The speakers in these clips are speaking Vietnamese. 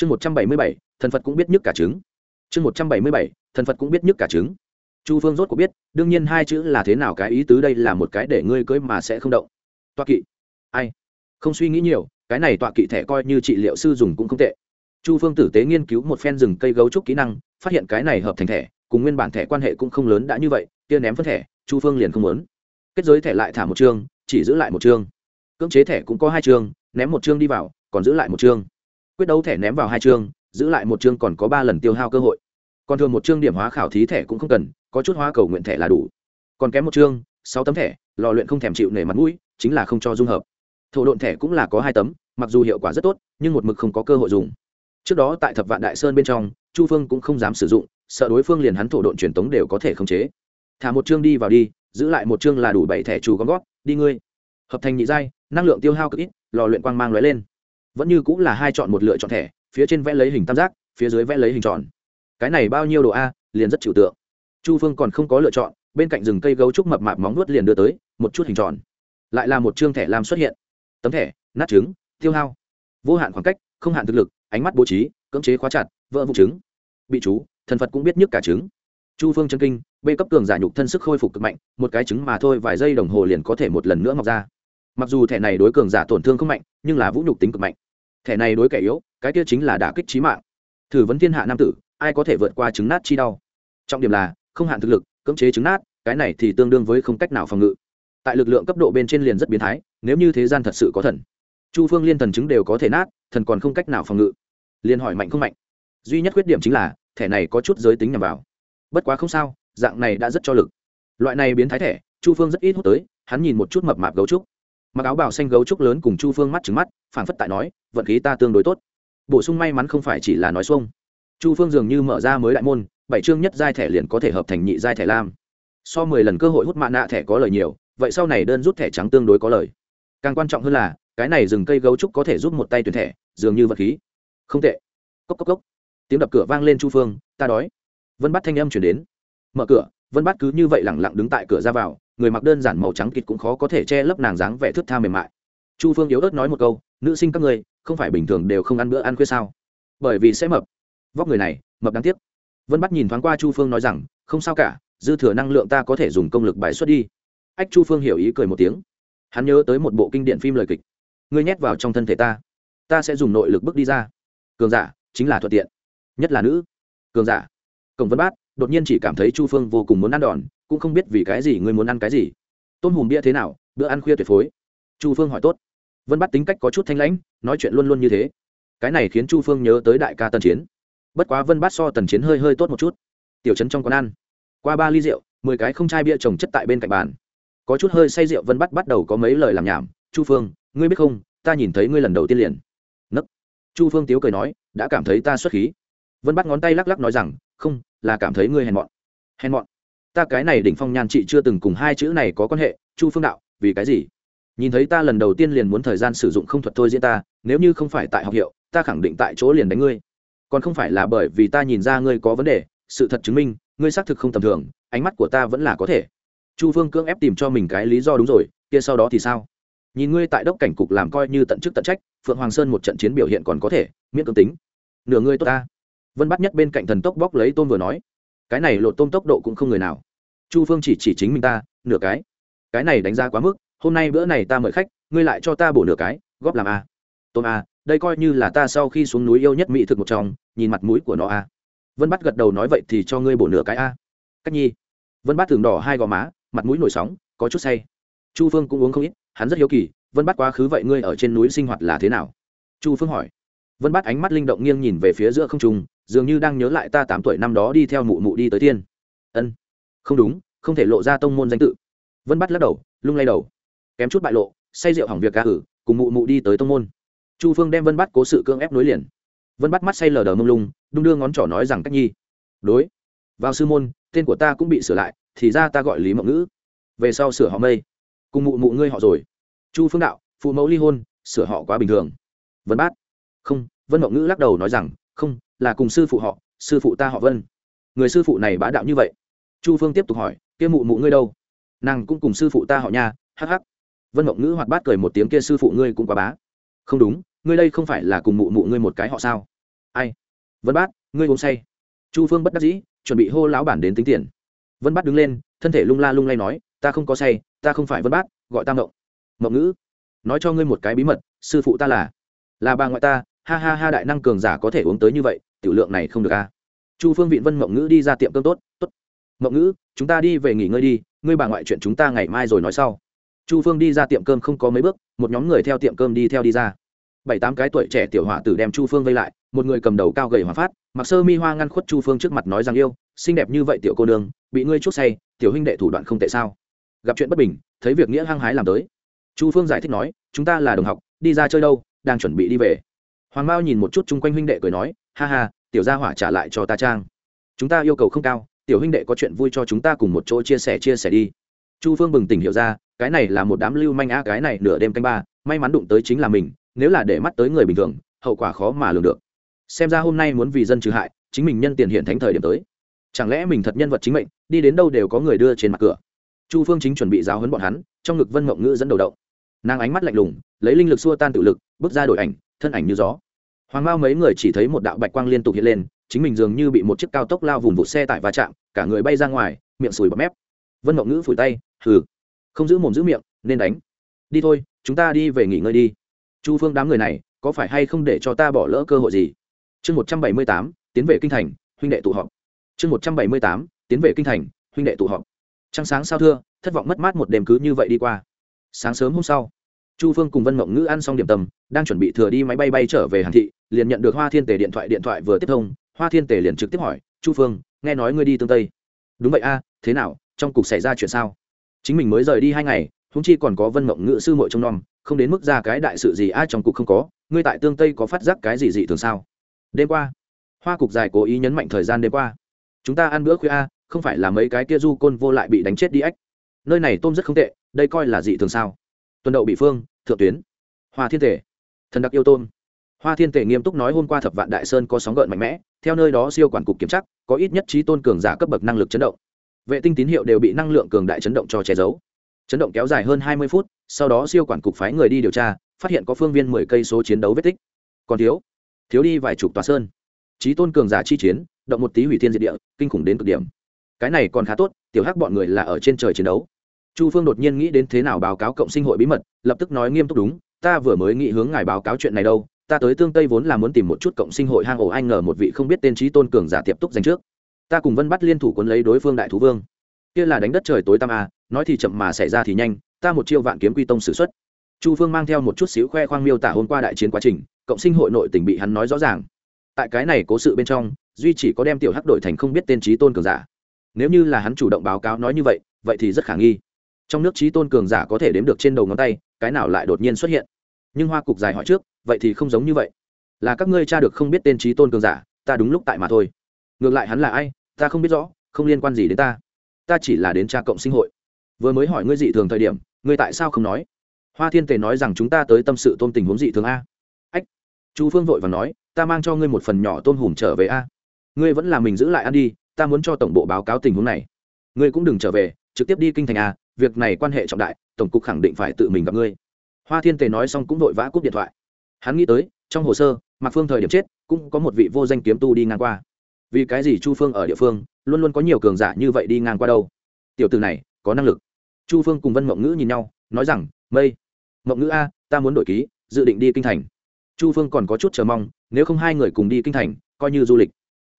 chương một trăm bảy mươi bảy, thần phật cũng biết nhức cả trứng. Chương một trăm bảy mươi bảy, thần phật cũng biết nhức cả trứng. Chu phương rốt cuộc biết, đương nhiên hai chữ là thế nào, cái ý tứ đây là một cái để ngươi cưới mà sẽ không động. Toa kỵ. Ai? Không suy nghĩ nhiều, cái này tọa kỵ thẻ coi như trị liệu sư dùng cũng không tệ. Chu phương tử tế nghiên cứu một phen rừng cây gấu trúc kỹ năng, phát hiện cái này hợp thành thẻ, cùng nguyên bản thẻ quan hệ cũng không lớn đã như vậy, kia ném phân thẻ, chu phương liền không muốn. Kết giới thẻ lại thả một chương, chỉ giữ lại một chương. Cưỡng chế thẻ cũng có hai chương, ném một chương đi vào, còn giữ lại một chương quyết đấu thẻ ném vào hai chương, giữ lại một chương còn có ba lần tiêu hao cơ hội. Còn thường một chương điểm hóa khảo thí thẻ cũng không cần, có chút hóa cầu nguyện thẻ là đủ. Còn kém một chương, sáu tấm thẻ, lò luyện không thèm chịu nể mặt mũi, chính là không cho dung hợp. Thổ độn thẻ cũng là có hai tấm, mặc dù hiệu quả rất tốt, nhưng một mực không có cơ hội dùng. Trước đó tại thập vạn đại sơn bên trong, chu phương cũng không dám sử dụng, sợ đối phương liền hắn thổ độn truyền tống đều có thể khống chế. Thả một chương đi vào đi, giữ lại một chương là đủ bảy thẻ chủ gom gót đi ngươi. Hợp thành nhị giai, năng lượng tiêu hao cực ít, lò luyện quang mang lóe lên vẫn như cũng là hai chọn một lựa chọn thẻ, phía trên vẽ lấy hình tam giác, phía dưới vẽ lấy hình tròn. Cái này bao nhiêu độ a, liền rất chịu tượng. Chu phương còn không có lựa chọn, bên cạnh rừng cây gấu trúc mập mạp móng nuốt liền đưa tới, một chút hình tròn. Lại là một chương thẻ lam xuất hiện. Tấm thẻ, nát trứng, tiêu hao. Vô hạn khoảng cách, không hạn thực lực, ánh mắt bố trí, cưỡng chế khóa chặt, vỡ vụ trứng. Bị chú, thần phật cũng biết nhức cả trứng. Chu phương chân kinh b cấp cường giả nhục thân sức khôi phục cực mạnh, một cái trứng mà thôi vài giây đồng hồ liền có thể một lần nữa mọc ra. Mặc dù thẻ này đối cường giả tổn thương không mạnh, nhưng là vũ nhục tính cực mạnh thẻ này đối kẻ yếu, cái kia chính là đả kích trí mạng. Thử vấn thiên hạ nam tử, ai có thể vượt qua trứng nát chi đau? Trọng điểm là, không hạn thực lực, cưỡng chế trứng nát, cái này thì tương đương với không cách nào phòng ngự. Tại lực lượng cấp độ bên trên liền rất biến thái, nếu như thế gian thật sự có thần, chu phương liên thần chứng đều có thể nát, thần còn không cách nào phòng ngự. Liên hỏi mạnh không mạnh? Duy nhất khuyết điểm chính là, thẻ này có chút giới tính nhằm vào. Bất quá không sao, dạng này đã rất cho lực. Loại này biến thái thẻ, chu phương rất ít hút tới, hắn nhìn một chút mập mạp gấu trúc mặc áo bào xanh gấu trúc lớn cùng chu phương mắt trứng mắt phản phất tại nói, vận khí ta tương đối tốt. Bổ sung may mắn không phải chỉ là nói xuông. Chu phương dường như mở ra mới đại môn, bảy chương nhất giai thẻ liền có thể hợp thành nhị giai thẻ lam. So mười lần cơ hội hút mạ nạ thẻ có lời nhiều, vậy sau này đơn rút thẻ trắng tương đối có lời. Càng quan trọng hơn là, cái này rừng cây gấu trúc có thể giúp một tay tuyển thẻ, dường như vật khí. Không tệ. Cốc cốc cốc. Tiếng đập cửa vang lên chu phương, ta đói. Vân bắt thanh âm chuyển đến. Mở cửa, vân bắt cứ như vậy lẳng lặng đứng tại cửa ra vào người mặc đơn giản màu trắng kịt cũng khó có thể che lấp nàng dáng vẻ thước tha mềm mại. Chu phương yếu ớt nói một câu, nữ sinh các ngươi, không phải bình thường đều không ăn bữa ăn khuya sao? Bởi vì sẽ mập. Vóc người này, mập đáng tiếc. Vân bắt nhìn thoáng qua chu phương nói rằng, không sao cả, dư thừa năng lượng ta có thể dùng công lực bài xuất đi. Ách chu phương hiểu ý cười một tiếng. Hắn nhớ tới một bộ kinh điện phim lời kịch. Ngươi nhét vào trong thân thể ta ta sẽ dùng nội lực bước đi ra. Cường giả, chính là thuận tiện. Nhất là nữ. Cường giả. Cổng vân bát đột nhiên chỉ cảm thấy chu phương vô cùng muốn ăn đòn cũng không biết vì cái gì ngươi muốn ăn cái gì. Tôm hùm bia thế nào, bữa ăn khuya tuyệt phối? Chu phương hỏi tốt. Vân bắt tính cách có chút thanh lãnh, nói chuyện luôn luôn như thế. Cái này khiến chu phương nhớ tới đại ca tần chiến. Bất quá vân bát so tần chiến hơi hơi tốt một chút. Tiểu trấn trong quán ăn. Qua ba ly rượu, mười cái không chai bia trồng chất tại bên cạnh bàn. Có chút hơi say rượu vân bắt bắt đầu có mấy lời làm nhảm. Chu phương, ngươi biết không, ta nhìn thấy ngươi lần đầu tiên liền. Nấc. Chu phương tiếu cười nói, đã cảm thấy ta xuất khí. Vân bắt ngón tay lắc lắc nói rằng, không, là cảm thấy ngươi hèn mọn. Hèn mọn? Ta cái này đỉnh phong nhan chị chưa từng cùng hai chữ này có quan hệ, chu phương đạo, vì cái gì? Nhìn thấy ta lần đầu tiên liền muốn thời gian sử dụng không thuật thôi diễn ta, nếu như không phải tại học hiệu, ta khẳng định tại chỗ liền đánh ngươi. Còn không phải là bởi vì ta nhìn ra ngươi có vấn đề, sự thật chứng minh, ngươi xác thực không tầm thường, ánh mắt của ta vẫn là có thể. Chu phương cưỡng ép tìm cho mình cái lý do đúng rồi, kia sau đó thì sao? Nhìn ngươi tại đốc cảnh cục làm coi như tận chức tận trách, phượng hoàng sơn một trận chiến biểu hiện còn có thể, miễn cưỡng tính. Nửa ngươi tốt ta. Vân bắt nhất bên cạnh thần tốc bóc lấy tôm vừa nói. Cái này lộ tôm tốc độ cũng không người nào chu phương chỉ chỉ chính mình ta, nửa cái. Cái này đánh giá quá mức, hôm nay bữa này ta mời khách, ngươi lại cho ta bổ nửa cái, góp làm a. Tôm a, đây coi như là ta sau khi xuống núi yêu nhất mỹ thực một trong, nhìn mặt mũi của nó a. Vân bắt gật đầu nói, vậy thì cho ngươi bổ nửa cái a. Cách nhi. Vân bắt thường đỏ hai gò má, mặt mũi nổi sóng, có chút say. Chu phương cũng uống không ít, hắn rất hiếu kỳ, vân bắt quá khứ vậy ngươi ở trên núi sinh hoạt là thế nào? Chu phương hỏi. Vân bắt ánh mắt linh động nghiêng nhìn về phía giữa không trung, dường như đang nhớ lại ta tám tuổi năm đó đi theo mụ mụ đi tới tiên. Ân không đúng, không thể lộ ra tông môn danh tự. Vân bắt lắc đầu, lung lay đầu. Kém chút bại lộ, say rượu hỏng việc ca ử, cùng mụ mụ đi tới tông môn. Chu phương đem vân bắt cố sự cưỡng ép nối liền. Vân bắt mắt say lờ đờ mông lung, đung đưa ngón trỏ nói rằng cách nhi. Đối. Vào sư môn, tên của ta cũng bị sửa lại, thì ra ta gọi lý mộng ngữ. Về sau sửa họ mây. Cùng mụ mụ ngươi họ rồi. Chu phương đạo, phụ mẫu ly hôn, sửa họ quá bình thường. Vân bát. Không, vân mộng ngữ lắc đầu nói rằng, không, là cùng sư phụ họ, sư phụ ta họ vân. Người sư phụ này bá đạo như vậy chu phương tiếp tục hỏi, kia mụ mụ ngươi đâu? Nàng cũng cùng sư phụ ta họ nha, hắc hắc. Vân mộng ngữ hoạt bát cười một tiếng, kia sư phụ ngươi cũng quá bá. Không đúng, ngươi đây không phải là cùng mụ mụ ngươi một cái họ sao? Ai? Vân bát, ngươi uống say. Chu phương bất đắc dĩ, chuẩn bị hô lão bản đến tính tiền. Vân bát đứng lên, thân thể lung la lung lay nói, ta không có say, ta không phải vân bát, gọi ta mộng. Mộng ngữ, nói cho ngươi một cái bí mật, sư phụ ta là là bà ngoại ta, ha ha ha đại năng cường giả có thể uống tới như vậy, tiểu lượng này không được a. Chu phương vịn vân mộng ngữ đi ra tiệm cơm tốt tốt mộng ngữ, chúng ta đi về nghỉ ngơi đi, ngươi bà ngoại chuyện chúng ta ngày mai rồi nói sau. Chu phương đi ra tiệm cơm không có mấy bước, một nhóm người theo tiệm cơm đi theo đi ra. Bảy tám cái tuổi trẻ tiểu họa tử đem chu phương vây lại, một người cầm đầu cao gầy hòa phát, mặc sơ mi hoa ngăn khuất chu phương trước mặt nói rằng yêu, xinh đẹp như vậy tiểu cô nương, bị ngươi chút say, tiểu huynh đệ thủ đoạn không tệ sao? Gặp chuyện bất bình, thấy việc nghĩa hăng hái làm tới. Chu phương giải thích nói, chúng ta là đồng học, đi ra chơi đâu, đang chuẩn bị đi về. Hoàng mao nhìn một chút chung quanh huynh đệ cười nói, ha ha, tiểu gia hỏa trả lại cho ta trang. Chúng ta yêu cầu không cao tiểu huynh đệ có chuyện vui cho chúng ta cùng một chỗ chia sẻ chia sẻ đi. Chu phương bừng tỉnh hiểu ra, cái này là một đám lưu manh a cái này nửa đêm canh ba, may mắn đụng tới chính là mình, nếu là để mắt tới người bình thường, hậu quả khó mà lường được. Xem ra hôm nay muốn vì dân trừ hại, chính mình nhân tiền hiện thánh thời điểm tới. Chẳng lẽ mình thật nhân vật chính mệnh, đi đến đâu đều có người đưa trên mặt cửa. Chu phương chính chuẩn bị giáo hấn bọn hắn, trong ngực vân mộng ngữ dẫn đầu động. Nàng ánh mắt lạnh lùng, lấy linh lực xua tan tự lực, bước ra đổi ảnh, thân ảnh như gió. Hoàng mao mấy người chỉ thấy một đạo bạch quang liên tục hiện lên chính mình dường như bị một chiếc cao tốc lao vùng vụt xe tải va chạm, cả người bay ra ngoài, miệng sùi bọt mép. Vân mộng ngữ phủi tay, hừ, không giữ mồm giữ miệng, nên đánh. Đi thôi, chúng ta đi về nghỉ ngơi đi. Chu phương đám người này, có phải hay không để cho ta bỏ lỡ cơ hội gì? Chương một trăm bảy mươi tám, tiến về kinh thành, huynh đệ tụ họp. Chương một trăm bảy mươi tám, tiến về kinh thành, huynh đệ tụ họp. Trăng sáng sao thưa, thất vọng mất mát một đêm cứ như vậy đi qua. Sáng sớm hôm sau, chu phương cùng vân mộng ngữ ăn xong điểm tầm đang chuẩn bị thừa đi máy bay bay trở về hàn thị, liền nhận được hoa thiên tề điện thoại điện thoại vừa tiếp thông hoa thiên tề liền trực tiếp hỏi, chu phương, nghe nói ngươi đi tương tây. Đúng vậy a, thế nào, trong cục xảy ra chuyện sao? Chính mình mới rời đi hai ngày húng chi còn có vân mộng Ngự sư mội trông n không đến mức ra cái đại sự gì ai trong cục không có, ngươi tại tương tây có phát giác cái gì dị thường sao? Đêm qua. Hoa cục dài cố ý nhấn mạnh thời gian đêm qua. Chúng ta ăn bữa khuya a, không phải là mấy cái kia du côn vô lại bị đánh chết đi ếch nơi này tôm rất không tệ, đây coi là dị thường sao? Tuần đậu bị phương, thượng tuyến. Hoa thiên tể thần đặc yêu tôm hoa thiên Tề nghiêm túc nói hôm qua thập vạn đại sơn có sóng gợn mạnh mẽ theo nơi đó siêu quản cục kiểm tra, có ít nhất trí tôn cường giả cấp bậc năng lực chấn động. Vệ tinh tín hiệu đều bị năng lượng cường đại chấn động cho che giấu. Chấn động kéo dài hơn hai mươi phút sau đó siêu quản cục phái người đi điều tra phát hiện có phương viên mười cây số chiến đấu vết tích. Còn thiếu thiếu đi vài chục tòa sơn. Trí tôn cường giả chi chiến động một tí hủy thiên diệt địa kinh khủng đến cực điểm. Cái này còn khá tốt tiểu hắc bọn người là ở trên trời chiến đấu. Chu phương đột nhiên nghĩ đến thế nào báo cáo cộng sinh hội bí mật lập tức nói nghiêm túc đúng ta vừa mới nghĩ hướng ngài báo cáo chuyện này đâu ta tới tương tây vốn là muốn tìm một chút cộng sinh hội hang ổ anh ngờ một vị không biết tên trí tôn cường giả tiệp túc dành trước. Ta cùng vân bắt liên thủ cuốn lấy đối phương đại thú vương. Kia là đánh đất trời tối tăm à? nói thì chậm mà xảy ra thì nhanh, ta một chiêu vạn kiếm quy tông sử xuất. chu phương mang theo một chút xíu khoe khoang miêu tả hôm qua đại chiến quá trình, cộng sinh hội nội tình bị hắn nói rõ ràng. Tại cái này cố sự bên trong, duy chỉ có đem tiểu hắc đội thành không biết tên trí tôn cường giả. Nếu như là hắn chủ động báo cáo nói như vậy vậy thì rất khả nghi. Trong nước trí tôn cường giả có thể đếm được trên đầu ngón tay, cái nào lại đột nhiên xuất hiện? Nhưng hoa cục dài hỏi trước, vậy thì không giống như vậy. Là các ngươi cha được không biết tên trí tôn cường giả, ta đúng lúc tại mà thôi. Ngược lại hắn là ai, ta không biết rõ, không liên quan gì đến ta. Ta chỉ là đến cha cộng sinh hội. Vừa mới hỏi ngươi dị thường thời điểm, ngươi tại sao không nói? Hoa thiên tề nói rằng chúng ta tới tâm sự tôn tình huống dị thường a. Ách, chu phương vội và nói, ta mang cho ngươi một phần nhỏ tôn hùm trở về a. Ngươi vẫn là mình giữ lại ăn đi, ta muốn cho tổng bộ báo cáo tình huống này. Ngươi cũng đừng trở về, trực tiếp đi kinh thành a, việc này quan hệ trọng đại, tổng cục khẳng định phải tự mình gặp ngươi hoa thiên tề nói xong cũng vội vã cúp điện thoại. Hắn nghĩ tới, trong hồ sơ, mạc phương thời điểm chết, cũng có một vị vô danh kiếm tu đi ngang qua. Vì cái gì chu phương ở địa phương, luôn luôn có nhiều cường giả như vậy đi ngang qua đâu? Tiểu từ này, có năng lực. Chu phương cùng vân mộng ngữ nhìn nhau, nói rằng, mây, mộng ngữ a, ta muốn đổi ký, dự định đi kinh thành. Chu phương còn có chút chờ mong, nếu không hai người cùng đi kinh thành, coi như du lịch.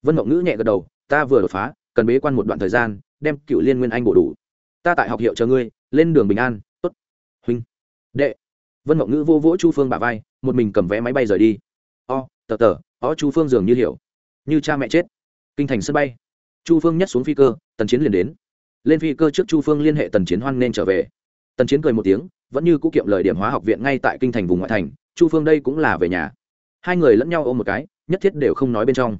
Vân mộng ngữ nhẹ gật đầu, ta vừa đột phá, cần bế quan một đoạn thời gian, đem cựu liên nguyên anh bổ đủ. Ta tại học hiệu chờ ngươi, lên đường bình an, tốt. Huynh, đệ vân mộng ngữ vô vỗ chu phương bà vai, một mình cầm vé máy bay rời đi. O, tờ tờ ó chu phương dường như hiểu. Như cha mẹ chết. Kinh thành sân bay. Chu phương nhất xuống phi cơ, tần chiến liền đến. Lên phi cơ trước chu phương liên hệ tần chiến hoan nên trở về. Tần chiến cười một tiếng, vẫn như cũ kiệm lời điểm hóa học viện ngay tại kinh thành vùng ngoại thành, chu phương đây cũng là về nhà. Hai người lẫn nhau ôm một cái, nhất thiết đều không nói bên trong.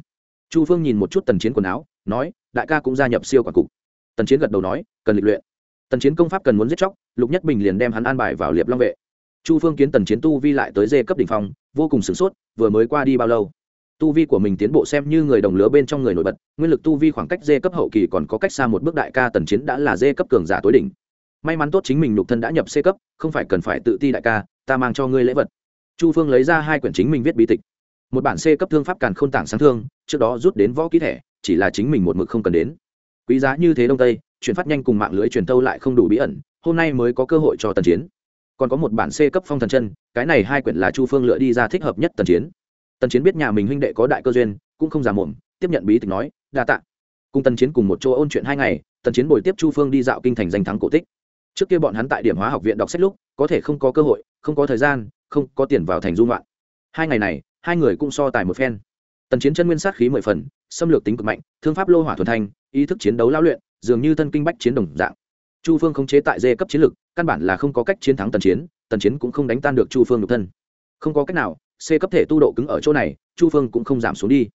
Chu phương nhìn một chút tần chiến quần áo, nói, đại ca cũng gia nhập siêu quản cục. Tần chiến gật đầu nói, cần lịch luyện. Tần chiến công pháp cần muốn giết chóc, lục nhất bình liền đem hắn an bài vào liệp long vệ chu phương kiến tần chiến tu vi lại tới dê cấp đ ỉ n h phong, vô cùng sửng sốt, vừa mới qua đi bao lâu? Tu vi của mình tiến bộ xem như người đồng lứa bên trong người nổi bật, nguyên lực tu vi khoảng cách dê cấp hậu kỳ còn có cách xa một bước đại ca tần chiến đã là dê cấp cường giả tối đỉnh. May mắn tốt chính mình nhục thân đã nhập c cấp, không phải cần phải tự ti đại ca, ta mang cho ngươi lễ vật. Chu phương lấy ra hai quyển chính mình viết bí tịch. Một bản c cấp thương pháp càn khôn tảng sáng thương, trước đó rút đến võ kỹ thẻ, chỉ là chính mình một mực không cần đến. Quý giá như thế đông tây, chuyển phát nhanh cùng mạng lưới truyền tâu lại không đủ bí ẩn, hôm nay mới có cơ hội cho tần chiến còn có một bản c cấp phong thần chân, cái này hai quyển là chu phương lựa đi ra thích hợp nhất tần chiến. Tần chiến biết nhà mình huynh đệ có đại cơ duyên, cũng không giả mồm tiếp nhận bí tịch nói, đa tạ. Cùng tần chiến cùng một chỗ ôn chuyện hai ngày, tần chiến bồi tiếp chu phương đi dạo kinh thành danh thắng cổ tích. Trước kia bọn hắn tại điểm hóa học viện đọc sách lúc, có thể không có cơ hội, không có thời gian, không có tiền vào thành dung loạn hai ngày này, hai người cũng so tài một phen. Tần chiến chân nguyên sát khí mười phần, xâm lược tính cực mạnh, thương pháp lô hỏa thuần thanh, ý thức chiến đấu lao luyện, dường như thân kinh bách chiến đồng dạng chu phương không chế tại dê cấp chiến lực, căn bản là không có cách chiến thắng tần chiến tần chiến cũng không đánh tan được chu phương nhục thân. Không có cách nào, c cấp thể tu độ cứng ở chỗ này, chu phương cũng không giảm xuống đi.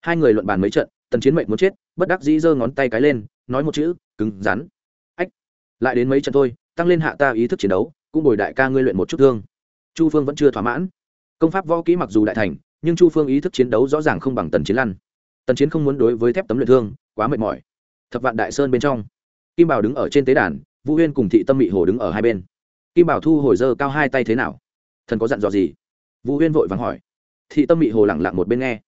Hai người luận bàn mấy trận, tần chiến mệnh muốn chết, bất đắc dĩ giơ ngón tay cái lên, nói một chữ, cứng rắn. Ách. Lại đến mấy trận thôi, tăng lên hạ ta ý thức chiến đấu, cũng bồi đại ca ngươi luyện một chút thương. Chu phương vẫn chưa thỏa mãn. Công pháp võ kỹ mặc dù đại thành, nhưng chu phương ý thức chiến đấu rõ ràng không bằng tần chiến lăn. Tần chiến không muốn đối với thép tấm luyện thương, quá mệt mỏi. Thập vạn đại sơn bên trong kim bảo đứng ở trên tế đàn, vũ huyên cùng thị tâm mị hồ đứng ở hai bên. Kim bảo thu hồi dơ cao hai tay thế nào? Thần có dặn dò gì? Vũ huyên vội vàng hỏi. Thị tâm mị hồ lẳng lặng một bên nghe.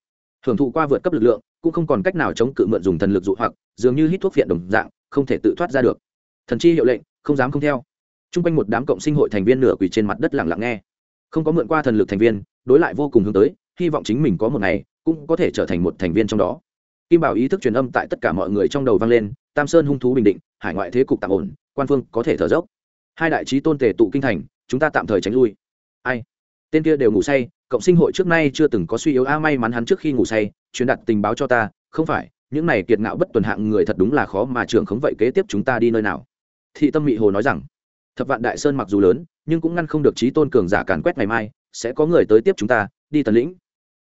Hưởng thụ qua vượt cấp lực lượng, cũng không còn cách nào chống cự mượn dùng thần lực dụ hoặc, dường như hít thuốc phiện đồng dạng, không thể tự thoát ra được. Thần chi hiệu lệnh, không dám không theo. T r u n g quanh một đám cộng sinh hội thành viên nửa quỳ trên mặt đất lẳng lặng nghe. Không có mượn qua thần lực thành viên, đối lại vô cùng hướng tới, hy vọng chính mình có một ngày, cũng có thể trở thành một thành viên trong đó. Kim bảo ý thức truyền âm tại tất cả mọi người trong đầu vang lên tam sơn hung thú bình định, hải ngoại thế cục tạm ổn, quan phương có thể thở dốc. Hai đại trí tôn tề tụ kinh thành, chúng ta tạm thời tránh lui. Ai? Tên kia đều ngủ say, cộng sinh hội trước nay chưa từng có suy yếu, a, may mắn hắn trước khi ngủ say, truyền đặt tình báo cho ta, không phải, những này kiệt ngạo bất tuần hạng người thật đúng là khó mà trưởng khống vậy kế tiếp chúng ta đi nơi nào? Thị tâm mị hồ nói rằng, thập vạn đại sơn mặc dù lớn, nhưng cũng ngăn không được trí tôn cường giả càn quét ngày mai, sẽ có người tới tiếp chúng ta, đi tần lĩnh.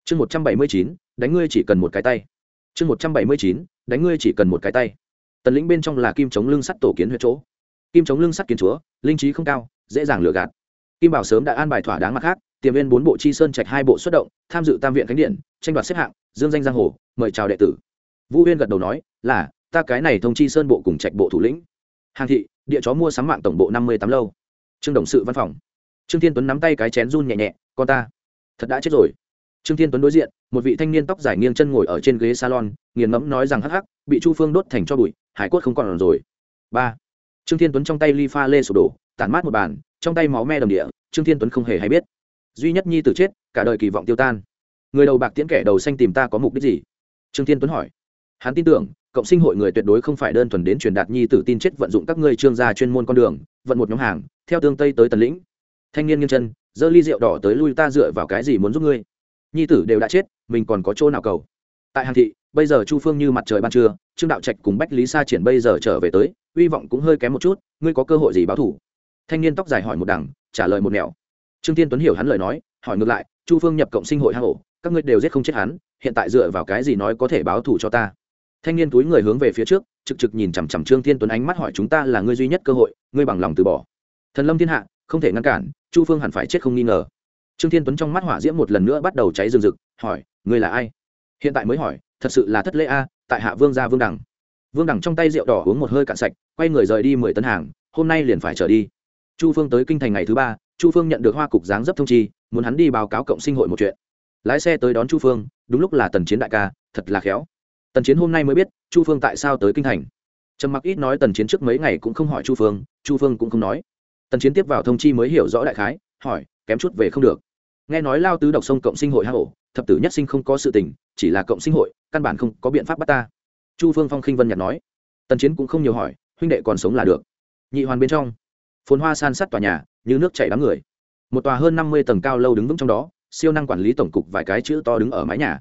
Chương một trăm bảy mươi chín, đánh ngươi chỉ cần một cái tay. Chương một trăm bảy mươi chín, đánh ngươi chỉ cần một cái tay tần lĩnh bên trong là kim chống lưng sắt tổ kiến huyết chỗ. Kim chống lưng sắt kiến chúa, linh trí không cao, dễ dàng lừa gạt. Kim bảo sớm đã an bài thỏa đáng mặt khác, tiềm viên bốn bộ chi sơn trạch hai bộ xuất động, tham dự tam viện khánh điện, tranh đoạt xếp hạng, dương danh giang hồ, mời chào đệ tử. Vũ huyên gật đầu nói, là, ta cái này thông chi sơn bộ cùng trạch bộ thủ lĩnh. Hàng thị, địa chó mua sắm mạng tổng bộ năm mươi tám lâu. Trương đồng sự văn phòng. Trương thiên tuấn nắm tay cái chén run nhẹ nhẹ, con ta, thật đã chết rồi. Trương thiên tuấn đối diện, một vị thanh niên tóc dài nghiêng chân ngồi ở trên ghế salon, nghiền ngẫm nói rằng hắc hắc, bị chu phương đốt thành cho bụi hải cốt không còn rồi. Ba. Trương thiên tuấn trong tay ly pha lê sổ đổ, tản mát một bàn, trong tay máu me đồng địa, trương thiên tuấn không hề hay biết. Duy nhất nhi tử chết, cả đời kỳ vọng tiêu tan. Người đầu bạc tiễn kẻ đầu xanh tìm ta có mục đích gì? Trương thiên tuấn hỏi. Hắn tin tưởng, cộng sinh hội người tuyệt đối không phải đơn thuần đến truyền đạt nhi tử tin chết vận dụng các ngươi trương gia chuyên môn con đường, vận một nhóm hàng, theo tương tây tới tần lĩnh. Thanh niên nghiêng chân, giơ ly rượu đỏ tới lui ta dựa vào cái gì muốn giúp ngươi? Nhi tử đều đã chết, mình còn có chỗ nào cầu? Tại hàng thị bây giờ chu phương như mặt trời ban trưa, trương đạo trạch cùng bách lý sa triển bây giờ trở về tới, hy vọng cũng hơi kém một chút, ngươi có cơ hội gì báo thủ? Thanh niên tóc dài hỏi một đằng, trả lời một nẻo. Trương tiên tuấn hiểu hắn lời nói, hỏi ngược lại, chu phương nhập cộng sinh hội hang ổ, các ngươi đều giết không chết hắn, hiện tại dựa vào cái gì nói có thể báo thù cho ta? Thanh niên túi người hướng về phía trước, trực trực nhìn chằm chằm trương thiên tuấn ánh mắt hỏi chúng ta là ngươi duy nhất cơ hội, ngươi bằng lòng từ bỏ. Thần lâm thiên hạ, không thể ngăn cản, chu phương hẳn phải chết không nghi ngờ. Trương thiên tuấn trong mắt hỏa diễm một lần nữa bắt đầu cháy rừng rực, hỏi, ngươi là ai? Hiện tại mới hỏi thật sự là thất lễ a, tại hạ vương gia vương đẳng. Vương đẳng trong tay rượu đỏ uống một hơi cạn sạch, quay người rời đi mười tấn hàng, hôm nay liền phải trở đi. Chu phương tới kinh thành ngày thứ ba, chu phương nhận được hoa cục dáng dấp thông chi, muốn hắn đi báo cáo cộng sinh hội một chuyện. Lái xe tới đón chu phương, đúng lúc là tần chiến đại ca, thật là khéo. Tần chiến hôm nay mới biết, chu phương tại sao tới kinh thành. Trầm mặc ít nói tần chiến trước mấy ngày cũng không hỏi chu phương chu phương cũng không nói. Tần chiến tiếp vào thông chi mới hiểu rõ đại khái, hỏi, kém chút về không được. Nghe nói lao tứ độc sông cộng sinh hội hạ hổ thập tử nhất sinh không có sự tình chỉ là cộng sinh hội, căn bản không có biện pháp bắt ta. Chu phương phong khinh vân nhạt nói. Tần chiến cũng không nhiều hỏi, huynh đệ còn sống là được. Nhị hoàn bên trong, phồn hoa san sát tòa nhà, như nước chảy đám người. Một tòa hơn năm mươi tầng cao lâu đứng vững trong đó, siêu năng quản lý tổng cục vài cái chữ to đứng ở mái nhà.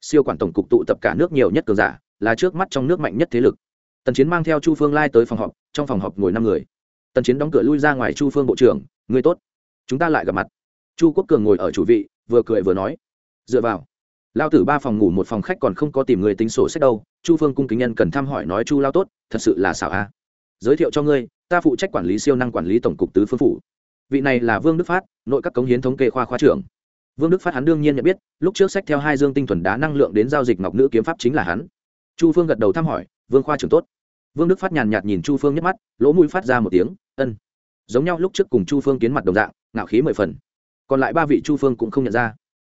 Siêu quản tổng cục tụ tập cả nước nhiều nhất cường giả, là trước mắt trong nước mạnh nhất thế lực. Tần chiến mang theo chu phương lai tới phòng họp, trong phòng họp ngồi năm người. Tần chiến đóng cửa lui ra ngoài chu phương bộ trưởng người tốt, chúng ta lại gặp mặt. Chu quốc cường ngồi ở chủ vị, vừa cười vừa nói, dựa vào lao tử ba phòng ngủ một phòng khách còn không có tìm người tính sổ sách đâu, chu phương cung kính nhân cần thăm hỏi nói chu lao tốt, thật sự là xảo a. Giới thiệu cho ngươi, ta phụ trách quản lý siêu năng quản lý tổng cục tứ phương phủ. Vị này là vương đức phát, nội các cống hiến thống kê khoa khoa trưởng. Vương đức phát hắn đương nhiên nhận biết, lúc trước sách theo hai dương tinh thuần đá năng lượng đến giao dịch ngọc nữ kiếm pháp chính là hắn. Chu phương gật đầu thăm hỏi, vương khoa trưởng tốt. Vương đức phát nhàn nhạt nhìn chu phương nhắc mắt, lỗ mũi phát ra một tiếng, ân. Giống nhau lúc trước cùng chu phương kiến mặt đồng dạng, ngạo khí mười phần. Còn lại ba vị chu phương cũng không nhận ra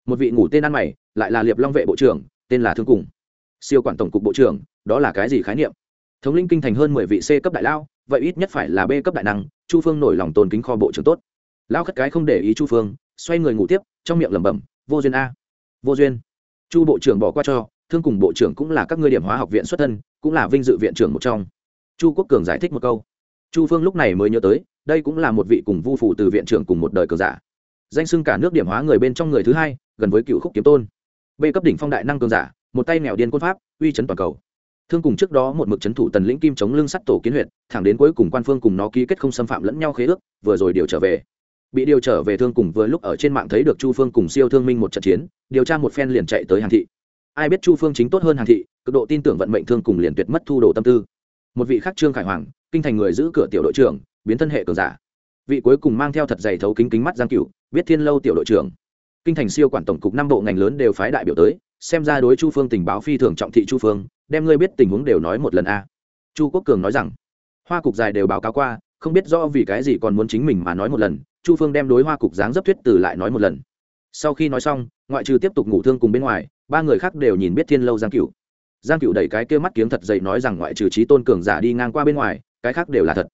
một vị ngủ tên ăn mày, lại là liệp long vệ bộ trưởng, tên là thương cùng. Siêu quản tổng cục bộ trưởng, đó là cái gì khái niệm? Thống linh kinh thành hơn mười vị c cấp đại lao vậy ít nhất phải là b cấp đại năng, chu phương nổi lòng tôn kính kho bộ trưởng tốt. Lao khất cái không để ý chu phương, xoay người ngủ tiếp, trong miệng lẩm bẩm, vô duyên a, vô duyên. Chu bộ trưởng bỏ qua cho, thương cùng bộ trưởng cũng là các ngươi điểm hóa học viện xuất thân, cũng là vinh dự viện trưởng một trong. Chu quốc cường giải thích một câu. Chu phương lúc này mới nhớ tới, đây cũng là một vị cùng vu phụ từ viện trưởng cùng một đời cường giả danh xưng cả nước điểm hóa người bên trong người thứ hai, gần với cựu khúc kiếm tôn. B cấp đỉnh phong đại năng cường giả, một tay nghèo điên quân pháp, uy chấn toàn cầu. Thương cùng trước đó một mực c thủ tần lĩnh kim chống lưng sắt tổ kiến huyện thẳng đến cuối cùng quan phương cùng nó ký kết không xâm phạm lẫn nhau khế ước, vừa rồi điều trở về. Bị điều trở về thương cùng vừa lúc ở trên mạng thấy được chu phương cùng siêu thương minh một trận chiến, điều tra một phen liền chạy tới hàng thị. Ai biết chu phương chính tốt hơn hàng thị, cực độ tin tưởng vận mệnh thương cùng liền tuyệt mất thu đồ tâm tư. Một vị khác trương khải hoàng, kinh thành người giữ cửa tiểu đội trưởng, biến thân hệ cường giả. Vị cuối cùng mang theo thật dày thấu kính kính mắt giang cửu biết thiên lâu tiểu đội trưởng. Kinh thành siêu quản tổng cục năm bộ ngành lớn đều phái đại biểu tới, xem ra đối chu phương tình báo phi thường trọng thị chu phương, đem ngươi biết tình huống đều nói một lần a. Chu quốc cường nói rằng, hoa cục dài đều báo cáo qua, không biết rõ vì cái gì còn muốn chính mình mà nói một lần, chu phương đem đối hoa cục dáng dấp thuyết từ lại nói một lần. Sau khi nói xong, ngoại trừ tiếp tục ngủ thương cùng bên ngoài, ba người khác đều nhìn biết thiên lâu giang Cựu. giang Cựu đẩy cái kia mắt kiếm thật dậy nói rằng ngoại trừ trí tôn cường giả đi ngang qua bên ngoài, cái khác đều là thật.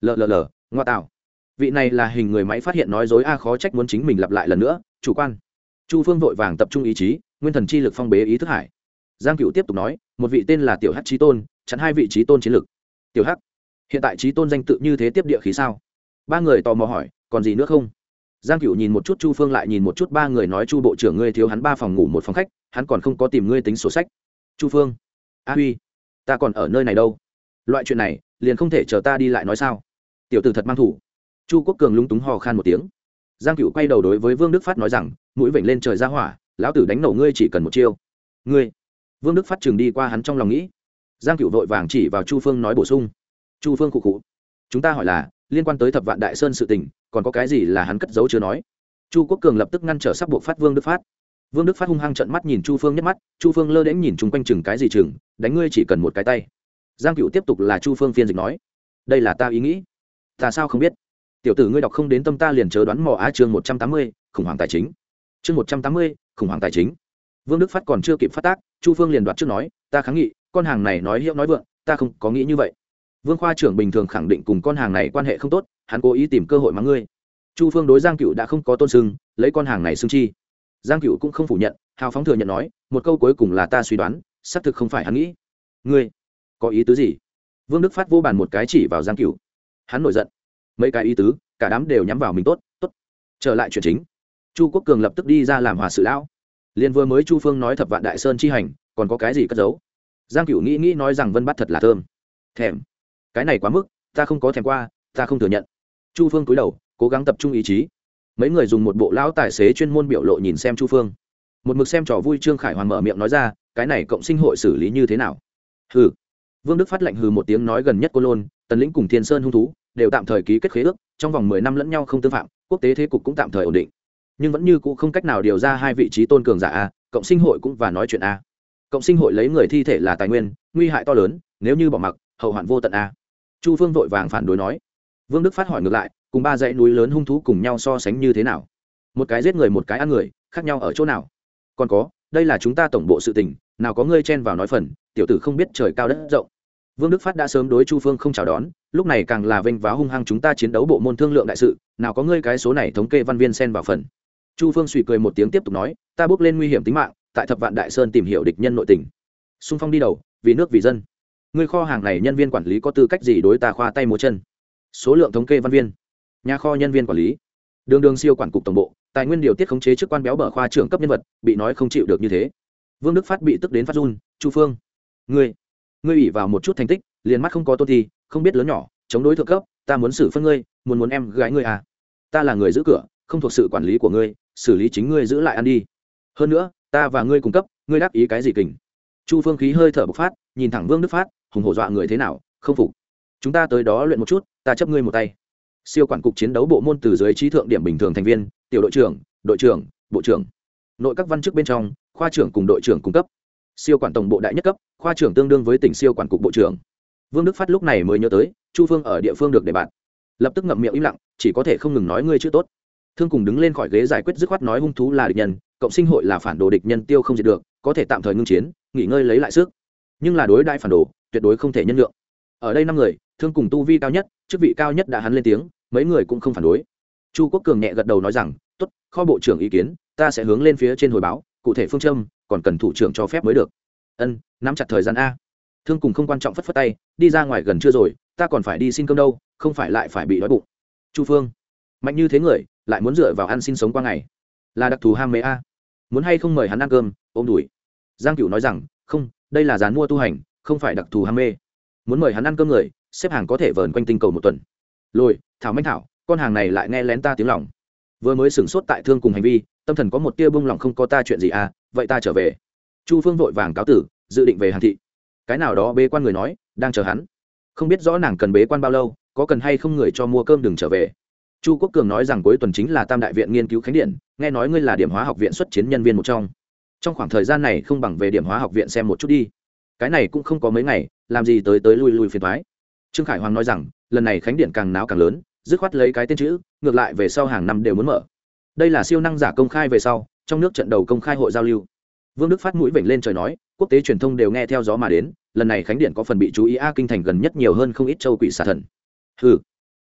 Lờ lờ lờ, ngoa tạo vị này là hình người máy phát hiện nói dối a khó trách muốn chính mình lặp lại lần nữa, chủ quan. Chu phương vội vàng tập trung ý chí, nguyên thần chi lực phong bế ý thức hải. Giang cựu tiếp tục nói, một vị tên là tiểu hắc trí tôn, chặn hai vị trí tôn chiến lực. Tiểu hắc, hiện tại trí tôn danh tự như thế tiếp địa khí sao? Ba người tò mò hỏi, còn gì nữa không? Giang cựu nhìn một chút chu phương lại nhìn một chút ba người nói chu bộ trưởng ngươi thiếu hắn ba phòng ngủ một phòng khách, hắn còn không có tìm ngươi tính sổ sách. Chu phương, a huy, ta còn ở nơi này đâu? Loại chuyện này, liền không thể chờ ta đi lại nói sao? Tiểu tử thật mang thủ chu quốc cường lúng túng hò khan một tiếng. Giang cựu quay đầu đối với vương đức phát nói rằng mũi vểnh lên trời ra hỏa lão tử đánh nổ ngươi chỉ cần một chiêu. Ngươi. Vương đức phát trường đi qua hắn trong lòng nghĩ. Giang cựu vội vàng chỉ vào chu phương nói bổ sung. Chu phương cụ cụ, chúng ta hỏi là liên quan tới thập vạn đại sơn sự tình còn có cái gì là hắn cất giấu chưa nói? Chu quốc cường lập tức ngăn trở sắp buộc phát vương đức phát. Vương đức phát hung hăng trận mắt nhìn chu phương nhắc mắt chu phương lơ đễnh nhìn chung quanh chừng cái gì chừng đánh ngươi chỉ cần một cái tay. Giang cựu tiếp tục là chu phương phiên dịch nói. Đây là ta ý nghĩ. Ta sao không biết? Tiểu tử ngươi đọc không đến tâm ta liền chớ đoán mò á chương một trăm tám mươi, khủng hoảng tài chính. Chương một trăm tám mươi, khủng hoảng tài chính. Vương đức phát còn chưa kịp phát tác, chu phương liền đoạt trước nói, ta kháng nghị, con hàng này nói hiệu nói vượng, ta không có nghĩ như vậy. Vương khoa trưởng bình thường khẳng định cùng con hàng này quan hệ không tốt, hắn cố ý tìm cơ hội mắng ngươi. Chu phương đối giang cựu đã không có tôn sưng, lấy con hàng này xưng chi. Giang cựu cũng không phủ nhận, hào phóng thừa nhận nói, một câu cuối cùng là ta suy đoán, xác thực không phải hắn nghĩ. Ngươi, có ý tứ gì? Vương đức phát vô bàn một cái chỉ vào giang cựu. Hắn nổi giận mấy cái ý tứ, cả đám đều nhắm vào mình tốt tốt. Trở lại chuyện chính. Chu quốc cường lập tức đi ra làm hòa sự lão. Liền vừa mới chu phương nói thập vạn đại sơn chi hành, còn có cái gì cất giấu? Giang cửu nghĩ nghĩ nói rằng vân bắt thật là thơm. Thèm. Cái này quá mức, ta không có thèm qua, ta không thừa nhận. Chu phương cúi đầu, cố gắng tập trung ý chí. Mấy người dùng một bộ lão tài xế chuyên môn biểu lộ nhìn xem chu phương. Một mực xem trò vui trương khải hoàn mở miệng nói ra, cái này cộng sinh hội xử lý như thế nào? Hừ. Vương đức phát lệnh hừ một tiếng nói gần nhất cô lôn, tần lĩnh cùng thiên sơn hung thú đều tạm thời ký kết khế ước, trong vòng mười năm lẫn nhau không tương phạm, quốc tế thế cục cũng tạm thời ổn định. Nhưng vẫn như cũ không cách nào điều ra hai vị trí tôn cường giả a, cộng sinh hội cũng và nói chuyện a. Cộng sinh hội lấy người thi thể là tài nguyên, nguy hại to lớn, nếu như bỏ mặc, hậu hoạn vô tận a. Chu phương vội vàng phản đối nói. Vương đức phát hỏi ngược lại, cùng ba dãy núi lớn hung thú cùng nhau so sánh như thế nào? Một cái giết người, một cái ăn người, khác nhau ở chỗ nào? Còn có, đây là chúng ta tổng bộ sự tình, nào có ngươi chen vào nói phần, tiểu tử không biết trời cao đất rộng vương đức phát đã sớm đối chu phương không chào đón, lúc này càng là vênh váo hung hăng chúng ta chiến đấu bộ môn thương lượng đại sự, nào có ngươi cái số này thống kê văn viên xen vào phần. Chu phương suy cười một tiếng tiếp tục nói, ta bước lên nguy hiểm tính mạng, tại thập vạn đại sơn tìm hiểu địch nhân nội tình. Xung phong đi đầu, vì nước vì dân. Ngươi kho hàng này nhân viên quản lý có tư cách gì đối ta khoa tay múa chân? Số lượng thống kê văn viên. Nhà kho nhân viên quản lý. Đường đường siêu quản cục tổng bộ, tài nguyên điều tiết khống chế chức quan béo bở khoa trưởng cấp nhân vật, bị nói không chịu được như thế. Vương đức phát bị tức đến phát run, chu phương, ngươi ngươi ủy vào một chút thành tích, liền mắt không có tôn thi, không biết lớn nhỏ, chống đối thượng cấp, ta muốn xử phân ngươi, muốn muốn em gái ngươi à. Ta là người giữ cửa, không thuộc sự quản lý của ngươi, xử lý chính ngươi giữ lại ăn đi. Hơn nữa, ta và ngươi cung cấp, ngươi đáp ý cái gì kình? Chu phương khí hơi thở bộc phát, nhìn thẳng vương đức phát, hùng hổ dọa người thế nào, không phục. Chúng ta tới đó luyện một chút, ta chấp ngươi một tay. Siêu quản cục chiến đấu bộ môn từ dưới trí thượng điểm bình thường thành viên, tiểu đội trưởng đội trưởng, bộ trưởng. Nội các văn chức bên trong, khoa trưởng cùng đội trưởng cung cấp siêu quản tổng bộ đại nhất cấp, khoa trưởng tương đương với tỉnh siêu quản cục bộ trưởng. Vương đức phát lúc này mới nhớ tới, chu phương ở địa phương được để bạn lập tức ngậm miệng im lặng, chỉ có thể không ngừng nói ngươi chữ tốt. Thương cùng đứng lên khỏi ghế giải quyết dứt khoát nói hung thú là địch nhân, cộng sinh hội là phản đồ địch nhân tiêu không diệt được, có thể tạm thời ngưng chiến, nghỉ ngơi lấy lại sức. Nhưng là đối đại phản đồ, tuyệt đối không thể nhân lượng ở đây năm người, thương cùng tu vi cao nhất, chức vị cao nhất đã hắn lên tiếng, mấy người cũng không phản đối. Chu quốc cường nhẹ gật đầu nói rằng, tốt, kho bộ trưởng ý kiến, ta sẽ hướng lên phía trên hồi báo cụ thể phương châm, còn cần thủ trưởng cho phép mới được. Ân, nắm chặt thời gian a. Thương cùng không quan trọng phất phất tay, đi ra ngoài gần chưa rồi, ta còn phải đi xin cơm đâu, không phải lại phải bị đói bụng. Chu phương, mạnh như thế người, lại muốn dựa vào ăn xin sống qua ngày. Là đặc thù ham mê a. Muốn hay không mời hắn ăn cơm, ôm đùi. Giang cửu nói rằng, không, đây là dán mua tu hành, không phải đặc thù ham mê. Muốn mời hắn ăn cơm người, xếp hàng có thể vờn quanh tinh cầu một tuần. Lồi thảo manh thảo, con hàng này lại nghe lén ta tiếng lòng. Vừa mới sửng sốt tại thương cùng hành vi tâm thần có một tia bông lòng không có ta chuyện gì à vậy ta trở về. Chu phương vội vàng cáo tử, dự định về hàn thị. Cái nào đó bế quan người nói, đang chờ hắn. Không biết rõ nàng cần bế quan bao lâu, có cần hay không người cho mua cơm đừng trở về. Chu quốc cường nói rằng cuối tuần chính là tam đại viện nghiên cứu khánh điện, nghe nói ngươi là điểm hóa học viện xuất chiến nhân viên một trong. Trong khoảng thời gian này không bằng về điểm hóa học viện xem một chút đi. Cái này cũng không có mấy ngày, làm gì tới tới lui lui phiền thoái trương khải hoàng nói rằng, lần này khánh điện càng náo càng lớn, dứt khoát lấy cái tên chữ, ngược lại về sau hàng năm đều muốn mở đây là siêu năng giả công khai về sau, trong nước trận đầu công khai hội giao lưu. Vương đức phát mũi vểnh lên trời nói, quốc tế truyền thông đều nghe theo gió mà đến, lần này khánh điện có phần bị chú ý a kinh thành gần nhất nhiều hơn không ít châu quỷ xà thần. Ừ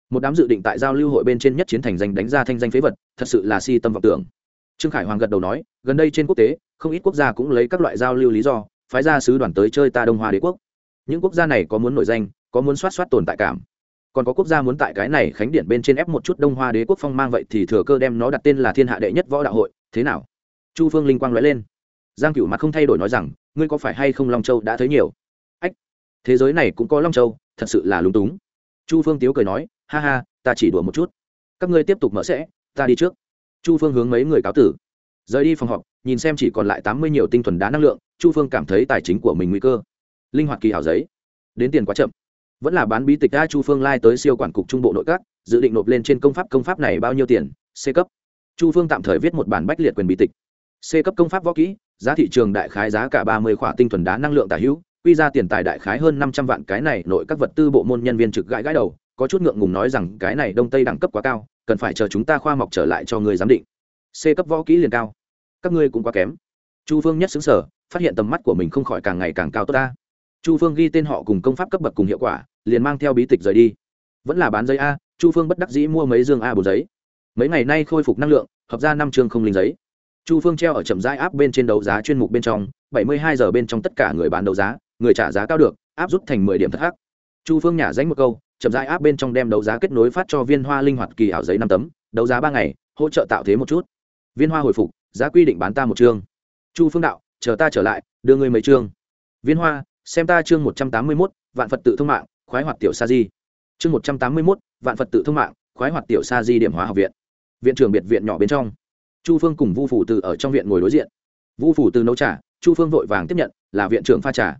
một đám dự định tại giao lưu hội bên trên nhất chiến thành danh đánh ra thanh danh phế vật, thật sự là si tâm vọng tưởng. Trương khải hoàng gật đầu nói, gần đây trên quốc tế, không ít quốc gia cũng lấy các loại giao lưu lý do, phái ra sứ đoàn tới chơi ta đông hoa đế quốc. Những quốc gia này có muốn nổi danh, có muốn soát soát tồn tại cảm còn có quốc gia muốn tại cái này khánh điện bên trên ép một chút đông hoa đế quốc phong mang vậy thì thừa cơ đem nó đặt tên là thiên hạ đệ nhất võ đạo hội. Thế nào? Chu phương linh quang nói lên. Giang cửu mặt không thay đổi nói rằng, ngươi có phải hay không long châu đã thấy nhiều? Ách, thế giới này cũng có long châu, thật sự là lúng túng. Chu phương tiếu cười nói, ha ha, ta chỉ đùa một chút. Các ngươi tiếp tục mở sẽ, ta đi trước. Chu phương hướng mấy người cáo tử. Rời đi phòng họp, nhìn xem chỉ còn lại tám mươi nhiều tinh thuần đá năng lượng, chu phương cảm thấy tài chính của mình nguy cơ. Linh hoạt kỳ hảo giấy. Đến tiền quá chậm vẫn là bán bí tịch a chu phương lai tới siêu quản cục trung bộ nội các, dự định nộp lên trên công pháp công pháp này bao nhiêu tiền? C cấp. Chu phương tạm thời viết một bản bách liệt quyền bí tịch. C cấp công pháp võ kỹ, giá thị trường đại khái giá cả ba mươi khỏa tinh thuần đá năng lượng tả hữu, quy ra tiền tài đại khái hơn năm trăm vạn. Cái này nội các vật tư bộ môn nhân viên trực gãi gãi đầu, có chút ngượng ngùng nói rằng cái này đông tây đẳng cấp quá cao, cần phải chờ chúng ta khoa mọc trở lại cho người giám định. C cấp võ kỹ liền cao. Các ngươi cũng quá kém. Chu phương nhất xứng sở phát hiện tầm mắt của mình không khỏi càng ngày càng cao tốt ta chu phương ghi tên họ cùng công pháp cấp bậc cùng hiệu quả, liền mang theo bí tịch rời đi. Vẫn là bán giấy a, chu phương bất đắc dĩ mua mấy dương a bốn giấy. Mấy ngày nay khôi phục năng lượng, hợp ra năm chương không linh giấy. Chu phương treo ở chậm rãi áp bên trên đấu giá chuyên mục bên trong, bảy mươi hai giờ bên trong tất cả người bán đấu giá, người trả giá cao được áp rút thành mười điểm thất hắc. Chu phương nhả danh một câu, chậm rãi áp bên trong đem đấu giá kết nối phát cho viên hoa linh hoạt kỳ ảo giấy năm tấm, đấu giá ba ngày, hỗ trợ tạo thế một chút. Viên hoa hồi phục, giá quy định bán ta một chương. Chu phương đạo, chờ ta trở lại, đưa ngươi mấy chương. Viên hoa xem ta chương một trăm tám mươi mốt, vạn phật tự thông mạng, khoái hoạt tiểu sa di. Chương một trăm tám mươi mốt, vạn phật tự thông mạng, khoái hoạt tiểu sa di điểm hóa học viện. Viện trưởng biệt viện nhỏ bên trong. Chu phương cùng vu phủ từ ở trong viện ngồi đối diện. Vu phủ từ nấu trà, chu phương vội vàng tiếp nhận, là viện trưởng pha trà.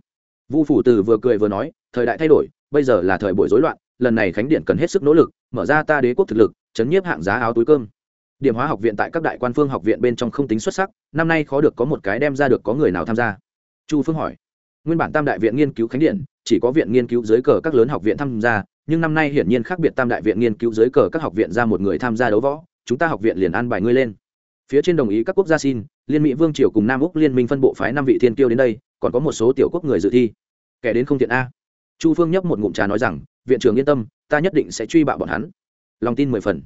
Vu phủ từ vừa cười vừa nói, thời đại thay đổi, bây giờ là thời buổi rối loạn, lần này khánh điện cần hết sức nỗ lực, mở ra ta đế quốc thực lực, chấn nhiếp hạng giá áo túi cơm. Điểm hóa học viện tại các đại quan phương học viện bên trong không tính xuất sắc, năm nay khó được có một cái đem ra được có người nào tham gia. Chu phương hỏi nguyên bản tam đại viện nghiên cứu khánh điện chỉ có viện nghiên cứu dưới cờ các lớn học viện tham gia, nhưng năm nay hiển nhiên khác biệt tam đại viện nghiên cứu dưới cờ các học viện ra một người tham gia đấu võ, chúng ta học viện liền an bài ngươi lên. Phía trên đồng ý các quốc gia xin, liên mỹ vương triều cùng nam úc liên minh phân bộ phái năm vị thiên kiêu đến đây, còn có một số tiểu quốc người dự thi. Kẻ đến không thiện a. Chu phương nhấp một ngụm trà nói rằng, viện trưởng yên tâm, ta nhất định sẽ truy bạo bọn hắn. Lòng tin mười phần.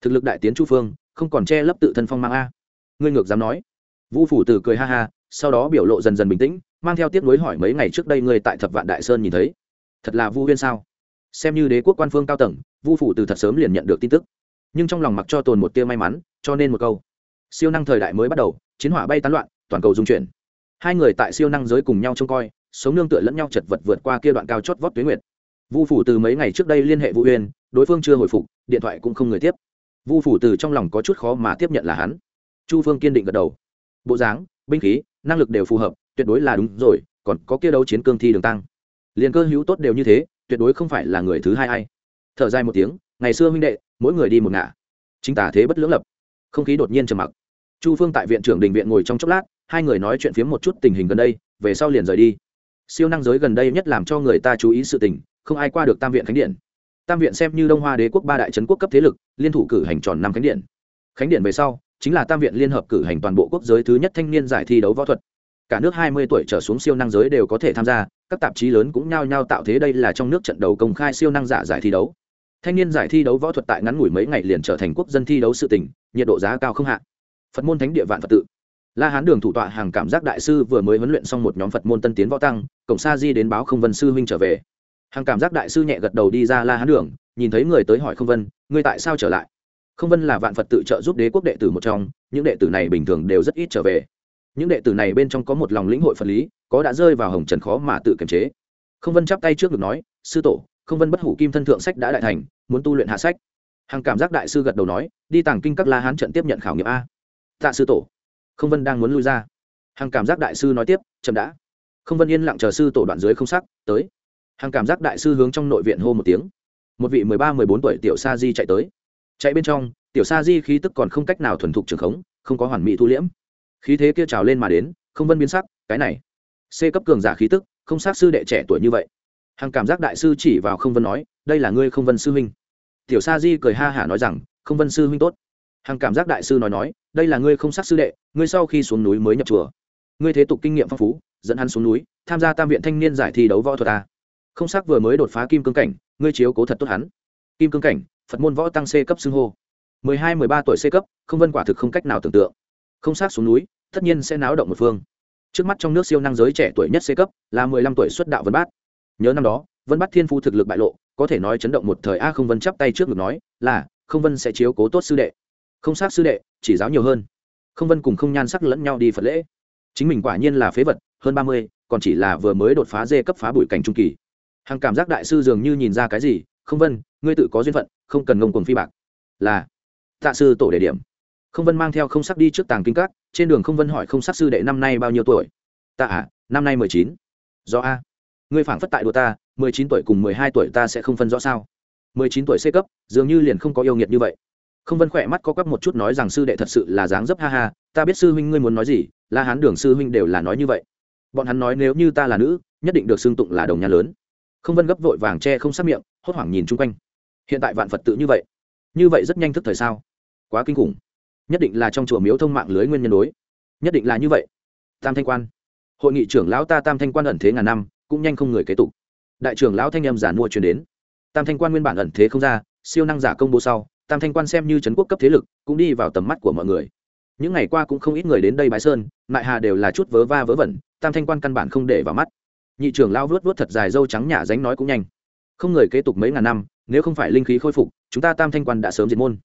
Thực lực đại tiến chu phương, không còn che lấp tự thân phong mang a. Ngươi ngược dám nói. Vũ phủ tử cười ha ha, sau đó biểu lộ dần dần bình tĩnh mang theo tiếc nuối hỏi mấy ngày trước đây ngươi tại thập vạn đại sơn nhìn thấy. Thật là vu huyên sao? Xem như đế quốc quan phương cao tầng, vu phủ từ thật sớm liền nhận được tin tức. Nhưng trong lòng mặc cho tồn một tia may mắn, cho nên một câu. Siêu năng thời đại mới bắt đầu, chiến hỏa bay tán loạn, toàn cầu dung chuyển. Hai người tại siêu năng giới cùng nhau trông coi, sống nương tựa lẫn nhau chật vật vượt qua kia đoạn cao chót vót tuyến nguyệt. Vu phủ từ mấy ngày trước đây liên hệ vũ uyên, đối phương chưa hồi phục, điện thoại cũng không người tiếp. Vu phủ từ trong lòng có chút khó mà tiếp nhận là hắn. Chu phương kiên định gật đầu. Bộ dáng, binh khí, năng lực đều phù hợp tuyệt đối là đúng rồi, còn có kia đấu chiến cương thi đường tăng. Liền cơ hữu tốt đều như thế, tuyệt đối không phải là người thứ hai ai. Thở dài một tiếng, ngày xưa huynh đệ, mỗi người đi một ngả. Chính tả thế bất lưỡng lập. Không khí đột nhiên trầm mặc. Chu phương tại viện trưởng đình viện ngồi trong chốc lát, hai người nói chuyện phiếm một chút tình hình gần đây, về sau liền rời đi. Siêu năng giới gần đây nhất làm cho người ta chú ý sự tình, không ai qua được tam viện khánh điện. Tam viện xem như đông hoa đế quốc ba đại trấn quốc cấp thế lực, liên thủ cử hành tròn năm khánh điện. Khánh điện về sau, chính là tam viện liên hợp cử hành toàn bộ quốc giới thứ nhất thanh niên giải thi đấu võ thuật cả nước 20 tuổi trở xuống siêu năng giới đều có thể tham gia, các tạp chí lớn cũng nhao nhao tạo thế đây là trong nước trận đầu công khai siêu năng giả giải thi đấu. Thanh niên giải thi đấu võ thuật tại ngắn ngủi mấy ngày liền trở thành quốc dân thi đấu sự tình, nhiệt độ giá cao không hạ. Phật môn thánh địa vạn phật tự. La hán đường thủ tọa hàng cảm giác đại sư vừa mới huấn luyện xong một nhóm phật môn tân tiến võ tăng, cổng sa di đến báo không vân sư huynh trở về. Hàng cảm giác đại sư nhẹ gật đầu đi ra la hán đường, nhìn thấy người tới hỏi không vân, ngươi tại sao trở lại? Không vân là vạn phật tự trợ giúp đế quốc đệ tử một trong, những đệ tử này bình thường đều rất ít trở về những đệ tử này bên trong có một lòng lĩnh hội phật lý, có đã rơi vào hồng trần khó mà tự kiềm chế. Không vân chắp tay trước được nói, sư tổ, không vân bất hủ kim thân thượng sách đã đại thành, muốn tu luyện hạ sách. Hằng cảm giác đại sư gật đầu nói, đi tàng kinh các la hán trận tiếp nhận khảo nghiệm a. Tạ sư tổ. Không vân đang muốn lui ra. Hằng cảm giác đại sư nói tiếp, chậm đã. Không vân yên lặng chờ sư tổ đoạn dưới không sắc, tới. Hằng cảm giác đại sư hướng trong nội viện hô một tiếng. Một vị mười ba, mười bốn tuổi tiểu sa di chạy tới. Chạy bên trong, tiểu sa di khí tức còn không cách nào thuần thục trường khống, không có hoàn mỹ thu liễm khí thế kia trào lên mà đến, không vân biến sắc, cái này, c cấp cường giả khí tức, không sát sư đệ trẻ tuổi như vậy. Hằng cảm giác đại sư chỉ vào không vân nói, đây là ngươi không vân sư huynh. Tiểu sa di cười ha hả nói rằng, không vân sư huynh tốt. Hằng cảm giác đại sư nói nói, đây là ngươi không sát sư đệ, ngươi sau khi xuống núi mới nhập chùa. Ngươi thế tục kinh nghiệm phong phú, dẫn hắn xuống núi, tham gia tam viện thanh niên giải thi đấu võ thuật ta. Không sắc vừa mới đột phá kim cương cảnh, ngươi chiếu cố thật tốt hắn. Kim cương cảnh, phật môn võ tăng c cấp xưng hô. mười hai, mười ba tuổi c cấp, không vân quả thực không cách nào tưởng tượng không sát xuống núi, tất nhiên sẽ náo động một phương. Trước mắt trong nước siêu năng giới trẻ tuổi nhất c cấp là mười lăm tuổi xuất đạo vân bát. Nhớ năm đó, vân bát thiên phu thực lực bại lộ, có thể nói chấn động một thời a không vân chắp tay trước ngực nói là, không vân sẽ chiếu cố tốt sư đệ. Không sát sư đệ, chỉ giáo nhiều hơn. Không vân cùng không nhan sắc lẫn nhau đi phật lễ. Chính mình quả nhiên là phế vật, hơn ba mươi, còn chỉ là vừa mới đột phá dê cấp phá bụi cảnh trung kỳ. Hằng cảm giác đại sư dường như nhìn ra cái gì, không vân, ngươi tự có duyên phận, không cần ngông cuồng phi bạc. Là, tạ sư tổ đề điểm không vân mang theo không sắc đi trước tàng kinh các, trên đường không vân hỏi không sắc sư đệ năm nay bao nhiêu tuổi? Ta à năm nay mười chín. Do a. Ngươi phảng phất tại đùa ta, mười chín tuổi cùng mười hai tuổi ta sẽ không phân rõ sao? mười chín tuổi c cấp, dường như liền không có yêu nghiệt như vậy. Không vân khỏe mắt có quắp một chút nói rằng sư đệ thật sự là dáng dấp ha ha, ta biết sư huynh ngươi muốn nói gì, la hán đường sư huynh đều là nói như vậy. Bọn hắn nói nếu như ta là nữ, nhất định được xưng tụng là đồng nhà lớn. Không vân gấp vội vàng che không sát miệng, hốt hoảng nhìn chung quanh. Hiện tại vạn phật tự như vậy. Như vậy rất nhanh thức thời sao? Quá kinh khủng nhất định là trong chùa miếu thông mạng lưới nguyên nhân đối. Nhất định là như vậy. Tam thanh quan. Hội nghị trưởng lão ta tam thanh quan ẩn thế ngàn năm, cũng nhanh không người kế tục. Đại trưởng lão thanh em giả mua truyền đến. Tam thanh quan nguyên bản ẩn thế không ra, siêu năng giả công bố sau, tam thanh quan xem như trấn quốc cấp thế lực, cũng đi vào tầm mắt của mọi người. Những ngày qua cũng không ít người đến đây bái sơn mại hà đều là chút vớ va vớ vẩn, tam thanh quan căn bản không để vào mắt. Nhị trưởng lao vớt vớt thật dài dâu trắng nhả dánh nói cũng nhanh. Không người kế tục mấy ngàn năm, nếu không phải linh khí khôi phục, chúng ta tam thanh quan đã sớm diệt môn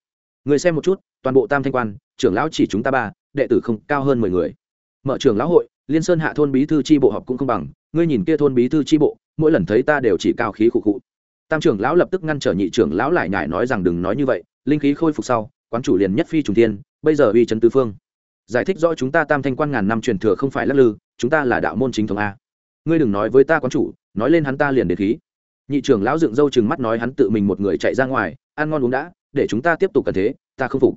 người xem một chút, toàn bộ tam thanh quan, trưởng lão chỉ chúng ta ba, đệ tử không, cao hơn mười người. Mở trưởng lão hội, liên sơn hạ thôn bí thư tri bộ họp cũng không bằng, ngươi nhìn kia thôn bí thư tri bộ, mỗi lần thấy ta đều chỉ cao khí khụ khụ. Tam trưởng lão lập tức ngăn trở nhị trưởng lão lại nhải nói rằng đừng nói như vậy, linh khí khôi phục sau, quán chủ liền nhất phi trùng tiên bây giờ uy trấn tứ phương. Giải thích rõ chúng ta tam thanh quan ngàn năm truyền thừa không phải lắc lư, chúng ta là đạo môn chính thống a. Ngươi đừng nói với ta quán chủ, nói lên hắn ta liền đến khí. Nhị trưởng lão dựng râu chừng mắt nói hắn tự mình một người chạy ra ngoài, ăn ngon uống đã để chúng ta tiếp tục cần thế, ta không phục.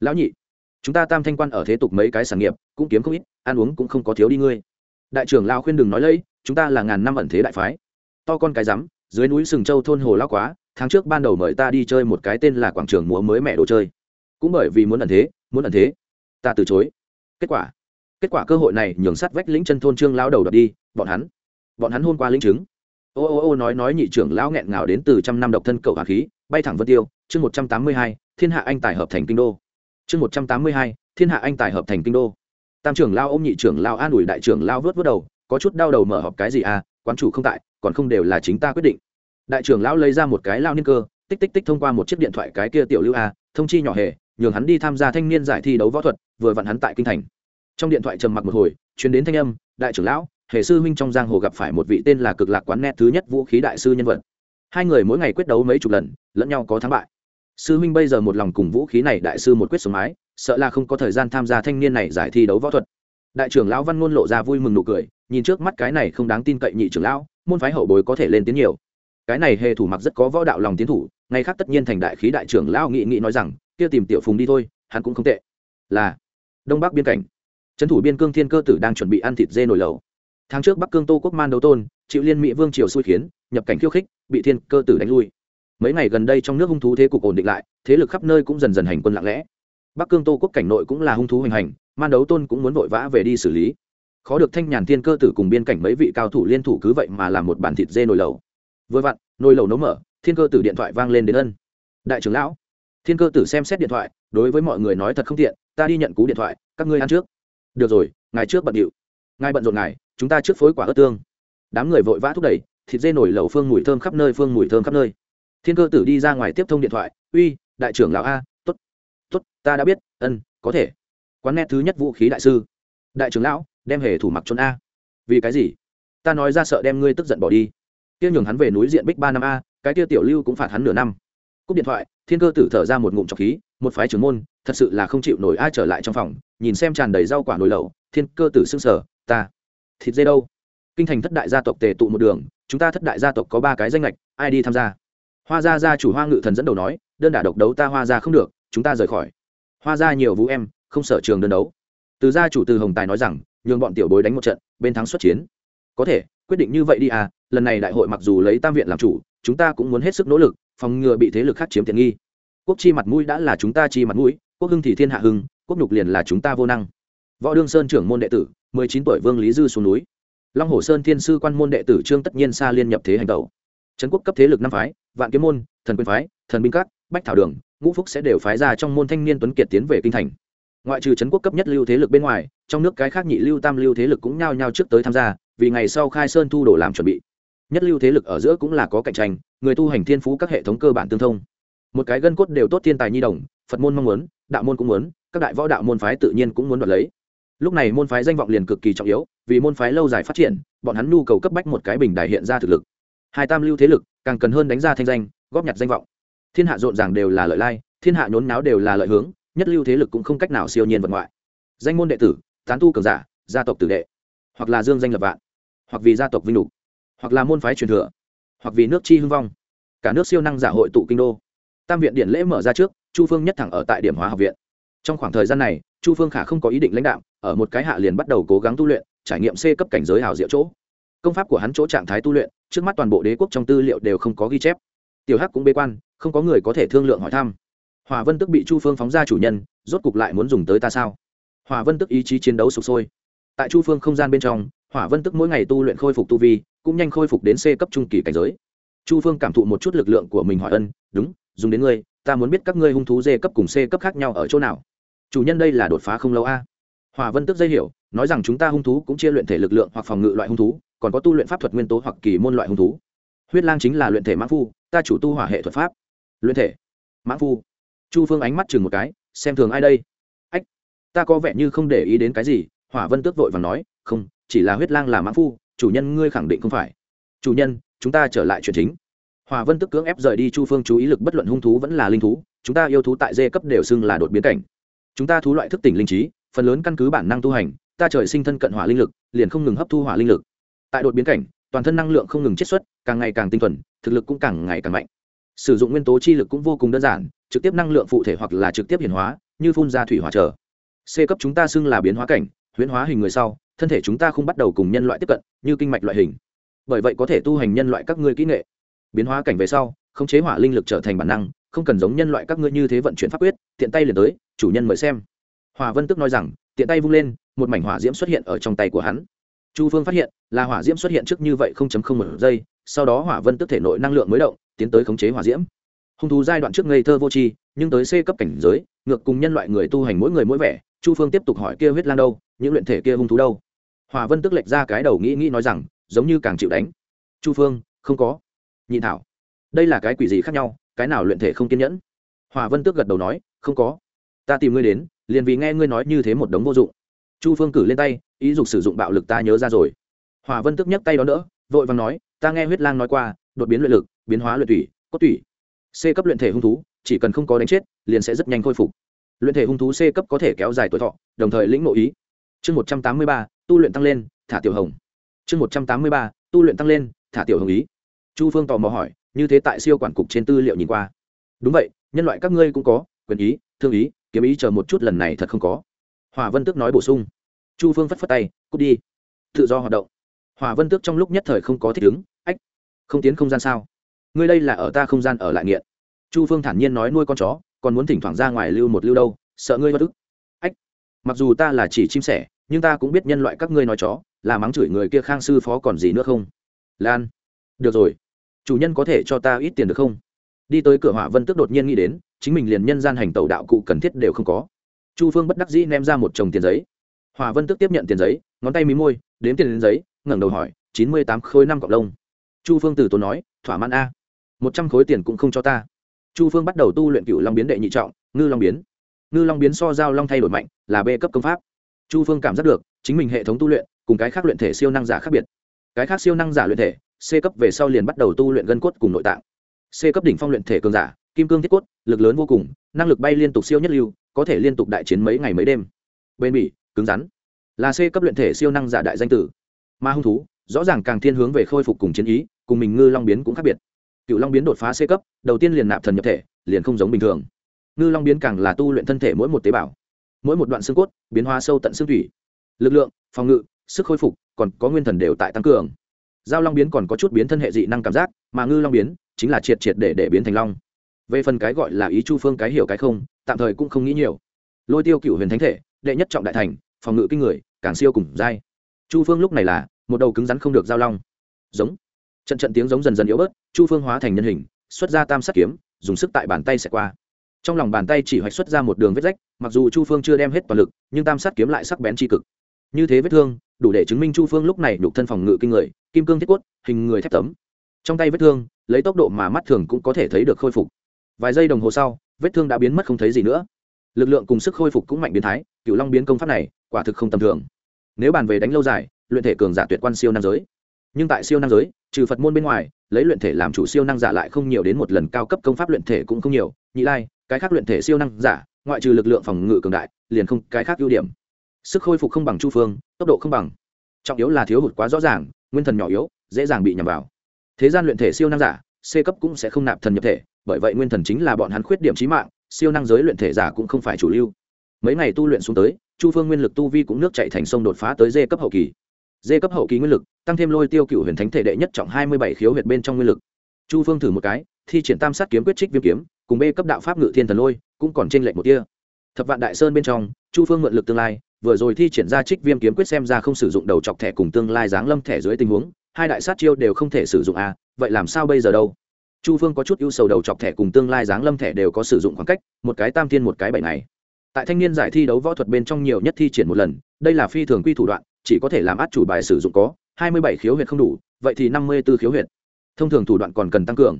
Lão nhị, chúng ta tam thanh quan ở thế tục mấy cái sản nghiệp, cũng kiếm không ít, ăn uống cũng không có thiếu đi ngươi. Đại trưởng lao khuyên đừng nói lấy chúng ta là ngàn năm ẩn thế đại phái. To con cái rắm, dưới núi sừng châu thôn hồ lao quá, tháng trước ban đầu mời ta đi chơi một cái tên là quảng trường múa mới mẹ đồ chơi. Cũng bởi vì muốn ẩn thế, muốn ẩn thế, ta từ chối. Kết quả kết quả cơ hội này nhường sắt vách lĩnh chân thôn trương lao đầu đập đi, bọn hắn bọn hắn hôn qua lĩnh chứng ô ô ô nói nói nhị trưởng lão nghẹn ngào đến từ trăm năm độc thân cầu hà khí, bay thẳng vân tiêu, chương một trăm tám mươi hai, thiên hạ anh tài hợp thành kinh đô. Chương một trăm tám mươi hai, thiên hạ anh tài hợp thành kinh đô. Tam trưởng lao ôm nhị trưởng lao an ủi đại trưởng lao vớt vớt đầu, có chút đau đầu mở họp cái gì à quán chủ không tại, còn không đều là chính ta quyết định. Đại trưởng lão lấy ra một cái lao niên cơ, tích tích tích thông qua một chiếc điện thoại cái kia tiểu lưu a thông chi nhỏ hề, nhường hắn đi tham gia thanh niên giải thi đấu võ thuật, vừa vặn hắn tại kinh thành. Trong điện thoại trầm mặc một hồi chuyến đến thanh âm, đại trưởng lão hệ sư huynh trong giang hồ gặp phải một vị tên là cực lạc quán nét thứ nhất vũ khí đại sư nhân vật. Hai người mỗi ngày quyết đấu mấy chục lần, lẫn nhau có thắng bại. Sư huynh bây giờ một lòng cùng vũ khí này đại sư một quyết sống mái, sợ là không có thời gian tham gia thanh niên này giải thi đấu võ thuật. Đại trưởng lão văn ngôn lộ ra vui mừng nụ cười, nhìn trước mắt cái này không đáng tin cậy nhị trưởng lão, môn phái hậu bối có thể lên tiến nhiều. Cái này hề thủ mặc rất có võ đạo lòng tiến thủ, ngay khác tất nhiên thành đại khí đại trưởng lão nghị nghị nói rằng, kia tìm tiểu phùng đi thôi, hắn cũng không tệ. Là đông bắc biên cảnh. Trấn thủ biên cương thiên cơ tử đang chuẩn bị ăn thịt dê nổi lầu tháng trước bắc cương tô quốc man đấu tôn, chịu liên mỹ vương triều xui khiến, nhập cảnh khiêu khích, bị thiên cơ tử đánh lui. Mấy ngày gần đây trong nước hung thú thế cục ổn định lại, thế lực khắp nơi cũng dần dần hành quân lặng lẽ. Bắc cương tô quốc cảnh nội cũng là hung thú hoành hành, man đấu tôn cũng muốn vội vã về đi xử lý. Khó được thanh nhàn thiên cơ tử cùng biên cảnh mấy vị cao thủ liên thủ cứ vậy mà làm một bản thịt dê nồi lẩu. Vừa vặn, nồi lẩu nấu mở, thiên cơ tử điện thoại vang lên đến ân. Đại trưởng lão. Thiên cơ tử xem xét điện thoại, đối với mọi người nói thật không tiện, ta đi nhận cú điện thoại, các ngươi ăn trước. Được rồi, ngài trước bận điệu. Ngài bận rộn ngài chúng ta trước phối quả ớt tương. Đám người vội vã thúc đẩy, thịt dê nổi lẩu phương mùi thơm khắp nơi, phương mùi thơm khắp nơi. Thiên cơ tử đi ra ngoài tiếp thông điện thoại, uy, đại trưởng lão a t ố t t ố t ta đã biết, ân, có thể. Quán nét thứ nhất vũ khí đại sư. Đại trưởng lão, đem hề thủ mặc trốn a. Vì cái gì? Ta nói ra sợ đem ngươi tức giận bỏ đi. Kia nhường hắn về núi diện bích ba năm a, cái kia tiểu lưu cũng phạt hắn nửa năm. Cúp điện thoại, thiên cơ tử thở ra một ngụm trọc khí, một phái trưởng môn, thật sự là không chịu nổi ai trở lại trong phòng, nhìn xem tràn đầy rau quả nồi lẩu, thiên cơ tử s ư n g sở ta thịt dê đâu? Kinh thành thất đại gia tộc tề tụ một đường, chúng ta thất đại gia tộc có ba cái danh lệch, ai đi tham gia? Hoa gia gia chủ hoa ngự thần dẫn đầu nói, đơn đả độc đấu ta hoa gia không được, chúng ta rời khỏi. Hoa gia nhiều vũ em, không sở trường đơn đấu. Từ gia chủ từ hồng tài nói rằng, nhường bọn tiểu bối đánh một trận, bên thắng xuất chiến. Có thể, quyết định như vậy đi à lần này đại hội mặc dù lấy tam viện làm chủ, chúng ta cũng muốn hết sức nỗ lực, phòng ngừa bị thế lực khác chiếm tiện nghi. Quốc chi mặt mũi đã là chúng ta chi mặt mũi, quốc hưng thì thiên hạ hưng, quốc nhục liền là chúng ta vô năng. Võ đương sơn trưởng môn đệ tử mười chín tuổi vương lý dư xuống núi. Long hồ sơn thiên sư quan môn đệ tử trương tất nhiên xa liên nhập thế hành tẩu. Trấn quốc cấp thế lực năm phái, vạn kiếm môn, thần quyền phái, thần binh các, bách thảo đường, ngũ phúc sẽ đều phái ra trong môn thanh niên tuấn kiệt tiến về kinh thành. Ngoại trừ trấn quốc cấp nhất lưu thế lực bên ngoài, trong nước cái khác nhị lưu tam lưu thế lực cũng nhao nhao trước tới tham gia, vì ngày sau khai sơn thu đồ làm chuẩn bị. Nhất lưu thế lực ở giữa cũng là có cạnh tranh, người tu hành thiên phú các hệ thống cơ bản tương thông. Một cái gân cốt đều tốt thiên tài nhi đồng, phật môn mong muốn, đạo môn cũng muốn, các đại võ đạo môn phái tự nhiên cũng muốn đoạt lấy lúc này môn phái danh vọng liền cực kỳ trọng yếu, vì môn phái lâu dài phát triển, bọn hắn nhu cầu cấp bách một cái bình đại hiện ra thực lực. Hai tam lưu thế lực, càng cần hơn đánh ra thanh danh, góp nhặt danh vọng. Thiên hạ rộn ràng đều là lợi lai, thiên hạ nhốn náo đều là lợi hướng, nhất lưu thế lực cũng không cách nào siêu nhiên vật ngoại. Danh môn đệ tử, tán tu cường giả, gia tộc tử đệ. Hoặc là dương danh lập vạn. Hoặc vì gia tộc vinh lục. Hoặc là môn phái truyền thừa. Hoặc vì nước chi hưng vong. Cả nước siêu năng giả hội tụ kinh đô. Tam viện điện lễ mở ra trước, chu phương nhất thẳng ở tại điểm hóa học viện trong khoảng thời gian này, chu phương khả không có ý định lãnh đạo ở một cái hạ liền bắt đầu cố gắng tu luyện, trải nghiệm c cấp cảnh giới hào diệu chỗ. Công pháp của hắn chỗ trạng thái tu luyện, trước mắt toàn bộ đế quốc trong tư liệu đều không có ghi chép. Tiểu hắc cũng bế quan, không có người có thể thương lượng hỏi thăm. Hòa vân tức bị chu phương phóng ra chủ nhân, rốt cục lại muốn dùng tới ta sao? Hòa vân tức ý chí chiến đấu sụp sôi. Tại chu phương không gian bên trong, hỏa vân tức mỗi ngày tu luyện khôi phục tu vi, cũng nhanh khôi phục đến c cấp trung kỳ cảnh giới. Chu phương cảm thụ một chút lực lượng của mình hỏi ân, đúng, dùng đến ngươi, ta muốn biết các ngươi hung thú d cấp cùng c cấp khác nhau ở chỗ nào? Chủ nhân đây là đột phá không lâu a. Hòa vân tức dây hiểu, nói rằng chúng ta hung thú cũng chia luyện thể lực lượng hoặc phòng ngự loại hung thú, còn có tu luyện pháp thuật nguyên tố hoặc kỳ môn loại hung thú. Huyết lang chính là luyện thể mãn phu, ta chủ tu hỏa hệ thuật pháp. Luyện thể mãn phu. Chu phương ánh mắt chừng một cái, xem thường ai đây? Ách, ta có vẻ như không để ý đến cái gì, hỏa vân tước vội và nói, không, chỉ là huyết lang là mãn phu, chủ nhân ngươi khẳng định không phải. Chủ nhân, chúng ta trở lại chuyện chính. Hòa vân tức cưỡng ép rời đi chu phương chú ý lực bất luận hung thú vẫn là linh thú, chúng ta yêu thú tại dê cấp đều xưng là đột biến cảnh chúng ta thú loại thức tỉnh linh trí, phần lớn căn cứ bản năng tu hành, ta trời sinh thân cận hỏa linh lực, liền không ngừng hấp thu hỏa linh lực. Tại đột biến cảnh, toàn thân năng lượng không ngừng chiết xuất, càng ngày càng tinh thuần, thực lực cũng càng ngày càng mạnh. Sử dụng nguyên tố chi lực cũng vô cùng đơn giản, trực tiếp năng lượng phụ thể hoặc là trực tiếp hiển hóa, như phun ra thủy hỏa trở. C cấp chúng ta xưng là biến hóa cảnh, huyễn hóa hình người sau, thân thể chúng ta không bắt đầu cùng nhân loại tiếp cận, như kinh mạch loại hình. Bởi vậy có thể tu hành nhân loại các ngươi kỹ nghệ. Biến hóa cảnh về sau, khống chế hỏa linh lực trở thành bản năng, không cần giống nhân loại các ngươi như thế vận chuyển pháp quyết, tiện tay liền tới chủ nhân mời xem. Hòa vân tức nói rằng, tiện tay vung lên, một mảnh hỏa diễm xuất hiện ở trong tay của hắn. Chu phương phát hiện, là hỏa diễm xuất hiện trước như vậy không chấm không một giây, sau đó hỏa vân tức thể nội năng lượng mới động, tiến tới khống chế hỏa diễm. Hung thú giai đoạn trước ngây thơ vô tri, nhưng tới c cấp cảnh giới, ngược cùng nhân loại người tu hành mỗi người mỗi vẻ, chu phương tiếp tục hỏi kia huyết lan đâu, những luyện thể kia hung thú đâu? Hòa vân tức lệch ra cái đầu nghĩ nghĩ nói rằng, giống như càng chịu đánh. Chu phương, không có. Nhị thảo, đây là cái quỷ gì khác nhau, cái nào luyện thể không kiên nhẫn? Hòa vân tước gật đầu nói, không có ta tìm ngươi đến, liền vì nghe ngươi nói như thế một đống vô dụng. Chu phương cử lên tay, ý dục sử dụng bạo lực ta nhớ ra rồi. Hòa vân tức nhấc tay đó đỡ, vội vàng nói, ta nghe huyết lang nói qua, đột biến luyện lực, biến hóa luyện tủy, cốt tủy. C cấp luyện thể hung thú, chỉ cần không có đánh chết, liền sẽ rất nhanh khôi phục. Luyện thể hung thú c cấp có thể kéo dài tuổi thọ, đồng thời lĩnh nội ý. Chương một trăm tám mươi ba, tu luyện tăng lên, thả tiểu hồng. Chương một trăm tám mươi ba, tu luyện tăng lên, thả tiểu hồng ý. Chu phương tò mò hỏi, như thế tại siêu quản cục trên tư liệu nhìn qua. Đúng vậy, nhân loại các ngươi cũng có, quyền ý, thương ý kiếm ý chờ một chút lần này thật không có. Hòa vân Tước nói bổ sung. Chu phương phất phất tay, cút đi. Tự do hoạt động. Hòa vân tước trong lúc nhất thời không có thích ứng. Ách, không tiến không gian sao? Ngươi đây là ở ta không gian ở lại nghiện. Chu phương thản nhiên nói nuôi con chó, còn muốn thỉnh thoảng ra ngoài lưu một lưu đâu, sợ ngươi bất ức. Ách, mặc dù ta là chỉ chim sẻ, nhưng ta cũng biết nhân loại các ngươi nói chó, là mắng chửi người kia khang sư phó còn gì nữa không? Lan, được rồi. Chủ nhân có thể cho ta ít tiền được không? Đi tới cửa hỏa vân tức đột nhiên nghĩ đến chính mình liền nhân gian hành tẩu đạo cụ cần thiết đều không có. Chu phương bất đắc dĩ ném ra một chồng tiền giấy. Hòa vân tức tiếp nhận tiền giấy, ngón tay mí môi, đếm tiền đến giấy, ngẩng đầu hỏi, chín mươi tám khối năm cọc lông. Chu phương từ tốn nói, thỏa mãn a. Một trăm khối tiền cũng không cho ta. Chu phương bắt đầu tu luyện cựu long biến đệ nhị trọng, ngư long biến. Ngư long biến so giao long thay đổi mạnh, là b cấp công pháp. Chu phương cảm giác được, chính mình hệ thống tu luyện, cùng cái khác luyện thể siêu năng giả khác biệt. Cái khác siêu năng giả luyện thể, c cấp về sau liền bắt đầu tu luyện gân cốt cùng nội tạng. C cấp đỉnh phong luyện thể cường giả kim cương thiết cốt, lực lớn vô cùng, năng lực bay liên tục siêu nhất lưu, có thể liên tục đại chiến mấy ngày mấy đêm. Bên bỉ, cứng rắn. Là c cấp luyện thể siêu năng giả đại danh tử. Ma hung thú, rõ ràng càng thiên hướng về khôi phục cùng chiến ý, cùng mình ngư long biến cũng khác biệt. Cựu long biến đột phá c cấp, đầu tiên liền nạp thần nhập thể, liền không giống bình thường. Ngư long biến càng là tu luyện thân thể mỗi một tế bào, mỗi một đoạn xương cốt, biến hóa sâu tận xương thủy. Lực lượng, phòng ngự, sức khôi phục, còn có nguyên thần đều tại tăng cường. Giao long biến còn có chút biến thân hệ dị năng cảm giác, mà ngư long biến chính là triệt triệt để để biến thành long về phần cái gọi là ý chu phương cái hiểu cái không, tạm thời cũng không nghĩ nhiều. Lôi tiêu cựu huyền thánh thể, đệ nhất trọng đại thành, phòng ngự kinh người, càng siêu cùng dai chu phương lúc này là, một đầu cứng rắn không được giao long. Giống. Trận trận tiếng giống dần dần yếu bớt, chu phương hóa thành nhân hình, xuất ra tam sắt kiếm, dùng sức tại bàn tay xẻ qua. Trong lòng bàn tay chỉ hoạch xuất ra một đường vết rách, mặc dù chu phương chưa đem hết toàn lực, nhưng tam sát kiếm lại sắc bén tri cực. Như thế vết thương, đủ để chứng minh chu phương lúc này nhục thân phòng ngự kinh người, kim cương thiết quất hình người thép tấm. Trong tay vết thương, lấy tốc độ mà mắt thường cũng có thể thấy được khôi phục vài giây đồng hồ sau, vết thương đã biến mất không thấy gì nữa. Lực lượng cùng sức khôi phục cũng mạnh biến thái cựu long biến công pháp này, quả thực không tầm thường. Nếu bàn về đánh lâu dài, luyện thể cường giả tuyệt quan siêu nam giới. Nhưng tại siêu nam giới, trừ phật môn bên ngoài, lấy luyện thể làm chủ siêu năng giả lại không nhiều đến một lần cao cấp công pháp luyện thể cũng không nhiều. Nhị lai, cái khác luyện thể siêu năng giả, ngoại trừ lực lượng phòng ngự cường đại, liền không cái khác ưu điểm. Sức khôi phục không bằng chu phương, tốc độ không bằng. Trọng yếu là thiếu hụt quá rõ ràng, nguyên thần nhỏ yếu, dễ dàng bị nhầm vào. Thế gian luyện thể siêu năng giả, c cấp cũng sẽ không nạp thần nhập thể bởi vậy nguyên thần chính là bọn hắn khuyết điểm trí mạng, siêu năng giới luyện thể giả cũng không phải chủ lưu. Mấy ngày tu luyện xuống tới, chu phương nguyên lực tu vi cũng nước chạy thành sông đột phá tới d cấp hậu kỳ. D cấp hậu kỳ nguyên lực, tăng thêm lôi tiêu cựu huyền thánh thể đệ nhất trọng hai mươi bảy khiếu huyệt bên trong nguyên lực. Chu phương thử một cái, thi triển tam sát kiếm quyết trích viêm kiếm, cùng b cấp đạo pháp ngự thiên thần lôi, cũng còn trên lệnh một tia. Thập vạn đại sơn bên trong, chu phương mượn lực tương lai, vừa rồi thi triển ra trích viêm kiếm quyết xem ra không sử dụng đầu chọc thẻ cùng tương lai giáng lâm thẻ dưới tình huống, hai đại sát chiêu đều không thể sử dụng à vậy làm sao bây giờ đâu? Chu phương có chút ưu sầu đầu chọc thẻ cùng tương lai giáng lâm thẻ đều có sử dụng khoảng cách, một cái tam thiên một cái bảy ngày. Tại thanh niên giải thi đấu võ thuật bên trong nhiều nhất thi triển một lần, đây là phi thường quy thủ đoạn, chỉ có thể làm át chủ bài sử dụng có, hai mươi bảy khiếu huyệt không đủ, vậy thì năm mươi b ố khiếu huyệt. Thông thường thủ đoạn còn cần tăng cường.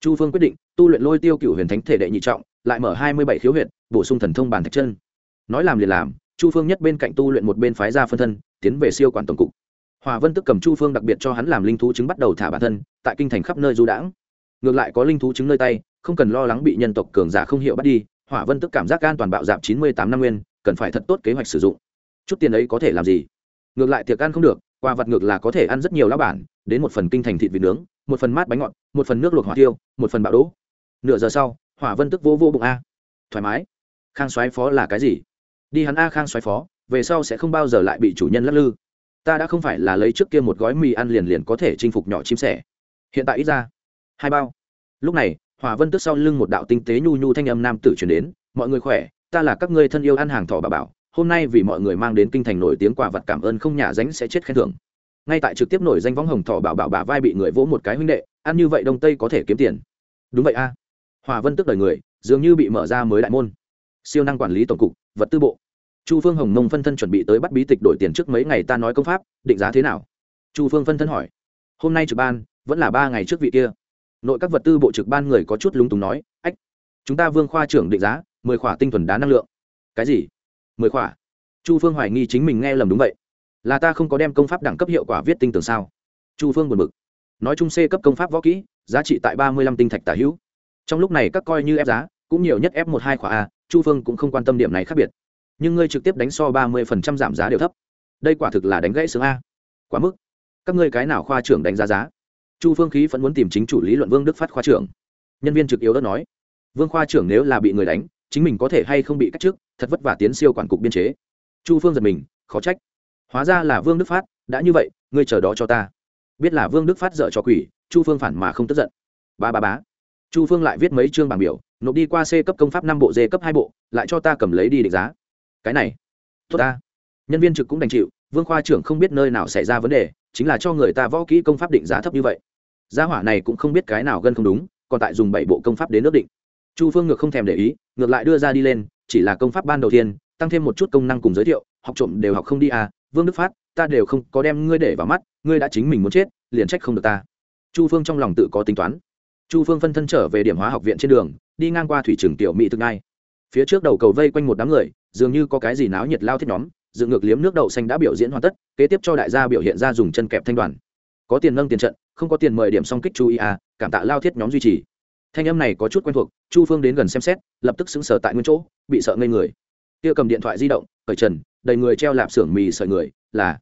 Chu phương quyết định, tu luyện lôi tiêu cựu huyền thánh thể đệ nhị trọng, lại mở hai mươi bảy khiếu huyệt, bổ sung thần thông bản thạch chân. Nói làm liền làm, chu phương nhất bên cạnh tu luyện một bên phái ra phân thân, tiến về siêu quản tổng cục. Hòa vân tức cầm chu phương đặc biệt cho hắn làm linh thú chứng bắt đầu thả bản thân, tại kinh thành khắp nơi du đãng ngược lại có linh thú chứng nơi tay, không cần lo lắng bị nhân tộc cường giả không hiểu bắt đi, hỏa vân tức cảm giác an toàn bạo dạp chín mươi tám năm nguyên, cần phải thật tốt kế hoạch sử dụng. Chút tiền ấy có thể làm gì? Ngược lại tiệc ăn không được, quà vặt ngược là có thể ăn rất nhiều lá bản, đến một phần kinh thành thịt vịt nướng, một phần mát bánh ngọt, một phần nước luộc hỏa tiêu một phần bạo đỗ. Nửa giờ sau, hỏa vân tức vô vô bụng a. Thoải mái. Khang soái phó là cái gì? Đi hắn a khang soái phó, về sau sẽ không bao giờ lại bị chủ nhân lắc lư. Ta đã không phải là lấy trước kia một gói mì ăn liền liền có thể chinh phục nhỏ chim sẻ. Hiện tại ít ra hai bao. Lúc này hỏa vân tức sau lưng một đạo tinh tế nhu nhu thanh âm nam tử chuyển đến, mọi người khỏe, ta là các ngươi thân yêu ăn hàng thỏ bà bảo, hôm nay vì mọi người mang đến kinh thành nổi tiếng quả vật cảm ơn không nhà ránh sẽ chết khen thưởng. Ngay tại trực tiếp nổi danh võng hồng thỏ bảo bảo bà vai bị người vỗ một cái huynh đệ, ăn như vậy đông tây có thể kiếm tiền. Đúng vậy a. Hòa vân tức đời người, dường như bị mở ra mới đại môn. Siêu năng quản lý tổng cục, vật tư bộ. Chu phương hồng mông phân thân chuẩn bị tới bắt bí tịch đổi tiền trước mấy ngày ta nói công pháp, định giá thế nào? Chu phương phân thân hỏi. Hôm nay trực ban, vẫn là ba ngày trước vị kia nội các vật tư bộ trực ban người có chút lúng túng nói, ách, chúng ta vương khoa trưởng định giá, mười khỏa tinh thuần đá năng lượng. Cái gì? Mười khỏa. Chu phương hoài nghi chính mình nghe lầm đúng vậy. Là ta không có đem công pháp đẳng cấp hiệu quả viết tinh tường sao? Chu phương buồn bực. Nói chung c cấp công pháp võ kỹ, giá trị tại ba mươi lăm tinh thạch tả hữu. Trong lúc này các coi như ép giá, cũng nhiều nhất ép một hai khỏa a, chu phương cũng không quan tâm điểm này khác biệt. Nhưng ngươi trực tiếp đánh so ba mươi phần trăm giảm giá đều thấp. Đây quả thực là đánh gãy xướng a. Quá mức. Các ngươi cái nào khoa trưởng đánh giá giá? Chu phương khí vẫn muốn tìm chính chủ lý luận vương đức phát khoa trưởng. Nhân viên trực yếu đất nói, vương khoa trưởng nếu là bị người đánh, chính mình có thể hay không bị cách chức, thật vất vả tiến siêu quản cục biên chế. Chu phương giật mình, khó trách. Hóa ra là vương đức phát đã như vậy, ngươi chờ đó cho ta. Biết là vương đức phát dợ cho quỷ, chu phương phản mà không tức giận. Ba ba bá chu phương lại viết mấy chương bảng biểu, nộp đi qua c cấp công pháp năm bộ, d cấp hai bộ, lại cho ta cầm lấy đi định giá. Cái này, tốt ta. Nhân viên trực cũng đành chịu, vương khoa trưởng không biết nơi nào xảy ra vấn đề, chính là cho người ta võ kỹ công pháp định giá thấp như vậy gia hỏa này cũng không biết cái nào gân không đúng, còn tại dùng bảy bộ công pháp đến ước định. Chu phương ngược không thèm để ý, ngược lại đưa ra đi lên, chỉ là công pháp ban đầu tiên, tăng thêm một chút công năng cùng giới thiệu, học trộm đều học không đi à vương đức phát, ta đều không có đem ngươi để vào mắt, ngươi đã chính mình muốn chết, liền trách không được ta. Chu phương trong lòng tự có tính toán. Chu phương phân thân trở về điểm hóa học viện trên đường, đi ngang qua thủy trường tiểu mỹ thực ngay. Phía trước đầu cầu vây quanh một đám người, dường như có cái gì náo nhiệt lao thiết nhóm, dựng ngược liếm nước đậu xanh đã biểu diễn hoàn tất, kế tiếp cho đại gia biểu hiện ra dùng chân kẹp thanh đoàn có tiền nâng tiền trận, không có tiền mời điểm song kích chú ý à cảm tạ lao thiết nhóm duy trì. Thanh âm này có chút quen thuộc, chu phương đến gần xem xét, lập tức xứng sở tại nguyên chỗ, bị sợ ngây người. Kia cầm điện thoại di động khởi trần, đầy người treo lạp xưởng mì sợi người, là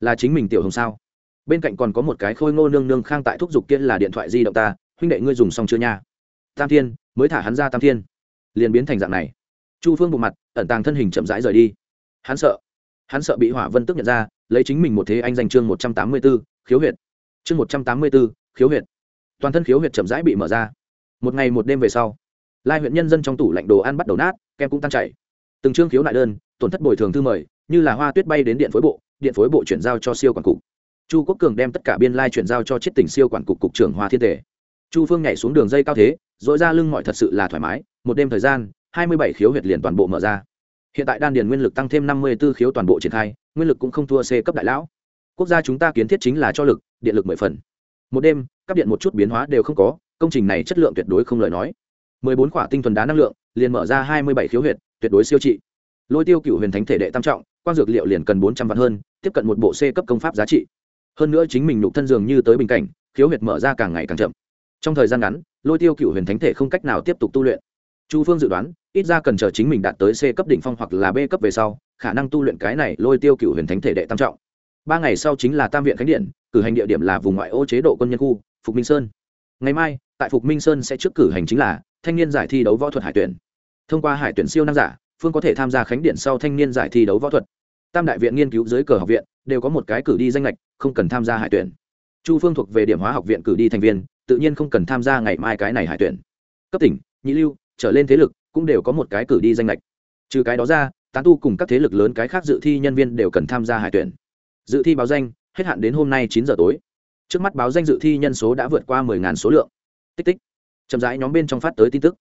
là chính mình tiểu hồng sao? Bên cạnh còn có một cái khôi ngô nương nương khang tại thúc giục kia là điện thoại di động ta, huynh đệ ngươi dùng xong chưa nha? Tam thiên, mới thả hắn ra tam thiên. Liền biến thành dạng này. Chu phương bộ mặt, ẩn tàng thân hình chậm rãi rời đi. Hắn sợ hắn sợ bị hỏa vân tức nhận ra, lấy chính mình một thế anh danh chương một trăm tám mươi b ố khiếu huyệt chương một trăm tám mươi bốn, khiếu huyệt. Toàn thân khiếu huyệt chậm rãi bị mở ra. Một ngày một đêm về sau, lai huyện nhân dân trong tủ lạnh đồ ăn bắt đầu nát, kem cũng tan chảy. Từng chương khiếu nại đơn, tổn thất bồi thường thư mời, như là hoa tuyết bay đến điện phối bộ, điện phối bộ chuyển giao cho siêu quản cục. Chu quốc cường đem tất cả biên lai chuyển giao cho chiết tỉnh siêu quản cục cục trưởng hoa thiên tể chu phương nhảy xuống đường dây cao thế dội ra lưng mọi thật sự là thoải mái, một đêm thời gian, hai mươi bảy khiếu huyệt liền toàn bộ mở ra. Hiện tại đan điền nguyên lực tăng thêm năm mươi b ố khiếu toàn bộ triển khai, nguyên lực cũng không thua c cấp đại lão quốc gia chúng ta kiến thiết chính là cho lực, điện lực mười phần. Một đêm các điện một chút biến hóa đều không có, công trình này chất lượng tuyệt đối không lời nói. mười bốn khỏa tinh thuần đá năng lượng, liền mở ra hai mươi bảy khiếu huyệt, tuyệt đối siêu trị. Lôi tiêu cựu huyền thánh thể đệ tam trọng, quang dược liệu liền cần bốn trăm vạn hơn, tiếp cận một bộ c cấp công pháp giá trị. Hơn nữa chính mình nhục thân dường như tới bình cảnh, khiếu huyệt mở ra càng ngày càng chậm. Trong thời gian ngắn, lôi tiêu cựu huyền thánh thể không cách nào tiếp tục tu luyện. Chu phương dự đoán, ít ra cần chờ chính mình đạt tới c cấp đỉnh phong hoặc là b cấp về sau, khả năng tu luyện cái này lôi tiêu cựu huyền thánh thể đệ tam trọng ba ngày sau chính là tam viện khánh điện, cử hành địa điểm là vùng ngoại ô chế độ quân nhân khu, phục minh sơn. Ngày mai, tại phục minh sơn sẽ trước cử hành chính là thanh niên giải thi đấu võ thuật hải tuyển. Thông qua hải tuyển siêu năng giả, phương có thể tham gia khánh điện sau thanh niên giải thi đấu võ thuật. Tam đại viện nghiên cứu dưới cờ học viện đều có một cái cử đi danh lệch, không cần tham gia hải tuyển. Chu phương thuộc về điểm hóa học viện cử đi thành viên, tự nhiên không cần tham gia ngày mai cái này hải tuyển. Cấp tỉnh, nhị lưu, trở lên thế lực cũng đều có một cái cử đi danh lệch. Trừ cái đó ra, tán tu cùng các thế lực lớn cái khác dự thi nhân viên đều cần tham gia hải tuyển dự thi báo danh, hết hạn đến hôm nay chín giờ tối. Trước mắt báo danh dự thi nhân số đã vượt qua mười ngàn số lượng. Tích tích. Chậm rãi nhóm bên trong phát tới tin tức.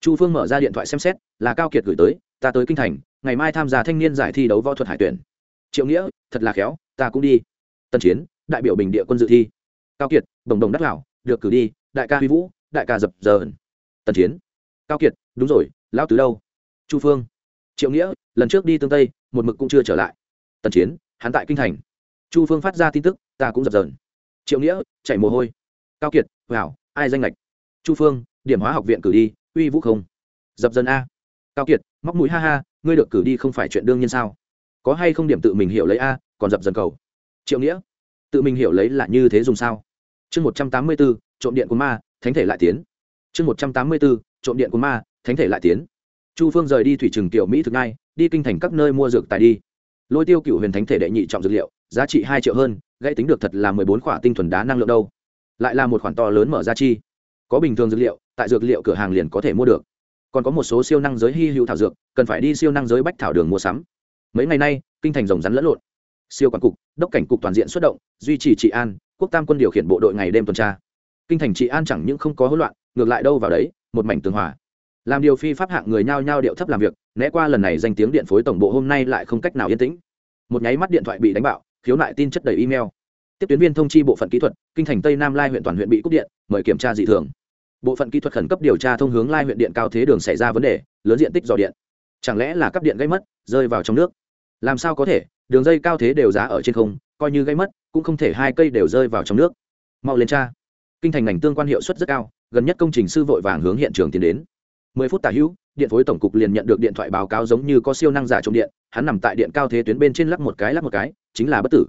Chu phương mở ra điện thoại xem xét, là cao kiệt gửi tới, ta tới kinh thành, ngày mai tham gia thanh niên giải thi đấu võ thuật hải tuyển. Triệu nghĩa, thật là khéo, ta cũng đi. Tân chiến, đại biểu bình địa quân dự thi. Cao kiệt, đồng đồng đắc lão được cử đi, đại ca huy vũ, đại ca dập giờ tần chiến. Cao kiệt, đúng rồi, lão tứ đâu? Chu phương. Triệu nghĩa, lần trước đi tương tây, một mực cũng chưa trở lại. Tần chiến, hắn tại kinh thành chu phương phát ra tin tức, ta cũng dập dờn. Triệu nghĩa chạy mồ hôi. Cao kiệt vào ai danh lệch chu phương, điểm hóa học viện cử đi, uy vũ không? Dập dần a. Cao kiệt, móc mũi, ha ha, ngươi được cử đi không phải chuyện đương nhiên sao? Có hay không điểm tự mình hiểu lấy a, còn dập dần cầu. Triệu nghĩa, tự mình hiểu lấy là như thế dùng sao? Chương một trăm tám mươi bốn, trộm điện của ma, thánh thể lại tiến. Chương một trăm tám mươi bốn, trộm điện của ma, thánh thể lại tiến. Chu phương rời đi thủy trừng tiểu mỹ thực ngay đi kinh thành các nơi mua dược tài đi lôi tiêu cựu huyền thánh thể đệ nhị trọng dược liệu, giá trị hai triệu hơn, gãy tính được thật là mười bốn khoả tinh thuần đá năng lượng đâu. Lại là một khoản to lớn mở ra chi. Có bình thường dược liệu, tại dược liệu cửa hàng liền có thể mua được. Còn có một số siêu năng giới hy hữu thảo dược, cần phải đi siêu năng giới bách thảo đường mua sắm. Mấy ngày nay, kinh thành rồng rắn lẫn lộn. Siêu quản cục, đốc cảnh cục toàn diện xuất động, duy trì trị an, quốc tam quân điều khiển bộ đội ngày đêm tuần tra. Kinh thành trị an chẳng những không có hỗn loạn, ngược lại đâu vào đấy, một mảnh tường hòa làm điều phi pháp hạng người nhao nhao điệu thấp làm việc, né qua lần này danh tiếng điện phối tổng bộ hôm nay lại không cách nào yên tĩnh. Một nháy mắt điện thoại bị đánh bạo, khiếu nại tin chất đầy email. Tiếp tuyến viên thông chi bộ phận kỹ thuật, kinh thành tây nam lai huyện toàn huyện bị cúp điện, mời kiểm tra dị thường. Bộ phận kỹ thuật khẩn cấp điều tra thông hướng lai huyện điện cao thế đường xảy ra vấn đề, lớn diện tích dò điện. Chẳng lẽ là cấp điện gây mất, rơi vào trong nước? Làm sao có thể, đường dây cao thế đều giá ở trên không, coi như gây mất, cũng không thể hai cây đều rơi vào trong nước. Mau lên tra. Kinh thành ngành tương quan hiệu suất rất cao, gần nhất công trình sư vội vàng hướng hiện trường tiến đến mười phút tả hữu, điện phối tổng cục liền nhận được điện thoại báo cáo giống như có siêu năng giả trộm điện, hắn nằm tại điện cao thế tuyến bên trên lắc một cái lắc một cái, chính là bất tử.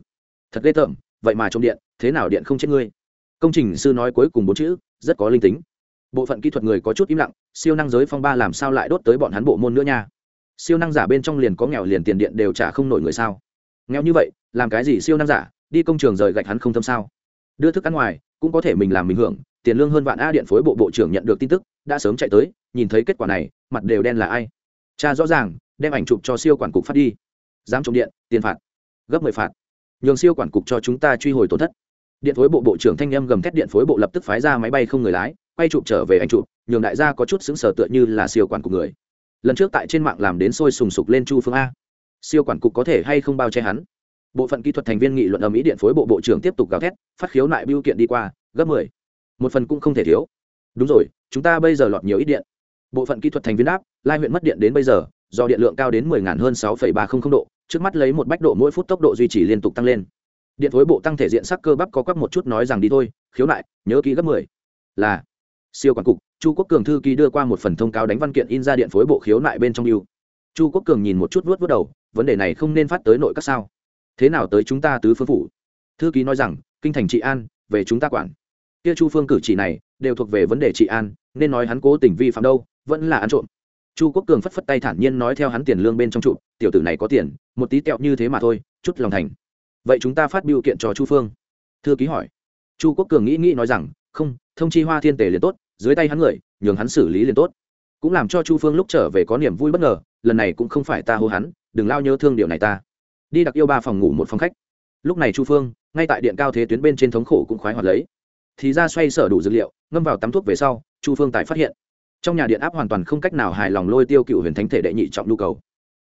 Thật ghê tởm, vậy mà trộm điện, thế nào điện không chết ngươi? Công trình sư nói cuối cùng bốn chữ, rất có linh tính. Bộ phận kỹ thuật người có chút im lặng, siêu năng giới phong ba làm sao lại đốt tới bọn hắn bộ môn nữa nha? Siêu năng giả bên trong liền có nghèo liền tiền điện đều trả không nổi người sao? Nghèo như vậy, làm cái gì siêu năng giả, đi công trường rời gạch hắn không thâm sao? Đưa thức ăn ngoài, cũng có thể mình làm mình hưởng, tiền lương hơn vạn a điện phối bộ bộ trưởng nhận được tin tức, đã sớm chạy tới nhìn thấy kết quả này, mặt đều đen là ai? Cha rõ ràng, đem ảnh chụp cho siêu quản cục phát đi. Dám trộm điện, tiền phạt. Gấp mười phạt. Nhường siêu quản cục cho chúng ta truy hồi tổn thất. Điện phối bộ bộ trưởng thanh em gầm thét điện phối bộ lập tức phái ra máy bay không người lái, quay chụp trở về ảnh chụp, nhường đại gia có chút xứng sở tựa như là siêu quản cục người. Lần trước tại trên mạng làm đến sôi sùng sục lên chu phương a. Siêu quản cục có thể hay không bao che hắn? Bộ phận kỹ thuật thành viên nghị luận ở mỹ điện phối bộ bộ trưởng tiếp tục gào thét, phát khiếu nại biêu kiện đi qua, gấp mười. Một phần cũng không thể thiếu. Đúng rồi, chúng ta bây giờ lọt nhiều ít điện bộ phận kỹ thuật thành viên đáp, lai huyện mất điện đến bây giờ, do điện lượng cao đến mười ngàn hơn sáu phẩy ba không không độ, trước mắt lấy một bách độ mỗi phút tốc độ duy trì liên tục tăng lên. Điện phối bộ tăng thể diện sắc cơ bắp có quắc một chút nói rằng đi thôi, khiếu nại, nhớ ký gấp mười. Là, siêu quản cục, chu quốc cường thư ký đưa qua một phần thông cáo đánh văn kiện in ra điện phối bộ khiếu nại bên trong yêu chu quốc cường nhìn một chút vuốt vuốt đầu, vấn đề này không nên phát tới nội các sao? Thế nào tới chúng ta tứ phương phủ? Thư ký nói rằng, kinh thành trị an, về chúng ta quản. Kia chu phương cử chỉ này, đều thuộc về vấn đề trị an, nên nói hắn cố tình vi phạm đâu vẫn là ăn trộm. Chu quốc cường phất phất tay thản nhiên nói theo hắn tiền lương bên trong trụ, tiểu tử này có tiền, một tí tẹo như thế mà thôi, chút lòng thành. Vậy chúng ta phát biểu kiện cho chu phương. Thư ký hỏi. Chu quốc cường nghĩ nghĩ nói rằng, không, thông chi hoa thiên tề liền tốt, dưới tay hắn người, nhường hắn xử lý liền tốt. Cũng làm cho chu phương lúc trở về có niềm vui bất ngờ, lần này cũng không phải ta hô hắn, đừng lao nhớ thương điều này ta. Đi đặc yêu ba phòng ngủ một phòng khách. Lúc này chu phương, ngay tại điện cao thế tuyến bên trên thống khổ cũng khoái hoạt lấy. Thì ra xoay sở đủ dữ liệu, ngâm vào tắm thuốc về sau, chu phương tài phát hiện trong nhà điện áp hoàn toàn không cách nào hài lòng lôi tiêu cựu huyền thánh thể đệ nhị trọng nhu cầu.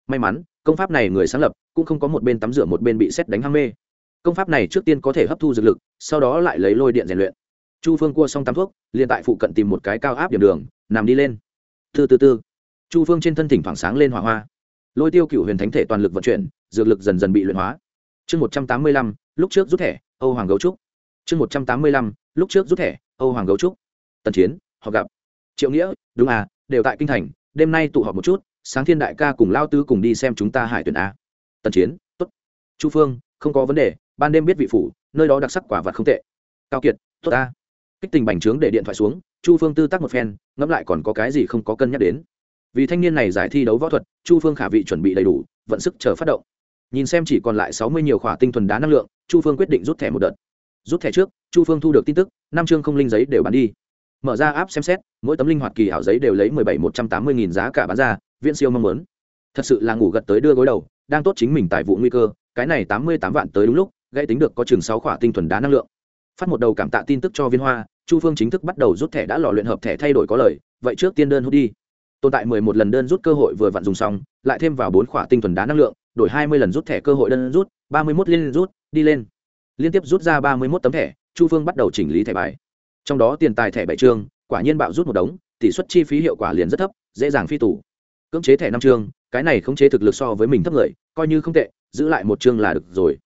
May mắn, công pháp này người sáng lập, cũng không có một bên tắm rửa một bên bị xét đánh hăng mê. Công pháp này trước tiên có thể hấp thu dược lực, sau đó lại lấy lôi điện rèn luyện. Chu phương cua xong tắm thuốc, liền tại phụ cận tìm một cái cao áp điểm đường, nằm đi lên. Từ từ từ. Chu phương trên thân thỉnh thoảng sáng lên hỏa hoa. Lôi tiêu cựu huyền thánh thể toàn lực vận chuyển, dược lực dần dần bị luyện hóa. Chương một trăm tám mươi lăm, lúc trước rút thẻ, âu hoàng gấu trúc. Chương một trăm tám mươi lăm, lúc trước rút thẻ, âu hoàng gấu trúc. Tần chiến họ gặp triệu nghĩa, đúng à đều tại kinh thành, đêm nay tụ họp một chút, sáng thiên đại ca cùng lao tư cùng đi xem chúng ta hải tuyển a. Tần chiến t ố t chu phương, không có vấn đề, ban đêm biết vị phủ, nơi đó đặc sắc quả vật không tệ. Cao kiệt, tốt ta. Kích tình bành trướng để điện thoại xuống, chu phương tư tắc một phen, ngẫm lại còn có cái gì không có cân nhắc đến. Vì thanh niên này giải thi đấu võ thuật, chu phương khả vị chuẩn bị đầy đủ, vận sức chờ phát động. Nhìn xem chỉ còn lại sáu mươi nhiều khỏa tinh thuần đá năng lượng, chu phương quyết định rút thẻ một đợt. Rút thẻ trước, chu phương thu được tin tức, năm chương không linh giấy đều bán đi mở ra app xem xét, mỗi tấm linh hoạt kỳ ảo giấy đều lấy mười bảy một trăm tám mươi nghìn giá cả bán ra, viễn siêu mong muốn. Thật sự là ngủ gật tới đưa gối đầu, đang tốt chính mình tại vụ nguy cơ, cái này tám mươi tám vạn tới đúng lúc gây tính được có chừng sáu khỏa tinh thuần đá năng lượng. Phát một đầu cảm tạ tin tức cho viên hoa, chu phương chính thức bắt đầu rút thẻ đã lò luyện hợp thẻ thay đổi có lời, vậy trước tiên đơn hút đi. Tồn tại mười một lần đơn rút cơ hội vừa vặn dùng xong, lại thêm vào bốn khỏa tinh thuần đá năng lượng, đổi hai mươi lần rút thẻ cơ hội đơn rút, ba mươi mốt liên rút, đi lên. Liên tiếp rút ra ba mươi mốt tấm thẻ, chu phương bắt đầu chỉnh lý thẻ bài trong đó tiền tài thẻ bảy chương, quả nhiên bạo rút một đống, tỷ suất chi phí hiệu quả liền rất thấp, dễ dàng phi tủ cưỡng chế thẻ năm chương, cái này khống chế thực lực so với mình thấp người, coi như không tệ, giữ lại một chương là được rồi.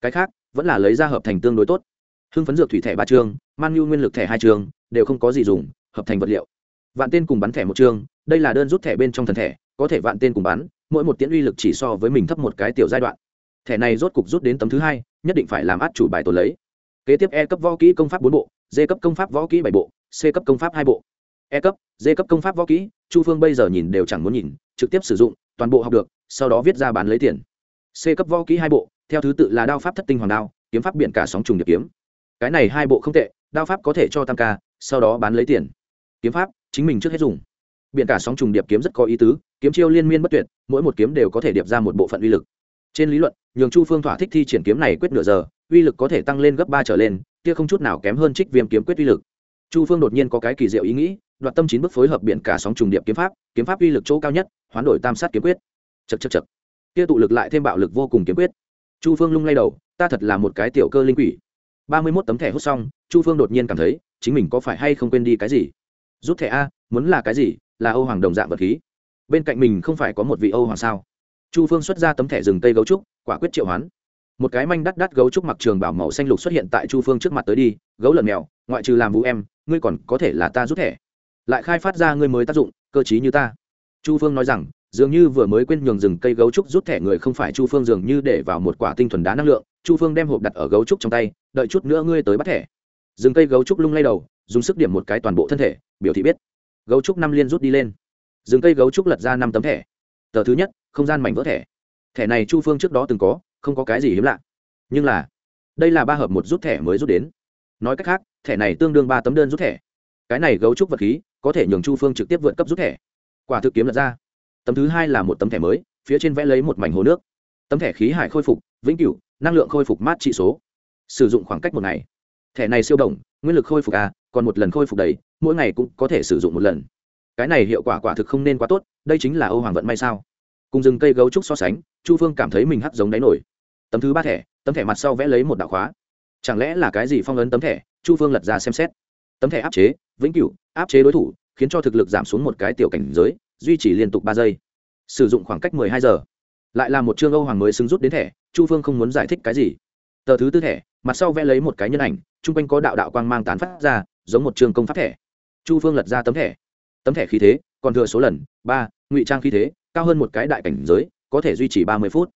Cái khác, vẫn là lấy ra hợp thành tương đối tốt. Hưng phấn dược thủy thẻ ba chương, man nhu nguyên lực thẻ hai chương, đều không có gì dùng, hợp thành vật liệu. Vạn tên cùng bắn thẻ một chương, đây là đơn rút thẻ bên trong thần thẻ, có thể vạn tên cùng bắn, mỗi một tiễn uy lực chỉ so với mình thấp một cái tiểu giai đoạn. Thẻ này rốt cục rút đến tấm thứ hai, nhất định phải làm át chủ bài tổ lấy. Kế tiếp e cấp võ kỹ công pháp bốn bộ d cấp công pháp võ kỹ bảy bộ, c cấp công pháp hai bộ. E cấp d cấp công pháp võ kỹ, chu phương bây giờ nhìn đều chẳng muốn nhìn, trực tiếp sử dụng, toàn bộ học được, sau đó viết ra bán lấy tiền. C cấp võ kỹ hai bộ, theo thứ tự là đao pháp thất tinh hoàng đao, kiếm pháp biển cả sóng trùng điệp kiếm. Cái này hai bộ không tệ, đao pháp có thể cho tam ca, sau đó bán lấy tiền. Kiếm pháp, chính mình trước hết dùng. Biển cả sóng trùng điệp kiếm rất có ý tứ, kiếm chiêu liên miên bất tuyệt, mỗi một kiếm đều có thể điệp ra một bộ phận uy lực. Trên lý luận, nhường chu phương thỏa thích thi triển kiếm này quyết nửa giờ, uy lực có thể tăng lên gấp ba trở lên kia không chút nào kém hơn trích viêm kiếm quyết uy lực. Chu phương đột nhiên có cái kỳ diệu ý nghĩ, đoạt tâm chín bước phối hợp biển cả sóng trùng điệp kiếm pháp kiếm pháp uy lực chỗ cao nhất, hoán đổi tam sát kiếm quyết. Chật chật chật kia tụ lực lại thêm bạo lực vô cùng kiếm quyết. Chu phương lung lay đầu, ta thật là một cái tiểu cơ linh quỷ. Ba mươi mốt tấm thẻ hút xong, chu phương đột nhiên cảm thấy, chính mình có phải hay không quên đi cái gì? Rút thẻ a, muốn là cái gì, là âu hoàng đồng dạng vật khí. Bên cạnh mình không phải có một vị âu hoàng sao? Chu phương xuất ra tấm thẻ rừng tây gấu trúc, quả quyết triệu hoán một cái manh đắt đắt gấu trúc mặc trường bảo màu xanh lục xuất hiện tại chu phương trước mặt tới đi, gấu lợn mèo, ngoại trừ làm vũ em, ngươi còn có thể là ta rút thẻ. Lại khai phát ra ngươi mới tác dụng, cơ chí như ta. Chu phương nói rằng, dường như vừa mới quên nhường rừng cây gấu trúc rút thẻ người không phải chu phương dường như để vào một quả tinh thuần đá năng lượng, chu phương đem hộp đặt ở gấu trúc trong tay, đợi chút nữa ngươi tới bắt thẻ. Rừng cây gấu trúc lung lay đầu, dùng sức điểm một cái toàn bộ thân thể, biểu thị biết. Gấu trúc năm liên rút đi lên. Rừng cây gấu trúc lật ra năm tấm thẻ. Tờ thứ nhất, không gian mảnh vỡ thẻ. Thẻ này chu phương trước đó từng có không có cái gì hiếm lạ. Nhưng là, đây là ba hợp một rút thẻ mới rút đến. Nói cách khác, thẻ này tương đương ba tấm đơn rút thẻ. Cái này gấu trúc vật khí, có thể nhường chu phương trực tiếp vượt cấp rút thẻ. Quả thực kiếm lật ra. Tấm thứ hai là một tấm thẻ mới, phía trên vẽ lấy một mảnh hồ nước. Tấm thẻ khí hải khôi phục, vĩnh cửu, năng lượng khôi phục mát trị số. Sử dụng khoảng cách một ngày. Thẻ này siêu đồng nguyên lực khôi phục a còn một lần khôi phục đầy, mỗi ngày cũng có thể sử dụng một lần. Cái này hiệu quả quả thực không nên quá tốt, đây chính là âu hoàng vận may sao. Cùng rừng cây gấu trúc so sánh, chu phương cảm thấy mình hắt giống đáy nổi tấm thứ ba thẻ, tấm thẻ mặt sau vẽ lấy một đạo khóa. Chẳng lẽ là cái gì phong ấn tấm thẻ? Chu phương lật ra xem xét. Tấm thẻ áp chế, vĩnh cửu, áp chế đối thủ, khiến cho thực lực giảm xuống một cái tiểu cảnh giới, duy trì liên tục ba giây. Sử dụng khoảng cách mười hai giờ. Lại là một chương âu hoàng mới xứng rút đến thẻ, chu phương không muốn giải thích cái gì. Tờ thứ tư thẻ, mặt sau vẽ lấy một cái nhân ảnh, chung quanh có đạo đạo quang mang tán phát ra, giống một chương công pháp thẻ. Chu phương lật ra tấm thẻ. Tấm thẻ khí thế, còn thừa số lần, ba, ngụy trang khí thế, cao hơn một cái đại cảnh giới, có thể duy trì ba mươi phút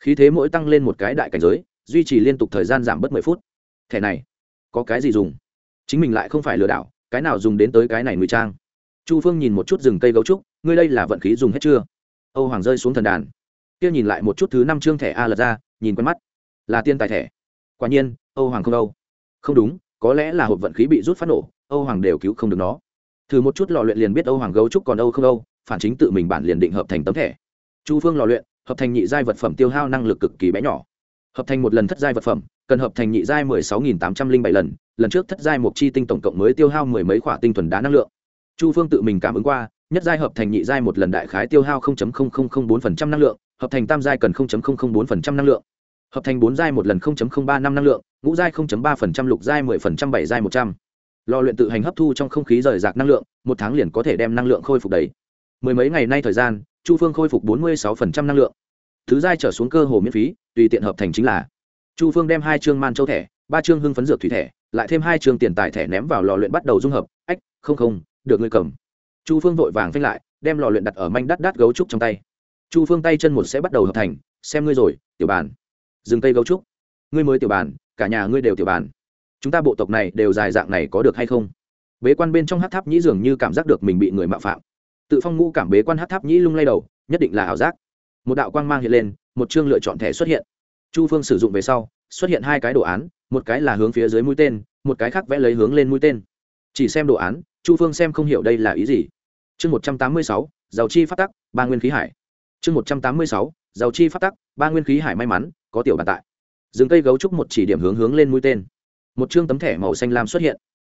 khí thế mỗi tăng lên một cái đại cảnh giới, duy trì liên tục thời gian giảm bớt mười phút. Thẻ này, có cái gì dùng? Chính mình lại không phải lừa đảo, cái nào dùng đến tới cái này ngụy trang? Chu phương nhìn một chút rừng cây gấu trúc, ngươi đây là vận khí dùng hết chưa? Âu hoàng rơi xuống thần đàn. Kia nhìn lại một chút thứ năm chương thẻ a lật ra, nhìn quen mắt. Là tiên tài thẻ. Quả nhiên, âu hoàng không đâu. Không đúng, có lẽ là hộp vận khí bị rút phát nổ, âu hoàng đều cứu không được nó. Thử một chút lò luyện liền biết âu hoàng gấu trúc còn âu không âu phản chính tự mình bản liền định hợp thành tấm thẻ. Chu phương lò luyện hợp thành nhị giai vật phẩm tiêu hao năng lực cực kỳ bé nhỏ. Hợp thành một lần thất giai vật phẩm, cần hợp thành nhị giai mười sáu nghìn tám trăm linh bảy lần lần trước thất giai một chi tinh tổng cộng mới tiêu hao mười mấy quả tinh thuần đá năng lượng. Chu phương tự mình cảm ứng qua, nhất giai hợp thành nhị giai một lần đại khái tiêu hao bốn năng lượng, hợp thành tam giai cần bốn năng lượng. Hợp thành bốn giai một lần ba năm năng lượng, ngũ giai ba lục giai mười bảy giai một trăm. Lò luyện tự hành hấp thu trong không khí rời rạc năng lượng, một tháng liền có thể đem năng lượng khôi phục đấy mười mấy ngày nay thời gian, chu phương khôi phục bốn mươi sáu năng lượng thứ giai trở xuống cơ hồ miễn phí, tùy tiện hợp thành chính là. Chu phương đem hai chương man châu thẻ, ba chương hưng phấn dược thủy thẻ, lại thêm hai chương tiền tài thẻ ném vào lò luyện bắt đầu dung hợp. Ách, không không, được ngươi cầm. Chu phương vội vàng phanh lại, đem lò luyện đặt ở manh đắt đắt gấu trúc trong tay. Chu phương tay chân một sẽ bắt đầu hợp thành, xem ngươi rồi, tiểu bàn. Dừng tay gấu trúc. Ngươi mới tiểu bàn, cả nhà ngươi đều tiểu bàn. Chúng ta bộ tộc này đều dài dạng này có được hay không? Bế quan bên trong hát tháp nhĩ dường như cảm giác được mình bị người mạo phạm. Tự phong ngũ cảm bế quan hát tháp nhĩ lung lay đầu, nhất định là ảo giác một đạo quang mang hiện lên, một chương lựa chọn thẻ xuất hiện. Chu phương sử dụng về sau, xuất hiện hai cái đồ án, một cái là hướng phía dưới mũi tên, một cái khác vẽ lấy hướng lên mũi tên. Chỉ xem đồ án, chu phương xem không hiểu đây là ý gì. Chương một trăm tám mươi sáu, giàu chi phát tắc, ba nguyên khí hải. Chương một trăm tám mươi sáu, giàu chi phát tắc, ba nguyên khí hải may mắn, có tiểu bàn tại. Dừng cây gấu trúc một chỉ điểm hướng hướng lên mũi tên. Một chương tấm thẻ màu xanh lam xuất hiện.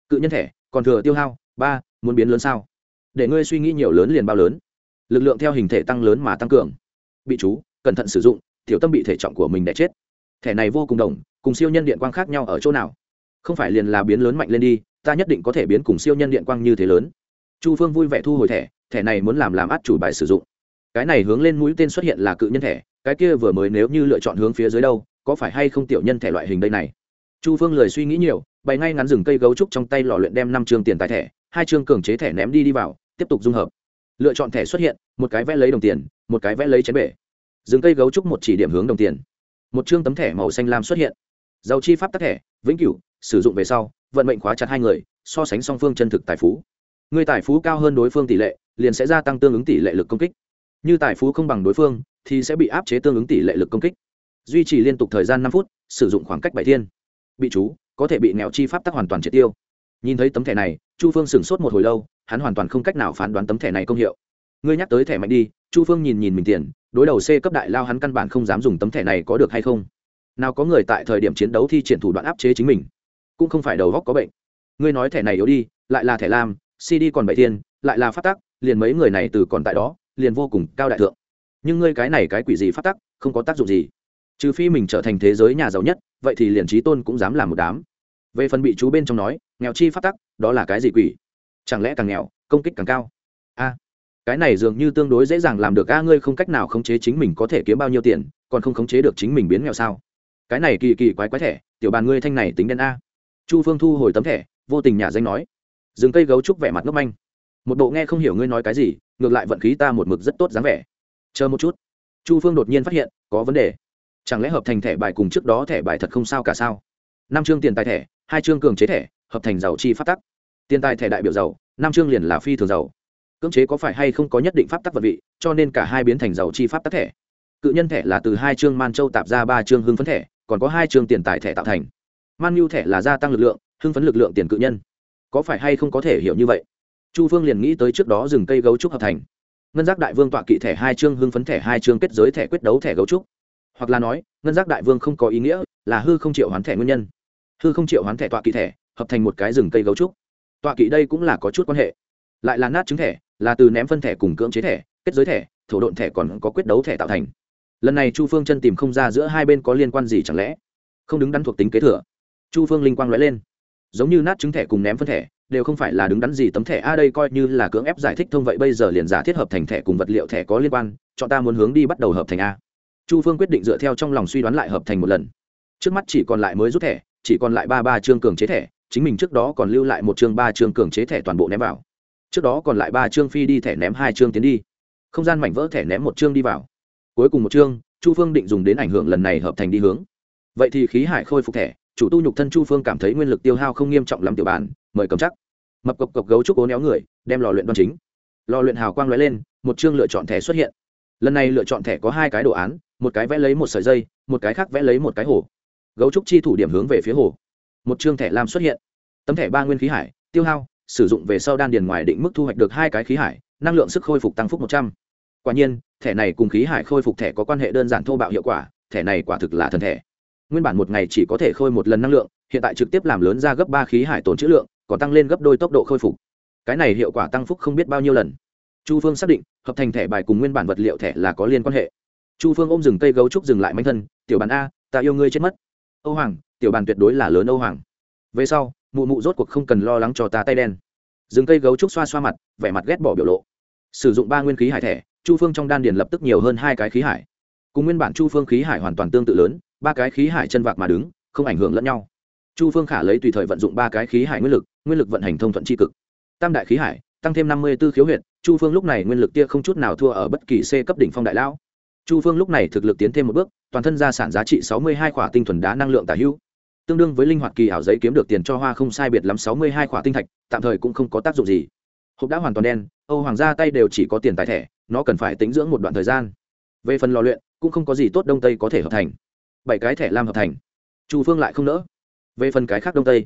Cự nhân thẻ, còn thừa tiêu hao, ba, muốn biến lớn sao? Để ngươi suy nghĩ nhiều lớn liền bao lớn. Lực lượng theo hình thể tăng lớn mà tăng cường bị chú, cẩn thận sử dụng, tiểu tâm bị thể trọng của mình để chết. Thẻ này vô cùng đồng, cùng siêu nhân điện quang khác nhau ở chỗ nào? Không phải liền là biến lớn mạnh lên đi, ta nhất định có thể biến cùng siêu nhân điện quang như thế lớn. Chu phương vui vẻ thu hồi thẻ thẻ này muốn làm làm át chủ bài sử dụng. Cái này hướng lên mũi tên xuất hiện là cự nhân thẻ, cái kia vừa mới nếu như lựa chọn hướng phía dưới đâu, có phải hay không tiểu nhân thẻ loại hình đây này? Chu phương lời suy nghĩ nhiều, bày ngay ngắn rừng cây gấu trúc trong tay lò luyện đem năm chương tiền tài thẻ, hai chương cường chế thẻ ném đi đi vào, tiếp tục dung hợp. Lựa chọn thẻ xuất hiện một cái vẽ lấy đồng tiền, một cái vẽ lấy chén bể. Rừng cây gấu trúc một chỉ điểm hướng đồng tiền. Một chương tấm thẻ màu xanh lam xuất hiện. Giàu chi pháp tắc thẻ, vĩnh cửu, sử dụng về sau, vận mệnh khóa chặt hai người, so sánh song phương chân thực tài phú. Người tài phú cao hơn đối phương tỷ lệ, liền sẽ gia tăng tương ứng tỷ lệ lực công kích. Như tài phú không bằng đối phương, thì sẽ bị áp chế tương ứng tỷ lệ lực công kích. Duy trì liên tục thời gian năm phút, sử dụng khoảng cách bảy thiên. Bị chú, có thể bị nghèo chi pháp tắc hoàn toàn triệt tiêu. Nhìn thấy tấm thẻ này, chu phương sửng sốt một hồi lâu, hắn hoàn toàn không cách nào phán đoán tấm thẻ này công hiệu ngươi nhắc tới thẻ mạnh đi, chu phương nhìn nhìn mình tiền, đối đầu c cấp đại lao hắn căn bản không dám dùng tấm thẻ này có được hay không. Nào có người tại thời điểm chiến đấu thi triển thủ đoạn áp chế chính mình, cũng không phải đầu góc có bệnh. Ngươi nói thẻ này yếu đi, lại là thẻ lam cd còn bảy thiên, lại là phát tắc, liền mấy người này từ còn tại đó, liền vô cùng cao đại thượng. Nhưng ngươi cái này cái quỷ gì phát tắc, không có tác dụng gì. Trừ phi mình trở thành thế giới nhà giàu nhất, vậy thì liền trí tôn cũng dám làm một đám. Về phần bị chú bên trong nói, nghèo chi phát tắc, đó là cái gì quỷ? Chẳng lẽ càng nghèo, công kích càng cao? Cái này dường như tương đối dễ dàng làm được a, ngươi không cách nào khống chế chính mình có thể kiếm bao nhiêu tiền, còn không khống chế được chính mình biến nghèo sao? Cái này kỳ kỳ quái quái thẻ, tiểu bàn ngươi thanh này tính đen a. Chu phương thu hồi tấm thẻ, vô tình nhà danh nói. Dừng cây gấu trúc vẻ mặt ngốc manh. Một bộ nghe không hiểu ngươi nói cái gì, ngược lại vận khí ta một mực rất tốt dáng vẻ. Chờ một chút. Chu phương đột nhiên phát hiện, có vấn đề. Chẳng lẽ hợp thành thẻ bài cùng trước đó thẻ bài thật không sao cả sao? Năm chương tiền tài thẻ, hai chương cường chế thẻ, hợp thành giàu chi phát tắc. Tiền tài thẻ đại biểu giàu, năm chương liền là phi thường giàu cưỡng chế có phải hay không có nhất định pháp tắc vật vị, cho nên cả hai biến thành giàu chi pháp tắc thẻ. Cự nhân thẻ là từ hai chương man châu tạp ra ba chương hưng phấn thẻ, còn có hai chương tiền tài thẻ tạo thành. Man mưu thẻ là gia tăng lực lượng, hưng phấn lực lượng tiền cự nhân. Có phải hay không có thể hiểu như vậy? Chu phương liền nghĩ tới trước đó rừng cây gấu trúc hợp thành. Ngân giác đại vương tọa kỵ thẻ hai chương, hưng phấn thẻ hai chương, kết giới thẻ, quyết đấu thẻ gấu trúc. Hoặc là nói, ngân giác đại vương không có ý nghĩa, là hư không triệu hoán thẻ nguyên nhân. Hư không triệu hoán thẻ tọa kỵ thẻ, hợp thành một cái rừng cây gấu trúc. Tọa kỵ đây cũng là có chút quan hệ. Lại là nát trứng thẻ là từ ném phân thẻ cùng cưỡng chế thẻ, kết giới thẻ, thổ độn thẻ còn có quyết đấu thẻ tạo thành. Lần này chu phương chân tìm không ra giữa hai bên có liên quan gì chẳng lẽ? Không đứng đắn thuộc tính kế thừa. Chu phương linh quang lóe lên. Giống như nát trứng thẻ cùng ném phân thẻ, đều không phải là đứng đắn gì tấm thẻ. A đây coi như là cưỡng ép giải thích thông vậy, bây giờ liền giả thiết hợp thành thẻ cùng vật liệu thẻ có liên quan, chọn ta muốn hướng đi bắt đầu hợp thành a. Chu phương quyết định dựa theo trong lòng suy đoán lại hợp thành một lần. Trước mắt chỉ còn lại mới rút thẻ, chỉ còn lại ba ba chương cường chế thẻ, chính mình trước đó còn lưu lại một chương ba chương cường chế thẻ toàn bộ ném vào trước đó còn lại ba chương phi đi thẻ ném hai chương tiến đi. Không gian mảnh vỡ thẻ ném một chương đi vào. Cuối cùng một chương, chu phương định dùng đến ảnh hưởng lần này hợp thành đi hướng. Vậy thì khí hải khôi phục thẻ, chủ tu nhục thân chu phương cảm thấy nguyên lực tiêu hao không nghiêm trọng lắm tiểu bản, mời cầm chắc. Mập cộc cộc gấu trúc cố néo người, đem lò luyện đoan chính. Lò luyện hào quang lóe lên, một chương lựa chọn thẻ xuất hiện. Lần này lựa chọn thẻ có hai cái đồ án, một cái vẽ lấy một sợi dây, một cái khác vẽ lấy một cái hồ. Gấu trúc chi thủ điểm hướng về phía hồ. Một chương thẻ lam xuất hiện. Tấm thẻ ba nguyên khí hải, tiêu hao sử dụng về sau đan điền ngoài định mức thu hoạch được hai cái khí hải, năng lượng sức khôi phục tăng phúc một trăm. Quả nhiên, thẻ này cùng khí hải khôi phục thẻ có quan hệ đơn giản thô bạo hiệu quả, thẻ này quả thực là thần thẻ. Nguyên bản một ngày chỉ có thể khôi một lần năng lượng, hiện tại trực tiếp làm lớn ra gấp ba khí hải tồn chữ lượng, còn tăng lên gấp đôi tốc độ khôi phục. Cái này hiệu quả tăng phúc không biết bao nhiêu lần. Chu phương xác định, hợp thành thẻ bài cùng nguyên bản vật liệu thẻ là có liên quan hệ. Chu phương ôm rừng cây gấu trúc dừng lại manh thân, tiểu bàn a, ta yêu ngươi chết mất. Âu hoàng, tiểu bàn tuyệt đối là lớn âu hoàng. Về sau mụ mụ rốt cuộc không cần lo lắng cho ta tay đen. Rừng cây gấu trúc xoa xoa mặt, vẻ mặt ghét bỏ biểu lộ. Sử dụng ba nguyên khí hải thẻ, chu phương trong đan điền lập tức nhiều hơn hai cái khí hải. Cùng nguyên bản chu phương khí hải hoàn toàn tương tự lớn, ba cái khí hải chân vạc mà đứng, không ảnh hưởng lẫn nhau. Chu phương khả lấy tùy thời vận dụng ba cái khí hải nguyên lực nguyên lực vận hành thông thuận tri cực. Tam đại khí hải, tăng thêm năm mươi b ố khiếu huyện chu phương lúc này nguyên lực tia không chút nào thua ở bất kỳ c cấp đỉnh phong đại lão. Chu phương lúc này thực lực tiến thêm một bước, toàn thân gia sản giá trị sáu mươi hai khỏa tinh thuần đá năng lượng tả hữu tương đương với linh hoạt kỳ ảo giấy kiếm được tiền cho hoa không sai biệt lắm sáu mươi hai khỏa tinh thạch, tạm thời cũng không có tác dụng gì. Hộp đã hoàn toàn đen, âu hoàng gia tay đều chỉ có tiền tài thẻ, nó cần phải tính dưỡng một đoạn thời gian. Về phần lò luyện, cũng không có gì tốt đông tây có thể hợp thành. Bảy cái thẻ lam hợp thành. Chu phương lại không nỡ. Về phần cái khác đông tây,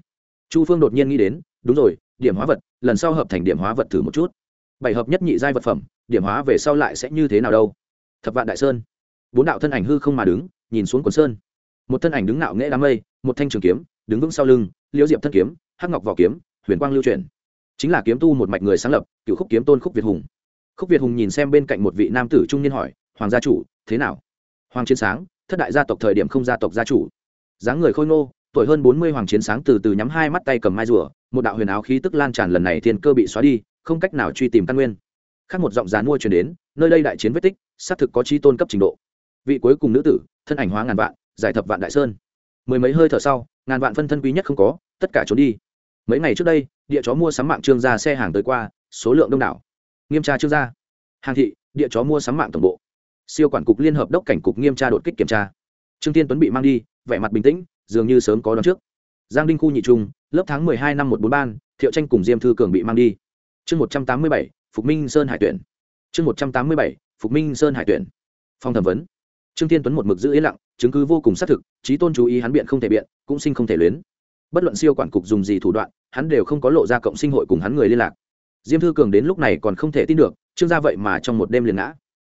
chu phương đột nhiên nghĩ đến, đúng rồi, điểm hóa vật, lần sau hợp thành điểm hóa vật thử một chút. Bảy hợp nhất nhị giai vật phẩm, điểm hóa về sau lại sẽ như thế nào đâu? Thập vạn đại sơn. Bốn đạo thân ảnh hư không mà đứng, nhìn xuống quần sơn. Một thân ảnh đứng nạo nghễ đám mây một thanh trường kiếm, đứng vững sau lưng, liễu diệp thân kiếm, hắc ngọc vỏ kiếm, huyền quang lưu truyền chính là kiếm tu một mạch người sáng lập, cựu khúc kiếm tôn khúc việt hùng. Khúc việt hùng nhìn xem bên cạnh một vị nam tử trung niên hỏi, hoàng gia chủ, thế nào? Hoàng chiến sáng, thất đại gia tộc thời điểm không gia tộc gia chủ. Dáng người khôi ngô, tuổi hơn bốn mươi hoàng chiến sáng từ từ nhắm hai mắt tay cầm mai rùa, một đạo huyền áo khí tức lan tràn lần này thiên cơ bị xóa đi, không cách nào truy tìm căn nguyên. Khác một giọng dán mua chuyển đến, nơi đây đại chiến vết tích, xác thực có chi tôn cấp trình độ. Vị cuối cùng nữ tử, thân ảnh hóa ngàn vạn, giải thập vạn đại sơn mười mấy hơi thở sau, ngàn vạn phân thân quý nhất không có, tất cả trốn đi. Mấy ngày trước đây, địa chó mua sắm mạng trương gia xe hàng tới qua, số lượng đông đảo. Nghiêm tra trương gia. Hàng thị, địa chó mua sắm mạng tổng bộ. Siêu quản cục liên hợp đốc cảnh cục nghiêm tra đột kích kiểm tra. Trương tiên tuấn bị mang đi, vẻ mặt bình tĩnh, dường như sớm có đón trước. Giang đinh khu nhị trung, lớp tháng mười hai năm một bốn ban, thiệu tranh cùng diêm thư cường bị mang đi. Chương một trăm tám mươi bảy, phục minh sơn hải tuyển. Chương một trăm tám mươi bảy, phục minh sơn hải tuyển. Phòng thẩm vấn trương Thiên tuấn một mực giữ yên lặng, chứng cứ vô cùng xác thực, trí tôn chú ý hắn biện không thể biện, cũng sinh không thể luyến. Bất luận siêu quản cục dùng gì thủ đoạn, hắn đều không có lộ ra cộng sinh hội cùng hắn người liên lạc. Diêm thư cường đến lúc này còn không thể tin được, trương gia vậy mà trong một đêm liền ngã.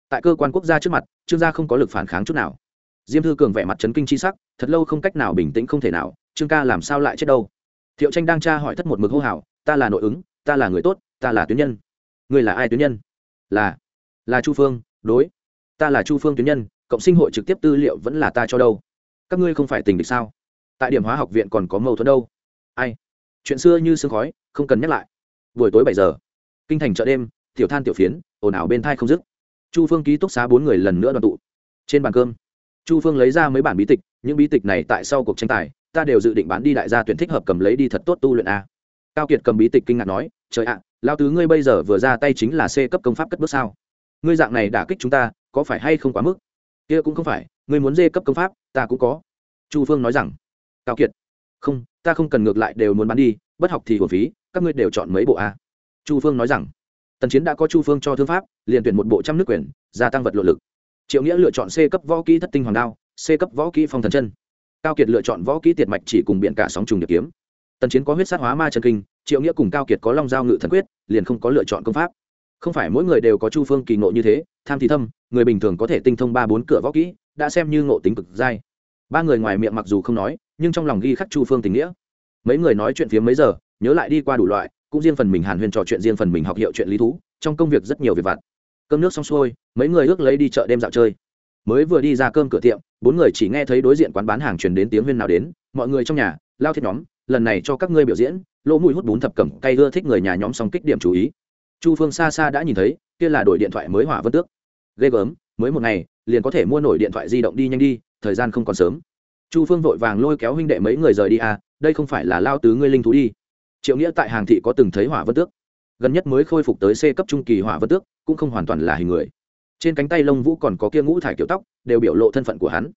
Tại cơ quan quốc gia trước mặt, trương gia không có lực phản kháng chút nào. Diêm thư cường vẻ mặt trấn kinh c h i sắc, thật lâu không cách nào bình tĩnh không thể nào, trương ca làm sao lại chết đâu? Thiệu tranh đang tra hỏi thất một mực hô hào, ta là nội ứng, ta là người tốt, ta là tuyến nhân. Người là ai tuyến nhân? Là là chu phương, đối. Ta là chu phương tuyến nhân cộng sinh hội trực tiếp tư liệu vẫn là ta cho đâu? Các ngươi không phải tình địch sao? Tại điểm hóa học viện còn có mâu thuẫn đâu? Ai? Chuyện xưa như sương khói, không cần nhắc lại. Buổi tối bảy giờ. Kinh thành chợ đêm, tiểu than tiểu phiến, ồn ào bên thai không dứt. Chu phương ký túc xá bốn người lần nữa đoàn tụ. Trên bàn cơm, chu phương lấy ra mấy bản bí tịch, những bí tịch này tại sau cuộc tranh tài, ta đều dự định bán đi đại gia tuyển thích hợp cầm lấy đi thật tốt tu luyện a. Cao kiệt cầm bí tịch kinh ngạc nói, trời ạ lao tứ ngươi bây giờ vừa ra tay chính là c cấp công pháp cất bước sao? Ngươi dạng này đả kích chúng ta, có phải hay không quá mức? Kia cũng không phải, ngươi muốn dê cấp công pháp, ta cũng có. Chu phương nói rằng, cao kiệt, không, ta không cần ngược lại đều muốn bán đi, bất học thì hồn phí, các ngươi đều chọn mấy bộ a. Chu phương nói rằng, tần chiến đã có chu phương cho thương pháp, liền tuyển một bộ trăm nước quyền, gia tăng vật lộ lực. Triệu nghĩa lựa chọn c cấp võ kỹ thất tinh hoàng đao, c cấp võ kỹ phong thần chân. Cao kiệt lựa chọn võ kỹ tiệt mạch chỉ cùng biện cả sóng trùng điệp kiếm. Tần chiến có huyết sát hóa ma chân kinh, triệu nghĩa cùng cao kiệt có long giao ngự thần quyết, liền không có lựa chọn công pháp không phải mỗi người đều có chu phương kỳ ngộ như thế, tham thì thâm, người bình thường có thể tinh thông ba bốn cửa võ kỹ, đã xem như ngộ tính cực dai. Ba người ngoài miệng mặc dù không nói, nhưng trong lòng ghi khắc chu phương tình nghĩa. Mấy người nói chuyện phía mấy giờ, nhớ lại đi qua đủ loại, cũng riêng phần mình hàn huyên trò chuyện, riêng phần mình học hiệu chuyện lý thú, trong công việc rất nhiều việc vặt. Cơm nước xong xuôi, mấy người ước lấy đi chợ đêm dạo chơi. Mới vừa đi ra cơm cửa tiệm, bốn người chỉ nghe thấy đối diện quán bán hàng truyền đến tiếng huyên nào đến, mọi người trong nhà, lao thiết nhóm, lần này cho các ngươi biểu diễn, lỗ mũi hút bún thập cẩm, cay ưa thích người nhà nhóm song kích điểm chú ý chu phương xa xa đã nhìn thấy, kia là đổi điện thoại mới hỏa vân tước. Ghê gớm, mới một ngày, liền có thể mua nổi điện thoại di động đi nhanh đi, thời gian không còn sớm. Chu phương vội vàng lôi kéo huynh đệ mấy người rời đi à đây không phải là lao tứ ngươi linh thú đi. Triệu nghĩa tại hàng thị có từng thấy hỏa vân tước. Gần nhất mới khôi phục tới c cấp trung kỳ hỏa vân tước, cũng không hoàn toàn là hình người. Trên cánh tay lông vũ còn có kia ngũ thải kiểu tóc, đều biểu lộ thân phận của hắn.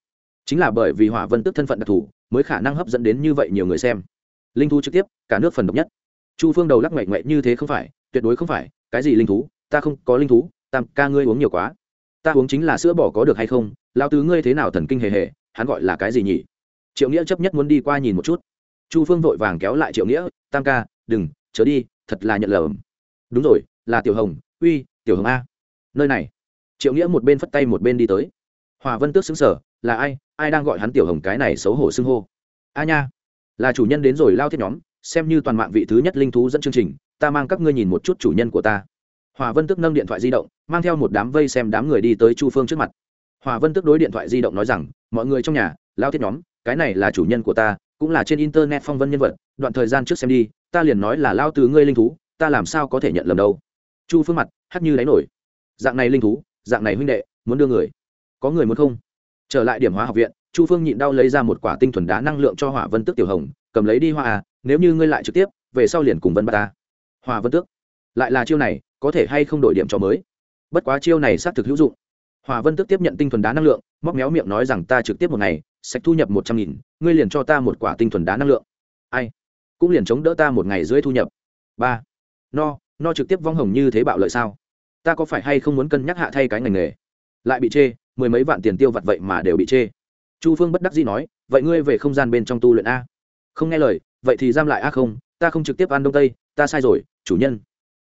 Chính là bởi vì hỏa vân tước thân phận đặc thù, mới khả năng hấp dẫn đến như vậy nhiều người xem. Linh thú trực tiếp, cả nước phần độc nhất. Chu phương đầu lắc ngoại ngoại như thế không phải, tuyệt đối không phải cái gì linh thú? Ta không có linh thú, tam ca ngươi uống nhiều quá. Ta uống chính là sữa bỏ có được hay không? Lao tứ ngươi thế nào thần kinh hề hề, hắn gọi là cái gì nhỉ? Triệu nghĩa chấp nhất muốn đi qua nhìn một chút. Chu phương vội vàng kéo lại triệu nghĩa, tam ca, đừng, chớ đi, thật là nhận lầm. Đúng rồi, là tiểu hồng, uy, tiểu hồng a. Nơi này. Triệu nghĩa một bên phất tay một bên đi tới. Hòa vân tước xứng sở là ai? Ai đang gọi hắn tiểu hồng cái này xấu hổ xưng hô? A nha. Là chủ nhân đến rồi lao thiết nhóm, xem như toàn mạng vị thứ nhất linh thú dẫn chương trình ta mang các ngươi nhìn một chút chủ nhân của ta. Hòa vân tức nâng điện thoại di động, mang theo một đám vây xem đám người đi tới chu phương trước mặt. Hòa vân tức đối điện thoại di động nói rằng, mọi người trong nhà, lao thiết nhóm, cái này là chủ nhân của ta, cũng là trên internet phong vân nhân vật, đoạn thời gian trước xem đi, ta liền nói là lao từ ngươi linh thú, ta làm sao có thể nhận lầm đâu. Chu phương mặt hắt như đáy nổi. Dạng này linh thú, dạng này huynh đệ, muốn đưa người, có người muốn không? Trở lại điểm hóa học viện, chu phương nhịn đau lấy ra một quả tinh thuần đá năng lượng cho hỏa vân tức tiểu hồng, cầm lấy đi hoa à nếu như ngươi lại trực tiếp, về sau liền cùng vân bà ta hòa vân tước. Lại là chiêu này, có thể hay không đổi điểm cho mới? Bất quá chiêu này xác thực hữu dụng. Hòa vân tước tiếp nhận tinh thuần đá năng lượng, móc méo miệng nói rằng ta trực tiếp một ngày sạch thu nhập một trăm nghìn, ngươi liền cho ta một quả tinh thuần đá năng lượng. Ai? Cũng liền chống đỡ ta một ngày dưới thu nhập. Ba. No no trực tiếp vong hồng như thế bạo lợi sao? Ta có phải hay không muốn cân nhắc hạ thay cái ngành nghề? Lại bị chê, mười mấy vạn tiền tiêu vặt vậy mà đều bị chê. Chu phương bất đắc dĩ nói, vậy ngươi về không gian bên trong tu luyện a. Không nghe lời, vậy thì giam lại a không, ta không trực tiếp ăn đông tây, ta sai rồi chủ nhân.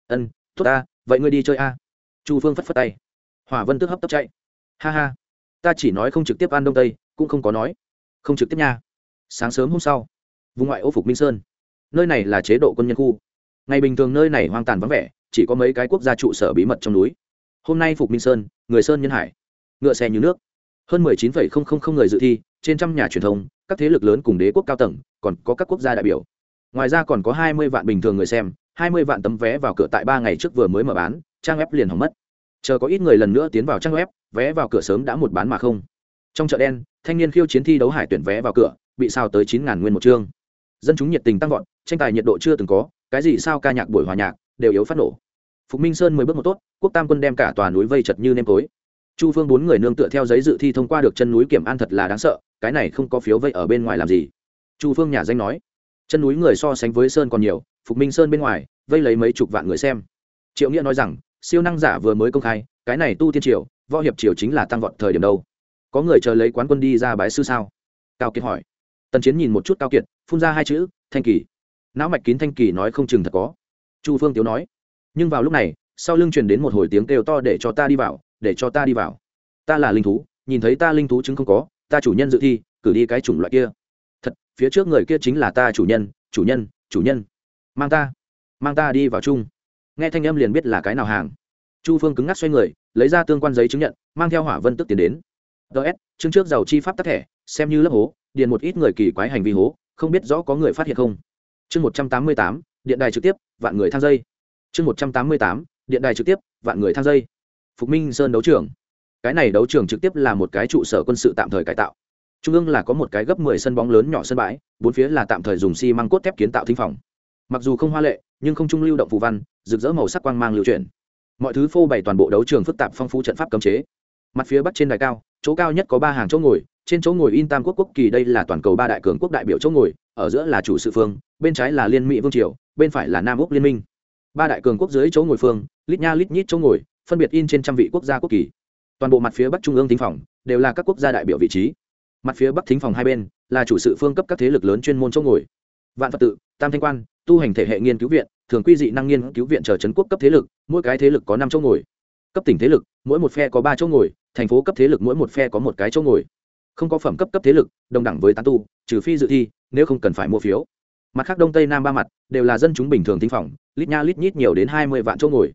Ân, tốt ta, vậy ngươi đi chơi a. Chu phương phất phất tay. Hỏa vân tức hấp tấp chạy. Ha ha, ta chỉ nói không trực tiếp ăn đông tây, cũng không có nói. Không trực tiếp nha. Sáng sớm hôm sau, vùng ngoại ô phục minh sơn, nơi này là chế độ quân nhân khu. Ngày bình thường nơi này hoang tàn vắng vẻ, chỉ có mấy cái quốc gia trụ sở bí mật trong núi. Hôm nay phục minh sơn, người sơn nhân hải, ngựa xe như nước. Hơn mười chín phẩy không không không người dự thi, trên trăm nhà truyền thông, các thế lực lớn cùng đế quốc cao tầng, còn có các quốc gia đại biểu. Ngoài ra còn có hai mươi vạn bình thường người xem hai mươi vạn tấm vé vào cửa tại ba ngày trước vừa mới mở bán, trang web liền hỏng mất. Chờ có ít người lần nữa tiến vào trang web, vé vào cửa sớm đã một bán mà không. Trong chợ đen, thanh niên khiêu chiến thi đấu hải tuyển vé vào cửa, bị sao tới chín ngàn nguyên một chương. Dân chúng nhiệt tình tăng vọt, tranh tài nhiệt độ chưa từng có, cái gì sao ca nhạc buổi hòa nhạc, đều yếu phát nổ. Phục minh sơn mười bước một tốt, quốc tam quân đem cả tòa núi vây chật như nêm tối. Chu phương bốn người nương tựa theo giấy dự thi thông qua được chân núi kiểm an thật là đáng sợ, cái này không có phiếu vây ở bên ngoài làm gì. Chu phương nhà danh nói, chân núi người so sánh với sơn còn nhiều phục minh sơn bên ngoài, vây lấy mấy chục vạn người xem. Triệu nghĩa nói rằng, siêu năng giả vừa mới công khai, cái này tu tiên triều, võ hiệp triều chính là tăng vọt thời điểm đâu. Có người chờ lấy quán quân đi ra bái sư sao? Cao kiệt hỏi. Tần chiến nhìn một chút cao kiệt, phun ra hai chữ, thanh kỳ. Não mạch kín thanh kỳ nói không chừng thật có. Chu phương tiếu nói. Nhưng vào lúc này, sau lưng truyền đến một hồi tiếng kêu to để cho ta đi vào, để cho ta đi vào. Ta là linh thú, nhìn thấy ta linh thú chứng không có, ta chủ nhân dự thi, cử đi cái chủng loại kia. Thật, phía trước người kia chính là ta chủ nhân chủ nhân chủ nhân mang ta mang ta đi vào chung. Nghe thanh âm liền biết là cái nào hàng. Chu phương cứng ngắc xoay người, lấy ra tương quan giấy chứng nhận, mang theo hỏa vân tức tiến đến. Ts chương trước giàu chi pháp tắc thẻ, xem như lớp hố, điền một ít người kỳ quái hành vi hố, không biết rõ có người phát hiện không. Chương một trăm tám mươi tám, điện đài trực tiếp, vạn người thang dây. Chương một trăm tám mươi tám, điện đài trực tiếp, vạn người thang dây. Phục minh sơn đấu trường. Cái này đấu trường trực tiếp là một cái trụ sở quân sự tạm thời cải tạo. Trung ương là có một cái gấp mười sân bóng lớn nhỏ sân bãi, bốn phía là tạm thời dùng xi măng cốt thép kiến tạo thinh phòng mặc dù không hoa lệ, nhưng không trung lưu động phù văn, rực rỡ màu sắc quang mang lưu chuyển. Mọi thứ phô bày toàn bộ đấu trường phức tạp phong phú trận pháp cấm chế. Mặt phía bắc trên đài cao, chỗ cao nhất có ba hàng chỗ ngồi, trên chỗ ngồi in tam quốc quốc kỳ đây là toàn cầu ba đại cường quốc đại biểu chỗ ngồi, ở giữa là chủ sự phương, bên trái là liên mỹ vương triều, bên phải là nam úc liên minh. Ba đại cường quốc dưới chỗ ngồi phương, lít nha lít nhít chỗ ngồi, phân biệt in trên trăm vị quốc gia quốc kỳ. Toàn bộ mặt phía bắc trung ương thính phòng, đều là các quốc gia đại biểu vị trí. Mặt phía bắc thính phòng hai bên, là chủ sự phương cấp các thế lực lớn chuyên môn chỗ ngồi. Vạn phật tự, tam thanh quan tu hành thể hệ nghiên cứu viện, thường quy dị năng nghiên cứu viện chờ trấn quốc cấp thế lực, mỗi cái thế lực có năm chỗ ngồi. Cấp tỉnh thế lực, mỗi một phe có ba chỗ ngồi, thành phố cấp thế lực mỗi một phe có một cái chỗ ngồi. Không có phẩm cấp cấp thế lực, đồng đẳng với tán tu, trừ phi dự thi, nếu không cần phải mua phiếu. Mặt khác đông tây nam ba mặt, đều là dân chúng bình thường thính phòng, lít nha lít nhít nhiều đến hai mươi vạn chỗ ngồi.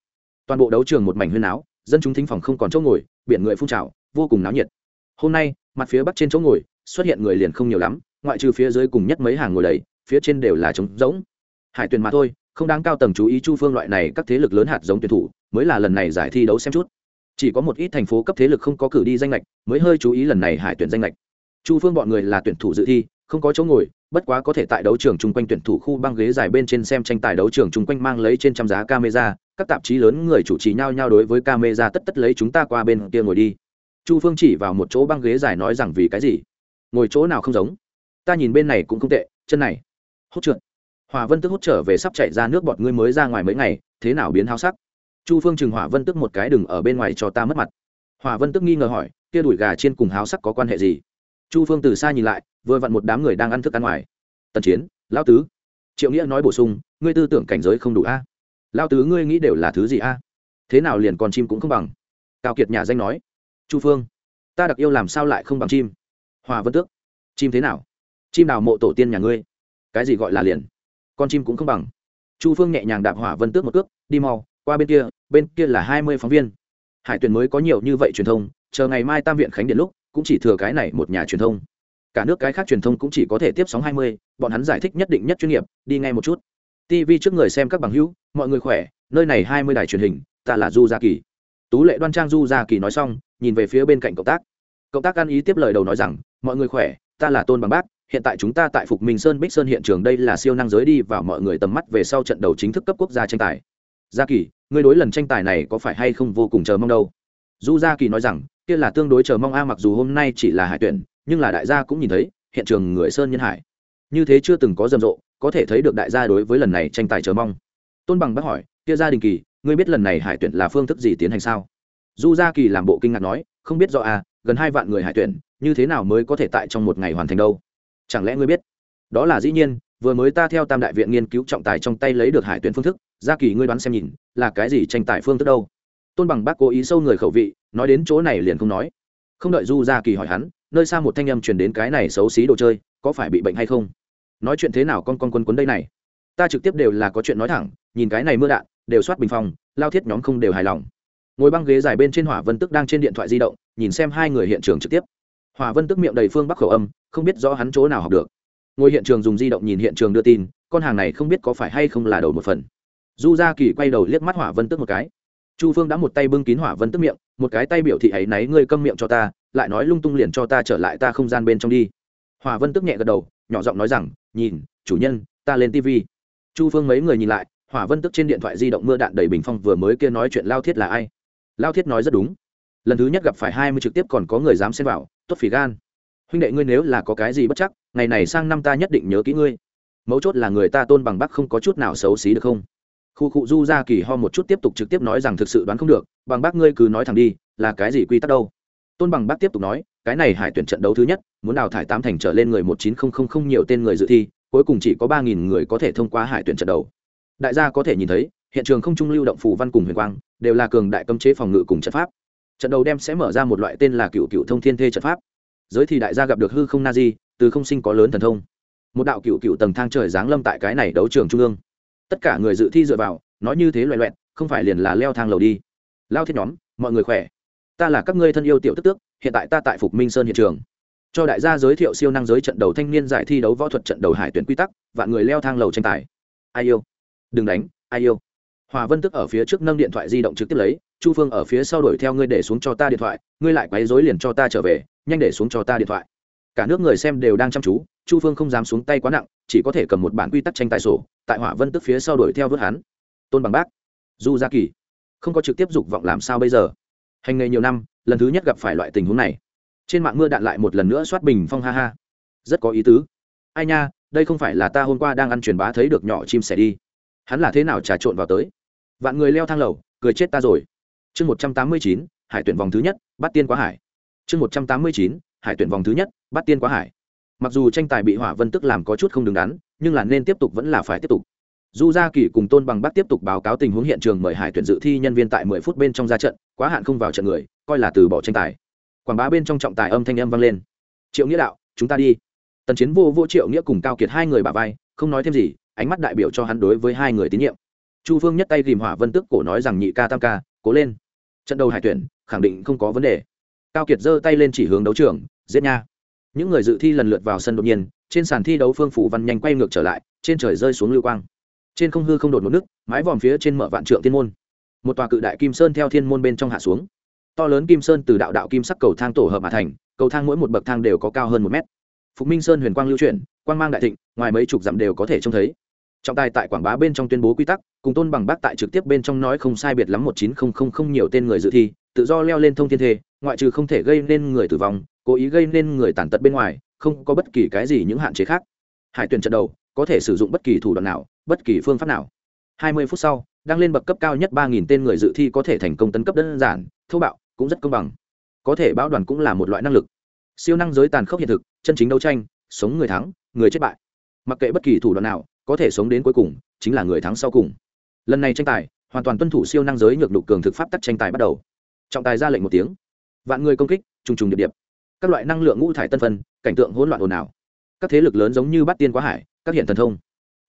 Toàn bộ đấu trường một mảnh huyên áo dân chúng thính phòng không còn chỗ ngồi, biển người phun trào, vô cùng náo nhiệt. Hôm nay, mặt phía bắc trên chỗ ngồi, xuất hiện người liền không nhiều lắm, ngoại trừ phía dưới cùng nhất mấy hàng ngồi đầy, phía trên đều là trống rỗng hải tuyển mà thôi, không đáng cao tầng chú ý chu phương loại này các thế lực lớn hạt giống tuyển thủ, mới là lần này giải thi đấu xem chút. Chỉ có một ít thành phố cấp thế lực không có cử đi danh lệch mới hơi chú ý lần này hải tuyển danh lệch chu phương bọn người là tuyển thủ dự thi, không có chỗ ngồi, bất quá có thể tại đấu trường chung quanh tuyển thủ khu băng ghế dài bên trên xem tranh tài đấu trường chung quanh mang lấy trên trăm giá camera, các tạp chí lớn người chủ trì nhau nhau đối với camera tất tất lấy chúng ta qua bên kia ngồi đi. Chu phương chỉ vào một chỗ băng ghế dài nói rằng vì cái gì? Ngồi chỗ nào không giống? Ta nhìn bên này cũng không tệ, chân này. Hốt trượt hòa vân tức hút trở về sắp chạy ra nước bọt ngươi mới ra ngoài mấy ngày, thế nào biến háo sắc? Chu phương chừng hỏa vân tức một cái đừng ở bên ngoài cho ta mất mặt. Hỏa vân tức nghi ngờ hỏi, kia đuổi gà trên cùng háo sắc có quan hệ gì? Chu phương từ xa nhìn lại, vừa vặn một đám người đang ăn thức ăn ngoài. Tần chiến, lão tứ, triệu nghĩa nói bổ sung, ngươi tư tưởng cảnh giới không đủ a. À? lao tứ ngươi nghĩ đều là thứ gì a? Thế nào liền con chim cũng không bằng? Cao kiệt nhà danh nói. Chu phương, ta đặc yêu làm sao lại không bằng chim? Hòa vân tước chim thế nào? Chim nào mộ tổ tiên nhà ngươi. Cái gì gọi là liền? Con chim cũng không bằng. Chu phương nhẹ nhàng đạp hỏa vân tước một cước, đi mau, qua bên kia bên kia là hai mươi phóng viên. Hải tuyển mới có nhiều như vậy truyền thông, chờ ngày mai tam viện khánh điện lúc, cũng chỉ thừa cái này một nhà truyền thông. Cả nước cái khác truyền thông cũng chỉ có thể tiếp sóng hai mươi, bọn hắn giải thích nhất định nhất chuyên nghiệp, đi ngay một chút. Tv trước người xem các bằng hữu, mọi người khỏe, nơi này hai mươi đài truyền hình, ta là du gia kỳ. Tú lệ đoan trang du gia kỳ nói xong, nhìn về phía bên cạnh cộng tác. Cộng tác ăn ý tiếp lời đầu nói rằng, mọi người khỏe, ta là tôn bằng bác hiện tại chúng ta tại phục minh sơn bích sơn hiện trường đây là siêu năng giới đi vào mọi người tầm mắt về sau trận đầu chính thức cấp quốc gia tranh tài. Gia kỳ, ngươi đối lần tranh tài này có phải hay không vô cùng chờ mong đâu? Du gia kỳ nói rằng, kia là tương đối chờ mong a, mặc dù hôm nay chỉ là hải tuyển, nhưng là đại gia cũng nhìn thấy, hiện trường người sơn nhân hải. Như thế chưa từng có rầm rộ, có thể thấy được đại gia đối với lần này tranh tài chờ mong. Tôn bằng bác hỏi, kia gia đình kỳ, ngươi biết lần này hải tuyển là phương thức gì tiến hành sao? Du gia kỳ làm bộ kinh ngạc nói, không biết rõ à gần hai vạn người hải tuyển, như thế nào mới có thể tại trong một ngày hoàn thành đâu? Chẳng lẽ ngươi biết? Đó là dĩ nhiên, vừa mới ta theo tam đại viện nghiên cứu trọng tài trong tay lấy được hải tuyển phương thức, gia kỳ ngươi đoán xem nhìn, là cái gì tranh tài phương thức đâu? Tôn bằng bác cố ý sâu người khẩu vị, nói đến chỗ này liền không nói. Không đợi du gia kỳ hỏi hắn, nơi xa một thanh âm truyền đến cái này xấu xí đồ chơi, có phải bị bệnh hay không? Nói chuyện thế nào con con quân quấn đây này? Ta trực tiếp đều là có chuyện nói thẳng, nhìn cái này mưa đạn, đều soát bình phong, lao thiết nhóm không đều hài lòng. Ngồi băng ghế dài bên trên hỏa vân tức đang trên điện thoại di động, nhìn xem hai người hiện trường trực tiếp hòa vân tức miệng đầy phương bắc khẩu âm, không biết rõ hắn chỗ nào học được. Ngồi hiện trường dùng di động nhìn hiện trường đưa tin, con hàng này không biết có phải hay không là đầu một phần. Du gia kỳ quay đầu liếc mắt hỏa vân tức một cái. Chu phương đã một tay bưng kín hỏa vân tức miệng, một cái tay biểu thị ấy náy ngươi câm miệng cho ta, lại nói lung tung liền cho ta trở lại ta không gian bên trong đi. Hỏa vân tức nhẹ gật đầu, nhỏ giọng nói rằng, nhìn, chủ nhân, ta lên tv chu phương mấy người nhìn lại, hỏa vân tức trên điện thoại di động mưa đạn đầy bình phong vừa mới kia nói chuyện lao thiết là ai? Lao thiết nói rất đúng. Lần thứ nhất gặp phải hai mươi trực tiếp còn có người dám xen vào tốt phỉ gan. Huynh đệ ngươi nếu là có cái gì bất chắc, ngày này sang năm ta nhất định nhớ kỹ ngươi. Mấu chốt là người ta tôn bằng bắc không có chút nào xấu xí được không? Khu cụ du ra kỳ ho một chút tiếp tục trực tiếp nói rằng thực sự đoán không được, bằng bác ngươi cứ nói thẳng đi, là cái gì quy tắc đâu? Tôn bằng bác tiếp tục nói, cái này hải tuyển trận đấu thứ nhất, muốn đào thải tám thành trở lên người một chín không không không nhiều tên người dự thi, cuối cùng chỉ có ba nghìn người có thể thông qua hải tuyển trận đấu. Đại gia có thể nhìn thấy, hiện trường không trung lưu động phù văn cùng huyền quang, đều là cường đại cấm chế phòng ngự cùng trận pháp. Trận đấu đem sẽ mở ra một loại tên là cựu cựu thông thiên thê trận pháp giới thì đại gia gặp được hư không na di từ không sinh có lớn thần thông. Một đạo cựu cựu tầng thang trời giáng lâm tại cái này đấu trường trung ương. Tất cả người dự thi dựa vào, nói như thế loẹ loẹt, không phải liền là leo thang lầu đi. Lao thiết nhóm, mọi người khỏe. Ta là các ngươi thân yêu tiểu tức tước, hiện tại ta tại phục minh sơn hiện trường. Cho đại gia giới thiệu siêu năng giới trận đầu thanh niên giải thi đấu võ thuật trận đầu hải tuyển quy tắc, vạn người leo thang lầu tranh tài. Ai yêu? Đừng đánh, ai yêu? Hòa vân tức ở phía trước nâng điện thoại di động trực tiếp lấy, chu phương ở phía sau đuổi theo ngươi để xuống cho ta điện thoại, ngươi lại quấy dối liền cho ta trở về nhanh để xuống cho ta điện thoại. Cả nước người xem đều đang chăm chú, chu phương không dám xuống tay quá nặng, chỉ có thể cầm một bản quy tắc tranh tài sổ, tại hỏa vân tức phía sau đuổi theo vớt hắn. Tôn bằng bác du gia kỳ, không có trực tiếp dục vọng làm sao bây giờ? Hành nghề nhiều năm, lần thứ nhất gặp phải loại tình huống này. Trên mạng mưa đạn lại một lần nữa soát bình phong ha ha. Rất có ý tứ. Ai nha, đây không phải là ta hôm qua đang ăn truyền bá thấy được nhỏ chim sẻ đi. Hắn là thế nào trà trộn vào tới? Vạn người leo thang lầu, cười chết ta rồi. Chương một trăm tám mươi chín, hải tuyển vòng thứ nhất, bắt tiên quá hải chương một trăm tám mươi chín, hải tuyển vòng thứ nhất, bắt tiên quá hải. Mặc dù tranh tài bị hỏa vân tức làm có chút không đứng đắn, nhưng là nên tiếp tục vẫn là phải tiếp tục. Du gia kỳ cùng tôn bằng bắc tiếp tục báo cáo tình huống hiện trường mời hải tuyển dự thi nhân viên tại mười phút bên trong ra trận, quá hạn không vào trận người, coi là từ bỏ tranh tài. Quảng bá bên trong trọng tài âm thanh âm vang lên. Triệu nghĩa đạo, chúng ta đi. Tần chiến vô vô triệu nghĩa cùng cao kiệt hai người bà vai, không nói thêm gì, ánh mắt đại biểu cho hắn đối với hai người tín nhiệm. Chu phương nhất tay ghìm hỏa vân tức cổ nói rằng nhị ca tam ca, cố lên. Trận đầu hải tuyển, khẳng định không có vấn đề cao kiệt giơ tay lên chỉ hướng đấu trường, giết nha. Những người dự thi lần lượt vào sân đột nhiên, trên sàn thi đấu phương phủ văn nhanh quay ngược trở lại, trên trời rơi xuống lưu quang. Trên không hư không đột một nước mái vòm phía trên mở vạn trượng thiên môn. Một tòa cự đại kim sơn theo thiên môn bên trong hạ xuống. To lớn kim sơn từ đạo đạo kim sắc cầu thang tổ hợp mà thành, cầu thang mỗi một bậc thang đều có cao hơn một mét. Phục minh sơn huyền quang lưu chuyển, quang mang đại thịnh, ngoài mấy chục dặm đều có thể trông thấy. Trọng tài tại quảng bá bên trong tuyên bố quy tắc, cùng tôn bằng bác tại trực tiếp bên trong nói không sai biệt lắm một chín không không không nhiều tên người dự thi, tự do leo lên thông thiên thê ngoại trừ không thể gây nên người tử vong, cố ý gây nên người tàn tật bên ngoài, không có bất kỳ cái gì những hạn chế khác. Hải tuyển trận đầu, có thể sử dụng bất kỳ thủ đoạn nào, bất kỳ phương pháp nào. Hai mươi phút sau, đang lên bậc cấp cao nhất ba nghìn tên người dự thi có thể thành công tấn cấp đơn giản, thô bạo, cũng rất công bằng. Có thể báo đoàn cũng là một loại năng lực. Siêu năng giới tàn khốc hiện thực, chân chính đấu tranh, sống người thắng, người chết bại. Mặc kệ bất kỳ thủ đoạn nào, có thể sống đến cuối cùng, chính là người thắng sau cùng. Lần này tranh tài, hoàn toàn tuân thủ siêu năng giới nhược đục cường thực pháp tắc tranh tài bắt đầu. Trọng tài ra lệnh một tiếng vạn người công kích, trùng trùng điệp điệp. Các loại năng lượng ngũ thải tân phân, cảnh tượng hỗn loạn ồn ào. Các thế lực lớn giống như bát tiên quá hải, các hiện thần thông.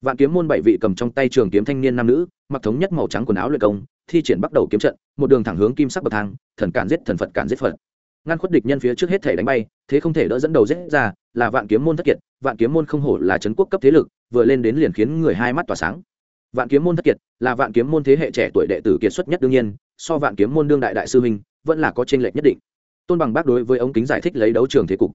Vạn kiếm môn bảy vị cầm trong tay trường kiếm thanh niên nam nữ, mặc thống nhất màu trắng quần áo luyện công, thi triển bắt đầu kiếm trận, một đường thẳng hướng kim sắc bậc thang, thần cản giết thần phật cản giết phật. Ngăn khuất địch nhân phía trước hết thể đánh bay, thế không thể đỡ dẫn đầu giết ra, là vạn kiếm môn thất kiệt, vạn kiếm môn không hổ là trấn quốc cấp thế lực, vừa lên đến liền khiến người hai mắt tỏa sáng. Vạn kiếm môn thất kiệt, là vạn kiếm môn thế hệ trẻ tuổi đệ tử kiệt xuất nhất đương nhiên, so vạn kiếm môn đương đại đại sư huynh, vẫn là có tranh lệch nhất định tôn bằng bác đối với ống kính giải thích lấy đấu trường thế cục.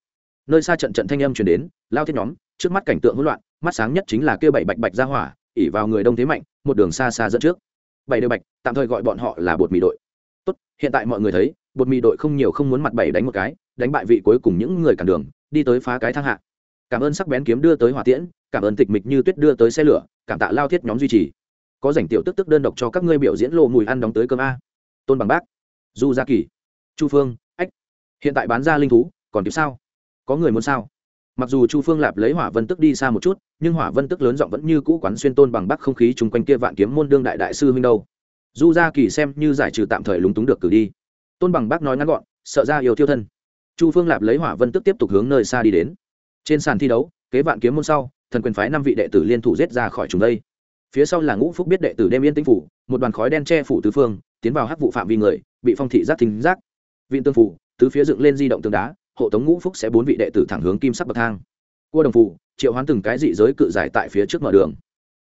Nơi xa trận trận thanh âm chuyển đến, lao thiết nhóm, trước mắt cảnh tượng hỗn loạn, mắt sáng nhất chính là kêu bảy bạch bạch ra hỏa, ỉ vào người đông thế mạnh, một đường xa xa dẫn trước. Bảy đều bạch, tạm thời gọi bọn họ là bột mì đội. Tốt, hiện tại mọi người thấy, bột mì đội không nhiều không muốn mặt bảy đánh một cái, đánh bại vị cuối cùng những người cản đường, đi tới phá cái thang hạ. Cảm ơn sắc bén kiếm đưa tới hỏa tiễn, cảm ơn tịch mịch như tuyết đưa tới xe lửa, cảm tạ lao thiết nhóm duy trì. Có dành tiểu tức tức đơn độc cho các ngươi biểu diễn lộ mùi ăn đóng tới cơm a. Tôn bằng bác du gia kỳ chu phương hiện tại bán ra linh thú, còn kịp sao? Có người muốn sao? Mặc dù chu phương lạp lấy hỏa vân tức đi xa một chút, nhưng hỏa vân tức lớn giọng vẫn như cũ quán xuyên tôn bằng bắc không khí chung quanh kia vạn kiếm môn đương đại đại sư huynh đâu. Du gia kỳ xem như giải trừ tạm thời lúng túng được cử đi. Tôn bằng bắc nói ngắn gọn, sợ ra yêu thiêu thân. Chu phương lạp lấy hỏa vân tức tiếp tục hướng nơi xa đi đến. Trên sàn thi đấu, kế vạn kiếm môn sau, thần quyền phái năm vị đệ tử liên thủ giết ra khỏi chúng đây. Phía sau là ngũ phúc biết đệ tử đêm yên tĩnh phủ, một đoàn khói đen che phủ tứ phương, tiến vào hắc vụ phạm vi người, bị phong thị giác thính giác. Vị tương phủ tứ phía dựng lên di động tường đá hộ tống ngũ phúc sẽ bốn vị đệ tử thẳng hướng kim sắc bậc thang. Cua đồng phụ, triệu hoán từng cái dị giới cự giải tại phía trước mở đường.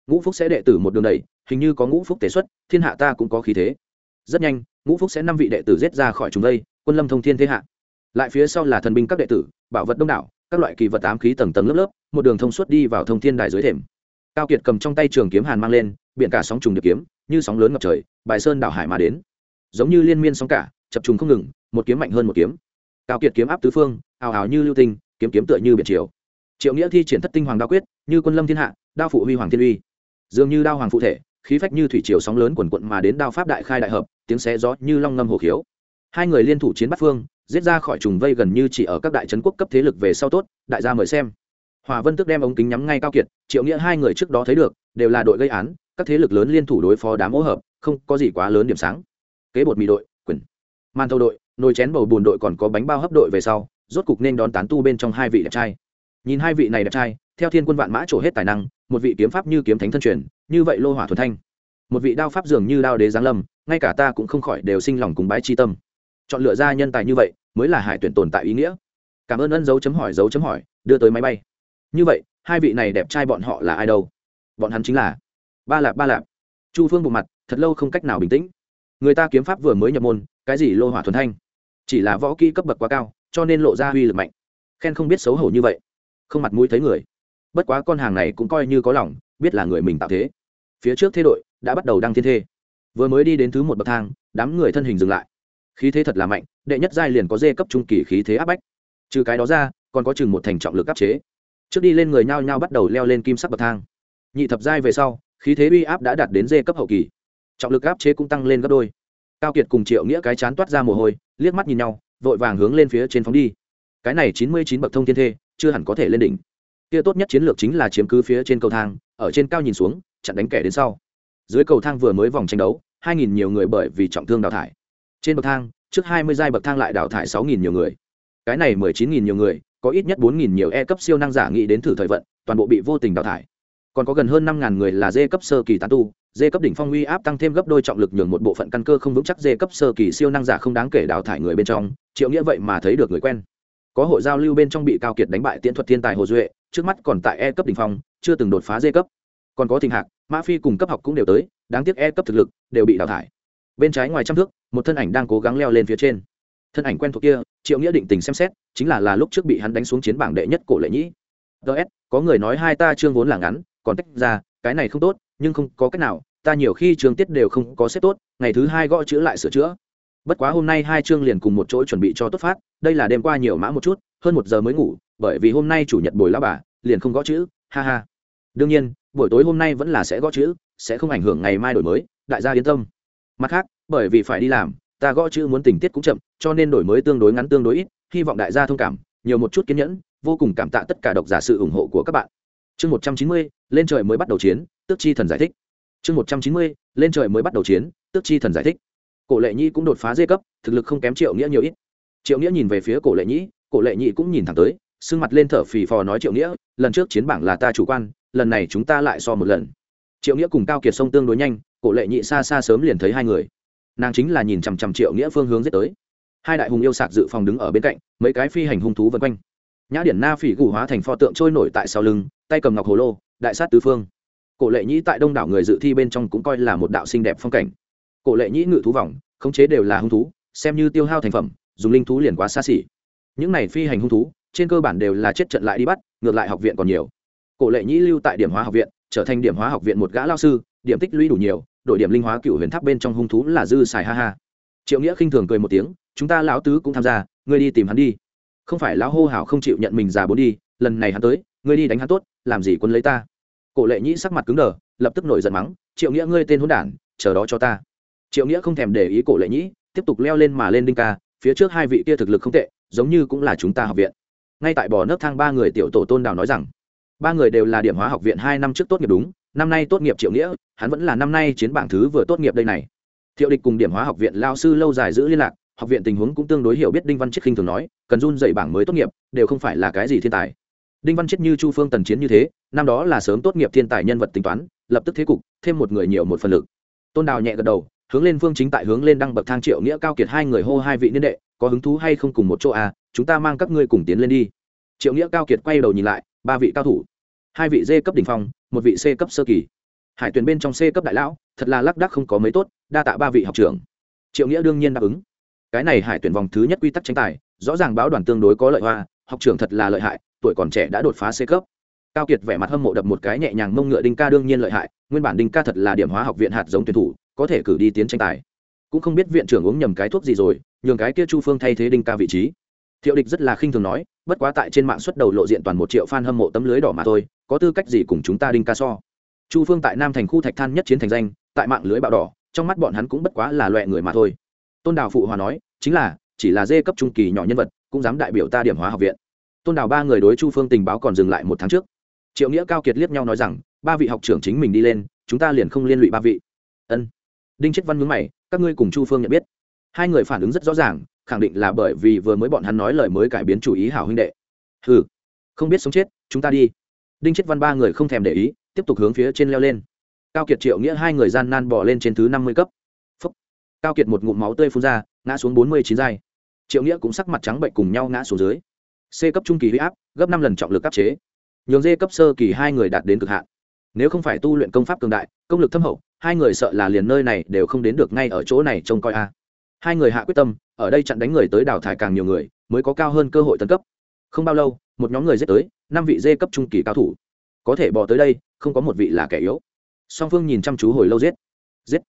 Ngũ phúc sẽ đệ tử một đường đầy hình như có ngũ phúc tế xuất thiên hạ ta cũng có khí thế. Rất nhanh ngũ phúc sẽ năm vị đệ tử giết ra khỏi chúng đây quân lâm thông thiên thế hạ. Lại phía sau là thần binh các đệ tử bảo vật đông đảo các loại kỳ vật ám khí tầng tầng lớp lớp một đường thông suốt đi vào thông thiên đài dưới thềm. Cao kiệt cầm trong tay trường kiếm hàn mang lên biển cả sóng trùng điệp kiếm như sóng lớn ngập trời bài sơn đảo hải mà đến. Giống như liên miên sóng cả chập trùng không ngừng một kiếm mạnh hơn một kiếm. Cao kiệt kiếm áp tứ phương, ào ào như lưu tinh, kiếm kiếm tựa như biển triều. Triệu nghĩa thi triển thất tinh hoàng đao quyết, như quân lâm thiên hạ, đao phụ huy hoàng thiên uy. Dường như đao hoàng phụ thể, khí phách như thủy triều sóng lớn quần quận mà đến đao pháp đại khai đại hợp, tiếng xé gió như long ngâm hồ khiếu. Hai người liên thủ chiến bắt phương, giết ra khỏi trùng vây gần như chỉ ở các đại trấn quốc cấp thế lực về sau tốt, đại gia mời xem. Hòa vân tức đem ống kính nhắm ngay cao kiệt, triệu nghĩa hai người trước đó thấy được, đều là đội gây án, các thế lực lớn liên thủ đối phó đám hỗ hợp, không có gì quá lớn điểm sáng. Kế bột mì đội, quyền. Man thâu đội nồi chén bầu bùn đội còn có bánh bao hấp đội về sau, rốt cục nên đón tán tu bên trong hai vị đẹp trai. Nhìn hai vị này đẹp trai, theo thiên quân vạn mã trổ hết tài năng, một vị kiếm pháp như kiếm thánh thân truyền, như vậy lô hỏa thuần thanh. Một vị đao pháp dường như đao đế giáng lâm, ngay cả ta cũng không khỏi đều sinh lòng cùng bái chi tâm. Chọn lựa ra nhân tài như vậy, mới là hải tuyển tồn tại ý nghĩa. Cảm ơn ân dấu chấm hỏi, dấu chấm hỏi, đưa tới máy bay. Như vậy, hai vị này đẹp trai bọn họ là ai đâu? Bọn hắn chính là ba lạp ba lạp. Chu phương bộ mặt, thật lâu không cách nào bình tĩnh. Người ta kiếm pháp vừa mới nhập môn cái gì lô hỏa thuần thanh? Chỉ là võ kỹ cấp bậc quá cao, cho nên lộ ra uy lực mạnh. Khen không biết xấu hổ như vậy. Không mặt mũi thấy người. Bất quá con hàng này cũng coi như có lòng, biết là người mình tạo thế. Phía trước thế đội đã bắt đầu đăng thiên thê. Vừa mới đi đến thứ một bậc thang, đám người thân hình dừng lại. Khí thế thật là mạnh, đệ nhất giai liền có dê cấp trung kỳ khí thế áp bách. Trừ cái đó ra, còn có chừng một thành trọng lực áp chế. Trước đi lên người nhao nhao bắt đầu leo lên kim sắc bậc thang. Nhị thập giai về sau, khí thế uy áp đã đạt đến dê cấp hậu kỳ. Trọng lực áp chế cũng tăng lên gấp đôi cao kiệt cùng triệu nghĩa cái chán toát ra mồ hôi, liếc mắt nhìn nhau, vội vàng hướng lên phía trên phóng đi. Cái này chín mươi chín bậc thông thiên thê, chưa hẳn có thể lên đỉnh. Kia tốt nhất chiến lược chính là chiếm cứ phía trên cầu thang, ở trên cao nhìn xuống, chặn đánh kẻ đến sau. Dưới cầu thang vừa mới vòng tranh đấu, hai nghìn nhiều người bởi vì trọng thương đào thải. Trên bậc thang, trước hai mươi giai bậc thang lại đào thải sáu nghìn nhiều người. Cái này mười chín nghìn nhiều người, có ít nhất bốn nghìn nhiều e cấp siêu năng giả nghĩ đến thử thời vận, toàn bộ bị vô tình đào thải còn có gần hơn năm ngàn người là dê cấp sơ kỳ tán tu, dê cấp đỉnh phong uy áp tăng thêm gấp đôi trọng lực nhường một bộ phận căn cơ không vững chắc dê cấp sơ kỳ siêu năng giả không đáng kể đào thải người bên trong, triệu nghĩa vậy mà thấy được người quen. Có hội giao lưu bên trong bị cao kiệt đánh bại tiễn thuật thiên tài hồ duệ, trước mắt còn tại e cấp đỉnh phong, chưa từng đột phá dê cấp. Còn có thịnh hạc, mã phi cùng cấp học cũng đều tới, đáng tiếc e cấp thực lực đều bị đào thải. Bên trái ngoài trăm thước, một thân ảnh đang cố gắng leo lên phía trên. Thân ảnh quen thuộc kia, triệu nghĩa định tình xem xét, chính là là lúc trước bị hắn đánh xuống chiến bảng đệ nhất cổ lệ nhĩ. Ts có người nói hai ta chương vốn là ngắn còn tách ra, cái này không tốt, nhưng không có cách nào, ta nhiều khi trường tiết đều không có xếp tốt, ngày thứ hai gõ chữ lại sửa chữa. Bất quá hôm nay hai chương liền cùng một chỗ chuẩn bị cho tốt phát, đây là đêm qua nhiều mã một chút, hơn một giờ mới ngủ, bởi vì hôm nay chủ nhật buổi lao bà, liền không gõ chữ, ha ha. Đương nhiên, buổi tối hôm nay vẫn là sẽ gõ chữ, sẽ không ảnh hưởng ngày mai đổi mới, đại gia yên tâm. Mặt khác, bởi vì phải đi làm, ta gõ chữ muốn tình tiết cũng chậm, cho nên đổi mới tương đối ngắn tương đối ít, hy vọng đại gia thông cảm, nhiều một chút kiên nhẫn, vô cùng cảm tạ tất cả độc giả sự ủng hộ của các bạn chương một trăm chín mươi, lên trời mới bắt đầu chiến, tước chi thần giải thích. Chương một trăm chín mươi, lên trời mới bắt đầu chiến, tước chi thần giải thích. Cổ lệ nhi cũng đột phá dê cấp, thực lực không kém triệu nghĩa nhiều ít. Triệu nghĩa nhìn về phía cổ lệ nhĩ, cổ lệ nhị cũng nhìn thẳng tới sưng mặt lên thở phì phò nói triệu nghĩa, lần trước chiến bảng là ta chủ quan, lần này chúng ta lại so một lần. Triệu nghĩa cùng cao kiệt sông tương đối nhanh, cổ lệ nhị xa xa sớm liền thấy hai người. Nàng chính là nhìn chằm chằm triệu nghĩa phương hướng giết tới. Hai đại hùng yêu sạc dự phòng đứng ở bên cạnh, mấy cái phi hành hung thú vân quanh. Nhã điển na phỉ gù hóa thành pho tượng trôi nổi tại sau lưng tay cầm ngọc hồ lô, đại sát tứ phương. Cổ lệ nhĩ tại đông đảo người dự thi bên trong cũng coi là một đạo xinh đẹp phong cảnh. Cổ lệ nhĩ ngự thú vòng, khống chế đều là hung thú, xem như tiêu hao thành phẩm, dùng linh thú liền quá xa xỉ. Những này phi hành hung thú, trên cơ bản đều là chết trận lại đi bắt, ngược lại học viện còn nhiều. Cổ lệ nhĩ lưu tại điểm hóa học viện, trở thành điểm hóa học viện một gã lao sư, điểm tích lũy đủ nhiều đội điểm linh hóa cựu huyền tháp bên trong hung thú là dư xài ha ha. Triệu nghĩa khinh thường cười một tiếng, chúng ta lão tứ cũng tham gia, ngươi đi tìm hắn đi. Không phải lão hô hào không chịu nhận mình già bốn đi, lần này hắn tới ngươi đi đánh hắn tốt, làm gì quân lấy ta? Cổ lệ nhĩ sắc mặt cứng đờ, lập tức nổi giận mắng, triệu nghĩa ngươi tên hôn đản, chờ đó cho ta. Triệu nghĩa không thèm để ý cổ lệ nhĩ, tiếp tục leo lên mà lên đinh ca, phía trước hai vị kia thực lực không tệ, giống như cũng là chúng ta học viện. Ngay tại bò nấc thang ba người tiểu tổ tôn đào nói rằng, ba người đều là điểm hóa học viện hai năm trước tốt nghiệp đúng, năm nay tốt nghiệp triệu nghĩa, hắn vẫn là năm nay chiến bảng thứ vừa tốt nghiệp đây này. Thiệu địch cùng điểm hóa học viện lao sư lâu dài giữ liên lạc, học viện tình huống cũng tương đối hiểu biết đinh văn chiết khinh thường nói, cần run dậy bảng mới tốt nghiệp, đều không phải là cái gì thiên tài đinh văn chết như chu phương tần chiến như thế, năm đó là sớm tốt nghiệp thiên tài nhân vật tính toán, lập tức thế cục, thêm một người nhiều một phần lực. Tôn đào nhẹ gật đầu, hướng lên phương chính tại hướng lên đăng bậc thang triệu nghĩa cao kiệt hai người hô hai vị niên đệ, có hứng thú hay không cùng một chỗ à chúng ta mang các ngươi cùng tiến lên đi. Triệu nghĩa cao kiệt quay đầu nhìn lại, ba vị cao thủ. Hai vị d cấp đ ỉ n h phong, một vị c cấp sơ kỳ. Hải tuyển bên trong c cấp đại lão, thật là lác đác không có mấy tốt, đa tạ ba vị học trưởng. Triệu nghĩa đương nhiên đáp ứng. Cái này hải tuyển vòng thứ nhất quy tắc tranh tài, rõ ràng báo đoàn tương đối có lợi hoa, học trưởng thật là lợi hại tuổi còn trẻ đã đột phá c cấp. Cao kiệt vẻ mặt hâm mộ đập một cái nhẹ nhàng mông ngựa đinh ca đương nhiên lợi hại, nguyên bản đinh ca thật là điểm hóa học viện hạt giống tuyển thủ, có thể cử đi tiến tranh tài. Cũng không biết viện trưởng uống nhầm cái thuốc gì rồi, nhường cái kia chu phương thay thế đinh ca vị trí. Thiệu địch rất là khinh thường nói, bất quá tại trên mạng xuất đầu lộ diện toàn một triệu fan hâm mộ tấm lưới đỏ mà thôi, có tư cách gì cùng chúng ta đinh ca so? Chu phương tại nam thành khu thạch than nhất chiến thành danh, tại mạng lưới bạo đỏ, trong mắt bọn hắn cũng bất quá là loại người mà thôi. Tôn đào phụ hòa nói, chính là, chỉ là dê cấp trung kỳ nhỏ nhân vật, cũng dám đại biểu ta điểm hóa học viện tôn đào ba người đối chu phương tình báo còn dừng lại một tháng trước. Triệu nghĩa, cao kiệt liếc nhau nói rằng, ba vị học trưởng chính mình đi lên, chúng ta liền không liên lụy ba vị. Ân. Đinh chết văn mướn mày, các ngươi cùng chu phương nhận biết. Hai người phản ứng rất rõ ràng, khẳng định là bởi vì vừa mới bọn hắn nói lời mới cải biến chủ ý hảo huynh đệ. Hừ, không biết sống chết, chúng ta đi. Đinh chết văn ba người không thèm để ý, tiếp tục hướng phía trên leo lên. Cao kiệt, triệu nghĩa hai người gian nan bỏ lên trên thứ năm mươi cấp. Phúc. cao kiệt một ngụm máu tươi phun ra, ngã xuống bốn mươi chín giai. Triệu nghĩa cũng sắc mặt trắng bệnh cùng nhau ngã xuống dưới c cấp trung kỳ huy áp, gấp năm lần trọng lực áp chế. Nhường d cấp sơ kỳ hai người đạt đến cực hạn. Nếu không phải tu luyện công pháp cường đại, công lực thâm hậu, hai người sợ là liền nơi này đều không đến được ngay ở chỗ này trông coi a. Hai người hạ quyết tâm, ở đây chặn đánh người tới đào thải càng nhiều người, mới có cao hơn cơ hội tấn cấp. Không bao lâu, một nhóm người giết tới, năm vị dê cấp trung kỳ cao thủ. Có thể bỏ tới đây, không có một vị là kẻ yếu. Song phương nhìn chăm chú hồi lâu giết. Giết.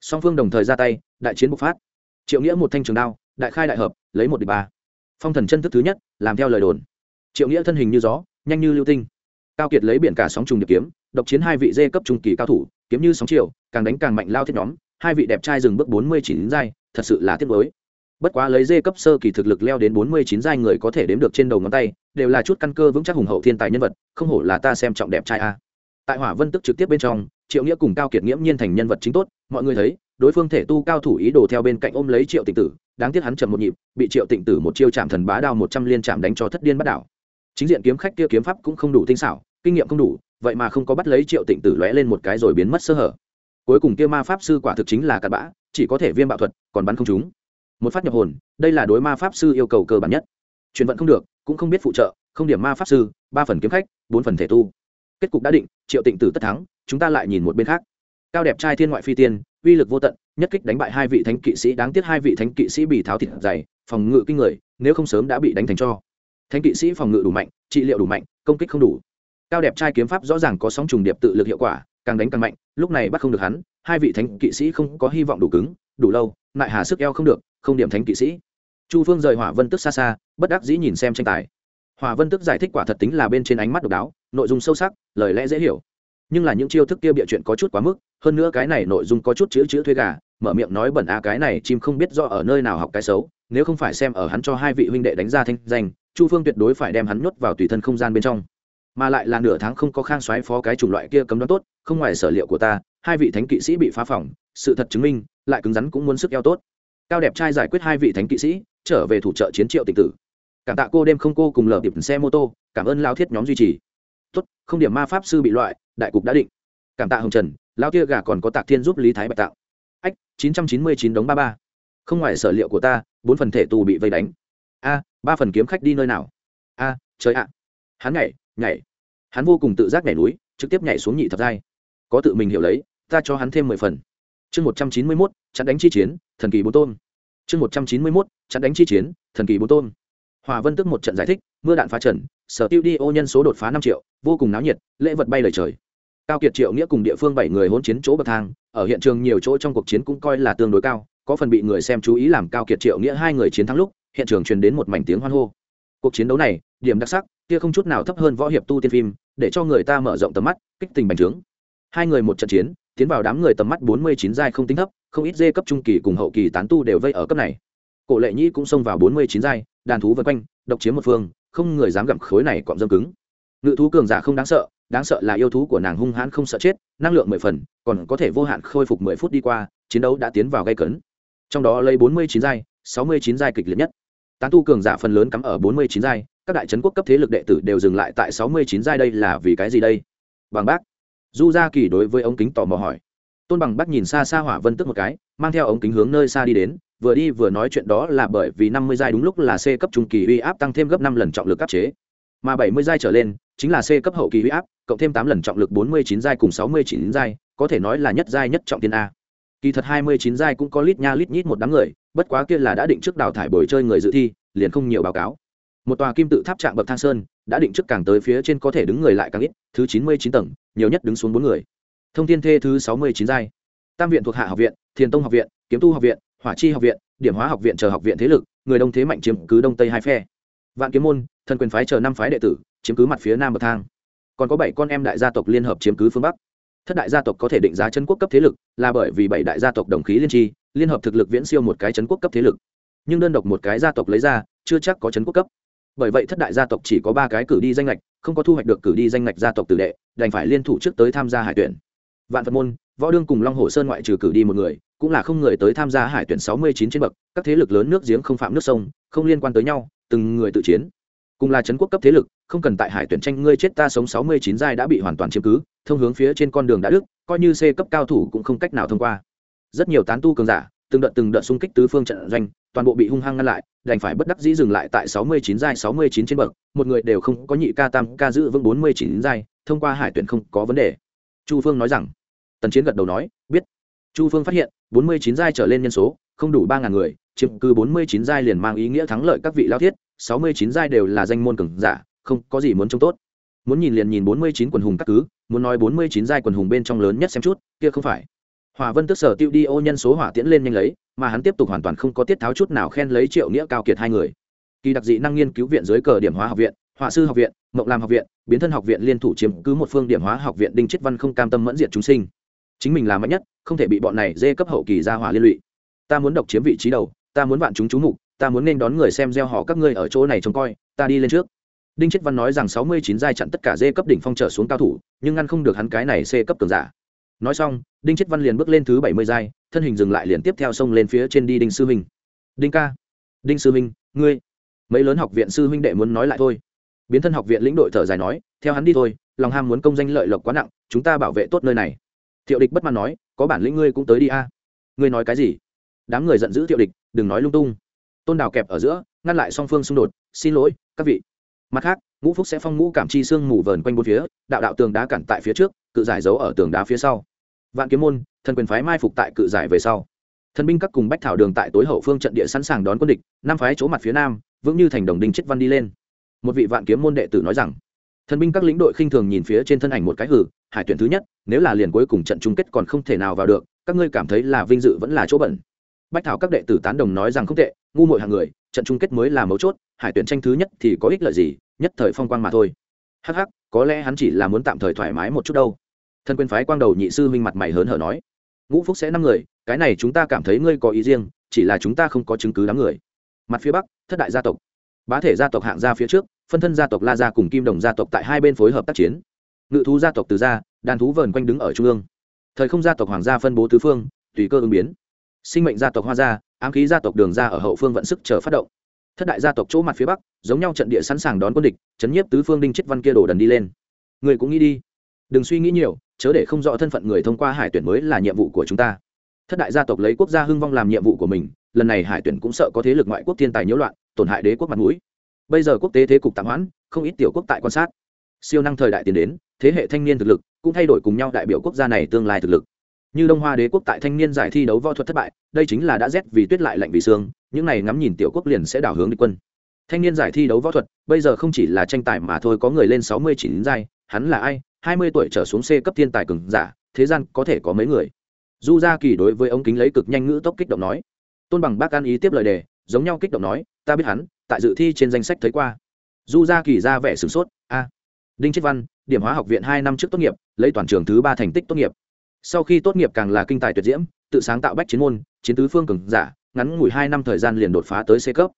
Song phương đồng thời ra tay, đại chiến bộc phát. Triệu nghĩa một thanh trường đao, đại khai đại hợp, lấy một địch ba phong thần chân thức thứ nhất, làm theo lời đồn. Triệu nghĩa thân hình như gió, nhanh như lưu tinh. Cao kiệt lấy biển cả sóng trùng điệp kiếm, độc chiến hai vị dê cấp trung kỳ cao thủ, kiếm như sóng chiều, càng đánh càng mạnh lao thiết nhóm, hai vị đẹp trai dừng bước bốn mươi chín giai, thật sự là tiếc mới bất quá lấy dê cấp sơ kỳ thực lực leo đến bốn mươi chín giai người có thể đếm được trên đầu ngón tay, đều là chút căn cơ vững chắc hùng hậu thiên tài nhân vật, không hổ là ta xem trọng đẹp trai a. Tại hỏa vân tức trực tiếp bên trong, triệu nghĩa cùng cao kiệt nghiễm nhiên thành nhân vật chính tốt, mọi người thấy, đối phương thể tu cao thủ ý đồ theo bên cạnh ôm lấy triệu tịch tử đáng tiếc hắn chậm một nhịp, bị triệu tịnh tử một chiêu chạm thần bá đao một trăm liên chạm đánh cho thất điên bắt đảo. Chính diện kiếm khách kia kiếm pháp cũng không đủ tinh xảo, kinh nghiệm không đủ, vậy mà không có bắt lấy triệu tịnh tử lóe lên một cái rồi biến mất sơ hở. Cuối cùng kia ma pháp sư quả thực chính là cặn bã, chỉ có thể viêm bạo thuật, còn bắn không chúng một phát nhập hồn, đây là đối ma pháp sư yêu cầu cơ bản nhất. Truyền vận không được, cũng không biết phụ trợ, không điểm ma pháp sư, ba phần kiếm khách, bốn phần thể tu. Kết cục đã định, triệu tịnh tử tất thắng, chúng ta lại nhìn một bên khác. Cao đẹp trai thiên ngoại phi tiên, uy lực vô tận nhất kích đánh bại hai vị thánh kỵ sĩ, đáng tiếc hai vị thánh kỵ sĩ bị tháo thịt dày, phòng ngự kinh người, nếu không sớm đã bị đánh thành cho. Thánh kỵ sĩ phòng ngự đủ mạnh, trị liệu đủ mạnh, công kích không đủ. Cao đẹp trai kiếm pháp rõ ràng có sóng trùng điệp tự lực hiệu quả, càng đánh càng mạnh, lúc này bắt không được hắn, hai vị thánh kỵ sĩ không có hy vọng đủ cứng, đủ lâu, lại hà sức eo không được, không điểm thánh kỵ sĩ. Chu phương rời hỏa vân tức xa xa, bất đắc dĩ nhìn xem tranh tài. Hỏa vân tức giải thích quả thật tính là bên trên ánh mắt độc đáo, nội dung sâu sắc, lời lẽ dễ hiểu nhưng là những chiêu thức kia bịa chuyện có chút quá mức, hơn nữa cái này nội dung có chút chữ chữ thuê gà, mở miệng nói bẩn a, cái này chim không biết do ở nơi nào học cái xấu, nếu không phải xem ở hắn cho hai vị huynh đệ đánh ra thanh danh, chu phương tuyệt đối phải đem hắn nhốt vào tùy thân không gian bên trong. Mà lại là nửa tháng không có khang xoáy phó cái chủng loại kia cấm đoán tốt, không ngoài sở liệu của ta, hai vị thánh kỵ sĩ bị phá phỏng sự thật chứng minh, lại cứng rắn cũng muốn sức eo tốt. Cao đẹp trai giải quyết hai vị thánh kỵ sĩ, trở về thủ trợ chiến triệu tịch tử. Cảm tạ cô đêm không cô cùng lờ tiệp xe mô tô, cảm ơn lao thiết nhóm duy trì tốt, không điểm ma pháp sư bị loại, đại cục đã định. Cảm tạ hồng trần lao tia gà còn có tạc thiên giúp lý thái bạch tạo. Ách, chín trăm chín mươi chín đống ba ba. Không ngoài sở liệu của ta, bốn phần thể tù bị vây đánh. A, ba phần kiếm khách đi nơi nào? A, trời ạ. Hắn nhảy nhảy. Hắn vô cùng tự giác nhảy núi, trực tiếp nhảy xuống nhị thập giai. Có tự mình hiểu lấy, ta cho hắn thêm mười phần. Chương một trăm chín mươi mốt, chặn đánh chi chiến, thần kỳ bốn tôn. Chương một trăm chín mươi mốt, chặn đánh chi chiến, thần kỳ bốn tôn. Hòa vân tức một trận giải thích mưa đạn phá trần, sở tiêu đi ô nhân số đột phá năm triệu, vô cùng náo nhiệt, lễ vật bay lời trời. Cao kiệt triệu nghĩa cùng địa phương bảy người hỗn chiến chỗ bậc thang, ở hiện trường nhiều chỗ trong cuộc chiến cũng coi là tương đối cao, có phần bị người xem chú ý làm cao kiệt triệu nghĩa hai người chiến thắng lúc, hiện trường truyền đến một mảnh tiếng hoan hô. Cuộc chiến đấu này, điểm đặc sắc, kia không chút nào thấp hơn võ hiệp tu tiên phim, để cho người ta mở rộng tầm mắt, kích tình bành trướng. Hai người một trận chiến, tiến vào đám người tầm mắt bốn mươi chín giai không tính thấp, không ít dê cấp trung kỳ cùng hậu kỳ tán tu đều vây ở cấp này. Cổ lệ nhĩ cũng xông vào bốn mươi chín giai, đàn thú vân quanh, độc chiếm một phương không người dám gặm khối này cọm dâm cứng. Ngự thú cường giả không đáng sợ đáng sợ là yêu thú của nàng hung hãn không sợ chết, năng lượng mười phần, còn có thể vô hạn khôi phục mười phút đi qua, chiến đấu đã tiến vào gây cấn. Trong đó lấy bốn mươi chín giai, sáu mươi chín giai kịch liệt nhất. Tán tu cường giả phần lớn cắm ở bốn mươi chín giai, các đại trấn quốc cấp thế lực đệ tử đều dừng lại tại sáu mươi chín giai đây là vì cái gì đây? Bằng bác. Du gia kỳ đối với ống kính tò mò hỏi. Tôn bằng bác nhìn xa xa hỏa vân tức một cái, mang theo ống kính hướng nơi xa đi đến vừa đi vừa nói chuyện đó là bởi vì năm mươi giai đúng lúc là c cấp trung kỳ uy áp tăng thêm gấp năm lần trọng lực áp chế. Mà bảy mươi giai trở lên, chính là c cấp hậu kỳ uy áp, cộng thêm tám lần trọng lực bốn mươi chín giai cùng sáu mươi chín giai, có thể nói là nhất giai nhất trọng tiên a. Kỳ thật hai mươi chín giai cũng có lít nha lít nhít một đám người, bất quá kia là đã định trước đào thải buổi chơi người dự thi, liền không nhiều báo cáo. Một tòa kim tự tháp trạng bậc thang sơn, đã định trước càng tới phía trên có thể đứng người lại càng ít, thứ chín mươi chín tầng, nhiều nhất đứng xuống bốn người. Thông Thiên thê thứ sáu mươi chín giai. Tam viện thuộc hạ học viện, thiền tông học viện, kiếm tu học viện hỏa chi học viện, điểm hóa học viện chờ học viện thế lực, người đông thế mạnh chiếm cứ đông tây hai phe. Vạn kiếm môn, thần quyền phái chờ năm phái đệ tử, chiếm cứ mặt phía nam bậc thang. Còn có bảy con em đại gia tộc liên hợp chiếm cứ phương bắc. Thất đại gia tộc có thể định giá chân quốc cấp thế lực, là bởi vì bảy đại gia tộc đồng khí liên tri, liên hợp thực lực viễn siêu một cái chân quốc cấp thế lực. Nhưng đơn độc một cái gia tộc lấy ra, chưa chắc có chân quốc cấp. Bởi vậy thất đại gia tộc chỉ có ba cái cử đi danh lệch không có thu hoạch được cử đi danh lệch gia tộc tử đệ, đành phải liên thủ trước tới tham gia hải tuyển. Vạn phật môn, võ đương cùng long hồ sơn ngoại trừ cử đi một người cũng là không người tới tham gia hải tuyển sáu mươi chín trên bậc, các thế lực lớn nước giếng không phạm nước sông, không liên quan tới nhau, từng người tự chiến. Cùng là trấn quốc cấp thế lực, không cần tại hải tuyển tranh ngươi chết ta sống sáu mươi chín giai đã bị hoàn toàn chiếm cứ, thông hướng phía trên con đường đã đức, coi như c cấp cao thủ cũng không cách nào thông qua. Rất nhiều tán tu cường giả, từng đợt từng đợt xung kích tứ phương trận doanh, toàn bộ bị hung hăng ngăn lại, đành phải bất đắc dĩ dừng lại tại sáu mươi chín giai, sáu mươi chín trên bậc, một người đều không có nhị ca tam ca giữ vững bốn mươi chín giai, thông qua hải tuyển không có vấn đề. Chu phương nói rằng, tần chiến gật đầu nói, biết. Chu phương phát hiện bốn mươi chín giai trở lên nhân số, không đủ ba ngàn người, chiếm cứ bốn mươi chín giai liền mang ý nghĩa thắng lợi các vị lao thiết, sáu mươi chín giai đều là danh môn cường giả, không có gì muốn trông tốt. Muốn nhìn liền nhìn bốn mươi chín quần hùng các cứ, muốn nói bốn mươi chín giai quần hùng bên trong lớn nhất xem chút, kia không phải. Hỏa vân tức sở tiêu đi ô nhân số hỏa tiễn lên nhanh lấy, mà hắn tiếp tục hoàn toàn không có tiết tháo chút nào khen lấy triệu nghĩa cao kiệt hai người. Kỳ đặc dị năng nghiên cứu viện dưới cờ điểm hóa học viện, họa sư học viện, mộng làm học viện, biến thân học viện liên thủ chiếm cứ một phương điểm hóa học viện đinh chết văn không cam tâm mẫn diệt chúng sinh. Chính mình là mạnh nhất không thể bị bọn này dê cấp hậu kỳ ra hỏa liên lụy. Ta muốn độc chiếm vị trí đầu, ta muốn vạn chúng chú mục, ta muốn nên đón người xem gieo họ các ngươi ở chỗ này trông coi, ta đi lên trước. Đinh chết văn nói rằng sáu mươi chín giai chặn tất cả dê cấp đỉnh phong trở xuống cao thủ, nhưng ngăn không được hắn cái này c cấp cường giả. Nói xong, đinh chết văn liền bước lên thứ bảy mươi giai, thân hình dừng lại liền tiếp theo sông lên phía trên đi đinh sư huynh đinh ca. Đinh sư huynh ngươi. Mấy lớn học viện sư huynh đệ muốn nói lại thôi. Biến thân học viện lĩnh đội thở dài nói, theo hắn đi thôi, lòng ham muốn công danh lợi lộc quá nặng, chúng ta bảo vệ tốt nơi này thiệu địch bất mãn nói, có bản lĩnh ngươi cũng tới đi a. Ngươi nói cái gì? Đám người giận dữ thiệu địch, đừng nói lung tung. Tôn đào kẹp ở giữa, ngăn lại song phương xung đột, xin lỗi, các vị. Mặt khác, ngũ phúc sẽ phong ngũ cảm chi xương mù vờn quanh bốn phía, đạo đạo tường đá cản tại phía trước, cự giải giấu ở tường đá phía sau. Vạn kiếm môn, thần quyền phái mai phục tại cự giải về sau. Thần binh các cùng bách thảo đường tại tối hậu phương trận địa sẵn sàng đón quân địch, năm phái chỗ mặt phía nam, vững như thành đồng đinh chết văn đi lên. Một vị vạn kiếm môn đệ tử nói rằng thần binh các lĩnh đội khinh thường nhìn phía trên thân ảnh một cái hử, hải tuyển thứ nhất, nếu là liền cuối cùng trận chung kết còn không thể nào vào được, các ngươi cảm thấy là vinh dự vẫn là chỗ bẩn. Bách thảo các đệ tử tán đồng nói rằng không tệ, ngu muội hàng người, trận chung kết mới là mấu chốt, hải tuyển tranh thứ nhất thì có ích lợi gì, nhất thời phong quang mà thôi. Hắc hắc, có lẽ hắn chỉ là muốn tạm thời thoải mái một chút đâu. Thân quyền phái quang đầu nhị sư minh mặt mày hớn hở nói, ngũ phúc sẽ năm người, cái này chúng ta cảm thấy ngươi có ý riêng, chỉ là chúng ta không có chứng cứ đám người. Mặt phía bắc, thất đại gia tộc. Bá thể gia tộc hạng gia phía trước phân thân gia tộc la gia cùng kim đồng gia tộc tại hai bên phối hợp tác chiến. Ngự thú gia tộc từ gia, đàn thú vờn quanh đứng ở trung ương. Thời không gia tộc hoàng gia phân bố tứ phương, tùy cơ ứng biến. Sinh mệnh gia tộc hoa gia, ám khí gia tộc đường gia ở hậu phương vận sức chờ phát động. Thất đại gia tộc chỗ mặt phía bắc, giống nhau trận địa sẵn sàng đón quân địch, chấn nhiếp tứ phương đinh chết văn kia đổ đần đi lên. Người cũng nghĩ đi. Đừng suy nghĩ nhiều, chớ để không rõ thân phận người thông qua hải tuyển mới là nhiệm vụ của chúng ta. Thất đại gia tộc lấy quốc gia hưng vong làm nhiệm vụ của mình, lần này hải tuyển cũng sợ có thế lực ngoại quốc thiên tài nhiễu loạn, tổn hại đế quốc mặt mũi bây giờ quốc tế thế cục tạm hoãn, không ít tiểu quốc tại quan sát. Siêu năng thời đại tiến đến, thế hệ thanh niên thực lực cũng thay đổi cùng nhau đại biểu quốc gia này tương lai thực lực. Như đông hoa đế quốc tại thanh niên giải thi đấu võ thuật thất bại, đây chính là đã rét vì tuyết lại lạnh vì xương những này ngắm nhìn tiểu quốc liền sẽ đảo hướng đi quân. Thanh niên giải thi đấu võ thuật, bây giờ không chỉ là tranh tài mà thôi, có người lên sáu mươi chín giai, hắn là ai? hai mươi tuổi trở xuống c cấp thiên tài cường giả, thế gian có thể có mấy người? Du gia kỳ đối với ống kính lấy cực nhanh ngữ tốc kích động nói. Tôn bằng bác an ý tiếp lời đề giống nhau kích động nói, ta biết hắn, tại dự thi trên danh sách thấy qua. Du gia kỳ ra vẻ sửng sốt, a, đinh chiết văn, điểm hóa học viện hai năm trước tốt nghiệp, lấy toàn trường thứ ba thành tích tốt nghiệp. Sau khi tốt nghiệp càng là kinh tài tuyệt diễm, tự sáng tạo bách chiến môn, chiến tứ phương cường giả, ngắn ngủi hai năm thời gian liền đột phá tới c cấp.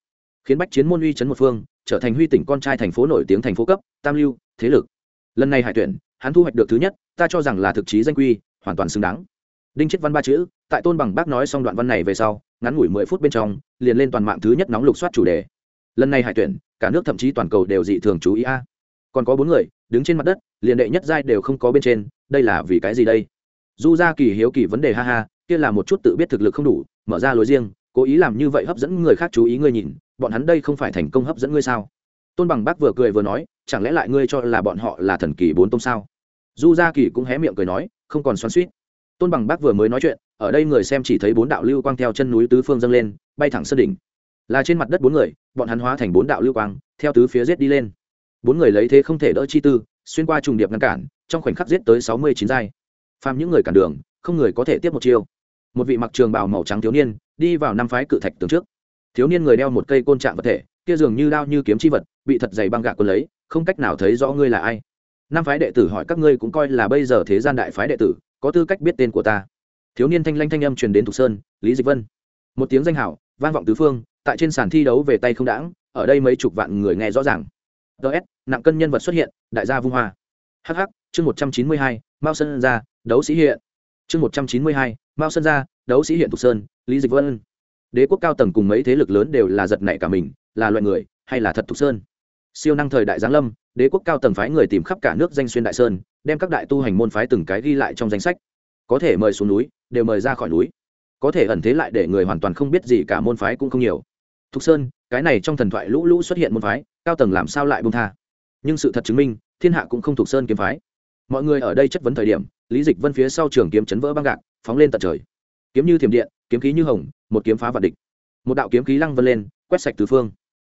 Khiến bách chiến môn uy chấn một phương, trở thành huy tỉnh con trai thành phố nổi tiếng thành phố cấp, tam lưu, thế lực. Lần này hải tuyển, hắn thu hoạch được thứ nhất, ta cho rằng là thực chí danh quy, hoàn toàn xứng đáng đinh chết văn ba chữ, tại tôn bằng bác nói xong đoạn văn này về sau, ngắn ngủi mười phút bên trong, liền lên toàn mạng thứ nhất nóng lục soát chủ đề. Lần này hải tuyển, cả nước thậm chí toàn cầu đều dị thường chú ý a. À. Còn có bốn người, đứng trên mặt đất, liền đệ nhất giai đều không có bên trên, đây là vì cái gì đây? Du ra kỳ hiếu kỳ vấn đề ha ha, kia là một chút tự biết thực lực không đủ, mở ra lối riêng, cố ý làm như vậy hấp dẫn người khác chú ý ngươi nhìn, bọn hắn đây không phải thành công hấp dẫn ngươi sao? Tôn bằng bác vừa cười vừa nói, chẳng lẽ lại ngươi cho là bọn họ là thần kỳ bốn tông sao? Du gia kỳ cũng hé miệng cười nói, không còn xoắn suýt tôn bằng bác vừa mới nói chuyện, ở đây người xem chỉ thấy bốn đạo lưu quang theo chân núi tứ phương dâng lên, bay thẳng sân đỉnh. Là trên mặt đất bốn người, bọn hắn hóa thành bốn đạo lưu quang, theo tứ phía giết đi lên. Bốn người lấy thế không thể đỡ chi tư, xuyên qua trùng điệp ngăn cản, trong khoảnh khắc giết tới sáu mươi chín giai. Phàm những người cản đường, không người có thể tiếp một chiêu. Một vị mặc trường bào màu trắng thiếu niên, đi vào năm phái cự thạch tường trước. Thiếu niên người đeo một cây côn trạng vật thể, kia dường như đao như kiếm chi vật, bị thật dày băng gạc quân lấy, không cách nào thấy rõ ngươi là ai. Năm phái đệ tử hỏi các ngươi cũng coi là bây giờ thế gian đại phái đệ tử có tư cách biết tên của ta. Thiếu niên thanh lanh thanh âm truyền đến thục sơn, lý dịch vân. Một tiếng danh hảo, vang vọng tứ phương, tại trên sàn thi đấu về tay không đãng, ở đây mấy chục vạn người nghe rõ ràng. Ts nặng cân nhân vật xuất hiện, đại gia vung hoa. Hh chương một trăm chín mươi hai, mao sơn ra, đấu sĩ hiện. Chương một trăm chín mươi hai, mao sơn ra, đấu sĩ hiện thục sơn, lý dịch vân. Đế quốc cao tầng cùng mấy thế lực lớn đều là giật nảy cả mình, là loại người, hay là thật thục sơn? Siêu năng thời đại giáng lâm, đế quốc cao tầng phái người tìm khắp cả nước danh xuyên đại sơn đem các đại tu hành môn phái từng cái ghi lại trong danh sách. Có thể mời xuống núi, đều mời ra khỏi núi. Có thể ẩn thế lại để người hoàn toàn không biết gì cả môn phái cũng không nhiều. Thục sơn, cái này trong thần thoại lũ lũ xuất hiện môn phái, cao tầng làm sao lại bông tha? Nhưng sự thật chứng minh, thiên hạ cũng không thuộc sơn kiếm phái. Mọi người ở đây chất vấn thời điểm, lý dịch vân phía sau trường kiếm chấn vỡ băng gạc, phóng lên tận trời. Kiếm như thiểm điện, kiếm khí như hồng, một kiếm phá vạn địch. Một đạo kiếm khí lăng vân lên, quét sạch tứ phương.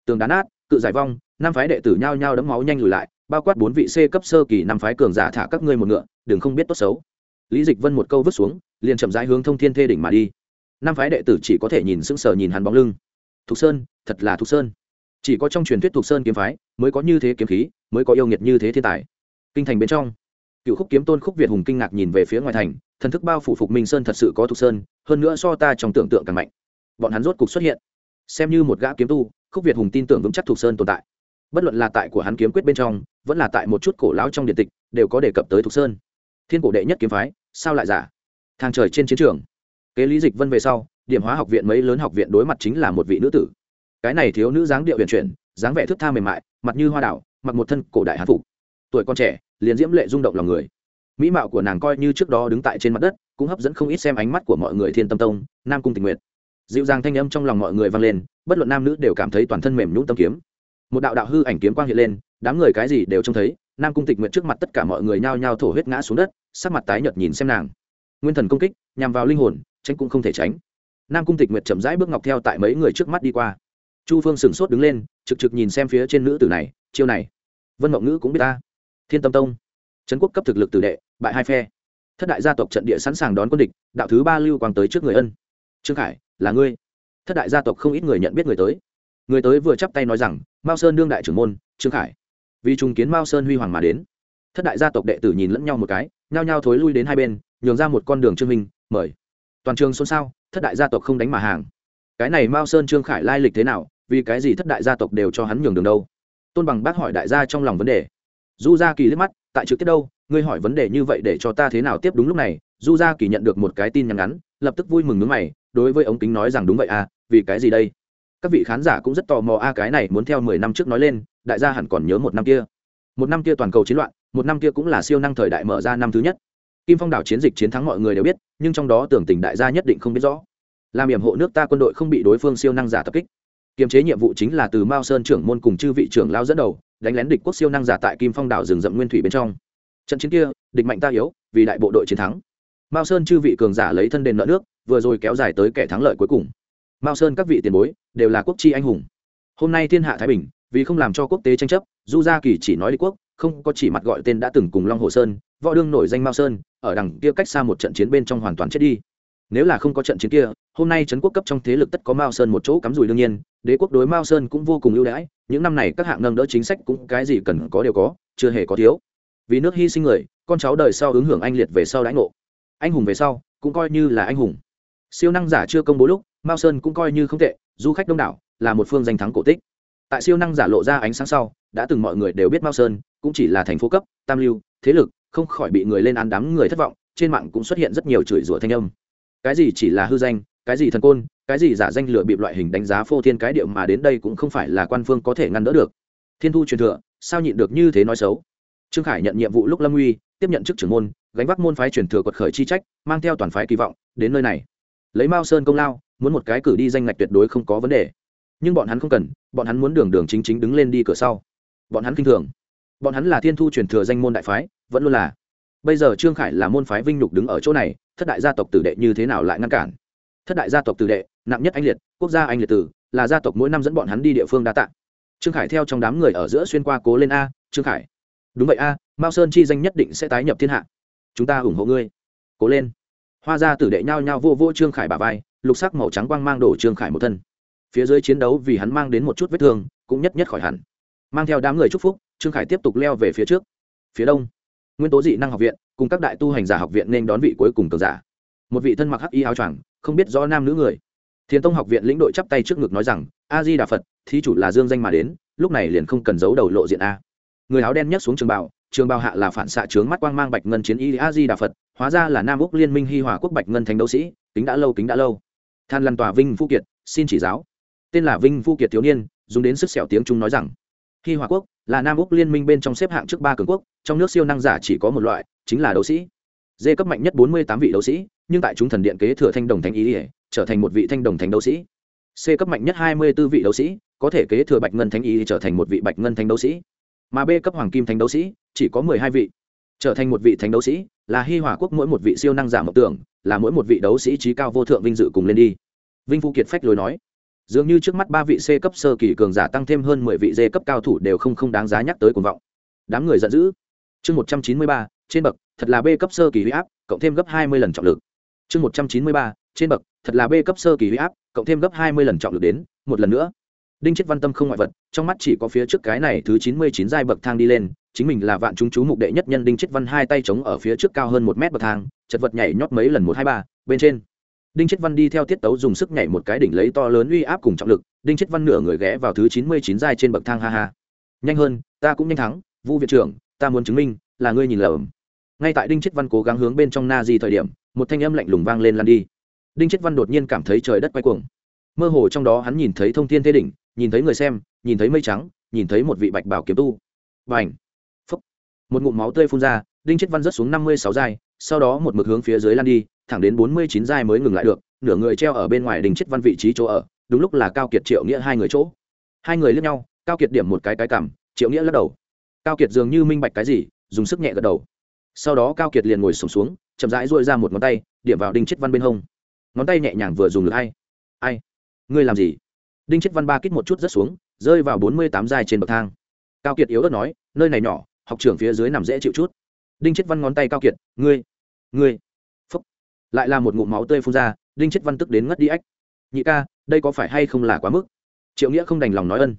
Tường đá nát, cự giải vong, năm phái đệ tử nhao nhao đấm máu nhanh lùi lại bao quát bốn vị c cấp sơ kỳ năm phái cường giả thả các ngươi một ngựa, đừng không biết tốt xấu. Lý dịch vân một câu vứt xuống, liền chậm rãi hướng thông thiên thê đỉnh mà đi. Năm phái đệ tử chỉ có thể nhìn sững sờ nhìn hắn bóng lưng. Thục sơn, thật là thục sơn. Chỉ có trong truyền thuyết thục sơn kiếm phái, mới có như thế kiếm khí, mới có yêu nghiệt như thế thiên tài. Kinh thành bên trong, cựu khúc kiếm tôn khúc việt hùng kinh ngạc nhìn về phía ngoài thành, thần thức bao phủ phục minh sơn thật sự có thục sơn, hơn nữa so ta trong tưởng tượng càng mạnh. Bọn hắn rốt cục xuất hiện. Xem như một gã kiếm tu, khúc việt hùng tin tưởng vững chắc Thục sơn tồn tại bất luận là tại của hắn kiếm quyết bên trong, vẫn là tại một chút cổ lão trong điện tịch, đều có đề cập tới thục sơn. Thiên cổ đệ nhất kiếm phái, sao lại giả? Thang trời trên chiến trường. Kế lý dịch vân về sau, điểm hóa học viện mấy lớn học viện đối mặt chính là một vị nữ tử. Cái này thiếu nữ dáng điệu huyền chuyển, dáng vẻ thức tha mềm mại, mặt như hoa đảo, mặc một thân cổ đại hán phục. Tuổi con trẻ, liền diễm lệ rung động lòng người. Mỹ mạo của nàng coi như trước đó đứng tại trên mặt đất, cũng hấp dẫn không ít xem ánh mắt của mọi người thiên tâm tông, nam cung tình nguyện dịu dàng thanh âm trong lòng mọi người vang lên, bất luận nam nữ đều cảm thấy toàn thân mềm nhũng tâm kiếm một đạo đạo hư ảnh kiếm quang hiện lên, đám người cái gì đều trông thấy, nam cung tịch nguyện trước mặt tất cả mọi người nhao nhao thổ huyết ngã xuống đất, sắc mặt tái nhợt nhìn xem nàng. Nguyên thần công kích, nhằm vào linh hồn, tránh cũng không thể tránh. Nam cung tịch nguyệt chậm rãi bước ngọc theo tại mấy người trước mắt đi qua. Chu phương sửng sốt đứng lên, trực trực nhìn xem phía trên nữ tử này, chiêu này. Vân mộng ngữ cũng biết ta. Thiên tâm tông. Trấn quốc cấp thực lực tử đệ, bại hai phe. Thất đại gia tộc trận địa sẵn sàng đón quân địch, đạo thứ ba lưu quang tới trước người ân. Trương khải, là ngươi. Thất đại gia tộc không ít người nhận biết người tới. Người tới vừa chắp tay nói rằng mao sơn đương đại trưởng môn, trương khải. Vì trùng kiến mao sơn huy hoàng mà đến. Thất đại gia tộc đệ tử nhìn lẫn nhau một cái, nhao nhao thối lui đến hai bên, nhường ra một con đường trương minh, mời. Toàn trường xôn xao, thất đại gia tộc không đánh mà hàng. Cái này mao sơn trương khải lai lịch thế nào, vì cái gì thất đại gia tộc đều cho hắn nhường đường đâu? Tôn bằng bác hỏi đại gia trong lòng vấn đề. Du gia kỳ liếc mắt, tại trực tiếp đâu? Ngươi hỏi vấn đề như vậy để cho ta thế nào tiếp đúng lúc này? Du gia kỳ nhận được một cái tin nhắn ngắn, lập tức vui mừng nước mày, đối với ống kính nói rằng đúng vậy à vì cái gì đây? Các vị khán giả cũng rất tò mò, a, cái này muốn theo mười năm trước nói lên, đại gia hẳn còn nhớ một năm kia. Một năm kia toàn cầu chiến loạn, một năm kia cũng là siêu năng thời đại mở ra năm thứ nhất. Kim phong đảo chiến dịch chiến thắng mọi người đều biết, nhưng trong đó tưởng tình đại gia nhất định không biết rõ. Làm hiểm hộ nước ta quân đội không bị đối phương siêu năng giả tập kích. Kiềm chế nhiệm vụ chính là từ mao sơn trưởng môn cùng chư vị trưởng lao dẫn đầu, đánh lén địch quốc siêu năng giả tại kim phong đảo rừng rậm nguyên thủy bên trong. Trận chiến kia, địch mạnh ta yếu, vì đại bộ đội chiến thắng. Mao sơn chư vị cường giả lấy thân đền nợ nước, vừa rồi kéo dài tới kẻ thắng lợi cuối cùng mao sơn các vị tiền bối, đều là quốc chi anh hùng. Hôm nay thiên hạ thái bình, vì không làm cho quốc tế tranh chấp du gia kỳ chỉ nói Lý quốc, không có chỉ mặt gọi tên đã từng cùng long hồ sơn, võ đương nổi danh mao sơn, ở đằng kia cách xa một trận chiến bên trong hoàn toàn chết đi. Nếu là không có trận chiến kia, hôm nay trấn quốc cấp trong thế lực tất có mao sơn một chỗ cắm rùi đương nhiên, đế quốc đối mao sơn cũng vô cùng ưu đãi, những năm này các hạng nâng đỡ chính sách cũng cái gì cần có đều có, chưa hề có thiếu. Vì nước hy sinh người, con cháu đời sau ứng hưởng anh liệt về sau đãi ngộ. Anh hùng về sau, cũng coi như là anh hùng. Siêu năng giả chưa công bố lúc mao sơn cũng coi như không tệ, du khách đông đảo, là một phương danh thắng cổ tích. Tại siêu năng giả lộ ra ánh sáng sau, đã từng mọi người đều biết mao sơn cũng chỉ là thành phố cấp, tam lưu, thế lực, không khỏi bị người lên án đám người thất vọng, trên mạng cũng xuất hiện rất nhiều chửi rủa thanh âm. Cái gì chỉ là hư danh, cái gì thần côn, cái gì giả danh lựa bịp loại hình đánh giá phô thiên cái điệu mà đến đây cũng không phải là quan phương có thể ngăn đỡ được. Thiên thu truyền thừa, sao nhịn được như thế nói xấu? Trương khải nhận nhiệm vụ lúc lâm uy, tiếp nhận chức trưởng môn, gánh vác môn phái truyền thừa quật khởi chi trách, mang theo toàn phái kỳ vọng, đến nơi này. Lấy mao sơn công lao muốn một cái cử đi danh ngạch tuyệt đối không có vấn đề. Nhưng bọn hắn không cần, bọn hắn muốn đường đường chính chính đứng lên đi cửa sau. Bọn hắn kinh thường. Bọn hắn là thiên thu truyền thừa danh môn đại phái, vẫn luôn là. Bây giờ trương khải là môn phái vinh nhục đứng ở chỗ này, thất đại gia tộc tử đệ như thế nào lại ngăn cản? Thất đại gia tộc tử đệ, nặng nhất anh liệt, quốc gia anh liệt tử, là gia tộc mỗi năm dẫn bọn hắn đi địa phương đa tạng. Trương khải theo trong đám người ở giữa xuyên qua cố lên a, trương khải. Đúng vậy a, mao sơn chi danh nhất định sẽ tái nhập thiên hạ. Chúng ta ủng hộ ngươi. Cố lên. Hoa gia tử đệ nhao nhao vô vô trương khải bà vai lục sắc màu trắng quang mang đổ trương khải một thân. Phía dưới chiến đấu vì hắn mang đến một chút vết thương, cũng nhất nhất khỏi hẳn. Mang theo đám người chúc phúc, trương khải tiếp tục leo về phía trước. Phía đông, nguyên tố dị năng học viện, cùng các đại tu hành giả học viện nên đón vị cuối cùng cường giả. Một vị thân mặc hắc y áo choàng, không biết rõ nam nữ người. Thiền tông học viện lĩnh đội chắp tay trước ngực nói rằng, a di đà phật, thí chủ là dương danh mà đến, lúc này liền không cần giấu đầu lộ diện a. Người áo đen nhấc xuống trường bảo trường bào hạ là phản xạ trướng mắt quang mang bạch ngân chiến y a di đà phật, hóa ra là nam úc liên minh hi hòa quốc bạch ngân thành đấu sĩ, kính đã lâu, kính đã lâu than lăn tòa vinh phu kiệt, xin chỉ giáo. Tên là vinh phu kiệt thiếu niên, dùng đến sức sẹo tiếng trung nói rằng Khi hòa quốc, là nam úc liên minh bên trong xếp hạng trước ba cường quốc, trong nước siêu năng giả chỉ có một loại, chính là đấu sĩ. D cấp mạnh nhất bốn mươi tám vị đấu sĩ, nhưng tại chúng thần điện kế thừa thanh đồng thánh ý ỉa, trở thành một vị thanh đồng thánh đấu sĩ. C cấp mạnh nhất hai mươi b ố vị đấu sĩ, có thể kế thừa bạch ngân thánh ý trở thành một vị bạch ngân thánh đấu sĩ. Mà b cấp hoàng kim thánh đấu sĩ, chỉ có mười hai vị trở thành một vị thánh đấu sĩ, là hi hòa quốc mỗi một vị siêu năng giả mộng tưởng, là mỗi một vị đấu sĩ trí cao vô thượng vinh dự cùng lên đi. Vinh phu kiệt phách lối nói, dường như trước mắt ba vị c cấp sơ kỳ cường giả tăng thêm hơn mười vị d cấp cao thủ đều không không đáng giá nhắc tới cuồng vọng. Đám người giận dữ. Chương một trăm chín mươi ba, trên bậc, thật là b cấp sơ kỳ huy áp, cộng thêm gấp hai mươi lần trọng lực. Chương một trăm chín mươi ba, trên bậc, thật là b cấp sơ kỳ huy áp, cộng thêm gấp hai mươi lần trọng lực đến, một lần nữa đinh chết văn tâm không ngoại vật, trong mắt chỉ có phía trước cái này thứ chín mươi chín giai bậc thang đi lên, chính mình là vạn chúng chú mục đệ nhất nhân đinh chết văn hai tay chống ở phía trước cao hơn một mét bậc thang, chật vật nhảy nhót mấy lần một, hai, ba, bên trên. Đinh chết văn đi theo tiết tấu dùng sức nhảy một cái đỉnh lấy to lớn uy áp cùng trọng lực, đinh chết văn nửa người ghé vào thứ chín mươi chín giai trên bậc thang, ha ha. Nhanh hơn, ta cũng nhanh thắng, vu viện trưởng, ta muốn chứng minh, là ngươi nhìn lầm. Ngay tại đinh chết văn cố gắng hướng bên trong na di thời điểm, một thanh âm lạnh lùng vang lên lan đi. Đinh chết văn đột nhiên cảm thấy trời đất quay cuồng. Mơ hồ trong đó hắn nhìn thấy thông thiên thế đỉnh nhìn thấy người xem nhìn thấy mây trắng nhìn thấy một vị bạch bảo kiếm tu. Và ảnh phúc! Một ngụm máu tươi phun ra đinh chết văn rớt xuống năm mươi sáu giai sau đó một mực hướng phía dưới lan đi thẳng đến bốn mươi chín giai mới ngừng lại được nửa người treo ở bên ngoài đinh chết văn vị trí chỗ ở đúng lúc là cao kiệt triệu nghĩa hai người chỗ. Hai người lướt nhau cao kiệt điểm một cái cái cảm triệu nghĩa lắc đầu. Cao kiệt dường như minh bạch cái gì dùng sức nhẹ gật đầu. Sau đó cao kiệt liền ngồi sùng xuống, xuống chậm rãi dội ra một ngón tay điểm vào đinh chết văn bên hông. Ngón tay nhẹ nhàng vừa dùng được ai. Ai? Ngươi làm gì? Đinh chết văn ba kích một chút rất xuống, rơi vào bốn mươi tám giai trên bậc thang. Cao kiệt yếu ớt nói, nơi này nhỏ, học trưởng phía dưới nằm dễ chịu chút. Đinh chết văn ngón tay cao kiệt, ngươi ngươi. Phúc. Lại là một ngụm máu tươi phun ra, đinh chết văn tức đến ngất đi ách. Nhị ca, đây có phải hay không là quá mức? Triệu nghĩa không đành lòng nói ân.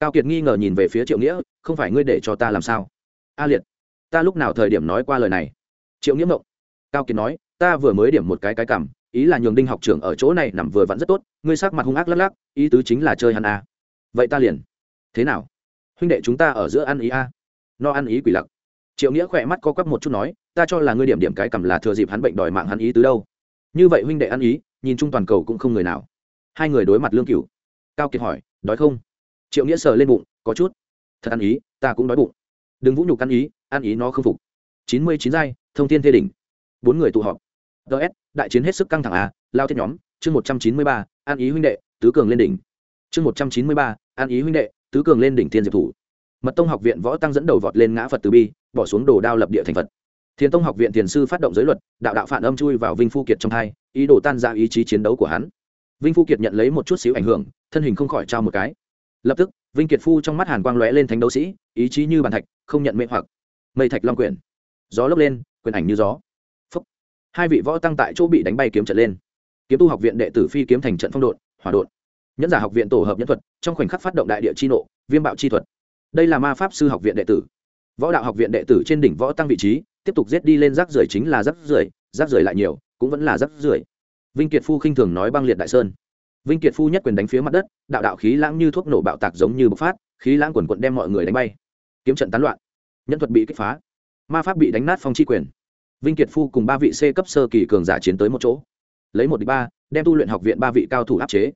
Cao kiệt nghi ngờ nhìn về phía triệu nghĩa, không phải ngươi để cho ta làm sao? A liệt, ta lúc nào thời điểm nói qua lời này? Triệu nghĩa mộng cao kiệt nói, ta vừa mới điểm một cái cái cảm ý là nhường đinh học trưởng ở chỗ này nằm vừa vặn rất tốt, ngươi sắc mặt hung ác lắc lắc, ý tứ chính là chơi hắn à. vậy ta liền. Thế nào? Huynh đệ chúng ta ở giữa ăn ý a? À? no ăn ý quỷ lặc. Triệu nghĩa khỏe mắt co quắp một chút nói, ta cho là ngươi điểm điểm cái cầm là thừa dịp hắn bệnh đòi mạng hắn ý tứ đâu. Như vậy huynh đệ ăn ý, nhìn chung toàn cầu cũng không người nào. Hai người đối mặt lương cửu. Cao kiệt hỏi, đói không? Triệu nghĩa sờ lên bụng, có chút. Thật ăn ý, ta cũng đói bụng. Đừng vũ nhục ăn ý ăn ý nó không phục. Chín mươi chín giai, thông tin thê đỉnh. Bốn người tụ họp. Ts đại chiến hết sức căng thẳng à lao thiết nhóm, chương một trăm chín mươi ba, an ý huynh đệ, tứ cường lên đỉnh. Chương một trăm chín mươi ba, an ý huynh đệ, tứ cường lên đỉnh tiên diệp thủ. Mật tông học viện võ tăng dẫn đầu vọt lên ngã phật từ bi, bỏ xuống đồ đao lập địa thành phật. Thiền tông học viện tiền sư phát động giới luật, đạo đạo phản âm chui vào vinh phu kiệt trong hai, ý đồ tan ra ý chí chiến đấu của hắn. Vinh phu kiệt nhận lấy một chút xíu ảnh hưởng, thân hình không khỏi trao một cái. Lập tức, vinh kiệt phu trong mắt hàn quang lóe lên thánh đấu sĩ, ý chí như bàn thạch, không nhận mê hoặc. Mây thạch long quyển. Gió lốc lên, quyền ảnh như gió hai vị võ tăng tại chỗ bị đánh bay kiếm trận lên. Kiếm tu học viện đệ tử phi kiếm thành trận phong độn, hỏa độn. Nhẫn giả học viện tổ hợp nhân thuật, trong khoảnh khắc phát động đại địa chi nộ, viêm bạo chi thuật. Đây là ma pháp sư học viện đệ tử. Võ đạo học viện đệ tử trên đỉnh võ tăng vị trí, tiếp tục giết đi lên rác rưởi chính là rác rưởi rác rưởi lại nhiều, cũng vẫn là rác rưởi. Vinh kiệt phu khinh thường nói băng liệt đại sơn. Vinh kiệt phu nhất quyền đánh phía mặt đất, đạo đạo khí lãng như thuốc nổ bạo tạc giống như bộc phát, khí lãng quần quận đem mọi người đánh bay. Kiếm trận tán loạn. Nhân thuật bị kích phá. Ma pháp bị đánh nát phong chi quyền vinh kiệt phu cùng ba vị c cấp sơ kỳ cường giả chiến tới một chỗ. Lấy một đ ba, đem tu luyện học viện ba vị cao thủ áp chế.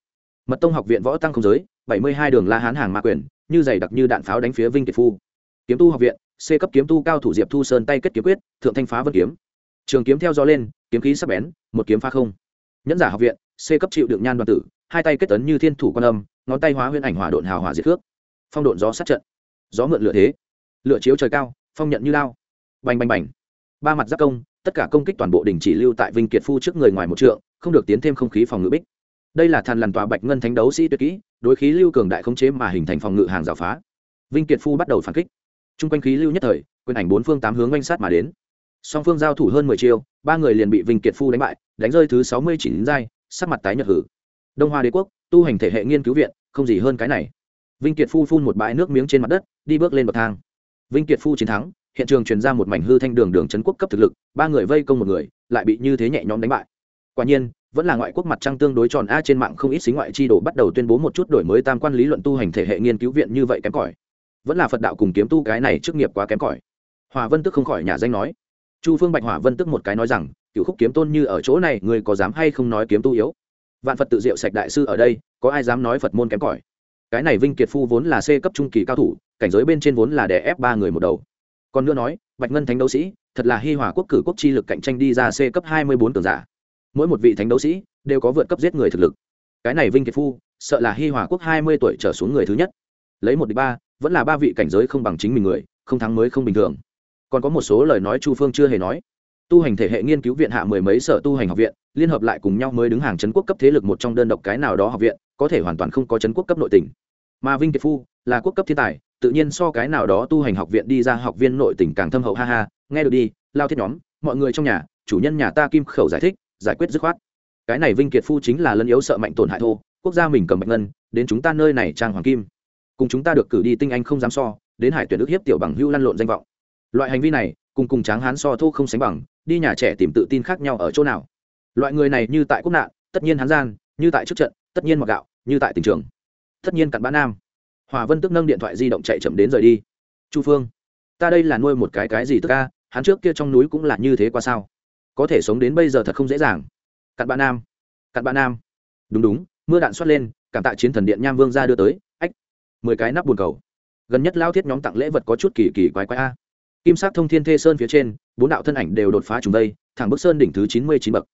Mật tông học viện võ tăng không giới, bảy mươi hai đường la hán hàng ma quyền, như dày đặc như đạn pháo đánh phía vinh kiệt phu. Kiếm tu học viện, c cấp kiếm tu cao thủ diệp thu sơn tay kết kiếm quyết, thượng thanh phá vân kiếm. Trường kiếm theo gió lên, kiếm khí sắp bén, một kiếm phá không. Nhẫn giả học viện, c cấp chịu đựng nhan đoàn tử, hai tay kết tấn như thiên thủ quan âm, ngón tay hóa huyền ảnh hỏa độn hào hỏa diệt cước phong độn gió sát trận. Gió mượn lửa thế. Lửa chiếu trời cao, phong nhận như lao. Bành bành bành ba mặt giáp công, tất cả công kích toàn bộ đình chỉ lưu tại vinh kiệt phu trước người ngoài một trượng, không được tiến thêm không khí phòng ngự bích. Đây là thàn lằn tòa bạch ngân thánh đấu sĩ tuyệt kỹ, đối khí lưu cường đại khống chế mà hình thành phòng ngự hàng rào phá. Vinh kiệt phu bắt đầu phản kích. T r u n g quanh khí lưu nhất thời, quyền ảnh bốn phương tám hướng oanh sát mà đến. Song phương giao thủ hơn mười chiêu, ba người liền bị vinh kiệt phu đánh bại, đánh rơi thứ sáu mươi chỉ đến giai, sắc mặt tái nhật hử. Đông hoa đế quốc, tu hành thể hệ nghiên cứu viện, không gì hơn cái này. Vinh kiệt phu phun một bãi nước miếng trên mặt đất, đi bước lên bậc thang. Vinh kiệt phu chiến thắng hiện trường truyền ra một mảnh hư thanh đường đường trấn quốc cấp thực lực, ba người vây công một người, lại bị như thế nhẹ nhõm đánh bại. Quả nhiên, vẫn là ngoại quốc mặt trăng tương đối tròn a trên mạng không ít xính ngoại chi đồ bắt đầu tuyên bố một chút đổi mới tam quan lý luận tu hành thể hệ nghiên cứu viện như vậy kém cỏi. Vẫn là phật đạo cùng kiếm tu cái này chức nghiệp quá kém cỏi. Hòa vân tức không khỏi nhà danh nói. Chu phương bạch hỏa vân tức một cái nói rằng cựu khúc kiếm tôn như ở chỗ này người có dám hay không nói kiếm tu yếu? Vạn phật tự diệu sạch đại sư ở đây, có ai dám nói phật môn kém cỏi? Cái này vinh kiệt phu vốn là c cấp trung kỳ cao thủ, cảnh giới bên trên vốn là đè ép ba người một đầu còn nữa nói, bạch ngân thánh đấu sĩ, thật là hi hòa quốc cử quốc chi lực cạnh tranh đi ra c cấp hai mươi bốn tường giả. Mỗi một vị thánh đấu sĩ đều có vượt cấp giết người thực lực. Cái này vinh kiệt phu, sợ là hi hòa quốc hai mươi tuổi trở xuống người thứ nhất. Lấy một đ ba, vẫn là ba vị cảnh giới không bằng chính mình người, không thắng mới không bình thường. Còn có một số lời nói chu phương chưa hề nói. Tu hành thể hệ nghiên cứu viện hạ mười mấy sở tu hành học viện, liên hợp lại cùng nhau mới đứng hàng trấn quốc cấp thế lực một trong đơn độc cái nào đó học viện, có thể hoàn toàn không có trấn quốc cấp nội tỉnh mà vinh kiệt phu là quốc cấp thiên tài tự nhiên so cái nào đó tu hành học viện đi ra học viên nội tỉnh càng thâm hậu, ha ha, nghe được đi, lao thiết nhóm, mọi người trong nhà, chủ nhân nhà ta kim khẩu giải thích, giải quyết dứt khoát. Cái này vinh kiệt phu chính là lân yếu sợ mạnh tổn hại thô, quốc gia mình cầm bạch ngân, đến chúng ta nơi này trang hoàng kim. Cùng chúng ta được cử đi tinh anh không dám so, đến hải tuyển ước hiếp tiểu bằng hưu lăn lộn danh vọng. Loại hành vi này, cùng cùng tráng hán so thô không sánh bằng, đi nhà trẻ tìm tự tin khác nhau ở chỗ nào. Loại người này như tại quốc nạn, tất nhiên hắn gian, như tại trước trận, tất nhiên mặc gạo, như tại tình trường. Tất nhiên cặn bã nam hòa vân tức nâng điện thoại di động chạy chậm đến rời đi. Chu phương, ta đây là nuôi một cái cái gì tức ca hắn trước kia trong núi cũng là như thế qua sao? Có thể sống đến bây giờ thật không dễ dàng. Cặn bạn nam, cặn bạn nam. Đúng đúng, mưa đạn xoát lên, cảm tạ chiến thần điện nham vương ra đưa tới, ách, mười cái nắp buồn cầu. Gần nhất lao thiết nhóm tặng lễ vật có chút kỳ kỳ quái quái a. Kim sắc thông thiên thê sơn phía trên, bốn đạo thân ảnh đều đột phá trùng đây thẳng bức sơn đỉnh thứ chín mươi chín bậc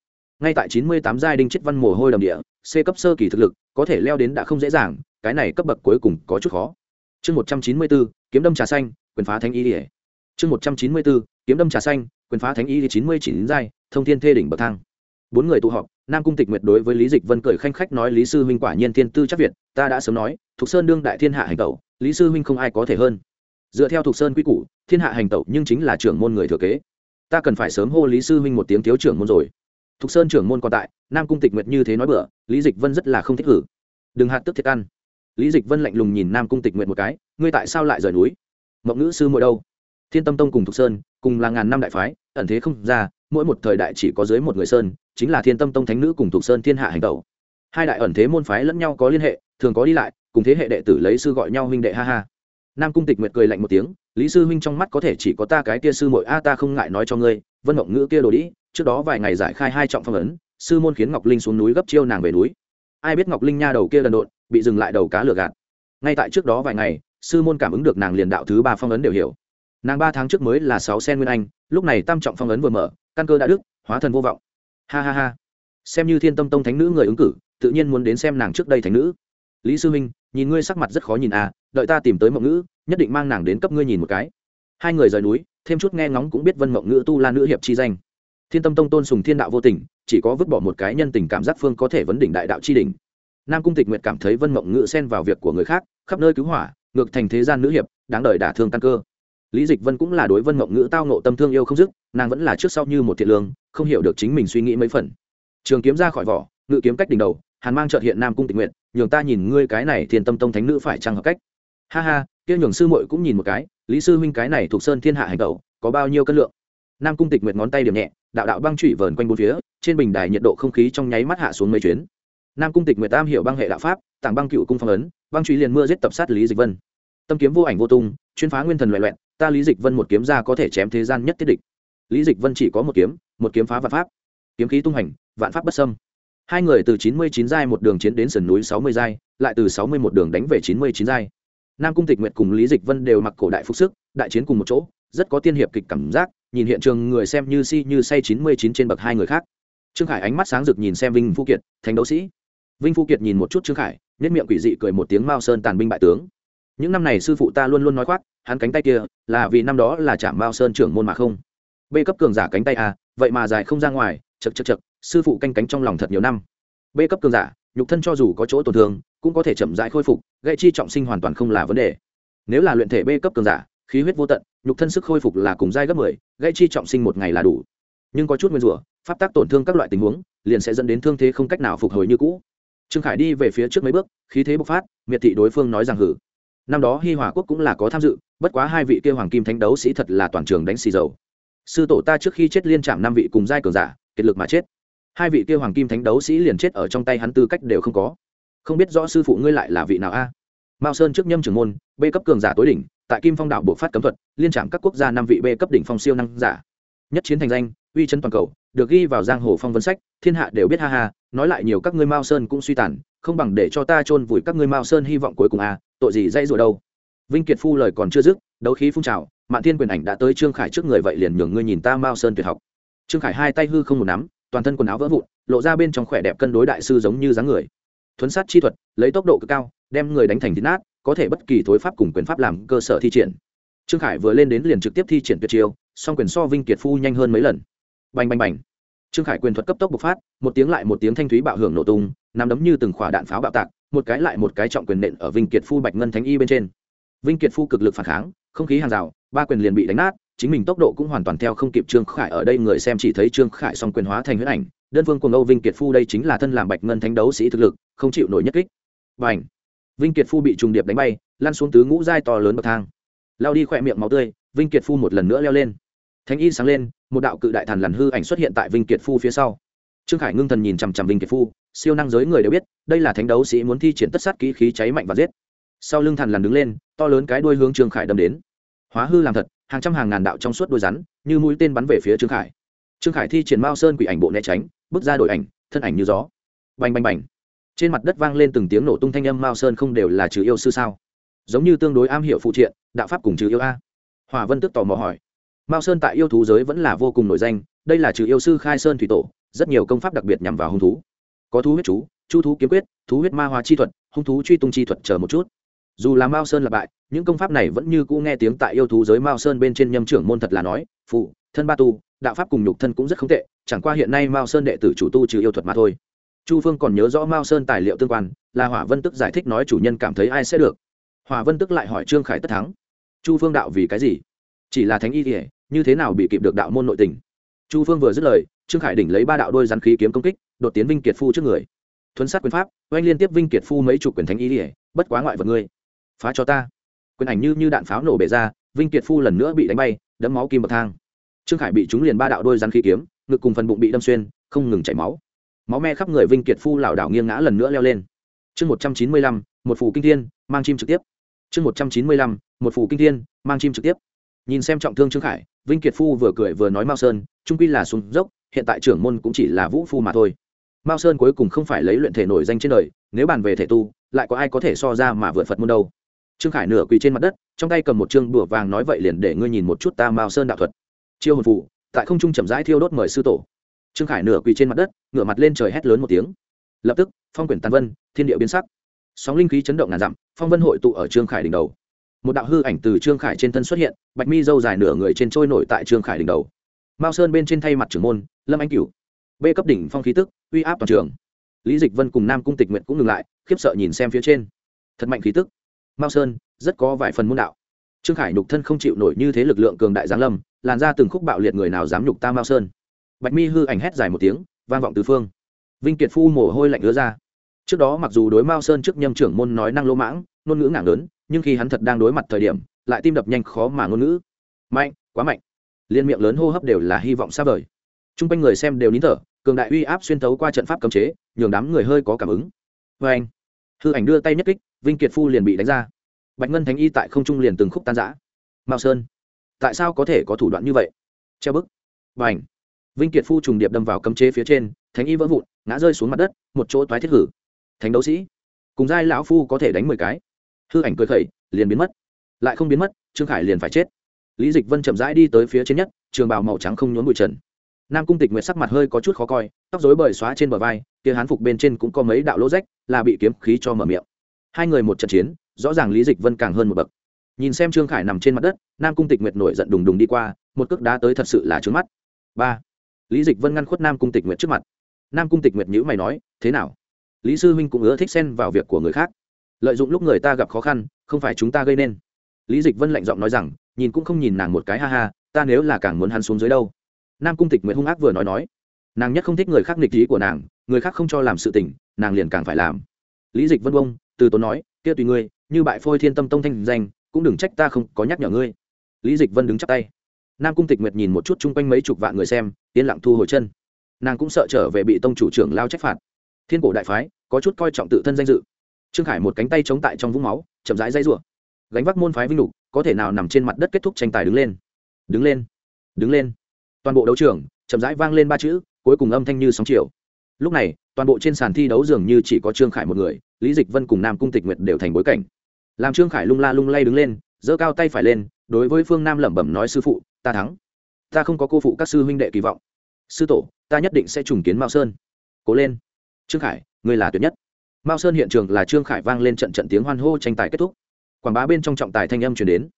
ngay tại chín mươi tám giai đinh chết văn mồ hôi đầm địa, c cấp sơ kỳ thực lực có thể leo đến đã không dễ dàng, cái này cấp bậc cuối cùng có chút khó. Chương một trăm chín mươi bốn kiếm đâm trà xanh, quyền phá thánh y ỉa chương một trăm chín mươi bốn kiếm đâm trà xanh, quyền phá thánh y chín mươi chín giai, thông thiên thê đỉnh bậc thang. Bốn người tụ họp, nam cung tịch nguyệt đối với lý dịch vân cười khanh khách nói, lý sư huynh quả nhiên thiên tư chắc việt, ta đã sớm nói, thục sơn đương đại thiên hạ hành tẩu, lý sư huynh không ai có thể hơn. Dựa theo thục sơn quy củ, thiên hạ hành tẩu nhưng chính là trưởng môn người thừa kế. Ta cần phải sớm hô lý sư huynh một tiếng thiếu trưởng môn rồi thục sơn trưởng môn còn tại, nam cung tịch nguyệt như thế nói bữa lý dịch vân rất là không thích cử đừng hạt tức thiệt ăn. Lý dịch vân lạnh lùng nhìn nam cung tịch nguyệt một cái, ngươi tại sao lại rời núi? Mộng ngữ sư mỗi đâu? Thiên tâm tông cùng thục sơn, cùng là ngàn năm đại phái, ẩn thế không ra, mỗi một thời đại chỉ có dưới một người sơn, chính là thiên tâm tông thánh nữ cùng thục sơn thiên hạ hành tẩu. Hai đại ẩn thế môn phái lẫn nhau có liên hệ, thường có đi lại, cùng thế hệ đệ tử lấy sư gọi nhau huynh đệ ha ha. Nam cung tịch nguyệt cười lạnh một tiếng, lý sư huynh trong mắt có thể chỉ có ta cái kia sư mội a, ta không ngại nói cho ngươi, vân mộng ngữ kia đồ đĩ trước đó vài ngày giải khai hai trọng phong ấn, sư môn khiến ngọc linh xuống núi gấp chiêu nàng về núi. Ai biết ngọc linh nha đầu kia lần độn bị dừng lại đầu cá lừa gạt. Ngay tại trước đó vài ngày, sư môn cảm ứng được nàng liền đạo thứ ba phong ấn đều hiểu. Nàng ba tháng trước mới là sáu sen nguyên anh, lúc này tam trọng phong ấn vừa mở, căn cơ đã đức, hóa thần vô vọng. Ha ha ha. Xem như thiên tâm tông thánh nữ người ứng cử, tự nhiên muốn đến xem nàng trước đây thánh nữ. Lý sư huynh nhìn ngươi sắc mặt rất khó nhìn à đợi ta tìm tới mộng ngữ, nhất định mang nàng đến cấp ngươi nhìn một cái. Hai người rời núi, thêm chút nghe ngóng cũng biết vân mộng ngữ tu la nữ hiệp chi danh thiên tâm tông tôn sùng thiên đạo vô tình, chỉ có vứt bỏ một cái nhân tình cảm giác phương có thể vấn đỉnh đại đạo chi đỉnh. Nam cung tịch nguyệt cảm thấy vân mộng ngự xen vào việc của người khác, khắp nơi cứu hỏa, ngược thành thế gian nữ hiệp, đáng đời đả thương căn cơ. Lý dịch vân cũng là đối vân mộng ngữ tao nộ tâm thương yêu không dứt, nàng vẫn là trước sau như một thiện lương, không hiểu được chính mình suy nghĩ mấy phần. Trường kiếm ra khỏi vỏ, ngự kiếm cách đỉnh đầu, hàn mang trợt hiện nam cung tịch nguyện nhường ta nhìn ngươi cái này thiên tâm tông thánh nữ phải trăng hợp cách. Ha ha, kia nhường sư muội cũng nhìn một cái, lý sư huynh cái này thuộc sơn thiên hạ hành tẩu, có bao nhiêu cân lượng? Nam cung tịch nguyệt ngón tay điểm nhẹ đạo đạo băng trụy vờn quanh bốn phía, trên bình đài nhiệt độ không khí trong nháy mắt hạ xuống mấy chuyến. Nam cung tịch nguyệt tam hiểu băng hệ đạo pháp tặng băng cựu cung phong ấn, băng trụy liền mưa giết tập sát lý dịch vân. Tâm kiếm vô ảnh vô tung, chuyên phá nguyên thần loại loẹn ta lý dịch vân một kiếm ra có thể chém thế gian nhất thiết địch. Lý dịch vân chỉ có một kiếm một kiếm phá vạn pháp. Kiếm khí tung hành, vạn pháp bất sâm hai người từ chín mươi chín giai một đường chiến đến sườn núi sáu mươi giai, lại từ sáu mươi một đường đánh về chín mươi chín giai. Nam cung tịch nguyệt cùng lý dịch vân đều mặc cổ đại phục sức, đại chiến cùng một chỗ, rất có tiên hiệp kịch cảm giác nhìn hiện trường người xem như si như say chín mươi chín trên bậc hai người khác. Trương khải ánh mắt sáng rực nhìn xem vinh phu kiệt thành đấu sĩ. Vinh phu kiệt nhìn một chút trương khải nết miệng quỷ dị cười một tiếng mao sơn tàn binh bại tướng. Những năm này sư phụ ta luôn luôn nói khoác, hắn cánh tay kia là vì năm đó là chạm mao sơn trưởng môn mà không. B cấp cường giả cánh tay à vậy mà dài không ra ngoài chật chật chật sư phụ canh cánh trong lòng thật nhiều năm. B cấp cường giả, nhục thân cho dù có chỗ tổn thương, cũng có thể chậm rãi khôi phục gây chi trọng sinh hoàn toàn không là vấn đề. Nếu là luyện thể b cấp cường giả khí huyết vô tận, nhục thân sức khôi phục là cùng giai gấp mười gây chi trọng sinh một ngày là đủ. Nhưng có chút nguyên rủa, pháp tác tổn thương các loại tình huống, liền sẽ dẫn đến thương thế không cách nào phục hồi như cũ. Trương khải đi về phía trước mấy bước, khí thế bộc phát, miệt thị đối phương nói rằng hử. Năm đó hi hòa quốc cũng là có tham dự, bất quá hai vị kia hoàng kim thánh đấu sĩ thật là toàn trường đánh xì dầu. Sư tổ ta trước khi chết liên trạm năm vị cùng giai cường giả kiệt lực mà chết. Hai vị kia hoàng kim thánh đấu sĩ liền chết ở trong tay hắn tư cách đều không có. Không biết rõ sư phụ ngươi lại là vị nào a? Mao sơn trước nhâm trưởng môn b cấp cường giả tối đỉnh tại kim phong đạo bộ phát cấm thuật liên trạm các quốc gia năm vị b cấp đỉnh phong siêu năng giả. Nhất chiến thành danh uy chân toàn cầu được ghi vào giang hồ phong vân sách thiên hạ đều biết ha ha nói lại nhiều các ngươi mao sơn cũng suy tàn không bằng để cho ta chôn vùi các ngươi mao sơn hy vọng cuối cùng à, tội gì dây rồi đâu. Vinh kiệt phu lời còn chưa dứt đấu khí phun trào mạn thiên quyền ảnh đã tới trương khải trước người vậy liền nhường ngươi nhìn ta mao sơn tuyệt học. Trương khải hai tay hư không một nắm toàn thân quần áo vỡ vụn lộ ra bên trong khỏe đẹp cân đối đại sư giống như dáng người. Thuấn sát chi thuật lấy tốc độ cực cao đem người đánh thành thịt nát có thể bất kỳ thối pháp cùng quyền pháp làm cơ sở thi triển. Trương khải vừa lên đến liền trực tiếp thi triển tuyệt chiêu, song quyền so vinh kiệt phu nhanh hơn mấy lần. Bành bành bành. Trương khải quyền thuật cấp tốc bộc phát, một tiếng lại một tiếng thanh thúy bạo hưởng nổ tung, nắm đấm như từng khỏa đạn pháo bạo tạc, một cái lại một cái trọng quyền nện ở vinh kiệt phu bạch ngân thánh y bên trên. Vinh kiệt phu cực lực phản kháng, không khí hàng rào, ba quyền liền bị đánh nát, chính mình tốc độ cũng hoàn toàn theo không kịp trương khải ở đây người xem chỉ thấy trương khải song quyền hóa thành huyết ảnh, đơn phương cuồng âu vinh kiệt phu đây chính là thân làm bạch ngân thánh đấu sĩ thực lực, không chịu nổi nhất kích. Bành vinh kiệt phu bị trùng điệp đánh bay, lăn xuống tứ ngũ dai to lớn bậc thang. Lao đi khỏe miệng máu tươi, vinh kiệt phu một lần nữa leo lên. Thánh y sáng lên, một đạo cự đại thần lằn hư ảnh xuất hiện tại vinh kiệt phu phía sau. Trương khải ngưng thần nhìn chằm chằm vinh kiệt phu, siêu năng giới người đều biết, đây là thánh đấu sĩ muốn thi triển tất sát kỹ khí cháy mạnh và giết. Sau lưng thần lằn đứng lên, to lớn cái đuôi hướng trương khải đâm đến. Hóa hư làm thật, hàng trăm hàng ngàn đạo trong suốt đuôi rắn, như mũi tên bắn về phía trương khải. Trương khải thi triển mao sơn quỷ ảnh bộ né tránh, bước ra đổi ảnh, thân ảnh như gió. Bành bành bành trên mặt đất vang lên từng tiếng nổ tung thanh âm mao sơn không đều là trừ yêu sư sao? Giống như tương đối am hiểu phụ triện, đạo pháp cùng trừ yêu a. Hòa vân tức tò mò hỏi. Mao sơn tại yêu thú giới vẫn là vô cùng nổi danh, đây là trừ yêu sư khai sơn thủy tổ, rất nhiều công pháp đặc biệt nhằm vào hung thú. Có thú huyết chú, chu thú kiếm quyết, thú huyết ma hóa chi thuật, hung thú truy tung chi thuật chờ một chút. Dù là mao sơn là bại, những công pháp này vẫn như cũ nghe tiếng tại yêu thú giới mao sơn bên trên nhâm trưởng môn thật là nói, phụ, thân ba tu, đạo pháp cùng nhục thân cũng rất không tệ, chẳng qua hiện nay mao sơn đệ tử chủ tu trừ yêu thuật mà thôi chu phương còn nhớ rõ mao sơn tài liệu tương quan, là hỏa vân tức giải thích nói chủ nhân cảm thấy ai sẽ được. Hỏa vân tức lại hỏi trương khải tất thắng, chu phương đạo vì cái gì? Chỉ là thánh y thể như thế nào bị kịp được đạo môn nội tình? Chu phương vừa dứt lời, trương khải đỉnh lấy ba đạo đôi rắn khí kiếm công kích, đột tiến vinh kiệt phu trước người. Thuấn sát quyền pháp, oanh liên tiếp vinh kiệt phu mấy chục quyền thánh y thể bất quá ngoại vật ngươi, phá cho ta. Quyền ảnh như như đạn pháo nổ bể ra, vinh kiệt phu lần nữa bị đánh bay đấm máu kim bậc thang. Trương khải bị trúng liền ba đạo đôi rắn khí kiếm, ngực cùng phần bụng bị đâm xuyên, không ngừng chảy máu máu me khắp người vinh kiệt phu lảo đảo nghiêng ngã lần nữa leo lên. Chương một trăm chín mươi lăm, một phủ kinh thiên, mang chim trực tiếp. Chương một trăm chín mươi lăm, một phủ kinh thiên, mang chim trực tiếp. Nhìn xem trọng thương trương khải, vinh kiệt phu vừa cười vừa nói mao sơn, trung quy là xuống dốc, hiện tại trưởng môn cũng chỉ là vũ phu mà thôi. Mao sơn cuối cùng không phải lấy luyện thể nổi danh trên đời, nếu bàn về thể tu, lại có ai có thể so ra mà vượt phật môn đâu. Trương khải nửa quỳ trên mặt đất, trong tay cầm một chương bùa vàng nói vậy liền để ngươi nhìn một chút ta mao sơn đạo thuật. Chiêu hồn phụ tại không trung chậm rãi thiêu đốt mời sư tổ trương khải nửa quỳ trên mặt đất, ngửa mặt lên trời hét lớn một tiếng. Lập tức, phong quyển tàn vân, thiên địa biến sắc. Sóng linh khí chấn động ngàn dặm, phong vân hội tụ ở trương khải đỉnh đầu. Một đạo hư ảnh từ trương khải trên thân xuất hiện, bạch mi dâu dài nửa người trên trôi nổi tại trương khải đỉnh đầu. Mao sơn bên trên thay mặt trưởng môn, lâm anh cửu. B cấp đỉnh phong khí tức, uy áp toàn trường. Lý dịch vân cùng nam cung tịch nguyện cũng ngừng lại, khiếp sợ nhìn xem phía trên. Thật mạnh khí tức. Mao sơn, rất có vài phần môn đạo. Trương khải nhục thân không chịu nổi như thế lực lượng cường đại giáng lâm, làn ra từng khúc bạo liệt người nào dám nhục ta mao sơn? Bạch mi hư ảnh hét dài một tiếng, vang vọng từ phương. Vinh kiệt phu mồ hôi lạnh ứa ra. Trước đó mặc dù đối mao sơn trước nhâm trưởng môn nói năng lỗ mãng, ngôn ngữ ngảng lớn nhưng khi hắn thật đang đối mặt thời điểm, lại tim đập nhanh khó mà ngôn ngữ. Mạnh, quá mạnh. Liên miệng lớn hô hấp đều là hy vọng xa vời. T r u n g quanh người xem đều nín thở, cường đại uy áp xuyên tấu qua trận pháp cấm chế, nhường đám người hơi có cảm ứng. Vê anh hư ảnh đưa tay nhất kích, vinh kiệt phu liền bị đánh ra. Bạch ngân thánh y tại không trung liền từng khúc tan giã mao sơn, tại sao có thể có thủ đoạn như vậy? Treo bức. Và ảnh vinh kiệt phu trùng điệp đâm vào cấm chế phía trên, thánh y vỡ vụn, ngã rơi xuống mặt đất, một chỗ toái thiết hử. Thánh đấu sĩ, cùng giai lão phu có thể đánh mười cái. Hư ảnh cười khẩy, liền biến mất. Lại không biến mất, trương khải liền phải chết. Lý dịch vân chậm rãi đi tới phía trên nhất, trường bào màu trắng không nhốn bụi trần. Nam cung tịch nguyệt sắc mặt hơi có chút khó coi, tóc dối bời xóa trên bờ vai, kia hán phục bên trên cũng có mấy đạo lỗ rách, là bị kiếm khí cho mở miệng. Hai người một trận chiến, rõ ràng lý dịch vân càng hơn một bậc. Nhìn xem trương khải nằm trên mặt đất, nam cung tịch nguyệt nổi giận đùng đùng đi qua, một cước đá tới thật sự là trướng mắt. Ba lý dịch vân ngăn khuất nam cung tịch nguyệt trước mặt. Nam cung tịch nguyệt nhữ mày nói, thế nào? Lý sư huynh cũng ưa thích xen vào việc của người khác. Lợi dụng lúc người ta gặp khó khăn, không phải chúng ta gây nên. Lý dịch vân lạnh giọng nói rằng, nhìn cũng không nhìn nàng một cái ha ha, ta nếu là càng muốn hắn xuống dưới đâu? Nam cung tịch Nguyệt hung ác vừa nói nói, nàng nhất không thích người khác nghịch lý của nàng, người khác không cho làm sự tình, nàng liền càng phải làm. Lý dịch vân bông, từ tốn nói, kia tùy ngươi, như bại phôi thiên tâm tông thanh danh, cũng đừng trách ta không có nhắc nhở ngươi. Lý dịch vân đứng chắp tay nam cung tịch nguyệt nhìn một chút chung quanh mấy chục vạn người xem, yên lặng thu hồi chân. Nàng cũng sợ trở về bị tông chủ trưởng lao trách phạt. Thiên cổ đại phái, có chút coi trọng tự thân danh dự. Trương khải một cánh tay chống tại trong vũng máu, chậm rãi dây rủa. Gánh vác môn phái vinh lục, có thể nào nằm trên mặt đất kết thúc tranh tài đứng lên? Đứng lên. Đứng lên. Toàn bộ đấu trường, chậm rãi vang lên ba chữ, cuối cùng âm thanh như sóng chiều. Lúc này, toàn bộ trên sàn thi đấu dường như chỉ có trương khải một người, lý dịch vân cùng nam cung tịch nguyệt đều thành bối cảnh. Làm trương khải lung la lung lay đứng lên, giơ cao tay phải lên đối với phương nam lẩm bẩm nói sư phụ, ta thắng. Ta không có cô phụ các sư huynh đệ kỳ vọng. Sư tổ, ta nhất định sẽ trùng kiến mao sơn. Cố lên. Trương khải, ngươi là tuyệt nhất. Mao sơn hiện trường là trương khải vang lên trận trận tiếng hoan hô tranh tài kết thúc. Quảng bá bên trong trọng tài thanh âm chuyển đến.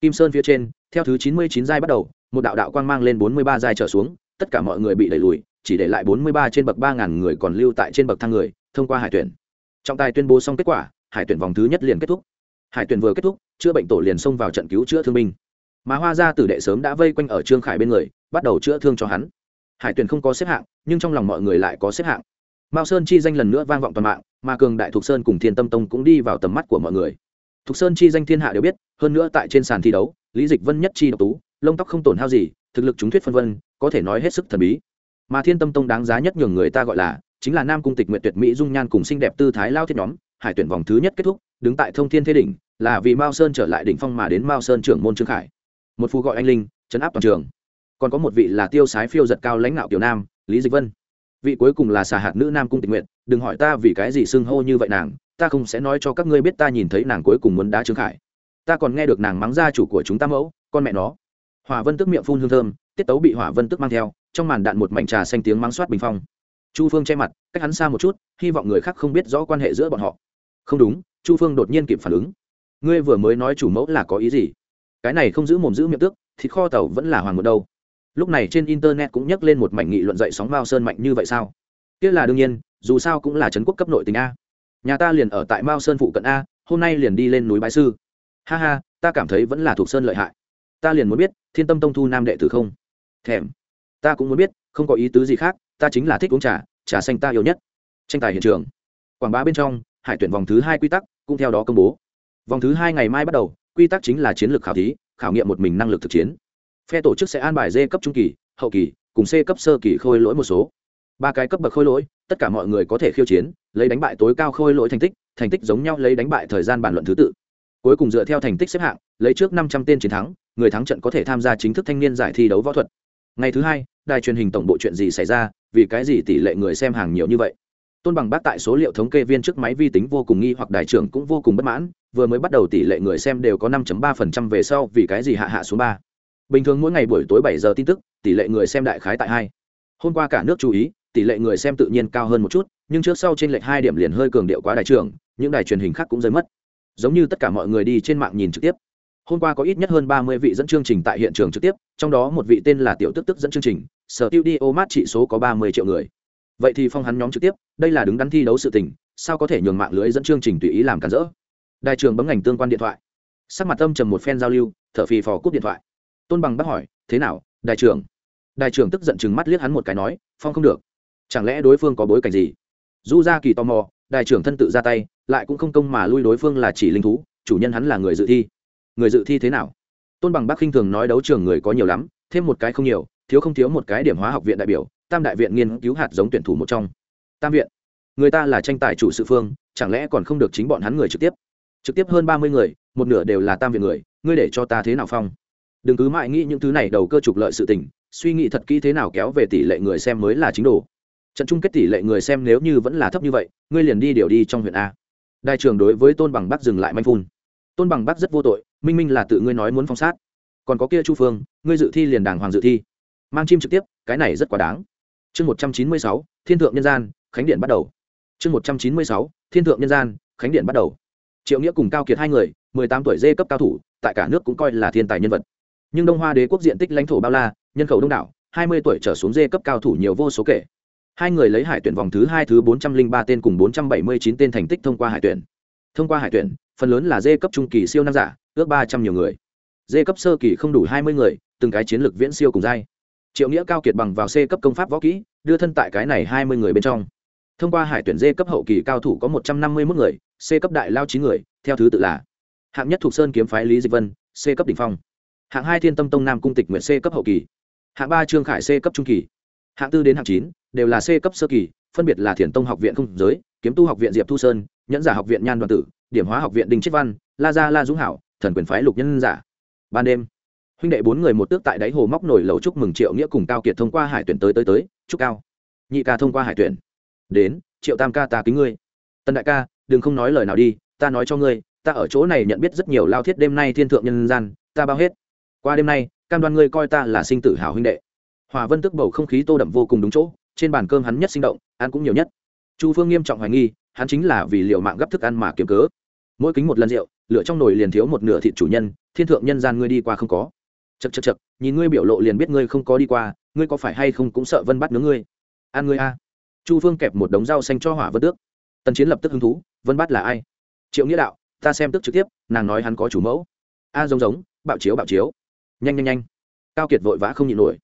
Kim sơn phía trên, theo thứ chín mươi chín giai bắt đầu, một đạo đạo quang mang lên bốn mươi ba giai trở xuống, tất cả mọi người bị đẩy lùi, chỉ để lại bốn mươi ba trên bậc ba ngàn người còn lưu tại trên bậc thang người, thông qua hải tuyển. Trọng tài tuyên bố xong kết quả, hải tuyển vòng thứ nhất liền kết thúc hải tuyển vừa kết thúc, chữa bệnh tổ liền xông vào trận cứu chữa thương binh. Mà hoa gia tử đệ sớm đã vây quanh ở trương khải bên người, bắt đầu chữa thương cho hắn. Hải tuyển không có xếp hạng, nhưng trong lòng mọi người lại có xếp hạng. Mao sơn chi danh lần nữa vang vọng toàn mạng, mà cường đại thục sơn cùng thiên tâm tông cũng đi vào tầm mắt của mọi người. Thục sơn chi danh thiên hạ đều biết, hơn nữa tại trên sàn thi đấu, lý dịch vân nhất chi độc tú, lông tóc không tổn hao gì, thực lực chúng thuyết phân vân, có thể nói hết sức thần bí. Mà thiên tâm tông đáng giá nhất nhường người ta gọi là, chính là nam cung tịch nguyện tuyệt mỹ dung nhan cùng xinh đẹp tư thái lao thiết nhóm hải tuyển vòng thứ nhất kết thúc, đứng tại thông thiên thế đỉnh, là vì mao sơn trở lại đỉnh phong mà đến mao sơn trưởng môn trương khải. Một phu gọi anh linh, chấn áp toàn trường. Còn có một vị là tiêu sái phiêu giật cao lãnh đạo tiểu nam, lý dịch vân. Vị cuối cùng là xà hạt nữ nam cung tình nguyện đừng hỏi ta vì cái gì xưng hô như vậy nàng, ta không sẽ nói cho các ngươi biết ta nhìn thấy nàng cuối cùng muốn đá trương khải. Ta còn nghe được nàng mắng gia chủ của chúng ta mẫu, con mẹ nó. Hỏa vân tức miệng phun hương thơm, tiết tấu bị hỏa vân tức mang theo, trong màn đạn một mảnh trà xanh tiếng mắng soát bình phong. Chu phương che mặt, cách hắn xa một chút, hy vọng người khác không biết rõ quan hệ giữa bọn họ không đúng, chu phương đột nhiên kịp phản ứng. Ngươi vừa mới nói chủ mẫu là có ý gì? Cái này không giữ mồm giữ miệng tước, thịt kho tàu vẫn là hoàng một đâu. Lúc này trên internet cũng nhắc lên một mảnh nghị luận dậy sóng mao sơn mạnh như vậy sao? Kia là đương nhiên, dù sao cũng là trấn quốc cấp nội tình a. Nhà ta liền ở tại mao sơn phụ cận a, hôm nay liền đi lên núi bái sư. Ha ha, ta cảm thấy vẫn là thuộc sơn lợi hại. Ta liền muốn biết, thiên tâm tông thu nam đệ tử không? Thèm. Ta cũng muốn biết, không có ý tứ gì khác, ta chính là thích uống trà trà xanh ta yêu nhất. Tranh tài hiện trường. Quảng bá bên trong hải tuyển vòng thứ hai quy tắc cũng theo đó công bố. Vòng thứ hai ngày mai bắt đầu, quy tắc chính là chiến lược khảo thí, khảo nghiệm một mình năng lực thực chiến. Phe tổ chức sẽ an bài d cấp trung kỳ, hậu kỳ, cùng c cấp sơ kỳ khôi lỗi một số. Ba cái cấp bậc khôi lỗi, tất cả mọi người có thể khiêu chiến, lấy đánh bại tối cao khôi lỗi thành tích thành tích giống nhau lấy đánh bại thời gian bản luận thứ tự. Cuối cùng dựa theo thành tích xếp hạng, lấy trước năm trăm tên chiến thắng, người thắng trận có thể tham gia chính thức thanh niên giải thi đấu võ thuật. Ngày thứ hai, đài truyền hình tổng bộ chuyện gì xảy ra, vì cái gì tỷ lệ người xem hàng nhiều như vậy? Tôn bằng bác tại số liệu thống kê viên trước máy vi tính vô cùng nghi hoặc đại trưởng cũng vô cùng bất mãn, vừa mới bắt đầu tỷ lệ người xem đều có 5.3% về sau, vì cái gì hạ hạ xuống ba? Bình thường mỗi ngày buổi tối 7 giờ tin tức, tỷ lệ người xem đại khái tại hai. Hôm qua cả nước chú ý, tỷ lệ người xem tự nhiên cao hơn một chút, nhưng trước sau trên lệch hai điểm liền hơi cường điệu quá đại trưởng, những đài truyền hình khác cũng rơi mất. Giống như tất cả mọi người đi trên mạng nhìn trực tiếp. Hôm qua có ít nhất hơn 30 vị dẫn chương trình tại hiện trường trực tiếp, trong đó một vị tên là tiểu tức tức dẫn chương trình, sở tiêu đi ô mát trị số có 30 triệu người vậy thì phong hắn nhóm trực tiếp, đây là đứng đắn thi đấu sự tình, sao có thể nhường mạng lưới dẫn chương trình tùy ý làm cản rỡ? Đại trường bấm ngành tương quan điện thoại. Sắc mặt âm trầm một phen giao lưu, thở phì phò cúp điện thoại. Tôn bằng bác hỏi, thế nào đại trưởng đại trưởng tức giận chừng mắt liếc hắn một cái nói, phong không được. Chẳng lẽ đối phương có bối cảnh gì? Du ra kỳ tò mò đại trưởng thân tự ra tay, lại cũng không công mà lui đối phương là chỉ linh thú, chủ nhân hắn là người dự thi. Người dự thi thế nào? Tôn bằng bắc khinh thường nói đấu trường người có nhiều lắm, thêm một cái không nhiều, thiếu không thiếu một cái điểm hóa học viện đại biểu tam đại viện nghiên cứu hạt giống tuyển thủ một trong. Tam viện. Người ta là tranh tài chủ sự phương, chẳng lẽ còn không được chính bọn hắn người trực tiếp? Trực tiếp hơn ba mươi người, một nửa đều là tam viện người, ngươi để cho ta thế nào phong? Đừng cứ mãi nghĩ những thứ này đầu cơ trục lợi sự tình, suy nghĩ thật kỹ thế nào kéo về tỷ lệ người xem mới là chính đồ. Trận chung kết tỷ lệ người xem nếu như vẫn là thấp như vậy, ngươi liền đi điều đi trong huyện a. Đại trưởng đối với tôn bằng bắc dừng lại manh phun. Tôn bằng bắc rất vô tội, minh minh là tự ngươi nói muốn phong sát. Còn có kia chu phương, ngươi dự thi liền đàng hoàng dự thi. Mang chim trực tiếp, cái này rất quá đáng chương một trăm chín mươi sáu, thiên thượng nhân gian, khánh điện bắt đầu. Chương một trăm chín mươi sáu, thiên thượng nhân gian, khánh điện bắt đầu. Triệu nghĩa cùng cao kiệt hai người, mười tám tuổi dê cấp cao thủ, tại cả nước cũng coi là thiên tài nhân vật. Nhưng đông hoa đế quốc diện tích lãnh thổ bao la, nhân khẩu đông đảo, hai mươi tuổi trở xuống dê cấp cao thủ nhiều vô số kể. Hai người lấy hải tuyển vòng thứ hai thứ bốn trăm linh ba tên cùng bốn trăm bảy mươi chín tên thành tích thông qua hải tuyển. Thông qua hải tuyển, phần lớn là dê cấp trung kỳ siêu nam giả, ước ba trăm nhiều người. Dê cấp sơ kỳ không đủ hai mươi người, từng cái chiến lược viễn siêu cùng giai triệu nghĩa cao kiệt bằng vào c cấp công pháp võ kỹ, đưa thân tại cái này hai mươi người bên trong. Thông qua hải tuyển d cấp hậu kỳ cao thủ có một trăm năm mươi mốt người, c cấp đại lao chín người, theo thứ tự là hạng nhất thuộc sơn kiếm phái lý dịch vân, c cấp đ ỉ n h phong. Hạng hai thiên tâm tông nam cung tịch nguyện c cấp hậu kỳ. Hạng ba trương khải c cấp trung kỳ. Hạng tư đến hạng chín đều là c cấp sơ kỳ, phân biệt là thiền tông học viện không giới, kiếm tu học viện diệp thu sơn, nhẫn giả học viện nhan đoàn tử, điểm hóa học viện đinh chiết văn, la gia la dũng hảo, thần quyền phái lục nhân giả. Ban đêm huynh đệ bốn người một tước tại đáy hồ móc nổi lầu chúc mừng triệu nghĩa cùng cao kiệt thông qua hải tuyển tới tới tới. Chúc cao. Nhị ca thông qua hải tuyển. Đến, triệu tam ca ta kính ngươi. Tân đại ca, đừng không nói lời nào đi, ta nói cho ngươi, ta ở chỗ này nhận biết rất nhiều lao thiết đêm nay thiên thượng nhân gian, ta bao hết. Qua đêm nay, cam đoan ngươi coi ta là sinh tử hào huynh đệ. Hòa vân tức bầu không khí tô đậm vô cùng đúng chỗ, trên bàn cơm hắn nhất sinh động, ăn cũng nhiều nhất. Chu phương nghiêm trọng hoài nghi, hắn chính là vì liệu mạng gấp thức ăn mà kiếm cớ. Mỗi kính một lần rượu, lửa trong nồi liền thiếu một nửa thịt chủ nhân, thiên thượng nhân gian ngươi đi qua không có chật chật chật, nhìn ngươi biểu lộ liền biết ngươi không có đi qua, ngươi có phải hay không cũng sợ vân bắt nướng ngươi? Ăn ngươi a. Chu phương kẹp một đống rau xanh cho hỏa vân tước. Tần chiến lập tức hứng thú, vân bắt là ai? Triệu nghĩa đạo, ta xem tức trực tiếp, nàng nói hắn có chủ mẫu. A giống giống, bạo chiếu bạo chiếu. Nhanh nhanh nhanh. Cao kiệt vội vã không nhịn nổi.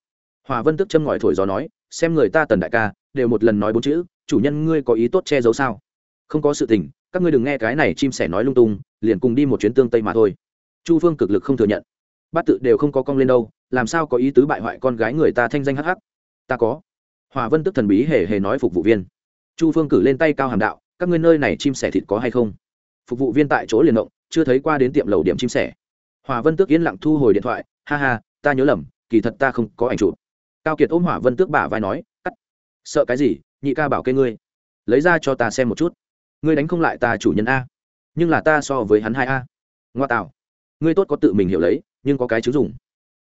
Hòa vân tức châm ngòi thổi gió nói, xem người ta tần đại ca, đều một lần nói bốn chữ, chủ nhân ngươi có ý tốt che giấu sao? Không có sự tình, các ngươi đừng nghe cái này chim sẻ nói lung tung, liền cùng đi một chuyến tương tây mà thôi. Chu phương cực lực không thừa nhận bát tự đều không có cong lên đâu, làm sao có ý tứ bại hoại con gái người ta thanh danh hắc hắc? Ta có. Hòa vân tức thần bí hề hề nói phục vụ viên. Chu phương cử lên tay cao hàm đạo, các ngươi nơi này chim sẻ thịt có hay không? Phục vụ viên tại chỗ liền động, chưa thấy qua đến tiệm lầu điểm chim sẻ. Hòa vân tước yên lặng thu hồi điện thoại, ha ha, ta nhớ lầm, kỳ thật ta không có ảnh chụp. Cao kiệt ôm hỏa vân tước bả vai nói, cắt. Sợ cái gì, nhị ca bảo kê ngươi. Lấy ra cho ta xem một chút. Ngươi đánh không lại ta chủ nhân a. Nhưng là ta so với hắn hai a. Ngoa tạo. Ngươi tốt có tự mình hiểu lấy nhưng có cái chứng dùng.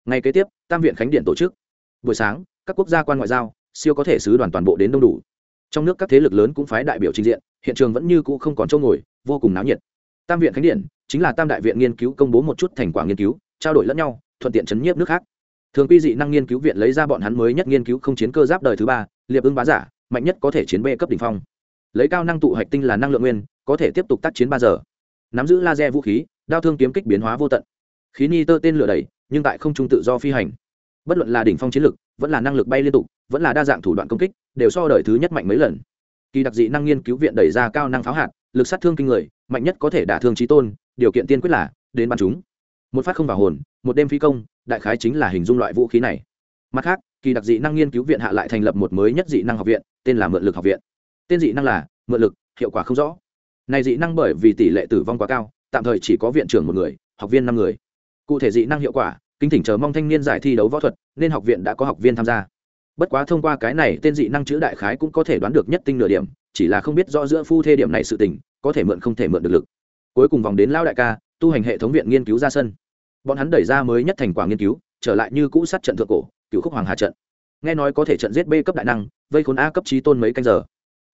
Ngày kế tiếp, tam viện khánh điện tổ chức. Buổi sáng, các quốc gia quan ngoại giao, siêu có thể sứ đoàn toàn bộ đến đông đủ. Trong nước các thế lực lớn cũng phái đại biểu trình diện, hiện trường vẫn như cũ không còn chỗ ngồi, vô cùng náo nhiệt. Tam viện khánh điện chính là tam đại viện nghiên cứu công bố một chút thành quả nghiên cứu, trao đổi lẫn nhau, thuận tiện chấn nhiếp nước khác. Thường quy dị năng nghiên cứu viện lấy ra bọn hắn mới nhất nghiên cứu không chiến cơ giáp đời thứ ba, liệp ứng bá giả, mạnh nhất có thể chiến bê cấp đ ỉ n h phong. Lấy cao năng tụ hạch tinh là năng lượng nguyên, có thể tiếp tục tác chiến ba giờ. Nắm giữ laser vũ khí, đao thương kiếm kích biến hóa vô tận khí ni tơ tên lửa đẩy nhưng tại không trung tự do phi hành. Bất luận là đỉnh phong chiến lực, vẫn là năng lực bay liên tục, vẫn là đa dạng thủ đoạn công kích, đều so đời thứ nhất mạnh mấy lần. Kỳ đặc dị năng nghiên cứu viện đẩy ra cao năng pháo hạt, lực sát thương kinh người, mạnh nhất có thể đả thương trí tôn, điều kiện tiên quyết là, đến bắn chúng. Một phát không vào hồn, một đêm phi công, đại khái chính là hình dung loại vũ khí này. Mặt khác, kỳ đặc dị năng nghiên cứu viện hạ lại thành lập một mới nhất dị năng học viện, tên là mượn lực học viện. Tên dị năng là, mượn lực, hiệu quả không rõ. Này dị năng bởi vì tỷ lệ tử vong quá cao, tạm thời chỉ có viện trưởng một người, học viên năm người cụ thể dị năng hiệu quả, kính thỉnh chờ mong thanh niên giải thi đấu võ thuật, nên học viện đã có học viên tham gia. Bất quá thông qua cái này, tên dị năng chữ đại khái cũng có thể đoán được nhất tinh nửa điểm, chỉ là không biết rõ giữa phu thê điểm này sự tình, có thể mượn không thể mượn được lực. Cuối cùng vòng đến lao đại ca, tu hành hệ thống viện nghiên cứu ra sân. Bọn hắn đẩy ra mới nhất thành quả nghiên cứu, trở lại như cũ sát trận thượng cổ, cựu khúc hoàng hà trận. Nghe nói có thể trận giết b cấp đại năng, vây khốn a cấp trí tôn mấy canh giờ.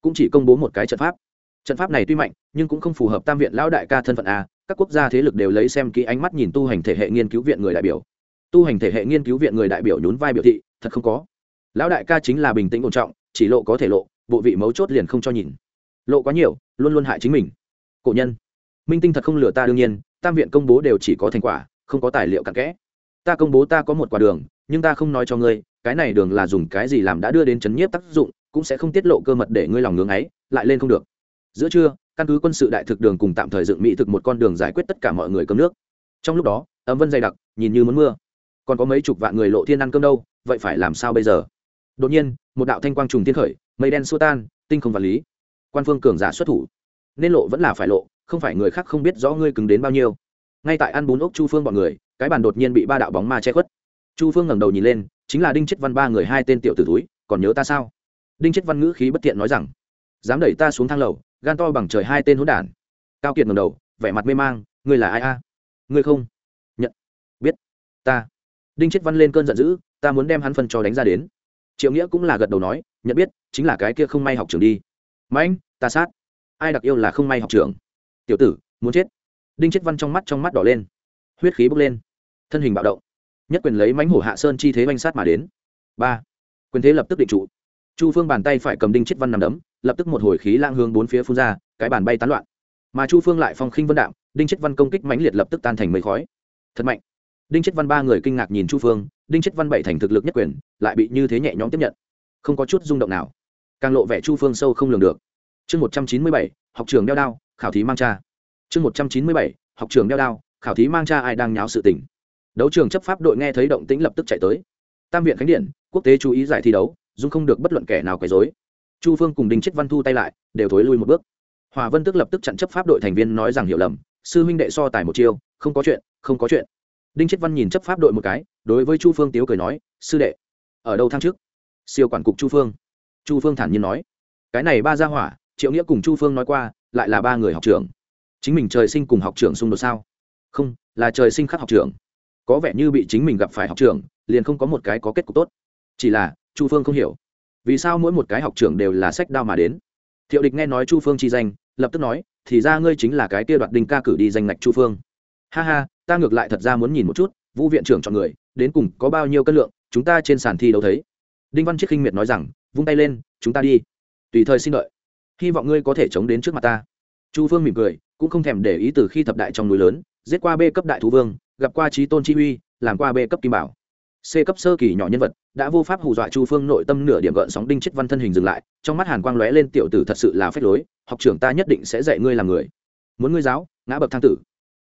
Cũng chỉ công bố một cái trận pháp. Trận pháp này tuy mạnh, nhưng cũng không phù hợp tam viện lão đại ca thân phận a các quốc gia thế lực đều lấy xem kỹ ánh mắt nhìn tu hành thể hệ nghiên cứu viện người đại biểu. Tu hành thể hệ nghiên cứu viện người đại biểu nhún vai biểu thị, thật không có. Lão đại ca chính là bình tĩnh ổn trọng, chỉ lộ có thể lộ, bộ vị mấu chốt liền không cho nhìn. Lộ quá nhiều, luôn luôn hại chính mình. Cổ nhân, minh tinh thật không lừa ta đương nhiên, tam viện công bố đều chỉ có thành quả, không có tài liệu cặn kẽ. Ta công bố ta có một quả đường, nhưng ta không nói cho ngươi, cái này đường là dùng cái gì làm đã đưa đến chấn nhiếp tác dụng, cũng sẽ không tiết lộ cơ mật để ngươi lòng ngưỡng ấy, lại lên không được. Giữa trưa căn cứ quân sự đại thực đường cùng tạm thời dựng mỹ thực một con đường giải quyết tất cả mọi người cơm nước. Trong lúc đó ấm vân dày đặc, nhìn như muốn mưa. Còn có mấy chục vạn người lộ thiên ăn cơm đâu, vậy phải làm sao bây giờ? Đột nhiên, một đạo thanh quang trùng tiên khởi, mây đen xua tan, tinh không vật lý. Quan phương cường giả xuất thủ. Nên lộ vẫn là phải lộ, không phải người khác không biết rõ ngươi cứng đến bao nhiêu. Ngay tại ăn bún ốc chu phương bọn người, cái bàn đột nhiên bị ba đạo bóng ma che khuất. Chu phương ngẩng đầu nhìn lên, chính là đinh chết văn ba người hai tên tiểu tử túi, còn nhớ ta sao? Đinh chết văn ngữ khí bất tiện nói rằng, dám đẩy ta xuống thang lầu gan to bằng trời hai tên hỗn đản. Cao kiệt ngẩng đầu, vẻ mặt mê mang, ngươi là ai a? Ngươi không? Nhận. Biết. Ta. Đinh chết văn lên cơn giận dữ, ta muốn đem hắn phân cho đánh ra đến. Triệu nghĩa cũng là gật đầu nói, nhận biết, chính là cái kia không may học trường đi. Mạnh ta sát. Ai đặc yêu là không may học trường tiểu tử, muốn chết. Đinh chết văn trong mắt trong mắt đỏ lên, huyết khí bốc lên, thân hình bạo động, nhất quyền lấy mánh hổ hạ sơn chi thế oanh sát mà đến. Ba. Quyền thế lập tức định trụ chu phương bàn tay phải cầm đinh chết văn nằm đấm, lập tức một hồi khí lang hướng bốn phía phun ra, cái bàn bay tán loạn. Mà chu phương lại phong khinh vân đạm, đinh chết văn công kích mãnh liệt lập tức tan thành mây khói. Thật mạnh. Đinh chết văn ba người kinh ngạc nhìn chu phương, đinh chết văn bảy thành thực lực nhất quyền, lại bị như thế nhẹ nhõm tiếp nhận. Không có chút rung động nào. Càng lộ vẻ chu phương sâu không lường được. Chương một trăm chín mươi bảy, học trường đeo đao, khảo thí mang cha chương một trăm chín mươi bảy, học trường đeo đao, khảo thí mang cha ai đang nháo sự tình. Đấu trường chấp pháp đội nghe thấy động tĩnh lập tức chạy tới. Tam viện khánh điện, quốc tế chú ý giải thi đấu dung không được bất luận kẻ nào quấy rối. chu phương cùng đinh chết văn thu tay lại, đều thối lui một bước. Hòa vân tức lập tức chặn chấp pháp đội thành viên nói rằng hiểu lầm, sư huynh đệ so tài một chiêu, không có chuyện, không có chuyện. Đinh chết văn nhìn chấp pháp đội một cái, đối với chu phương tiếu cười nói, sư đệ, ở đâu thăng trước siêu quản cục chu phương. Chu phương thản nhiên nói, cái này ba gia hỏa, triệu nghĩa cùng chu phương nói qua, lại là ba người học trưởng. Chính mình trời sinh cùng học trưởng xung đột sao? Không, là trời sinh khác học trưởng. Có vẻ như bị chính mình gặp phải học trưởng, liền không có một cái có kết cục tốt. Chỉ là chu phương không hiểu. Vì sao mỗi một cái học trưởng đều là sách đao mà đến? Thiệu địch nghe nói chu phương chi danh, lập tức nói, thì ra ngươi chính là cái kia đoạt đinh ca cử đi danh ngạch chu phương. Ha ha, ta ngược lại thật ra muốn nhìn một chút, vũ viện trưởng chọn người, đến cùng có bao nhiêu cân lượng, chúng ta trên sàn thi đấu thấy. Đinh văn chiết khinh miệt nói rằng, vung tay lên, chúng ta đi. Tùy thời xin lợi hy vọng ngươi có thể chống đến trước mặt ta. Chu phương mỉm cười, cũng không thèm để ý từ khi thập đại trong núi lớn, giết qua b cấp đại thú vương, gặp qua trí tôn chi uy, làm qua b cấp kim bảo c cấp sơ kỳ nhỏ nhân vật, đã vô pháp hù dọa chu phương nội tâm nửa điểm gợn sóng đinh chết văn thân hình dừng lại, trong mắt hàn quang lóe lên, tiểu tử thật sự là phế lối, học trưởng ta nhất định sẽ dạy ngươi làm người. Muốn ngươi giáo, ngã bậc thang tử.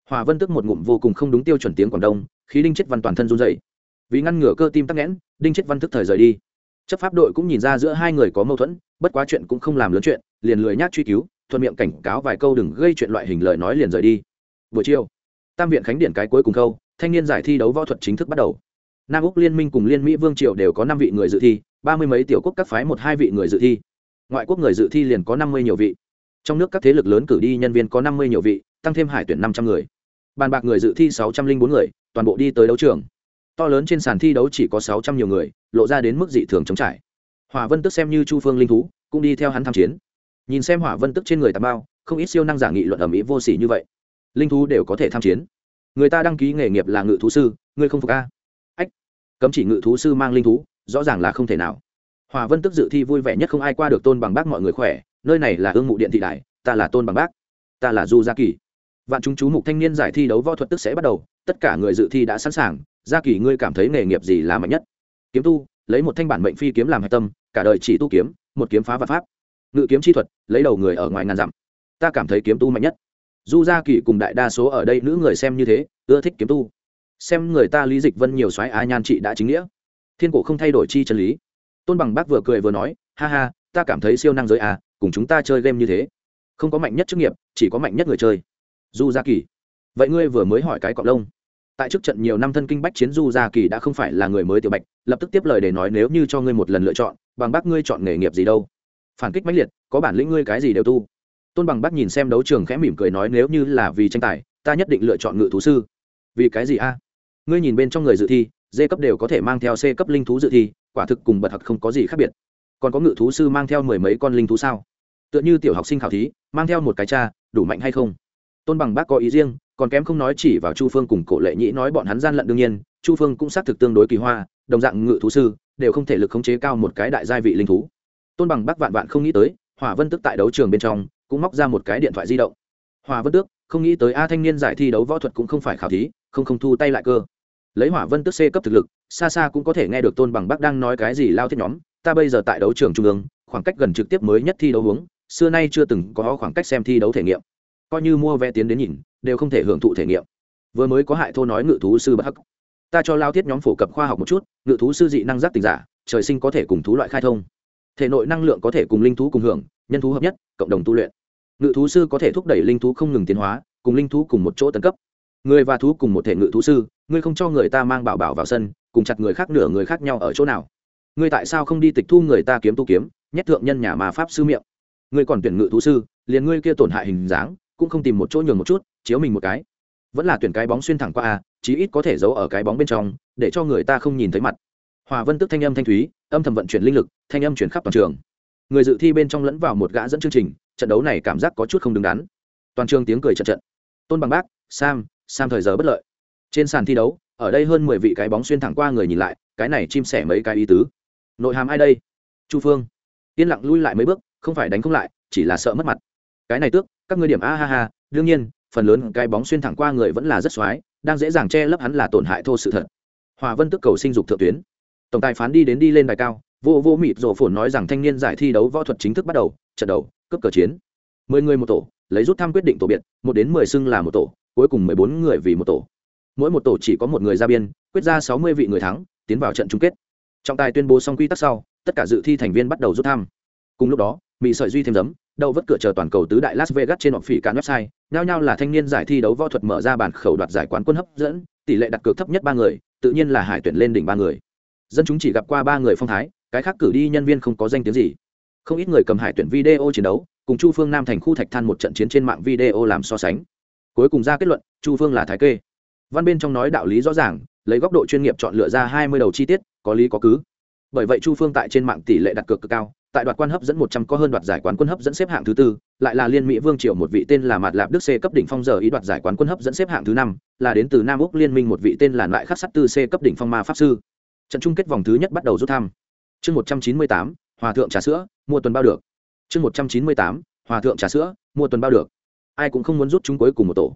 Hòa vân tức một ngụm vô cùng không đúng tiêu chuẩn tiếng quảng đông, khí đinh chết văn toàn thân run rẩy. Vì ngăn ngừa cơ tim tắc nghẽn, đinh chết văn tức thời rời đi. Chấp pháp đội cũng nhìn ra giữa hai người có mâu thuẫn, bất quá chuyện cũng không làm lớn chuyện, liền lười nhác truy cứu, thuận miệng cảnh cáo vài câu đừng gây chuyện loại hình lời nói liền rời đi. Buổi chiều, tam viện khánh điện cái cuối cùng câu thanh niên giải thi đấu võ thuật chính thức bắt đầu nam úc liên minh cùng liên mỹ vương triều đều có năm vị người dự thi, ba mươi mấy tiểu quốc các phái một hai vị người dự thi. ngoại quốc người dự thi liền có năm mươi nhiều vị. trong nước các thế lực lớn cử đi nhân viên có năm mươi nhiều vị, tăng thêm hải tuyển năm trăm người. bàn bạc người dự thi sáu trăm linh bốn người, toàn bộ đi tới đấu trường. to lớn trên sàn thi đấu chỉ có sáu trăm nhiều người, lộ ra đến mức dị thường chống trải. hỏa vân tức xem như chu phương linh thú, cũng đi theo hắn tham chiến. nhìn xem hỏa vân tức trên người tà bao, không ít siêu năng giả nghị luận ở mỹ vô s ỉ như vậy. linh thú đều có thể tham chiến. người ta đăng ký nghề nghiệp là ngự thú sư ngươi không phục a cấm chỉ ngự thú sư mang linh thú, rõ ràng là không thể nào. Hòa vân tức dự thi vui vẻ nhất không ai qua được tôn bằng bác mọi người khỏe, nơi này là ương mụ điện thị đại, ta là tôn bằng bác, ta là du gia kỳ. Vạn chúng chú mục thanh niên giải thi đấu võ thuật tức sẽ bắt đầu, tất cả người dự thi đã sẵn sàng, gia kỳ ngươi cảm thấy nghề nghiệp gì là mạnh nhất? Kiếm tu, lấy một thanh bản mệnh phi kiếm làm hạch tâm, cả đời chỉ tu kiếm, một kiếm phá và pháp. Ngự kiếm chi thuật, lấy đầu người ở ngoài ngàn dặm. Ta cảm thấy kiếm tu mạnh nhất. Du gia kỳ cùng đại đa số ở đây nữ người xem như thế, ưa thích kiếm tu xem người ta lý dịch vân nhiều soái á nhan trị đã chính nghĩa. Thiên cổ không thay đổi chi chân lý. Tôn bằng bác vừa cười vừa nói, ha ha, ta cảm thấy siêu năng giới à cùng chúng ta chơi game như thế. Không có mạnh nhất chức nghiệp, chỉ có mạnh nhất người chơi. Du gia kỳ vậy ngươi vừa mới hỏi cái cọc lông. Tại trước trận nhiều năm thân kinh bách chiến du gia kỳ đã không phải là người mới tiểu bạch, lập tức tiếp lời để nói nếu như cho ngươi một lần lựa chọn, bằng bác ngươi chọn nghề nghiệp gì đâu? Phản kích mãnh liệt, có bản lĩnh ngươi cái gì đều tu. Tôn bằng bác nhìn xem đấu trường khẽ mỉm cười nói nếu như là vì tranh tài, ta nhất định lựa chọn ngự thú sư. Vì cái gì a? Ngươi nhìn bên trong người dự thi d cấp đều có thể mang theo c cấp linh thú dự thi, quả thực cùng bật thật không có gì khác biệt. Còn có ngự thú sư mang theo mười mấy con linh thú sao? Tựa như tiểu học sinh khảo thí, mang theo một cái cha, đủ mạnh hay không? Tôn bằng bác có ý riêng, còn kém không nói chỉ vào chu phương cùng cổ lệ nhĩ nói bọn hắn gian lận đương nhiên, chu phương cũng xác thực tương đối kỳ hoa, đồng dạng ngự thú sư, đều không thể lực khống chế cao một cái đại gia vị linh thú. Tôn bằng bác vạn vạn không nghĩ tới, hỏa vân tức tại đấu trường bên trong, cũng móc ra một cái điện thoại di động. Hòa vân tước, không nghĩ tới a thanh niên giải thi đấu võ thuật cũng không phải khảo thí, không không thu tay lại cơ lấy hỏa vân tức c cấp thực lực, xa xa cũng có thể nghe được tôn bằng bắc đang nói cái gì lao thiết nhóm. Ta bây giờ tại đấu trường trung ương, khoảng cách gần trực tiếp mới nhất thi đấu hướng xưa nay chưa từng có khoảng cách xem thi đấu thể nghiệm. Coi như mua vé tiến đến nhìn, đều không thể hưởng thụ thể nghiệm. Vừa mới có hại thô nói ngự thú sư bất hắc. Ta cho lao thiết nhóm phổ cập khoa học một chút, ngự thú sư dị năng giác tình giả, trời sinh có thể cùng thú loại khai thông. Thể nội năng lượng có thể cùng linh thú cùng hưởng, nhân thú hợp nhất, cộng đồng tu luyện. Ngự thú sư có thể thúc đẩy linh thú không ngừng tiến hóa, cùng linh thú cùng một chỗ tấn cấp người và thú cùng một thể ngự thú sư, ngươi không cho người ta mang bảo bảo vào sân, cùng chặt người khác nửa người khác nhau ở chỗ nào? Ngươi tại sao không đi tịch thu người ta kiếm tu kiếm, nhét thượng nhân nhà mà pháp sư miệng? Ngươi còn tuyển ngự thú sư, liền ngươi kia tổn hại hình dáng, cũng không tìm một chỗ nhường một chút, chiếu mình một cái. Vẫn là tuyển cái bóng xuyên thẳng qua a, chí ít có thể giấu ở cái bóng bên trong, để cho người ta không nhìn thấy mặt. Hòa vân tức thanh âm thanh thúy, âm thầm vận chuyển linh lực, thanh âm chuyển khắp toàn trường. Người dự thi bên trong lẫn vào một gã dẫn chương trình, trận đấu này cảm giác có chút không đứng đắn. Toàn trường tiếng cười trận trận. Tôn bằng bác, sam sam thời giờ bất lợi. Trên sàn thi đấu, ở đây hơn mười vị cái bóng xuyên thẳng qua người nhìn lại, cái này chim sẻ mấy cái ý tứ. Nội hàm ai đây? Chu phương. Yên lặng lui lại mấy bước, không phải đánh không lại, chỉ là sợ mất mặt. Cái này tước, các ngươi điểm a ha ha, đương nhiên, phần lớn cái bóng xuyên thẳng qua người vẫn là rất x đang dễ dàng che lấp hắn là tổn hại thô sự thật. Hòa vân tức cầu sinh dục thượng tuyến. Tổng tài phán đi đến đi lên đài cao, vô vô mịt rổ phồn nói rằng thanh niên giải thi đấu võ thuật chính thức bắt đầu, trận đầu cấp cờ chiến. Mười người một tổ, lấy rút thăm quyết định tổ biệt, một đến mười xưng là một tổ cuối cùng mười bốn người vì một tổ. Mỗi một tổ chỉ có một người ra biên, quyết ra sáu mươi vị người thắng, tiến vào trận chung kết. Trọng tài tuyên bố xong quy tắc sau, tất cả dự thi thành viên bắt đầu rút thăm. Cùng lúc đó, mỹ sợi duy thêm giấm đầu vất cửa chờ toàn cầu tứ đại las vegas trên họp phỉ cả website, nhao nhao là thanh niên giải thi đấu võ thuật mở ra bản khẩu đoạt giải quán quân hấp dẫn, tỷ lệ đặt cược thấp nhất ba người, tự nhiên là hải tuyển lên đỉnh ba người. Dân chúng chỉ gặp qua ba người phong thái, cái khác cử đi nhân viên không có danh tiếng gì. Không ít người cầm hải tuyển video chiến đấu, cùng chu phương nam thành khu thạch than một trận chiến trên mạng video làm so sánh cuối cùng ra kết luận, chu phương là thái kê. Văn bên trong nói đạo lý rõ ràng, lấy góc độ chuyên nghiệp chọn lựa ra hai mươi đầu chi tiết, có lý có cứ. Bởi vậy chu phương tại trên mạng tỷ lệ đặt cược cực cao, tại đoạt quan hấp dẫn một trăm có hơn đoạt giải quán quân hấp dẫn xếp hạng thứ tư, lại là liên mỹ vương triều một vị tên là mạt lạp đức c cấp đỉnh phong giờ ý đoạt giải quán quân hấp dẫn xếp hạng thứ năm, là đến từ nam úc liên minh một vị tên là lại khắc sắt tư c cấp đỉnh phong ma pháp sư. Trận chung kết vòng thứ nhất bắt đầu rút thăm. Chương một trăm chín mươi tám, hòa thượng trà sữa, mua tuần bao được. Chương một trăm chín mươi tám, hòa thượng trà sữa, mua tuần bao được ai cũng không muốn rút chúng cuối cùng một tổ.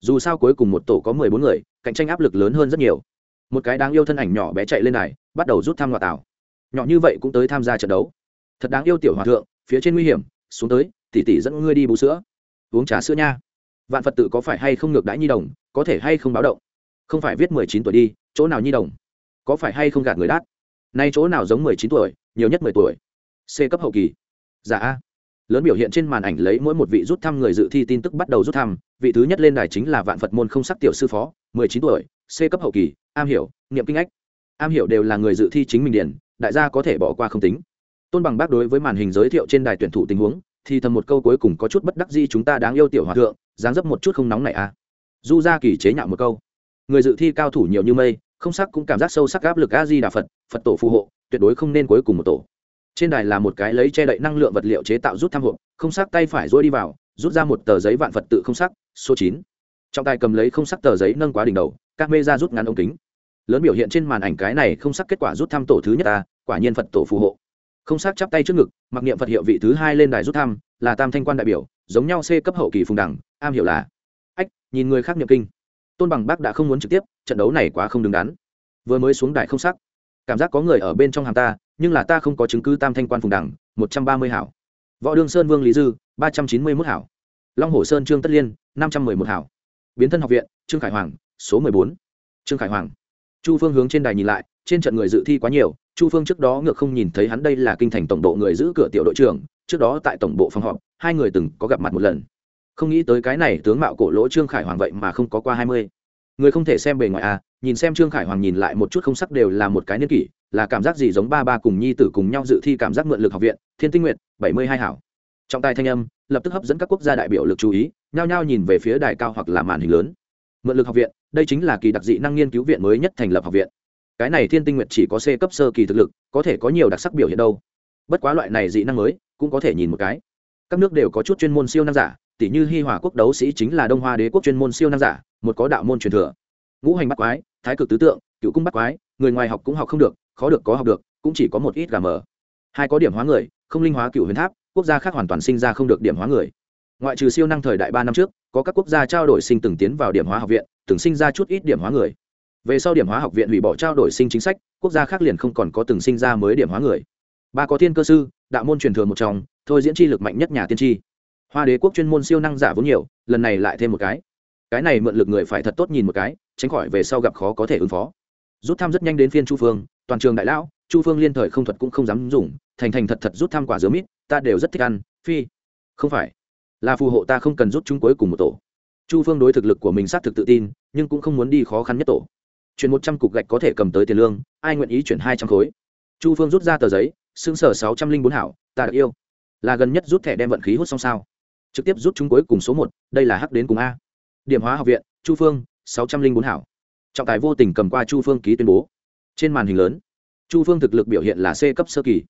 Dù sao cuối cùng một tổ có mười bốn người, cạnh tranh áp lực lớn hơn rất nhiều. Một cái đáng yêu thân ảnh nhỏ bé chạy lên này bắt đầu rút tham ngoại tảo nhỏ như vậy cũng tới tham gia trận đấu. Thật đáng yêu tiểu hòa thượng, phía trên nguy hiểm, xuống tới, tỉ tỉ dẫn ngươi đi bú sữa. Uống trà sữa nha. Vạn phật tự có phải hay không ngược đãi nhi đồng, có thể hay không báo động? Không phải viết mười chín tuổi đi, chỗ nào nhi đồng? Có phải hay không gạt người đát? Nay chỗ nào giống mười chín tuổi, nhiều nhất mười tuổi? C cấp hậu kỳ. Giả dạ a lớn biểu hiện trên màn ảnh lấy mỗi một vị rút thăm người dự thi tin tức bắt đầu rút thăm, vị thứ nhất lên đài chính là vạn phật môn không sắc tiểu sư phó, mười chín tuổi, c cấp hậu kỳ, am hiểu, niệm kinh ách. Am hiểu đều là người dự thi chính mình điển, đại gia có thể bỏ qua không tính. Tôn bằng bác đối với màn hình giới thiệu trên đài tuyển thủ tình huống, thì thầm một câu cuối cùng có chút bất đắc gì chúng ta đáng yêu tiểu hòa thượng, dáng dấp một chút không nóng này à. Du ra kỳ chế nhạo một câu. Người dự thi cao thủ nhiều như mây, không sắc cũng cảm giác sâu sắc áp lực a di đà phật phật tổ phù hộ, tuyệt đối không nên cuối cùng một tổ trên đài là một cái lấy che đậy năng lượng vật liệu chế tạo rút thăm hộp, không sắc tay phải rối đi vào, rút ra một tờ giấy vạn vật tự không sắc, số chín. Trong tay cầm lấy không sắc tờ giấy nâng quá đỉnh đầu, các mê ra rút ngắn ống kính. Lớn biểu hiện trên màn ảnh cái này không sắc kết quả rút thăm tổ thứ nhất ta, quả nhiên phật tổ phù hộ. Không sắc chắp tay trước ngực, mặc niệm phật hiệu vị thứ hai lên đài rút thăm là tam thanh quan đại biểu, giống nhau c cấp hậu kỳ phùng đẳng, am hiểu là. Ách, nhìn người khác niệm kinh. Tôn bằng bác đã không muốn trực tiếp, trận đấu này quá không đứng đắn. Vừa mới xuống đài không sắc. Cảm giác có người ở bên trong hàng ta nhưng là ta không có chứng cứ tam thanh quan phùng đẳng, một trăm ba mươi hảo. Võ đương sơn, vương lý dư, ba trăm chín mươi mốt hảo. Long hồ sơn, trương tất liên, năm trăm mười một hảo. Biến thân học viện, trương khải hoàng, số mười bốn. Trương khải hoàng. Chu phương hướng trên đài nhìn lại, trên trận người dự thi quá nhiều, chu phương trước đó ngược không nhìn thấy hắn đây là kinh thành tổng bộ người giữ cửa tiểu đội trưởng, trước đó tại tổng bộ phòng họp, hai người từng có gặp mặt một lần. Không nghĩ tới cái này tướng mạo cổ lỗ trương khải hoàng vậy mà không có qua hai mươi. Người không thể xem bề ngoài à nhìn xem trương khải hoàng nhìn lại một chút không sắc đều là một cái niên kỷ là cảm giác gì giống ba ba cùng nhi tử cùng nhau dự thi cảm giác mượn lực học viện, thiên tinh nguyện bảy mươi hai hảo. Trọng tài thanh âm, lập tức hấp dẫn các quốc gia đại biểu lực chú ý, nhao nhao nhìn về phía đài cao hoặc là màn hình lớn. Mượn lực học viện, đây chính là kỳ đặc dị năng nghiên cứu viện mới nhất thành lập học viện. Cái này thiên tinh nguyện chỉ có c cấp sơ kỳ thực lực, có thể có nhiều đặc sắc biểu hiện đâu. Bất quá loại này dị năng mới, cũng có thể nhìn một cái. Các nước đều có chút chuyên môn siêu năng giả tỷ như hi hòa quốc đấu sĩ chính là đông hoa đế quốc chuyên môn siêu năng giả, một có đạo môn truyền thừa. Ngũ hành bắt quái, thái cực tứ tượng, cựu cung bắt quái, người ngoài học cũng học không được khó được có học được, cũng chỉ có một ít gà mờ. Hai có điểm hóa người, không linh hóa cựu huyền tháp, quốc gia khác hoàn toàn sinh ra không được điểm hóa người. Ngoại trừ siêu năng thời đại ba năm trước, có các quốc gia trao đổi sinh từng tiến vào điểm hóa học viện, từng sinh ra chút ít điểm hóa người. Về sau điểm hóa học viện hủy bỏ trao đổi sinh chính sách, quốc gia khác liền không còn có từng sinh ra mới điểm hóa người. Ba có thiên cơ sư, đạo môn truyền thừa một trong, thôi diễn chi lực mạnh nhất nhà tiên tri. Hoa đế quốc chuyên môn siêu năng giả vốn nhiều, lần này lại thêm một cái. Cái này mượn lực người phải thật tốt nhìn một cái, tránh khỏi về sau gặp khó có thể ứng phó. Rút thăm rất nhanh đến phiên chu phương toàn trường đại lão, chu phương liên thời không thuật cũng không dám dùng, thành thành thật thật rút tham quả dứa mít, ta đều rất thích ăn, phi. Không phải. Là phù hộ ta không cần rút chúng cuối cùng một tổ. Chu phương đối thực lực của mình xác thực tự tin, nhưng cũng không muốn đi khó khăn nhất tổ. Chuyển một trăm cục gạch có thể cầm tới tiền lương, ai nguyện ý chuyển hai trăm khối? Chu phương rút ra tờ giấy xương sở sáu trăm linh bốn hảo, ta được yêu. Là gần nhất rút thẻ đem vận khí hút xong sao? Trực tiếp rút chúng cuối cùng số một, đây là hắc đến cùng a. Điểm hóa học viện, chu phương, sáu trăm linh bốn hảo. Trọng tài vô tình cầm qua chu phương ký tuyên bố trên màn hình lớn. Chu phương thực lực biểu hiện là c cấp sơ kỳ.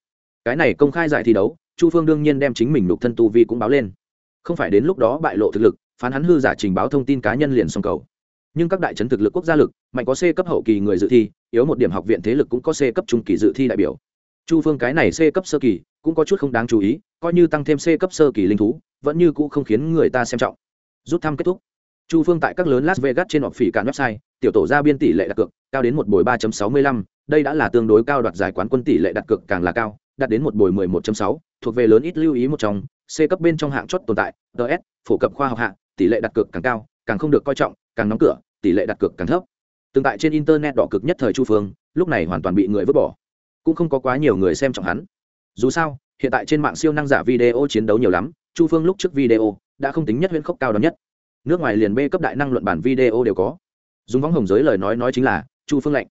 Cái này công khai giải thi đấu, chu phương đương nhiên đem chính mình nộp thân tu vi cũng báo lên. Không phải đến lúc đó bại lộ thực lực, phán hắn hư giả trình báo thông tin cá nhân liền xong cầu. Nhưng các đại chấn thực lực quốc gia lực, mạnh có c cấp hậu kỳ người dự thi, yếu một điểm học viện thế lực cũng có c cấp trung kỳ dự thi đại biểu. Chu phương cái này c cấp sơ kỳ, cũng có chút không đáng chú ý, coi như tăng thêm c cấp sơ kỳ linh thú, vẫn như cũ không khiến người ta xem trọng. Rút thăm kết thúc. Chu phương tại các lớn las vegas trên họp phỉ cản website tiểu tổ ra biên tỷ lệ đặt cược cao đến một bồi ba sáu mươi lăm, đây đã là tương đối cao đoạt giải quán quân tỷ lệ đặt cược càng là cao, đạt đến một bồi mười một sáu, thuộc về lớn ít lưu ý một trong, c cấp bên trong hạng chót tồn tại ds phổ cập khoa học hạng, tỷ lệ đặt cược càng cao, càng không được coi trọng, càng nóng cửa, tỷ lệ đặt cược càng thấp. Tương tại trên internet đỏ cực nhất thời chu phương, lúc này hoàn toàn bị người vứt bỏ. Cũng không có quá nhiều người xem trọng hắn. Dù sao, hiện tại trên mạng siêu năng giả video chiến đấu nhiều lắm, chu phương lúc trước video đã không tính nhất huyễn khốc cao đó nhất. Nước ngoài liền b cấp đại năng luận bản video đều có dùng võng hồng giới lời nói nói chính là, chu phương lạnh.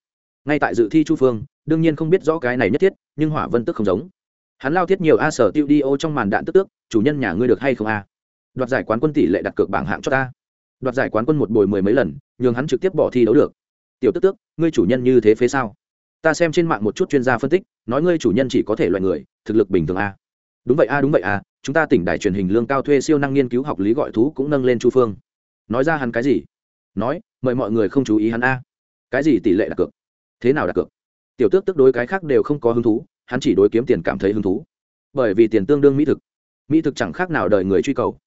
Ngay tại dự thi chu phương, đương nhiên không biết rõ cái này nhất thiết, nhưng hỏa vân tức không giống. Hắn lao thiết nhiều a sở tiêu đi ô trong màn đạn tức tước, chủ nhân nhà ngươi được hay không a? Đoạt giải quán quân tỷ lệ đặt cược bảng hạng cho ta. Đoạt giải quán quân một bồi mười mấy lần, nhường hắn trực tiếp bỏ thi đấu được. Tiểu tức tước, ngươi chủ nhân như thế phế sao? Ta xem trên mạng một chút chuyên gia phân tích, nói ngươi chủ nhân chỉ có thể loại người, thực lực bình thường a. Đúng vậy a, đúng vậy a, chúng ta tỉnh đài truyền hình lương cao thuê siêu năng nghiên cứu học lý gọi thú cũng nâng lên chu phương. Nói ra hắn cái gì? Nói, mời mọi người không chú ý hắn a. Cái gì tỷ lệ đặt cược? Thế nào đặt cược? Tiểu tước tức đối cái khác đều không có hứng thú, hắn chỉ đối kiếm tiền cảm thấy hứng thú. Bởi vì tiền tương đương mỹ thực. Mỹ thực chẳng khác nào đời người truy cầu.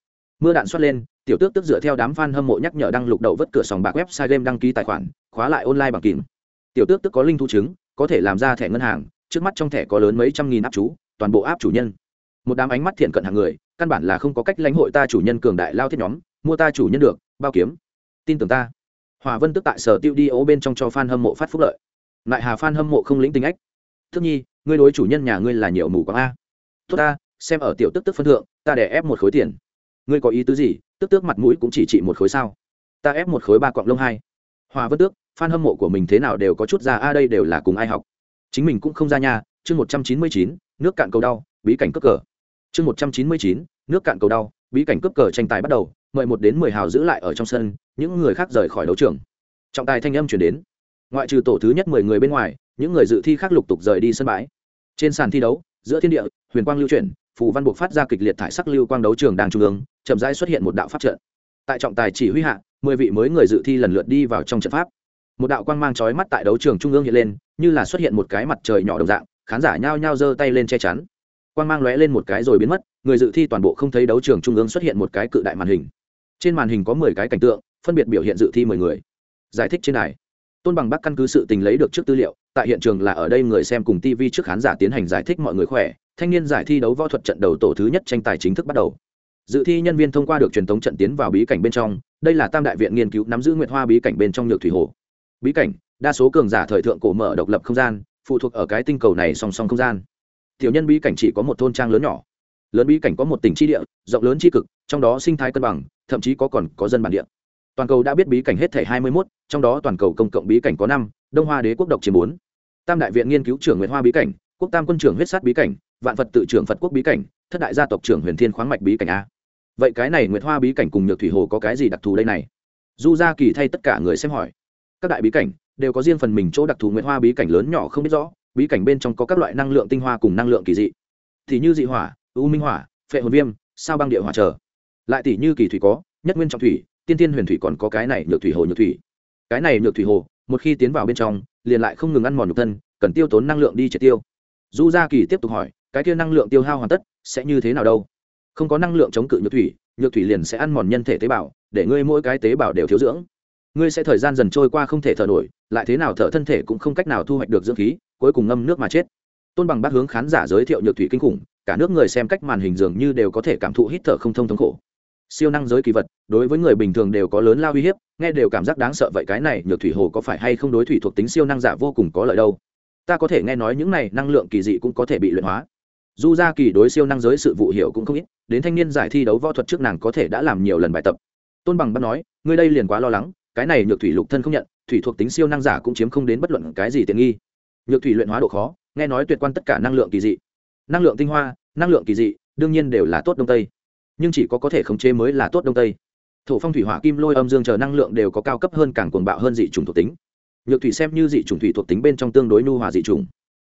Mưa đạn xuất lên, tiểu tước tức dựa theo đám f a n hâm mộ nhắc nhở đăng lục đậu vất cửa sòng bạc website game đăng ký tài khoản, khóa lại online bằng kìm. Tiểu tước tức có linh thu chứng, có thể làm ra thẻ ngân hàng, trước mắt trong thẻ có lớn mấy trăm nghìn áp chú, toàn bộ áp chủ nhân. Một đám ánh mắt thiện cận hàng người, căn bản là không có cách lãnh hội ta chủ nhân cường đại lao thiết nhóm, mua ta chủ nhân được, bao kiếm tin tưởng ta. Hòa vân tức tại sở tiêu đi ố bên trong cho f a n hâm mộ phát phúc lợi. Lại hà f a n hâm mộ không lĩnh tính ách. Thức nhi, ngươi đối chủ nhân nhà ngươi là nhiều mù quáng a. Tốt ta, xem ở tiểu tức tức phân thượng, ta để ép một khối tiền. Ngươi có ý tứ gì? Tức tước mặt mũi cũng chỉ trị một khối sao? Ta ép một khối ba cọng lông hai. Hòa vân tước f hâm mộ của mình thế nào đều có chút ra a, đây đều là cùng ai học. Chính mình cũng không ra nhà, chương một trăm chín mươi chín, nước cạn cầu đau, bí cảnh cướp cờ. Chương một trăm chín mươi chín, nước cạn cầu đau, bí cảnh cướp cờ tranh tài bắt đầu mời một đến mười hào giữ lại ở trong sân, những người khác rời khỏi đấu trường. Trọng tài thanh âm chuyển đến. Ngoại trừ tổ thứ nhất mười người bên ngoài, những người dự thi khác lục tục rời đi sân bãi. Trên sàn thi đấu, giữa thiên địa, huyền quang lưu chuyển, phù văn buộc phát ra kịch liệt thải sắc lưu quang đấu trường đang trung ương, chậm rãi xuất hiện một đạo pháp trận. Tại trọng tài chỉ huy hạ, mười vị mới người dự thi lần lượt đi vào trong trận pháp. Một đạo quang mang chói mắt tại đấu trường trung ương hiện lên, như là xuất hiện một cái mặt trời nhỏ đồng dạng, khán giả nhao nhao giơ tay lên che chắn. Quang mang lóe lên một cái rồi biến mất, người dự thi toàn bộ không thấy đấu trường trung ương xuất hiện một cái cự đại màn hình trên màn hình có mười cái cảnh tượng, phân biệt biểu hiện dự thi mười người. Giải thích trên này tôn bằng bắc căn cứ sự tình lấy được trước tư liệu, tại hiện trường là ở đây người xem cùng tv trước khán giả tiến hành giải thích mọi người khỏe, thanh niên giải thi đấu võ thuật trận đầu tổ thứ nhất tranh tài chính thức bắt đầu. Dự thi nhân viên thông qua được truyền thống trận tiến vào bí cảnh bên trong, đây là tam đại viện nghiên cứu nắm giữ nguyệt hoa bí cảnh bên trong nhược thủy hồ. Bí cảnh, đa số cường giả thời thượng cổ mở độc lập không gian, phụ thuộc ở cái tinh cầu này song song không gian. Tiểu nhân bí cảnh chỉ có một thôn trang lớn nhỏ lớn bí cảnh có một tỉnh tri địa, rộng lớn tri cực, trong đó sinh thái cân bằng, thậm chí có còn có dân bản địa. Toàn cầu đã biết bí cảnh hết thể hai mươi mốt, trong đó toàn cầu công cộng bí cảnh có năm, đông hoa đế quốc độc chiếm bốn. Tam đại viện nghiên cứu trưởng nguyễn hoa bí cảnh, quốc tam quân trưởng huyết sát bí cảnh, vạn phật tự trưởng phật quốc bí cảnh, thất đại gia tộc trưởng huyền thiên khoáng mạch bí cảnh a. Vậy cái này nguyệt hoa bí cảnh cùng nhược thủy hồ có cái gì đặc thù đây này? Du gia kỳ thay tất cả người xem hỏi. Các đại bí cảnh đều có riêng phần mình chỗ đặc thù nguyệt hoa bí cảnh lớn nhỏ không biết rõ, bí cảnh bên trong có các loại năng lượng tinh hoa cùng năng lượng kỳ dị. Thì như dị hỏa u minh hỏa, phệ hồn viêm, sao băng địa hỏa trở lại tỷ như kỳ thủy có, nhất nguyên trọng thủy, tiên tiên huyền thủy còn có cái này nhược thủy hồ nhược thủy. Cái này nhược thủy hồ, một khi tiến vào bên trong, liền lại không ngừng ăn mòn nhục thân, cần tiêu tốn năng lượng đi triệt tiêu. Du gia kỳ tiếp tục hỏi, cái kia năng lượng tiêu hao hoàn tất, sẽ như thế nào đâu? Không có năng lượng chống cự nhược thủy nhược thủy liền sẽ ăn mòn nhân thể tế bào, để ngươi mỗi cái tế bào đều thiếu dưỡng. Ngươi sẽ thời gian dần trôi qua không thể thở nổi, lại thế nào thở thân thể cũng không cách nào thu hoạch được dưỡng khí, cuối cùng ngâm nước mà chết. Tôn bằng bác hướng khán giả giới thiệu nhược thủy kinh khủng cả nước người xem cách màn hình dường như đều có thể cảm thụ hít thở không thông thống khổ. Siêu năng giới kỳ vật, đối với người bình thường đều có lớn lao uy hiếp, nghe đều cảm giác đáng sợ vậy cái này, nhược thủy hồ có phải hay không đối thủy thuộc tính siêu năng giả vô cùng có lợi đâu? Ta có thể nghe nói những này năng lượng kỳ dị cũng có thể bị luyện hóa. Du gia kỳ đối siêu năng giới sự vụ hiểu cũng không ít, đến thanh niên giải thi đấu võ thuật trước nàng có thể đã làm nhiều lần bài tập. Tôn bằng bắt nói, ngươi đây liền quá lo lắng, cái này nhược thủy lục thân không nhận, thủy thuộc tính siêu năng giả cũng chiếm không đến bất luận cái gì tiện nghi. Nhược thủy luyện hóa độ khó, nghe nói tuyệt quan tất cả năng lượng kỳ dị năng lượng tinh hoa, năng lượng kỳ dị, đương nhiên đều là tốt đông tây. Nhưng chỉ có có thể khống chế mới là tốt đông tây. Thổ phong thủy hỏa kim lôi âm dương chờ năng lượng đều có cao cấp hơn càng cuồng bạo hơn dị chủng thuộc tính. Nhược thủy xem như dị chủng thủy thuộc tính bên trong tương đối nhu hòa dị chủng.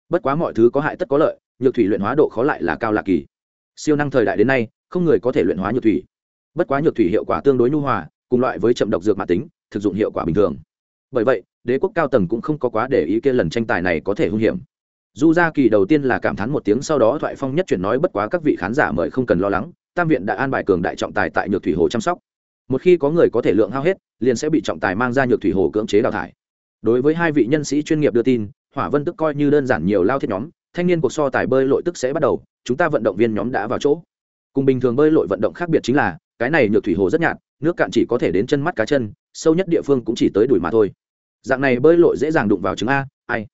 Bất quá mọi thứ có hại tất có lợi, nhược thủy luyện hóa độ khó lại là cao lạ kỳ. Siêu năng thời đại đến nay, không người có thể luyện hóa nhược thủy. Bất quá nhược thủy hiệu quả tương đối nhu hòa, cùng loại với chậm độc dược mạng tính, thực dụng hiệu quả bình thường. Bởi vậy, đế quốc cao tầng cũng không có quá để ý kia lần tranh tài này có thể hung hiểm du gia kỳ đầu tiên là cảm thán một tiếng sau đó thoại phong nhất chuyển nói bất quá các vị khán giả mời không cần lo lắng, tam viện đã an bài cường đại trọng tài tại nhược thủy hồ chăm sóc. Một khi có người có thể lượng hao hết, liền sẽ bị trọng tài mang ra nhược thủy hồ cưỡng chế đào thải. Đối với hai vị nhân sĩ chuyên nghiệp đưa tin, hỏa vân tức coi như đơn giản nhiều lao thiết nhóm, thanh niên cuộc so tài bơi lội tức sẽ bắt đầu, chúng ta vận động viên nhóm đã vào chỗ. Cùng bình thường bơi lội vận động khác biệt chính là, cái này nhược thủy hồ rất nhạt, nước cạn chỉ có thể đến chân mắt cá chân, sâu nhất địa phương cũng chỉ tới đuổi mà thôi. Dạng này bơi lội dễ dàng đụng vào trứng a, ai?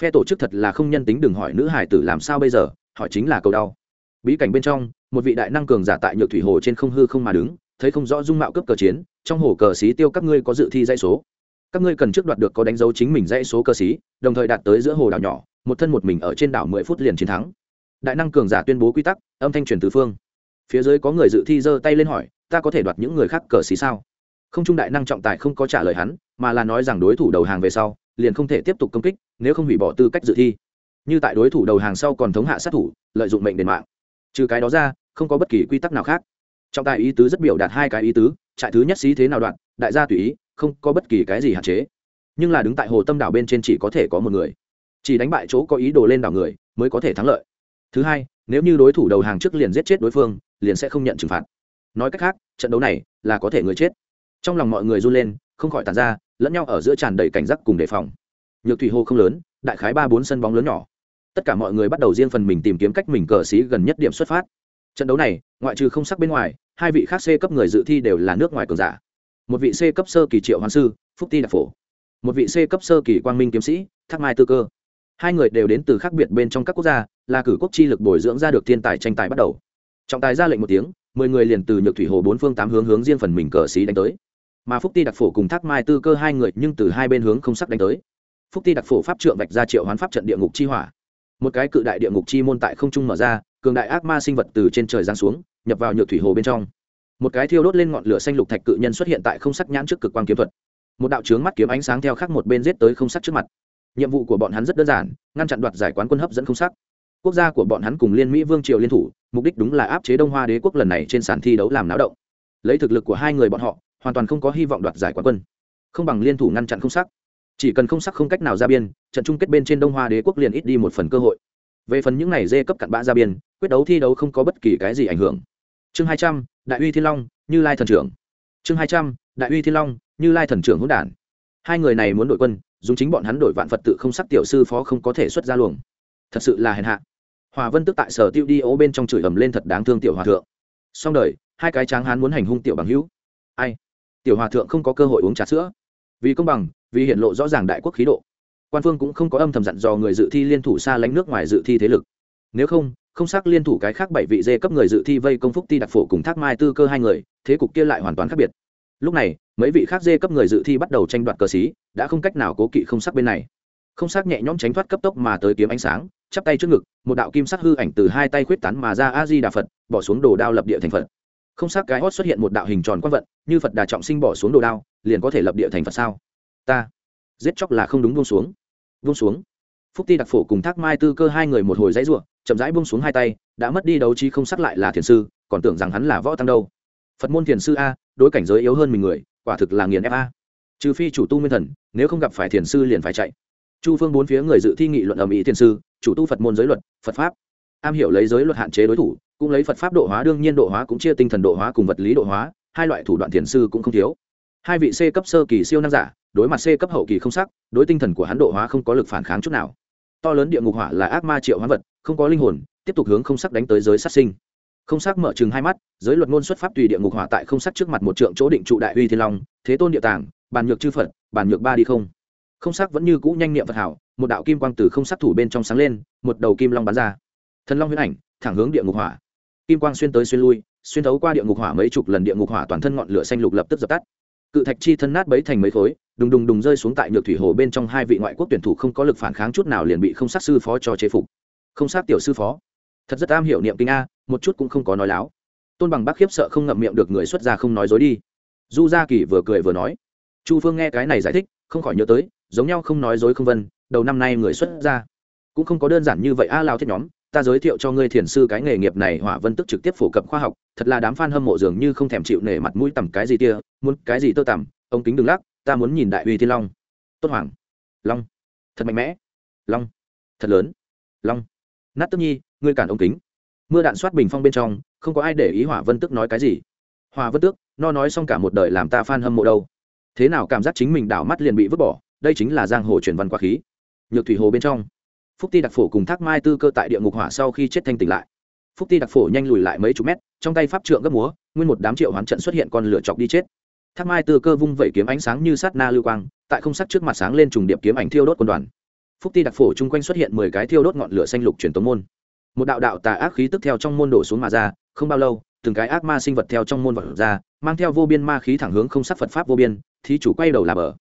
Phe tổ chức thật là không nhân tính đừng hỏi nữ hải tử làm sao bây giờ, hỏi chính là cầu đau. Bí cảnh bên trong, một vị đại năng cường giả tại nhược thủy hồ trên không hư không mà đứng, thấy không rõ dung mạo cấp cờ chiến, trong hồ cờ xí tiêu các ngươi có dự thi dãy số. Các ngươi cần trước đoạt được có đánh dấu chính mình dãy số cờ xí, đồng thời đạt tới giữa hồ đảo nhỏ, một thân một mình ở trên đảo mười phút liền chiến thắng. Đại năng cường giả tuyên bố quy tắc, âm thanh truyền từ phương. Phía dưới có người dự thi giơ tay lên hỏi, ta có thể đoạt những người khác cờ xí sao? Không trung đại năng trọng tài không có trả lời hắn, mà là nói rằng đối thủ đầu hàng về sau liền không thể tiếp tục công kích, nếu không hủy bỏ tư cách dự thi. Như tại đối thủ đầu hàng sau còn thống hạ sát thủ, lợi dụng mệnh đền mạng. Trừ cái đó ra, không có bất kỳ quy tắc nào khác. Trọng tài ý tứ rất biểu đạt hai cái ý tứ, trại thứ nhất xí thế nào đoạn, đại gia tùy ý, không có bất kỳ cái gì hạn chế. Nhưng là đứng tại hồ tâm đảo bên trên chỉ có thể có một người. Chỉ đánh bại chỗ có ý đồ lên đảo người, mới có thể thắng lợi. Thứ hai, nếu như đối thủ đầu hàng trước liền giết chết đối phương, liền sẽ không nhận trừng phạt. Nói cách khác, trận đấu này là có thể người chết. Trong lòng mọi người run lên, không khỏi tàn ra lẫn nhau ở giữa tràn đầy cảnh giác cùng đề phòng. Nhược thủy hồ không lớn, đại khái ba bốn sân bóng lớn nhỏ. Tất cả mọi người bắt đầu riêng phần mình tìm kiếm cách mình cờ xí gần nhất điểm xuất phát. Trận đấu này, ngoại trừ không sắc bên ngoài, hai vị khác c cấp người dự thi đều là nước ngoài cường giả. Một vị c cấp sơ kỳ triệu hoàng sư, phúc ti đặc phổ. Một vị c cấp sơ kỳ quang minh kiếm sĩ, thác mai tư cơ. Hai người đều đến từ khác biệt bên trong các quốc gia, là cử quốc chi lực bồi dưỡng ra được thiên tài tranh tài bắt đầu. Trọng tài ra lệnh một tiếng, mười người liền từ nhược thủy hồ bốn phương tám hướng hướng riêng phần mình cờ xí đánh tới mà phúc ti đặc phổ cùng thác mai tư cơ hai người nhưng từ hai bên hướng không sắc đánh tới. Phúc ti đặc phổ pháp trượng vạch ra triệu hoán pháp trận địa ngục chi hỏa. Một cái cự đại địa ngục chi môn tại không trung mở ra, cường đại ác ma sinh vật từ trên trời giáng xuống, nhập vào nhược thủy hồ bên trong. Một cái thiêu đốt lên ngọn lửa xanh lục thạch cự nhân xuất hiện tại không sắc nhãn trước cực quan kiếm thuật. Một đạo trướng mắt kiếm ánh sáng theo khác một bên giết tới không sắc trước mặt. Nhiệm vụ của bọn hắn rất đơn giản, ngăn chặn đoạt giải quán quân hấp dẫn không sắc quốc gia của bọn hắn cùng liên mỹ vương triều liên thủ, mục đích đúng là áp chế đông hoa đế quốc lần này trên sàn thi đấu làm náo động. Lấy thực lực của hai người bọn họ hoàn toàn không có hy vọng đoạt giải quán quân. Không bằng liên thủ ngăn chặn không sắc. Chỉ cần không sắc không cách nào ra biên, trận chung kết bên trên đông hoa đế quốc liền ít đi một phần cơ hội. Về phần những này dê cấp cặn bã ra biên, quyết đấu thi đấu không có bất kỳ cái gì ảnh hưởng. Chương hai trăm, đại uy thiên long, như lai thần trưởng. Chương hai trăm, đại uy thiên long, như lai thần trưởng hỗn đản. Hai người này muốn đội quân, dùng chính bọn hắn đổi vạn phật tự không sắc tiểu sư phó không có thể xuất ra luồng. Thật sự là hèn hạ. Hòa vân tức tại sở tiêu đi ố bên trong chửi ầm lên thật đáng thương tiểu hòa thượng. Xong đời, hai cái tráng hán muốn hành hung tiểu bằng hữu. Ai? Tiểu hòa thượng không có cơ hội uống trà sữa. Vì công bằng, vì hiện lộ rõ ràng đại quốc khí độ. Quan phương cũng không có âm thầm dặn dò người dự thi liên thủ xa lánh nước ngoài dự thi thế lực. Nếu không không xác liên thủ cái khác bảy vị dê cấp người dự thi vây công phúc ti đặc phổ cùng thác mai tư cơ hai người, thế cục kia lại hoàn toàn khác biệt. Lúc này, mấy vị khác dê cấp người dự thi bắt đầu tranh đoạt cờ xí, đã không cách nào cố kỵ không sắc bên này. Không sắc nhẹ nhõm tránh thoát cấp tốc mà tới kiếm ánh sáng, chắp tay trước ngực, một đạo kim sắc hư ảnh từ hai tay khuyết tán mà ra a di đà phật, bỏ xuống đồ đao lập địa thành phật không sắc cái hót xuất hiện một đạo hình tròn quang vận, như phật đà trọng sinh bỏ xuống đồ đao, liền có thể lập địa thành phật sao? Ta, giết chóc là không đúng, buông xuống buông xuống. Phúc ti đặc phổ cùng thác mai tư cơ hai người một hồi dãy ruộng chậm rãi buông xuống hai tay, đã mất đi đấu trí không sắc lại là thiền sư, còn tưởng rằng hắn là võ tăng đâu. Phật môn thiền sư a, đối cảnh giới yếu hơn mình người, quả thực là nghiền ép a. Trừ phi chủ tu nguyên thần, nếu không gặp phải thiền sư liền phải chạy. Chu phương bốn phía người dự thi nghị luận ở mỹ thiền sư, chủ tu phật môn giới luật, phật pháp. Am hiểu lấy giới luật hạn chế đối thủ cũng lấy phật pháp độ hóa, đương nhiên độ hóa cũng chia tinh thần độ hóa cùng vật lý độ hóa, hai loại thủ đoạn thiền sư cũng không thiếu. Hai vị c cấp sơ kỳ siêu năng giả, đối mặt c cấp hậu kỳ không sắc, đối tinh thần của hắn độ hóa không có lực phản kháng chút nào. To lớn địa ngục hỏa là ác ma triệu hóa vật, không có linh hồn, tiếp tục hướng không sắc đánh tới giới sát sinh. Không sắc mở chừng hai mắt, giới luật ngôn xuất pháp tùy địa ngục hỏa tại không sắc trước mặt một trượng chỗ định trụ đại uy thiên long, thế tôn địa tàng, bàn nhược chư phật, bàn nhược ba đi không. Không sắc vẫn như cũ nhanh niệm phật hảo, một đạo kim quang từ không sắc thủ bên trong sáng lên, một đầu kim long bắn ra. Thần long huyễn ảnh, thẳng hướng địa ngục hỏa kim quang xuyên tới xuyên lui, xuyên thấu qua địa ngục hỏa mấy chục lần địa ngục hỏa toàn thân ngọn lửa xanh lục lập tức dập tắt. Cự thạch chi thân nát bấy thành mấy khối, đùng đùng đùng rơi xuống tại nhược thủy hồ bên trong hai vị ngoại quốc tuyển thủ không có lực phản kháng chút nào liền bị không sát sư phó cho chế phục. Không sát tiểu sư phó. Thật rất am hiểu niệm kinh a, một chút cũng không có nói láo. Tôn bằng bác khiếp sợ không ngậm miệng được người xuất gia không nói dối đi. Du gia kỳ vừa cười vừa nói. Chu phương nghe cái này giải thích, không khỏi nhớ tới, giống nhau không nói dối không vân, đầu năm nay người xuất gia. Cũng không có đơn giản như vậy a lao thiết nhóm ta giới thiệu cho ngươi thiền sư cái nghề nghiệp này hỏa vân tức trực tiếp phổ cập khoa học, thật là đám f a n hâm mộ dường như không thèm chịu nể mặt mũi tầm cái gì tia muốn cái gì tơ tằm, ông kính đừng lắc, ta muốn nhìn đại uy thiên long. Tốt hoàng. Long. Thật mạnh mẽ. Long. Thật lớn. Long. Nát tức nhi, ngươi cản ông kính. Mưa đạn soát bình phong bên trong, không có ai để ý hỏa vân tức nói cái gì. Hòa vân tước no nói xong cả một đời làm ta f a n hâm mộ đâu. Thế nào cảm giác chính mình đảo mắt liền bị vứt bỏ, đây chính là giang hồ truyền văn quá khí. Nhược thủy hồ bên trong phúc ti đặc phổ cùng thác mai tư cơ tại địa ngục hỏa sau khi chết thanh tỉnh lại. Phúc ti đặc phổ nhanh lùi lại mấy chục mét, trong tay pháp trượng gấp múa, nguyên một đám triệu hoán trận xuất hiện con lửa chọc đi chết. Thác mai tư cơ vung vẩy kiếm ánh sáng như sát na lưu quang, tại không sắc trước mặt sáng lên trùng điệp kiếm ảnh thiêu đốt quân đoàn. Phúc ti đặc phổ chung quanh xuất hiện mười cái thiêu đốt ngọn lửa xanh lục truyền tống môn. Một đạo đạo tà ác khí tức theo trong môn đổ xuống mà ra, không bao lâu, từng cái ác ma sinh vật theo trong môn vật ra, mang theo vô biên ma khí thẳng hướng không sắc phật pháp vô biên, thí chủ quay đầu là bờ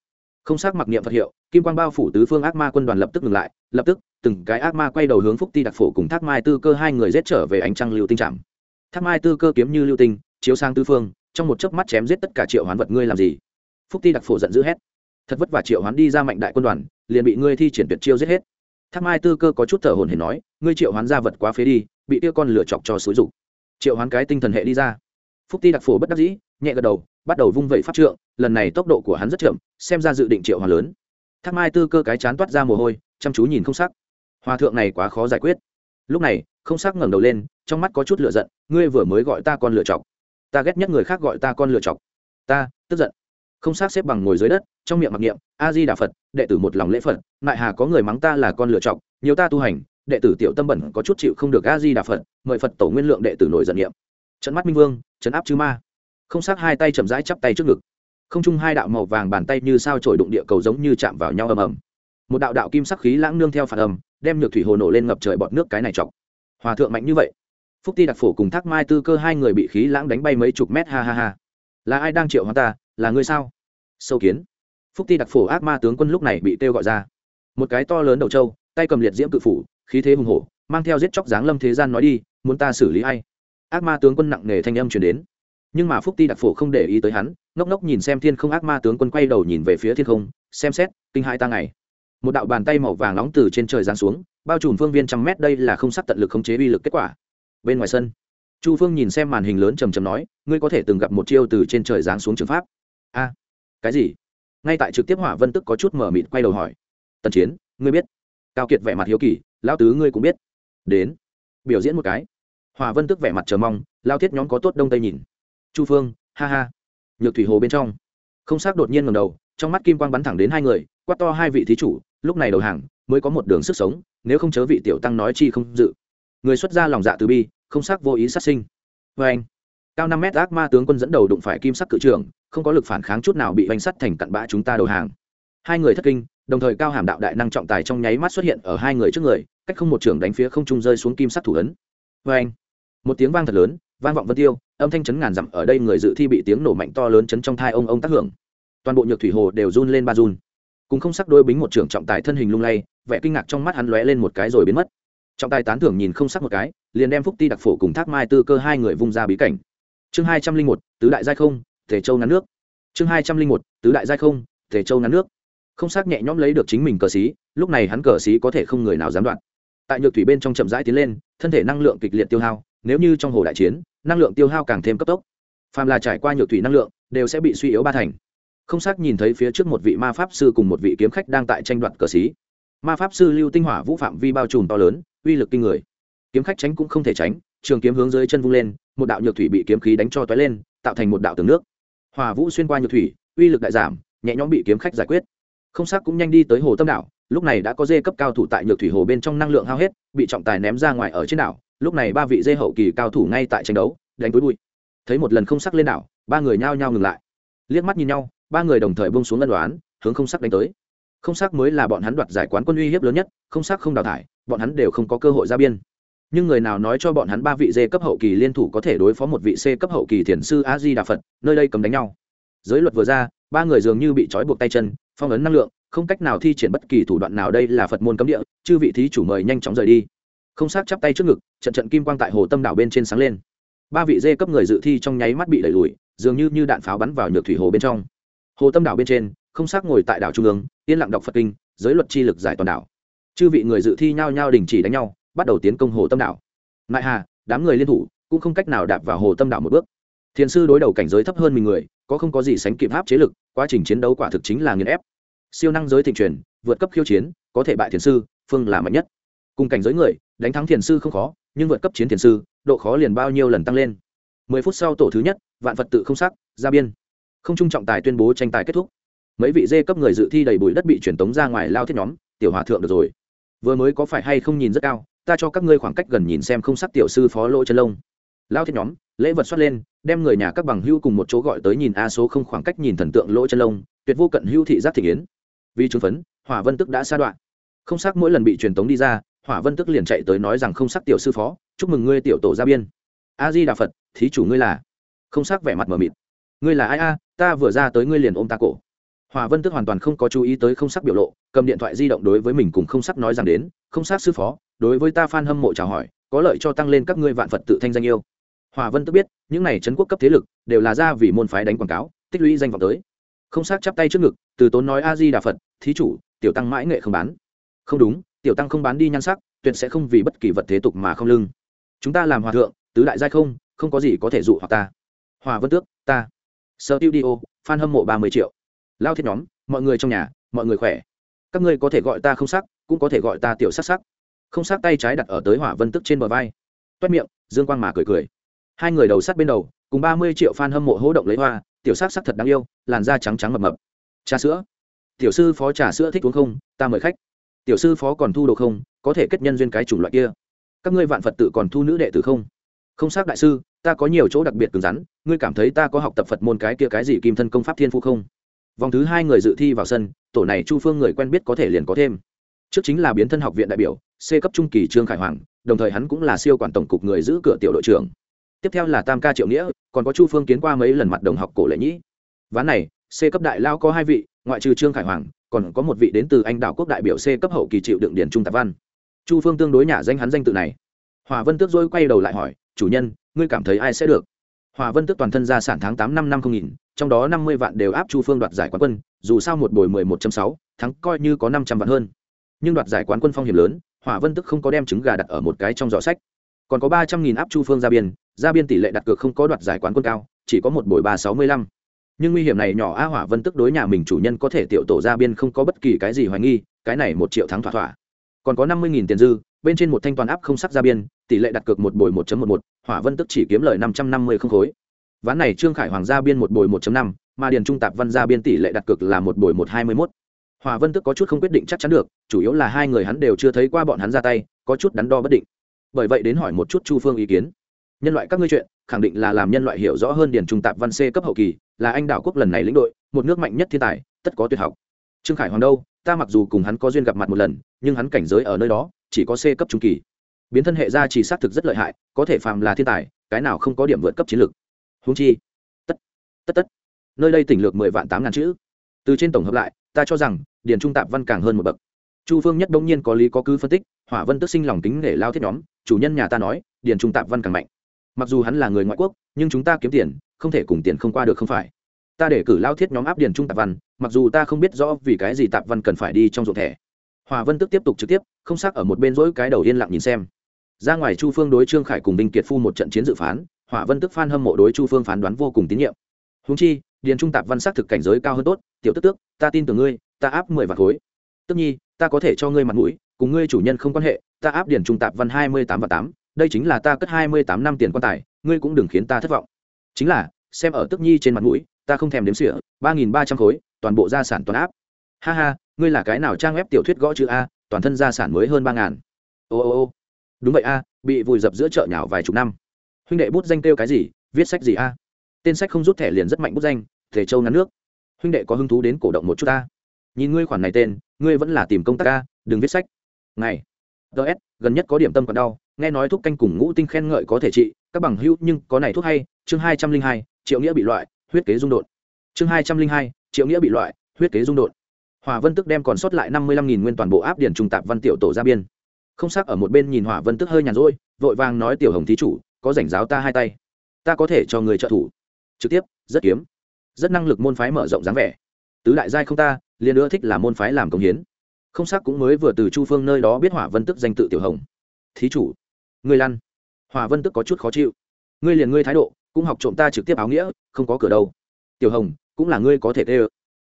không sắc mặc niệm phật hiệu, kim quang bao phủ tứ phương ác ma quân đoàn lập tức ngừng lại, lập tức, từng cái ác ma quay đầu hướng phúc ti đặc phổ cùng thác mai tư cơ hai người giết trở về ánh trăng lưu tinh trạm. Thác mai tư cơ kiếm như lưu tinh, chiếu sang tư phương, trong một chớp mắt chém giết tất cả triệu hoán vật ngươi làm gì? Phúc ti đặc phổ giận dữ hét. Thật vất vả triệu hoán đi ra mạnh đại quân đoàn, liền bị ngươi thi triển tuyệt chiêu giết hết. Thác mai tư cơ có chút thở hồn hển nói, ngươi triệu hoán ra vật quá phế đi, bị tia con lửa chọc cho xúi rục triệu hoán cái tinh thần hệ đi ra. Phúc ti đặc phổ bất đắc dĩ, nhẹ gật đầu bắt đầu vung vẩy pháp trượng, lần này tốc độ của hắn rất chậm, xem ra dự định triệu hòa lớn. Thác mai tư cơ cái chán toát ra mồ hôi, chăm chú nhìn không sắc. Hòa thượng này quá khó giải quyết. Lúc này, không sắc ngẩng đầu lên, trong mắt có chút lựa giận, ngươi vừa mới gọi ta con lựa chọc. Ta ghét nhất người khác gọi ta con lựa chọc. Ta, tức giận. Không sắc xếp bằng ngồi dưới đất, trong miệng mặc niệm, a di đà phật, đệ tử một lòng lễ phật, ngại hà có người mắng ta là con lựa chọc, nhiều ta tu hành, đệ tử tiểu tâm bẩn có chút chịu không được a di đà phật, mời phật tổ nguyên lượng đệ tử nổi giận niệm. Trận mắt minh vương, trận áp chư ma không sắc hai tay chậm rãi chắp tay trước ngực. Không chung hai đạo màu vàng bàn tay như sao trổi đụng địa cầu giống như chạm vào nhau ầm ầm. Một đạo đạo kim sắc khí lãng nương theo phản ầm, đem nhược thủy hồ nổ lên ngập trời bọt nước cái này chọc. Hòa thượng mạnh như vậy. Phúc ti đặc phổ cùng thác mai tư cơ hai người bị khí lãng đánh bay mấy chục mét ha ha ha. Là ai đang triệu hóa ta? Là ngươi sao? Sâu kiến. Phúc ti đặc phổ ác ma tướng quân lúc này bị kêu gọi ra. Một cái to lớn đầu trâu tay cầm liệt diễm cự phủ khí thế hùng hổ mang theo giết chóc dáng lâm thế gian nói đi muốn ta xử lý hay ác ma tướng quân nặng nề thanh âm truyền đến nhưng mà phúc ti đặc phổ không để ý tới hắn, ngốc ngốc nhìn xem thiên không ác ma tướng quân quay đầu nhìn về phía thiên không, xem xét, kinh hai ta ngày. Một đạo bàn tay màu vàng nóng từ trên trời giáng xuống, bao trùm phương viên trăm mét đây là không sắc tận lực khống chế uy lực kết quả. Bên ngoài sân, chu phương nhìn xem màn hình lớn trầm trầm nói, ngươi có thể từng gặp một chiêu từ trên trời giáng xuống trường pháp? A, cái gì? Ngay tại trực tiếp hỏa vân tức có chút mở mịt quay đầu hỏi. Tần chiến, ngươi biết. Cao kiệt vẻ mặt hiếu kỳ lao tứ ngươi cũng biết. Đến, biểu diễn một cái. Hòa vân tức vẻ mặt chờ mong, lao thiết nhóm có tốt đông tây nhìn chu phương, ha ha. Nhược thủy hồ bên trong. Không s á c đột nhiên ngầm đầu, trong mắt kim quang bắn thẳng đến hai người, quát to hai vị thí chủ, lúc này đầu hàng, mới có một đường sức sống, nếu không chớ vị tiểu tăng nói chi không dự. Người xuất ra lòng dạ từ bi, không s á c vô ý sát sinh. Vê anh, cao năm mét ác ma tướng quân dẫn đầu đụng phải kim sắc cự trưởng, không có lực phản kháng chút nào bị bánh sắt thành cặn bã chúng ta đầu hàng. Hai người thất kinh, đồng thời cao hàm đạo đại năng trọng tài trong nháy mắt xuất hiện ở hai người trước người, cách không một trưởng đánh phía không trung rơi xuống kim sắc thủ ấn. Vê anh, một tiếng vang thật lớn, vang vọng vân tiêu âm thanh chấn ngàn dặm ở đây người dự thi bị tiếng nổ mạnh to lớn chấn trong thai ông ông tác hưởng. Toàn bộ nhược thủy hồ đều run lên ba run. Cùng không sắc đôi bính một trưởng trọng tài thân hình lung lay, vẻ kinh ngạc trong mắt hắn lóe lên một cái rồi biến mất. Trọng tài tán thưởng nhìn không sắc một cái, liền đem phúc ti đặc phổ cùng thác mai tư cơ hai người vung ra bí cảnh. Chương hai trăm linh một, tứ đại giai không, thể châu ngắn nước. Chương hai trăm linh một, tứ đại giai không, thể châu ngắn nước. Không xác nhẹ nhõm lấy được chính mình cờ xí, lúc này hắn cờ xí có thể không người nào dám đoạn. Tại nhược thủy bên trong chậm rãi tiến lên, thân thể năng lượng kịch liệt tiêu hao nếu như trong hồ đại chiến, năng lượng tiêu hao càng thêm cấp tốc. Phàm là trải qua nhược thủy năng lượng, đều sẽ bị suy yếu ba thành. Không xác nhìn thấy phía trước một vị ma pháp sư cùng một vị kiếm khách đang tại tranh đoạt cờ xí. Ma pháp sư lưu tinh hỏa vũ phạm vi bao trùm to lớn, uy lực kinh người. Kiếm khách tránh cũng không thể tránh, trường kiếm hướng dưới chân vung lên, một đạo nhược thủy bị kiếm khí đánh cho toái lên, tạo thành một đạo tường nước. Hỏa vũ xuyên qua nhược thủy, uy lực đại giảm, nhẹ nhõm bị kiếm khách giải quyết. Không xác cũng nhanh đi tới hồ tâm đảo, lúc này đã có dê cấp cao thủ tại nhược thủy hồ bên trong năng lượng hao hết, bị trọng tài ném ra ngoài ở trên đảo lúc này ba vị dê hậu kỳ cao thủ ngay tại tranh đấu, đánh túi bụi. Thấy một lần không sắc lên đảo, ba người nhao nhao ngừng lại. Liếc mắt nhìn nhau, ba người đồng thời bông xuống lân đoán hướng không sắc đánh tới. Không sắc mới là bọn hắn đoạt giải quán quân uy hiếp lớn nhất, không sắc không đào thải, bọn hắn đều không có cơ hội ra biên. Nhưng người nào nói cho bọn hắn ba vị dê cấp hậu kỳ liên thủ có thể đối phó một vị c cấp hậu kỳ thiền sư a di đà phật, nơi đây cấm đánh nhau. Giới luật vừa ra, ba người dường như bị trói buộc tay chân, phong ấn năng lượng, không cách nào thi triển bất kỳ thủ đoạn nào đây là phật môn cấm địa, chư vị thí chủ mời nhanh chóng rời đi không sát chắp tay trước ngực, trận trận kim quang tại hồ tâm đảo bên trên sáng lên. Ba vị dê cấp người dự thi trong nháy mắt bị đẩy lùi, dường như như đạn pháo bắn vào nhược thủy hồ bên trong. Hồ tâm đảo bên trên, không xác ngồi tại đảo trung ương, yên lặng đọc phật kinh, giới luật chi lực giải toàn đảo. Chư vị người dự thi nhao nhao đình chỉ đánh nhau, bắt đầu tiến công hồ tâm đảo. Nại hà, đám người liên thủ, cũng không cách nào đạp vào hồ tâm đảo một bước. Thiền sư đối đầu cảnh giới thấp hơn mình người, có không có gì sánh kịp áp chế lực, quá trình chiến đấu quả thực chính là nghiền ép. Siêu năng giới thịnh truyền, vượt cấp khiêu chiến, có thể bại thiền sư, phương là mạnh nhất cùng cảnh giới người, đánh thắng thiền sư không khó, nhưng vượt cấp chiến thiền sư, độ khó liền bao nhiêu lần tăng lên. Mười phút sau tổ thứ nhất, vạn phật tự không sắc, ra biên. Không trung trọng tài tuyên bố tranh tài kết thúc. Mấy vị dê cấp người dự thi đầy bụi đất bị truyền tống ra ngoài lao thiết nhóm, tiểu hòa thượng được rồi. Vừa mới có phải hay không nhìn rất cao, ta cho các ngươi khoảng cách gần nhìn xem không sắc tiểu sư phó lỗ chân lông lao thiết nhóm, lễ vật xuất lên, đem người nhà các bằng hưu cùng một chỗ gọi tới nhìn a số không khoảng cách nhìn thần tượng lỗ chân lông tuyệt vô cận hưu thị giác thị yến vì chứng phấn, hỏa vân tức đã xa đoạn. Không sắc mỗi lần bị truyền tống đi ra hỏa vân tức liền chạy tới nói rằng không sắc tiểu sư phó, chúc mừng ngươi tiểu tổ gia biên. A di đà phật thí chủ ngươi là? Không sắc vẻ mặt mờ mịt. Ngươi là ai a? Ta vừa ra tới ngươi liền ôm ta cổ. Hòa vân tức hoàn toàn không có chú ý tới không sắc biểu lộ, cầm điện thoại di động đối với mình cùng không sắc nói rằng đến, không sắc sư phó, đối với ta f hâm mộ chào hỏi, có lợi cho tăng lên các ngươi vạn phật tự thanh danh yêu. Hòa vân tức biết, những này trấn quốc cấp thế lực, đều là ra vì môn phái đánh quảng cáo, tích lũy danh vọng tới. Không sắc chắp tay trước ngực, từ tốn nói a di đà phật thí chủ, tiểu tăng mãi nghệ không bán. Không đúng tiểu tăng không bán đi nhan sắc, tuyệt sẽ không vì bất kỳ vật thế tục mà không lưng. Chúng ta làm hòa thượng, tứ đại giai không không có gì có thể dụ hoặc ta. Hòa vân tước, ta. Sơ tiêu đi ô f hâm mộ ba mươi triệu. Lao thiết nhóm, mọi người trong nhà, mọi người khỏe. Các ngươi có thể gọi ta không sắc, cũng có thể gọi ta tiểu sắc sắc. Không sắc tay trái đặt ở tới hỏa vân tức trên bờ vai. Toét miệng, dương quang mà cười cười. Hai người đầu sắt bên đầu, cùng ba mươi triệu f a n hâm mộ hỗ động lấy hoa, tiểu sắc sắc thật đáng yêu, làn da trắng trắng mập mập. Trà sữa. Tiểu sư phó trà sữa thích uống không, ta mời khách tiểu sư phó còn thu đồ không? Có thể kết nhân duyên cái chủng loại kia. Các ngươi vạn phật tự còn thu nữ đệ tử không? Không xác đại sư, ta có nhiều chỗ đặc biệt cứng rắn, ngươi cảm thấy ta có học tập phật môn cái kia cái gì kim thân công pháp thiên phu không? Vòng thứ hai người dự thi vào sân, tổ này chu phương người quen biết có thể liền có thêm. Trước chính là biến thân học viện đại biểu, c cấp trung kỳ trương khải hoàng, đồng thời hắn cũng là siêu quản tổng cục người giữ cửa tiểu đội trưởng. Tiếp theo là tam ca triệu nghĩa, còn có chu phương kiến qua mấy lần mặt đồng học cổ lệ nhĩ. Ván này, c cấp đại lao có hai vị, ngoại trừ trương khải hoàng còn có một vị đến từ anh đạo quốc đại biểu c cấp hậu kỳ chịu đựng điển trung tạp văn. Chu phương tương đối nhả danh hắn danh tự này. Hòa vân tước dôi quay đầu lại hỏi, chủ nhân, ngươi cảm thấy ai sẽ được? Hòa vân tước toàn thân gia sản tháng tám năm năm không nghìn, trong đó năm mươi vạn đều áp chu phương đoạt giải quán quân, dù sao một bồi mười một sáu, thắng coi như có năm trăm vạn hơn. Nhưng đoạt giải quán quân phong hiểm lớn hỏa vân tức không có đem trứng gà đặt ở một cái trong giỏ sách. Còn có ba trăm nghìn áp chu phương ra biên ra biên tỷ lệ đặt cược không có đoạt giải quán quân cao, chỉ có một buổi ba sáu mươi lăm nhưng nguy hiểm này nhỏ a hỏa vân tức đối nhà mình chủ nhân có thể tiểu tổ ra biên không có bất kỳ cái gì hoài nghi, cái này một triệu thắng thỏa thỏa. Còn có năm mươi nghìn tiền dư, bên trên một thanh toàn áp không sắc ra biên, tỷ lệ đặt cược một bồi một một một, hỏa vân tức chỉ kiếm lời năm trăm năm mươi không khối. Ván này trương khải hoàng ra biên một bồi một năm, mà điền trung tạp văn ra biên tỷ lệ đặt cược là một bồi một hai mươi mốt. Hòa vân tức có chút không quyết định chắc chắn được, chủ yếu là hai người hắn đều chưa thấy qua bọn hắn ra tay, có chút đắn đo bất định. Bởi vậy đến hỏi một chút chu phương ý kiến nhân loại các ngươi chuyện, khẳng định là làm nhân loại hiểu rõ hơn điền trung tạp văn c cấp hậu kỳ, là anh đảo quốc lần này lĩnh đội, một nước mạnh nhất thiên tài, tất có tuyệt học. Trương khải hoàng đâu? Ta mặc dù cùng hắn có duyên gặp mặt một lần, nhưng hắn cảnh giới ở nơi đó, chỉ có c cấp trung kỳ. Biến thân hệ gia chỉ xác thực rất lợi hại, có thể phàm là thiên tài, cái nào không có điểm vượt cấp chiến lược. Húng chi, tất tất tất. Nơi đây tỉnh lược mười vạn tám ngàn chữ. Từ trên tổng hợp lại, ta cho rằng, điền trung tạp văn càng hơn một bậc. Chu phương nhất đông nhiên có lý có cứ phân tích, hỏa vân tức sinh lòng tính để lao thiết nhóm, chủ nhân nhà ta nói, điền trung tạp văn càng mạnh mặc dù hắn là người ngoại quốc, nhưng chúng ta kiếm tiền, không thể cùng tiền không qua được không phải. Ta để cử lao thiết nhóm áp điền trung tạp văn, mặc dù ta không biết rõ vì cái gì tạp văn cần phải đi trong ruộng thẻ. Hòa vân tức tiếp tục trực tiếp, không xác ở một bên rỗi cái đầu yên lặng nhìn xem. Ra ngoài chu phương đối trương khải cùng binh kiệt phu một trận chiến dự phán hỏa vân tức phan hâm mộ đối chu phương phán đoán vô cùng tín nhiệm. Húng chi, điền trung tạp văn xác thực cảnh giới cao hơn tốt, tiểu tức tước, ta tin tưởng ngươi, ta áp mười vạt khối. Tức nhi, ta có thể cho ngươi mặt mũi, cùng ngươi chủ nhân không quan hệ, ta áp điền trung tạp văn hai mươi tám và tám đây chính là ta cất hai mươi tám năm tiền quan tài ngươi cũng đừng khiến ta thất vọng. Chính là xem ở tức nhi trên mặt mũi ta không thèm đếm xỉa ba nghìn ba trăm khối toàn bộ gia sản toàn áp. Ha ha ngươi là cái nào trang web tiểu thuyết gõ chữ a toàn thân gia sản mới hơn ba ngàn ô ô ô. Đúng vậy a bị vùi dập giữa chợ nhảo vài chục năm. Huynh đệ bút danh kêu cái gì viết sách gì a? Tên sách không rút thẻ liền rất mạnh bút danh thể châu ngắn nước. Huynh đệ có hứng thú đến cổ động một chút ta nhìn ngươi khoản này tên ngươi vẫn là tìm công tác a, đừng viết sách. Ngày. Ts gần nhất có điểm tâm còn đau nghe nói thuốc canh cùng ngũ tinh khen ngợi có thể trị, các bằng hữu nhưng có này thuốc hay, chương hai trăm linh hai, triệu nghĩa bị loại, huyết kế dung đột chương hai trăm linh hai, triệu nghĩa bị loại, huyết kế dung đột hòa vân tức đem còn sót lại năm mươi lăm nghìn nguyên toàn bộ áp điển trung tạp văn tiểu tổ ra biên. Không sắc ở một bên nhìn hỏa vân tức hơi nhàn rỗi, vội vàng nói tiểu hồng thí chủ, có rảnh giáo ta hai tay. Ta có thể cho người trợ thủ. Trực tiếp, rất kiếm. Rất năng lực môn phái mở rộng dáng vẻ. Tứ đại giai không ta, liền ưa thích là môn phái làm công hiến. Không sắc cũng mới vừa từ chu phương nơi đó biết hỏa vân tức danh tự tiểu hồng. Thí chủ ngươi lăn. Hòa vân tức có chút khó chịu. Ngươi liền ngươi thái độ, cũng học trộm ta trực tiếp áo nghĩa, không có cửa đâu. Tiểu hồng, cũng là ngươi có thể tê ơ.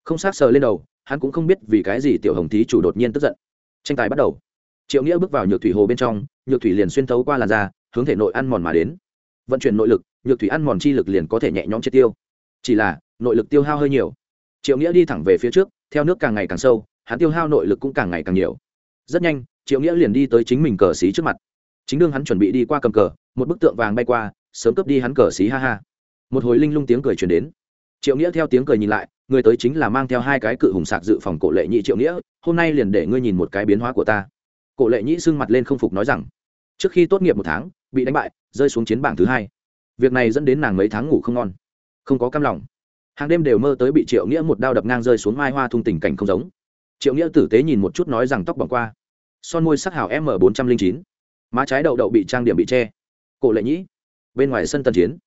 Không sát sờ lên đầu, hắn cũng không biết vì cái gì tiểu hồng thí chủ đột nhiên tức giận. Tranh tài bắt đầu. Triệu nghĩa bước vào nhược thủy hồ bên trong, nhược thủy liền xuyên thấu qua làn da, hướng thể nội ăn mòn mà đến. Vận chuyển nội lực, nhược thủy ăn mòn chi lực liền có thể nhẹ nhõm triệt tiêu. Chỉ là, nội lực tiêu hao hơi nhiều. Triệu nghĩa đi thẳng về phía trước, theo nước càng ngày càng sâu, hắn tiêu hao nội lực cũng càng ngày càng nhiều. Rất nhanh, triệu nghĩa liền đi tới chính mình cờ xí trước mặt chính đương hắn chuẩn bị đi qua cầm cờ, một bức tượng vàng bay qua, sớm cướp đi hắn cờ xí, ha ha. Một hồi linh lung tiếng cười truyền đến. Triệu nghĩa theo tiếng cười nhìn lại, người tới chính là mang theo hai cái cự hùng sạc dự phòng cổ lệ nhị triệu nghĩa, hôm nay liền để ngươi nhìn một cái biến hóa của ta. Cổ lệ nhị xưng mặt lên không phục nói rằng, trước khi tốt nghiệp một tháng, bị đánh bại, rơi xuống chiến bảng thứ hai. Việc này dẫn đến nàng mấy tháng ngủ không ngon, không có cam lòng. Hàng đêm đều mơ tới bị triệu nghĩa một đao đập ngang rơi xuống mai hoa thung tình cảnh không giống. Triệu nghĩa tử tế nhìn một chút nói rằng tóc bỏng qua. Son môi sắc hào m bốn trăm linh chín má trái đậu đậu bị trang điểm bị che. Cổ lệ nhĩ. Bên ngoài sân tần chiến.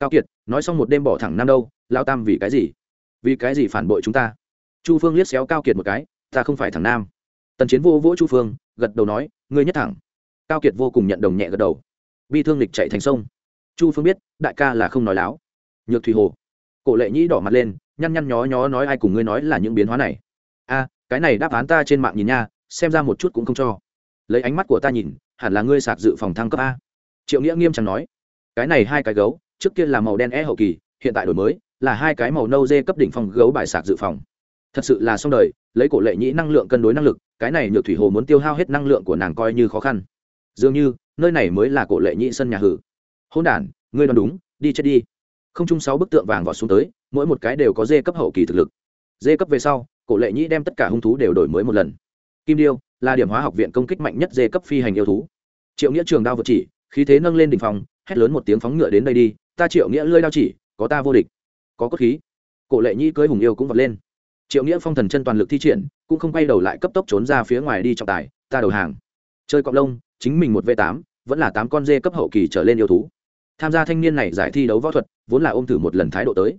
Cao kiệt, nói xong một đêm bỏ thẳng năm đâu, lao tam vì cái gì? Vì cái gì phản bội chúng ta? Chu phương liếc xéo cao kiệt một cái, ta không phải thằng nam. Tần chiến vô vỗ chu phương, gật đầu nói, ngươi nhất thẳng. Cao kiệt vô cùng nhận đồng nhẹ gật đầu. Bi thương lịch chạy thành sông. Chu phương biết, đại ca là không nói láo. Nhược thủy hồ. Cổ lệ nhĩ đỏ mặt lên, nhăn nhăn nhó nhó nói ai cùng ngươi nói là những biến hóa này. A, cái này đáp án ta trên mạng nhìn nha, xem ra một chút cũng không cho. Lấy ánh mắt của ta nhìn hẳn là ngươi sạc dự phòng thăng cấp a. Triệu nghĩa nghiêm trọng nói, cái này hai cái gấu, trước kia là màu đen e hậu kỳ, hiện tại đổi mới, là hai cái màu nâu dê cấp đỉnh phòng gấu bài sạc dự phòng. Thật sự là xong đời, lấy cổ lệ nhĩ năng lượng cân đối năng lực, cái này nhược thủy hồ muốn tiêu hao hết năng lượng của nàng coi như khó khăn. Dường như, nơi này mới là cổ lệ nhĩ sân nhà hử. Hôn đản, ngươi đoán đúng, đi chết đi. Không chung sáu bức tượng vàng vọt xuống tới, mỗi một cái đều có dê cấp hậu kỳ thực lực. Dê cấp về sau, cổ lệ nhĩ đem tất cả hung thú đều đổi mới một lần. Kim điêu là điểm hóa học viện công kích mạnh nhất dê cấp phi hành yêu thú. Triệu nghĩa trường đao vượt chỉ, khí thế nâng lên đỉnh phòng hét lớn một tiếng phóng ngựa đến đây đi, ta triệu nghĩa lơi đao chỉ, có ta vô địch, có cốt khí. Cổ lệ nhĩ cưới hùng yêu cũng vọt lên. Triệu nghĩa phong thần chân toàn lực thi triển, cũng không quay đầu lại cấp tốc trốn ra phía ngoài đi trọng tài, ta đầu hàng. Chơi cọc lông, chính mình một v tám, vẫn là tám con dê cấp hậu kỳ trở lên yêu thú. Tham gia thanh niên này giải thi đấu võ thuật, vốn là ôm thử một lần thái độ tới.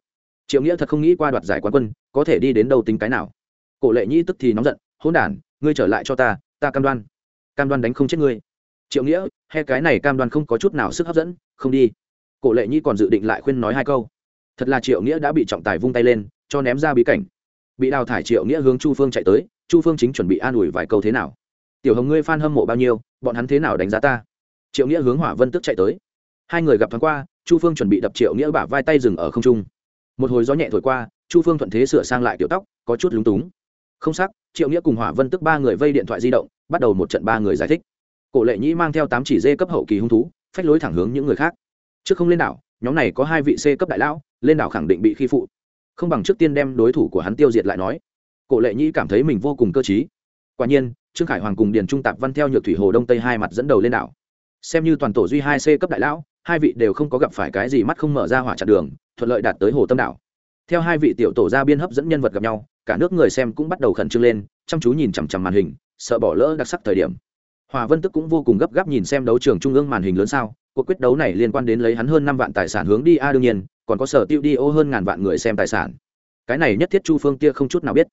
Triệu nghĩa thật không nghĩ qua đoạt giải quán quân, có thể đi đến đâu tính cái nào. Cổ lệ nhĩ tức thì nóng giận hôn đản ngươi trở lại cho ta ta cam đoan. Cam đoan đánh không chết ngươi. Triệu nghĩa, he cái này cam đoan không có chút nào sức hấp dẫn, không đi. Cổ lệ Nhi còn dự định lại khuyên nói hai câu. Thật là triệu nghĩa đã bị trọng tài vung tay lên, cho ném ra bí cảnh. Bị đào thải triệu nghĩa hướng chu phương chạy tới, chu phương chính chuẩn bị an ủi vài câu thế nào. Tiểu hồng, ngươi f a n hâm mộ bao nhiêu, bọn hắn thế nào đánh giá ta? Triệu nghĩa hướng hỏa vân tức chạy tới. Hai người gặp thoáng qua, chu phương chuẩn bị đập triệu nghĩa bả vai tay rừng ở không trung. Một hồi gió nhẹ thổi qua, chu phương thuận thế sửa sang lại kiểu tóc, có chút lúng túng không sắc, triệu nghĩa cùng hỏa vân tức ba người vây điện thoại di động, bắt đầu một trận ba người giải thích. Cổ lệ nhĩ mang theo tám chỉ dê cấp hậu kỳ hung thú, phách lối thẳng hướng những người khác. Trước không lên đảo, nhóm này có hai vị c cấp đại lão, lên đảo khẳng định bị khi phụ. Không bằng trước tiên đem đối thủ của hắn tiêu diệt lại nói. Cổ lệ nhĩ cảm thấy mình vô cùng cơ t quả nhiên, trương khải hoàng cùng điền trung tạp văn theo nhược thủy hồ đông tây hai mặt dẫn đầu lên đảo. Xem như toàn tổ duy hai c cấp đại lão, hai vị đều không có gặp phải cái gì mắt không mở ra hỏa chặt đường, thuận lợi đạt tới hồ tâm đảo. Theo hai vị tiểu tổ ra biên hấp dẫn nhân vật gặp nhau cả nước người xem cũng bắt đầu khẩn trương lên, chăm chú nhìn chằm chằm màn hình, sợ bỏ lỡ đặc sắc thời điểm. Hòa vân tức cũng vô cùng gấp gáp nhìn xem đấu trường trung ương màn hình lớn sao, cuộc quyết đấu này liên quan đến lấy hắn hơn năm vạn tài sản hướng đi. A, đương nhiên, còn có sở tiêu đi ô hơn ngàn vạn người xem tài sản. Cái này nhất thiết chu phương tia không chút nào biết.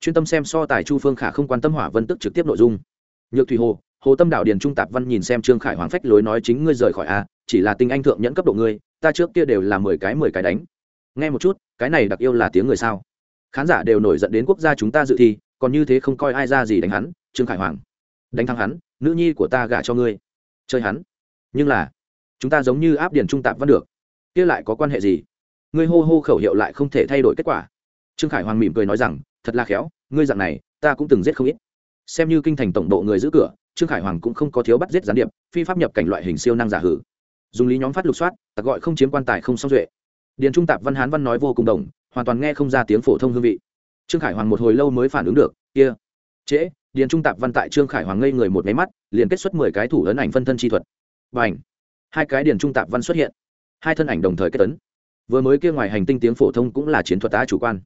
Chuyên tâm xem so tài chu phương khả không quan tâm hỏa vân tức trực tiếp nội dung. Nhược thủy hồ hồ tâm đạo điền trung tạp văn nhìn xem trương khải hoàng phách lối nói chính ngươi rời khỏi a, chỉ là tinh anh thượng nhẫn cấp độ ngươi, ta trước kia đều là mười cái mười cái đánh. Nghe một chút, cái này đặc yêu là tiếng người sao? Khán giả đều nổi giận đến quốc gia chúng ta dự thi, còn như thế không coi ai ra gì đánh hắn, trương khải hoàng. Đánh thắng hắn, nữ nhi của ta gả cho ngươi. Chơi hắn. Nhưng là, chúng ta giống như áp điền trung tạp văn được. Kia lại có quan hệ gì? Ngươi hô hô khẩu hiệu lại không thể thay đổi kết quả. Trương khải hoàng mỉm cười nói rằng, thật là khéo, ngươi dặn này, ta cũng từng giết không ít. Xem như kinh thành tổng độ người giữ cửa, trương khải hoàng cũng không có thiếu bắt giết gián điệp, phi pháp nhập cảnh loại hình siêu năng giả hử. Dùng lý nhóm phát lục soát, tặc gọi không chiếm quan tài không xong duệ. Điền trung tạp văn hán văn nói vô cùng đồng hoàn toàn nghe không ra tiếng phổ thông hương vị. Trương khải hoàng một hồi lâu mới phản ứng được, kia, trễ. Điền trung tạp văn tại trương khải hoàng ngây người một máy mắt, liền kết xuất mười cái thủ ấn ảnh phân thân chi thuật. Và ảnh hai cái điền trung tạp văn xuất hiện. Hai thân ảnh đồng thời kết tấn vừa mới kia ngoài hành tinh tiếng phổ thông cũng là chiến thuật tá chủ quan.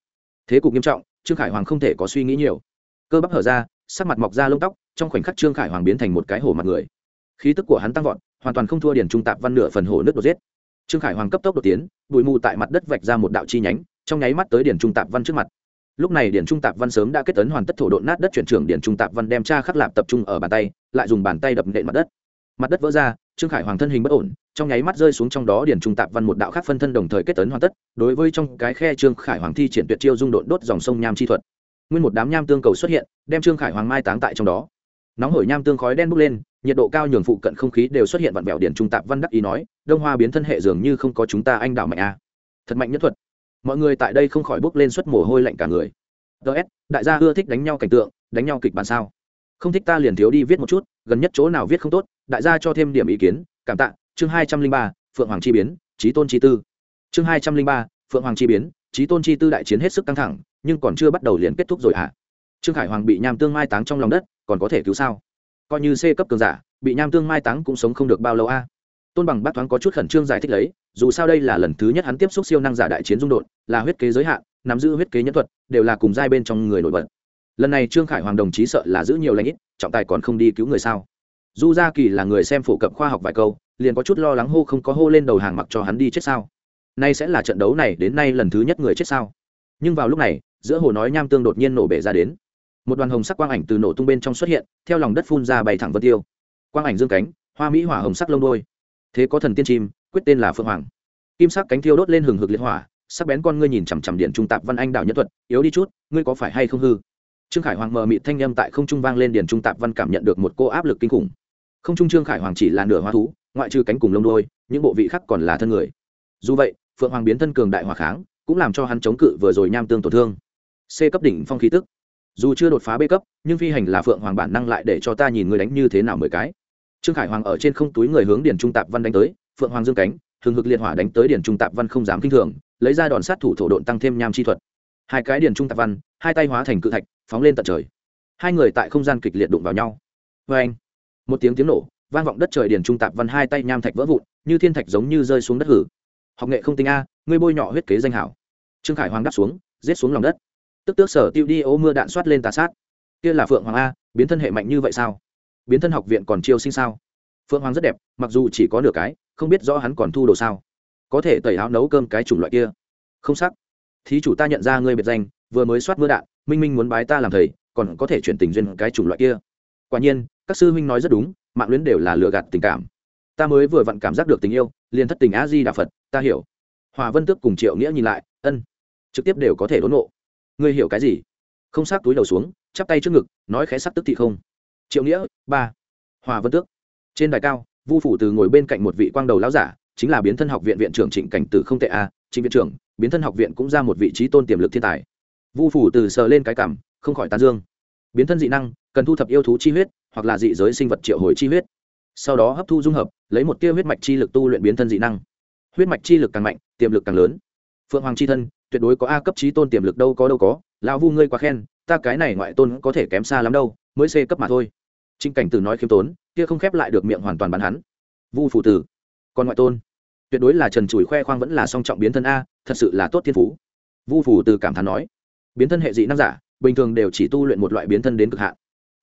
Thế cục nghiêm trọng, trương khải hoàng không thể có suy nghĩ nhiều. Cơ bắp hở ra, sắc mặt mọc ra lông tóc, trong khoảnh khắc trương khải hoàng biến thành một cái hổ mặt người. Khí tức của hắn tăng vọt, hoàn toàn không thua điền trung tạp văn nửa phần hổ nước đột giết. Trương khải hoàng cấp tốc đột tiến, bụi mù tại mặt đất vạch ra một đạo chi nhánh trong nháy mắt tới điển trung tạp văn trước mặt. Lúc này điển trung tạp văn sớm đã kết tấn hoàn tất thổ độn nát đất chuyển trưởng điển trung tạp văn đem cha khắc lạp tập trung ở bàn tay, lại dùng bàn tay đập nện mặt đất. Mặt đất vỡ ra, trương khải hoàng thân hình bất ổn, trong nháy mắt rơi xuống trong đó điển trung tạp văn một đạo khác phân thân đồng thời kết tấn hoàn tất, đối với trong cái khe trương khải hoàng thi triển tuyệt chiêu dung độn đốt dòng sông nham chi thuật. Nguyên một đám nham tương cầu xuất hiện, đem trương khải hoàng mai táng tại trong đó. Nóng hổi nham tương khói đen bốc lên, nhiệt độ cao nhường phụ cận không khí đều xuất hiện vặn vẹo điển trung tạp văn đắc ý nói, đông hoa biến thân hệ dường như không có chúng ta anh đạo mạnh a thật mạnh nhất thuật mọi người tại đây không khỏi bốc lên suất mồ hôi lạnh cả người. Ts đại gia ưa thích đánh nhau cảnh tượng, đánh nhau kịch bản sao? Không thích ta liền thiếu đi viết một chút, gần nhất chỗ nào viết không tốt, đại gia cho thêm điểm ý kiến, cảm tạ, chương hai trăm linh ba, phượng hoàng chi biến trí tôn chi tư. Chương hai trăm linh ba, phượng hoàng chi biến trí tôn chi tư đại chiến hết sức căng thẳng, nhưng còn chưa bắt đầu liền kết thúc rồi ạ à. trương khải hoàng bị nham tương mai táng trong lòng đất, còn có thể cứu sao? Coi như c cấp cường giả, bị nham tương mai táng cũng sống không được bao lâu a. Tôn bằng bác thoáng có chút khẩn trương giải thích lấy dù sao đây là lần thứ nhất hắn tiếp xúc siêu năng giả đại chiến dung đột, là huyết kế giới hạn, nắm giữ huyết kế nhân thuật, đều là cùng giai bên trong người nổi bật. Lần này trương khải hoàng đồng chí sợ là giữ nhiều lãnh ít, trọng tài còn không đi cứu người sao? Du gia kỳ là người xem phổ cập khoa học vài câu, liền có chút lo lắng hô không có hô lên đầu hàng mặc cho hắn đi chết sao? Nay sẽ là trận đấu này đến nay lần thứ nhất người chết sao? Nhưng vào lúc này, giữa hồ nói nham tương đột nhiên nổ bể ra đến. Một đoàn hồng sắc quang ảnh từ nổ tung bên trong xuất hiện, theo lòng đất phun ra bay thẳng vân tiêu. Quang ảnh dương cánh, hoa mỹ hỏa hồng sắc lông đôi thế có thần tiên chim quyết tên là phượng hoàng. Kim sắc cánh thiêu đốt lên hừng hực liệt hỏa, sắc bén con ngươi nhìn chằm chằm điện trung tạp văn anh đạo nhân thuật, yếu đi chút, ngươi có phải hay không hư? Trương khải hoàng mờ mị thanh â m tại không trung vang lên điện trung tạp văn cảm nhận được một cô áp lực kinh khủng. Không trung trương khải hoàng chỉ là nửa hoa thú, ngoại trừ cánh cùng lông đôi những bộ vị khác còn là thân người. Dù vậy, phượng hoàng biến thân cường đại hòa kháng, cũng làm cho hắn chống cự vừa rồi nham tương tổn thương. C cấp đỉnh phong khí tức. Dù chưa đột phá b cấp, nhưng phi hành là phượng hoàng bản năng lại để cho ta nhìn người đánh như thế nào mười cái. Trương khải hoàng ở trên không túi người hướng điền trung tạp văn đánh tới phượng hoàng dương cánh thường hực liên hỏa đánh tới điền trung tạp văn không dám kinh thường, lấy ra đòn sát thủ thổ độn tăng thêm nham chi thuật. Hai cái điền trung tạp văn, hai tay hóa thành cự thạch, phóng lên tận trời. Hai người tại không gian kịch liệt đụng vào nhau. Vê anh một tiếng tiếng nổ, vang vọng đất trời điền trung tạp văn hai tay nham thạch vỡ vụn, như thiên thạch giống như rơi xuống đất hử. Học nghệ không tinh a, ngươi bôi nhọ huyết kế danh hảo. Trương khải hoàng đáp xuống, giết xuống lòng đất. Tức tước sở tiêu đi ô mưa đạn soát lên tà sát. Kia là phượng hoàng a, biến thân hệ mạnh như vậy sao? Biến thân học viện còn chiêu sinh sao? Phượng hoàng rất đẹp, mặc dù chỉ có nửa cái không biết rõ hắn còn thu đồ sao. Có thể tẩy áo nấu cơm cái chủng loại kia. Không sắc. Thí chủ ta nhận ra ngươi biệt danh, vừa mới soát mưa đạn, minh minh muốn bái ta làm thầy, còn có thể chuyển tình duyên cái chủng loại kia. Quả nhiên, các sư huynh nói rất đúng, mạng luyến đều là lừa gạt tình cảm. Ta mới vừa vặn cảm giác được tình yêu, liền thất tình a di đà phật, ta hiểu. Hòa vân tước cùng triệu nghĩa nhìn lại, ân, trực tiếp đều có thể đốn nộ ngươi hiểu cái gì? Không sát túi đầu xuống, chắp tay trước ngực, nói khẽ sắc tức thị không. Triệu nghĩa, ba. Hòa vân tước. Trên đài cao vu phủ từ ngồi bên cạnh một vị quang đầu lão giả, chính là biến thân học viện viện trưởng trịnh cảnh tử không tệ a trịnh viện trưởng, biến thân học viện cũng ra một vị trí tôn tiềm lực thiên tài. Vu phủ từ sờ lên cái cảm, không khỏi tán dương. Biến thân dị năng, cần thu thập yêu thú chi huyết, hoặc là dị giới sinh vật triệu hồi chi huyết. Sau đó hấp thu dung hợp, lấy một tia huyết mạch chi lực tu luyện biến thân dị năng. Huyết mạch chi lực càng mạnh, tiềm lực càng lớn. Phượng hoàng c h i thân, tuyệt đối có a cấp trí tôn tiềm lực đâu có đâu có, lão vu ngươi quá khen, ta cái này ngoại tôn có thể kém xa lắm đâu, mới c cấp mà thôi trinh cảnh tử nói khiêm tốn, kia không khép lại được miệng hoàn toàn bắn hắn. Vu phủ tử còn ngoại tôn, tuyệt đối là trần chùi khoe khoang vẫn là song trọng biến thân a, thật sự là tốt thiên phú. Vu phủ từ cảm thán nói, biến thân hệ dị năng giả, bình thường đều chỉ tu luyện một loại biến thân đến cực hạn.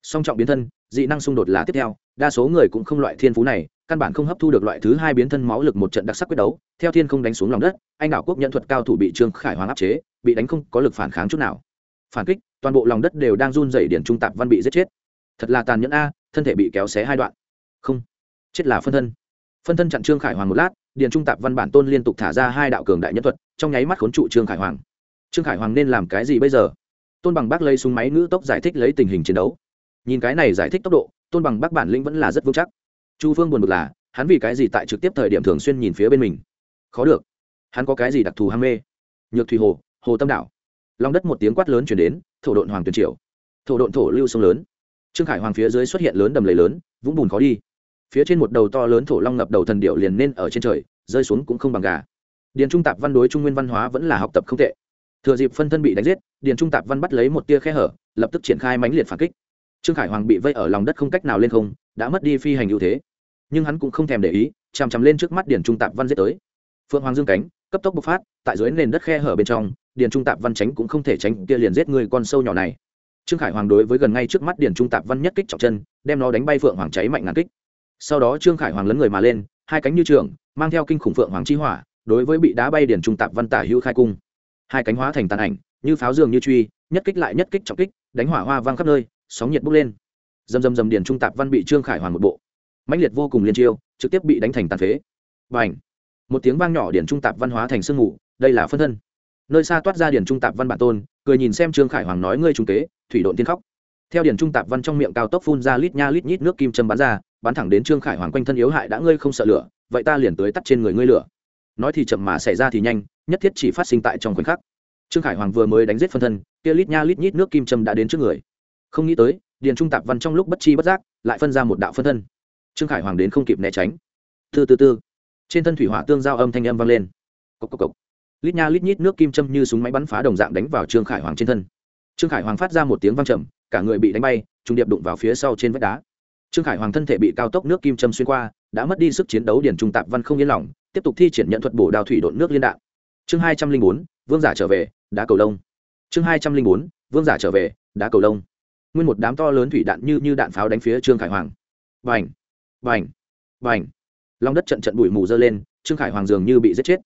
Song trọng biến thân, dị năng xung đột là tiếp theo, đa số người cũng không loại thiên phú này, căn bản không hấp thu được loại thứ hai biến thân máu lực một trận đặc sắc quyết đấu, theo thiên không đánh xuống lòng đất, anh đảo quốc nhận thuật cao thủ bị trương khải hoàng áp chế, bị đánh không có lực phản kháng chút nào. Phản kích, toàn bộ lòng đất đều đang run dày điển trung tạp văn bị giết chết thật là tàn nhẫn a, thân thể bị kéo xé hai đoạn. Không, chết là phân thân. Phân thân chặn trương khải hoàng một lát, điền trung tạp văn bản tôn liên tục thả ra hai đạo cường đại nhân thuật, trong nháy mắt khốn trụ trương khải hoàng. Trương khải hoàng nên làm cái gì bây giờ? Tôn bằng bác lấy súng máy ngữ tốc giải thích lấy tình hình chiến đấu. Nhìn cái này giải thích tốc độ, tôn bằng bác bản lĩnh vẫn là rất vững chắc. Chu phương buồn bực là, hắn vì cái gì tại trực tiếp thời điểm thường xuyên nhìn phía bên mình? Khó được. Hắn có cái gì đặc thù ham mê? Nhược thủy hồ hồ tâm đảo. Lòng đất một tiếng quát lớn chuyển đến, thổ độn hoàng tuyền triều. Thổ độn thổ lưu sông lớn trương khải hoàng phía dưới xuất hiện lớn đầm lầy lớn, vũng bùn khó đi. Phía trên một đầu to lớn thổ long ngập đầu thần điệu liền nên ở trên trời, rơi xuống cũng không bằng gà. Điền trung tạp văn đối trung nguyên văn hóa vẫn là học tập không tệ. Thừa dịp phân thân bị đánh giết, điền trung tạp văn bắt lấy một tia khe hở, lập tức triển khai mãnh liệt phản kích. Trương khải hoàng bị vây ở lòng đất không cách nào lên không, đã mất đi phi hành ưu thế. Nhưng hắn cũng không thèm để ý, chằm chằm lên trước mắt điền trung tạp văn giết tới. Phượng hoàng dương cánh, cấp tốc bộc phát, tại dưới nền đất khe hở bên trong, điền trung tạp văn tránh cũng không thể tránh, kia liền giết người con sâu nhỏ này trương khải hoàng đối với gần ngay trước mắt điền trung tạp văn nhất kích trọng chân, đem nó đánh bay phượng hoàng cháy mạnh ngàn kích. Sau đó trương khải hoàng lấn người mà lên, hai cánh như trường, mang theo kinh khủng phượng hoàng chi hỏa, đối với bị đá bay điền trung tạp văn tả hữu khai cung. Hai cánh hóa thành tàn ảnh, như pháo dường như truy, nhất kích lại nhất kích trọng kích, đánh hỏa hoa vang khắp nơi, sóng nhiệt bốc lên. Dầm dầm dầm điền trung tạp văn bị trương khải hoàng một bộ. Mãnh liệt vô cùng liên chiêu, trực tiếp bị đánh thành tàn phế. Và ảnh một tiếng vang nhỏ điền trung tạp văn hóa thành sương mù, đây là phân thân nơi xa toát ra điển trung tạp văn bản tôn, cười nhìn xem trương khải hoàng nói ngươi trung kế, thủy độn tiên khóc. Theo điển trung tạp văn trong miệng cao tốc phun ra lít nha lít nhít nước kim châm bắn ra, bắn thẳng đến trương khải hoàng quanh thân yếu hại đã ngươi không sợ lửa, vậy ta liền tới tắt trên người ngươi lửa. Nói thì chậm mà xảy ra thì nhanh, nhất thiết chỉ phát sinh tại trong khoảnh khắc. Trương khải hoàng vừa mới đánh giết phân thân, kia lít nha lít nhít nước kim châm đã đến trước người. Không nghĩ tới, điền trung tạp văn trong lúc bất chi bất giác, lại phân ra một đạo phân thân. Trương khải hoàng đến không kịp né tránh. Từ từ từ. Trên thân thủy hỏa tương giao âm thanh âm vang lên. Cốc cốc cốc lít nha lít nhít nước kim châm như súng máy bắn phá đồng dạng đánh vào trương khải hoàng trên thân. Trương khải hoàng phát ra một tiếng vang trầm, cả người bị đánh bay, trung điệp đụng vào phía sau trên vách đá. Trương khải hoàng thân thể bị cao tốc nước kim châm xuyên qua, đã mất đi sức chiến đấu điển trung tạp văn không yên lòng, tiếp tục thi triển nhận thuật bổ đào thủy đột nước liên đạn. Chương hai trăm linh bốn, vương giả trở về, đá cầu lông. Chương hai trăm linh bốn, vương giả trở về, đá cầu lông. Nguyên một đám to lớn thủy đạn như như đạn pháo đánh phía trương khải hoàng. Vành vành vành lòng đất trận trận bụi mù dơ lên, trương khải hoàng dường như bị giết chết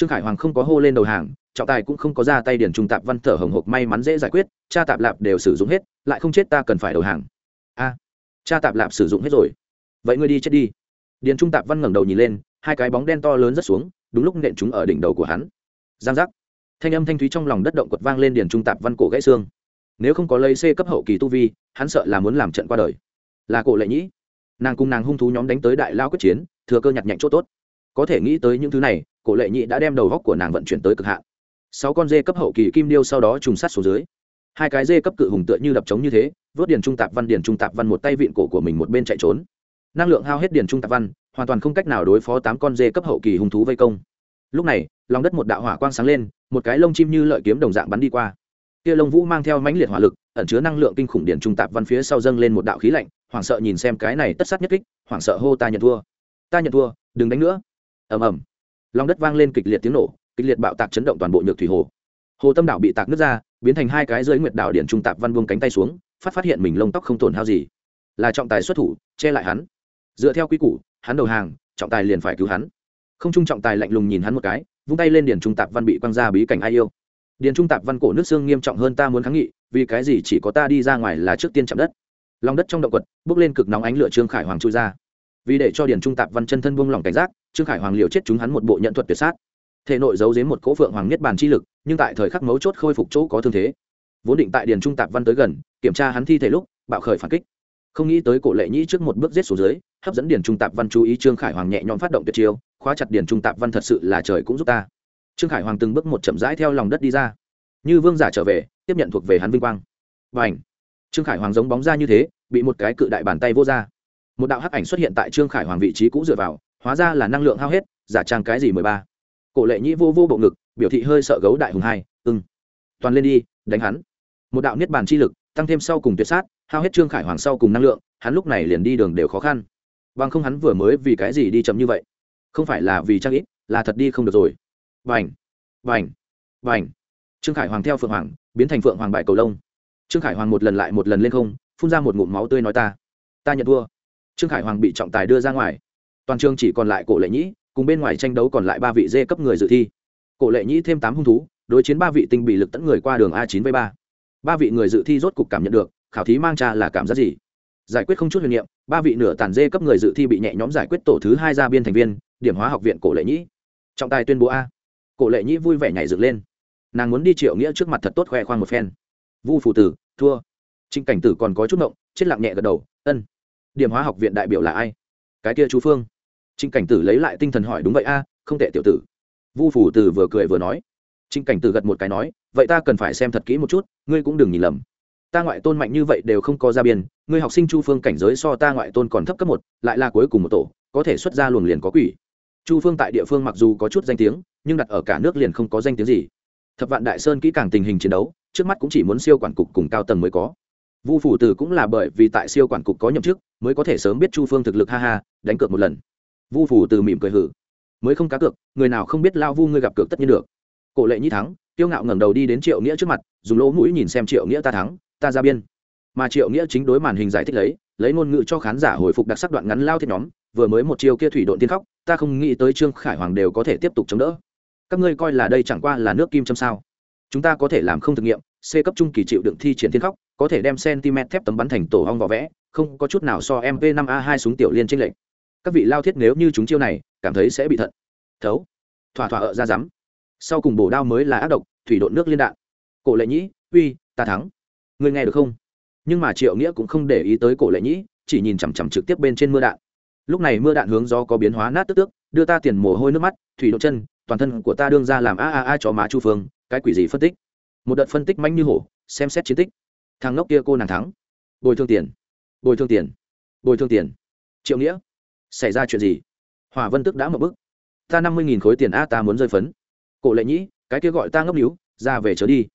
trương khải hoàng không có hô lên đầu hàng, trọng tài cũng không có ra tay điển trung tạp văn thở hồng hộc may mắn dễ giải quyết, cha tạp lạp đều sử dụng hết, lại không chết ta cần phải đầu hàng. A, cha tạp lạp sử dụng hết rồi. Vậy ngươi đi chết đi. Điền trung tạp văn ngẩng đầu nhìn lên, hai cái bóng đen to lớn rất xuống, đúng lúc nện chúng ở đỉnh đầu của hắn. Giang giác. Thanh âm thanh thúy trong lòng đất động quật vang lên điền trung tạp văn cổ gãy xương. Nếu không có lấy c cấp hậu kỳ tu vi, hắn sợ là muốn làm trận qua đời. Là cổ lệ nhĩ. Nàng cùng nàng hung thú nhóm đánh tới đại lao quyết chiến, thừa cơ nhặt nhạnh chỗ tốt. Có thể nghĩ tới những thứ này cổ lệ nhị đã đem đầu góc của nàng vận chuyển tới cực hạn. Sáu con dê cấp hậu kỳ kim điêu sau đó trùng sát xuống dưới. Hai cái dê cấp cự hùng tựa như đập trống như thế, vớt điền trung tạp văn điền trung tạp văn một tay vịn cổ của mình một bên chạy trốn. Năng lượng hao hết điền trung tạp văn, hoàn toàn không cách nào đối phó tám con dê cấp hậu kỳ hung thú vây công. Lúc này, lòng đất một đạo hỏa quang sáng lên, một cái lông chim như lợi kiếm đồng dạng bắn đi qua. Kia lông vũ mang theo mãnh liệt hỏa lực, ẩn chứa năng lượng kinh khủng Điền trung tạp văn phía sau dâng lên một đạo khí lạnh, hoảng sợ nhìn xem cái này tất sát nhất kích, hoảng sợ hô ta nhận thua. Ta nhận thua, đừng đánh nữa. Ầm ầm lòng đất vang lên kịch liệt tiếng nổ, kịch liệt bạo tạc chấn động toàn bộ nhược thủy hồ. Hồ tâm đảo bị tạc nứt ra, biến thành hai cái dưới nguyệt đảo điển trung tạp văn buông cánh tay xuống, phát phát hiện mình lông tóc không tổn hao gì. Là trọng tài xuất thủ, che lại hắn. Dựa theo quy củ, hắn đầu hàng, trọng tài liền phải cứu hắn. Không trung trọng tài lạnh lùng nhìn hắn một cái, vung tay lên điển trung tạp văn bị quăng ra bí cảnh ai yêu. Điền trung tạp văn cổ nước xương nghiêm trọng hơn ta muốn kháng nghị, vì cái gì chỉ có ta đi ra ngoài là trước tiên chạm đất. Lòng đất trong động quật bước lên cực nóng ánh lửa trương khải hoàng chui ra vì để cho điền trung tạp văn chân thân buông lỏng cảnh giác, trương khải hoàng liều chết chúng hắn một bộ nhận thuật tuyệt sát. Thể nội giấu dếm một cỗ phượng hoàng niết bàn chi lực, nhưng tại thời khắc mấu chốt khôi phục chỗ có thương thế. Vốn định tại điền trung tạp văn tới gần, kiểm tra hắn thi thể lúc, bạo khởi phản kích. Không nghĩ tới cổ lệ nhĩ trước một bước giết xuống dưới, hấp dẫn điền trung tạp văn chú ý trương khải hoàng nhẹ nhõm phát động tuyệt chiêu, khóa chặt điền trung tạp văn thật sự là trời cũng giúp ta. Trương khải hoàng từng bước một chậm rãi theo lòng đất đi ra. Như vương giả trở về, tiếp nhận thuộc về hắn vinh quang. Và ảnh trương khải hoàng giống bóng ra như thế, bị một cái cự đại bàn tay vô ra một đạo hắc ảnh xuất hiện tại trương khải hoàng vị trí cũ dựa vào, hóa ra là năng lượng hao hết, giả trang cái gì mười ba. Cổ lệ nhĩ vô vô bộ ngực, biểu thị hơi sợ gấu đại hùng hai, ưng. Toàn lên đi, đánh hắn. Một đạo niết bàn chi lực, tăng thêm sau cùng tuyệt sát, hao hết trương khải hoàng sau cùng năng lượng, hắn lúc này liền đi đường đều khó khăn. Bằng không hắn vừa mới vì cái gì đi chậm như vậy? Không phải là vì trang ít, là thật đi không được rồi. Vành vành vành trương khải hoàng theo phượng hoàng, biến thành phượng hoàng bại cầu lông. Trương khải hoàng một lần lại một lần lên không, phun ra một ngụm máu tươi nói ta. Ta nhận thua trương khải hoàng bị trọng tài đưa ra ngoài. Toàn trường chỉ còn lại cổ lệ nhĩ, cùng bên ngoài tranh đấu còn lại ba vị dê cấp người dự thi. Cổ lệ nhĩ thêm tám hung thú, đối chiến ba vị tinh bị lực tẫn người qua đường a chín với ba. Ba vị người dự thi rốt cục cảm nhận được, khảo thí mang tra là cảm giác gì. Giải quyết không chút huyền niệm, ba vị nửa tàn dê cấp người dự thi bị nhẹ nhóm giải quyết tổ thứ hai ra biên thành viên, điểm hóa học viện cổ lệ nhĩ. Trọng tài tuyên bố a. Cổ lệ nhĩ vui vẻ nhảy dựng lên. Nàng muốn đi triệu nghĩa trước mặt thật tốt khoe khoang một phen. Vu phù tử, thua. Trịnh cảnh tử còn có chút động chết lặng nhẹ gật đầu, ân điểm hóa học viện đại biểu là ai? Cái kia chú phương. Trịnh cảnh tử lấy lại tinh thần hỏi, đúng vậy a, không tệ tiểu tử. Vu phủ tử vừa cười vừa nói. Trịnh cảnh tử gật một cái nói, vậy ta cần phải xem thật kỹ một chút, ngươi cũng đừng nhìn lầm. Ta ngoại tôn mạnh như vậy đều không có ra biên, ngươi học sinh chu phương cảnh giới so ta ngoại tôn còn thấp cấp một, lại là cuối cùng một tổ, có thể xuất ra luồng liền có quỷ. Chu phương tại địa phương mặc dù có chút danh tiếng, nhưng đặt ở cả nước liền không có danh tiếng gì. Thập vạn đại sơn kỹ càng tình hình chiến đấu, trước mắt cũng chỉ muốn siêu quản cục cùng cao tầng mới có vu phủ từ cũng là bởi vì tại siêu quản cục có nhậm chức, mới có thể sớm biết chu phương thực lực ha ha, đánh cược một lần. Vu phủ từ mỉm cười hử. Mới không cá cược, người nào không biết lao vu ngươi gặp cược tất nhiên được. Cổ lệ nhi thắng, tiêu ngạo ngẩng đầu đi đến triệu nghĩa trước mặt, dùng lỗ mũi nhìn xem triệu nghĩa ta thắng, ta ra biên. Mà triệu nghĩa chính đối màn hình giải thích lấy lấy ngôn ngữ cho khán giả hồi phục đặc sắc đoạn ngắn lao thiết nhóm, vừa mới một chiêu kia thủy độn tiên khóc, ta không nghĩ tới trương khải hoàng đều có thể tiếp tục chống đỡ. Các ngươi coi là đây chẳng qua là nước kim châm sao? Chúng ta có thể làm không thực nghiệm, c cấp trung kỳ chịu đựng thi triển thiên khóc, có thể đem cm thép tấm bắn thành tổ hong vỏ vẽ, không có chút nào so mp 5 a 2 súng tiểu liên trên lệnh các vị lao thiết nếu như chúng chiêu này, cảm thấy sẽ bị thận. Thấu. Thỏa thỏa ở ra rắm. Sau cùng bổ đao mới là ác độc, thủy độn nước liên đạn. Cổ lệ nhĩ, uy, ta thắng. Người nghe được không? Nhưng mà triệu nghĩa cũng không để ý tới cổ lệ nhĩ, chỉ nhìn chằm chằm trực tiếp bên trên mưa đạn. Lúc này mưa đạn hướng do có biến hóa nát tức tước, đưa ta tiền mồ hôi nước mắt, thủy độ chân, toàn thân của ta đương ra làm a a a cho má chu phương cái quỷ gì phân tích? Một đợt phân tích manh như hổ, xem xét chiến tích. Thằng ngốc kia cô nàng thắng. Bồi thương tiền. Bồi thương tiền. Bồi thương tiền. Triệu nghĩa, xảy ra chuyện gì? Hòa vân tức đã mở bức. Ta năm mươi nghìn khối tiền a ta muốn rơi phấn. Cổ lệ nhĩ, cái kia gọi ta ngốc níu, ra về trở đi.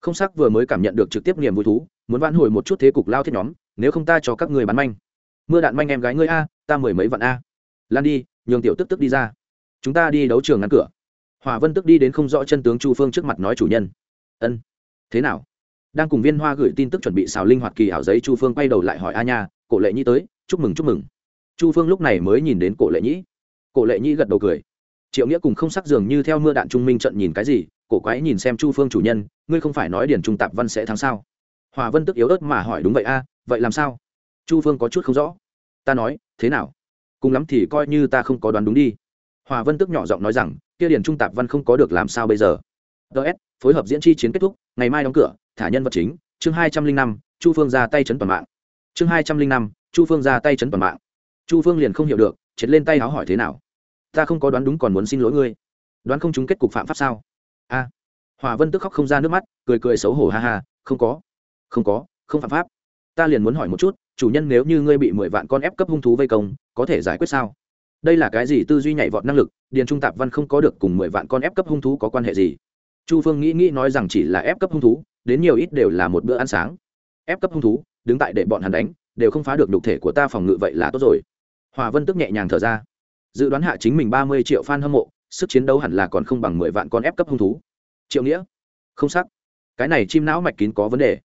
Không sắc vừa mới cảm nhận được trực tiếp niềm vui thú, muốn vãn hồi một chút thế cục lao thiết nhóm, nếu không ta cho các người bắn manh. Mưa đạn manh em gái ngươi a, ta mười mấy vạn a. Lan đi, nhường tiểu tức tức đi ra. Chúng ta đi đấu trường ngăn cửa hòa vân tức đi đến không rõ chân tướng chu phương trước mặt nói chủ nhân. Ân, thế nào? Đang cùng viên hoa gửi tin tức chuẩn bị xào linh hoạt kỳ ảo giấy, chu phương quay đầu lại hỏi a nha, cổ lệ nhĩ tới, chúc mừng chúc mừng. Chu phương lúc này mới nhìn đến cổ lệ nhĩ. Cổ lệ nhĩ gật đầu cười. Triệu nghĩa cùng không sắc dường như theo mưa đạn trung minh trận nhìn cái gì, cổ quái nhìn xem chu phương chủ nhân, ngươi không phải nói điển trung tạp văn sẽ thắng sao? Hòa vân tức yếu ớt mà hỏi, đúng vậy a, vậy làm sao? Chu phương có chút không rõ. Ta nói, thế nào? Cùng lắm thì coi như ta không có đoán đúng đi. Hòa vân tức nhỏ giọng nói rằng kia điền trung tạp văn không có được làm sao bây giờ. Ts phối hợp diễn chi chiến kết thúc, ngày mai đóng cửa, thả nhân vật chính, chương hai trăm linh năm, chu phương ra tay chấn toàn mạng. Chương hai trăm linh năm, chu phương ra tay chấn toàn mạng. Chu phương liền không hiểu được, chết lên tay háo hỏi thế nào. Ta không có đoán đúng còn muốn xin lỗi ngươi. Đoán không chúng kết cục phạm pháp sao? A. Hòa vân tức khóc không ra nước mắt, cười cười xấu hổ ha ha, không có. Không có, không phạm pháp. Ta liền muốn hỏi một chút, chủ nhân nếu như ngươi bị mười vạn con ép cấp hung thú vây công, có thể giải quyết sao? Đây là cái gì tư duy nhảy vọt năng lực, điền trung tạp văn không có được cùng mười vạn con ép cấp hung thú có quan hệ gì. Chu phương nghĩ nghĩ nói rằng chỉ là ép cấp hung thú, đến nhiều ít đều là một bữa ăn sáng. Ép cấp hung thú, đứng tại để bọn hắn đánh, đều không phá được nhục thể của ta phòng ngự vậy là tốt rồi. Hòa vân tức nhẹ nhàng thở ra. Dự đoán hạ chính mình ba mươi triệu fan hâm mộ, sức chiến đấu hẳn là còn không bằng mười vạn con ép cấp hung thú. Triệu nghĩa, không sắc cái này chim não mạch kín có vấn đề.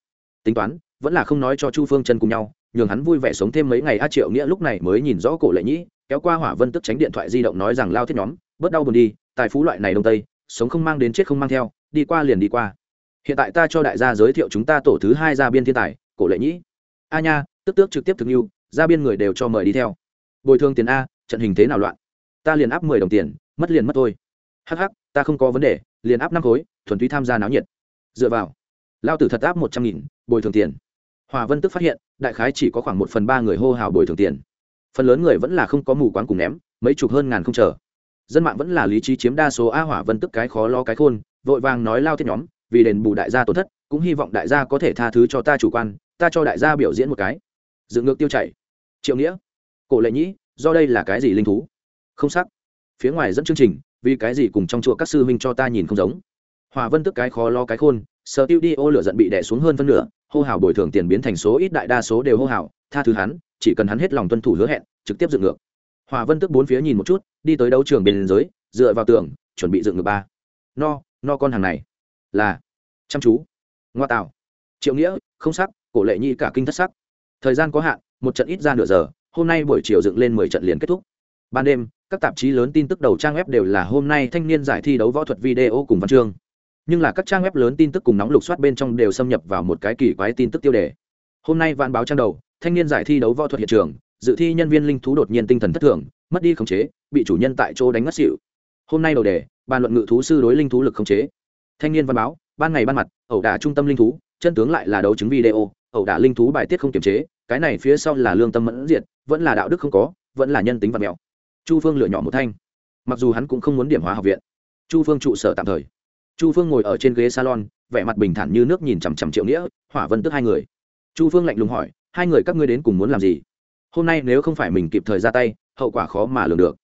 Tính toán, vẫn là không nói cho chu phương chân cùng nhau, nhường hắn vui vẻ sống thêm mấy ngày. A triệu nghĩa lúc này mới nhìn rõ cổ lệ nhĩ kéo qua hỏa vân tức tránh điện thoại di động nói rằng lao thiết nhóm, bớt đau buồn đi, tài phú loại này đông tây, sống không mang đến chết không mang theo, đi qua liền đi qua. Hiện tại ta cho đại gia giới thiệu chúng ta tổ thứ hai gia biên thiên tài, cổ lệ nhĩ. A nha, tức tước trực tiếp thực như gia biên người đều cho mời đi theo. Bồi thường tiền a, trận hình thế nào loạn? Ta liền áp mười đồng tiền, mất liền mất thôi. Hh ta không có vấn đề, liền áp năm khối, thuần túy tham gia náo nhiệt. Dựa vào. Lao tử thật áp một trăm nghìn, bồi thường tiền. Hòa vân tức phát hiện, đại khái chỉ có khoảng một phần ba người hô hào bồi thường tiền phần lớn người vẫn là không có mù quáng cùng ném, mấy chục hơn ngàn không chờ. Dân mạng vẫn là lý trí chiếm đa số a hỏa vân tức cái khó lo cái khôn, vội vàng nói lao thiết nhóm, vì đền bù đại gia tổn thất, cũng hy vọng đại gia có thể tha thứ cho ta chủ quan, ta cho đại gia biểu diễn một cái. Dựng ngược tiêu chảy. Triệu nghĩa. Cổ lệ nhĩ, do đây là cái gì linh thú? Không sắc. Phía ngoài dẫn chương trình, vì cái gì cùng trong chùa các sư huynh cho ta nhìn không giống? Hòa vân tức cái khó lo cái khôn, sở tiêu đi ô lửa giận bị đẻ xuống hơn phân nửa, hô hào bồi thường tiền biến thành số ít đại đa số đều hô hào, tha thứ hắn chỉ cần hắn hết lòng tuân thủ hứa hẹn, trực tiếp dựng ngược. Hòa vân tức bốn phía nhìn một chút, đi tới đấu trường bên giới dựa vào tường, chuẩn bị dựng ngược ba. No no con hàng này là chăm chú. Ngoa tạo. Triệu nghĩa, không sắc, cổ lệ nhi cả kinh thất sắc. Thời gian có hạn, một trận ít ra nửa giờ, hôm nay buổi chiều dựng lên mười trận liền kết thúc. Ban đêm, các tạp chí lớn tin tức đầu trang web đều là hôm nay thanh niên giải thi đấu võ thuật video cùng văn chương. Nhưng là các trang web lớn tin tức cùng nóng lục soát bên trong đều xâm nhập vào một cái kỳ quái tin tức tiêu đề. Hôm nay vạn báo trang đầu thanh niên giải thi đấu võ thuật hiện trường, dự thi nhân viên linh thú đột nhiên tinh thần thất thường, mất đi khống chế, bị chủ nhân tại chỗ đánh ngất xỉu. Hôm nay đầu đề, bàn luận ngự thú sư đối linh thú lực khống chế. Thanh niên văn báo, ban ngày ban mặt, ẩu đả trung tâm linh thú, chân tướng lại là đấu chứng video, ẩu đả linh thú bài tiết không kiềm chế, cái này phía sau là lương tâm mẫn diệt, vẫn là đạo đức không có, vẫn là nhân tính văn mèo. Chu phương lựa nhỏ một thanh. Mặc dù hắn cũng không muốn điểm hóa học viện. Chu phương trụ sở tạm thời. Chu phương ngồi ở trên ghế salon, vẻ mặt bình thản như nước nhìn chằm chằm triệu nghĩa, hỏa vân tức hai người. Chu phương lạnh lùng hỏi hai người các ngươi đến cùng muốn làm gì? Hôm nay nếu không phải mình kịp thời ra tay, hậu quả khó mà lường được.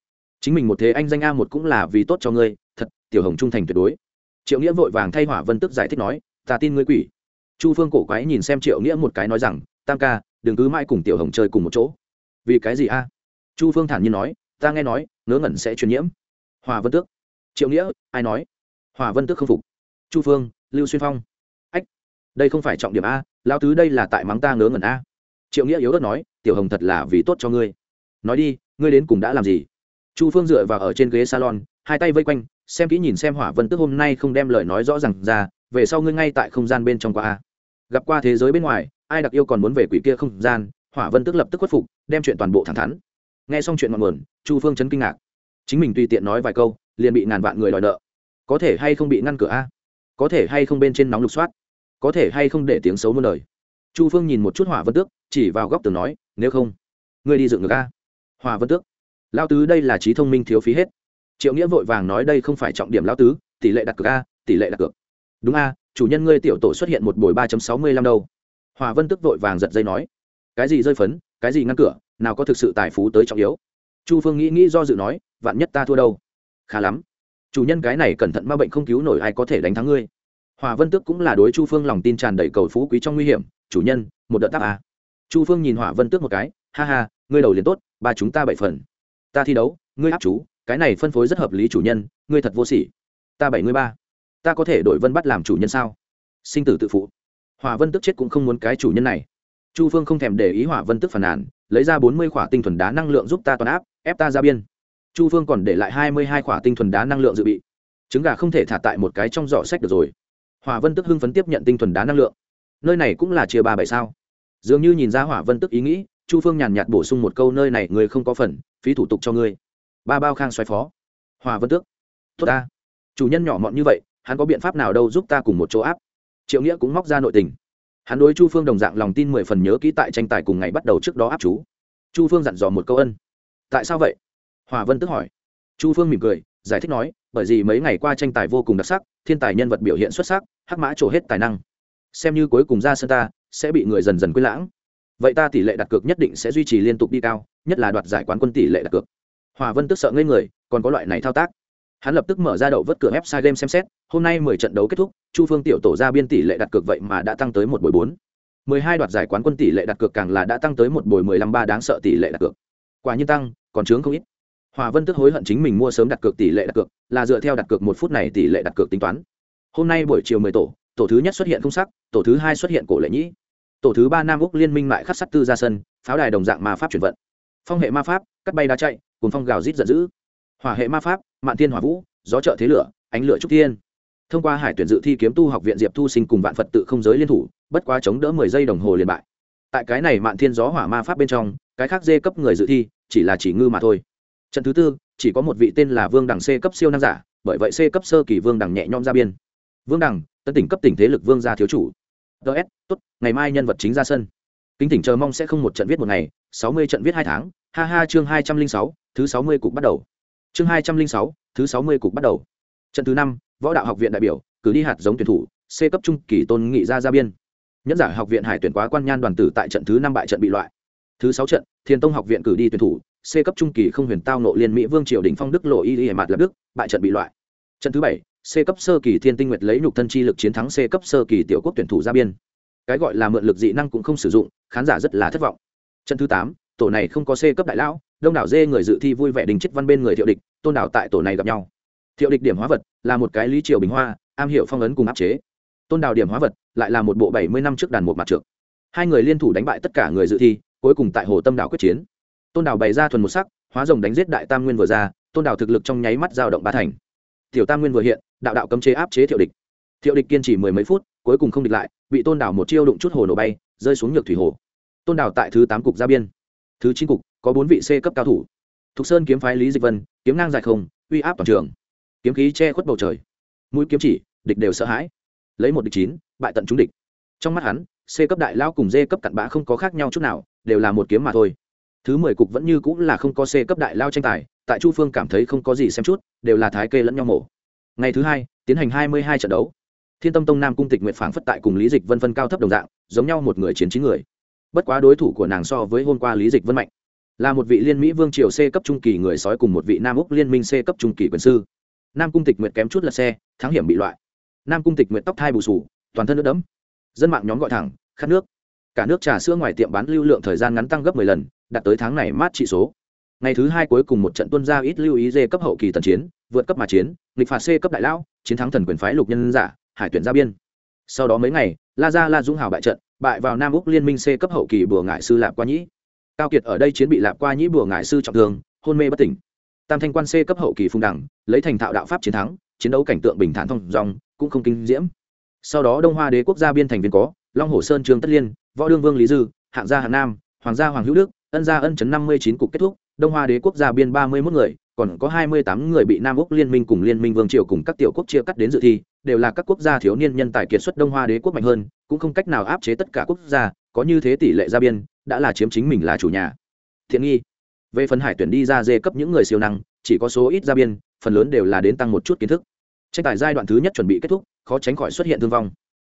Chính mình một thế anh danh a một cũng là vì tốt cho ngươi, thật, tiểu hồng trung thành tuyệt đối. Triệu nghĩa vội vàng thay hỏa vân tức giải thích nói, ta tin ngươi quỷ. Chu phương cổ quái nhìn xem triệu nghĩa một cái nói rằng, tam ca, đừng cứ mãi cùng tiểu hồng chơi cùng một chỗ. Vì cái gì a? Chu phương thản nhiên nói, ta nghe nói, ngớ ngẩn sẽ truyền nhiễm. Hòa vân tước? Triệu nghĩa, ai nói? Hòa vân tước không phục. Chu phương, lưu xuyên phong. Ách, đây không phải trọng điểm a lao tứ đây là tại mắng ta ngớ ngẩn a triệu nghĩa yếu đất nói, tiểu hồng thật là vì tốt cho ngươi. Nói đi, ngươi đến cùng đã làm gì? Chu phương dựa vào ở trên ghế salon, hai tay vây quanh, xem kỹ nhìn xem hỏa vân tức hôm nay không đem lời nói rõ r à n g ra, về sau ngươi ngay tại không gian bên trong qua a. Gặp qua thế giới bên ngoài, ai đặc yêu còn muốn về quỷ kia không gian, hỏa vân tức lập tức khuất phục, đem chuyện toàn bộ thẳng thắn. Nghe xong chuyện ngọn nguồn, chu phương chấn kinh ngạc. Chính mình tùy tiện nói vài câu, liền bị ngàn vạn người đòi nợ. Có thể hay không bị ngăn cửa a? Có thể hay không bên trên nóng lục soát? Có thể hay không để tiếng xấu muôn đời? Chu phương nhìn một chút hỏa vân tước chỉ vào góc tường nói, nếu không, ngươi đi dựng ngược a. Hòa vân tước lao tứ đây là trí thông minh thiếu phí hết. Triệu nghĩa vội vàng nói, đây không phải trọng điểm lao tứ, tỷ lệ đặt cược a, tỷ lệ đặt cược. Đúng a, chủ nhân ngươi tiểu tổ xuất hiện một buổi ba sáu mươi lăm đâu. Hòa vân tức vội vàng giật dây nói, cái gì rơi phấn, cái gì ngăn cửa, nào có thực sự tài phú tới trọng yếu. Chu phương nghĩ nghĩ do dự nói, vạn nhất ta thua đâu? Khá lắm. Chủ nhân cái này cẩn thận ma bệnh không cứu nổi ai có thể đánh thắng ngươi. Hòa vân tước cũng là đối chu phương lòng tin tràn đầy cầu phú quý trong nguy hiểm, chủ nhân, một đợt tắc à chu phương nhìn hỏa vân tước một cái, ha ha, ngươi đầu liền tốt, ba chúng ta bảy phần. Ta thi đấu, ngươi áp chú, cái này phân phối rất hợp lý chủ nhân, ngươi thật vô sỉ. Ta bảy mươi ba. Ta có thể đổi vân bắt làm chủ nhân sao? Sinh tử tự phụ. Hỏa vân tức chết cũng không muốn cái chủ nhân này. Chu phương không thèm để ý hỏa vân tức phản nàn, lấy ra bốn mươi khỏa tinh thuần đá năng lượng giúp ta toàn áp, ép ta ra biên. Chu phương còn để lại hai mươi hai khỏa tinh thuần đá năng lượng dự bị. Trứng gà không thể thả tại một cái trong giỏ sách được rồi. Hòa vân tức hưng phấn tiếp nhận tinh thuần đá năng lượng. Nơi này cũng là chia ba bảy sao? Dường như nhìn ra hỏa vân tức ý nghĩ, chu phương nhàn nhạt bổ sung một câu nơi này người không có phần, phí thủ tục cho ngươi. Ba bao khang xoay phó. Hòa vân tước. Tốt ta. Chủ nhân nhỏ mọn như vậy, hắn có biện pháp nào đâu giúp ta cùng một chỗ áp? Triệu nghĩa cũng móc ra nội tình. Hắn đối chu phương đồng dạng lòng tin mười phần nhớ kỹ tại tranh tài cùng ngày bắt đầu trước đó áp chú. Chu phương dặn dò một câu ân. Tại sao vậy? Hòa vân tức hỏi. Chu phương mỉm cười, giải thích nói, bởi vì mấy ngày qua tranh tài vô cùng đặc sắc, thiên tài nhân vật biểu hiện xuất sắc, hắc mã trổ hết tài năng. Xem như cuối cùng ra sân ta sẽ bị người dần dần quên lãng. Vậy ta tỷ lệ đặt cược nhất định sẽ duy trì liên tục đi cao, nhất là đoạt giải quán quân tỷ lệ đặt cược. Hòa vân tức sợ ngây người, còn có loại này thao tác. Hắn lập tức mở ra đậu vớt cửa website game xem xét, hôm nay mười trận đấu kết thúc, chu phương tiểu tổ ra biên tỷ lệ đặt cược vậy mà đã tăng tới một buổi bốn. Mười hai đoạt giải quán quân tỷ lệ đặt cược càng là đã tăng tới một buổi mười lăm ba đáng sợ tỷ lệ đặt cược. Quả nhiên tăng, còn chướng không ít. Hòa vân tức hối hận chính mình mua sớm đặt cược tỷ lệ đặt cược, là dựa theo đặt cược một phút này tỷ lệ đặt cược tính toán. Hôm nay buổi chiều mười tổ tổ thứ nhất xuất hiện không sắc, tổ thứ hai xuất hiện cổ lệ nhĩ. Tổ thứ ba nam úc liên minh mại khắc sắt tư ra sân, pháo đài đồng dạng ma pháp chuyển vận. Phong hệ ma pháp, cắt bay đá chạy cùng phong gào rít giận dữ. Hỏa hệ ma pháp, mạn thiên hỏa vũ, gió trợ thế lửa, ánh lửa trúc tiên. thông qua hải tuyển dự thi kiếm tu học viện diệp thu sinh cùng vạn phật tự không giới liên thủ, bất quá chống đỡ mười giây đồng hồ liền bại. Tại cái này mạn thiên gió hỏa ma pháp bên trong, cái khác dê cấp người dự thi, chỉ là chỉ ngư mà thôi. Trận thứ tư, chỉ có một vị tên là vương đẳng c cấp siêu năng giả, bởi vậy c cấp sơ kỳ vương đẳng nhẹ nhõm ra biên vương đẳng tân tỉnh cấp tỉnh thế lực vương gia thiếu chủ. Ts tốt, ngày mai nhân vật chính ra sân. Kính tỉnh chờ mong sẽ không một trận viết một ngày, sáu mươi trận viết hai tháng. Ha ha, chương hai trăm linh sáu, thứ sáu mươi cục bắt đầu. Chương hai trăm linh sáu, thứ sáu mươi cục bắt đầu. Trận thứ năm, võ đạo học viện đại biểu, cử đi hạt giống tuyển thủ, c cấp trung kỳ tôn nghị ra ra biên. Nhẫn giả học viện hải tuyển quá quan nhan đoàn tử tại trận thứ năm bại trận bị loại. Thứ sáu trận, thiên tông học viện cử đi tuyển thủ, c cấp trung kỳ không huyền tao nộ liên mỹ vương triều đình phong đức lộ y y mặt lập đức, bại trận bị loại. Trận thứ bảy c cấp sơ kỳ thiên tinh nguyệt lấy nhục thân chi lực chiến thắng c cấp sơ kỳ tiểu quốc tuyển thủ ra biên. Cái gọi là mượn lực dị năng cũng không sử dụng khán giả rất là thất vọng. Trận thứ tám tổ này không có c cấp đại lão đông đảo dê người dự thi vui vẻ đình chết văn bên người thiệu địch tôn đảo tại tổ này gặp nhau. Thiệu địch điểm hóa vật là một cái lý triều bình hoa am hiểu phong ấn cùng áp chế. Tôn đảo điểm hóa vật lại là một bộ bảy mươi năm trước đàn một mặt trượng, hai người liên thủ đánh bại tất cả người dự thi cuối cùng tại hồ tâm đảo quyết chiến. Tôn đảo bày ra thuần một sắc hóa rồng đánh giết đại tam nguyên vừa ra tôn đảo thực lực trong nháy mắt dao động ba thành tiểu tam nguyên vừa hiện, đạo đạo cấm chế áp chế thiệu địch. Thiệu địch kiên trì mười mấy phút, cuối cùng không địch lại, bị tôn đảo một chiêu đụng chút hồ nổ bay, rơi xuống nhược thủy hồ. Tôn đảo tại thứ tám cục ra biên. Thứ chín cục, có bốn vị c cấp cao thủ. Thục sơn kiếm phái lý dịch vân, kiếm ngang dài không, uy áp toàn trường. Kiếm khí che khuất bầu trời. Mũi kiếm chỉ, địch đều sợ hãi. Lấy một địch chín, bại tận chúng địch. Trong mắt hắn, c cấp đại lao cùng d cấp cặn bã không có khác nhau chút nào, đều là một kiếm mà thôi. Thứ mười cục vẫn như cũng là không có c cấp đại lao tranh tài tại chu phương cảm thấy không có gì xem chút, đều là thái kê lẫn nhau mổ. Ngày thứ hai, tiến hành hai mươi hai trận đấu. Thiên tâm tông nam cung tịch nguyện phảng phất tại cùng lý dịch vân phân cao thấp đồng dạng, giống nhau một người chiến chín người. Bất quá đối thủ của nàng so với hôm qua lý dịch vân mạnh. Là một vị liên mỹ vương triều c cấp trung kỳ người sói cùng một vị nam úc liên minh c cấp trung kỳ quyền sư. Nam cung tịch nguyện kém chút là xe, thắng hiểm bị loại. Nam cung tịch nguyện tóc thai bù sù, toàn thân nước đẫm. Dân mạng nhóm gọi thẳng, khát nước. Cả nước trà sữa ngoài tiệm bán lưu lượng thời gian ngắn tăng gấp 10 lần, đạt tới tháng này mát trị số ngày thứ hai cuối cùng một trận tuân ra ít lưu ý dê cấp hậu kỳ tần chiến, vượt cấp mà chiến, nghịch phạt c cấp đại lão, chiến thắng thần quyền phái lục nhân giả, hải tuyển gia biên. Sau đó mấy ngày, la gia la dũng hào bại trận, bại vào nam úc liên minh c cấp hậu kỳ bùa ngại sư lạp qua nhĩ. Cao kiệt ở đây chiến bị lạp qua nhĩ bùa ngại sư trọng thương, hôn mê bất tỉnh. Tam thanh quan c cấp hậu kỳ phung đẳng, lấy thành thạo đạo pháp chiến thắng, chiến đấu cảnh tượng bình thản thông dòng, cũng không kinh diễm. Sau đó đông hoa đế quốc gia biên thành viên có, long hồ sơn trương tất liên, võ đương vương lý dư, hạng gia hà nam, hoàng gia hoàng hữu đức, ân gia ân chấn năm mươi chín cục kết thúc đông hoa đế quốc gia biên ba mươi mốt người, còn có hai mươi tám người bị nam úc liên minh cùng liên minh vương triều cùng các tiểu quốc chia cắt đến dự thi, đều là các quốc gia thiếu niên nhân tài kiệt xuất đông hoa đế quốc mạnh hơn, cũng không cách nào áp chế tất cả quốc gia, có như thế tỷ lệ gia biên, đã là chiếm chính mình là chủ nhà. Thiện nghi. Về phần hải tuyển đi ra dê cấp những người siêu năng, chỉ có số ít gia biên, phần lớn đều là đến tăng một chút kiến thức. Tranh tài giai đoạn thứ nhất chuẩn bị kết thúc, khó tránh khỏi xuất hiện thương vong.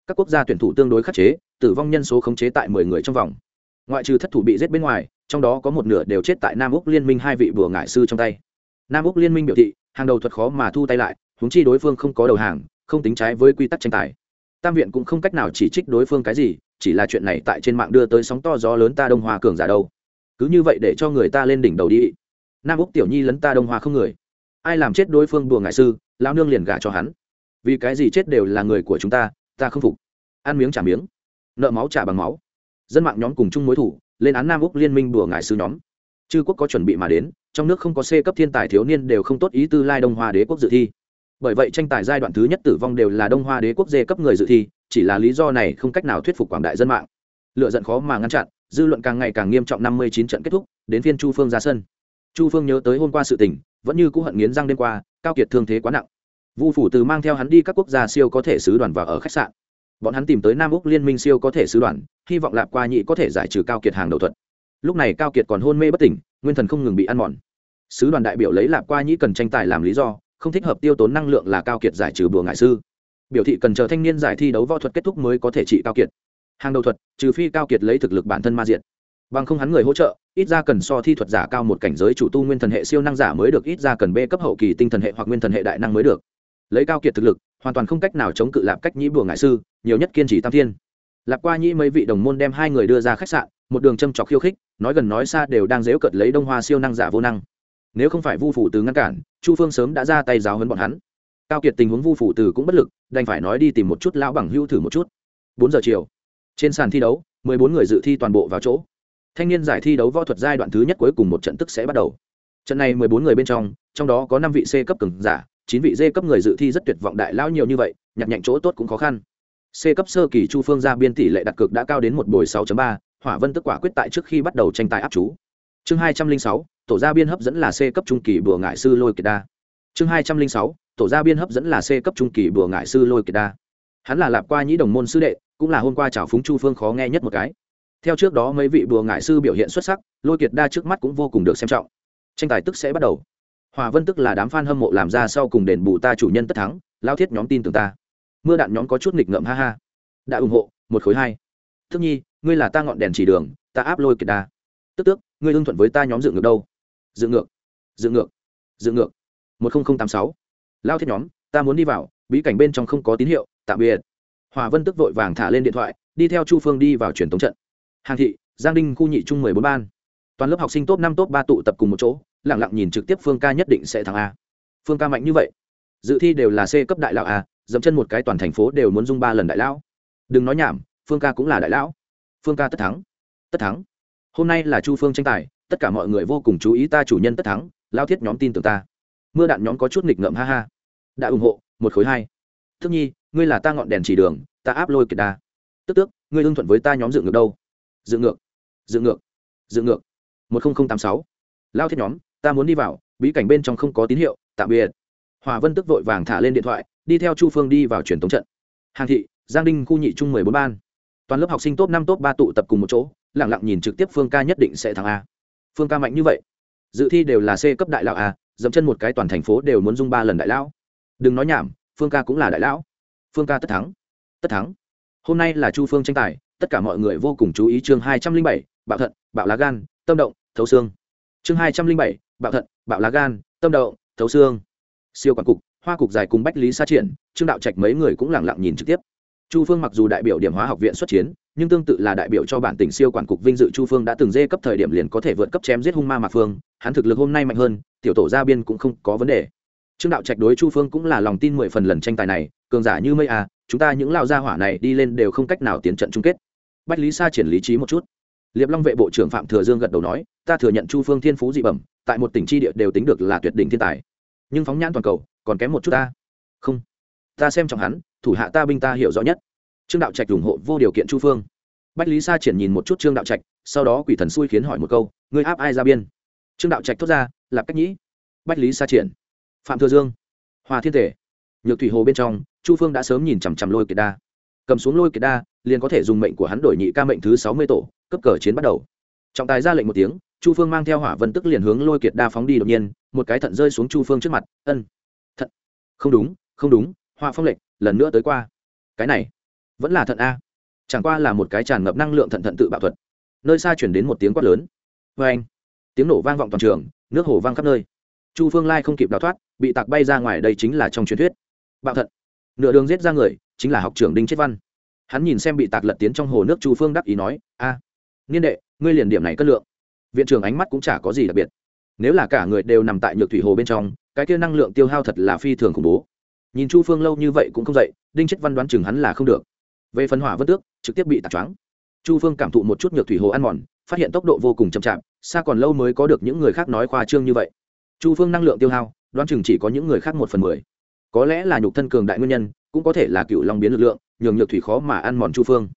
Các quốc gia tuyển thủ tương đối khắc chế, tử vong nhân số khống chế tại mười người trong vòng ngoại trừ thất thủ bị giết bên ngoài, trong đó có một nửa đều chết tại nam úc liên minh hai vị bùa ngại sư trong tay. Nam úc liên minh biểu thị, hàng đầu thuật khó mà thu tay lại húng chi đối phương không có đầu hàng, không tính trái với quy tắc tranh tài. Tam viện cũng không cách nào chỉ trích đối phương cái gì, chỉ là chuyện này tại trên mạng đưa tới sóng to gió lớn ta đông hoa cường giả đâu. Cứ như vậy để cho người ta lên đỉnh đầu đi. Nam úc tiểu nhi lấn ta đông hoa không người. Ai làm chết đối phương bùa ngại sư lao nương liền gả cho hắn. Vì cái gì chết đều là người của chúng ta ta không phục. Ăn miếng trả miếng. Nợ máu trả bằng máu dân mạng nhóm cùng chung mối thủ, lên án nam úc liên minh đùa ngài sư nhóm. Chư quốc có chuẩn bị mà đến, trong nước không có c cấp thiên tài thiếu niên đều không tốt ý tư lai đông hoa đế quốc dự thi. Bởi vậy tranh tài giai đoạn thứ nhất tử vong đều là đông hoa đế quốc dê cấp người dự thi, chỉ là lý do này không cách nào thuyết phục quảng đại dân mạng. Lựa giận khó mà ngăn chặn, dư luận càng ngày càng nghiêm trọng năm mươi chín trận kết thúc, đến phiên chu phương ra sân. Chu phương nhớ tới hôm qua sự tình, vẫn như cũ hận nghiến răng đêm qua, cao kiệt thương thế quá nặng. Vu phủ từ mang theo hắn đi các quốc gia siêu có thể sứ đoàn vào ở khách sạn bọn hắn tìm tới nam úc liên minh siêu có thể sứ đoàn, hy vọng lạp qua nhị có thể giải trừ cao kiệt hàng đầu thuật. Lúc này cao kiệt còn hôn mê bất tỉnh, nguyên thần không ngừng bị ăn mòn. Sứ đoàn đại biểu lấy lạp qua nhĩ cần tranh tài làm lý do, không thích hợp tiêu tốn năng lượng là cao kiệt giải trừ bùa ngại sư. Biểu thị cần chờ thanh niên giải thi đấu võ thuật kết thúc mới có thể trị cao kiệt. Hàng đầu thuật, trừ phi cao kiệt lấy thực lực bản thân ma diện. Bằng không hắn người hỗ trợ, ít ra cần so thi thuật giả cao một cảnh giới chủ tu nguyên thần hệ siêu năng giả mới được, ít ra cần b cấp hậu kỳ tinh thần hệ hoặc nguyên thần hệ đại năng mới được. Lấy cao kiệt thực lực hoàn toàn không cách nào chống cự lạp cách nhĩ bùa ngại sư, nhiều nhất kiên trì tam thiên. Lạp qua nhĩ mấy vị đồng môn đem hai người đưa ra khách sạn, một đường châm trọc khiêu khích, nói gần nói xa đều đang dếu cợt lấy đông hoa siêu năng giả vô năng. Nếu không phải vu phủ từ ngăn cản, chu phương sớm đã ra tay giáo hấn bọn hắn. Cao kiệt tình huống vu phủ từ cũng bất lực, đành phải nói đi tìm một chút lão bằng hưu thử một chút. Bốn giờ chiều, trên sàn thi đấu, mười bốn người dự thi toàn bộ vào chỗ. Thanh niên giải thi đấu võ thuật giai đoạn thứ nhất cuối cùng một trận tức sẽ bắt đầu. Trận này mười bốn người bên trong trong đó có năm vị c cấp cường giả chín vị dê cấp người dự thi rất tuyệt vọng đại lao nhiều như vậy, nhặt nhạnh chỗ tốt cũng khó khăn. C cấp sơ kỳ chu phương ra biên tỷ lệ đặt cược đã cao đến một bồi sáu ba, hỏa vân tức quả quyết tại trước khi bắt đầu tranh tài áp chú. Chương hai trăm linh sáu, tổ gia biên hấp dẫn là c cấp trung kỳ bùa ngại sư lôi kiệt đa. Chương hai trăm linh sáu, tổ gia biên hấp dẫn là c cấp trung kỳ bùa ngại sư lôi kiệt đa. Hắn là lạp qua nhĩ đồng môn sư đệ, cũng là hôm qua chào phúng chu phương khó nghe nhất một cái. Theo trước đó mấy vị bùa ngại sư biểu hiện xuất sắc, lôi kiệt đa trước mắt cũng vô cùng được xem trọng. Tranh tài tức sẽ bắt đầu hòa vân tức là đám f a n hâm mộ làm ra sau cùng đền bù ta chủ nhân tất thắng lao thiết nhóm tin tưởng ta. Mưa đạn nhóm có chút nghịch ngợm, ha ha. Đã ủng hộ, một khối hai. Thức nhi, ngươi là ta ngọn đèn chỉ đường, ta áp lôi kiệt đa tức tước, ngươi hưng thuận với ta nhóm dựng ngược đâu? Dựng ngược dựng ngược dựng ngược. Một nghìn tám sáu. Lao thiết nhóm, ta muốn đi vào, bí cảnh bên trong không có tín hiệu, tạm biệt. Hòa vân tức vội vàng thả lên điện thoại, đi theo chu phương đi vào truyền thống trận. Hàng thị, giang đinh khu nhị trung mười bốn ban toàn lớp học sinh top năm, top ba tụ tập cùng một chỗ lẳng lặng nhìn trực tiếp phương ca nhất định sẽ thắng a. Phương ca mạnh như vậy, dự thi đều là c cấp đại lão a, dẫm chân một cái toàn thành phố đều muốn dung ba lần đại lão. Đừng nói nhảm, phương ca cũng là đại lão. Phương ca tất thắng tất thắng. Hôm nay là chu phương tranh tài, tất cả mọi người vô cùng chú ý ta chủ nhân tất thắng lao thiết nhóm tin tưởng ta. Mưa đạn nhóm có chút nghịch ngợm ha ha. Đã ủng hộ, một khối hai. Thức nhi, ngươi là ta ngọn đèn chỉ đường, ta áp lôi kiệt đa. Tức tước, ngươi hưng thuận với ta nhóm dự ngược đâu? Dự ngược Dự ngược Dự ngược một nghìn tám sáu. Lao thiết nhóm, ta muốn đi vào, bí cảnh bên trong không có tín hiệu, tạm biệt. Hòa vân tức vội vàng thả lên điện thoại, đi theo chu phương đi vào truyền thống trận. Hàng thị, giang đinh khu nhị trung mười bốn ban. Toàn lớp học sinh top năm, top ba tụ tập cùng một chỗ lẳng lặng nhìn trực tiếp phương ca nhất định sẽ thắng a. Phương ca mạnh như vậy. Dự thi đều là c cấp đại lão a, dẫm chân một cái toàn thành phố đều muốn dung ba lần đại lão. Đừng nói nhảm, phương ca cũng là đại lão. Phương ca tất thắng. Tất thắng. Hôm nay là chu phương tranh tài, tất cả mọi người vô cùng chú ý chương hai trăm linh bảy, bạo thận, bạo lá gan, tâm động thấu xương. Chương hai trăm linh bảy, bạo thận, bạo lá gan, tâm đậu thấu xương. Siêu quản cục, hoa cục dài cùng bách lý sa triển, trương đạo trạch mấy người cũng lẳng lặng nhìn trực tiếp. Chu phương mặc dù đại biểu điểm hóa học viện xuất chiến, nhưng tương tự là đại biểu cho bản tỉnh siêu quản cục vinh dự chu phương đã từng dê cấp thời điểm liền có thể vượt cấp chém giết hung ma mạc phương, hắn thực lực hôm nay mạnh hơn, tiểu tổ gia biên cũng không có vấn đề. Trương đạo trạch đối chu phương cũng là lòng tin mười phần lần tranh tài này, cường giả như mây à chúng ta những lao gia hỏa này đi lên đều không cách nào tiến trận chung kết. Bách lý sa triển lý trí một chút liệp long vệ bộ trưởng phạm thừa dương gật đầu nói, ta thừa nhận chu phương thiên phú dị bẩm, tại một tỉnh tri địa đều tính được là tuyệt đỉnh thiên tài. Nhưng phóng nhãn toàn cầu, còn kém một chút ta. Không, ta xem trọng hắn, thủ hạ ta binh ta hiểu rõ nhất. Trương đạo trạch ủng hộ vô điều kiện chu phương. Bách lý sa triển nhìn một chút trương đạo trạch, sau đó quỷ thần xui khiến hỏi một câu, ngươi áp ai ra biên? Trương đạo trạch thốt ra, lạp cách nhĩ. Bách lý sa triển. Phạm thừa dương. Hòa thiên thể nhược thủy hồ bên trong, chu phương đã sớm nhìn chằm chằm lôi kiệt đa. Cầm xuống lôi kiệt đa, liền có thể dùng mệnh của hắn đổi nhị ca mệnh thứ sáu mươi tổ cấp cờ chiến bắt đầu. Trọng tài ra lệnh một tiếng, chu phương mang theo hỏa vân tức liền hướng lôi kiệt đa phóng đi đột nhiên, một cái thận rơi xuống chu phương trước mặt, ân, thận. Không đúng không đúng, hoa phong lệnh, lần nữa tới qua. Cái này, vẫn là thận a. Chẳng qua là một cái tràn ngập năng lượng thận thận tự bạo thuật. Nơi xa chuyển đến một tiếng quát lớn. Vê anh tiếng nổ vang vọng toàn trường, nước hồ vang khắp nơi. Chu phương lai không kịp đào thoát, bị tạc bay ra ngoài đây chính là trong truyền thuyết. Bạo thận. Nửa đường giết ra người, chính là học trưởng đinh chết văn. Hắn nhìn xem bị tạc lật tiến trong hồ nước chu phương đắc ý nói, a niên đệ, ngươi liền điểm này cất lượng. Viện trưởng ánh mắt cũng chả có gì đặc biệt. Nếu là cả người đều nằm tại nhược thủy hồ bên trong, cái kia năng lượng tiêu hao thật là phi thường khủng bố. Nhìn chu phương lâu như vậy cũng không dậy, đinh Chất văn đoán chừng hắn là không được. Về phần hỏa vân tước, trực tiếp bị tạt choáng. Chu phương cảm thụ một chút nhược thủy hồ ăn mòn, phát hiện tốc độ vô cùng chậm chạp, xa còn lâu mới có được những người khác nói khoa trương như vậy. Chu phương năng lượng tiêu hao, đoán chừng chỉ có những người khác một phần mười. Có lẽ là nhục thân cường đại nguyên nhân, cũng có thể là cựu long biến lực lượng, nhường nhược thủy khó mà ăn mòn chu phương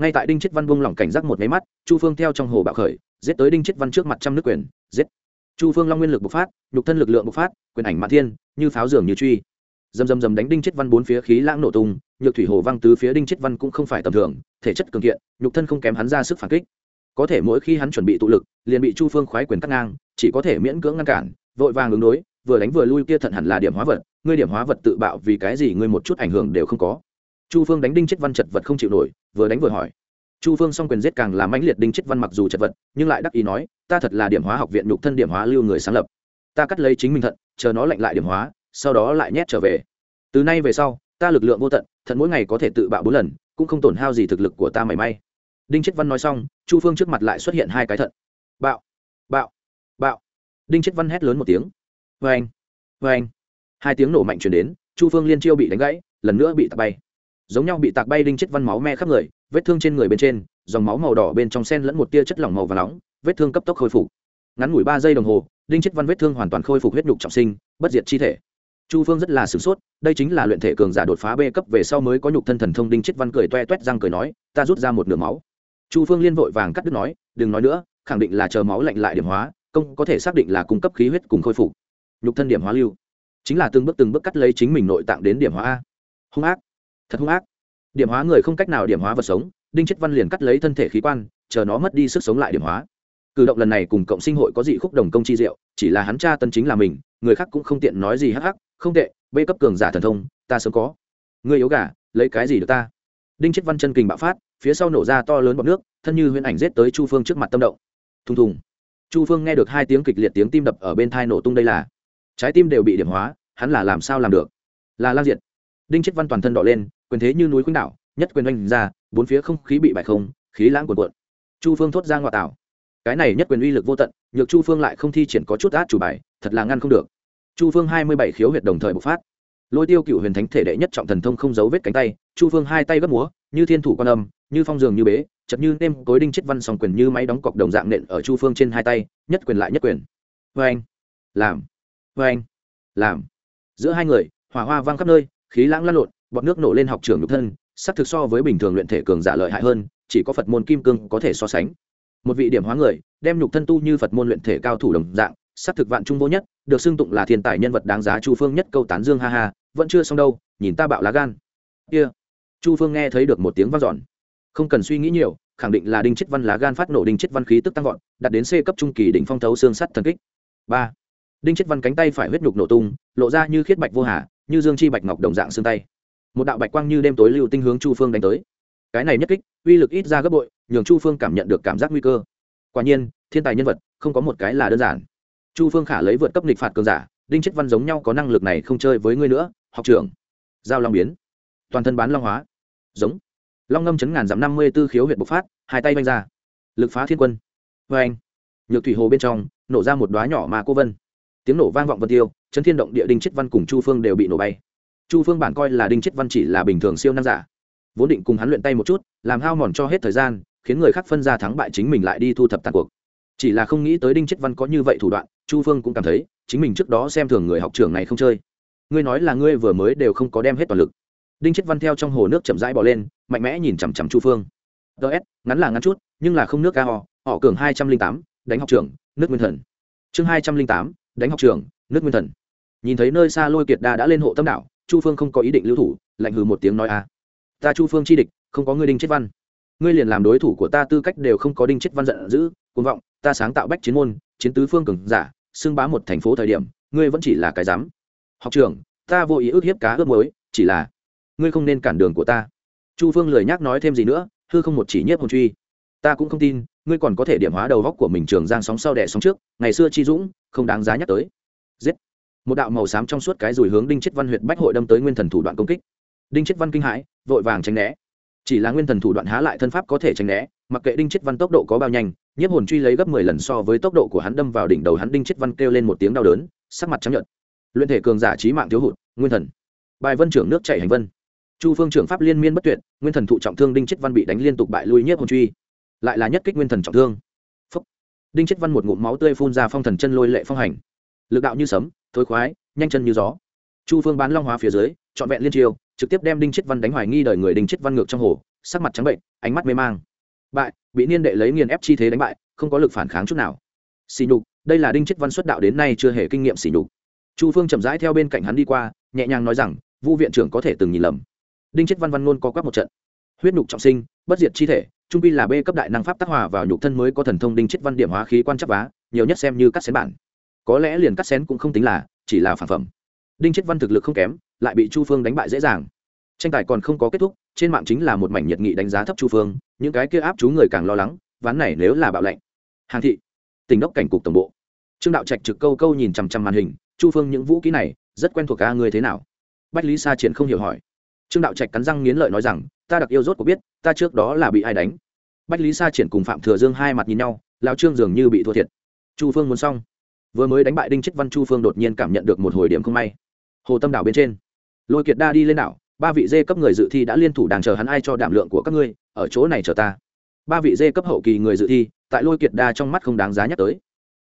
ngay tại đinh chết văn buông lỏng cảnh giác một máy mắt, chu phương theo trong hồ bạo khởi, giết tới đinh chết văn trước mặt trăm nước quyền, giết. Chu phương long nguyên lực bộc phát, nhục thân lực lượng bộc phát, quyền ảnh mạn thiên, như pháo dường như truy. Dầm dầm dầm đánh đinh chết văn bốn phía khí lãng nổ tung, nhược thủy hồ văng tứ phía đinh chết văn cũng không phải tầm thường, thể chất cường kiện, nhục thân không kém hắn ra sức phản kích. Có thể mỗi khi hắn chuẩn bị tụ lực, liền bị chu phương khoái quyền cắt ngang, chỉ có thể miễn cưỡng ngăn cản, vội vàng ứng đối, vừa đánh vừa lui kia thận hẳn là điểm hóa vật, ngươi điểm hóa vật tự bạo vì cái gì ngươi một chút ảnh hưởng đều không có chu phương đánh đinh chết văn chật vật không chịu nổi, vừa đánh vừa hỏi. Chu phương song quyền giết càng làm mãnh liệt đinh chết văn mặc dù chật vật, nhưng lại đắc ý nói, ta thật là điểm hóa học viện nhục thân điểm hóa lưu người sáng lập. Ta cắt lấy chính mình thận, chờ nó lạnh lại điểm hóa, sau đó lại nhét trở về. Từ nay về sau, ta lực lượng vô tận, thận mỗi ngày có thể tự bạo bốn lần, cũng không tổn hao gì thực lực của ta mảy may. Đinh chết văn nói xong, chu phương trước mặt lại xuất hiện hai cái thận. Bạo bạo bạo. Đinh chết văn hét lớn một tiếng. Vê anh vê anh hai tiếng nổ mạnh chuyển đến, chu phương liên chiêu bị đánh gãy, lần nữa bị tạt bay giống nhau bị tạc bay đinh chết văn máu me khắp người, vết thương trên người bên trên, dòng máu màu đỏ bên trong sen lẫn một tia chất lỏng màu và nóng, vết thương cấp tốc khôi phục. Ngắn ngủi ba giây đồng hồ, đinh chết văn vết thương hoàn toàn khôi phục huyết nhục trọng sinh, bất diệt chi thể. Chu phương rất là sửng sốt, đây chính là luyện thể cường giả đột phá b cấp về sau mới có nhục thân thần thông đinh chết văn cười toe toét răng cười nói, ta rút ra một nửa máu. Chu phương liên vội vàng cắt đứt nói, đừng nói nữa, khẳng định là chờ máu lạnh lại điểm hóa, công có thể xác định là cung cấp khí huyết cùng khôi phục. Nhục thân điểm hóa lưu. Chính là từng bước từng bước cắt lấy chính mình nội tạng đến điểm hóa a. Hung ác thật hung ác. Điểm hóa người không cách nào điểm hóa vật sống, đinh chất văn liền cắt lấy thân thể khí quan, chờ nó mất đi sức sống lại điểm hóa. Cử động lần này cùng cộng sinh hội có dị khúc đồng công chi diệu, chỉ là hắn cha tân chính là mình, người khác cũng không tiện nói gì hắc hắc, không tệ, bê cấp cường giả thần thông, ta sớm có. Ngươi yếu gà, lấy cái gì được ta? Đinh chết văn chân kình bạo phát, phía sau nổ ra to lớn bọt nước, thân như huyễn ảnh rết tới chu phương trước mặt tâm động. Thùng thùng. Chu phương nghe được hai tiếng kịch liệt tiếng tim đập ở bên thai nổ tung đây là. Trái tim đều bị điểm hóa, hắn là làm sao làm được? Là lan diệt. Đinh chết văn toàn thân đỏ lên quyền thế như núi khuynh đảo, nhất quyền oanh ra, bốn phía không khí bị bại không, khí lãng cuộn cuộn. Chu phương thốt ra ngoại tảo cái này nhất quyền uy lực vô tận, nhược chu phương lại không thi triển có chút át chủ bài, thật là ngăn không được. Chu phương hai mươi bảy khiếu huyệt đồng thời bộc phát. Lôi tiêu cựu huyền thánh thể đệ nhất trọng thần thông không giấu vết cánh tay, chu phương hai tay gấp múa, như thiên thủ quan âm, như phong dường như bế, chật như nêm cối đinh chết văn song quyền như máy đóng cọc đồng dạng nện ở chu phương trên hai tay, nhất quyền lại nhất quyền. Vê anh làm. Vê anh làm. Giữa hai người, hỏa hoa vang khắp nơi, khí lãng lan lộn bọt nước nổ lên học trường nhục thân, sắc thực so với bình thường luyện thể cường giả lợi hại hơn, chỉ có phật môn kim cương có thể so sánh. Một vị điểm hóa người, đem nhục thân tu như phật môn luyện thể cao thủ đồng dạng, sắc thực vạn trung vô nhất, được xưng tụng là thiên tài nhân vật đáng giá chu phương nhất câu tán dương ha ha, vẫn chưa xong đâu, nhìn ta bạo lá gan. Kia、yeah. chu phương nghe thấy được một tiếng vang dọn. Không cần suy nghĩ nhiều, khẳng định là đinh chết văn lá gan phát nổ đinh chết văn khí tức tăng vọt đặt đến c cấp trung kỳ đỉnh phong thấu xương sắt thần kích. Ba, đinh chết văn cánh tay phải huyết nhục nổ tung, lộ ra như khiết bạch vô hà, như dương chi bạch ngọc đồng dạng xương tay một đạo bạch quang như đêm tối lưu tinh hướng chu phương đánh tới. Cái này nhất kích, uy lực ít ra gấp bội, nhường chu phương cảm nhận được cảm giác nguy cơ. Quả nhiên, thiên tài nhân vật, không có một cái là đơn giản. Chu phương khả lấy vượt cấp nghịch phạt cường giả, đinh chết văn giống nhau có năng lực này không chơi với ngươi nữa, học trưởng. Giao long biến. Toàn thân bán long hóa. Giống. Long ngâm chấn ngàn dặm năm mươi b ố khiếu huyện bộc phát, hai tay vanh ra. Lực phá thiên quân. Vê anh. Nhược thủy hồ bên trong, nổ ra một đoá nhỏ mà cô vân. Tiếng nổ vang vọng vân tiêu, chấn thiên động địa đinh chết văn cùng chu phương đều bị nổ bay chu phương bản coi là đinh chết văn chỉ là bình thường siêu năng giả. Vốn định cùng hắn luyện tay một chút, làm hao mòn cho hết thời gian, khiến người khác phân ra thắng bại chính mình lại đi thu thập tàn cuộc. Chỉ là không nghĩ tới đinh chết văn có như vậy thủ đoạn, chu phương cũng cảm thấy, chính mình trước đó xem thường người học trường này không chơi. Ngươi nói là ngươi vừa mới đều không có đem hết toàn lực. Đinh chết văn theo trong hồ nước chậm rãi bỏ lên, mạnh mẽ nhìn chằm chằm chu phương. Ts ngắn là ngắn chút, nhưng là không nước ca họ họ cường hai trăm linh tám, đánh học trường nước nguyên thần. Chương hai trăm linh tám, đánh học trường nước nguyên thần. Nhìn thấy nơi xa lôi kiệt đa đã lên hộ tâm đảo chu phương không có ý định lưu thủ, lạnh hừ một tiếng nói a ta chu phương chi địch, không có ngươi đinh chết văn. Ngươi liền làm đối thủ của ta tư cách đều không có đinh chết văn giận dữ côn vọng, ta sáng tạo bách chiến môn, chiến tứ phương cường giả, xưng bá một thành phố thời điểm, ngươi vẫn chỉ là cái dám học trưởng, ta vô ý ước hiếp cá ước mới chỉ là ngươi không nên cản đường của ta. Chu phương lười nhắc nói thêm gì nữa, hư không một chỉ nhiếp hồn truy. Ta cũng không tin, ngươi còn có thể điểm hóa đầu góc của mình trường giang sóng sau đẻ sóng trước, ngày xưa chi dũng, không đáng giá nhắc tới. Giết một đạo màu xám trong suốt cái rùi hướng đinh chết văn huyện bách hội đâm tới nguyên thần thủ đoạn công kích. Đinh chết văn kinh hãi, vội vàng tránh né. Chỉ là nguyên thần thủ đoạn há lại thân pháp có thể tránh né, mặc kệ đinh chết văn tốc độ có bao nhanh, nhiếp hồn truy lấy gấp mười lần so với tốc độ của hắn đâm vào đỉnh đầu hắn đinh chết văn kêu lên một tiếng đau đớn, sắc mặt trắng nhợt. Luyện thể cường giả trí mạng thiếu hụt, nguyên thần. Bài vân trưởng nước chảy hành vân. Chu phương trưởng pháp liên miên bất tuyệt, nguyên thần thụ trọng thương đinh chết văn bị đánh liên tục bại lui nhiếp hồn truy. Lại là nhất kích nguyên thần trọng thương. Phúc. đinh chết văn một ngụm máu tươi phun ra phong thần chân lôi lệ phong hành. Lực đạo như sấm thối khoái, nhanh chân như gió. Chu phương bán long hóa phía dưới, trọn vẹn liên triều, trực tiếp đem đinh chết văn đánh hoài nghi đời người đinh chết văn ngược trong hồ, sắc mặt trắng bệnh, ánh mắt mê mang. Bại, bị niên đệ lấy nghiền ép chi thế đánh bại, không có lực phản kháng chút nào. Xỉ nhục, đây là đinh chết văn xuất đạo đến nay chưa hề kinh nghiệm xỉ nhục. Chu phương chậm rãi theo bên cạnh hắn đi qua, nhẹ nhàng nói rằng, vu viện trưởng có thể từng nhìn lầm. Đinh chết văn văn ngôn có quắc một trận. Huyết nhục trọng sinh, bất diệt chi thể, trung pi là b cấp đại năng pháp tác hòa vào nhục thân mới có thần thông đinh chết văn điểm hóa khí quan chấp vá, nhiều nhất xem như cắt xén bản có lẽ liền cắt xén cũng không tính là, chỉ là phản phẩm. Đinh Chiết văn thực lực không kém, lại bị chu phương đánh bại dễ dàng. Tranh tài còn không có kết thúc, trên mạng chính là một mảnh nhiệt nghị đánh giá thấp chu phương, những cái kia áp chú người càng lo lắng, ván này nếu là bạo lệnh. Hàng thị tỉnh đốc cảnh cục tổng bộ. Trương đạo trạch trực câu câu nhìn chằm chằm màn hình, chu phương những vũ kỹ này, rất quen thuộc ca người thế nào? Bách lý sa triển không hiểu hỏi. Trương đạo trạch cắn răng nghiến lợi nói rằng, ta đặc yêu rốt của biết, ta trước đó là bị ai đánh. Bách lý sa triển cùng phạm thừa dương hai mặt nhìn nhau lao trương dường như bị thua thiệt. Chu phương muốn xong vừa mới đánh bại đinh chết văn chu phương đột nhiên cảm nhận được một hồi điểm không may hồ tâm đảo bên trên lôi kiệt đa đi lên đảo ba vị dê cấp người dự thi đã liên thủ đàng chờ hắn ai cho đảm lượng của các ngươi ở chỗ này chờ ta ba vị dê cấp hậu kỳ người dự thi tại lôi kiệt đa trong mắt không đáng giá nhắc tới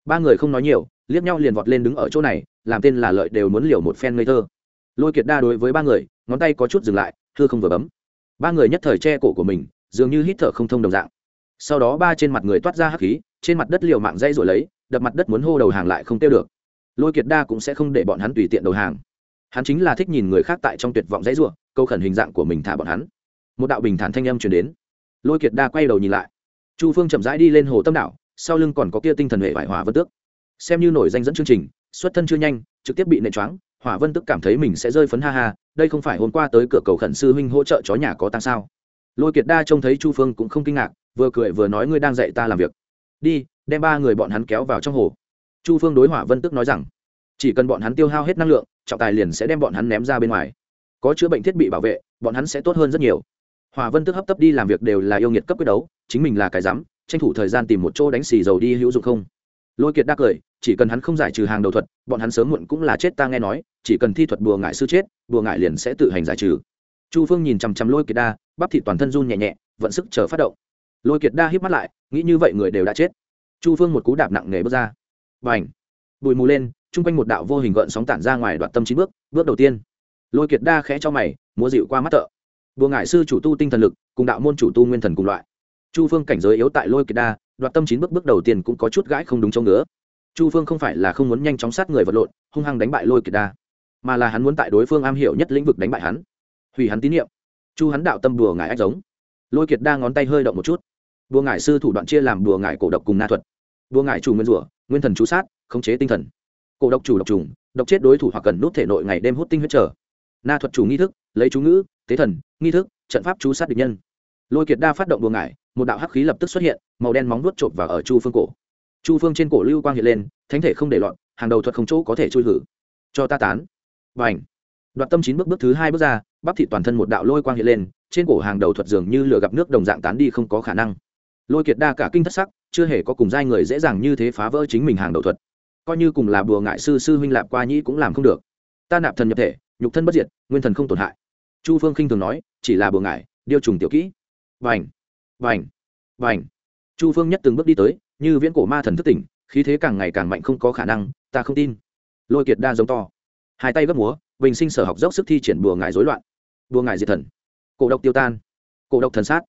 ba người không nói nhiều liếc nhau liền vọt lên đứng ở chỗ này làm tên là lợi đều muốn liều một phen ngây thơ lôi kiệt đa đối với ba người ngón tay có chút dừng lại thưa không vừa bấm ba người nhất thời che cổ của mình dường như hít thở không thông đồng dạng sau đó ba trên mặt người toát ra hắc khí trên mặt đất liều mạng dây rồi lấy đập mặt đất muốn hô đầu hàng lại không tiêu được. Lôi kiệt đa cũng sẽ không để bọn hắn tùy tiện đầu hàng. Hắn chính là thích nhìn người khác tại trong tuyệt vọng dãy ruộng câu khẩn hình dạng của mình thả bọn hắn. Một đạo bình thản thanh âm chuyển đến. Lôi kiệt đa quay đầu nhìn lại. Chu phương chậm rãi đi lên hồ tâm đảo, sau lưng còn có kia tinh thần hệ vải hỏa vân tước. Xem như nổi danh dẫn chương trình, xuất thân chưa nhanh, trực tiếp bị nệ choáng, hỏa vân tức cảm thấy mình sẽ rơi phấn ha ha, đây không phải hôm qua tới cửa cầu khẩn sư huynh hỗ trợ chó nhà có tăng sao? Lôi kiệt đa trông thấy chu phương cũng không kinh ngạc, vừa cười vừa nói ngươi đang dạy ta làm việc. Đi đem ba người bọn hắn kéo vào trong hồ. Chu phương đối hỏa vân tức nói rằng, chỉ cần bọn hắn tiêu hao hết năng lượng, trọng tài liền sẽ đem bọn hắn ném ra bên ngoài. Có chữa bệnh thiết bị bảo vệ, bọn hắn sẽ tốt hơn rất nhiều. Hỏa vân tức hấp tấp đi làm việc đều là yêu nghiệt cấp quyết đấu, chính mình là cái rắm, tranh thủ thời gian tìm một chỗ đánh xì dầu đi hữu dụng không? Lôi kiệt đắc cười, chỉ cần hắn không giải trừ hàng đầu thuật, bọn hắn sớm muộn cũng là chết ta nghe nói, chỉ cần thi thuật bùa ngại sư chết bùa ngại liền sẽ tự hành giải trừ. Chu phương nhìn chằm chằm lôi kiệt đa, bắp thịt toàn thân run nhẹ nhẹ, vận sức chờ phát động. Lôi kiệt đa hít mắt lại, nghĩ như vậy người đều đã chết chu phương một cú đạp nặng nề bước ra. Và ảnh bụi mù lên, chung quanh một đạo vô hình gợn sóng tản ra ngoài đoạn tâm chín bước bước đầu tiên. Lôi kiệt đa khẽ cho mày, múa dịu qua mắt tợ. Bùa ngại sư chủ tu tinh thần lực, cùng đạo môn chủ tu nguyên thần cùng loại. Chu phương cảnh giới yếu tại lôi kiệt đa đoạt tâm chín bước bước đầu tiên cũng có chút gãi không đúng chỗ ngứa. Chu phương không phải là không muốn nhanh chóng sát người vật lộn, hung hăng đánh bại lôi kiệt đa, mà là hắn muốn tại đối phương am hiểu nhất lĩnh vực đánh bại hắn. Hủy hắn tín nhiệm chu hắn đạo tâm đùa ngải ách giống. Lôi kiệt đa ngón tay hơi động một chút. Bùa ngải sư thủ đoạn chia làm đùa ngải cổ độc cùng na thuật đùa ngải chủ nguyên rủa, nguyên thần chú sát, khống chế tinh thần. Cổ độc chủ độc trùng, độc chết đối thủ hoặc cần nút thể nội ngày đêm hút tinh huyết trở. Na thuật chủ nghi thức, lấy chú ngữ, tế thần, nghi thức, trận pháp chú sát địch nhân. Lôi kiệt đa phát động đùa ngải, một đạo hắc khí lập tức xuất hiện, màu đen móng vuốt chộp vào ở chu phương cổ. Chu phương trên cổ lưu quang hiện lên, thánh thể không để lọt, hàng đầu thuật không chỗ có thể chui hử. Cho ta tán. Và ảnh đoạn tâm chín bước bước thứ hai bước ra, bắp thị toàn thân một đạo lôi quang hiện lên, trên cổ hàng đầu thuật dường như lửa gặp nước đồng dạng tán đi không có khả năng. Lôi kiệt đa cả kinh thất sắc chưa hề có cùng giai người dễ dàng như thế phá vỡ chính mình hàng đầu thuật. Coi như cùng là bùa ngại sư sư huynh lạp qua nhĩ cũng làm không được. Ta nạp thần nhập thể, nhục thân bất diệt, nguyên thần không tổn hại. Chu phương khinh thường nói, chỉ là bùa ngại điêu trùng tiểu kỹ. Vành vành vành. Chu phương nhất từng bước đi tới, như viễn cổ ma thần thức tỉnh, khí thế càng ngày càng mạnh không có khả năng, ta không tin. Lôi kiệt đa giống to. Hai tay gấp múa, bình sinh sở học dốc sức thi triển bùa ngại rối loạn. Bùa ngại diệt thần. Cổ độc tiêu tan. Cổ độc thần sát.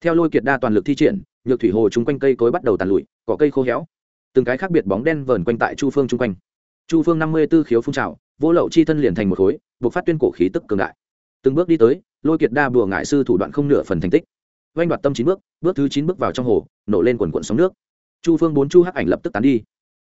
Theo lôi kiệt đa toàn lực thi triển nhược thủy hồ chung quanh cây cối bắt đầu tàn lụi, cỏ cây khô héo. Từng cái khác biệt bóng đen vờn quanh tại chu phương chung quanh. Chu phương năm mươi b ố khiếu phun trào, vô lậu chi thân liền thành một khối, buộc phát tuyên cổ khí tức cường đại. Từng bước đi tới, lôi kiệt đa bùa ngại sư thủ đoạn không nửa phần thành tích. Oanh đoạt tâm chín bước bước thứ chín bước vào trong hồ, nổ lên quần quận sóng nước. Chu phương bốn chu hắc ảnh lập tức tán đi.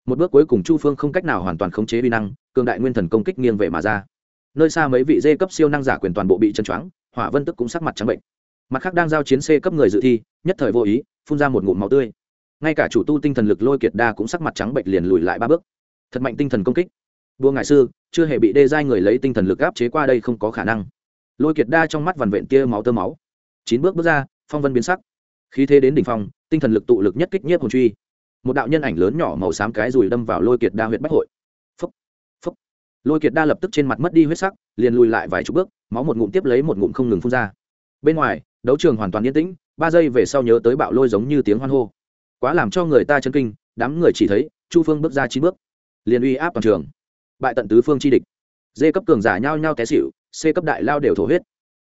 Một bước cuối cùng chu phương không cách nào hoàn toàn khống chế vi năng, cường đại nguyên thần công kích nghiêng về mà ra. Nơi xa mấy vị dê cấp siêu năng giả quyền toàn bộ bị chân choáng, hỏa vân tức cũng sắc mặt trắng bệnh mặt khác đang giao chiến c cấp người dự thi, nhất thời vô ý, phun ra một ngụm máu tươi. Ngay cả chủ tu tinh thần lực lôi kiệt đa cũng sắc mặt trắng bệnh liền lùi lại ba bước. Thật mạnh tinh thần công kích. Đua ngại sư, chưa hề bị đê giai người lấy tinh thần lực áp chế qua đây không có khả năng. Lôi kiệt đa trong mắt vằn vện tia máu tơ máu. Chín bước bước ra, phong vân biến sắc. Khí thế đến đỉnh phong, tinh thần lực tụ lực nhất kích nhất hồn truy. Một đạo nhân ảnh lớn nhỏ màu xám cái rùi đâm vào lôi kiệt đa huyện bách hội. Phúc phúc. Lôi kiệt đa lập tức trên mặt mất đi huyết sắc, liền lùi lại vài chục bước, máu một ngụm tiếp lấy một ngụm không ngừng phun ra. Bên ngoài đấu trường hoàn toàn yên tĩnh, ba giây về sau nhớ tới bạo lôi giống như tiếng hoan hô. Quá làm cho người ta chân kinh, đám người chỉ thấy, chu phương bước ra chín bước. Liền uy áp toàn trường. Bại tận tứ phương chi địch. D cấp cường giả nhao nhao té xịu c cấp đại lao đều thổ huyết.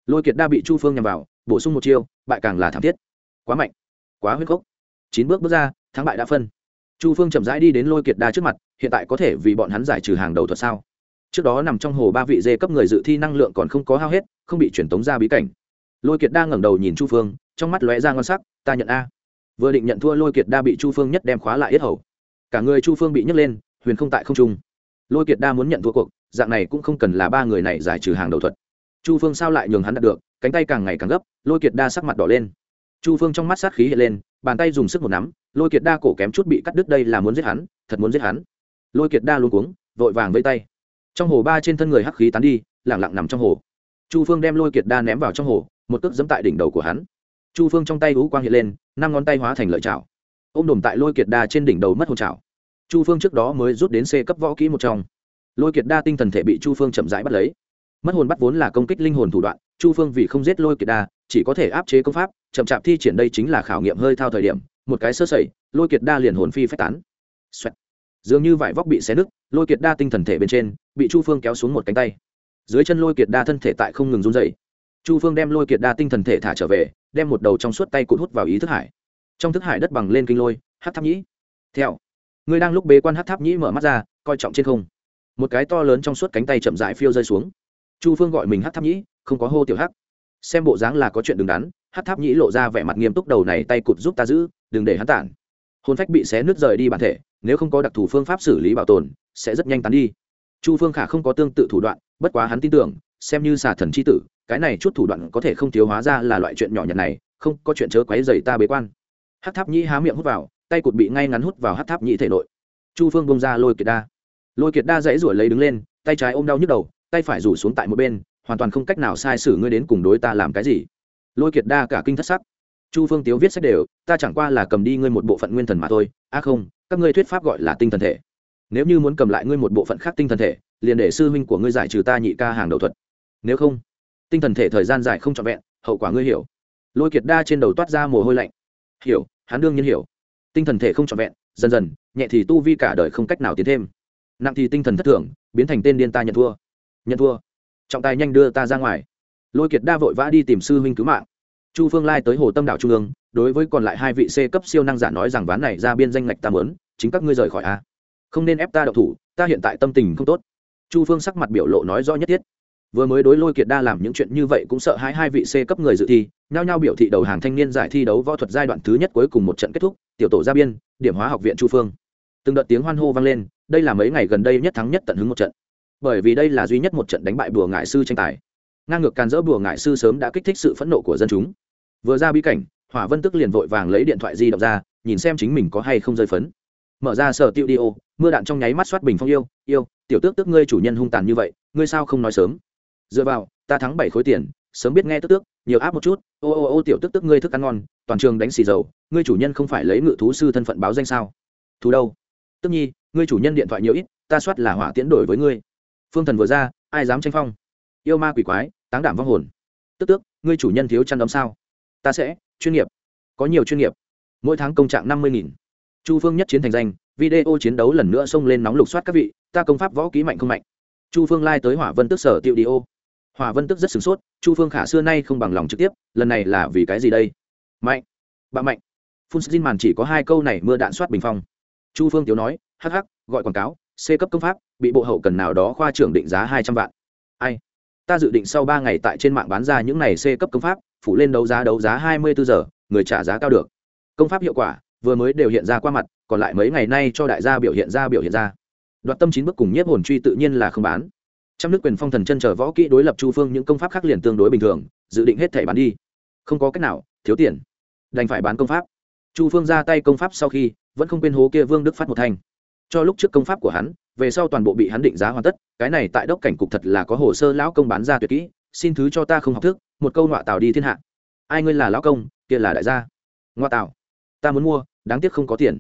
Lôi kiệt đa bị chu phương nhằm vào, bổ sung một chiêu, bại càng là thảm thiết. Quá mạnh, quá huyết gốc chín bước bước ra, thắng bại đã phân. Chu phương chậm rãi đi đến lôi kiệt đa trước mặt, hiện tại có thể vì bọn hắn giải trừ hàng đầu thuật sao? Trước đó nằm trong hồ ba vị dê cấp người dự thi năng lượng còn không có hao hết, không bị truyền tống ra bí cảnh lôi kiệt đa ngẩng đầu nhìn chu phương, trong mắt lóe ra ngon sắc, ta nhận a. Vừa định nhận thua, lôi kiệt đa bị chu phương nhất đem khóa lại yết hầu. Cả người chu phương bị nhấc lên, huyền không tại không trung. Lôi kiệt đa muốn nhận thua cuộc, dạng này cũng không cần là ba người này giải trừ hàng đầu thuật. Chu phương sao lại nhường hắn đạt được, cánh tay càng ngày càng gấp, lôi kiệt đa sắc mặt đỏ lên. Chu phương trong mắt sát khí hiện lên, bàn tay dùng sức một nắm, lôi kiệt đa cổ kém chút bị cắt đứt đây là muốn giết hắn, thật muốn giết hắn. Lôi kiệt đa luôn cuống, vội vàng vây tay. Trong hồ ba trên thân người hắc khí tán đi lẳng lặng nằm trong hồ. Chu phương đem lôi kiệt đa ném vào trong hồ một cước dẫm tại đỉnh đầu của hắn. Chu phương trong tay hú quang hiện lên, năm ngón tay hóa thành lợi chảo. Ô m đồm tại lôi kiệt đa trên đỉnh đầu mất hồn chảo. Chu phương trước đó mới rút đến c cấp võ kỹ một trong. Lôi kiệt đa tinh thần thể bị chu phương chậm rãi bắt lấy. Mất hồn bắt vốn là công kích linh hồn thủ đoạn, chu phương vì không giết lôi kiệt đa, chỉ có thể áp chế công pháp, chậm chạp thi triển đây chính là khảo nghiệm hơi thao thời điểm, một cái sơ sẩy, lôi kiệt đa liền hồn phi phách tán、Xoẹt. dường như vải vóc bị xé nứt, lôi kiệt đa tinh thần thể bên trên, bị chu phương kéo xuống một cánh tay. Dưới chân lôi kiệt đa thân thể tại không ngừng run dày chu phương đem lôi kiệt đa tinh thần thể thả trở về, đem một đầu trong suốt tay cụt hút vào ý thức hải. Trong thức hải đất bằng lên kinh lôi, hát tháp nhĩ. Theo. Người đang lúc bế quan hát tháp nhĩ mở mắt ra, coi trọng trên không. Một cái to lớn trong suốt cánh tay chậm dại phiêu rơi xuống. Chu phương gọi mình hát tháp nhĩ, không có hô tiểu hát xem bộ dáng là có chuyện đứng đắn, hát tháp nhĩ lộ ra vẻ mặt nghiêm túc đầu này tay cụt giúp ta giữ, đừng để hắn tản. Hôn phách bị xé nứt rời đi bản thể, nếu không có đặc thù phương pháp xử lý bảo tồn, sẽ rất nhanh tán đi. Chu phương khả không có tương tự thủ đoạn, bất quá hắn tin tưởng xem như xà thần c h i tử, cái này chút thủ đoạn có thể không thiếu hóa ra là loại chuyện nhỏ nhặt này, không có chuyện chớ quáy dày ta bế quan. Hát tháp nhĩ há miệng hút vào, tay cụt bị ngay ngắn hút vào hát tháp nhĩ thể nội. Chu phương bông ra lôi kiệt đa. Lôi kiệt đa dãy ruổi lấy đứng lên, tay trái ôm đau nhức đầu, tay phải rủ xuống tại một bên, hoàn toàn không cách nào sai sử ngươi đến cùng đối ta làm cái gì. Lôi kiệt đa cả kinh thất sắc. Chu phương tiếu viết sách đều, ta chẳng qua là cầm đi ngươi một bộ phận nguyên thần mà thôi á không, các ngươi thuyết pháp gọi là tinh thần thể. Nếu như muốn cầm lại ngươi một bộ phận khác tinh thần thể, liền để sư huynh của ngươi giải trừ ta nhị ca hàng đầu thuật nếu không, tinh thần thể thời gian dài không trọn vẹn, hậu quả ngươi hiểu. Lôi kiệt đa trên đầu toát ra mồ hôi lạnh. Hiểu, hắn đương nhiên hiểu. Tinh thần thể không trọn vẹn, dần dần, nhẹ thì tu vi cả đời không cách nào tiến thêm. Nặng thì tinh thần thất thường, biến thành tên điên ta nhận thua. Nhận thua. Trọng tài nhanh đưa ta ra ngoài. Lôi kiệt đa vội vã đi tìm sư huynh cứu mạng. Chu phương lai tới hồ tâm đảo trung ương, đối với còn lại hai vị c cấp siêu năng giả nói rằng ván này ra biên danh ngạch ta mớn chính các ngươi rời khỏi a. Không nên ép ta đậu thủ, ta hiện tại tâm tình không tốt. Chu phương sắc mặt biểu lộ nói rõ nhất thiết vừa mới đối lôi kiệt đa làm những chuyện như vậy cũng sợ hai hai vị c cấp người dự thi, nhao nhao biểu thị đầu hàng thanh niên giải thi đấu võ thuật giai đoạn thứ nhất cuối cùng một trận kết thúc, tiểu tổ ra biên, điểm hóa học viện chu phương. Từng đợt tiếng hoan hô vang lên, đây là mấy ngày gần đây nhất thắng nhất tận hứng một trận. Bởi vì đây là duy nhất một trận đánh bại bùa ngại sư tranh tài. Ngang ngược càn dỡ bùa ngại sư sớm đã kích thích sự phẫn nộ của dân chúng. Vừa ra bí cảnh, hỏa vân tức liền vội vàng lấy điện thoại di động ra, nhìn xem chính mình có hay không rơi phấn. Mở ra sở tiêu đi ô, mưa đạn trong nháy mắt soát bình phong yêu yêu, tiểu tước tước ngươi chủ nhân hung tàn như vậy, ngươi sao không nói sớm? Dựa vào, ta thắng bảy khối tiền, sớm biết nghe tức tước, nhiều áp một chút. Ô ô ô, tiểu tức tức ngươi thức ăn ngon, toàn trường đánh xì dầu, ngươi chủ nhân không phải lấy ngự thú sư thân phận báo danh sao? Thú đâu? Tức nhi, ngươi chủ nhân điện thoại nhiều ít, ta soát là hỏa tiễn đổi với ngươi. Phương thần vừa ra, ai dám tranh phong? Yêu ma quỷ quái, táng đảm vong hồn. Tức tước, ngươi chủ nhân thiếu chăn đấm sao? Ta sẽ, chuyên nghiệp. Có nhiều chuyên nghiệp. Mỗi tháng công trạng năm mươi nghìn. Chu phương nhất chiến thành danh, video chiến đấu lần nữa xông lên nóng lục soát các vị, ta công pháp võ ký mạnh không mạnh. Chu phương lai tới hỏa vân tức sở tiệu đi ô hòa vân tức rất sửng sốt, chu phương khả xưa nay không bằng lòng trực tiếp, lần này là vì cái gì đây? Mạnh, bạn mạnh. Phun xin màn chỉ có hai câu này mưa đạn soát bình phong. Chu phương tiếu nói, hắc hắc, gọi quảng cáo, c cấp công pháp, bị bộ hậu cần nào đó khoa trưởng định giá hai trăm vạn. Ai? Ta dự định sau ba ngày tại trên mạng bán ra những này c cấp công pháp, phủ lên đấu giá đấu giá hai mươi bốn giờ, người trả giá cao được. Công pháp hiệu quả, vừa mới đều hiện ra qua mặt, còn lại mấy ngày nay cho đại gia biểu hiện ra biểu hiện ra. Đoạt tâm chín bước cùng nhiếp hồn truy tự nhiên là không bán trăm nước quyền phong thần chân chờ võ kỹ đối lập chu phương những công pháp khác liền tương đối bình thường, dự định hết thể bán đi. Không có cách nào, thiếu tiền. Đành phải bán công pháp. Chu phương ra tay công pháp sau khi, vẫn không quên hố kia vương đức phát một thanh. Cho lúc trước công pháp của hắn, về sau toàn bộ bị hắn định giá hoàn tất, cái này tại đốc cảnh cục thật là có hồ sơ lão công bán ra tuyệt kỹ, xin thứ cho ta không học thức, một câu nọa tào đi thiên hạ. Ai ngươi là lão công, kia là đại gia. Ngoa tào ta muốn mua, đáng tiếc không có tiền.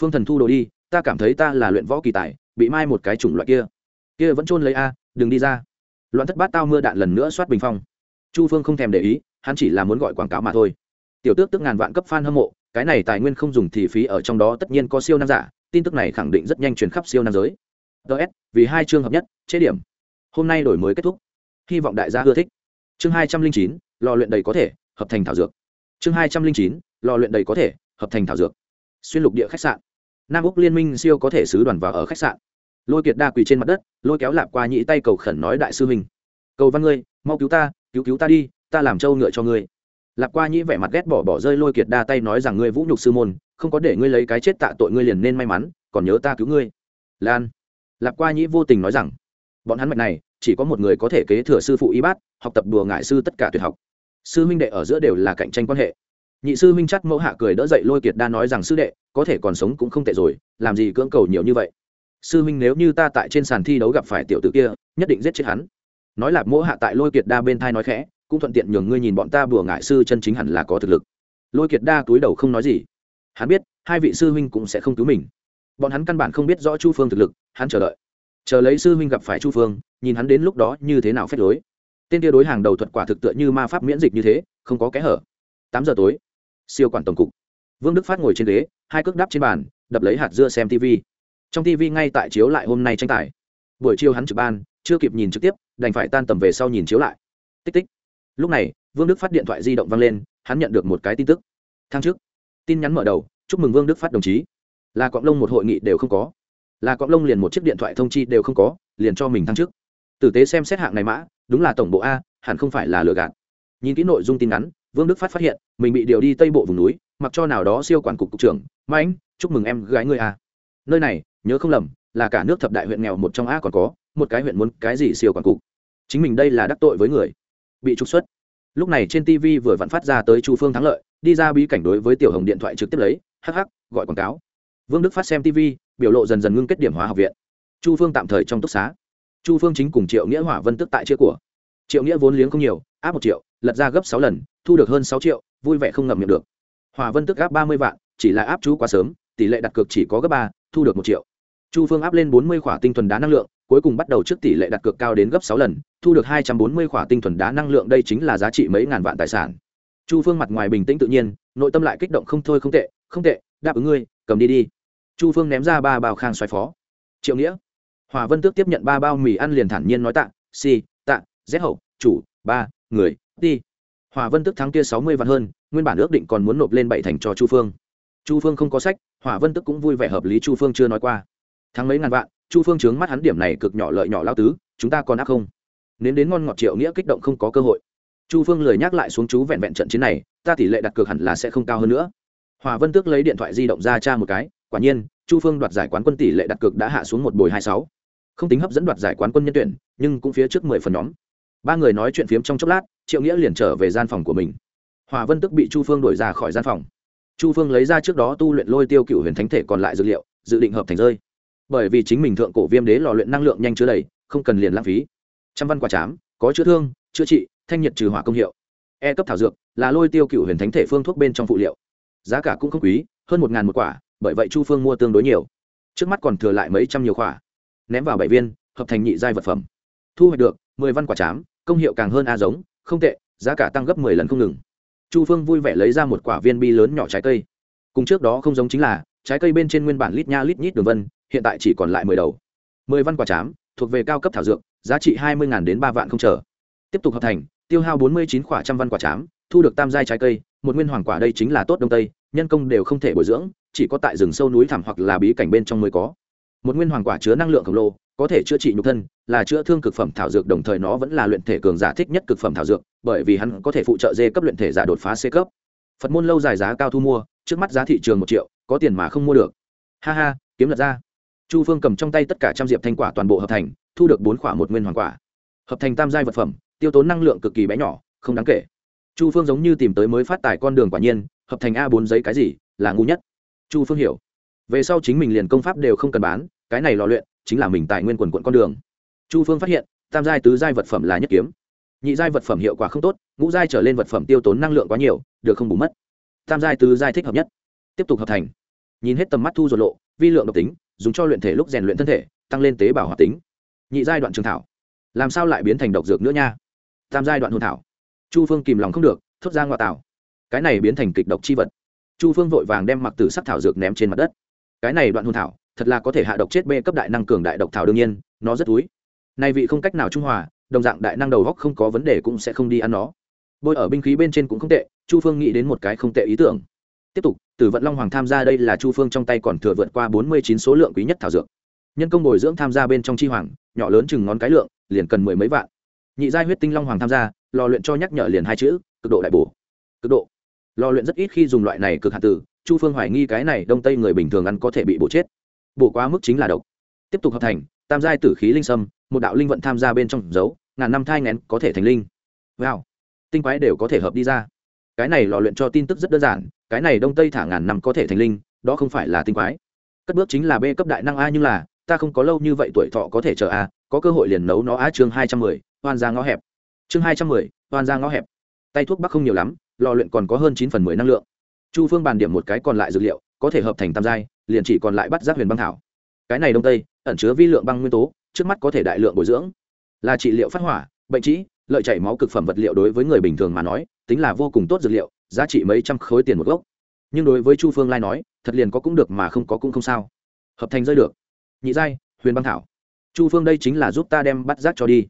Phương thần thu đồ đi, ta cảm thấy ta là luyện võ kỳ tài, bị mai một cái chủng loại kia. Kia vẫn chôn lấy a đừng đi ra. Loạn thất bát tao mưa đạn lần nữa soát bình phong. Chu phương không thèm để ý, hắn chỉ là muốn gọi quảng cáo mà thôi. Tiểu tước tức ngàn vạn cấp f a n hâm mộ, cái này tài nguyên không dùng thì phí ở trong đó tất nhiên có siêu nam giả, tin tức này khẳng định rất nhanh truyền khắp siêu nam giới. Ts vì hai chương hợp nhất, chế điểm. Hôm nay đổi mới kết thúc. Hy vọng đại gia ưa thích. Chương hai trăm linh chín, lò luyện đầy có thể, hợp thành thảo dược. Chương hai trăm linh chín, lò luyện đầy có thể, hợp thành thảo dược. Xuyên lục địa khách sạn. Nam úc liên minh siêu có thể sứ đoàn vào ở khách sạn lôi kiệt đa quỳ trên mặt đất, lôi kéo lạp qua nhĩ tay cầu khẩn nói đại sư huynh. Cầu văn ngươi, mau cứu ta, cứu cứu ta đi, ta làm trâu ngựa cho ngươi. Lạp qua nhĩ vẻ mặt ghét bỏ bỏ rơi lôi kiệt đa tay nói rằng ngươi vũ nhục sư môn, không có để ngươi lấy cái chết tạ tội ngươi liền nên may mắn, còn nhớ ta cứu ngươi. Lan. Lạp qua nhĩ vô tình nói rằng, bọn hắn mạch này, chỉ có một người có thể kế thừa sư phụ y bát, học tập đùa ngại sư tất cả tuyệt học. Sư huynh đệ ở giữa đều là cạnh tranh quan hệ. Nhị sư huynh chắc mẫu hạ cười đỡ dậy lôi kiệt đa nói rằng sư đệ, có thể còn sống cũng không tệ rồi, làm gì cưỡng cầu nhiều như vậy sư Minh nếu như ta tại trên sàn thi đấu gặp phải tiểu tử kia, nhất định giết chết hắn. Nói lạp Mỗ hạ tại lôi kiệt đa bên thai nói khẽ, cũng thuận tiện nhường ngươi nhìn bọn ta bùa ngại sư chân chính hẳn là có thực lực. Lôi kiệt đa túi đầu không nói gì. Hắn biết, hai vị sư huynh cũng sẽ không cứu mình. Bọn hắn căn bản không biết rõ chu phương thực lực, hắn chờ đợi. Chờ lấy sư huynh gặp phải chu phương, nhìn hắn đến lúc đó như thế nào phép lối. Tên kia đối hàng đầu thuật quả thực tựa như ma pháp miễn dịch như thế, không có kẽ hở. Tám giờ tối, siêu quản tổng cục. Vương đức phát ngồi trên ghế, hai cước đắp trên bàn, đập lấy hạt dưa xem tv trong tv ngay tại chiếu lại hôm nay tranh tài. Buổi chiều hắn trực ban, chưa kịp nhìn trực tiếp, đành phải tan tầm về sau nhìn chiếu lại. Tích tích. Lúc này, vương đức phát điện thoại di động vang lên, hắn nhận được một cái tin tức. Thăng trước, tin nhắn mở đầu, chúc mừng vương đức phát đồng chí. Là cọng lông một hội nghị đều không có. Là cọng lông liền một chiếc điện thoại thông chi đều không có, liền cho mình thăng chức. Tử tế xem xét hạng này mã, đúng là tổng bộ a, hẳn không phải là lừa gạt. Nhìn kỹ nội dung tin ngắn vương đức phát phát hiện, mình bị điều đi tây bộ vùng núi, mặc cho nào đó siêu quản cục cục trưởng mà anh chúc mừng em gái người a. Nơi này nhớ không lầm, là cả nước thập đại huyện nghèo một trong a còn có, một cái huyện muốn cái gì siêu quản cục. Chính mình đây là đắc tội với người. Bị trục xuất. Lúc này trên tv vừa vặn phát ra tới chu phương thắng lợi, đi ra bí cảnh đối với tiểu hồng điện thoại trực tiếp lấy hh gọi quảng cáo. Vương đức phát xem tv biểu lộ dần dần ngưng kết điểm hóa học viện. Chu phương tạm thời trong túc xá. Chu phương chính cùng triệu nghĩa hỏa vân tức tại chia của. Triệu nghĩa vốn liếng không nhiều, áp một triệu, lật ra gấp sáu lần, thu được hơn sáu triệu, vui vẻ không ngậm miệng được. Hỏa vân tức áp ba mươi vạn, chỉ là áp chú quá sớm, tỷ lệ đặt cược chỉ có gấp ba, thu được một triệu chu phương áp lên bốn mươi khỏa tinh thuần đá năng lượng, cuối cùng bắt đầu trước tỷ lệ đặt cược cao đến gấp sáu lần, thu được hai trăm bốn mươi khỏa tinh thuần đá năng lượng, đây chính là giá trị mấy ngàn vạn tài sản. Chu phương mặt ngoài bình tĩnh tự nhiên, nội tâm lại kích động không thôi không tệ không tệ, đáp ứng ngươi, cầm đi đi. Chu phương ném ra ba bao khang xoáy phó. Triệu nghĩa. Hòa vân tước tiếp nhận ba bao mì ăn liền thản nhiên nói tạ, si, tạ rét hậu, chủ, ba, người, đi. Hòa vân tước thắng kia sáu mươi vạn hơn, nguyên bản ước định còn muốn nộp lên bảy thành cho chu phương. Chu phương không có sách, hòa vân tước cũng vui vẻ hợp lý chu phương chưa nói qua thắng mấy ngàn vạn, chu phương chướng mắt hắn điểm này cực nhỏ lợi nhỏ lao tứ, chúng ta còn ác không? Nến đến ngon ngọt triệu nghĩa kích động không có cơ hội. Chu phương lời nhắc lại xuống chú vẹn vẹn trận chiến này, ta tỷ lệ đặt cược hẳn là sẽ không cao hơn nữa. Hòa vân tước lấy điện thoại di động ra tra một cái, quả nhiên, chu phương đoạt giải quán quân tỷ lệ đặt cược đã hạ xuống một bồi hai sáu. Không tính hấp dẫn đoạt giải quán quân nhân tuyển, nhưng cũng phía trước mười phần nhóm. Ba người nói chuyện phiếm trong chốc lát, triệu nghĩa liền trở về gian phòng của mình. Hòa vân tức bị chu phương đuổi ra khỏi gian phòng. Chu phương lấy ra trước đó tu luyện lôi tiêu cựu huyền thánh thể còn lại dược liệu, dự định hợp thành rơi bởi vì chính mình thượng cổ viêm đế lò luyện năng lượng nhanh chứa đầy, không cần liền lãng phí. Trăm văn quả chám, có chữa thương, chữa trị, thanh nhiệt trừ hỏa công hiệu. E cấp thảo dược là lôi tiêu cựu huyền thánh thể phương thuốc bên trong phụ liệu. Giá cả cũng không quý, hơn một ngàn một quả, bởi vậy chu phương mua tương đối nhiều. Trước mắt còn thừa lại mấy trăm nhiều quả. Ném vào bảy viên, hợp thành nhị giai vật phẩm. Thu hoạch được mười văn quả chám, công hiệu càng hơn a giống, không tệ, giá cả tăng gấp mười lần không ngừng. Chu phương vui vẻ lấy ra một quả viên bi lớn nhỏ trái cây. Cùng trước đó không giống chính là, trái cây bên trên nguyên bản lít nha lít nhít đường vân hiện tại chỉ còn lại mười đầu. Mười văn quả chám, thuộc về cao cấp thảo dược, giá trị hai mươi đến ba vạn không chờ. Tiếp tục hợp thành, tiêu hao bốn mươi chín quả trăm văn quả chám, thu được tam giai trái cây, một nguyên hoàng quả đây chính là tốt đông tây, nhân công đều không thể bồi dưỡng, chỉ có tại rừng sâu núi thẳm hoặc là bí cảnh bên trong mới có. Một nguyên hoàng quả chứa năng lượng khổng lồ, có thể chữa trị nhục thân, là chữa thương cực phẩm thảo dược, đồng thời nó vẫn là luyện thể cường giả thích nhất cực phẩm thảo dược, bởi vì hắn có thể phụ trợ dê cấp luyện thể giả đột phá c cấp. Phật môn lâu dài giá cao thu mua, trước mắt giá thị trường một triệu, có tiền mà không mua được. Ha ha, kiếm lật ra chu phương cầm trong tay tất cả trăm diệp thanh quả toàn bộ hợp thành, thu được bốn quả một nguyên hoàng quả. Hợp thành tam giai vật phẩm, tiêu tốn năng lượng cực kỳ bé nhỏ, không đáng kể. Chu phương giống như tìm tới mới phát tài con đường quả nhiên, hợp thành a bốn giấy cái gì, là ngu nhất. Chu phương hiểu. Về sau chính mình liền công pháp đều không cần bán, cái này lò luyện, chính là mình tài nguyên quần quận con đường. Chu phương phát hiện, tam giai tứ giai vật phẩm là nhất kiếm. Nhị giai vật phẩm hiệu quả không tốt, ngũ giai trở lên vật phẩm tiêu tốn năng lượng quá nhiều, được không bù mất. Tam giai tứ giai thích hợp nhất. Tiếp tục hợp thành nhìn hết tầm mắt thu rồi lộ, vi lượng độc tính, dùng cho luyện thể lúc rèn luyện thân thể, tăng lên tế bào hoạt tính. Nhị giai đoạn trường thảo. Làm sao lại biến thành độc dược nữa nha? Tam giai đoạn hồn thảo. Chu phương kìm lòng không được, thốt ra ngoại tảo cái này biến thành kịch độc chi vật. Chu phương vội vàng đem mặc tử sắc thảo dược ném trên mặt đất. Cái này đoạn hồn thảo, thật là có thể hạ độc chết bê cấp đại năng cường đại độc thảo đương nhiên, nó rất túi. Nay vị không cách nào trung hòa, đồng dạng đại năng đầu góc không có vấn đề cũng sẽ không đi ăn nó. Bôi ở binh khí bên trên cũng không tệ, chu phương nghĩ đến một cái không tệ ý tưởng tiếp tục, tử vận long hoàng tham gia đây là chu phương trong tay còn thừa vượt qua bốn mươi chín số lượng quý nhất thảo dược. Nhân công bồi dưỡng tham gia bên trong chi hoàng, nhỏ lớn chừng ngón cái lượng, liền cần mười mấy vạn. Nhị giai huyết tinh long hoàng tham gia, lò luyện cho nhắc nhở liền hai chữ, cực độ đại bổ. Cực độ. Lò luyện rất ít khi dùng loại này cực hạt tử, chu phương hoài nghi cái này đông tây người bình thường ăn có thể bị bổ chết. Bổ quá mức chính là độc. Tiếp tục hợp thành, tam giai tử khí linh sâm, một đạo linh vận tham gia bên trong dấu, ngàn năm thai ngén có thể thành linh. Wow. Tinh quái đều có thể hợp đi ra. Cái này lò luyện cho tin tức rất đơn giản cái này đông tây thả ngàn năm có thể thành linh, đó không phải là tinh quái. Cất bước chính là b cấp đại năng a nhưng là, ta không có lâu như vậy tuổi thọ có thể chờ a, có cơ hội liền nấu nó a chương hai trăm mười hoan ra ngõ hẹp. Chương hai trăm mười hoan ra ngõ hẹp. Tay thuốc bắc không nhiều lắm, lò luyện còn có hơn chín phần mười năng lượng. Chu phương bàn điểm một cái còn lại dược liệu, có thể hợp thành tam giai, liền chỉ còn lại bắt giác huyền băng thảo. Cái này đông tây, ẩn chứa vi lượng băng nguyên tố, trước mắt có thể đại lượng bồi dưỡng. Là trị liệu phát hỏa, bệnh trĩ lợi chảy máu cực phẩm vật liệu đối với người bình thường mà nói, tính là vô cùng tốt dược liệu, giá trị mấy trăm khối tiền một gốc. Nhưng đối với chu phương lai nói, thật liền có cũng được mà không có cũng không sao. Hợp thành rơi được. Nhị giai, huyền băng thảo. Chu phương đây chính là giúp ta đem bắt giác cho đi.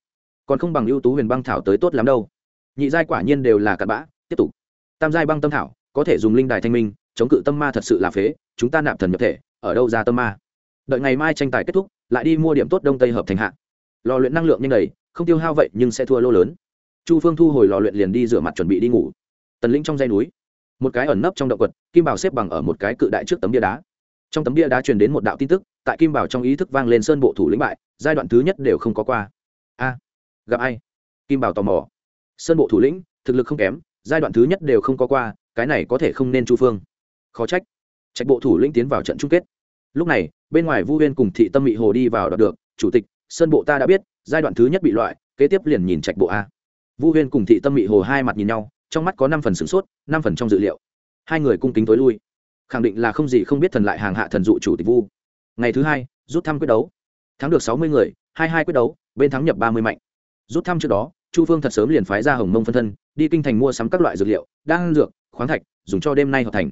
Còn không bằng ưu tú huyền băng thảo tới tốt lắm đâu. Nhị giai quả nhiên đều là cặn bã, tiếp tục. Tam giai băng tâm thảo, có thể dùng linh đài thanh minh, chống cự tâm ma thật sự là phế, chúng ta nạp thần nhập thể, ở đâu ra tâm ma? Đợi ngày mai tranh tài kết thúc, lại đi mua điểm tốt đông tây hợp thành hạ. Lò luyện năng lượng nhanh đầy không tiêu hao vậy nhưng sẽ thua lô lớn. Chu phương thu hồi lò luyện liền đi rửa mặt chuẩn bị đi ngủ. Tần lĩnh trong dây núi, một cái ẩn nấp trong động quật, kim bảo xếp bằng ở một cái cự đại trước tấm bia đá. Trong tấm bia đá truyền đến một đạo tin tức, tại kim bảo trong ý thức vang lên sơn bộ thủ lĩnh bại, giai đoạn thứ nhất đều không có qua. A, gặp ai? Kim bảo tò mò. Sơn bộ thủ lĩnh, thực lực không kém, giai đoạn thứ nhất đều không có qua, cái này có thể không nên chu phương. Khó trách. Trạch bộ thủ lĩnh tiến vào trận chung kết. Lúc này, bên ngoài vu huyên cùng thị tâm mị hồ đi vào đoạt được, chủ tịch, sơn bộ ta đã biết giai đoạn thứ nhất bị loại, kế tiếp liền nhìn trạch bộ a. Vu huyên cùng thị tâm mị hồ hai mặt nhìn nhau, trong mắt có năm phần sửng sốt, năm phần trong dự liệu. Hai người cung kính tối lui. Khẳng định là không gì không biết thần lại hàng hạ thần dụ chủ tịch vu. Ngày thứ hai, rút thăm quyết đấu. Thắng được sáu mươi người, hai hai quyết đấu, bên thắng nhập ba mươi mạnh. Rút thăm trước đó, chu phương thật sớm liền phái ra hồng mông phân thân, đi kinh thành mua sắm các loại dược liệu, đan dược, khoáng thạch, dùng cho đêm nay hợp thành.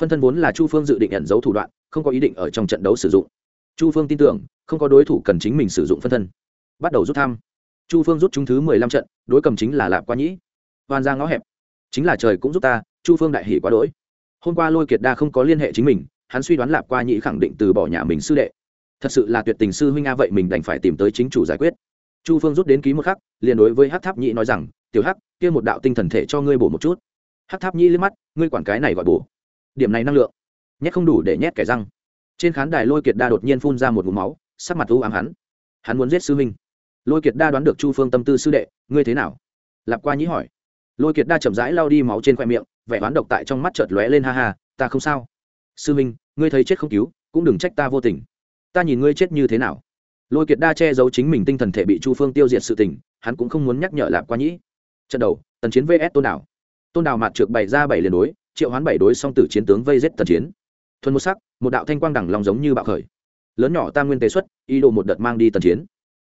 Phân thân vốn là chu phương dự định ẩn giấu thủ đoạn, không có ý định ở trong trận đấu sử dụng. Chu phương tin tưởng, không có đối thủ cần chính mình sử dụng phân thân bắt đầu rút thăm. Chu phương rút chúng thứ mười lăm trận, đối cầm chính là lạp quá nhĩ. Hoàn ra ngõ hẹp, chính là trời cũng giúp ta, chu phương đại hỷ quá đỗi. Hôm qua lôi kiệt đa không có liên hệ chính mình, hắn suy đoán lạp qua nhĩ khẳng định từ bỏ nhà mình sư đệ. Thật sự là tuyệt tình sư huynh a, vậy mình đành phải tìm tới chính chủ giải quyết. Chu phương rút đến ký một khắc, liền đối với hát tháp nhĩ nói rằng, tiểu hắc, kia một đạo tinh thần thể cho ngươi bổ một chút. Hát tháp nhĩ liếc mắt, ngươi quản cái này gọi bổ? Điểm này năng lượng, nhét không đủ để nhét kẻ răng. Trên khán đài lôi kiệt đa đột nhiên phun ra một vùng máu, sắc mặt u ám hắn. Hắn muốn giết sư huynh lôi kiệt đa đoán được chu phương tâm tư sư đệ ngươi thế nào? Lạp qua nhĩ hỏi. Lôi kiệt đa chậm rãi lao đi máu trên khoe miệng vẻ oán độc tại trong mắt chợt lóe lên ha ha ta không sao. Sư Minh, ngươi thấy chết không cứu cũng đừng trách ta vô tình. Ta nhìn ngươi chết như thế nào. Lôi kiệt đa che giấu chính mình tinh thần thể bị chu phương tiêu diệt sự tình hắn cũng không muốn nhắc nhở lạp qua nhĩ. Trận đầu tần chiến vs tôn đảo. Tôn đảo mặt trượt bảy ra bảy liền đối triệu hoán bảy đối song tử chiến tướng vây giết tần chiến. Thuần một sắc một đạo thanh quang đẳng lòng giống như bạo khởi. Lớn nhỏ tam nguyên tế xuất ý đồ một đợt mang đi tần chiến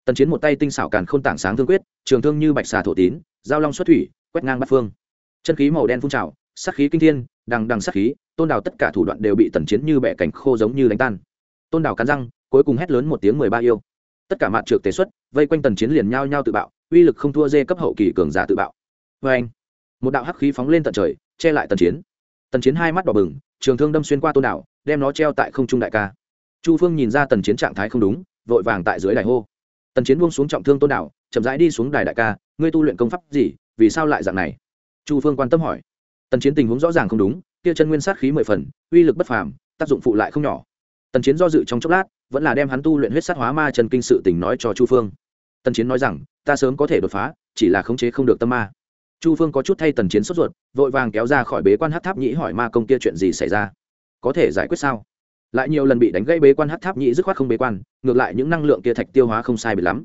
tần chiến một tay tinh xảo càn k h ô n tảng sáng thương quyết, trường thương như bạch xà thổ tín, giao long xuất thủy, quét ngang bát phương. Chân khí màu đen phun trào sắc khí kinh thiên, đằng đằng sắc khí, tôn đào tất cả thủ đoạn đều bị tần chiến như bẹ cành khô giống như đánh tan. Tôn đào cắn răng, cuối cùng hét lớn một tiếng mười ba yêu. Tất cả mặt trượt tế xuất, vây quanh tần chiến liền nhao nhao tự bạo, uy lực không thua dê cấp hậu kỳ cường giả tự bạo. Vê anh. Một đạo hắc khí phóng lên tận trời, che lại tần chiến. Tần chiến hai mắt đỏ bừng, trường thương đâm xuyên qua tôn đảo đem nó treo tại không trung đại ca. Chu phương nhìn ra tần chiến trạng thái không đúng, vội vàng tại dưới đài hô tần chiến buông xuống trọng thương tôn đảo, chậm rãi đi xuống đài đại ca, ngươi tu luyện công pháp gì, vì sao lại dạng này? Chu phương quan tâm hỏi. Tần chiến tình huống rõ ràng không đúng, kia chân nguyên sát khí mười phần, uy lực bất phàm, tác dụng phụ lại không nhỏ. Tần chiến do dự trong chốc lát, vẫn là đem hắn tu luyện huyết sát hóa ma trần kinh sự tình nói cho chu phương. Tần chiến nói rằng, ta sớm có thể đột phá, chỉ là khống chế không được tâm ma. Chu phương có chút thay tần chiến sốt ruột, vội vàng kéo ra khỏi bế quan hát tháp nhĩ hỏi ma công kia chuyện gì xảy ra? Có thể giải quyết sao? Lại nhiều lần bị đánh gãy bế quan hát tháp nhĩ dứt khoát không bế quan, ngược lại những năng lượng kia thạch tiêu hóa không sai bị lắm.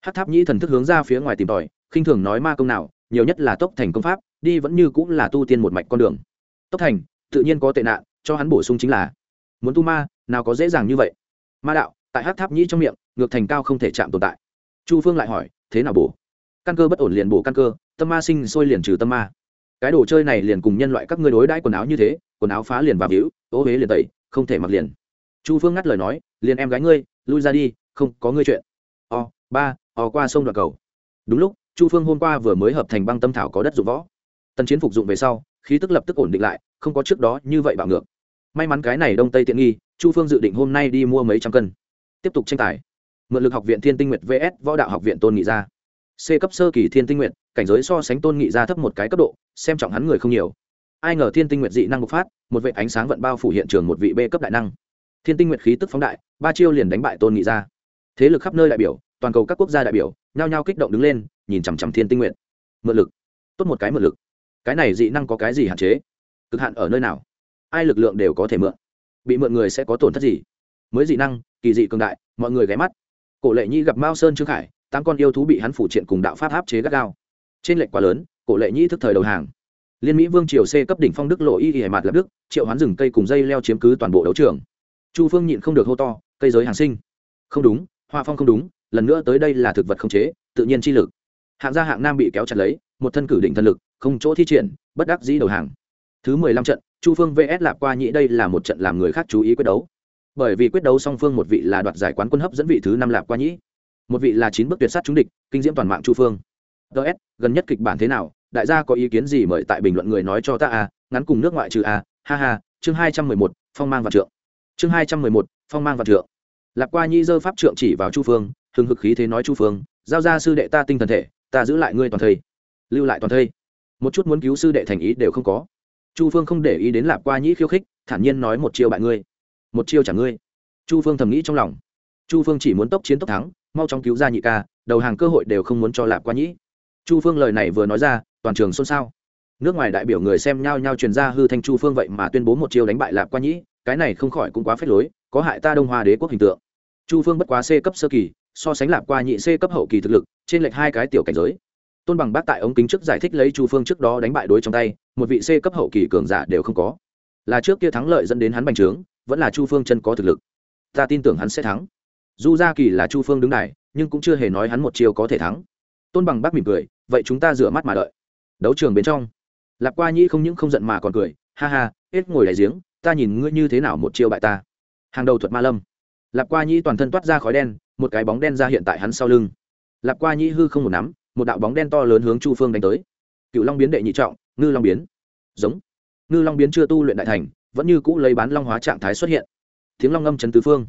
Hát tháp nhĩ thần thức hướng ra phía ngoài tìm tòi, khinh thường nói ma công nào, nhiều nhất là tốc thành công pháp, đi vẫn như cũng là tu tiên một mạch con đường. Tốc thành, tự nhiên có tệ nạn, cho hắn bổ sung chính là, muốn tu ma, nào có dễ dàng như vậy. Ma đạo, tại hát tháp nhĩ trong miệng, ngược thành cao không thể chạm tồn tại. Chu phương lại hỏi, thế nào bổ? Căn cơ bất ổn liền bổ căn cơ, tâm ma sinh sôi liền trừ tâm ma. Cái đồ chơi này liền cùng nhân loại các ngươi đối đãi quần áo như thế, quần áo phá liền vào hữu ô huế liền tẩy không thể mặc liền. Chu phương ngắt lời nói, liền em gái ngươi, lui ra đi, không có ngươi chuyện. O, ba, o qua sông đoạn cầu. Đúng lúc, chu phương hôm qua vừa mới hợp thành băng tâm thảo có đất dụng võ. Tần chiến phục dụng về sau, khí tức lập tức ổn định lại, không có trước đó như vậy bạo ngược. May mắn cái này đông tây tiện nghi, chu phương dự định hôm nay đi mua mấy trăm cân. Tiếp tục tranh tài. Mượn lực học viện thiên tinh nguyệt vs. Võ đạo học viện tôn nghị gia. c cấp sơ kỳ thiên tinh nguyệt, cảnh giới so sánh tôn nghị gia thấp một cái cấp độ, xem trọng hắn người không nhiều ai ngờ thiên tinh nguyệt dị năng bộc phát, một vệ ánh sáng vận bao phủ hiện trường một vị b cấp đại năng. Thiên tinh nguyệt khí tức phóng đại, ba chiêu liền đánh bại tôn nghị ra thế lực khắp nơi đại biểu, toàn cầu các quốc gia đại biểu, nhao nhao kích động đứng lên, nhìn chằm chằm thiên tinh nguyệt. Mượn lực. Tốt một cái mượn lực. Cái này dị năng có cái gì hạn chế? Cực hạn ở nơi nào? Ai lực lượng đều có thể mượn. Bị mượn người sẽ có tổn thất gì? Mới dị năng, kỳ dị cường đại, mọi người ghé mắt. Cổ lệ nhi gặp mao sơn trương khải, tám con yêu thú bị hắn phủ triện cùng đạo pháp áp chế gắt gao. Trên lệnh quá lớn, cổ lệ nhi thức thời đầu hàng liên mỹ vương triều c cấp đỉnh phong đức lộ y y hải mặt lập đức, triệu hoán rừng cây cùng dây leo chiếm cứ toàn bộ đấu trường. Chu phương nhịn không được hô to, cây giới hàng sinh. Không đúng, hoa phong không đúng, lần nữa tới đây là thực vật không chế, tự nhiên chi lực. Hạng gia hạng nam bị kéo chặt lấy, một thân cử định thân lực, không chỗ thi triển, bất đắc dĩ đầu hàng. Thứ mười lăm trận, chu phương vs lạp qua nhĩ đây là một trận làm người khác chú ý quyết đấu. Bởi vì quyết đấu song phương một vị là đoạt giải quán quân hấp dẫn vị thứ năm lạp qua nhĩ, một vị là chín bước tuyệt sát trúng địch, kinh diễm toàn mạng chu phương. Ts gần nhất kịch bản thế nào? Đại gia có ý kiến gì mời tại bình luận người nói cho ta à? ngắn cùng nước ngoại trừ à? ha ha, chương hai trăm mười một, phong mang và trượng. Chương hai trăm mười một, phong mang và trượng. Lạp qua Nhi dơ pháp trượng chỉ vào chu phương, hừng hực khí thế nói chu phương, giao ra sư đệ ta tinh thần thể, ta giữ lại ngươi toàn thây, lưu lại toàn thây. Một chút muốn cứu sư đệ thành ý đều không có. Chu phương không để ý đến lạp qua nhĩ khiêu khích, thản nhiên nói một chiêu bại ngươi, một chiêu trả ngươi. Chu phương thầm nghĩ trong lòng. Chu phương chỉ muốn tốc chiến tốc thắng, mau chóng cứu ra nhị ca, đầu hàng cơ hội đều không muốn cho lạp qua nhĩ chu phương lời này vừa nói ra toàn trường xôn xao. Nước ngoài đại biểu người xem nhau nhau truyền ra hư thanh chu phương vậy mà tuyên bố một chiêu đánh bại lạp qua nhĩ, cái này không khỏi cũng quá phết lối, có hại ta đông hoa đế quốc hình tượng. Chu phương bất quá c cấp sơ kỳ, so sánh lạp qua nhị c cấp hậu kỳ thực lực, trên lệch hai cái tiểu cảnh giới. Tôn bằng bác tại ống kính trước giải thích lấy chu phương trước đó đánh bại đối trong tay, một vị c cấp hậu kỳ cường giả đều không có. Là trước kia thắng lợi dẫn đến hắn bành trướng, vẫn là chu phương chân có thực lực. Ta tin tưởng hắn sẽ thắng. Dù gia kỳ là chu phương đứng đài, nhưng cũng chưa hề nói hắn một chiều có thể thắng. Tôn bằng bác mỉm cười, vậy chúng ta rửa mắt mà đợi đấu trường bên trong. Lạp qua nhĩ không những không giận mà còn cười, ha ha, hết ngồi đại giếng, ta nhìn ngươi như thế nào một chiêu bại ta. Hàng đầu thuật ma lâm. Lạp qua nhĩ toàn thân toát ra khói đen, một cái bóng đen ra hiện tại hắn sau lưng. Lạp qua nhĩ hư không một nắm, một đạo bóng đen to lớn hướng chu phương đánh tới. Cựu long biến đệ nhị trọng, ngư long biến. Giống. Ngư long biến chưa tu luyện đại thành, vẫn như cũ lấy bán long hóa trạng thái xuất hiện. Tiếng long âm chấn tứ phương.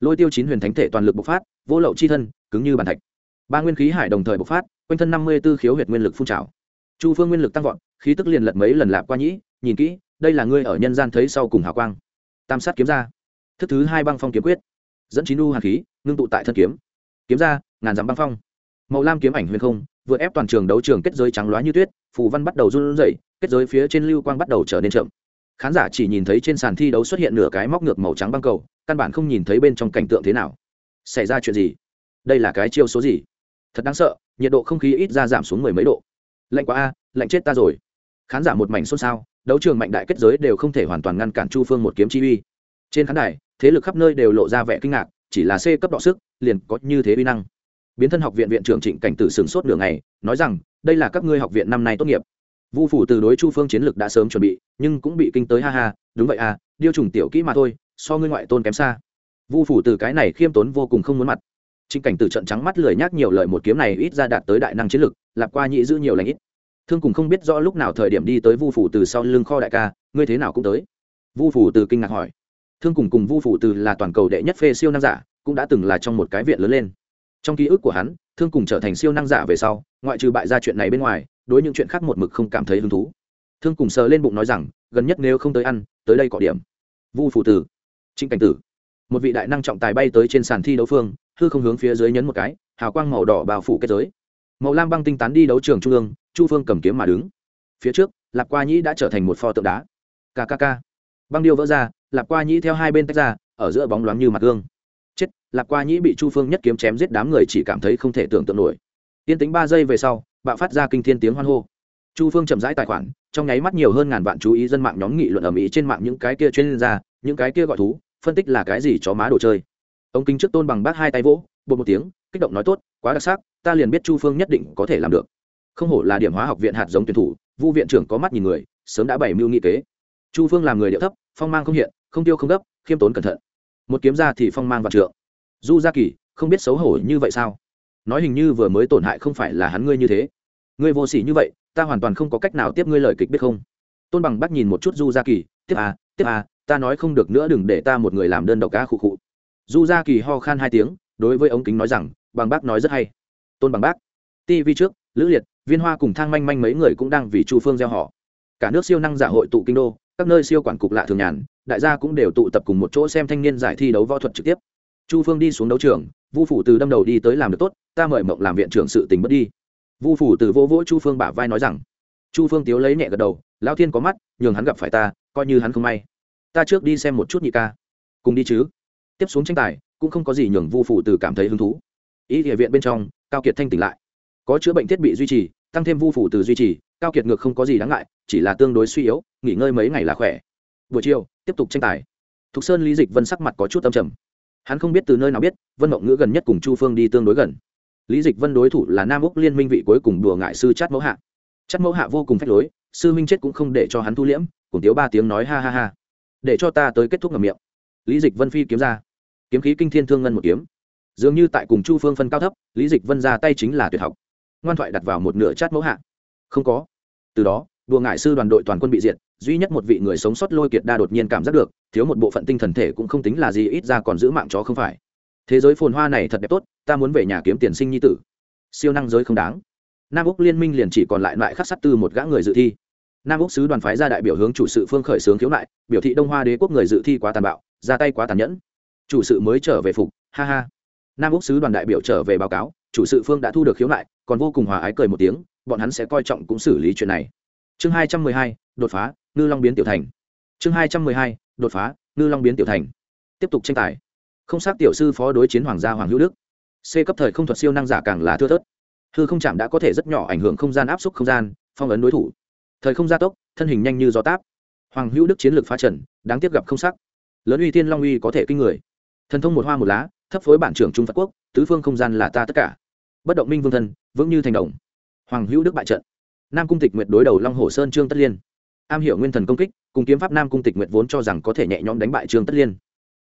Lôi tiêu chín huyền thánh thể toàn lực bộc phát, vô lậu chi thân, cứng như bàn thạch. Ba nguyên khí hải đồng thời bộc phát, quanh thân năm mươi b ố khiếu huyệt nguyên lực phun trào chu phương nguyên lực tăng vọt, khí tức liền lật mấy lần lạp qua nhĩ, nhìn kỹ, đây là ngươi ở nhân gian thấy sau cùng hào quang. Tam sát kiếm ra. Thức thứ hai băng phong kiếm quyết. Dẫn chín u hạt khí, ngưng tụ tại thân kiếm. Kiếm ra, ngàn dặm băng phong. Màu lam kiếm ảnh huyền không vượt ép toàn trường đấu trường kết giới trắng loá như tuyết, phù văn bắt đầu run rẩy, kết giới phía trên lưu quang bắt đầu trở nên chậm. Khán giả chỉ nhìn thấy trên sàn thi đấu xuất hiện nửa cái móc ngược màu trắng băng cầu, căn bản không nhìn thấy bên trong cảnh tượng thế nào. Xảy ra chuyện gì? Đây là cái chiêu số gì? Thật đáng sợ, nhiệt độ không khí ít ra giảm xuống mười mấy độ lạnh quá a, lạnh chết ta rồi. Khán giả một mảnh xôn xao, đấu trường mạnh đại kết giới đều không thể hoàn toàn ngăn cản chu phương một kiếm chi uy. Trên khán đài, thế lực khắp nơi đều lộ ra vẻ kinh ngạc, chỉ là c cấp đọ sức, liền có như thế uy năng. Biến thân học viện viện trưởng trịnh cảnh tử sửng sốt nửa ngày, nói rằng, đây là các ngươi học viện năm nay tốt nghiệp. Vu phủ từ đối chu phương chiến lược đã sớm chuẩn bị, nhưng cũng bị kinh tới ha ha, đúng vậy à điêu trùng tiểu kỹ mà thôi, so ngươi ngoại tôn kém xa. Vu phủ từ cái này khiêm tốn vô cùng không muốn mặt trịnh cảnh tử trận trắng mắt lười nhác nhiều lời một kiếm này ít ra đạt tới đại năng chiến lực lạp qua nhị giữ nhiều lãnh ít. Thương cùng không biết rõ lúc nào thời điểm đi tới vu phủ từ sau lưng kho đại ca ngươi thế nào cũng tới. Vu phủ từ kinh ngạc hỏi. Thương cùng cùng vu phủ từ là toàn cầu đệ nhất phê siêu năng giả cũng đã từng là trong một cái viện lớn lên. Trong ký ức của hắn thương cùng trở thành siêu năng giả về sau ngoại trừ bại ra chuyện này bên ngoài đối những chuyện khác một mực không cảm thấy hứng thú. Thương cùng sờ lên bụng nói rằng gần nhất nếu không tới ăn tới đây cọ điểm. Vu phủ Từ, trịnh cảnh tử. Một vị đại năng trọng tài bay tới trên sàn thi đấu phương hư không hướng phía dưới nhấn một cái, hào quang màu đỏ bao phủ kết giới. Màu lam băng tinh tán đi đấu trường trung ương, chu phương cầm kiếm mà đứng. Phía trước, lạp qua nhĩ đã trở thành một pho tượng đá. Kkk băng điêu vỡ ra, lạp qua nhĩ theo hai bên tách ra, ở giữa bóng loáng như mặt gương. Chết, lạp qua nhĩ bị chu phương nhất kiếm chém giết đám người chỉ cảm thấy không thể tưởng tượng nổi. Yên tính ba giây về sau, bạo phát ra kinh thiên tiếng hoan hô. Chu phương chậm rãi tài khoản, trong nháy mắt nhiều hơn ngàn vạn chú ý dân mạng nhóm nghị luận ở mỹ trên mạng những cái kia chuyên gia, những cái kia gọi thú, phân tích là cái gì chó má đồ chơi ông kính trước tôn bằng bác hai tay vỗ, bột một tiếng, kích động nói tốt, quá đặc sắc, ta liền biết chu phương nhất định có thể làm được. Không hổ là điểm hóa học viện hạt giống tuyển thủ, vu viện trưởng có mắt nhìn người, sớm đã bày mưu nghị kế. Chu phương làm người điệu thấp, phong mang không hiện, không tiêu không gấp, khiêm tốn cẩn thận. Một kiếm ra thì phong mang vạn trượng. Du gia kỳ, không biết xấu hổ như vậy sao? Nói hình như vừa mới tổn hại không phải là hắn ngươi như thế. Ngươi vô sỉ như vậy, ta hoàn toàn không có cách nào tiếp ngươi lời kịch biết không? Tôn bằng bắt nhìn một chút du gia kỳ, tiếp à tiếp à ta nói không được nữa đừng để ta một người làm đơn độc cá khụ khụ du gia kỳ ho khan hai tiếng, đối với ống kính nói rằng, bằng bác nói rất hay. Tôn bằng bác. Tv trước, lữ liệt, viên hoa cùng thang manh manh mấy người cũng đang vì chu phương gieo họ. Cả nước siêu năng giả hội tụ kinh đô, các nơi siêu quản cục lạ thường nhàn, đại gia cũng đều tụ tập cùng một chỗ xem thanh niên giải thi đấu võ thuật trực tiếp. Chu phương đi xuống đấu trường, vu phủ từ đâm đầu đi tới làm được tốt, ta mời mộng làm viện trưởng sự tình bất đi. Vu phủ từ vỗ vỗ chu phương bả vai nói rằng, chu phương tiếu lấy nhẹ gật đầu lao thiên có mắt, nhường hắn gặp phải ta, coi như hắn không may. Ta trước đi xem một chút nhị ca. Cùng đi chứ tiếp xuống tranh tài, cũng không có gì nhường vu phủ từ cảm thấy hứng thú. Ý địa viện bên trong, cao kiệt thanh tỉnh lại. Có chữa bệnh thiết bị duy trì, tăng thêm vu phủ từ duy trì, cao kiệt ngược không có gì đáng ngại, chỉ là tương đối suy yếu, nghỉ ngơi mấy ngày là khỏe. Buổi chiều, tiếp tục tranh tài. Thục sơn lý dịch vân sắc mặt có chút âm trầm. Hắn không biết từ nơi nào biết, vân mộng ngữ gần nhất cùng chu phương đi tương đối gần. Lý dịch vân đối thủ là nam úc liên minh vị cuối cùng đùa ngại sư chát mẫu hạ. Chát mẫu hạ vô cùng phách lối, sư minh chết cũng không để cho hắn thu liễm, cùng tiếu ba tiếng nói ha ha ha. Để cho ta tới kết thúc ngầm miệng. Lý dịch vân phi kiếm ra kiếm khí kinh thiên thương ngân một kiếm. Dường như tại cùng chu phương phân cao thấp, lý dịch vân ra tay chính là tuyệt học. Ngoan thoại đặt vào một nửa chát mẫu hạ. Không có. Từ đó, đùa ngại sư đoàn đội toàn quân bị diệt, duy nhất một vị người sống sót lôi kiệt đa đột nhiên cảm giác được, thiếu một bộ phận tinh thần thể cũng không tính là gì, ít ra còn giữ mạng chó không phải. Thế giới phồn hoa này thật đẹp tốt, ta muốn về nhà kiếm tiền sinh nhi tử. Siêu năng giới không đáng. Nam úc liên minh liền chỉ còn lại loại khắc sắt tư một gã người dự thi. Nam úc sứ đoàn phái ra đại biểu hướng chủ sự phương khởi xướng khiếu nại, biểu thị đông hoa đế quốc người dự thi quá tàn bạo, ra tay quá tàn nhẫn chủ sự mới trở về phục, ha ha. Nam úc sứ đoàn đại biểu trở về báo cáo, chủ sự phương đã thu được khiếu nại, còn vô cùng hòa ái cười một tiếng, bọn hắn sẽ coi trọng cũng xử lý chuyện này. Chương hai trăm mười hai, đột phá, ngư long biến tiểu thành. Chương hai trăm mười hai, đột phá, ngư long biến tiểu thành. Tiếp tục tranh tài. Không xác tiểu sư phó đối chiến hoàng gia hoàng hữu đức. C cấp thời không thuật siêu năng giả càng là thưa thớt. Hư không chạm đã có thể rất nhỏ ảnh hưởng không gian áp suất không gian, phong ấn đối thủ. Thời không gia tốc, thân hình nhanh như gió táp. Hoàng hữu đức chiến lược phá trần, đáng tiếc gặp không sắc lớn uy tiên long uy có thể kinh người thần thông một hoa một lá, thấp phối bản trưởng trung phật quốc, tứ phương không gian là ta tất cả. Bất động minh vương thân, vững như thành đồng. Hoàng hữu đức bại trận. Nam cung tịch nguyệt đối đầu long hồ sơn trương tất liên. Am hiểu nguyên thần công kích, cùng kiếm pháp nam cung tịch nguyệt vốn cho rằng có thể nhẹ nhõm đánh bại trương tất liên.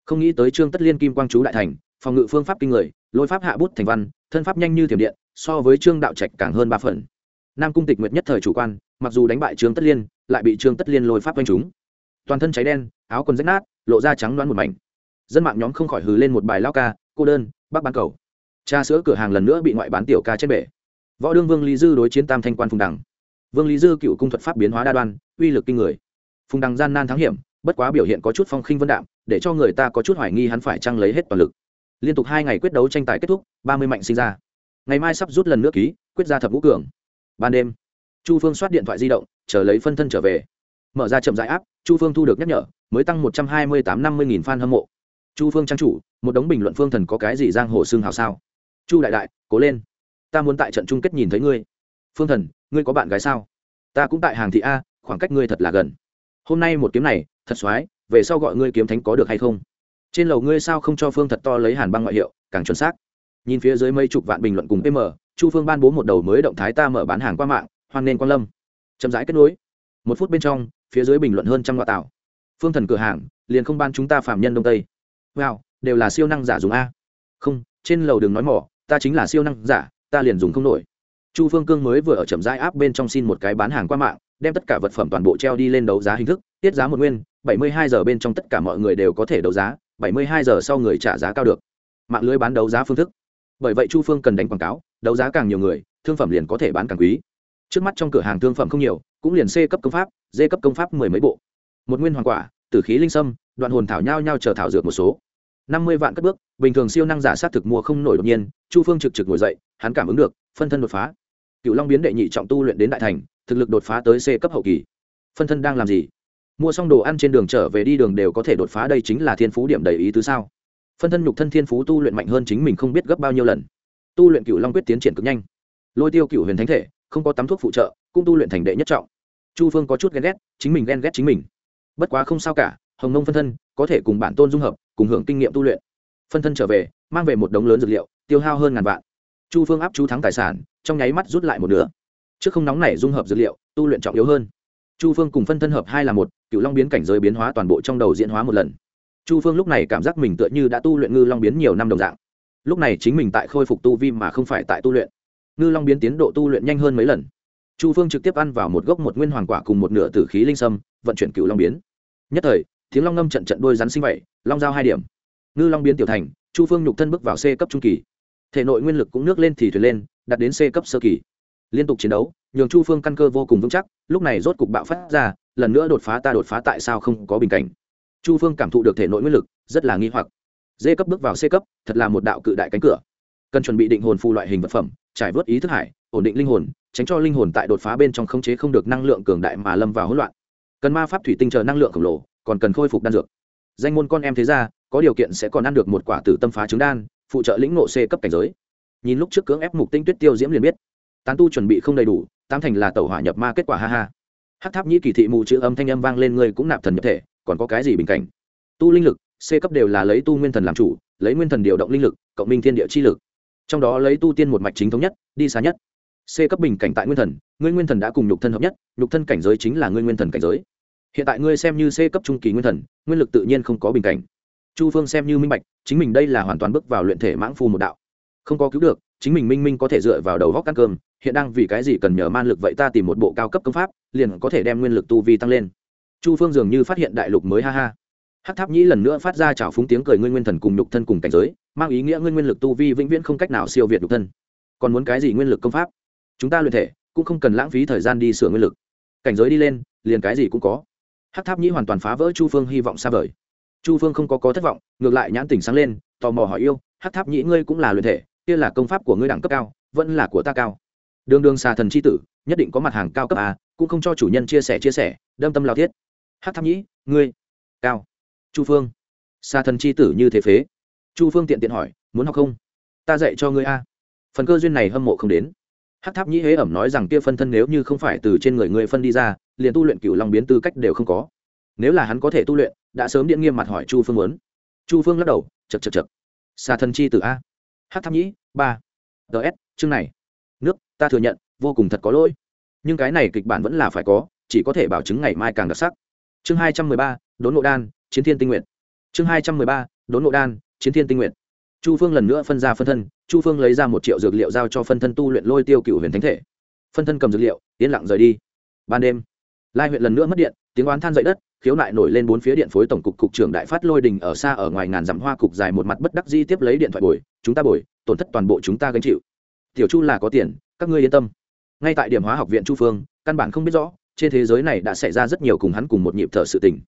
Không nghĩ tới trương tất liên kim quang chú đại thành, phòng ngự phương pháp kinh người, lôi pháp hạ bút thành văn, thân pháp nhanh như thiểm điện, so với trương đạo trạch càng hơn ba phần. Nam cung tịch nguyệt nhất thời chủ quan, mặc dù đánh bại trương tất liên, lại bị trương tất liên lôi pháp quanh chúng toàn thân cháy đen, áo quần rách nát, lộ ra trắng đoán một mảnh dân mạng nhóm không khỏi hừ lên một bài lao ca, cô đơn bắc bán cầu. Cha sữa cửa hàng lần nữa bị ngoại bán tiểu ca trên bể. Võ đương vương lý dư đối chiến tam thanh quan phùng đằng. Vương lý dư cựu cung thuật pháp biến hóa đa đoan, uy lực kinh người. Phùng đằng gian nan thắng hiểm, bất quá biểu hiện có chút phong khinh vân đạm, để cho người ta có chút hoài nghi hắn phải trăng lấy hết toàn lực. Liên tục hai ngày quyết đấu tranh tài kết thúc, ba mươi mạnh sinh ra. Ngày mai sắp rút lần nước ký, quyết ra thập ngũ cường. Ban đêm, chu phương soát điện thoại di động, chờ lấy phân thân trở về. Mở ra chậm rãi áp chu phương thu được nhắc nhở, mới tăng một trăm hai mươi tám năm mươi nghìn f a n hâm mộ chu phương trang chủ, một đống bình luận phương thần có cái gì giang hồ xương hào sao? Chu đại đại, cố lên. Ta muốn tại trận chung kết nhìn thấy ngươi. Phương thần, ngươi có bạn gái sao? Ta cũng tại hàng thị a, khoảng cách ngươi thật là gần. Hôm nay một kiếm này, thật x về sau gọi ngươi kiếm thánh có được hay không? Trên lầu ngươi sao không cho phương thật to lấy hàn băng ngoại hiệu, càng chuẩn xác. Nhìn phía dưới mấy chục vạn bình luận cùng pm, chu phương ban bố một đầu mới động thái ta mở bán hàng qua mạng, hoan nên quan lâm. Chậm rãi kết nối. Một phút bên trong, phía dưới bình luận hơn trăm ngoại tạo phương thần cửa hàng, liền không ban chúng ta phạm nhân đông tây wow, đều là siêu năng giả dùng a. Không, trên lầu đừng nói mỏ, ta chính là siêu năng giả, ta liền dùng không nổi. Chu phương cương mới vừa ở chậm rãi áp bên trong xin một cái bán hàng qua mạng, đem tất cả vật phẩm toàn bộ treo đi lên đấu giá hình thức, tiết giá một nguyên, bảy mươi hai giờ bên trong tất cả mọi người đều có thể đấu giá, bảy mươi hai giờ sau người trả giá cao được. Mạng lưới bán đấu giá phương thức. Bởi vậy chu phương cần đánh quảng cáo, đấu giá càng nhiều người, thương phẩm liền có thể bán càng quý. Trước mắt trong cửa hàng thương phẩm không nhiều, cũng liền c cấp công pháp, d cấp công pháp mười mấy bộ. Một nguyên hoàng quả, tử khí linh sâm, đoạn hồn thảo nhau nhau chờ thảo dược một số năm mươi vạn cất bước, bình thường siêu năng giả sát thực mua không nổi đột nhiên, chu phương trực trực ngồi dậy, hắn cảm ứng được, phân thân đột phá. Cựu long biến đệ nhị trọng tu luyện đến đại thành, thực lực đột phá tới c cấp hậu kỳ. Phân thân đang làm gì? Mua xong đồ ăn trên đường trở về đi đường đều có thể đột phá đây chính là thiên phú điểm đầy ý tứ sao? Phân thân nhục thân thiên phú tu luyện mạnh hơn chính mình không biết gấp bao nhiêu lần. Tu luyện cựu long quyết tiến triển cực nhanh. Lôi tiêu cựu huyền thánh thể, không có tắm thuốc phụ trợ, cũng tu luyện thành đệ nhất trọng. Chu phương có chút ghen ghét, chính mình ghen ghét chính mình. Bất quá không sao cả, hồng nông phân thân có thể cùng bản tôn dung hợp cùng hưởng kinh nghiệm tu luyện. Phân thân trở về, mang về một đống lớn dược liệu, tiêu hao hơn ngàn vạn. Chu phương áp chú thắng tài sản, trong nháy mắt rút lại một nửa. Trước không nóng này dung hợp dược liệu, tu luyện trọng yếu hơn. Chu phương cùng phân thân hợp hai là một cựu long biến cảnh giới biến hóa toàn bộ trong đầu diễn hóa một lần. Chu phương lúc này cảm giác mình tựa như đã tu luyện ngư long biến nhiều năm đồng dạng. Lúc này chính mình tại khôi phục tu vi mà không phải tại tu luyện. Ngư long biến tiến độ tu luyện nhanh hơn mấy lần. Chu phương trực tiếp ăn vào một gốc một nguyên hoàng quả cùng một nửa tử khí linh sâm, vận chuyển cựu long biến. Nhất thời tiếng long ngâm trận trận đôi rắn sinh vậy long giao hai điểm. Ngư long biến tiểu thành, chu phương nhục thân bước vào c cấp trung kỳ. Thể nội nguyên lực cũng nước lên thì thuyền lên đặt đến c cấp sơ kỳ. Liên tục chiến đấu, nhường chu phương căn cơ vô cùng vững chắc, lúc này rốt cục bạo phát ra, lần nữa đột phá ta đột phá tại sao không có bình cảnh. Chu phương cảm thụ được thể nội nguyên lực, rất là nghi hoặc. D cấp bước vào c cấp, thật là một đạo cự đại cánh cửa. Cần chuẩn bị định hồn phù loại hình vật phẩm, trải vớt ý thức hải, ổn định linh hồn, tránh cho linh hồn tại đột phá bên trong khống chế không được năng lượng cường đại mà lâm vào hỗn loạn. Cần ma pháp thủy tinh chờ năng lượng khổng lồ, còn cần khôi phục đan dược danh môn con em thế ra có điều kiện sẽ còn ăn được một quả tử tâm phá trứng đan, phụ trợ lĩnh nộ c cấp cảnh giới. Nhìn lúc trước cưỡng ép mục tinh tuyết tiêu diễm liền biết. Tán tu chuẩn bị không đầy đủ tam thành là tàu hỏa nhập ma kết quả, ha ha. Hát tháp nhĩ kỳ thị mù chữ âm thanh âm vang lên ngươi cũng nạp thần nhập thể, còn có cái gì bình cảnh? Tu linh lực, c cấp đều là lấy tu nguyên thần làm chủ, lấy nguyên thần điều động linh lực, cộng minh thiên địa chi lực. Trong đó lấy tu tiên một mạch chính thống nhất, đi xa nhất. C cấp bình cảnh tại nguyên thần, ngươi nguyên thần đã cùng nhục thân hợp nhất, nhục thân cảnh giới chính là ngươi nguyên thần cảnh giới hiện tại ngươi xem như c cấp trung kỳ nguyên thần, nguyên lực tự nhiên không có bình cảnh. Chu phương xem như minh bạch, chính mình đây là hoàn toàn bước vào luyện thể mãng phu một đạo. Không có cứu được, chính mình minh minh có thể dựa vào đầu góc ăn cơm, hiện đang vì cái gì cần nhờ man lực vậy ta tìm một bộ cao cấp công pháp, liền có thể đem nguyên lực tu vi tăng lên. Chu phương dường như phát hiện đại lục mới ha ha. Hát tháp nhĩ lần nữa phát ra trào phúng tiếng cười nguyên nguyên thần cùng nhục thân cùng cảnh giới, mang ý nghĩa nguyên nguyên lực tu vi vĩnh viễn không cách nào siêu việt nhục thân. Còn muốn cái gì nguyên lực công pháp? Chúng ta luyện thể, cũng không cần lãng phí thời gian đi sửa nguyên lực. Cảnh giới đi lên, liền cái gì cũng có hát tháp nhĩ hoàn toàn phá vỡ chu phương hy vọng xa vời. Chu phương không có có thất vọng, ngược lại nhãn tỉnh sáng lên, tò mò hỏi yêu hát tháp nhĩ ngươi cũng là luyện thể, kia là công pháp của ngươi đẳng cấp cao, vẫn là của ta cao? Đường đường xà thần c h i tử, nhất định có mặt hàng cao cấp à cũng không cho chủ nhân chia sẻ chia sẻ, đâm tâm lao thiết. Hát tháp nhĩ, ngươi cao. Chu phương. Xà thần c h i tử như thế phế. Chu phương tiện tiện hỏi, muốn học không? Ta dạy cho ngươi a. Phần cơ duyên này hâm mộ không đến. Hát tháp nhĩ hế ẩm nói rằng kia phân thân nếu như không phải từ trên người ngươi phân đi ra liền tu luyện cựu long biến tư cách đều không có. Nếu là hắn có thể tu luyện, đã sớm điện nghiêm mặt hỏi chu phương muốn. Chu phương lắc đầu chật chật chật xà thần chi từ a. Hát tham nhĩ, ba. Ts chương này. Nước, ta thừa nhận, vô cùng thật có lỗi. Nhưng cái này kịch bản vẫn là phải có, chỉ có thể bảo chứng ngày mai càng đặc sắc. Chương hai trăm mười ba, đốn ngộ đan, chiến thiên tinh nguyện chương hai trăm mười ba, đốn ngộ đan, chiến thiên tinh nguyện chu phương lần nữa phân ra phân thân, chu phương lấy ra một triệu dược liệu giao cho phân thân tu luyện lôi tiêu cựu huyền thánh thể. Phân thân cầm dược liệu, yên lặng rời đi. Ban đêm lai huyện lần nữa mất điện, tiếng oán than dậy đất, khiếu nại nổi lên bốn phía điện phối tổng cục cục trưởng đại phát lôi đình ở xa ở ngoài ngàn dặm hoa cục dài một mặt bất đắc di tiếp lấy điện thoại bồi, chúng ta bồi, tổn thất toàn bộ chúng ta gánh chịu. Tiểu chu là có tiền, các ngươi yên tâm. Ngay tại điểm hóa học viện chu phương, căn bản không biết rõ, trên thế giới này đã xảy ra rất nhiều cùng hắn cùng một nhịp thở sự tình.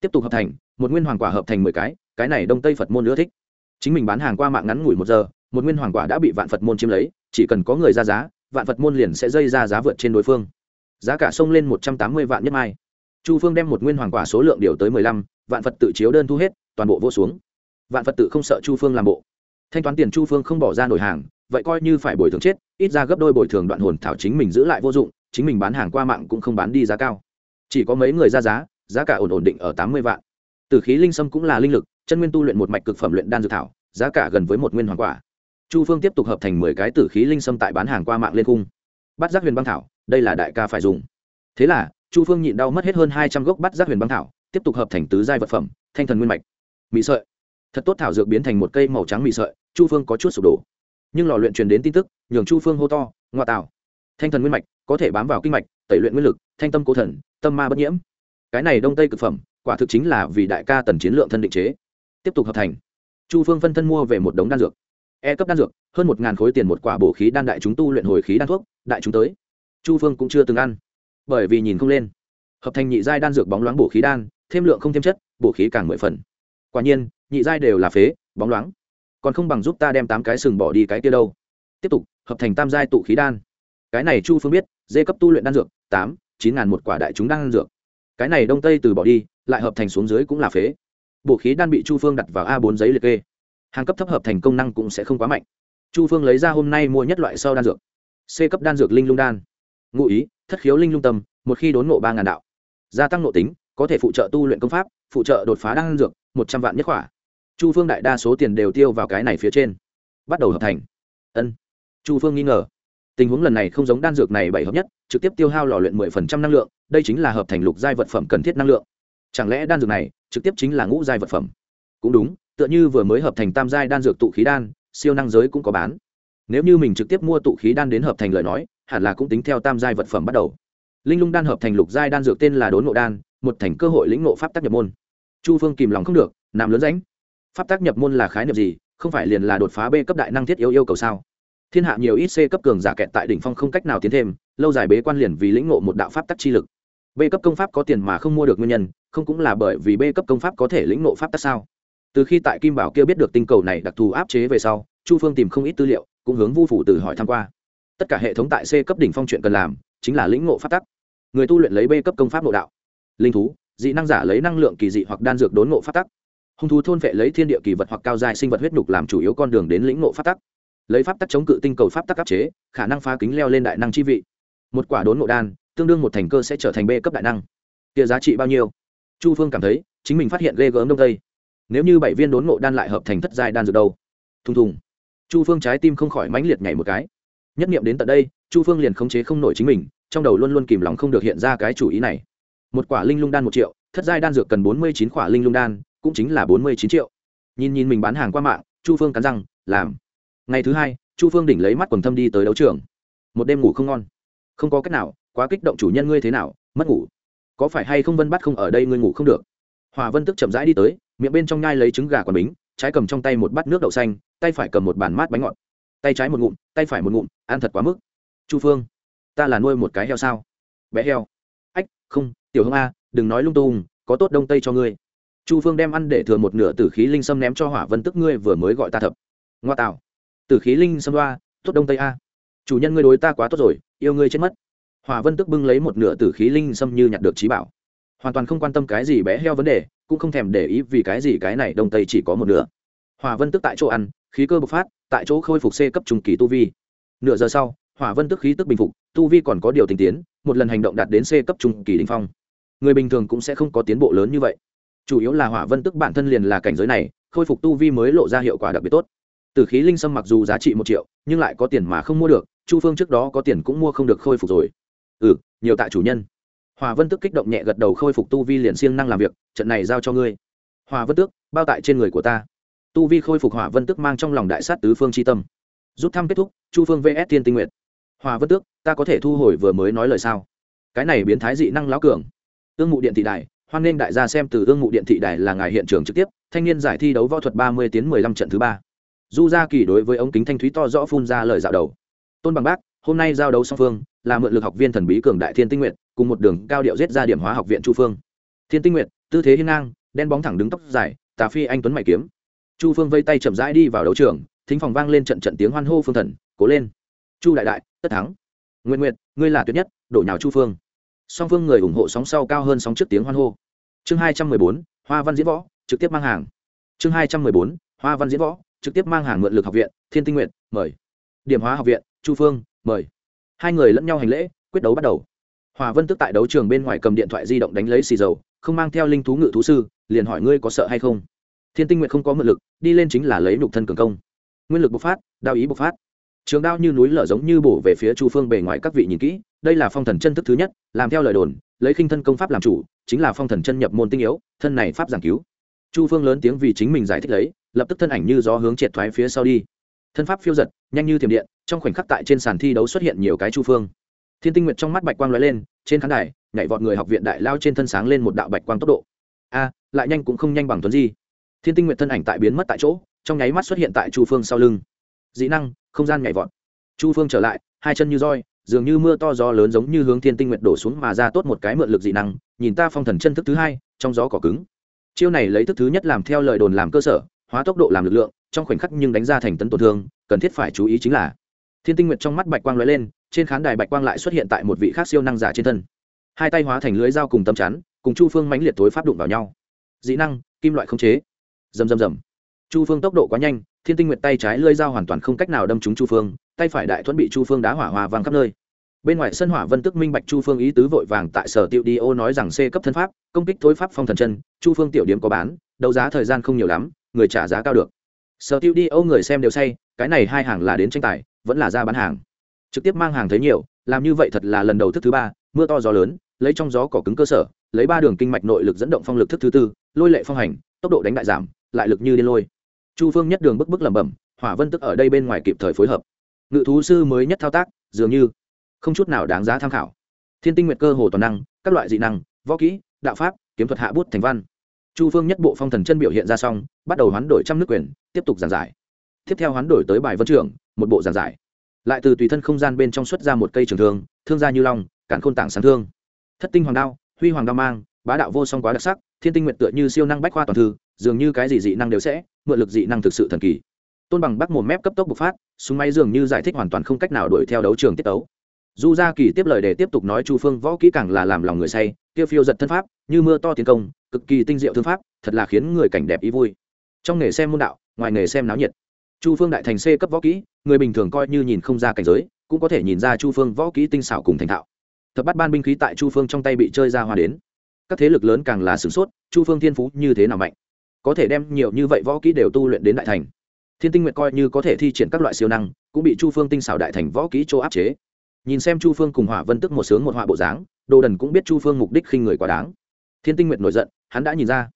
Tiếp tục hợp thành, một nguyên hoàng quả hợp thành mười cái cái này đông tây phật môn nữa thích. Chính mình bán hàng qua mạng ngắn ngủi một giờ, một nguyên hoàng quả đã bị vạn phật môn chiếm lấy, chỉ cần có người ra giá, vạn phật môn liền sẽ dây ra giá vượt trên đối phương giá cả xông lên một trăm tám mươi vạn nhất mai. Chu phương đem một nguyên hoàng quả số lượng điều tới mười lăm, vạn phật tự chiếu đơn thu hết, toàn bộ vô xuống. Vạn phật tự không sợ chu phương làm bộ. Thanh toán tiền chu phương không bỏ ra nổi hàng, vậy coi như phải bồi thường chết, ít ra gấp đôi bồi thường đoạn hồn thảo chính mình giữ lại vô dụng, chính mình bán hàng qua mạng cũng không bán đi giá cao. Chỉ có mấy người ra giá giá cả ổn ổn định ở tám mươi vạn. Từ khí linh sâm cũng là linh lực, chân nguyên tu luyện một mạch cực phẩm luyện đan dược thảo, giá cả gần với một nguyên hoàng quả. Chu phương tiếp tục hợp thành mười cái tử khí linh sâm tại bán hàng qua mạng lên cung bắt giác huyền băng thảo đây là đại ca phải dùng. Thế là, chu phương nhịn đau mất hết hơn hai trăm gốc bắt giác huyền băng thảo, tiếp tục hợp thành tứ giai vật phẩm, thanh thần nguyên mạch. Mị sợi. Thật tốt thảo dược biến thành một cây màu trắng mị sợi, chu phương có chút sụp đổ. Nhưng lò luyện truyền đến tin tức, nhường chu phương hô to, ngoa tạo. Thanh thần nguyên mạch có thể bám vào kinh mạch, tẩy luyện nguyên lực, thanh tâm cố thần, tâm ma bất nhiễm. Cái này đông tây cực phẩm, quả thực chính là vì đại ca tần chiến lượng thân định chế. Tiếp tục hợp thành. Chu phương phân thân mua về một đống đan dược. E cấp đan dược, hơn một khối tiền một quả bổ khí đan đại chúng tu luyện hồi khí đan thuốc, đại chúng tới chu phương cũng chưa từng ăn. Bởi vì nhìn không lên. Hợp thành nhị giai đan dược bóng loáng bổ khí đan, thêm lượng không thêm chất, bổ khí càng mười phần. Quả nhiên, nhị giai đều là phế, bóng loáng. Còn không bằng giúp ta đem tám cái sừng bỏ đi cái kia đâu. Tiếp tục, hợp thành tam giai tụ khí đan. Cái này chu phương biết, dê cấp tu luyện đan dược, tám, chín ngàn một quả đại chúng đan dược. Cái này đông tây từ bỏ đi, lại hợp thành xuống dưới cũng là phế. Bộ khí đan bị chu phương đặt vào a bốn giấy liệt kê. Hàng cấp thấp hợp thành công năng cũng sẽ không quá mạnh. Chu phương lấy ra hôm nay mua nhất loại sau đan dược. C cấp đan dược linh lung đan ngụ ý, thất khiếu linh lung tâm, một khi đốn ngộ ba ngàn đạo. Gia tăng nội tính, có thể phụ trợ tu luyện công pháp, phụ trợ đột phá đan dược, một trăm vạn nhất khỏa. Chu phương đại đa số tiền đều tiêu vào cái này phía trên. Bắt đầu hợp thành. Ân. Chu phương nghi ngờ. Tình huống lần này không giống đan dược này bảy hợp nhất, trực tiếp tiêu hao lò luyện mười phần trăm năng lượng, đây chính là hợp thành lục giai vật phẩm cần thiết năng lượng. Chẳng lẽ đan dược này trực tiếp chính là ngũ giai vật phẩm? Cũng đúng, tựa như vừa mới hợp thành tam giai đan dược tụ khí đan, siêu năng giới cũng có bán. Nếu như mình trực tiếp mua tụ khí đan đến hợp thành lời nói hẳn là cũng tính theo tam giai vật phẩm bắt đầu. Linh lung đan hợp thành lục giai đan dược tên là đốn ngộ đan, một thành cơ hội lĩnh ngộ pháp tác nhập môn. Chu phương kìm lòng không được nằm lớn ránh pháp tác nhập môn là khái niệm gì? Không phải liền là đột phá b cấp đại năng thiết yếu yêu cầu sao? Thiên hạ nhiều ít c cấp cường giả kẹt tại đỉnh phong không cách nào tiến thêm, lâu dài bế quan liền vì lĩnh ngộ một đạo pháp tắc chi lực. B cấp công pháp có tiền mà không mua được nguyên nhân, không cũng là bởi vì b cấp công pháp có thể lĩnh ngộ pháp tắc sao? Từ khi tại kim bảo kia biết được tinh cầu này đặc thù áp chế về sau, chu phương tìm không ít tư liệu, cũng hướng vu phủ từ hỏi tham q u a tất cả hệ thống tại c cấp đỉnh phong chuyện cần làm, chính là lĩnh ngộ pháp tắc. Người tu luyện lấy b cấp công pháp nội đạo. Linh thú, dị năng giả lấy năng lượng kỳ dị hoặc đan dược đốn ngộ pháp tắc. Hung thú thôn vệ lấy thiên địa kỳ vật hoặc cao dài sinh vật huyết nhục làm chủ yếu con đường đến lĩnh ngộ pháp tắc. Lấy pháp tắc chống cự tinh cầu pháp tắc áp chế, khả năng phá kính leo lên đại năng chi vị. Một quả đốn ngộ đan, tương đương một thành cơ sẽ trở thành b cấp đại năng. Kia giá trị bao nhiêu? Chu phương cảm thấy, chính mình phát hiện ghê gớm đông tây. Nếu như bảy viên đốn ngộ đan lại hợp thành thất giai đan dược đâu? Thùng thùng. Chu phương trái tim không khỏi mãnh liệt nhảy một cái nhất nghiệm đến tận đây, chu phương liền khống chế không nổi chính mình, trong đầu luôn luôn kìm lòng không được hiện ra cái chủ ý này. Một quả linh lung đan một triệu, thất giai đan dược cần bốn mươi chín quả linh lung đan, cũng chính là bốn mươi chín triệu. Nhìn nhìn mình bán hàng qua mạng, chu phương cắn răng, làm. Ngày thứ hai, chu phương đỉnh lấy mắt quần thâm đi tới đấu trường. Một đêm ngủ không ngon. Không có cách nào, quá kích động chủ nhân ngươi thế nào, mất ngủ. Có phải hay không vân bắt không ở đây ngươi ngủ không được? Hòa vân tức chậm rãi đi tới, miệng bên trong nhai lấy trứng gà quả bính, trái cầm trong tay một bát nước đậu xanh, tay phải cầm một bàn mát bánh ngọt tay trái một ngụm, tay phải một ngụm, ăn thật quá mức. Chu phương, ta là nuôi một cái heo sao? Bé heo. Ách, không, tiểu hương a, đừng nói lung tung, có tốt đông tây cho ngươi. Chu phương đem ăn để thừa một nửa tử khí linh sâm ném cho hỏa vân tức ngươi vừa mới gọi ta thập. Ngoa tạo. Tử khí linh sâm đoa, tốt đông tây a. Chủ nhân ngươi đối ta quá tốt rồi, yêu ngươi chết mất. Hỏa vân tức bưng lấy một nửa tử khí linh sâm như nhặt được trí bảo. Hoàn toàn không quan tâm cái gì bé heo vấn đề, cũng không thèm để ý vì cái gì cái này đông tây chỉ có một nửa. Hòa vân tức tại chỗ ăn khí cơ bộc phát, tại chỗ khôi phục c cấp trung kỳ tu vi. Nửa giờ sau, hỏa vân tức khí tức bình phục, tu vi còn có điều tình tiến, một lần hành động đạt đến c cấp trung kỳ đình phong. Người bình thường cũng sẽ không có tiến bộ lớn như vậy. Chủ yếu là hỏa vân tức bản thân liền là cảnh giới này, khôi phục tu vi mới lộ ra hiệu quả đặc biệt tốt. Từ khí linh sâm mặc dù giá trị một triệu, nhưng lại có tiền mà không mua được, chu phương trước đó có tiền cũng mua không được khôi phục rồi. Ừ nhiều tại chủ nhân. Hòa vân tức kích động nhẹ gật đầu khôi phục tu vi liền siêng năng làm việc, trận này giao cho ngươi. Hòa vân tước bao tại trên người của ta tu vi khôi phục hỏa vân tước mang trong lòng đại sát tứ phương c tâm. Rút thăm kết thúc, chu phương vs thiên tinh nguyệt. Hòa vân tước, ta có thể thu hồi vừa mới nói lời sao? Cái này biến thái dị năng lão cường. Ương mụ điện thị đài, hoan nghênh đại gia xem từ ương mụ điện thị đài là ngài hiện trường trực tiếp, thanh niên giải thi đấu võ thuật ba mươi tiến mười lăm trận thứ ba. Du gia kỳ đối với ống kính thanh thúy to rõ phun ra lời dạo đầu. Tôn bằng bác, hôm nay giao đấu song phương, là mượn lực học viên thần bí cường đại thiên tinh nguyện cùng một đường cao điệu giết ra điểm hóa học viện chu phương. Thiên tinh nguyện tư thế hiên ngang, đen bóng thẳng đứng tóc dài, tà phi anh tuấn mày kiếm chu phương vây tay chậm rãi đi vào đấu trường, thính phòng vang lên trận trận tiếng hoan hô phương thần, cố lên! Chu đại đại, tất thắng! Nguyện nguyện ngươi là tuyệt nhất, đổ nhào chu phương. Song phương người ủng hộ sóng sau cao hơn sóng trước tiếng hoan hô. Chương hai trăm mười bốn, hoa văn diễn võ, trực tiếp mang hàng. Chương hai trăm mười bốn, hoa văn diễn võ, trực tiếp mang hàng mượn lực học viện, thiên tinh nguyện mời. Điểm hóa học viện, chu phương, mời. Hai người lẫn nhau hành lễ, quyết đấu bắt đầu. Hòa vân tức tại đấu trường bên ngoài cầm điện thoại di động đánh lấy xì dầu, không mang theo linh thú ngự thú sư, liền hỏi ngươi có sợ hay không? Thiên tinh nguyện không có mượn lực, đi lên chính là lấy nục thân cường công. Nguyên lực bộc phát, đao ý bộc phát. Trường đao như núi lở giống như bổ về phía chu phương bề ngoài các vị nhìn kỹ, đây là phong thần chân thức thứ nhất, làm theo lời đồn, lấy khinh thân công pháp làm chủ, chính là phong thần chân nhập môn tinh yếu, thân này pháp giảng cứu. Chu phương lớn tiếng vì chính mình giải thích lấy, lập tức thân ảnh như gió hướng triệt thoái phía sau đi. Thân pháp phiêu giật, nhanh như thiểm điện, trong khoảnh khắc tại trên sàn thi đấu xuất hiện nhiều cái chu phương. Thiên tinh nguyệt trong mắt bạch quang lóe lên, trên khán đài, nhảy vọt người học viện đại lao trên thân sáng lên một đạo bạch quang tốc độ. A, lại nhanh cũng không nhanh bằng tuấn di thiên tinh nguyệt thân ảnh tại biến mất tại chỗ, trong nháy mắt xuất hiện tại chu phương sau lưng. Dĩ năng, không gian nhảy vọt. Chu phương trở lại, hai chân như roi, dường như mưa to gió lớn giống như hướng thiên tinh nguyệt đổ xuống mà ra tốt một cái mượn lực dị năng, nhìn ta phong thần chân thức thứ hai, trong gió cỏ cứng. Chiêu này lấy thức thứ nhất làm theo lời đồn làm cơ sở, hóa tốc độ làm lực lượng, trong khoảnh khắc nhưng đánh ra thành tấn tổn thương, cần thiết phải chú ý chính là thiên tinh nguyệt trong mắt bạch quang lóe lên, trên khán đài bạch quang lại xuất hiện tại một vị khác siêu năng giả trên thân. Hai tay hóa thành lưới dao cùng tấm chắn, cùng chu phương mãnh liệt tối pháp đụng vào nhau. Dị năng, kim loại không chế rầm rầm rầm. Chu phương tốc độ quá nhanh, thiên tinh nguyệt tay trái lưới dao hoàn toàn không cách nào đâm trúng chu phương, tay phải đại thuẫn bị chu phương đá hỏa hòa vang khắp nơi. Bên ngoài sân hỏa vân tức minh bạch chu phương ý tứ vội vàng tại sở tiệu đi ô nói rằng c cấp thân pháp, công kích thối pháp phong thần chân, chu phương tiểu điểm có bán, đấu giá thời gian không nhiều lắm, người trả giá cao được. Sở tiệu đi ô người xem đều say, cái này hai hàng là đến tranh tài, vẫn là ra bán hàng. Trực tiếp mang hàng thấy nhiều, làm như vậy thật là lần đầu thức thứ ba, mưa to gió lớn, lấy trong gió cỏ cứng cơ sở, lấy ba đường kinh mạch nội lực dẫn động phong lực thức thứ tư, lôi lệ phong hành, tốc độ đánh đại giảm lại lực như điên lôi. Chu phương nhất đường bức bức lẩm bẩm, hỏa vân tức ở đây bên ngoài kịp thời phối hợp. Ngự thú sư mới nhất thao tác, dường như không chút nào đáng giá tham khảo. Thiên tinh nguyệt cơ hồ toàn năng, các loại dị năng, võ kỹ, đạo pháp, kiếm thuật hạ bút thành văn. Chu phương nhất bộ phong thần chân biểu hiện ra xong, bắt đầu hoán đổi trăm nước quyền, tiếp tục giảng giải. Tiếp theo hoán đổi tới bài vân trưởng, một bộ giảng giải. Lại từ tùy thân không gian bên trong xuất ra một cây trường thương thương gia như long, cản khôn tảng sáng thương. Thất tinh hoàng đao, huy hoàng đao mang, bá đạo vô song quá đặc sắc, thiên tinh nguyện tựa như siêu năng bách khoa toàn thư dường như cái gì dị năng đều sẽ, mượn lực dị năng thực sự thần kỳ. Tôn bằng bắc mồm mép cấp tốc bộc phát, súng máy dường như giải thích hoàn toàn không cách nào đuổi theo đấu trường tiết tấu. Du gia kỳ tiếp lời để tiếp tục nói chu phương võ kỹ càng là làm lòng người say, kia phiêu giật thân pháp, như mưa to tiến công, cực kỳ tinh diệu thương pháp, thật là khiến người cảnh đẹp ý vui. Trong nghề xem môn đạo, ngoài nghề xem náo nhiệt. Chu phương đại thành c cấp võ kỹ, người bình thường coi như nhìn không ra cảnh giới, cũng có thể nhìn ra chu phương võ kỹ tinh xảo cùng thành thạo. Thập bắt ban binh khí tại chu phương trong tay bị chơi ra hoa đến. Các thế lực lớn càng là sửng sốt, chu phương thiên phú như thế nào mạnh? Có thể đem nhiều như vậy võ kỹ đều tu luyện đến đại thành. Thiên tinh nguyện coi như có thể thi triển các loại siêu năng, cũng bị chu phương tinh xảo đại thành võ kỹ chỗ áp chế. Nhìn xem chu phương cùng hỏa vân tức một sướng một họa bộ dáng, đồ đần cũng biết chu phương mục đích khinh người quá đáng. Thiên tinh nguyện nổi giận, hắn đã nhìn ra.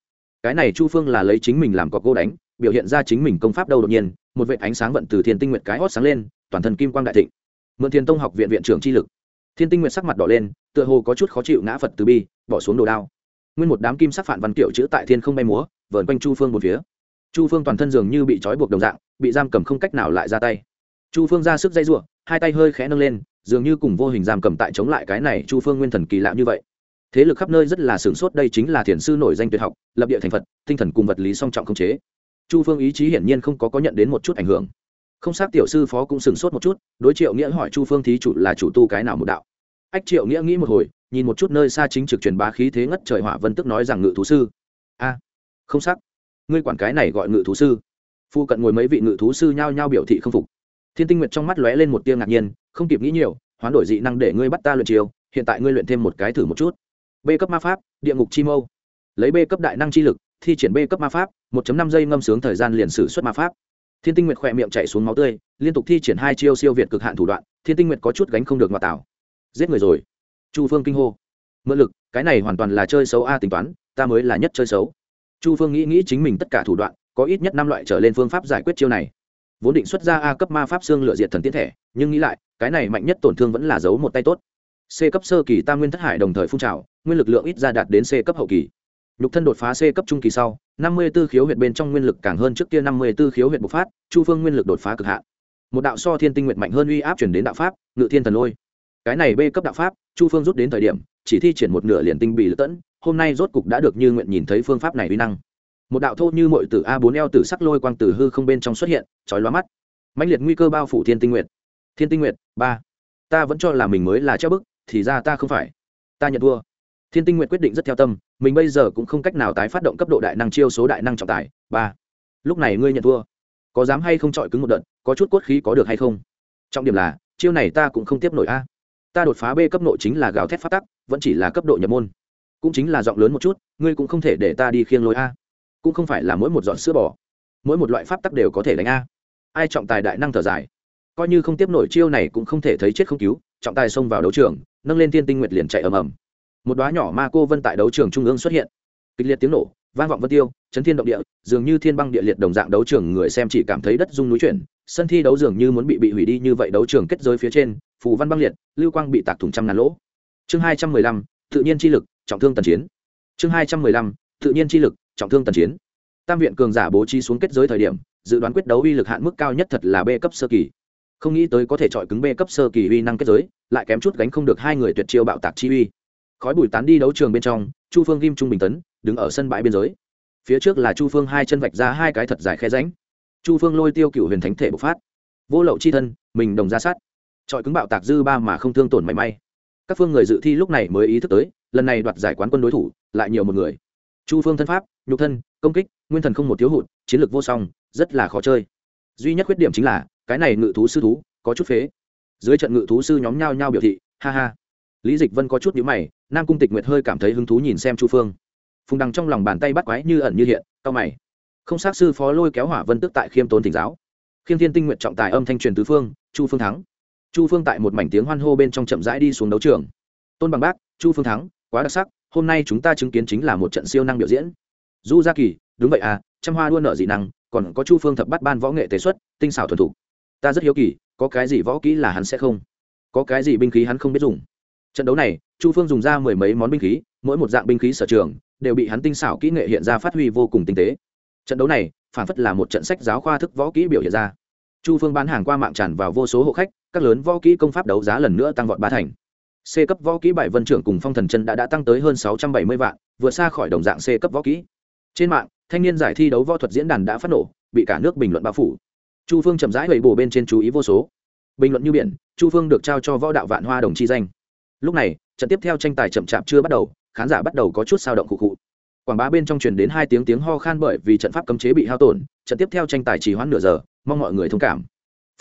Cái này chu phương là lấy chính mình làm có cô đánh, biểu hiện ra chính mình công pháp đâu đột nhiên, một vệ ánh sáng vận từ thiên tinh nguyện cái hót sáng lên, toàn thân kim quang đại thịnh. Mượn thiên tông học viện viện trưởng chi lực. Thiên tinh nguyện sắc mặt đỏ lên, tựa hồ có chút khó chịu ngã phật từ bi, bỏ xuống đồ đao. Nguyên một đám kim sắc phản văn kiểu chữ tại thiên không bay múa vờn quanh chu phương một phía. Chu phương toàn thân dường như bị trói buộc đồng dạng, bị giam cầm không cách nào lại ra tay. Chu phương ra sức dây r u ộ hai tay hơi khẽ nâng lên, dường như cùng vô hình giam cầm tại chống lại cái này chu phương nguyên thần kỳ lạ như vậy. Thế lực khắp nơi rất là sửng sốt, đây chính là thiền sư nổi danh tuyệt học, lập địa thành phật, tinh thần cùng vật lý song trọng không chế. Chu phương ý chí hiển nhiên không có có nhận đến một chút ảnh hưởng. Không xác tiểu sư phó cũng sửng sốt một chút, đối triệu nghĩa hỏi chu phương thí chủ là chủ tu cái nào một đạo. Ách triệu nghĩa nghĩ một hồi, nhìn một chút nơi xa chính trực truyền bá khí thế ngất trời hỏa vân tức nói rằng ngự thú sư. A không sắc. Ngươi quản cái này gọi ngự thú sư. Phu cận ngồi mấy vị ngự thú sư nhao nhao biểu thị không phục. Thiên tinh nguyệt trong mắt lóe lên một tia ngạc nhiên, không kịp nghĩ nhiều, hoán đổi dị năng để ngươi bắt ta luyện chiều hiện tại ngươi luyện thêm một cái thử một chút. B cấp ma pháp, địa ngục chi mâu. Lấy b cấp đại năng chi lực, thi triển b cấp ma pháp 1 năm giây ngâm sướng thời gian liền sử xuất ma pháp. Thiên tinh nguyệt khỏe miệng chạy xuống máu tươi, liên tục thi triển hai chiêu siêu việt cực hạn thủ đoạn, thiên tinh nguyệt có chút gánh không được ngoại tảo giết người rồi. Chu phương kinh hô. Mượn lực, cái này hoàn toàn là chơi xấu a tính toán, ta mới là nhất chơi xấu chu phương nghĩ nghĩ chính mình tất cả thủ đoạn, có ít nhất năm loại trở lên phương pháp giải quyết chiêu này. Vốn định xuất ra a cấp ma pháp xương lựa diệt thần tiến thể, nhưng nghĩ lại, cái này mạnh nhất tổn thương vẫn là giấu một tay tốt. C cấp sơ kỳ tam nguyên thất hải đồng thời phun trào, nguyên lực lượng ít ra đạt đến c cấp hậu kỳ. Nhục thân đột phá c cấp trung kỳ sau, năm mươi b ố khiếu huyệt bên trong nguyên lực càng hơn trước kia năm mươi b ố khiếu huyệt bộc phát, chu phương nguyên lực đột phá cực hạn. Một đạo so thiên tinh nguyện mạnh hơn uy áp chuyển đến đạo pháp, ngự thiên thần lôi. Cái này b cấp đạo pháp, chu phương rút đến thời điểm, chỉ thi triển một nửa liền tinh bị lựa tẫn hôm nay rốt cục đã được như nguyện nhìn thấy phương pháp này uy năng. Một đạo thô như mọi từ a bốn eo tử sắc lôi quang từ hư không bên trong xuất hiện, chói lóa mắt. Mãnh liệt nguy cơ bao phủ thiên tinh nguyệt. Thiên tinh nguyệt, ba. Ta vẫn cho là mình mới là treo bức, thì ra ta không phải. Ta nhận thua. Thiên tinh nguyệt quyết định rất theo tâm, mình bây giờ cũng không cách nào tái phát động cấp độ đại năng chiêu số đại năng trọng tài, ba. Lúc này ngươi nhận thua. Có dám hay không chọi cứng một đợt, có chút cốt khí có được hay không? Trọng điểm là, chiêu này ta cũng không tiếp nổi a. Ta đột phá b cấp nội chính là gào thét phát tắc, vẫn chỉ là cấp độ nhập môn cũng chính là giọng lớn một chút, ngươi cũng không thể để ta đi khiêng lối a. Cũng không phải là mỗi một giọt sữa bò, mỗi một loại pháp tắc đều có thể đánh a. Ai trọng tài đại năng thở dài. Coi như không tiếp nổi chiêu này cũng không thể thấy chết không cứu, trọng tài xông vào đấu trường, nâng lên thiên tinh nguyệt liền chạy ầm ầm. Một đoá nhỏ ma cô vân tại đấu trường trung ương xuất hiện. Kịch liệt tiếng nổ, vang vọng vân tiêu, chấn thiên động địa, dường như thiên băng địa liệt đồng dạng đấu trường người xem chỉ cảm thấy đất rung núi chuyển, sân thi đấu dường như muốn bị bị hủy đi như vậy đấu trường kết giới phía trên, phù văn băng liệt, lưu quang bị tạc thủng trăm ngàn lỗ. Chương hai trăm mười lăm, tự nhiên chi lực trọng thương tần chiến. Chương hai trăm mười lăm, tự nhiên chi lực, trọng thương tần chiến. Tam viện cường giả bố trí xuống kết giới thời điểm, dự đoán quyết đấu uy lực hạn mức cao nhất thật là b cấp sơ kỳ. Không nghĩ tới có thể chọi cứng b cấp sơ kỳ uy năng kết giới, lại kém chút gánh không được hai người tuyệt chiêu bạo tạc chi uy. Khói bụi tán đi đấu trường bên trong, chu phương ghim trung bình tấn, đứng ở sân bãi biên giới. Phía trước là chu phương hai chân vạch ra hai cái thật dài khe ránh chu phương lôi tiêu cựu huyền thánh thể bộc phát. Vô lậu chi thân, mình đồng ra sát. Trọi cứng bạo tạc dư ba mà không thương tổn mảy may các phương người dự thi lúc này mới ý thức tới, lần này đoạt giải quán quân đối thủ, lại nhiều một người. Chu phương thân pháp, nhục thân, công kích, nguyên thần không một thiếu hụt, chiến lược vô song, rất là khó chơi. Duy nhất khuyết điểm chính là, cái này ngự thú sư thú, có chút phế. Dưới trận ngự thú sư nhóm nhao nhao biểu thị, ha ha. Lý dịch vân có chút nhữ mày, nam cung tịch nguyệt hơi cảm thấy hứng thú nhìn xem chu phương. Phùng đằng trong lòng bàn tay bắt quái như ẩn như hiện cao mày. Không xác sư phó lôi kéo hỏa vân tức tại khiêm tốn thỉnh giáo. Khiêm thiên tinh nguyện trọng tài âm thanh truyền tứ phương, chu phương thắng chu phương tại một mảnh tiếng hoan hô bên trong chậm rãi đi xuống đấu trường. Tôn bằng bác, chu phương thắng, quá đặc sắc, hôm nay chúng ta chứng kiến chính là một trận siêu năng biểu diễn. Du gia kỳ, đúng vậy à trăm hoa đua nợ dị năng, còn có chu phương thập bắt ban võ nghệ tế xuất, tinh xảo thuần thục. Ta rất hiếu kỳ, có cái gì võ kỹ là hắn sẽ không? Có cái gì binh khí hắn không biết dùng? Trận đấu này, chu phương dùng ra mười mấy món binh khí, mỗi một dạng binh khí sở trường, đều bị hắn tinh xảo kỹ nghệ hiện ra phát huy vô cùng tinh tế. Trận đấu này, phản phất là một trận sách giáo khoa thức võ kỹ biểu hiện ra. Chu phương bán hàng qua mạng tràn vào vô số hộ khách các lớn võ kỹ công pháp đấu giá lần nữa tăng vọt ba thành. C cấp võ kỹ bảy vân trưởng cùng phong thần chân đã đã tăng tới hơn sáu trăm bảy mươi vạn, vượt xa khỏi đồng dạng c cấp võ kỹ. Trên mạng, thanh niên giải thi đấu võ thuật diễn đàn đã phát nổ, bị cả nước bình luận bao phủ. Chu phương chậm rãi gậy bổ bên trên chú ý vô số. Bình luận như biển, chu phương được trao cho võ đạo vạn hoa đồng chi danh. Lúc này, trận tiếp theo tranh tài chậm chạp chưa bắt đầu, khán giả bắt đầu có chút sao động khụ khụ. Quảng bá bên trong truyền đến hai tiếng tiếng ho khan bởi vì trận pháp cấm chế bị hao tổn, trận tiếp theo tranh tài chỉ hoãn nửa giờ, mong mọi người thông cảm.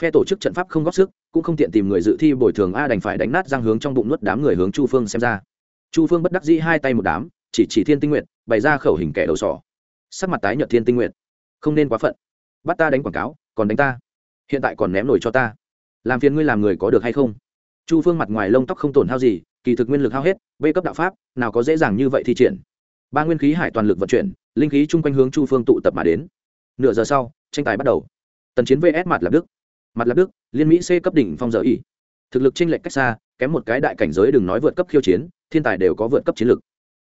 Phe tổ chức trận pháp không góp sức cũng không tiện tìm người dự thi bồi thường a đành phải đánh nát răng hướng trong bụng nuốt đám người hướng chu phương xem ra. Chu phương bất đắc dĩ hai tay một đám, chỉ chỉ thiên tinh nguyện bày ra khẩu hình kẻ đầu sỏ. Sắc mặt tái nhợt thiên tinh nguyện không nên quá phận. Bắt ta đánh quảng cáo, còn đánh ta. Hiện tại còn ném nổi cho ta. Làm phiền ngươi làm người có được hay không? Chu phương mặt ngoài lông tóc không tổn hao gì, kỳ thực nguyên lực hao hết b cấp đạo pháp, nào có dễ dàng như vậy thi triển. Ba nguyên khí hải toàn lực vận chuyển, linh khí chung quanh hướng chu phương tụ tập mà đến. Nửa giờ sau, tranh tài bắt đầu. Tần chiến vs mặt lập đức mặt lạp đức, liên mỹ c cấp đỉnh phong giờ y thực lực chênh lệch cách xa, kém một cái đại cảnh giới đừng nói vượt cấp khiêu chiến, thiên tài đều có vượt cấp chiến lực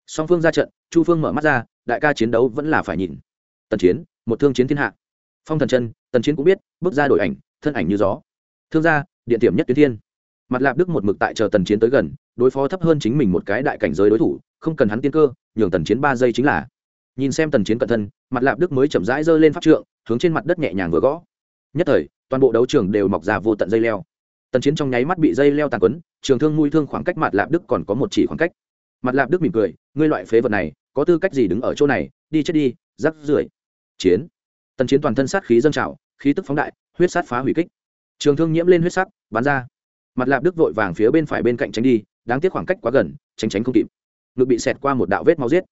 song phương ra trận, chu phương mở mắt ra, đại ca chiến đấu vẫn là phải nhìn. Tần chiến, một thương chiến thiên hạ. Phong thần chân, tần chiến cũng biết, bước ra đổi ảnh, thân ảnh như gió. Thương gia, điện tiệm nhất tuyến thiên. Mặt lạp đức một mực tại chờ tần chiến tới gần, đối phó thấp hơn chính mình một cái đại cảnh giới đối thủ, không cần hắn tiên cơ, nhường tần chiến ba giây chính là. Nhìn xem tần chiến cận thân, mặt lạp đức mới chậm rãi giơ lên pháp trượng, hướng trên mặt đất nhẹ nhàng vừa gõ nhất thời, toàn bộ đấu trường đều mọc ra vô tận dây leo. Tần chiến trong nháy mắt bị dây leo tàn quấn, trường thương mùi thương khoảng cách mặt lạp đức còn có một chỉ khoảng cách. Mặt lạp đức mỉm cười, ngươi loại phế vật này, có tư cách gì đứng ở chỗ này? Đi chết đi, rắc rưởi. Chiến. Tần chiến toàn thân sát khí dâng trào, khí tức phóng đại, huyết sát phá hủy kích. Trường thương nhiễm lên huyết sắc, bắn ra. Mặt lạp đức vội vàng phía bên phải bên cạnh tránh đi, đáng tiếc khoảng cách quá gần, tránh tránh không kịp. Ngực bị xẹt qua một đạo vết máu giết.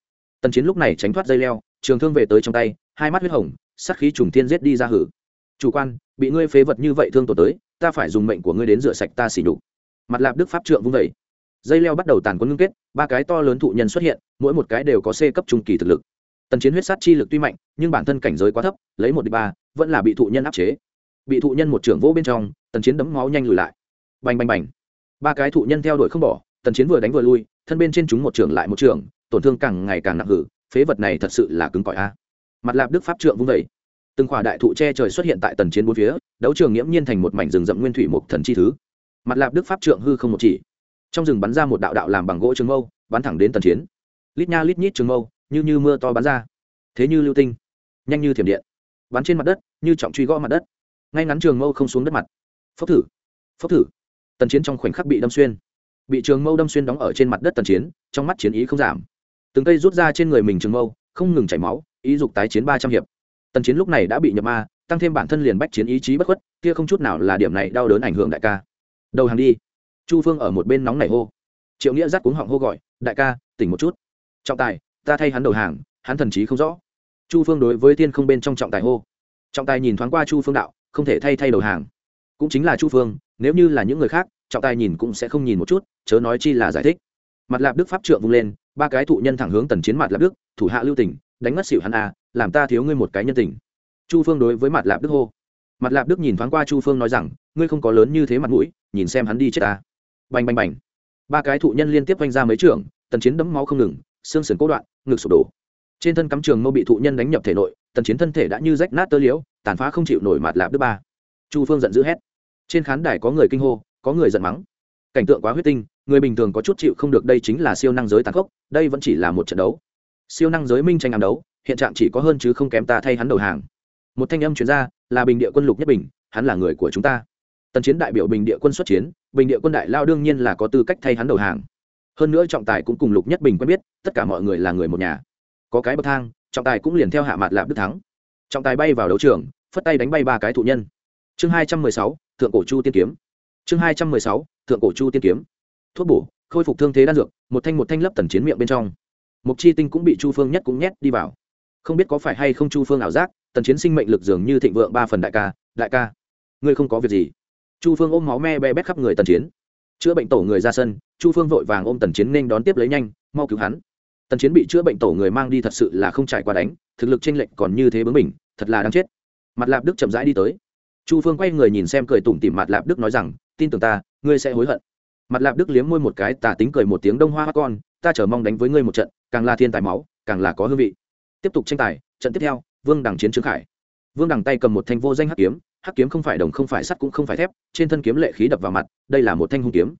Tần chiến lúc này tránh thoát dây leo, trường thương về tới trong tay, hai mắt huyết hồng, sát khí trùng thiên giết đi ra hử chủ quan, bị ngươi phế vật như vậy thương tổn tới, ta phải dùng mệnh của ngươi đến rửa sạch ta xỉ nhục. Mặt lạp đức pháp trượng vung vẩy. Dây leo bắt đầu tàn quân ngưng kết, ba cái to lớn thụ nhân xuất hiện, mỗi một cái đều có c cấp trung kỳ thực lực. Tần chiến huyết sát chi lực tuy mạnh, nhưng bản thân cảnh giới quá thấp, lấy một đ ba, vẫn là bị thụ nhân áp chế. Bị thụ nhân một trưởng vô bên trong, tần chiến đấm máu nhanh lùi lại. Bành bành bành. Ba cái thụ nhân theo đuổi không bỏ, tần chiến vừa đánh vừa lui, thân bên trên chúng một trưởng lại một trưởng, tổn thương càng ngày càng nặng hử, phế vật này thật sự là cứng cỏi a. Mặt lạp đức pháp trượng vung vẩy từng khỏa đại thụ che trời xuất hiện tại tần chiến bốn phía, đấu trường nghiễm nhiên thành một mảnh rừng rậm nguyên thủy một thần chi thứ. Mặt lạp đức pháp trượng hư không một chỉ. Trong rừng bắn ra một đạo đạo làm bằng gỗ trường mâu, bắn thẳng đến tần chiến. Lít nha lít nhít trường mâu, như như mưa to bắn ra. Thế như lưu tinh, nhanh như thiểm điện. Bắn trên mặt đất, như trọng truy gõ mặt đất. Ngay ngắn trường mâu không xuống đất mặt. Phốc thử phốc thử. Tần chiến trong khoảnh khắc bị đâm xuyên. Bị trường mâu đâm xuyên đóng ở trên mặt đất tần chiến, trong mắt chiến ý không giảm. Từng cây rút ra trên người mình trường mâu, không ngừng chảy máu, ý dục tái chiến ba trăm hiệp tần chiến lúc này đã bị nhập ma, tăng thêm bản thân liền bách chiến ý chí bất khuất, kia không chút nào là điểm này đau đớn ảnh hưởng đại ca. Đầu hàng đi. Chu phương ở một bên nóng nảy hô. Triệu nghĩa dắt cuống họng hô gọi, đại ca, tỉnh một chút. Trọng tài, ta thay hắn đầu hàng, hắn thần trí không rõ. Chu phương đối với tiên không bên trong trọng tài hô. Trọng tài nhìn thoáng qua chu phương đạo, không thể thay thay đầu hàng. Cũng chính là chu phương, nếu như là những người khác, trọng tài nhìn cũng sẽ không nhìn một chút, chớ nói chi là giải thích. Mặt lạp đức pháp trượng vung lên, ba cái thụ nhân thẳng hướng tần chiến mặt lạp đức, thủ hạ lưu tỉnh đánh mất xỉu hắn à làm ta thiếu ngươi một cái nhân tình. Chu phương đối với mặt lạp đức hô. Mặt lạp đức nhìn thoáng qua chu phương nói rằng, ngươi không có lớn như thế mặt mũi, nhìn xem hắn đi chết ta. Bành bành bành. Ba cái thụ nhân liên tiếp vanh ra mấy trường, tần chiến đấm máu không ngừng, xương sườn cố đoạn, ngực sụp đổ. Trên thân cắm trường mâu bị thụ nhân đánh nhập thể nội, tần chiến thân thể đã như rách nát tơ liễu, tàn phá không chịu nổi mặt lạp đức ba. Chu phương giận dữ hét. Trên khán đài có người kinh hô, có người giận mắng. Cảnh tượng quá huyết tinh, người bình thường có chút chịu không được đây chính là siêu năng giới tàn khốc, đây vẫn chỉ là một trận đấu siêu năng giới minh tranh ám đấu, hiện trạng chỉ có hơn chứ không kém ta thay hắn đầu hàng. Một thanh âm chuyển ra, là bình địa quân lục nhất bình, hắn là người của chúng ta. Tần chiến đại biểu bình địa quân xuất chiến, bình địa quân đại lao đương nhiên là có tư cách thay hắn đầu hàng. Hơn nữa trọng tài cũng cùng lục nhất bình quen biết, tất cả mọi người là người một nhà. Có cái bậc thang, trọng tài cũng liền theo hạ mặt lạp đức thắng. Trọng tài bay vào đấu trường, phất tay đánh bay ba cái thụ nhân. Chương hai trăm mười sáu, thượng cổ chu tiên kiếm. Chương hai trăm mười sáu, thượng cổ chu tiên kiếm. Thuốc bổ, khôi phục thương thế đan dược, một thanh một thanh lấp tần chiến miệng bên trong mục chi tinh cũng bị chu phương nhất cũng nhét đi vào. Không biết có phải hay không chu phương ảo giác, tần chiến sinh mệnh lực dường như thịnh vượng ba phần đại ca đại ca, ngươi không có việc gì. Chu phương ôm máu me be bét khắp người tần chiến. Chữa bệnh tổ người ra sân, chu phương vội vàng ôm tần chiến nên đón tiếp lấy nhanh, mau cứu hắn. Tần chiến bị chữa bệnh tổ người mang đi thật sự là không trải qua đánh, thực lực tranh lệch còn như thế bướng mình thật là đáng chết. Mặt lạp đức chậm rãi đi tới. Chu phương quay người nhìn xem cười tủm tỉm mặt lạp đức nói rằng, tin tưởng ta, ngươi sẽ hối hận. Mặt lạp đức liếm môi một cái, tà tính cười một tiếng đông hoa hát con ta chờ mong đánh với ngươi một trận, càng là thiên tài máu, càng là có hương vị. Tiếp tục tranh tài, trận tiếp theo, vương đằng chiến trương khải. Vương đằng tay cầm một thanh vô danh hắc kiếm hắc kiếm không phải đồng không phải sắt cũng không phải thép, trên thân kiếm lệ khí đập vào mặt, đây là một thanh hung kiếm.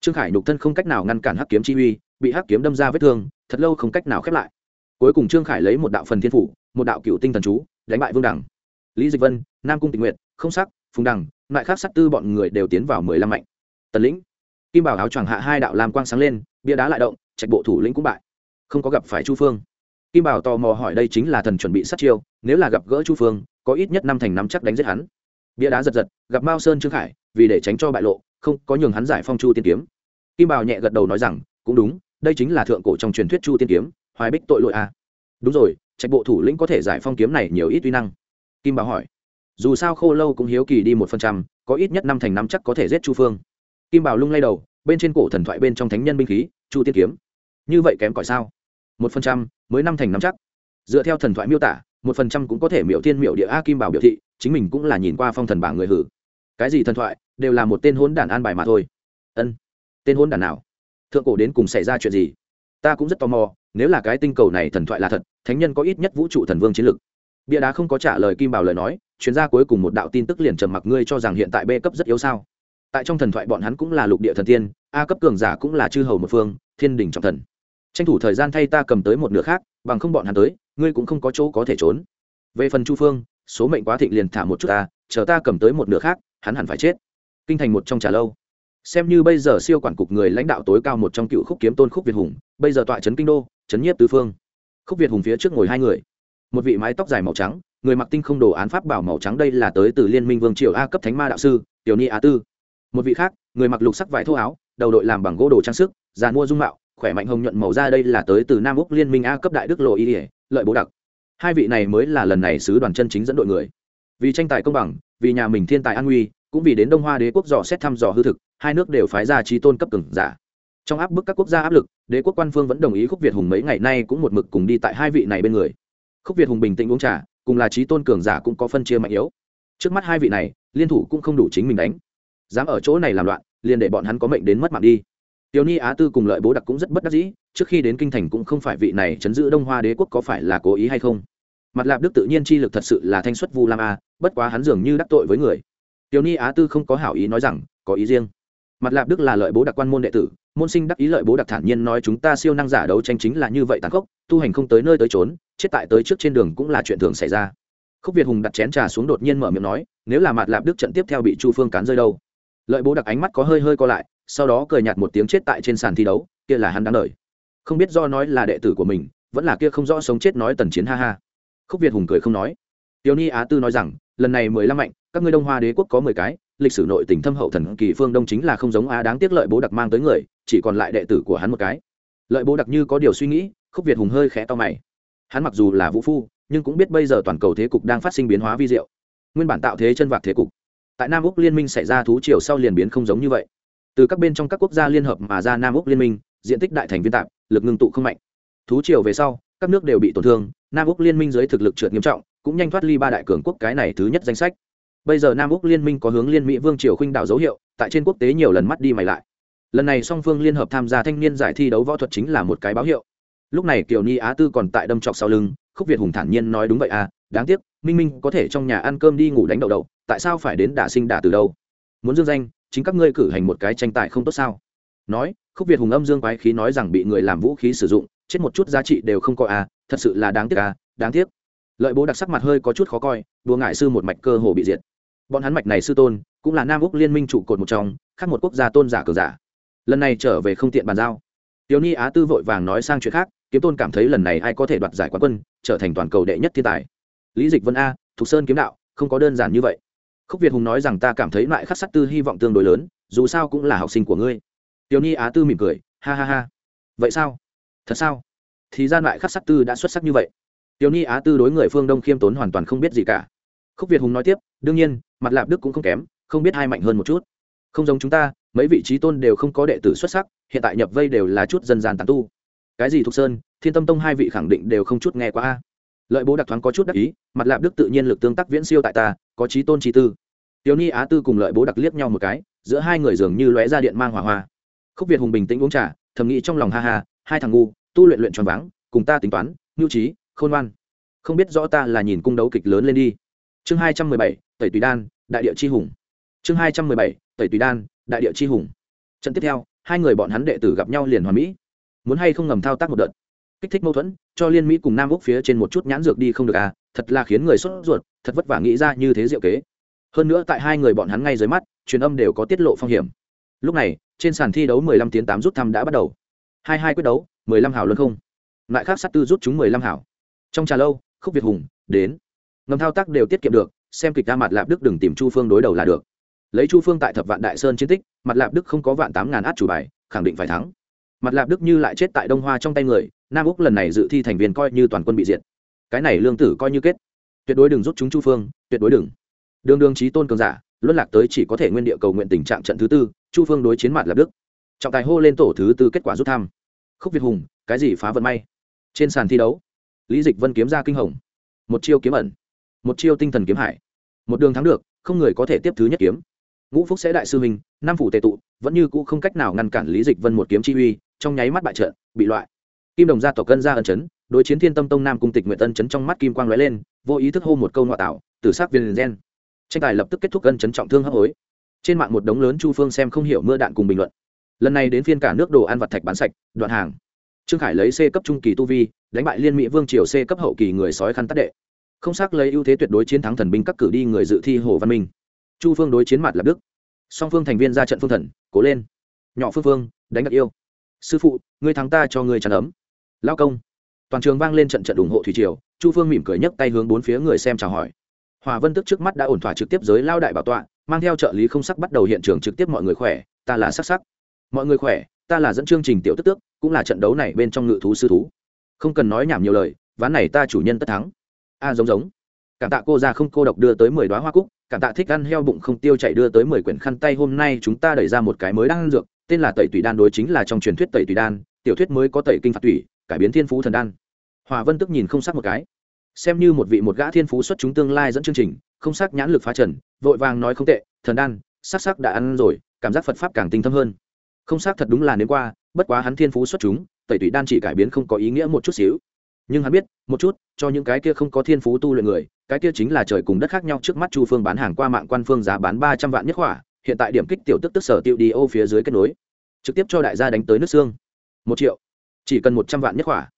Trương khải nhục thân không cách nào ngăn cản hắc kiếm chi uy, bị hắc kiếm đâm ra vết thương, thật lâu không cách nào khép lại. Cuối cùng trương khải lấy một đạo phần thiên phủ, một đạo cựu tinh thần chú, đánh bại vương đẳng lý dịch vân, nam cung tình nguyện không sắc, phùng đằng, lại khác sắc tư bọn người đều tiến vào mười lăm mạnh. Tần lĩnh, kim bảo áo choàng hạ hai đạo làm quang sáng lên, bia đá lại động trạch bộ thủ lĩnh cũng bại. Không có gặp phải chu phương. Kim bảo tò mò hỏi đây chính là thần chuẩn bị sát chiêu, nếu là gặp gỡ chu phương, có ít nhất năm thành năm chắc đánh giết hắn. Bia đá giật giật, gặp mao sơn trương khải, vì để tránh cho bại lộ, không, có nhường hắn giải phong chu tiên kiếm. Kim bảo nhẹ gật đầu nói rằng, cũng đúng, đây chính là thượng cổ trong truyền thuyết chu tiên kiếm, hoài bích tội lội a à. đúng rồi, trạch bộ thủ lĩnh có thể giải phong kiếm này nhiều ít uy năng. Kim bảo hỏi. Dù sao khô lâu cũng hiếu kỳ đi một phần trăm, có ít nhất năm thành năm chắc có thể giết chu phương. Kim bảo lung lay đầu, bên trên cổ thần thoại bên trong thánh nhân binh khí, chu tiên kiếm như vậy kém cỏi sao? Một phần trăm, mới năm thành năm chắc. Dựa theo thần thoại miêu tả, một phần trăm cũng có thể miểu thiên miểu địa a kim bảo biểu thị, chính mình cũng là nhìn qua phong thần bảng người hử. Cái gì thần thoại, đều là một tên hôn đản an bài mà thôi. Ân, tên hôn đản nào? Thượng cổ đến cùng xảy ra chuyện gì? Ta cũng rất tò mò, nếu là cái tinh cầu này thần thoại là thật, thánh nhân có ít nhất vũ trụ thần vương chiến lực. Bia đá không có trả lời kim bảo lời nói, chuyên gia cuối cùng một đạo tin tức liền trầm mặc ngươi cho rằng hiện tại b cấp rất yếu sao? Tại trong thần thoại bọn hắn cũng là lục địa thần tiên, a cấp cường giả cũng là chư hầu một phương, thiên đình trọng thần tranh thủ thời gian thay ta cầm tới một nửa khác, bằng không bọn hắn tới, ngươi cũng không có chỗ có thể trốn. Về phần chu phương, số mệnh quá thịnh liền thả một chút ta, chờ ta cầm tới một nửa khác, hắn hẳn phải chết. Kinh thành một trong trà lâu. Xem như bây giờ siêu quản cục người lãnh đạo tối cao một trong cựu khúc kiếm tôn khúc việt hùng, bây giờ tọa trấn kinh đô trấn nhiếp tứ phương. Khúc việt hùng phía trước ngồi hai người. Một vị mái tóc dài màu trắng, người mặc tinh không đồ án pháp bảo màu trắng đây là tới từ liên minh vương triều a cấp thánh ma đạo sư, tiểu ni á tư. Một vị khác, người mặc lục sắc vải thô áo, đầu đội làm bằng gỗ đồ trang sức, giàn mua dung mạo khỏe mạnh hồng nhuận màu da đây là tới từ nam úc liên minh a cấp đại đức lộ y ỉa lợi bố đặc. Hai vị này mới là lần này sứ đoàn chân chính dẫn đội người. Vì tranh tài công bằng, vì nhà mình thiên tài an nguy, cũng vì đến đông hoa đế quốc dò xét thăm dò hư thực, hai nước đều phái ra trí tôn cấp cường giả. Trong áp bức các quốc gia áp lực, đế quốc quan phương vẫn đồng ý khúc việt hùng mấy ngày nay cũng một mực cùng đi tại hai vị này bên người. Khúc việt hùng bình tĩnh uống trà, cùng là trí tôn cường giả cũng có phân chia mạnh yếu. Trước mắt hai vị này, liên thủ cũng không đủ chính mình đánh. Dám ở chỗ này làm loạn, liền để bọn hắn có mệnh đến mất mạng đi tiểu ni á tư cùng lợi bố đặc cũng rất bất đắc dĩ, trước khi đến kinh thành cũng không phải vị này chấn giữ đông hoa đế quốc có phải là cố ý hay không. Mặt lạp đức tự nhiên chi lực thật sự là thanh xuất vu lam a, bất quá hắn dường như đắc tội với người. Tiểu ni á tư không có hảo ý nói rằng, có ý riêng. Mặt lạp đức là lợi bố đặc quan môn đệ tử, môn sinh đắc ý lợi bố đặc thản nhiên nói chúng ta siêu năng giả đấu tranh chính là như vậy tàn khốc, tu hành không tới nơi tới trốn chết tại tới trước trên đường cũng là chuyện thường xảy ra. Khúc việt hùng đặt chén trà xuống đột nhiên mở miệng nói, nếu là mặt lạp đức trận tiếp theo bị chu phương cán rơi đâu? Lợi bố đặc ánh mắt có hơi hơi co lại sau đó cười nhạt một tiếng chết tại trên sàn thi đấu, kia là hắn đáng đời. Không biết do nói là đệ tử của mình, vẫn là kia không rõ sống chết nói tần chiến ha ha. Khúc việt hùng cười không nói. Tiểu ni á tư nói rằng, lần này mười lăm mạnh, các ngươi đông hoa đế quốc có mười cái, lịch sử nội tỉnh thâm hậu thần kỳ phương đông chính là không giống á đáng tiếc lợi bố đặc mang tới người, chỉ còn lại đệ tử của hắn một cái. Lợi bố đặc như có điều suy nghĩ, khúc việt hùng hơi khẽ to mày. Hắn mặc dù là vũ phu, nhưng cũng biết bây giờ toàn cầu thế cục đang phát sinh biến hóa vi diệu. Nguyên bản tạo thế chân vạc thế cục. Tại nam úc liên minh xảy ra thú triều sau liền biến không giống như vậy từ các bên trong các quốc gia liên hợp mà ra nam úc liên minh, diện tích đại thành viên tạp lực ngưng tụ không mạnh. Thú triều về sau, các nước đều bị tổn thương, nam úc liên minh dưới thực lực trượt nghiêm trọng, cũng nhanh thoát ly ba đại cường quốc cái này thứ nhất danh sách. Bây giờ nam úc liên minh có hướng liên mỹ vương triều khuynh đảo dấu hiệu, tại trên quốc tế nhiều lần mắt đi mày lại. Lần này song phương liên hợp tham gia thanh niên giải thi đấu võ thuật chính là một cái báo hiệu. Lúc này kiều ni á tư còn tại đâm trọc sau lưng, khúc việt hùng thản nhiên nói đúng vậy à đáng tiếc, minh minh có thể trong nhà ăn cơm đi ngủ đánh đậu đậu, tại sao phải đến đả sinh đả từ đâu? Muốn dương danh chính các ngươi cử hành một cái tranh tài không tốt sao? Nói, khúc việt hùng âm dương quái khí nói rằng bị người làm vũ khí sử dụng, chết một chút giá trị đều không có à thật sự là đáng tiếc à đáng tiếc. Lợi bố đặc sắc mặt hơi có chút khó coi, đùa ngại sư một mạch cơ hồ bị diệt. Bọn hắn mạch này sư tôn, cũng là nam úc liên minh trụ cột một trong, khác một quốc gia tôn giả cờ giả. Lần này trở về không tiện bàn giao. Tiểu ni á tư vội vàng nói sang chuyện khác, kiếm tôn cảm thấy lần này ai có thể đoạt giải quán quân, trở thành toàn cầu đệ nhất thiên tài. Lý dịch vân a, thục sơn kiếm đạo, không có đơn giản như vậy khúc việt hùng nói rằng ta cảm thấy lại khắc sắc tư hy vọng tương đối lớn, dù sao cũng là học sinh của ngươi. Tiểu ni á tư mỉm cười, ha ha ha. Vậy sao? Thật sao? Thì ra lại khắc sắc tư đã xuất sắc như vậy. Tiểu ni á tư đối người phương đông khiêm tốn hoàn toàn không biết gì cả. Khúc việt hùng nói tiếp, đương nhiên, mặt lạp đức cũng không kém, không biết ai mạnh hơn một chút. Không giống chúng ta, mấy vị trí tôn đều không có đệ tử xuất sắc, hiện tại nhập vây đều là chút dân gian tàn tu. Cái gì thục sơn, thiên tâm tông hai vị khẳng định đều không chút nghe qua a. Lợi bố đặc thoáng có chút đắc ý, mặt lạp đức tự nhiên lực tương tác viễn siêu tại ta có trí tôn trí tư. Tiểu ni á tư cùng lợi bố đặc liếc nhau một cái giữa hai người dường như lóe ra điện mang hỏa hoa. Khúc việt hùng bình tĩnh uống trà thầm nghĩ trong lòng ha ha hai thằng ngu tu luyện luyện tròn vắng, cùng ta tính toán nhu trí khôn ngoan. Không biết rõ ta là nhìn cung đấu kịch lớn lên đi. Chương hai trăm mười bảy tẩy tùy đan đại địa chi hùng. Chương hai trăm mười bảy tẩy tùy đan đại địa chi hùng. Trận tiếp theo hai người bọn hắn đệ tử gặp nhau liền hoàn mỹ. Muốn hay không ngầm thao tác một đợt kích thích mâu thuẫn, cho liên mỹ cùng nam úc phía trên một chút nhãn dược đi không được à thật là khiến người sốt ruột, thật vất vả nghĩ ra như thế diệu kế. Hơn nữa tại hai người bọn hắn ngay dưới mắt, truyền âm đều có tiết lộ phong hiểm. Lúc này, trên sàn thi đấu 15 tiến 8 rút thăm đã bắt đầu. Hai hai quyết đấu 15 hảo luân không. Lại khác sát tư rút chúng 15 hảo. Trong trà lâu, khúc việt hùng, đến. Ngầm thao tác đều tiết kiệm được, xem kịch ra mặt lạp đức đừng tìm chu phương đối đầu là được. Lấy chu phương tại thập vạn đại sơn chiến tích, mặt lạp đức không có vạn tám ngàn át chủ bài, khẳng định phải thắng mặt lạp đức như lại chết tại đông hoa trong tay người, nam úc lần này dự thi thành viên coi như toàn quân bị diệt. Cái này lương tử coi như kết. Tuyệt đối đừng rút chúng chu phương, tuyệt đối đừng. Đường đường trí tôn cường giả, luân lạc tới chỉ có thể nguyên địa cầu nguyện tình trạng trận thứ tư, chu phương đối chiến mặt lạp đức. Trọng tài hô lên tổ thứ tư kết quả rút thăm. Khúc việt hùng, cái gì phá vận may? Trên sàn thi đấu, lý dịch vân kiếm ra kinh hồng. Một chiêu kiếm ẩn, một chiêu tinh thần kiếm hải. Một đường thắng được, không người có thể tiếp thứ nhất kiếm. Ngũ phúc sẽ đại sư mình năm phủ tề tụ, vẫn như cũ không cách nào ngăn cản lý dịch vân một kiếm chi uy trong nháy mắt bại trận, bị loại. Kim đồng gia tộc cân ra ân chấn, đối chiến thiên tâm tông nam cung tịch nguyện ân chấn trong mắt kim quang lóe lên, vô ý thức hô một câu ngoại tạo từ sát viên gen. Tranh tài lập tức kết thúc ân chấn trọng thương hấp hối. Trên mạng một đống lớn chu phương xem không hiểu mưa đạn cùng bình luận. Lần này đến phiên cả nước đồ ăn vặt thạch bán sạch, đoạn hàng. Trương khải lấy c cấp trung kỳ tu vi, đánh bại liên mỹ vương triều c cấp hậu kỳ người sói khăn tát đệ. Không xác lấy ưu thế tuyệt đối chiến thắng thần binh các cử đi người dự thi hồ văn minh. Chu phương đối chiến mặt lập đức. Song phương thành viên ra trận phương thần, cố lên. Nhỏ phương phương, đánh gật yêu sư phụ ngươi thắng ta cho ngươi chăn ấm lao công toàn trường vang lên trận trận ủng hộ thủy triều chu phương mỉm cười nhấc tay hướng bốn phía người xem chào hỏi hòa vân tức trước mắt đã ổn thỏa trực tiếp giới lao đại bảo tọa mang theo trợ lý không sắc bắt đầu hiện trường trực tiếp mọi người khỏe ta là sắc sắc mọi người khỏe ta là dẫn chương trình tiểu tức tước cũng là trận đấu này bên trong ngự thú sư thú không cần nói nhảm nhiều lời ván này ta chủ nhân tất thắng a à, giống giống cảm tạ cô ra không cô độc đưa tới mười đoá hoa cúc cảm tạ thích ăn heo bụng không tiêu chảy đưa tới mười quyển khăn tay hôm nay chúng ta đẩy ra một cái mới đang dược tên là tẩy Tủy đan đối chính là trong truyền thuyết tẩy Tủy đan, tiểu thuyết mới có tẩy kinh phạt tủy, cải biến thiên phú thần đan. Hòa vân tức nhìn không sắc một cái. Xem như một vị một gã thiên phú xuất chúng tương lai dẫn chương trình, không sắc nhãn lực phá trần, vội vàng nói không tệ, thần đan, sắc sắc đã ăn rồi, cảm giác phật pháp càng tinh thâm hơn. Không sắc thật đúng là nếu qua, bất quá hắn thiên phú xuất chúng, tẩy tủy đan chỉ cải biến không có ý nghĩa một chút xíu. Nhưng hắn biết, một chút, cho những cái kia không có thiên phú tu luyện người, cái kia chính là trời cùng đất khác nhau trước mắt chu phương bán hàng qua mạng quan phương giá bán ba trăm vạn nhất khỏa hiện tại điểm kích tiểu tức tức sở tiêu đi ô phía dưới kết nối, trực tiếp cho đại gia đánh tới nước xương. Một triệu, chỉ cần một trăm vạn nhất khỏa.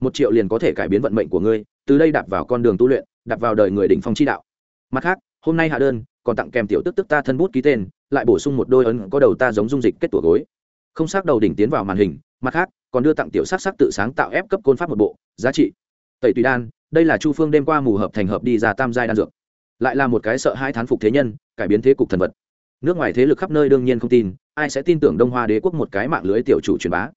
Một triệu liền có thể cải biến vận mệnh của ngươi, từ đây đạp vào con đường tu luyện, đạp vào đời người đỉnh phong chi đạo. Mặt khác, hôm nay hạ đơn, còn tặng kèm tiểu tức tức ta thân bút ký tên, lại bổ sung một đôi ấn có đầu ta giống dung dịch kết tủa gối. Không xác đầu đỉnh tiến vào màn hình, mặt khác, còn đưa tặng tiểu sắc sắc tự sáng tạo ép cấp côn pháp một bộ, giá trị. Tẩy tùy đan, đây là chu phương đêm qua mù hợp thành hợp đi ra tam giai đan dược. Lại là một cái sợ hai thán phục thế nhân, cải biến thế cục thần vật nước ngoài thế lực khắp nơi đương nhiên không tin, ai sẽ tin tưởng đông hoa đế quốc một cái mạng lưới tiểu chủ truyền bá.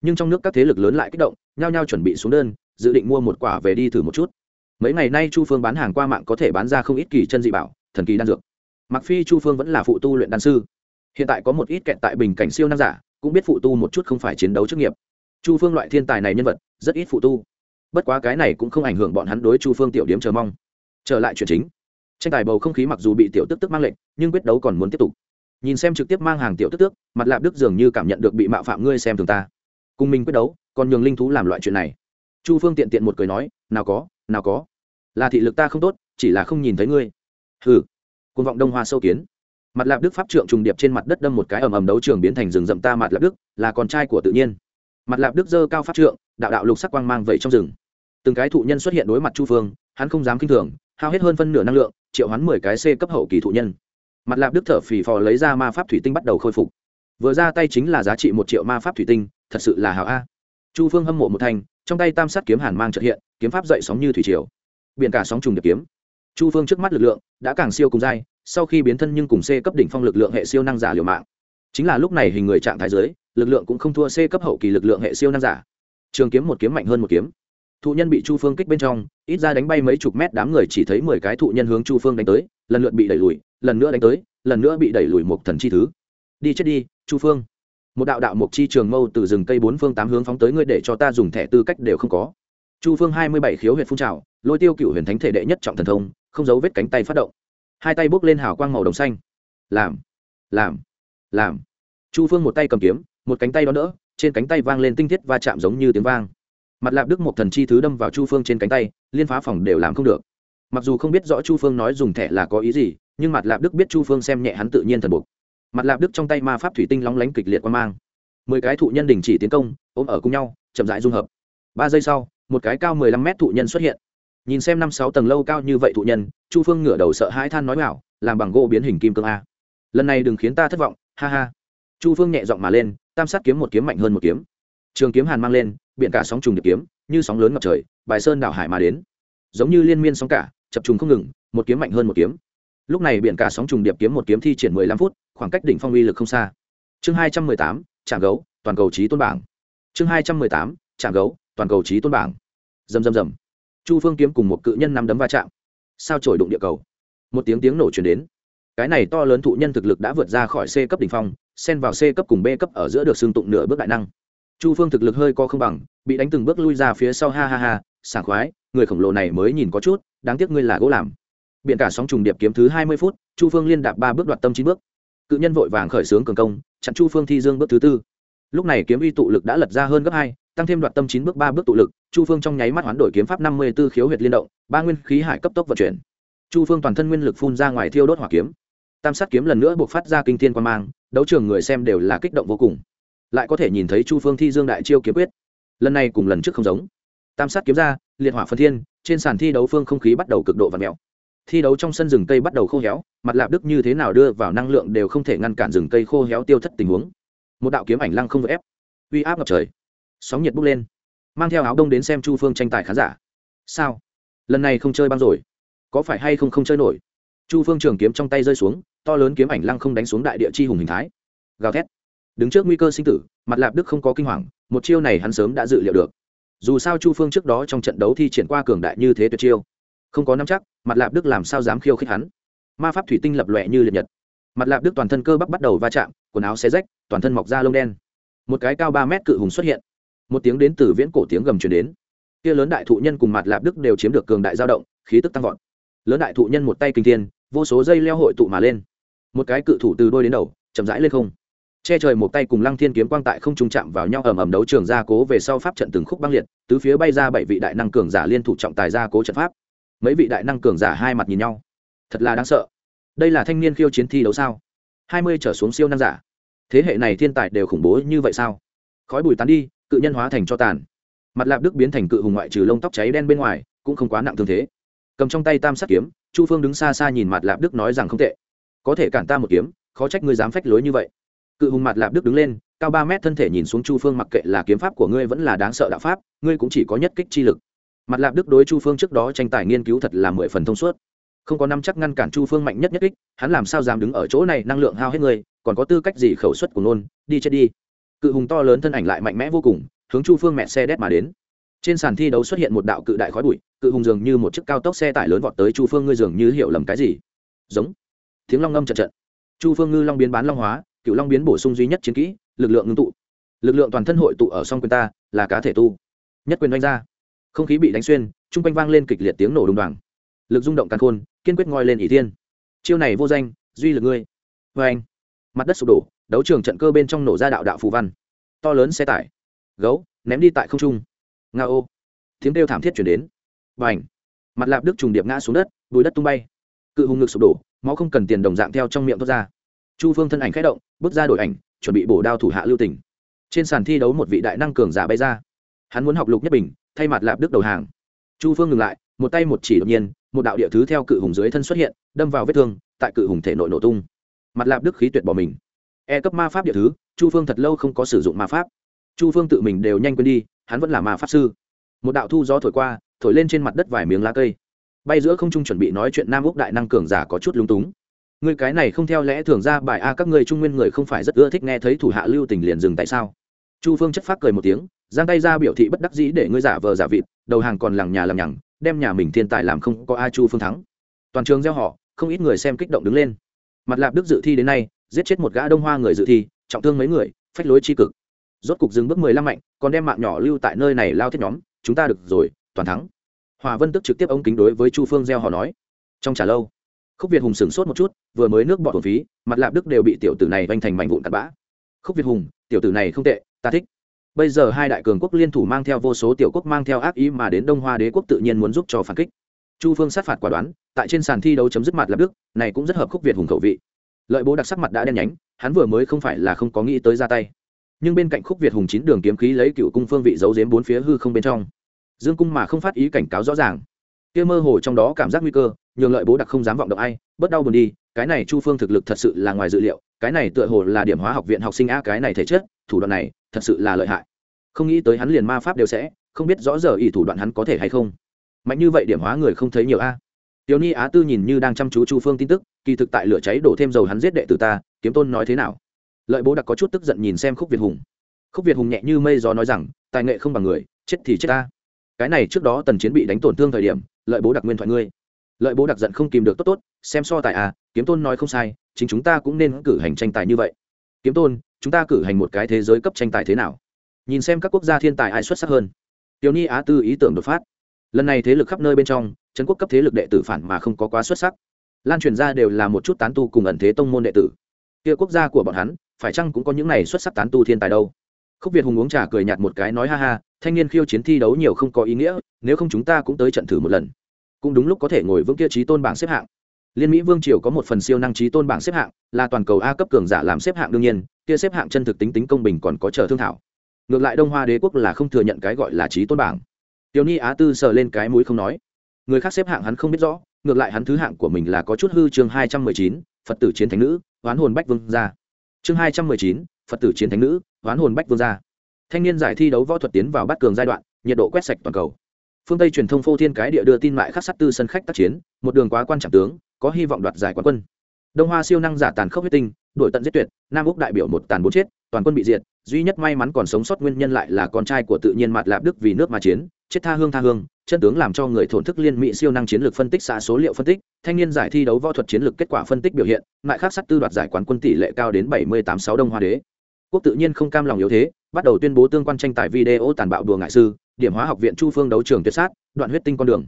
Nhưng trong nước các thế lực lớn lại kích động, nhao nhao chuẩn bị xuống đơn, dự định mua một quả về đi thử một chút. Mấy ngày nay chu phương bán hàng qua mạng có thể bán ra không ít kỳ chân dị bảo, thần kỳ đan dược. Mặc phi chu phương vẫn là phụ tu luyện đan sư. Hiện tại có một ít kẹt tại bình cảnh siêu nam giả, cũng biết phụ tu một chút không phải chiến đấu chức nghiệp. Chu phương loại thiên tài này nhân vật, rất ít phụ tu. Bất quá cái này cũng không ảnh hưởng bọn hắn đối chu phương tiểu điếm chờ mong. Trở lại chuyện chính tranh tài bầu không khí mặc dù bị tiểu tức tức mang lệnh, nhưng quyết đấu còn muốn tiếp tục. Nhìn xem trực tiếp mang hàng tiểu tức tước mặt lạp đức dường như cảm nhận được bị mạo phạm ngươi xem thường ta. Cùng mình quyết đấu, còn nhường linh thú làm loại chuyện này. Chu phương tiện tiện một cười nói, nào có nào có. Là thị lực ta không tốt, chỉ là không nhìn thấy ngươi. Hừ. Côn vọng đông hoa sâu kiến. Mặt lạp đức pháp trượng trùng điệp trên mặt đất đâm một cái ầm ầm đấu trường biến thành rừng rậm ta mặt lạp đức, là con trai của tự nhiên. Mặt lạp đức dơ cao pháp trượng, đạo đạo lục sắc quang mang vẩy trong rừng. Từng cái thụ nhân xuất hiện đối mặt chu phương, hắn không dám k i n h thường hao hết hơn phân nửa năng lượng, triệu hoán mười cái c cấp hậu kỳ thụ nhân. Mặt lạp đức thở phì phò lấy ra ma pháp thủy tinh bắt đầu khôi phục. Vừa ra tay chính là giá trị một triệu ma pháp thủy tinh, thật sự là hào a. Chu phương hâm mộ một thành trong tay tam sát kiếm hàn mang trợ hiện, kiếm pháp dậy sóng như thủy triều. Biển cả sóng trùng được kiếm. Chu phương trước mắt lực lượng đã càng siêu cùng dai sau khi biến thân nhưng cùng c cấp đỉnh phong lực lượng hệ siêu năng giả liều mạng. Chính là lúc này hình người trạng thái giới lực lượng cũng không thua c cấp hậu kỳ lực lượng hệ siêu năng giả. Trường kiếm một kiếm mạnh hơn một kiếm thụ nhân bị chu phương kích bên trong, ít ra đánh bay mấy chục mét đám người chỉ thấy mười cái thụ nhân hướng chu phương đánh tới, lần lượt bị đẩy lùi, lần nữa đánh tới, lần nữa bị đẩy lùi một thần chi thứ. Đi chết đi, chu phương. Một đạo đạo mục chi trường mâu từ rừng cây bốn phương tám hướng phóng tới ngươi để cho ta dùng thẻ tư cách đều không có. Chu phương hai mươi bảy khiếu huyện phun trào, lôi tiêu cựu huyền thánh thể đệ nhất trọng thần thông, không giấu vết cánh tay phát động. Hai tay bốc lên hào quang màu đồng xanh. Làm làm làm. Chu phương một tay cầm kiếm, một cánh tay đó đỡ, trên cánh tay vang lên tinh thiết va chạm giống như tiếng vang mặt lạp đức một thần chi thứ đâm vào chu phương trên cánh tay, liên phá phòng đều làm không được. Mặc dù không biết rõ chu phương nói dùng thẻ là có ý gì, nhưng mặt lạp đức biết chu phương xem nhẹ hắn tự nhiên thần buộc mặt lạp đức trong tay ma pháp thủy tinh lóng lánh kịch liệt quan mang. Mười cái thụ nhân đình chỉ tiến công, ôm ở cùng nhau, chậm rãi dung hợp. Ba giây sau, một cái cao mười lăm mét thụ nhân xuất hiện. Nhìn xem năm sáu tầng lâu cao như vậy thụ nhân, chu phương ngửa đầu sợ hãi than nói bảo, làm bằng gỗ biến hình kim cương a. Lần này đừng khiến ta thất vọng, ha ha. Chu phương nhẹ giọng mà lên, tam sát kiếm một kiếm mạnh hơn một kiếm. Trường kiếm hàn mang lên biển cả sóng trùng điệp kiếm, như sóng lớn ngập trời, bài sơn đảo hải mà đến. Giống như liên miên sóng cả, chập trùng không ngừng, một kiếm mạnh hơn một kiếm. Lúc này biển cả sóng trùng điệp kiếm một kiếm thi triển mười lăm phút, khoảng cách đỉnh phong uy lực không xa. Chương hai trăm mười tám, trạm gấu, toàn cầu trí tôn bảng. Chương hai trăm mười tám, trạm gấu, toàn cầu trí tôn bảng. Dầm dầm dầm chu phương kiếm cùng một cự nhân năm đấm va chạm. Sao trổi đụng địa cầu. Một tiếng tiếng nổ chuyển đến. Cái này to lớn thụ nhân thực lực đã vượt ra khỏi c cấp đ ỉ n h phong, xen vào c cấp cùng b cấp ở giữa được xương tụng nửa bước đại năng. Chu phương thực lực hơi co không bằng bị đánh từng bước lui ra phía sau, ha ha ha, sảng khoái, người khổng lồ này mới nhìn có chút, đáng tiếc ngươi là gỗ làm. Biện cả sóng trùng điệp kiếm thứ hai mươi phút, chu phương liên đạp ba bước đoạt tâm chín bước. Cự nhân vội vàng khởi xướng cường công, chặn chu phương thi dương bước thứ tư. Lúc này kiếm uy tụ lực đã lật ra hơn gấp hai, tăng thêm đoạt tâm chín bước ba bước tụ lực, chu phương trong nháy mắt hoán đổi kiếm pháp năm mươi b ố khiếu huyệt liên động, ba nguyên khí hải cấp tốc vận chuyển. Chu phương toàn thân nguyên lực phun ra ngoài thiêu đốt hỏa kiếm. Tam sát kiếm lần nữa buộc phát ra kinh thiên quan mang, đấu trường người xem đều là kích động vô cùng. Lại có thể nhìn thấy chu phương thi dương đại chiêu kiếm quyết lần này cùng lần trước không giống. Tam sát kiếm ra, liệt hỏa phân thiên, trên sàn thi đấu phương không khí bắt đầu cực độ và mèo. Thi đấu trong sân rừng cây bắt đầu khô héo, mặt lạp đức như thế nào đưa vào năng lượng đều không thể ngăn cản rừng cây khô héo tiêu thất tình huống. Một đạo kiếm ảnh lăng không vỡ ép. Uy áp ngập trời. Sóng nhiệt bốc lên. Mang theo áo đông đến xem chu phương tranh tài khán giả. Sao? Lần này không chơi băng rồi. Có phải hay không không chơi nổi? Chu phương trường kiếm trong tay rơi xuống, to lớn kiếm ảnh lăng không đánh xuống đại địa chi hùng hình thái. Gào thét đứng trước nguy cơ sinh tử, mặt lạp đức không có kinh hoàng, một chiêu này hắn sớm đã dự liệu được. Dù sao chu phương trước đó trong trận đấu thi triển qua cường đại như thế tuyệt chiêu, không có nắm chắc, mặt lạp đức làm sao dám khiêu khích hắn? Ma pháp thủy tinh lập lòe như liệt nhật. Mặt lạp đức toàn thân cơ bắp bắt đầu va chạm, quần áo xe rách, toàn thân mọc da lông đen. Một cái cao ba mét cự hùng xuất hiện. Một tiếng đến từ viễn cổ tiếng gầm truyền đến. Kia lớn đại thụ nhân cùng mặt lạp đức đều chiếm được cường đại dao động, khí tức tăng vọt. Lớn đại thụ nhân một tay kinh thiên, vô số dây leo hội tụ mà lên. Một cái cự thủ từ đôi đến đầu, chậm rãi lên không che trời một tay cùng lăng thiên kiếm quang tại không trung chạm vào nhau ầm ầm đấu trường gia cố về sau pháp trận từng khúc băng liệt, tứ phía bay ra bảy vị đại năng cường giả liên thủ trọng tài gia cố trận pháp. Mấy vị đại năng cường giả hai mặt nhìn nhau. Thật là đáng sợ. Đây là thanh niên khiêu chiến thi đấu sao? Hai mươi trở xuống siêu năng giả. Thế hệ này thiên tài đều khủng bố như vậy sao? Khói bùi tán đi, cự nhân hóa thành cho tàn. Mặt lạp đức biến thành cự hùng ngoại trừ lông tóc cháy đen bên ngoài, cũng không quá nặng thương thế. Cầm trong tay tam sát kiếm, chu phương đứng xa xa nhìn mặt lạp đức nói rằng không tệ. Có thể cản ta một kiếm, khó trách ngươi dám phách lối như vậy cự hùng mặt lạp đức đứng lên, cao ba mét thân thể nhìn xuống chu phương mặc kệ là kiếm pháp của ngươi vẫn là đáng sợ đạo pháp, ngươi cũng chỉ có nhất kích chi lực. Mặt lạp đức đối chu phương trước đó tranh tài nghiên cứu thật là mười phần thông suốt. Không có năm chắc ngăn cản chu phương mạnh nhất nhất kích, hắn làm sao dám đứng ở chỗ này năng lượng hao hết người, còn có tư cách gì khẩu suất của nôn đi chết đi. Cự hùng to lớn thân ảnh lại mạnh mẽ vô cùng, hướng chu phương mẹ xe đét mà đến. Trên sàn thi đấu xuất hiện một đạo cự đại khói bụi, cự hùng dường như một chiếc cao tốc xe tải lớn vọt tới chu phương, ngươi dường như hiểu lầm cái gì. Giống. Tiếng long ngâm trận trận chu phương ngư long biến bán long hóa cựu long biến bổ sung duy nhất chiến kỹ, lực lượng ngưng tụ. Lực lượng toàn thân hội tụ ở song quyền ta, là cá thể tu. Nhất quyền đánh ra. Không khí bị đánh xuyên chung quanh vang lên kịch liệt tiếng nổ đùng đoàng. Lực rung động càn khôn, kiên quyết ngoi lên ỷ tiên chiêu này vô danh, duy lực ngươi. Vê anh, mặt đất sụp đổ, đấu trường trận cơ bên trong nổ ra đạo đạo phù văn. To lớn xe tải. Gấu, ném đi tại không trung. Nga ô. Tiếng kêu thảm thiết chuyển đến. Và h mặt lạp đức trùng điệp ngã xuống đất, bùi đất tung bay. Cự hùng ngực sụp đổ, máu không cần tiền đồng dạng theo trong miệng thoát ra chu phương thân ảnh k h ẽ động, bước ra đổi ảnh, chuẩn bị bổ đao thủ hạ lưu tỉnh trên sàn thi đấu một vị đại năng cường giả bay ra. Hắn muốn học lục nhất bình, thay mặt lạp đức đầu hàng. Chu phương ngừng lại, một tay một chỉ đột nhiên, một đạo địa thứ theo cự hùng dưới thân xuất hiện, đâm vào vết thương, tại cự hùng thể nội nổ tung. Mặt lạp đức khí tuyệt bỏ mình. E cấp ma pháp địa thứ, chu phương thật lâu không có sử dụng ma pháp. Chu phương tự mình đều nhanh quên đi, hắn vẫn là ma pháp sư. Một đạo thu gió thổi qua, thổi lên trên mặt đất vài miếng lá cây. Bay giữa không trung chuẩn bị nói chuyện nam úc đại năng cường giả có chút lúng túng người cái này không theo lẽ thường ra bài a, các người trung nguyên người không phải rất ưa thích nghe thấy thủ hạ lưu tình liền dừng tại sao? Chu phương chất phát cười một tiếng, giang tay ra biểu thị bất đắc dĩ để ngươi giả vờ giả vịt, đầu hàng còn lằng nhà làm nhằng, đem nhà mình thiên tài làm không có ai chu phương thắng. Toàn trường gieo họ, không ít người xem kích động đứng lên. Mặt lạp đức dự thi đến nay, giết chết một gã đông hoa người dự thi, trọng thương mấy người, phách lối tri cực. Rốt cục dừng bước mười lăm mạnh, còn đem mạng nhỏ lưu tại nơi này lao thiết nhóm, chúng ta được rồi, toàn thắng. Hòa vân tức trực tiếp ống kính đối với chu phương gieo họ nói. Trong trả lâu, khúc việt hùng sửng sốt một chút vừa mới nước bọt hồn phí, mặt lạp đức đều bị tiểu tử này vanh thành mảnh vụn tạt bã. Khúc việt hùng, tiểu tử này không tệ, ta thích. Bây giờ hai đại cường quốc liên thủ mang theo vô số tiểu quốc mang theo ác ý mà đến đông hoa đế quốc tự nhiên muốn giúp cho phản kích. Chu phương sát phạt quả đoán, tại trên sàn thi đấu chấm dứt mặt lạp đức, này cũng rất hợp khúc việt hùng khẩu vị. Lợi bố đặc sắc mặt đã đen nhánh, hắn vừa mới không phải là không có nghĩ tới ra tay. Nhưng bên cạnh khúc việt hùng chín đường kiếm khí lấy cựu cung phương vị giấu giếm bốn phía hư không bên trong. Dương cung mà không phát ý cảnh cáo rõ ràng. Kia mơ hồ trong đó cảm giác nguy cơ nhường lợi bố đặc không dám vọng động ai, bớt đau buồn đi, cái này chu phương thực lực thật sự là ngoài dự liệu, cái này tựa hồ là điểm hóa học viện học sinh a, cái này thể chất, thủ đoạn này, thật sự là lợi hại. Không nghĩ tới hắn liền ma pháp đều sẽ, không biết rõ giờ ý thủ đoạn hắn có thể hay không. Mạnh như vậy điểm hóa người không thấy nhiều a. Tiểu ni á tư nhìn như đang chăm chú chu phương tin tức, kỳ thực tại lửa cháy đổ thêm dầu hắn giết đệ tử ta, kiếm tôn nói thế nào? Lợi bố đặc có chút tức giận nhìn xem khúc việt hùng. Khúc việt hùng nhẹ như mây gió nói rằng, tài nghệ không bằng người, chết thì chết ta. Cái này trước đó tần chiến bị đánh tổn thương thời điểm, lợi bố đặc nguyên thoại ngươi lợi bố đặc giận không kìm được tốt tốt, xem so tài à kiếm tôn nói không sai, chính chúng ta cũng nên cử hành tranh tài như vậy. Kiếm tôn, chúng ta cử hành một cái thế giới cấp tranh tài thế nào? Nhìn xem các quốc gia thiên tài ai xuất sắc hơn. Tiểu ni á tư ý tưởng đột phát. Lần này thế lực khắp nơi bên trong, trấn quốc cấp thế lực đệ tử phản mà không có quá xuất sắc. Lan truyền ra đều là một chút tán tu cùng ẩn thế tông môn đệ tử. Kia quốc gia của bọn hắn, phải chăng cũng có những này xuất sắc tán tu thiên tài đâu? Khúc việt hùng uống trà cười nhạt một cái nói ha ha, thanh niên khiêu chiến thi đấu nhiều không có ý nghĩa, nếu không chúng ta cũng tới trận thử một lần cũng đúng lúc có thể ngồi vững kia trí tôn bảng xếp hạng. Liên mỹ vương triều có một phần siêu năng trí tôn bảng xếp hạng, là toàn cầu a cấp cường giả làm xếp hạng đương nhiên, kia xếp hạng chân thực tính tính công bình còn có chờ thương thảo. Ngược lại đông hoa đế quốc là không thừa nhận cái gọi là trí tôn bảng. Tiểu ni á tư sờ lên cái mũi không nói. Người khác xếp hạng hắn không biết rõ, ngược lại hắn thứ hạng của mình là có chút hư chương hai trăm mười chín, phật tử chiến thánh nữ, oán hồn bách vương gia. Chương hai trăm mười chín, phật tử chiến thánh nữ, oán hồn bách vương gia. Thanh niên giải thi đấu võ thuật tiến vào bắt cường giai đoạn, nhiệt độ quét sạch toàn cầu phương tây truyền thông phô thiên cái địa đưa tin mại khắc sắt tư sân khách tác chiến, một đường quá quan trọng tướng, có hy vọng đoạt giải quán quân. Đông hoa siêu năng giả tàn khốc huyết tinh đổi tận giết tuyệt, nam úc đại biểu một tàn bốn chết, toàn quân bị diệt, duy nhất may mắn còn sống sót nguyên nhân lại là con trai của tự nhiên mặt lạp đức vì nước mà chiến, chết tha hương tha hương, chân tướng làm cho người thổn thức liên mỹ siêu năng chiến lược phân tích xã số liệu phân tích, thanh niên giải thi đấu võ thuật chiến lược kết quả phân tích biểu hiện, mại khắc sắt tư đoạt giải quán quân tỷ lệ cao đến bảy mươi tám sáu đông hoa đế quốc tự nhiên không cam lòng yếu thế, bắt đầu tuyên bố tương quan tranh tài video tàn bạo đùa ngại sư, điểm hóa học viện chu phương đấu trường tuyệt sát, đoạn huyết tinh con đường.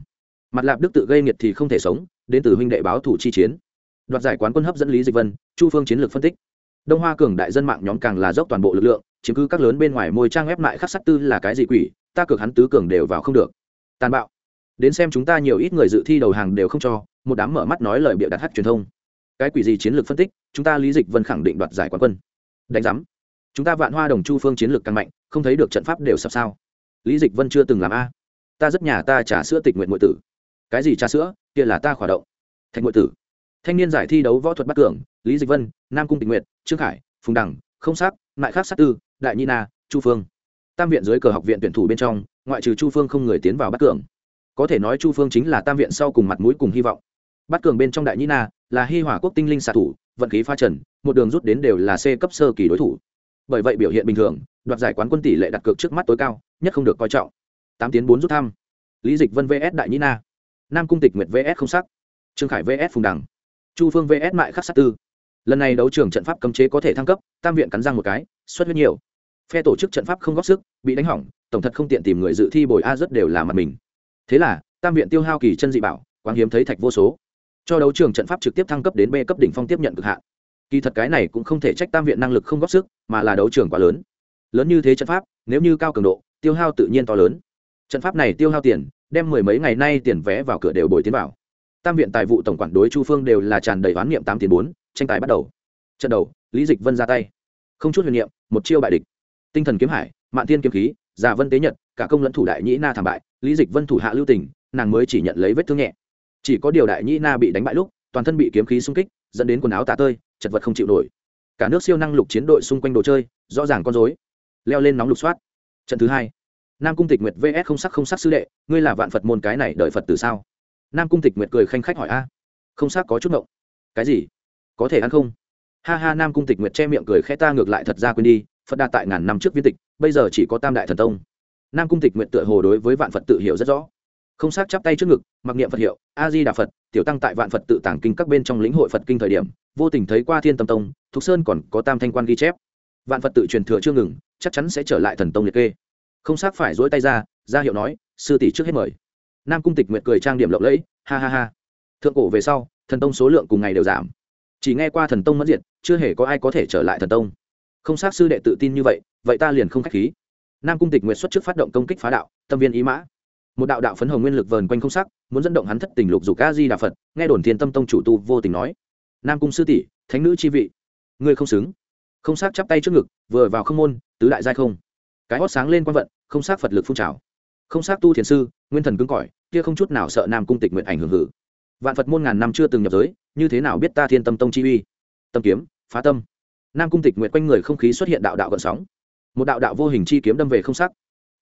Mặt lạp đức tự gây nghiệt thì không thể sống, đến từ huynh đệ báo thủ chi chiến. Đoạt giải quán quân hấp dẫn lý dịch vân, chu phương chiến lược phân tích. Đông hoa cường đại dân mạng nhóm càng là dốc toàn bộ lực lượng, chiếm cứ các lớn bên ngoài môi trang ép lại khắc sắc tư là cái gì quỷ, ta cực hắn tứ cường đều vào không được. Tàn bạo. Đến xem chúng ta nhiều ít người dự thi đầu hàng đều không cho, một đám mở mắt nói lời bịa đặt hát truyền thông. Cái quỷ gì chiến lược phân tích, chúng ta lý dịch vân khẳng định đoạt giải quán quân. Đánh giám chúng ta vạn hoa đồng chu phương chiến lược càng mạnh, không thấy được trận pháp đều sập sao. Lý dịch vân chưa từng làm a. Ta rất nhà ta trả sữa tịch nguyện ngụy tử. Cái gì trà sữa? Kia là ta khỏa động. Thạch ngụy tử. Thanh niên giải thi đấu võ thuật bắt cường, lý dịch vân, nam cung tình nguyện trương khải, phùng đằng, không sắc, mại khác sát tư, đại nhi na, chu phương. Tam viện dưới cờ học viện tuyển thủ bên trong, ngoại trừ chu phương không người tiến vào bắt cường. Có thể nói chu phương chính là tam viện sau cùng mặt mũi cùng hy vọng. Bắt cường bên trong đại nhi na là hy hỏa quốc tinh linh xạ thủ, vận khí pha trần, một đường rút đến đều là c cấp sơ kỳ đối thủ bởi vậy biểu hiện bình thường, đoạt giải quán quân tỷ lệ đặt cược trước mắt tối cao, nhất không được coi trọng. Tám tiến bốn rút thăm. Lý dịch vân vs đại nhĩ na. Nam cung tịch nguyệt vs không sắc. Trương khải vs phùng đằng. Chu phương vs mại khắc sát tư. Lần này đấu trường trận pháp cấm chế có thể thăng cấp, tam viện cắn răng một cái, xuất huyết nhiều. Phe tổ chức trận pháp không góp sức, bị đánh hỏng, tổng thật không tiện tìm người dự thi bồi a rất đều là mặt mình. Thế là, tam viện tiêu hao kỳ chân dị bảo quang hiếm thấy thạch vô số. Cho đấu trường trận pháp trực tiếp thăng cấp đến b cấp đỉnh phong tiếp nhận cực hạn kỳ thật cái này cũng không thể trách tam viện năng lực không góp sức, mà là đấu trường quá lớn. Lớn như thế trận pháp, nếu như cao cường độ, tiêu hao tự nhiên to lớn. Trận pháp này tiêu hao tiền, đem mười mấy ngày nay tiền vé vào cửa đều bồi tiến vào. Tam viện tài vụ tổng quản đối chu phương đều là tràn đầy oán niệm tám tiền bốn, tranh tài bắt đầu. Trận đầu, lý dịch vân ra tay. Không chút huyền niệm, một chiêu bại địch. Tinh thần kiếm hải mạng thiên kiếm khí giả vân tế nhật, cả công lẫn thủ đại nhĩ na thảm bại, lý dịch vân thủ hạ lưu tình, nàng mới chỉ nhận lấy vết thương nhẹ. Chỉ có điều đại nhĩ na bị đánh bại lúc, toàn thân bị kiếm khí xung kích dẫn đến quần áo tả tơi, chật vật không chịu nổi. Cả nước siêu năng lục chiến đội xung quanh đồ chơi, rõ ràng con dối leo lên nóng lục soát. Trận thứ hai. Nam cung tịch nguyệt vs không sắc không sắc sư đệ, ngươi là vạn phật môn cái này đợi phật từ sao? Nam cung tịch nguyệt cười khanh khách hỏi a. Không sắc có chút ngộng. Cái gì? Có thể ăn không? Ha ha, nam cung tịch nguyệt che miệng cười khẽ ta ngược lại thật ra quên đi, phật đa tại ngàn năm trước viên tịch, bây giờ chỉ có tam đại thần tông. Nam cung tịch nguyệt tựa hồ đối với vạn phật tự hiểu rất rõ không sắc chắp tay trước ngực, mặc niệm phật hiệu, a di đà phật, tiểu tăng tại vạn phật tự tàng kinh các bên trong lĩnh hội phật kinh thời điểm, vô tình thấy qua thiên tâm tông, thục sơn còn có tam thanh quan ghi chép. Vạn phật tự truyền thừa chưa ngừng, chắc chắn sẽ trở lại thần tông liệt kê. Không xác phải dỗi tay ra ra hiệu nói, sư tỷ trước hết mời. Nam cung tịch nguyệt cười trang điểm lộng lẫy, ha ha ha. Thượng cổ về sau, thần tông số lượng cùng ngày đều giảm. Chỉ nghe qua thần tông mất diệt, chưa hề có ai có thể trở lại thần tông. Không xác sư đệ tự tin như vậy vậy ta liền không k h á c h khí. Nam cung tịch nguyệt xuất trước phát động công kích phá đạo, tâm viên ý mã một đạo đạo phấn hồng nguyên lực vờn quanh không sắc, muốn dẫn động hắn thất tình lục dục ca di đà phật, nghe đồn thiên tâm tông chủ tu vô tình nói. Nam cung sư tỷ, thánh nữ chi vị, ngươi không xứng. Không sắc chắp tay trước ngực, vừa vào không môn, tứ đại giai không. Cái hót sáng lên quan vận, không sắc phật lực phun trào. Không sắc tu thiền sư, nguyên thần cứng cỏi, kia không chút nào sợ nam cung tịch nguyện ảnh hưởng hử. Vạn phật môn ngàn năm chưa từng nhập giới, như thế nào biết ta thiên tâm tông chi uy? Tâm kiếm, phá tâm. Nam cung tịch nguyện quanh người không khí xuất hiện đạo đạo gợn sóng. Một đạo đạo vô hình chi kiếm đâm về không sắc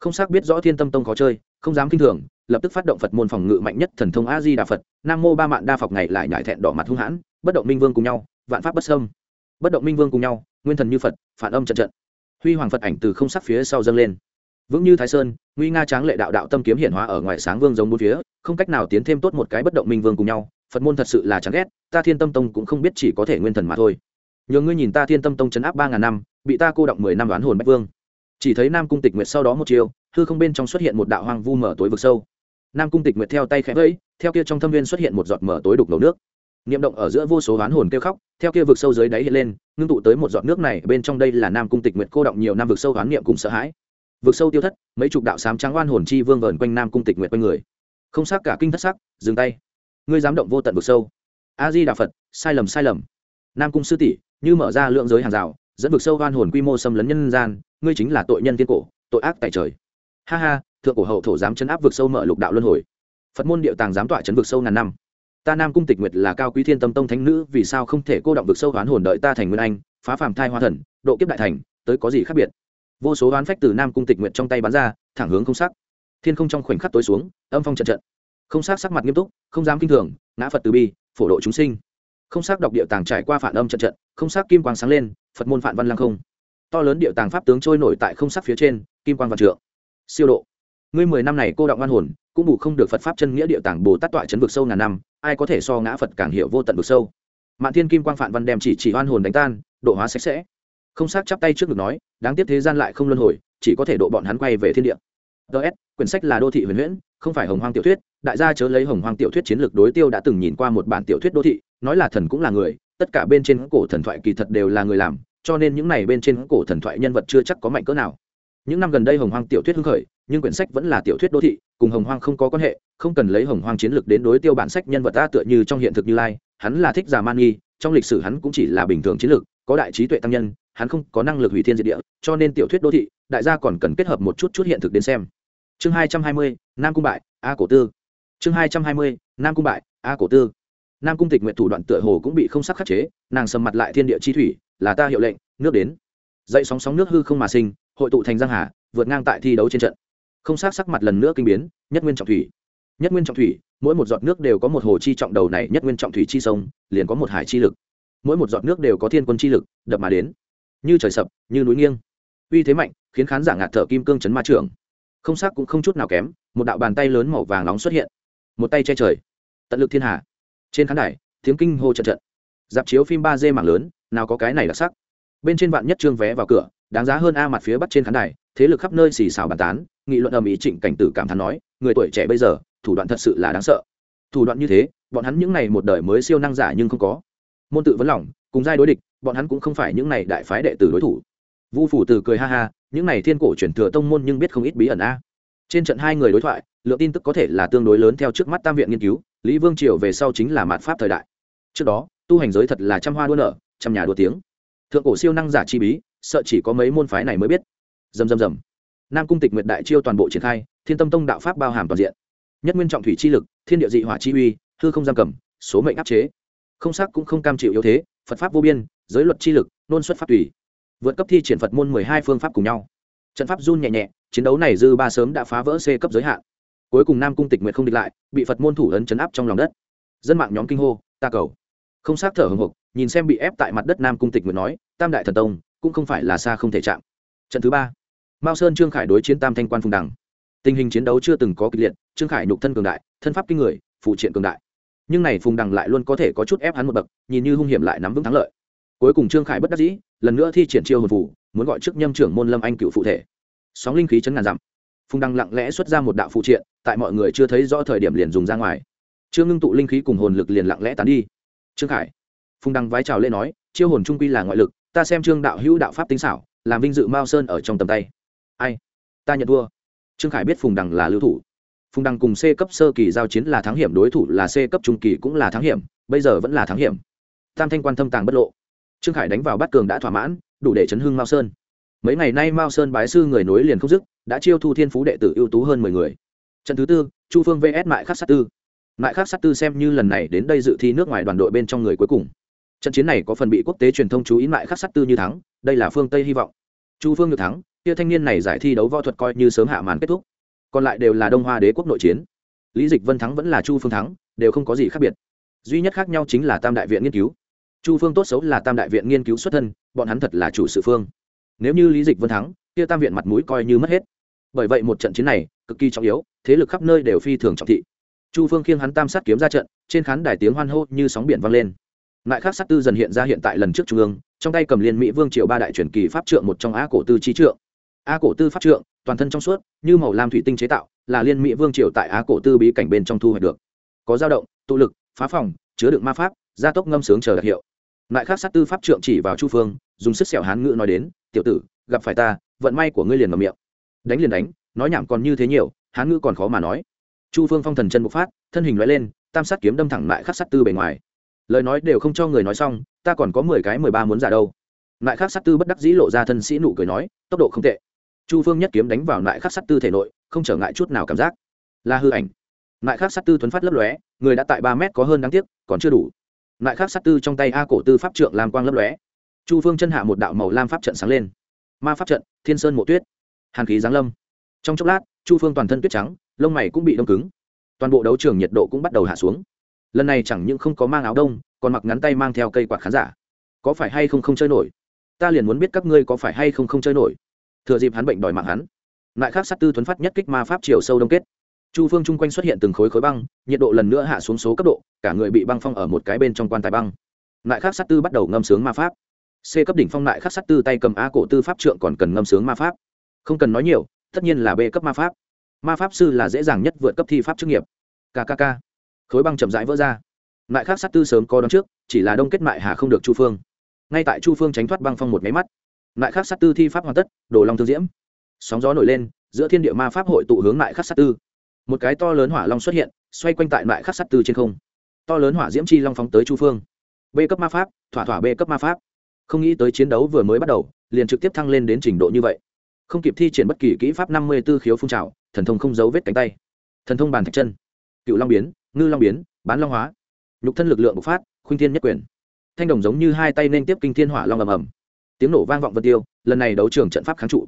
không sắc biết rõ thiên tâm tông khó chơi, không dám kinh thường, lập tức phát động phật môn phòng ngự mạnh nhất thần thông a di đà phật, nam mô ba mạng đa phọc ngày lại nhải thẹn đỏ mặt hung hãn, bất động minh vương cùng nhau, vạn pháp bất sâm bất động minh vương cùng nhau, nguyên thần như phật, phản âm trận trận. Huy hoàng phật ảnh từ không sắc phía sau dâng lên. Vững như thái sơn, nguy nga tráng lệ đạo đạo tâm kiếm hiển hóa ở ngoài sáng vương giống bốn phía, không cách nào tiến thêm tốt một cái bất động minh vương cùng nhau, phật môn thật sự là chán ghét, ta thiên tâm tông cũng không biết chỉ có thể nguyên thần mà thôi. Nhờ ngươi nhìn ta thiên tâm tông chấn áp ba ngàn năm, bị ta cô động mười năm đoán hồn bách vương chỉ thấy nam cung tịch nguyệt sau đó một chiều hư không bên trong xuất hiện một đạo hoang vu mở tối vực sâu. Nam cung tịch nguyệt theo tay khẽ vẫy, theo kia trong thâm viên xuất hiện một giọt mở tối đục ngầu nước. Niệm động ở giữa vô số oán hồn kêu khóc, theo kia vực sâu dưới đáy hiện lên, ngưng tụ tới một giọt nước này, bên trong đây là nam cung tịch nguyệt cô động nhiều năm vực sâu oán niệm cùng sợ hãi. Vực sâu tiêu thất, mấy chục đạo sám trắng oan hồn chi vương vờn quanh nam cung tịch nguyệt quanh người. Không xác cả kinh thất sắc dừng tay. Ngươi dám động vô tận vực sâu. A di đà phật, sai lầm sai lầm. Nam cung sư tỷ, như mở ra lượng giới hàng rào dẫn vực sâu hoan hồn quy mô xâm lấn nhân gian, ngươi chính là tội nhân tiên cổ, tội ác tại trời. Ha ha, thượng cổ hậu thổ dám chấn áp vực sâu mở lục đạo luân hồi. Phật môn điệu tàng dám tọa chấn vực sâu ngàn năm. Ta nam cung tịch nguyệt là cao quý thiên tâm tông thánh nữ, vì sao không thể cô động vực sâu hoán hồn đợi ta thành nguyên anh, phá phàm thai hoa thần, độ kiếp đại thành, tới có gì khác biệt? Vô số hoán phách từ nam cung tịch nguyệt trong tay bắn ra, thẳng hướng không sắc thiên không trong khoảnh khắc tối xuống, âm phong trận trận. Không sắc sắc mặt nghiêm túc, không dám kinh thường, ngã phật từ bi, phổ độ chúng sinh không sắc đọc địa tàng trải qua phản âm trận trận, không sắc kim quang sáng lên, phật môn phản văn lăng không. To lớn địa tàng pháp tướng trôi nổi tại không sắc phía trên, kim quang văn trượng. Siêu độ. Ngươi mười năm này cô động văn hồn, cũng bù không được phật pháp chân nghĩa địa tàng bồ tát tọa chấn vực sâu ngàn năm, ai có thể so ngã phật càng hiểu vô tận vực sâu? Mạn thiên kim quang phản văn đem chỉ chỉ oan hồn đánh tan, độ hóa sạch sẽ. Không xác chắp tay trước ngực nói, đáng tiếc thế gian lại không luân hồi, chỉ có thể độ bọn hắn quay về thiên địa. Ts quyển sách là đô thị huyền huyễn không phải hồng hoang tiểu thuyết, đại gia chớ lấy hồng hoang tiểu thuyết chiến lược đối tiêu đã từng nhìn qua một bản tiểu thuyết đô thị, nói là thần cũng là người, tất cả bên trên cổ thần thoại kỳ thật đều là người làm, cho nên những này bên trên cổ thần thoại nhân vật chưa chắc có mạnh cỡ nào. Những năm gần đây hồng hoang tiểu thuyết hưng khởi, nhưng quyển sách vẫn là tiểu thuyết đô thị, cùng hồng hoang không có quan hệ, không cần lấy hồng hoang chiến lược đến đối tiêu bản sách nhân vật ta tựa như trong hiện thực như lai, hắn là thích giả man nghi, trong lịch sử hắn cũng chỉ là bình thường chiến lược, có đại trí tuệ tăng nhân, hắn không có năng lực hủy thiên diệt địa, cho nên tiểu thuyết đô thị, đại gia còn cần kết hợp một chút chút hiện thực đến xem chương hai trăm hai mươi, nam cung bại, a cổ tư. Chương hai trăm hai mươi, nam cung bại, a cổ tư. Nam cung tịch nguyện thủ đoạn tựa hồ cũng bị không sắc khắc chế, nàng sầm mặt lại thiên địa chi thủy, là ta hiệu lệnh, nước đến. Dậy sóng sóng nước hư không mà sinh, hội tụ thành giang hà, vượt ngang tại thi đấu trên trận. Không sắc sắc mặt lần nữa kinh biến, nhất nguyên trọng thủy. Nhất nguyên trọng thủy, mỗi một giọt nước đều có một hồ chi trọng đầu này nhất nguyên trọng thủy chi sông, liền có một hải chi lực. Mỗi một giọt nước đều có thiên quân chi lực, đập mà đến. Như trời sập, như núi nghiêng. Uy thế mạnh, khiến khán giả ngạt thở kim cương chấn ma trường không sắc cũng không chút nào kém, một đạo bàn tay lớn màu vàng nóng xuất hiện. Một tay che trời. Tận lực thiên hà. Trên khán đài, tiếng kinh hô trận trận. Dạp chiếu phim ba d mảng lớn, nào có cái này đặc sắc. Bên trên vạn nhất trương vé vào cửa, đáng giá hơn a mặt phía bắc trên khán đài, thế lực khắp nơi xì xào bàn tán, nghị luận ầm ĩ trịnh cảnh tử cảm thán nói, người tuổi trẻ bây giờ, thủ đoạn thật sự là đáng sợ. Thủ đoạn như thế, bọn hắn những này một đời mới siêu năng giả nhưng không có. Môn tự vấn lòng, cùng giai đối địch, bọn hắn cũng không phải những này đại phái đệ tử đối thủ. Vu phủ từ cười ha ha những này thiên cổ truyền thừa tông môn nhưng biết không ít bí ẩn a. Trên trận hai người đối thoại, lượng tin tức có thể là tương đối lớn theo trước mắt tam viện nghiên cứu, lý vương triều về sau chính là mạt pháp thời đại. Trước đó, tu hành giới thật là trăm hoa đua nở, trăm nhà đua tiếng. Thượng cổ siêu năng giả chi bí, sợ chỉ có mấy môn phái này mới biết. Dầm dầm dầm nam cung tịch nguyệt đại chiêu toàn bộ triển khai, thiên tâm tông đạo pháp bao hàm toàn diện. Nhất nguyên trọng thủy chi lực, thiên địa dị hỏa chi uy, hư không giam cầm, số mệnh áp chế. Không sắc cũng không cam chịu yếu thế, phật pháp vô biên, giới luật chi lực, nôn xuất pháp tùy vượt cấp thi triển phật môn mười hai phương pháp cùng nhau. Trận pháp run nhẹ nhẹ, chiến đấu này dư ba sớm đã phá vỡ c cấp giới hạn. Cuối cùng nam cung tịch nguyệt không địch lại, bị phật môn thủ ấn chấn áp trong lòng đất. Dân mạng nhóm kinh hô, ta cầu. Không xác thở hồng hộc nhìn xem bị ép tại mặt đất nam cung tịch nguyệt nói, tam đại thần tông, cũng không phải là xa không thể chạm. Trận thứ ba, mao sơn trương khải đối chiến tam thanh quan phùng đằng. Tình hình chiến đấu chưa từng có kịch liệt, trương khải nhục thân cường đại, thân pháp kinh người, phụ triện cường đại. Nhưng này phùng đằng lại luôn có thể có chút ép hắn một bậc, nhìn như hung hiểm lại nắm vững thắng lợi cuối cùng trương khải bất đắc dĩ, lần nữa thi triển chiêu hồn phủ muốn gọi trước nhâm trưởng môn lâm anh cựu phụ thể. Sóng linh khí chấn ngàn dặm. Phùng đăng lặng lẽ xuất ra một đạo phụ triện, tại mọi người chưa thấy rõ thời điểm liền dùng ra ngoài. Chưa ngưng tụ linh khí cùng hồn lực liền lặng lẽ tán đi. Trương khải, phùng đăng vái chào lên nói, chiêu hồn trung quy là ngoại lực, ta xem trương đạo hữu đạo pháp tính xảo, làm vinh dự mao sơn ở trong tầm tay. Ai? Ta nhận thua. Trương khải biết phùng đằng là lưu thủ. Phùng đằng cùng c cấp sơ kỳ giao chiến là thắng hiểm, đối thủ là c cấp trung kỳ cũng là thắng hiểm, bây giờ vẫn là thắng hiểm. Tam thanh quan thâm tàng bất lộ trương khải đánh vào Bát cường đã thỏa mãn, đủ để chấn hưng mao sơn. Mấy ngày nay mao sơn bái sư người nối liền không dứt, đã chiêu thu thiên phú đệ tử ưu tú hơn mười người. Trận thứ tư, chu phương vs mại khắc sát tư. Mại Khắc sát tư xem như lần này đến đây dự thi nước ngoài đoàn đội bên trong người cuối cùng. Trận chiến này có phần bị quốc tế truyền thông chú ý Mại Khắc sát tư như thắng, đây là phương tây hy vọng. Chu phương được thắng kia thanh niên này giải thi đấu võ thuật coi như sớm hạ màn kết thúc. Còn lại đều là đông hoa đế quốc nội chiến. Lý dịch vân thắng vẫn là chu phương thắng, đều không có gì khác biệt. Duy nhất khác nhau chính là tam đại viện nghiên cứu chu phương tốt xấu là tam đại viện nghiên cứu xuất thân, bọn hắn thật là chủ sự phương. Nếu như lý dịch vân thắng, kia tam viện mặt mũi coi như mất hết. Bởi vậy một trận chiến này, cực kỳ trọng yếu, thế lực khắp nơi đều phi thường trọng thị. Chu phương khiêng hắn tam sát kiếm ra trận, trên khán đài tiếng hoan hô như sóng biển vang lên. Lại khác sát tư dần hiện ra hiện tại lần trước trung ương, trong tay cầm liên mỹ vương triều ba đại truyền kỳ pháp trượng một trong á cổ tư trí trượng. A cổ tư pháp trượng, toàn thân trong suốt, như màu lam thủy tinh chế tạo, là liên mỹ vương triều tại á cổ tư bí cảnh bên trong thu hoạch được. Có dao động, tụ lực, phá phòng, chứa đựng ma pháp, gia tốc ngâm sướng chờ đặc hiệu lại khác sát tư pháp trượng chỉ vào chu phương, dùng sức sẹo hán ngữ nói đến, tiểu tử, gặp phải ta, vận may của ngươi liền mở miệng. Đánh liền đánh, nói nhảm còn như thế nhiều, hán ngữ còn khó mà nói. Chu phương phong thần chân bộc phát, thân hình loại lên, tam sát kiếm đâm thẳng lại khắc sát tư bề ngoài. Lời nói đều không cho người nói xong, ta còn có mười cái mười ba muốn giả đâu. Lại khắc sát tư bất đắc dĩ lộ ra thân sĩ nụ cười nói, tốc độ không tệ. Chu phương nhất kiếm đánh vào lại khắc sát tư thể nội, không trở ngại chút nào cảm giác. Là hư ảnh. Lại khắc sát tư thuấn phát lấp lóe, người đã tại ba mét có hơn đáng tiếc, còn chưa đủ lại khắc sát tư trong tay a cổ tư pháp trượng làm quang lấp lóe. Chu phương chân hạ một đạo màu lam pháp trận sáng lên. Ma pháp trận, thiên sơn mộ tuyết. Hàn khí giáng lâm. Trong chốc lát, chu phương toàn thân tuyết trắng, lông mày cũng bị đông cứng. Toàn bộ đấu trường nhiệt độ cũng bắt đầu hạ xuống. Lần này chẳng những không có mang áo đông, còn mặc ngắn tay mang theo cây quạt khán giả. Có phải hay không không chơi nổi? Ta liền muốn biết các ngươi có phải hay không không chơi nổi. Thừa dịp hắn bệnh đòi mạng hắn. Lại khác sát tư thuấn phát nhất kích ma pháp chiều sâu đông kết chu phương chung quanh xuất hiện từng khối khối băng, nhiệt độ lần nữa hạ xuống số cấp độ, cả người bị băng phong ở một cái bên trong quan tài băng. Lại khắc sát tư bắt đầu ngâm sướng ma pháp. C cấp đỉnh phong lại khắc sát tư tay cầm a cổ tư pháp trượng còn cần ngâm sướng ma pháp. Không cần nói nhiều, tất nhiên là b cấp ma pháp. Ma pháp sư là dễ dàng nhất vượt cấp thi pháp chức nghiệp. Kkk khối băng chậm rãi vỡ ra. Lại khắc sát tư sớm có đón trước, chỉ là đông kết mại hà không được chu phương. Ngay tại chu phương tránh thoát băng phong một máy mắt, lại khắc sát tư thi pháp hoàn tất đổ long thương diễm. Sóng gió nổi lên, giữa thiên địa ma pháp hội tụ hướng lại khắc sát tư một cái to lớn hỏa long xuất hiện, xoay quanh tại lại khắc sắt tư trên không. To lớn hỏa diễm chi long phóng tới chu phương. B cấp ma pháp, thỏa thỏa b cấp ma pháp. Không nghĩ tới chiến đấu vừa mới bắt đầu, liền trực tiếp thăng lên đến trình độ như vậy. Không kịp thi triển bất kỳ kỹ pháp năm mươi b ố khiếu phun trào, thần thông không giấu vết cánh tay. Thần thông bàn thạch chân. Cựu long biến, ngư long biến, bán long hóa. Nhục thân lực lượng bộc phát, khuynh thiên nhất quyền. Thanh đồng giống như hai tay nên tiếp kinh thiên hỏa long ầm ầm. Tiếng nổ vang vọng vân tiêu, lần này đấu trường trận pháp kháng trụ.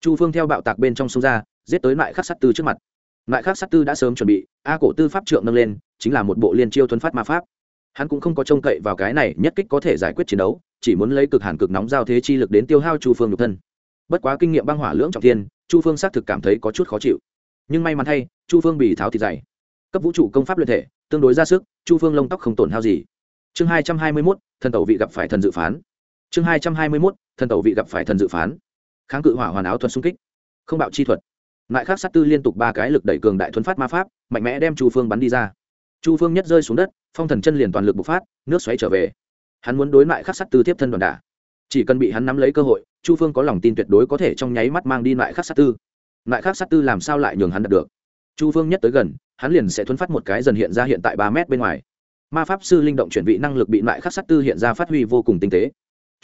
Chu phương theo bạo tạc bên trong sông ra, giết tới lại khắc sắt tư trước mặt lại khác sát tư đã sớm chuẩn bị, a cổ tư pháp trượng nâng lên, chính là một bộ liên chiêu thuấn phát ma pháp. Hắn cũng không có trông cậy vào cái này nhất kích có thể giải quyết chiến đấu, chỉ muốn lấy cực hàn cực nóng giao thế chi lực đến tiêu hao chu phương nhục thân. Bất quá kinh nghiệm băng hỏa lưỡng trọng thiên, chu phương xác thực cảm thấy có chút khó chịu. Nhưng may mắn thay, chu phương bị tháo thịt dày. Cấp vũ trụ công pháp luyện thể, tương đối ra sức, chu phương lông tóc không tổn hao gì. Chương hai trăm hai mươi mốt, thần tẩu vị gặp phải thần dự phán. Chương hai trăm hai mươi mốt, thần tẩu vị gặp phải thần dự phán. Kháng cự hỏa hoàn áo thuật xung kích. Không bạo chi thuật lại khác sát tư liên tục ba cái lực đẩy cường đại thuấn phát ma pháp, mạnh mẽ đem chu phương bắn đi ra. Chu phương nhất rơi xuống đất, phong thần chân liền toàn lực bộc phát, nước xoáy trở về. Hắn muốn đối lại khắc sát tư tiếp thân đoàn đả. Chỉ cần bị hắn nắm lấy cơ hội, chu phương có lòng tin tuyệt đối có thể trong nháy mắt mang đi lại khắc sát tư. Lại khắc sát tư làm sao lại nhường hắn đạt được? Chu phương nhất tới gần, hắn liền sẽ thuấn phát một cái dần hiện ra hiện tại ba mét bên ngoài. Ma pháp sư linh động chuyển vị năng lực bị lại khắc sát tư hiện ra phát huy vô cùng tinh tế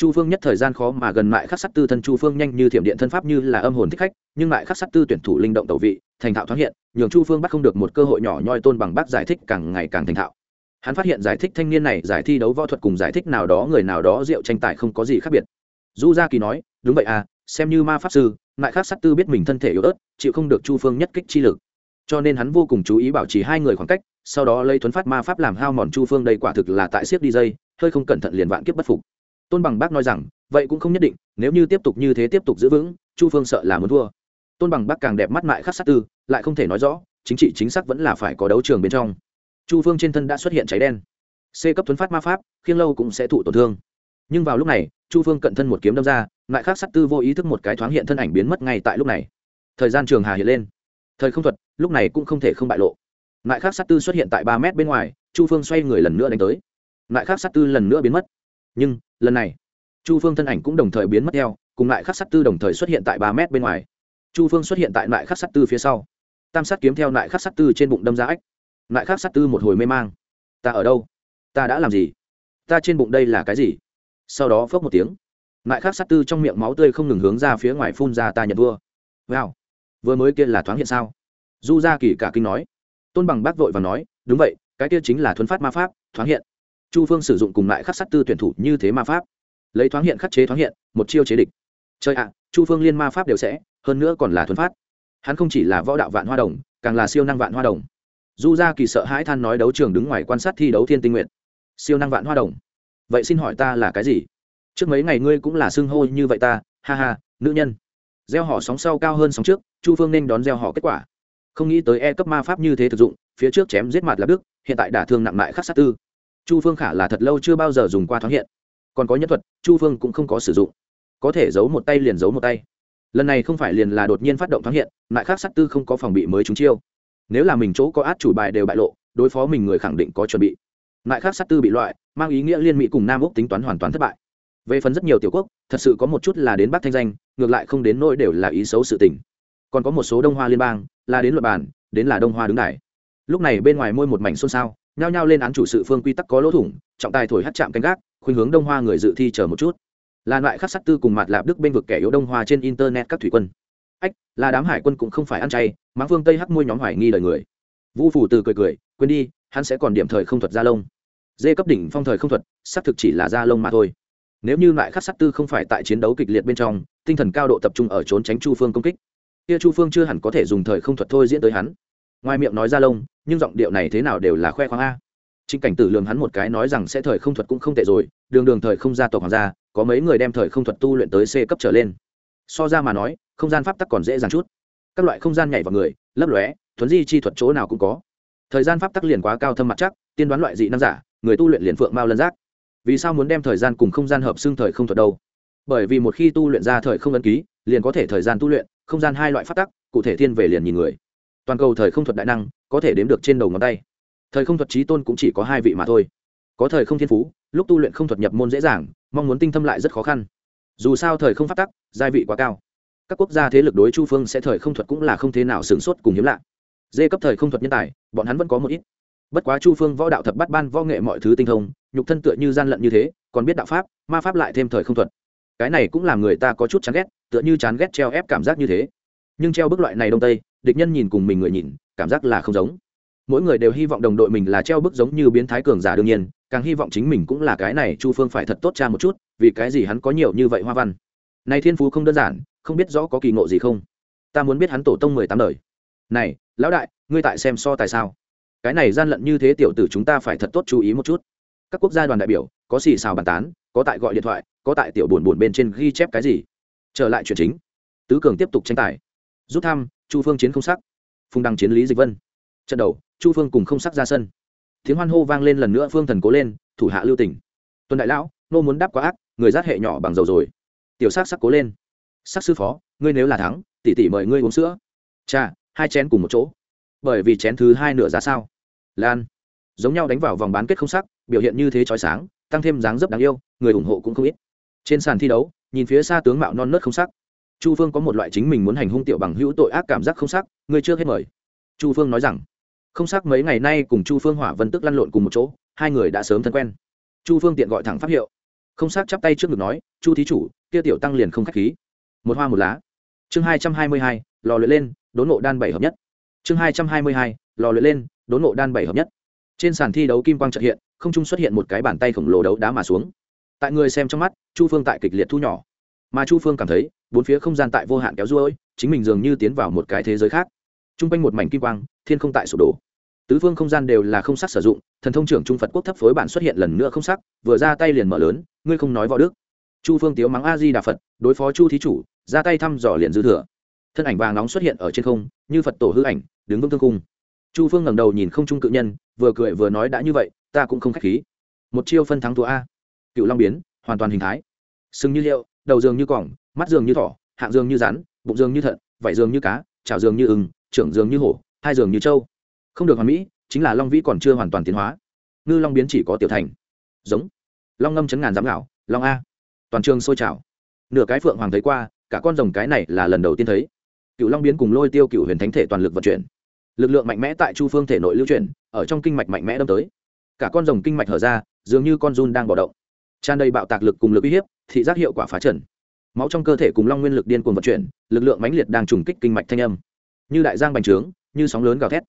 chu phương nhất thời gian khó mà gần mại khắc sắt tư thân chu phương nhanh như thiểm điện thân pháp như là âm hồn thích khách, nhưng lại khắc sắt tư tuyển thủ linh động tẩu vị, thành thạo thoáng hiện, nhường chu phương bắt không được một cơ hội nhỏ nhoi tôn bằng bác giải thích càng ngày càng thành thạo. Hắn phát hiện giải thích thanh niên này, giải thi đấu võ thuật cùng giải thích nào đó người nào đó rượu tranh tài không có gì khác biệt. Du gia kỳ nói, đúng vậy à xem như ma pháp sư lại khắc sắt tư biết mình thân thể yếu ớt, chịu không được chu phương nhất kích chi lực. Cho nên hắn vô cùng chú ý bảo trì hai người khoảng cách, sau đó lấy thuấn phát ma pháp làm hao mòn chu phương đây quả thực là tại siếc đi dây, hơi không cẩn thận liền vạn kiếp bất phục tôn bằng bác nói rằng, vậy cũng không nhất định, nếu như tiếp tục như thế tiếp tục giữ vững, chu phương sợ là muốn thua. Tôn bằng bác càng đẹp mắt mại khắc sát tư, lại không thể nói rõ, chính trị chính xác vẫn là phải có đấu trường bên trong. Chu phương trên thân đã xuất hiện cháy đen. C cấp thuấn phát ma pháp, khiêng lâu cũng sẽ thụ tổn thương. Nhưng vào lúc này, chu phương cận thân một kiếm đâm ra, mại khắc sát tư vô ý thức một cái thoáng hiện thân ảnh biến mất ngay tại lúc này. Thời gian trường hà hiện lên. Thời không thuật, lúc này cũng không thể không bại lộ. Mại khắc sát tư xuất hiện tại ba mét bên ngoài, chu phương xoay người lần nữa đánh tới. Mại khắc sát tư lần nữa biến mất nhưng, lần này, chu phương thân ảnh cũng đồng thời biến mất theo, cùng lại khắc sắt tư đồng thời xuất hiện tại ba mét bên ngoài. Chu phương xuất hiện tại lại khắc sắt tư phía sau. Tam sát kiếm theo lại khắc sắt tư trên bụng đâm ra ách. Lại khắc sắt tư một hồi mê mang. Ta ở đâu? Ta đã làm gì? Ta trên bụng đây là cái gì? Sau đó phớt một tiếng. Lại khắc sắt tư trong miệng máu tươi không ngừng hướng ra phía ngoài phun ra ta nhận vua. Wow, vừa mới kia là thoáng hiện sao? Du gia kỳ cả kinh nói. Tôn bằng bác vội và nói, đúng vậy, cái kia chính là thuấn phát ma pháp, thoáng hiện chu phương sử dụng cùng lại khắc sát tư tuyển thủ như thế ma pháp. Lấy thoáng hiện khắc chế thoáng hiện, một chiêu chế địch. Chơi ạ, chu phương liên ma pháp đều sẽ, hơn nữa còn là thuần phát. Hắn không chỉ là võ đạo vạn hoa đồng, càng là siêu năng vạn hoa đồng. Du gia kỳ sợ hãi than nói đấu trường đứng ngoài quan sát thi đấu thiên tinh nguyện. Siêu năng vạn hoa đồng. Vậy xin hỏi ta là cái gì? Trước mấy ngày ngươi cũng là xưng hô như vậy ta, ha ha, nữ nhân. Gieo họ sóng sau cao hơn sóng trước, chu phương nên đón gieo họ kết quả. Không nghĩ tới e cấp ma pháp như thế thực dụng, phía trước chém giết mặt là đức, hiện tại đả thương nặng mại khắc sát tư chu phương khả là thật lâu chưa bao giờ dùng qua thoáng hiện. Còn có nhất thuật, chu phương cũng không có sử dụng. Có thể giấu một tay liền giấu một tay. Lần này không phải liền là đột nhiên phát động thoáng hiện, lại khác sát tư không có phòng bị mới trúng chiêu. Nếu là mình chỗ có át chủ bài đều bại lộ, đối phó mình người khẳng định có chuẩn bị. Lại khác sát tư bị loại, mang ý nghĩa liên mỹ cùng nam úc tính toán hoàn toàn thất bại. Về phần rất nhiều tiểu quốc, thật sự có một chút là đến bắc thanh danh, ngược lại không đến nỗi đều là ý xấu sự tình. Còn có một số đông hoa liên bang, là đến luật bản, đến là đông hoa đứng đài. Lúc này bên ngoài môi một mảnh xôn xao nhao nhao lên án chủ sự phương quy tắc có lỗ thủng, trọng tài thổi hát chạm canh gác, khuynh hướng đông hoa người dự thi chờ một chút. Là loại khắc sắc tư cùng mặt lạp đức bên vực kẻ yếu đông hoa trên internet các thủy quân. Ách, là đám hải quân cũng không phải ăn chay, mãng phương tây hắc môi nhóm hoài nghi lời người. Vũ phủ từ cười cười, quên đi, hắn sẽ còn điểm thời không thuật gia lông. Dê cấp đỉnh phong thời không thuật, xác thực chỉ là gia lông mà thôi. Nếu như loại khắc sắc tư không phải tại chiến đấu kịch liệt bên trong, tinh thần cao độ tập trung ở trốn tránh chu phương công kích, kia chu phương chưa hẳn có thể dùng thời không thuật thôi diễn tới hắn ngoài miệng nói ra lông, nhưng giọng điệu này thế nào đều là khoe khoang a. Trịnh cảnh tử lường hắn một cái nói rằng sẽ thời không thuật cũng không tệ rồi, đường đường thời không gia tộc hoàng gia, có mấy người đem thời không thuật tu luyện tới c cấp trở lên. So ra mà nói, không gian pháp tắc còn dễ dàng chút. Các loại không gian nhảy vào người, lấp lóe, thuấn di chi thuật chỗ nào cũng có. Thời gian pháp tắc liền quá cao thâm mặt chắc, tiên đoán loại dị năng giả, người tu luyện liền phượng mao lân giác. Vì sao muốn đem thời gian cùng không gian hợp xương thời không thuật đâu? Bởi vì một khi tu luyện ra thời không ấn ký, liền có thể thời gian tu luyện, không gian hai loại pháp tắc, cụ thể thiên về liền nhìn người toàn cầu thời không thuật đại năng có thể đếm được trên đầu ngón tay. Thời không thuật trí tôn cũng chỉ có hai vị mà thôi. Có thời không thiên phú, lúc tu luyện không thuật nhập môn dễ dàng, mong muốn tinh thâm lại rất khó khăn. Dù sao thời không phát tắc gia vị quá cao. Các quốc gia thế lực đối chu phương sẽ thời không thuật cũng là không thế nào sửng sốt cùng hiếm lạ. Dê cấp thời không thuật nhân tài, bọn hắn vẫn có một ít. Bất quá chu phương võ đạo thập bắt ban võ nghệ mọi thứ tinh thông, nhục thân tựa như gian lận như thế, còn biết đạo pháp, ma pháp lại thêm thời không thuật. Cái này cũng làm người ta có chút chán ghét, tựa như chán ghét treo ép cảm giác như thế nhưng treo bức loại này đông tây, địch nhân nhìn cùng mình người nhìn, cảm giác là không giống. Mỗi người đều hy vọng đồng đội mình là treo bức giống như biến thái cường giả đương nhiên, càng hy vọng chính mình cũng là cái này, chu phương phải thật tốt cha một chút, vì cái gì hắn có nhiều như vậy hoa văn. Này thiên phú không đơn giản, không biết rõ có kỳ ngộ gì không. Ta muốn biết hắn tổ tông mười tám đời. Này, lão đại, ngươi tại xem so tại sao? Cái này gian lận như thế tiểu tử chúng ta phải thật tốt chú ý một chút. Các quốc gia đoàn đại biểu, có xì xào bàn tán, có tại gọi điện thoại, có tại tiểu buồn buồn bên trên ghi chép cái gì? Trở lại chuyện chính. Tứ cường tiếp tục tranh tài rút thăm, chu phương chiến không sắc. Phùng đăng chiến lý dịch vân. Trận đầu, chu phương cùng không sắc ra sân. Tiếng hoan hô vang lên lần nữa phương thần cố lên, thủ hạ lưu tỉnh. Tuần đại lão, nô muốn đáp quá ác, người giáp hệ nhỏ bằng dầu rồi. Tiểu sắc sắc cố lên. Sắc sư phó, ngươi nếu là thắng, tỷ tỷ mời ngươi uống sữa. Cha, hai chén cùng một chỗ. Bởi vì chén thứ hai nửa giá sao? Lan. Giống nhau đánh vào vòng bán kết không sắc, biểu hiện như thế trói sáng, tăng thêm dáng dấp đáng yêu, người ủng hộ cũng không ít. Trên sàn thi đấu, nhìn phía xa tướng mạo non nớt không sắc chu phương có một loại chính mình muốn hành hung tiểu bằng hữu tội ác cảm giác không sắc ngươi chưa hết mời. Chu phương nói rằng, không sắc mấy ngày nay cùng chu phương hỏa vân tức lăn lộn cùng một chỗ, hai người đã sớm thân quen. Chu phương tiện gọi thẳng pháp hiệu. Không sắc chắp tay trước ngực nói, chu thí chủ, kia tiểu tăng liền không k h á c h khí. Một hoa một lá. Chương hai trăm hai mươi hai, lò luyện lên, đốn nộ đan bảy hợp nhất. Chương hai trăm hai mươi hai, lò luyện lên, đốn nộ đan bảy hợp nhất. Trên sàn thi đấu kim quang trợ hiện, không trung xuất hiện một cái bàn tay khổng lồ đấu đá mà xuống. Tại người xem trong mắt, chu phương tại kịch liệt thu nhỏ mà chu phương cảm thấy, bốn phía không gian tại vô hạn kéo ruôi, chính mình dường như tiến vào một cái thế giới khác. T r u n g quanh một mảnh kim quang, thiên không tại sụp đổ. Tứ phương không gian đều là không sắc sử dụng, thần thông trưởng trung phật quốc thấp phối bản xuất hiện lần nữa không sắc, vừa ra tay liền mở lớn, ngươi không nói võ đức. Chu phương tiếu mắng a di đà phật, đối phó chu thí chủ, ra tay thăm dò liền dư thừa. Thân ảnh vàng nóng xuất hiện ở trên không, như phật tổ hư ảnh, đứng vững thương cung. Chu phương ngẩng đầu nhìn không trung cự nhân, vừa cười vừa nói đã như vậy, ta cũng không k h á c h khí. Một chiêu phân thắng thua a. Cựu long biến, hoàn toàn hình thái. Sừng như liệu đầu dường như cỏng, mắt dường như thỏ, hạng dường như rắn, bụng dường như thận, vảy dường như cá, chảo dường như ưng trưởng dường như hổ, hai dường như trâu. Không được hoàn mỹ, chính là long vĩ còn chưa hoàn toàn tiến hóa. Ngư long biến chỉ có tiểu thành. Giống. Long ngâm chấn ngàn giám gạo long a. Toàn trường sôi trào. Nửa cái phượng hoàng thấy qua, cả con rồng cái này là lần đầu tiên thấy. Cựu long biến cùng lôi tiêu cựu huyền thánh thể toàn lực vận chuyển. Lực lượng mạnh mẽ tại chu phương thể nội lưu chuyển, ở trong kinh mạch mạnh mẽ đâm tới. Cả con rồng kinh mạch hở ra, dường như con run đang bỏ động. Tràn đầy bạo tạc lực cùng lực uy hiếp thị giác hiệu quả phá trần. Máu trong cơ thể cùng long nguyên lực điên cuồng vận chuyển, lực lượng mãnh liệt đang trùng kích kinh mạch thanh âm. Như đại giang bành trướng, như sóng lớn gào thét.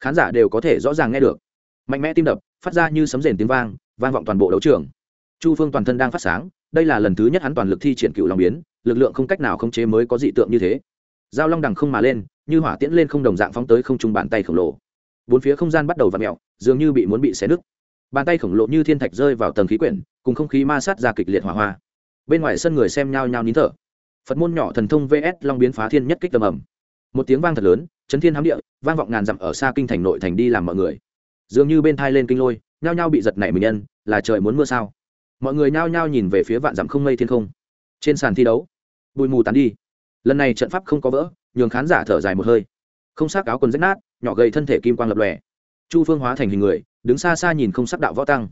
Khán giả đều có thể rõ ràng nghe được. Mạnh mẽ tim đập, phát ra như sấm rền tiếng vang vang vọng toàn bộ đấu trường. Chu phương toàn thân đang phát sáng, đây là lần thứ nhất hắn toàn lực thi triển cựu long biến, lực lượng không cách nào khống chế mới có dị tượng như thế. Giao long đằng không mà lên, như hỏa tiễn lên không đồng dạng phóng tới không trung bàn tay khổng lồ. Bốn phía không gian bắt đầu v ặ mẹo dường như bị muốn bị xé nứt. Bàn tay khổng lồ như thiên thạch rơi vào tầng khí quyển, cùng không khí ma sát ra kịch liệt hỏa hoa bên ngoài sân người xem nhao nhao nín thở. Phật môn nhỏ thần thông vs long biến phá thiên nhất kích tầm ẩm một tiếng vang thật lớn, chấn thiên hám địa, vang vọng ngàn dặm ở xa kinh thành nội thành đi làm mọi người. Dường như bên thai lên kinh lôi, nhao nhao bị giật nảy mình nhân, là trời muốn mưa sao? Mọi người nhao nhao nhìn về phía vạn dặm không mây thiên không. Trên sàn thi đấu, bụi mù tán đi. Lần này trận pháp không có vỡ, nhường khán giả thở dài một hơi. Không xác áo quần rách nát, nhỏ gầy thân thể kim quang lập lòe. Chu phương hóa thành hình người, đứng xa xa nhìn không sắc đạo võ tăng.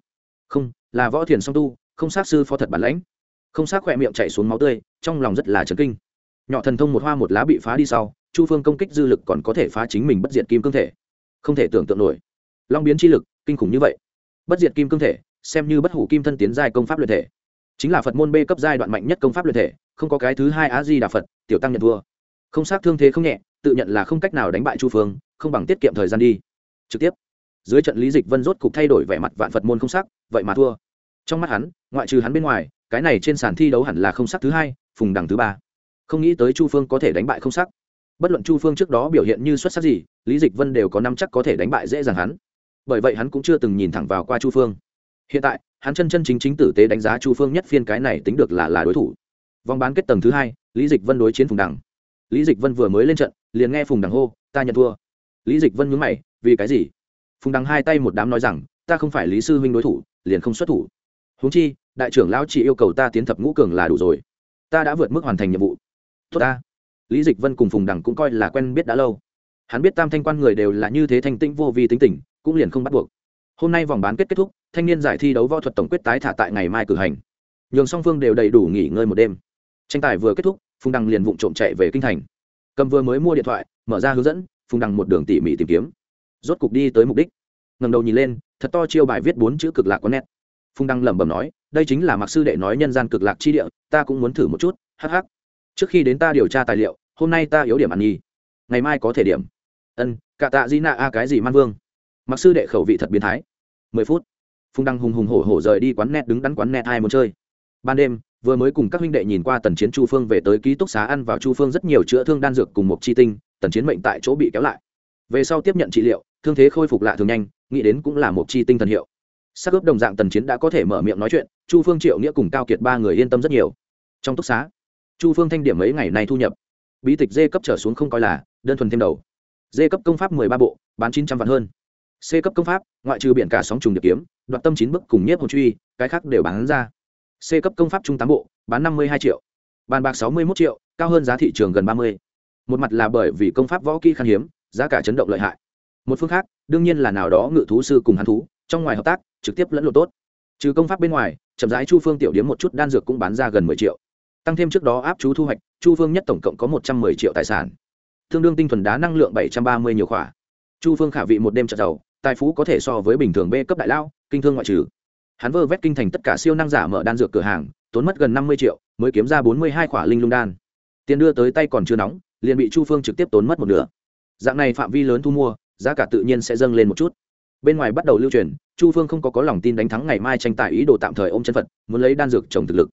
Không, là võ thiền song tu, không sát sư phó thật bản lãnh không xác khỏe miệng chảy xuống máu tươi, trong lòng rất là chấn kinh. Nhỏ thần thông một hoa một lá bị phá đi sau, chu phương công kích dư lực còn có thể phá chính mình bất diệt kim cương thể. Không thể tưởng tượng nổi. Long biến chi lực, kinh khủng như vậy. Bất diệt kim cương thể, xem như bất hủ kim thân tiến giai công pháp luyện thể. Chính là phật môn b cấp giai đoạn mạnh nhất công pháp luyện thể, không có cái thứ hai á di đà phật, tiểu tăng nhận thua. Không xác thương thế không nhẹ, tự nhận là không cách nào đánh bại chu phương, không bằng tiết kiệm thời gian đi. Trực tiếp. Dưới trận lý dịch vân rốt cục thay đổi vẻ mặt vạn phật môn không sắc vậy mà thua. Trong mắt hắn, ngoại trừ hắn bên ngoài cái này trên sàn thi đấu hẳn là không sắc thứ hai, phùng đằng thứ ba. Không nghĩ tới chu phương có thể đánh bại không sắc. Bất luận chu phương trước đó biểu hiện như xuất sắc gì, lý dịch vân đều có năm chắc có thể đánh bại dễ dàng hắn. Bởi vậy hắn cũng chưa từng nhìn thẳng vào qua chu phương. Hiện tại, hắn chân chân chính chính tử tế đánh giá chu phương nhất phiên cái này tính được là là đối thủ. Vòng bán kết tầng thứ hai, lý dịch vân đối chiến phùng đằng lý dịch vân vừa mới lên trận, liền nghe phùng đằng hô, ta nhận thua. Lý dịch vân nhớ mày, vì cái gì? Phùng đằng hai tay một đám nói rằng, ta không phải lý sư huynh đối thủ, liền không xuất thủ. Huống chi đại trưởng lão chỉ yêu cầu ta tiến thập ngũ cường là đủ rồi. Ta đã vượt mức hoàn thành nhiệm vụ. Tốt ta. Lý dịch vân cùng phùng đằng cũng coi là quen biết đã lâu. Hắn biết tam thanh quan người đều là như thế thanh tĩnh vô vi tính tình, cũng liền không bắt buộc. Hôm nay vòng bán kết kết thúc, thanh niên giải thi đấu võ thuật tổng quyết tái thả tại ngày mai cử hành. Nhường song phương đều đầy đủ nghỉ ngơi một đêm. Tranh tài vừa kết thúc, phùng đằng liền vụng trộm chạy về kinh thành. Cầm vừa mới mua điện thoại, mở ra hướng dẫn, phùng đằng một đường tỉ mỉ tìm kiếm. Rốt cục đi tới mục đích. Ngầm đầu nhìn lên, thật to chiêu bài viết bốn chữ cực lạc có nét. Phùng đăng lẩm bẩm nói đây chính là mặc sư đệ nói nhân gian cực lạc chi địa, ta cũng muốn thử một chút hh trước khi đến ta điều tra tài liệu, hôm nay ta yếu điểm ăn nhi. Ngày mai có thể điểm. Ân, cả tạ di nạ a cái gì man vương. Mặc sư đệ khẩu vị thật biến thái. Mười phút. Phùng đăng hùng hùng hổ hổ rời đi quán net đứng đắn quán net ai muốn chơi. Ban đêm, vừa mới cùng các huynh đệ nhìn qua tần chiến chu phương về tới ký túc xá ăn vào chu phương rất nhiều chữa thương đan dược cùng một chi tinh, tần chiến mệnh tại chỗ bị kéo lại. Về sau tiếp nhận trị liệu, thương thế khôi phục lạ thường nhanh, nghĩ đến cũng là một chi tinh thần hiệu sắc ướp đồng dạng tần chiến đã có thể mở miệng nói chuyện, chu phương triệu nghĩa cùng cao kiệt ba người yên tâm rất nhiều. Trong túc xá, chu phương thanh điểm mấy ngày nay thu nhập. Bí tịch dê cấp trở xuống không coi là đơn thuần thêm đầu. Dê cấp công pháp mười ba bộ, bán chín trăm vạn hơn. C cấp công pháp, ngoại trừ biển cả sóng trùng điệp kiếm, đoạt tâm chín bức cùng nhiếp hồn truy, cái khác đều bán ra. C cấp công pháp trung tám bộ, bán năm mươi hai triệu. Bàn bạc sáu mươi một triệu, cao hơn giá thị trường gần ba mươi. Một mặt là bởi vì công pháp võ kỹ khan hiếm, giá cả chấn động lợi hại. Một phương khác, đương nhiên là nào đó ngự thú sư cùng hắn thú trong ngoài hợp tác, trực tiếp lẫn lộ tốt. Trừ công pháp bên ngoài, chậm rãi chu phương tiểu điếm một chút đan dược cũng bán ra gần mười triệu. Tăng thêm trước đó áp chú thu hoạch, chu phương nhất tổng cộng có một trăm mười triệu tài sản. Tương đương tinh thuần đá năng lượng bảy trăm ba mươi nhiều khỏa. Chu phương khả vị một đêm trợ giàu, tài phú có thể so với bình thường b cấp đại lao kinh thương ngoại trừ. Hắn vơ vét kinh thành tất cả siêu năng giả mở đan dược cửa hàng, tốn mất gần năm mươi triệu, mới kiếm ra bốn mươi hai khỏa linh lung đan. Tiền đưa tới tay còn chưa nóng, liền bị chu phương trực tiếp tốn mất một nửa. Dạng này phạm vi lớn thu mua, giá cả tự nhiên sẽ dâng lên một chút bên ngoài bắt đầu lưu truyền, chu phương không có có lòng tin đánh thắng ngày mai tranh tài ý đồ tạm thời ôm chân phật, muốn lấy đan dược trồng thực lực.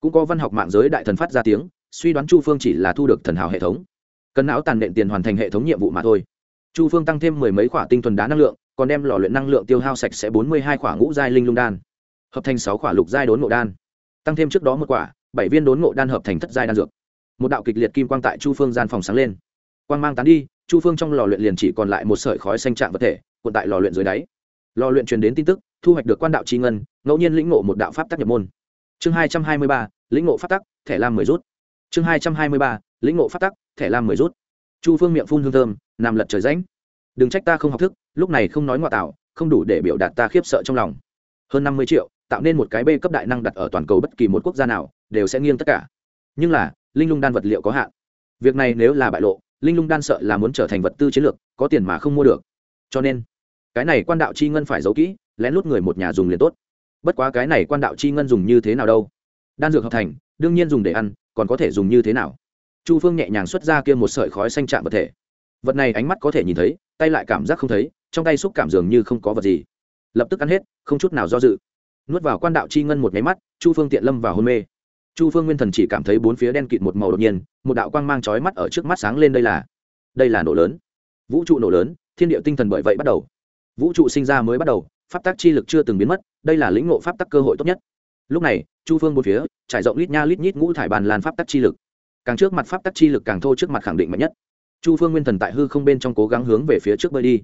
Cũng có văn học mạng giới đại thần phát ra tiếng, suy đoán chu phương chỉ là thu được thần hào hệ thống. Cần não tàn nện tiền hoàn thành hệ thống nhiệm vụ mà thôi. Chu phương tăng thêm mười mấy khoả tinh thuần đá năng lượng, còn đem lò luyện năng lượng tiêu hao sạch sẽ bốn mươi hai khoả ngũ giai linh lung đan, hợp thành sáu khoả lục giai đốn ngộ đan. Tăng thêm trước đó một quả, bảy viên đốn ngộ đan hợp thành thất giai đan dược. Một đạo kịch liệt kim quang tại chu phương gian phòng sáng lên. Quang mang tán đi, chu phương trong lò luyện liền chỉ còn lại một sợi khói xanh trạng vật thể cuộn tại lò luyện dưới đáy. Lò luyện truyền đến tin tức, thu hoạch được quan đạo tri ngân, ngẫu nhiên lĩnh ngộ một đạo pháp tắc nhập môn. Chương hai trăm hai mươi ba, lĩnh ngộ pháp tắc, thẻ lam mười rút. Chương hai trăm hai mươi ba, lĩnh ngộ pháp tắc, thẻ lam mười rút. Chu phương miệng phun hương thơm nằm lật trời ránh đừng trách ta không học thức, lúc này không nói ngoại tạo, không đủ để biểu đạt ta khiếp sợ trong lòng. Hơn năm mươi triệu, tạo nên một cái b cấp đại năng đặt ở toàn cầu bất kỳ một quốc gia nào, đều sẽ nghiêng tất cả. Nhưng là, linh lung đan vật liệu có hạn. Việc này nếu là bại lộ, linh lung đan sợ là muốn trở thành vật tư chiến lược, có tiền mà không mua được cho nên, cái này quan đạo chi ngân phải giấu kỹ, lén lút người một nhà dùng liền tốt. Bất quá cái này quan đạo chi ngân dùng như thế nào đâu? Đan dược hợp thành, đương nhiên dùng để ăn, còn có thể dùng như thế nào? Chu phương nhẹ nhàng xuất ra kia một sợi khói xanh chạm vật thể. Vật này ánh mắt có thể nhìn thấy, tay lại cảm giác không thấy, trong tay xúc cảm dường như không có vật gì. Lập tức ăn hết, không chút nào do dự. Nuốt vào quan đạo chi ngân một nháy mắt, chu phương tiện lâm vào hôn mê. Chu phương nguyên thần chỉ cảm thấy bốn phía đen kịt một màu đột nhiên, một đạo quang mang chói mắt ở trước mắt sáng lên đây là đây là nổ lớn. Vũ trụ nổ lớn thiên địa tinh thần bởi vậy bắt đầu. Vũ trụ sinh ra mới bắt đầu, pháp tắc chi lực chưa từng biến mất, đây là lĩnh ngộ pháp tắc cơ hội tốt nhất. Lúc này, chu phương bốn phía, trải rộng lít nha lít nhít ngũ thải bàn lan pháp tắc chi lực. Càng trước mặt pháp tắc chi lực càng thô trước mặt khẳng định mạnh nhất. Chu phương nguyên thần tại hư không bên trong cố gắng hướng về phía trước bơi đi.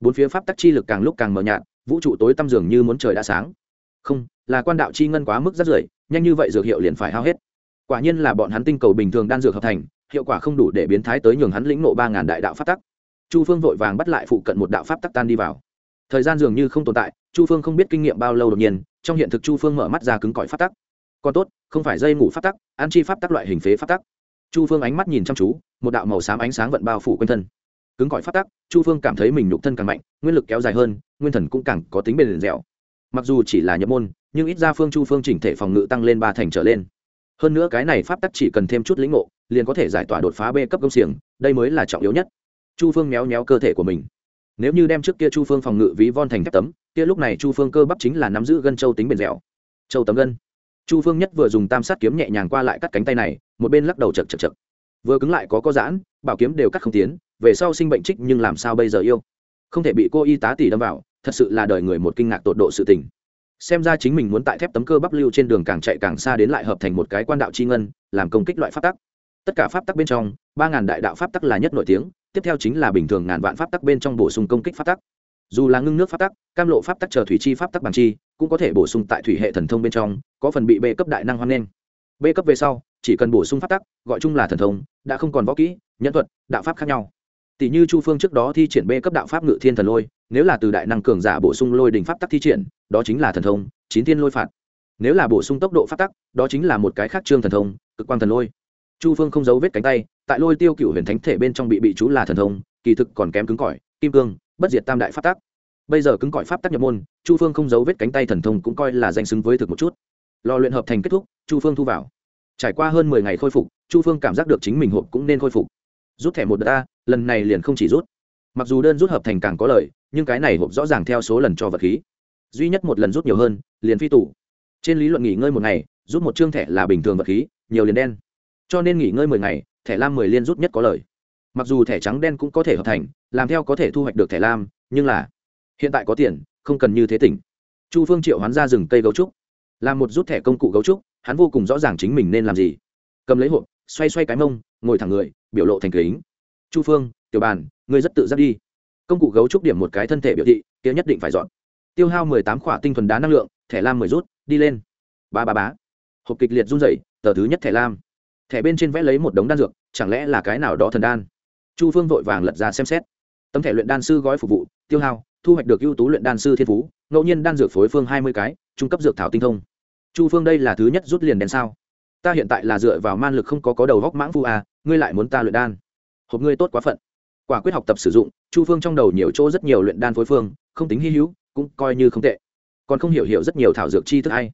Bốn phía pháp tắc chi lực càng lúc càng mờ nhạt, vũ trụ tối tăm dường như muốn trời đã sáng. Không, là quan đạo chi ngân quá mức rất rưởi nhanh như vậy dược hiệu liền phải hao hết. Quả nhiên là bọn hắn tinh cầu bình thường đan dược hợp thành, hiệu quả không đủ để biến thái tới nhường hắn lĩnh nộ ba ngàn đại đạo pháp tắc chu phương vội vàng bắt lại phụ cận một đạo pháp tắc tan đi vào. Thời gian dường như không tồn tại, chu phương không biết kinh nghiệm bao lâu đột nhiên, trong hiện thực chu phương mở mắt ra cứng cỏi pháp tắc. Còn tốt, không phải dây ngủ pháp tắc, an chi pháp tắc loại hình phế pháp tắc. Chu phương ánh mắt nhìn chăm chú, một đạo màu xám ánh sáng vận bao phủ quanh thân. Cứng cỏi pháp tắc, chu phương cảm thấy mình nhục thân càng mạnh, nguyên lực kéo dài hơn, nguyên thần cũng càng có tính bền dẻo. Mặc dù chỉ là nhập môn, nhưng ít ra phương chu phương chỉnh thể phòng ngự tăng lên ba thành trở lên. Hơn nữa cái này pháp tắc chỉ cần thêm chút lĩnh ngộ, liền có thể giải tỏa đột phá b cấp công xiềng, đây mới là trọng yếu nhất chu phương méo méo cơ thể của mình. Nếu như đem trước kia chu phương phòng ngự ví von thành thép tấm, kia lúc này chu phương cơ bắp chính là nắm giữ gân châu tính bền dẻo. Châu tấm gân. Chu phương nhất vừa dùng tam sát kiếm nhẹ nhàng qua lại cắt cánh tay này, một bên lắc đầu chật chật chật vừa cứng lại có có giãn, bảo kiếm đều cắt không tiến, về sau sinh bệnh trích nhưng làm sao bây giờ yêu? Không thể bị cô y tá tỉ đâm vào, thật sự là đời người một kinh ngạc tột độ sự tình. Xem ra chính mình muốn tại thép tấm cơ bắp lưu trên đường càng chạy càng xa đến lại hợp thành một cái quan đạo chi ngân, làm công kích loại pháp tắc. Tất cả pháp tắc bên trong, ba ngàn đại đạo pháp tắc là nhất nổi tiếng tiếp theo chính là bình thường ngàn vạn pháp tắc bên trong bổ sung công kích pháp tắc. Dù là ngưng nước pháp tắc, cam lộ pháp tắc chờ thủy chi pháp tắc bằng chi, cũng có thể bổ sung tại thủy hệ thần thông bên trong, có phần bị bê cấp đại năng hoan nghênh. B cấp về sau, chỉ cần bổ sung pháp tắc, gọi chung là thần thông, đã không còn võ kỹ, nhân thuật, đạo pháp khác nhau. Tỷ như chu phương trước đó thi triển b cấp đạo pháp ngự thiên thần lôi, nếu là từ đại năng cường giả bổ sung lôi đình pháp tắc thi triển, đó chính là thần thông, chín thiên lôi phạt. Nếu là bổ sung tốc độ pháp tắc, đó chính là một cái khác trương thần thông, cực quan thần lôi chu phương không giấu vết cánh tay, tại lôi tiêu cựu huyền thánh thể bên trong bị bị chú là thần thông, kỳ thực còn kém cứng cỏi, kim cương, bất diệt tam đại pháp tác. bây giờ cứng cỏi pháp tác nhập môn, chu phương không giấu vết cánh tay thần thông cũng coi là danh xứng với thực một chút. Lò luyện hợp thành kết thúc, chu phương thu vào. Trải qua hơn mười ngày khôi phục, chu phương cảm giác được chính mình hộp cũng nên khôi phục. Rút thẻ một đợt a, lần này liền không chỉ rút. Mặc dù đơn rút hợp thành càng có lợi, nhưng cái này hộp rõ ràng theo số lần cho vật khí. Duy nhất một lần rút nhiều hơn, liền phi tủ trên lý luận nghỉ ngơi một ngày, rút một chương thẻ là bình thường vật khí, nhiều liền đen cho nên nghỉ ngơi mười ngày, thẻ lam mười liên rút nhất có lời. Mặc dù thẻ trắng đen cũng có thể hợp thành, làm theo có thể thu hoạch được thẻ lam, nhưng là hiện tại có tiền, không cần như thế tỉnh. Chu phương triệu hoán ra rừng cây gấu trúc. Làm một rút thẻ công cụ gấu trúc, hắn vô cùng rõ ràng chính mình nên làm gì. Cầm lấy hộp, xoay xoay cái mông, ngồi thẳng người, biểu lộ thành kính. Chu phương, tiểu bàn, ngươi rất tự giác đi. Công cụ gấu trúc điểm một cái thân thể biểu thị, kia nhất định phải dọn. Tiêu hao mười tám khỏa tinh thuần đá năng lượng, thẻ lam mười rút, đi lên. Ba ba bá hộp kịch liệt run rẩy, tờ thứ nhất thẻ lam thẻ bên trên vẽ lấy một đống đan dược, chẳng lẽ là cái nào đó thần đan? Chu phương vội vàng lật ra xem xét. Tấm thẻ luyện đan sư gói phục vụ, tiêu hao, thu hoạch được ưu tú luyện đan sư thiên phú, ngẫu nhiên đan dược phối phương hai mươi cái, trung cấp dược thảo tinh thông. Chu phương đây là thứ nhất rút liền đèn sao? Ta hiện tại là dựa vào man lực không có có đầu góc mãng phu à ngươi lại muốn ta luyện đan? Hộp ngươi tốt quá phận. Quả quyết học tập sử dụng, chu phương trong đầu nhiều chỗ rất nhiều luyện đan phối phương, không tính hy hữu, cũng coi như không tệ. Còn không hiểu hiểu rất nhiều thảo dược chi thức hay.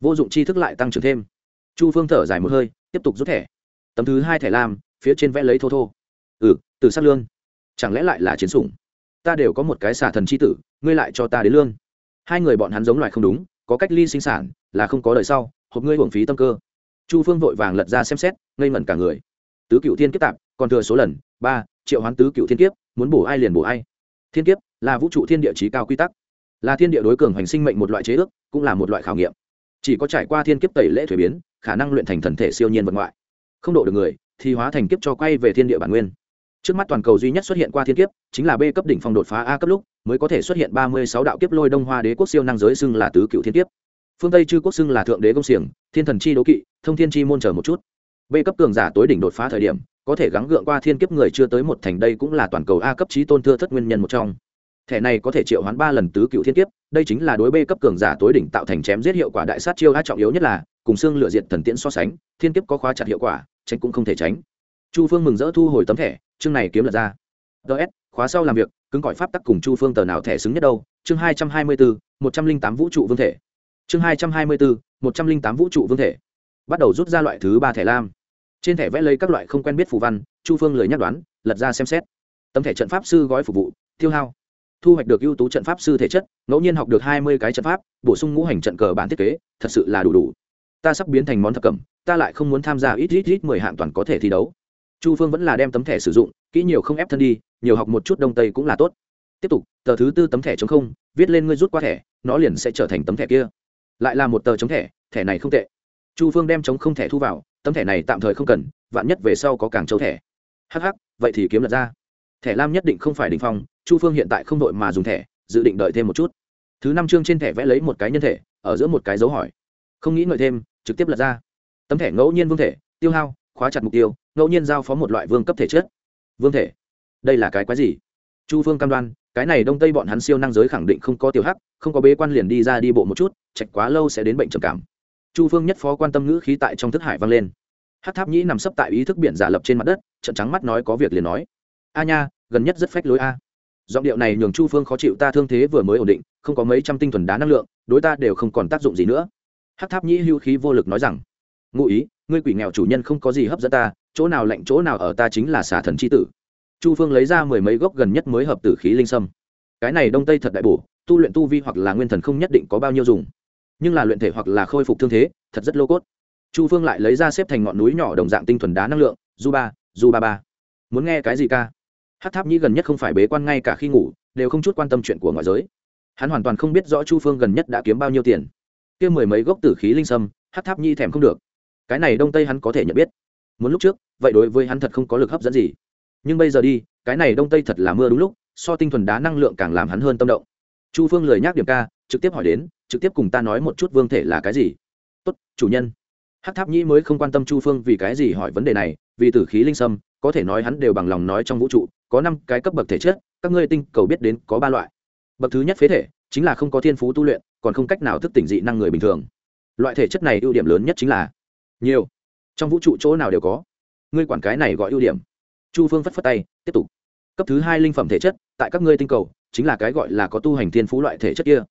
Vô dụng chi thức lại tăng trưởng thêm chu phương thở dài một hơi, tiếp tục rút thẻ. Tấm thứ hai thẻ lam, phía trên vẽ lấy thô thô. Ừ từ sát lương. Chẳng lẽ lại là chiến sủng? Ta đều có một cái xà thần c h i tử, ngươi lại cho ta đến lương. Hai người bọn hắn giống loài không đúng, có cách ly sinh sản, là không có đời sau, hộp ngươi hưởng phí tâm cơ. Chu phương vội vàng lật ra xem xét, ngây ngẩn cả người. Tứ cựu thiên kiếp tạp, còn thừa số lần, ba, triệu hoán tứ cựu thiên kiếp, muốn bổ ai liền bổ ai. Thiên kiếp, là vũ trụ thiên địa trí cao quy tắc. Là thiên địa đối cường hành sinh mệnh một loại chế ước, cũng là một loại khảo nghiệm. Chỉ có trải qua thiên kiếp tẩy lễ thuế biến khả năng luyện thành thần thể siêu nhiên vật ngoại. Không độ được người, thì hóa thành kiếp cho quay về thiên địa bản nguyên. Trước mắt toàn cầu duy nhất xuất hiện qua thiên kiếp, chính là b cấp đỉnh phong đột phá a cấp lúc, mới có thể xuất hiện ba mươi sáu đạo kiếp lôi đông hoa đế quốc siêu năng giới xưng là tứ cựu thiên kiếp. Phương tây chư quốc xưng là thượng đế công xiềng, thiên thần chi đố kỵ, thông thiên chi môn chờ một chút. B cấp cường giả tối đỉnh đột phá thời điểm, có thể gắng gượng qua thiên kiếp người chưa tới một thành, đây cũng là toàn cầu a cấp trí tôn thưa thất nguyên nhân một trong thẻ này có thể triệu hoán ba lần tứ cựu thiên kiếp, đây chính là đối bê cấp cường giả tối đỉnh tạo thành chém giết hiệu quả đại sát chiêu a trọng yếu nhất là, cùng xương lựa diện thần tiễn so sánh, thiên kiếp có khóa chặt hiệu quả, tránh cũng không thể tránh. Chu phương mừng rỡ thu hồi tấm thẻ, chương này kiếm lật ra. Ts khóa sau làm việc, cứng cỏi pháp tắc cùng chu phương tờ nào thẻ xứng nhất đâu, chương hai trăm hai mươi bốn một trăm linh tám vũ trụ vương thể. Chương hai trăm hai mươi bốn một trăm linh tám vũ trụ vương thể. Bắt đầu rút ra loại thứ ba thẻ lam. Trên thẻ vẽ lấy các loại không quen biết phù văn, chu phương lời nhắc đoán, lật ra xem xét. Tấm thẻ trận pháp sư gói phục vụ, tiêu hao thu hoạch được ưu tú trận pháp sư thể chất, ngẫu nhiên học được hai mươi cái trận pháp, bổ sung ngũ hành trận cờ bản thiết kế, thật sự là đủ đủ. Ta sắp biến thành món thập cẩm, ta lại không muốn tham gia ít ít ít mười hạng toàn có thể thi đấu. Chu phương vẫn là đem tấm thẻ sử dụng, kỹ nhiều không ép thân đi, nhiều học một chút đông tây cũng là tốt. Tiếp tục, tờ thứ tư tấm thẻ chống không, viết lên ngươi rút qua thẻ, nó liền sẽ trở thành tấm thẻ kia. Lại là một tờ chống thẻ thẻ này không tệ. Chu phương đem chống không thẻ thu vào, tấm thẻ này tạm thời không cần, vạn nhất về sau có càng châu thẻ. Hh vậy thì kiếm lật ra. Thẻ lam nhất định không phải đình phong chu phương hiện tại không đội mà dùng thẻ, dự định đợi thêm một chút. Thứ năm chương trên thẻ vẽ lấy một cái nhân thể, ở giữa một cái dấu hỏi. Không nghĩ ngợi thêm, trực tiếp lật ra. Tấm thẻ ngẫu nhiên vương thể, tiêu hao, khóa chặt mục tiêu, ngẫu nhiên giao phó một loại vương cấp thể chất. Vương thể? Đây là cái quái gì? Chu phương cam đoan, cái này đông tây bọn hắn siêu năng giới khẳng định không có tiểu hắc, không có bế quan liền đi ra đi bộ một chút chạch quá lâu sẽ đến bệnh trầm cảm. Chu phương nhất phó quan tâm ngữ khí tại trong thức hải vang lên. Hát tháp nhĩ nằm sấp tại ý thức biển giả lập trên mặt đất trận trắng mắt nói có việc liền nói. A nha, gần nhất rất phách lối a giọng điệu này nhường chu phương khó chịu, ta thương thế vừa mới ổn định, không có mấy trăm tinh thuần đá năng lượng, đối ta đều không còn tác dụng gì nữa. Hát tháp nhĩ hưu khí vô lực nói rằng, ngụ ý, ngươi quỷ nghèo chủ nhân không có gì hấp dẫn ta, chỗ nào lạnh chỗ nào ở ta chính là xả thần c h i tử. Chu phương lấy ra mười mấy gốc gần nhất mới hợp tử khí linh sâm. Cái này đông tây thật đại bổ, tu luyện tu vi hoặc là nguyên thần không nhất định có bao nhiêu dùng, nhưng là luyện thể hoặc là khôi phục thương thế, thật rất lô cốt. Chu phương lại lấy ra xếp thành ngọn núi nhỏ đồng dạng tinh thuần đá năng lượng du ba du ba ba, muốn nghe cái gì ca? Hát tháp nhĩ gần nhất không phải bế quan ngay cả khi ngủ, đều không chút quan tâm chuyện của ngoại giới. Hắn hoàn toàn không biết rõ chu phương gần nhất đã kiếm bao nhiêu tiền. Kia mười mấy gốc tử khí linh sâm, hát tháp nhi thèm không được. Cái này đông tây hắn có thể nhận biết. Muốn lúc trước, vậy đối với hắn thật không có lực hấp dẫn gì. Nhưng bây giờ đi, cái này đông tây thật là mưa đúng lúc, so tinh thuần đá năng lượng càng làm hắn hơn tâm động. Chu phương lời nhắc điểm ca, trực tiếp hỏi đến, trực tiếp cùng ta nói một chút vương thể là cái gì. Tốt, chủ nhân. Hát tháp nhĩ mới không quan tâm chu phương vì cái gì hỏi vấn đề này, vì tử khí linh sâm có thể nói hắn đều bằng lòng nói trong vũ trụ, có năm cái cấp bậc thể chất, các ngươi tinh cầu biết đến có ba loại. Bậc thứ nhất phế thể, chính là không có thiên phú tu luyện, còn không cách nào thức tỉnh dị năng người bình thường. Loại thể chất này ưu điểm lớn nhất chính là nhiều. Trong vũ trụ chỗ nào đều có. Ngươi quản cái này gọi ưu điểm. Chu phương phất phất tay, tiếp tục. Cấp thứ hai linh phẩm thể chất, tại các ngươi tinh cầu, chính là cái gọi là có tu hành thiên phú loại thể chất kia.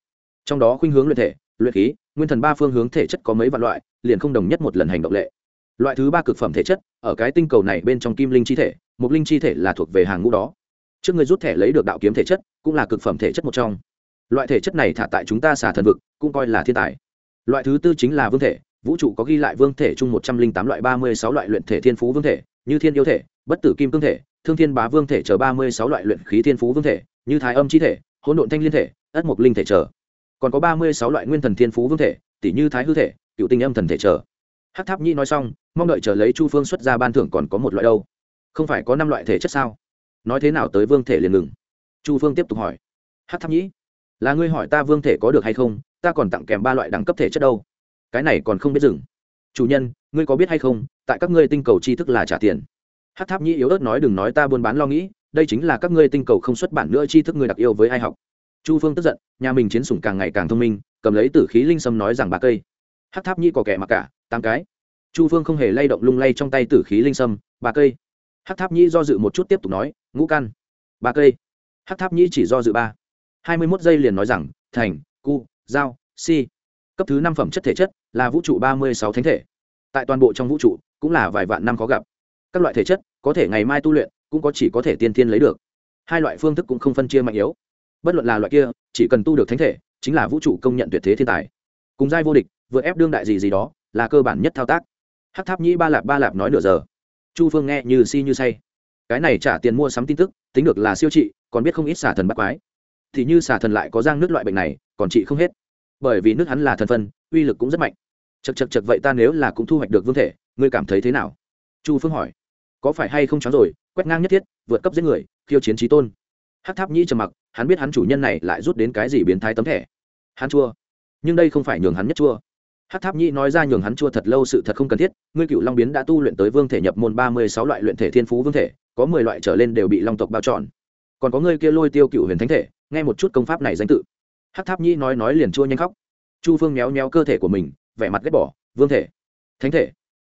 Trong đó khuynh hướng luyện thể, luyện khí, nguyên thần ba phương hướng thể chất có mấy vạn loại, liền không đồng nhất một lần hành động lệ loại thứ ba cực phẩm thể chất, ở cái tinh cầu này bên trong kim linh chi thể một linh chi thể là thuộc về hàng ngũ đó. Trước người rút thẻ lấy được đạo kiếm thể chất, cũng là cực phẩm thể chất một trong. Loại thể chất này thả tại chúng ta xả thần vực, cũng coi là thiên tài. Loại thứ tư chính là vương thể, vũ trụ có ghi lại vương thể chung một trăm linh tám loại ba mươi sáu loại luyện thể thiên phú vương thể, như thiên yêu thể, bất tử kim cương thể, thương thiên bá vương thể chờ ba mươi sáu loại luyện khí thiên phú vương thể, như thái âm chi thể, hỗn độn thanh liên thể, ất mục linh thể chờ. Còn có ba mươi sáu loại nguyên thần thiên phú vương thể tỷ như thái hư thể, cựu tinh âm thần thể chờ hát tháp nhi nói xong, mong đợi chờ lấy chu phương xuất ra ban thưởng còn có một loại đâu. Không phải có năm loại thể chất sao? Nói thế nào tới vương thể liền ngừng? Chu phương tiếp tục hỏi. Hát tháp nhĩ là ngươi hỏi ta vương thể có được hay không? Ta còn tặng kèm ba loại đẳng cấp thể chất đâu. Cái này còn không biết dừng. Chủ nhân, ngươi có biết hay không, tại các ngươi tinh cầu tri thức là trả tiền. Hát tháp nhĩ yếu ớt nói đừng nói ta buôn bán lo nghĩ, đây chính là các ngươi tinh cầu không xuất bản nữa tri thức ngươi đặc yêu với ai học. Chu phương tức giận, nhà mình chiến sủng càng ngày càng thông minh, cầm lấy tử khí linh sâm nói rằng ba cây. Hát tháp nhĩ có kẻ mặc cả tám cái. Chu phương không hề lay động lung lay trong tay tử khí linh sâm ba cây. Hát tháp nhĩ do dự một chút tiếp tục nói, ngũ căn ba cây. Hát tháp nhĩ chỉ do dự ba. Hai mươi mốt giây liền nói rằng, thành, cu, giao, si. Cấp thứ năm phẩm chất thể chất là vũ trụ ba mươi sáu thánh thể. Tại toàn bộ trong vũ trụ, cũng là vài vạn năm có gặp. Các loại thể chất, có thể ngày mai tu luyện, cũng có chỉ có thể tiên tiên lấy được. Hai loại phương thức cũng không phân chia mạnh yếu. Bất luận là loại kia, chỉ cần tu được thánh thể, chính là vũ trụ công nhận tuyệt thế thiên tài. Cùng giai vô địch, vừa ép đương đại gì gì đó là cơ bản nhất thao tác. Hát tháp nhĩ ba lạp ba lạp nói nửa giờ. Chu phương nghe như si như say. Cái này trả tiền mua sắm tin tức, tính được là siêu trị, còn biết không ít xả thần bắt quái. Thì như xả thần lại có giang nước loại bệnh này, còn trị không hết. Bởi vì nước hắn là thần phân, uy lực cũng rất mạnh. Chật chật chật vậy ta nếu là cũng thu hoạch được vương thể, ngươi cảm thấy thế nào? Chu phương hỏi. Có phải hay không chóng rồi, quét ngang nhất thiết, vượt cấp giết người, khiêu chiến trí tôn. Hát tháp nhĩ trầm mặc, hắn biết hắn chủ nhân này lại rút đến cái gì biến thái tấm thẻ. Hắn chua. Nhưng đây không phải nhường hắn nhất chua hát tháp nhĩ nói ra nhường hắn chua thật lâu sự thật không cần thiết ngươi cựu long biến đã tu luyện tới vương thể nhập môn ba mươi sáu loại luyện thể thiên phú vương thể có mười loại trở lên đều bị long tộc bao trọn còn có ngươi kia lôi tiêu cựu huyền thánh thể nghe một chút công pháp này danh tự hát tháp nhĩ nói nói liền chua nhanh khóc chu phương méo méo cơ thể của mình vẻ mặt ghét bỏ vương thể thánh thể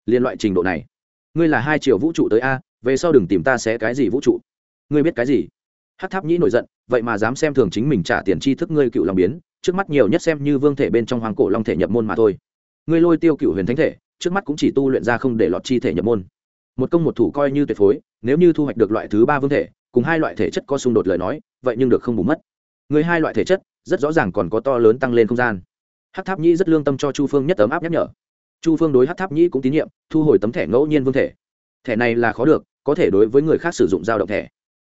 liên loại trình độ này ngươi là hai triệu vũ trụ tới a về sau đừng tìm ta xé cái gì vũ trụ ngươi biết cái gì hát tháp nhĩ nổi giận vậy mà dám xem thường chính mình trả tiền tri thức ngươi cựu long biến trước mắt nhiều nhất xem như vương thể bên trong hoàng cổ long thể nhập môn mà thôi. Ngươi lôi tiêu cựu huyền thánh thể, trước mắt cũng chỉ tu luyện ra không để lọt chi thể nhập môn. Một công một thủ coi như tuyệt phối, nếu như thu hoạch được loại thứ ba vương thể, cùng hai loại thể chất có xung đột lời nói, vậy nhưng được không bù mất. Người hai loại thể chất, rất rõ ràng còn có to lớn tăng lên không gian. Hát tháp nhĩ rất lương tâm cho chu phương nhất tấm áp nhắc nhở. Chu phương đối hát tháp nhĩ cũng tín nhiệm, thu hồi tấm thẻ ngẫu nhiên vương thể. Thẻ này là khó được, có thể đối với người khác sử dụng dao động thẻ.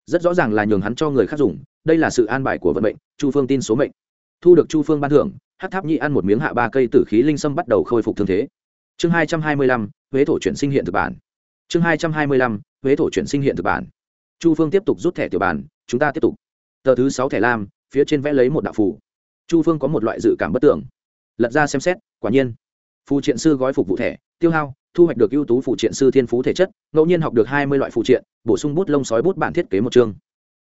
Rất rõ ràng là nhường hắn cho người khác dùng, đây là sự an bài của vận mệnh, chu phương tin số mệnh thu được chu phương ban thưởng hát tháp Nhị ăn một miếng hạ ba cây tử khí linh sâm bắt đầu khôi phục thương thế. Chương hai trăm hai mươi lăm, huế thổ chuyển sinh hiện thực bản. Chương hai trăm hai mươi lăm, huế thổ chuyển sinh hiện thực bản. Chu phương tiếp tục rút thẻ tiểu bản, chúng ta tiếp tục. Tờ thứ sáu thẻ lam, phía trên vẽ lấy một đạo phù. Chu phương có một loại dự cảm bất tưởng lật ra xem xét, quả nhiên. Phù triện sư gói phục vụ thẻ, tiêu hao, thu hoạch được ưu tú phụ triện sư thiên phú thể chất, ngẫu nhiên học được hai mươi loại phụ triện, bổ sung bút lông sói bút bản thiết kế một chương.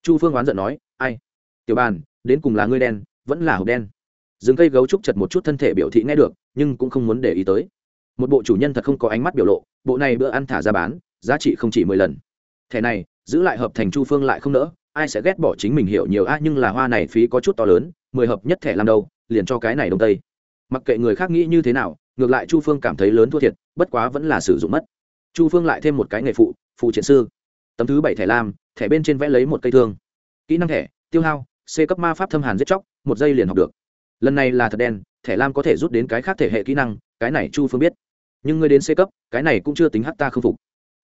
Chu phương oán giận nói, ai? Tiểu bàn đến cùng là ngươi đen vẫn là hộp đen. Rừng cây gấu trúc chật một chút thân thể biểu thị nghe được, nhưng cũng không muốn để ý tới. Một bộ chủ nhân thật không có ánh mắt biểu lộ, bộ này bữa ăn thả ra bán, giá trị không chỉ mười lần. Thẻ này, giữ lại hợp thành chu phương lại không nỡ, ai sẽ ghét bỏ chính mình hiểu nhiều a, nhưng là hoa này phí có chút to lớn, mười hợp nhất thẻ làm đâu, liền cho cái này đông tây. Mặc kệ người khác nghĩ như thế nào, ngược lại chu phương cảm thấy lớn thua thiệt, bất quá vẫn là sử dụng mất. Chu phương lại thêm một cái nghề phụ phụ triển sư. Tấm thứ bảy thẻ lam, thẻ bên trên vẽ lấy một cây thương. Kỹ năng thẻ, tiêu hao, c cấp ma pháp thâm hàn giết chóc một giây liền học được. Lần này là thật đen, thẻ lam có thể rút đến cái khác thể hệ kỹ năng, cái này chu phương biết. Nhưng ngươi đến c cấp, cái này cũng chưa tính hát ta không phục.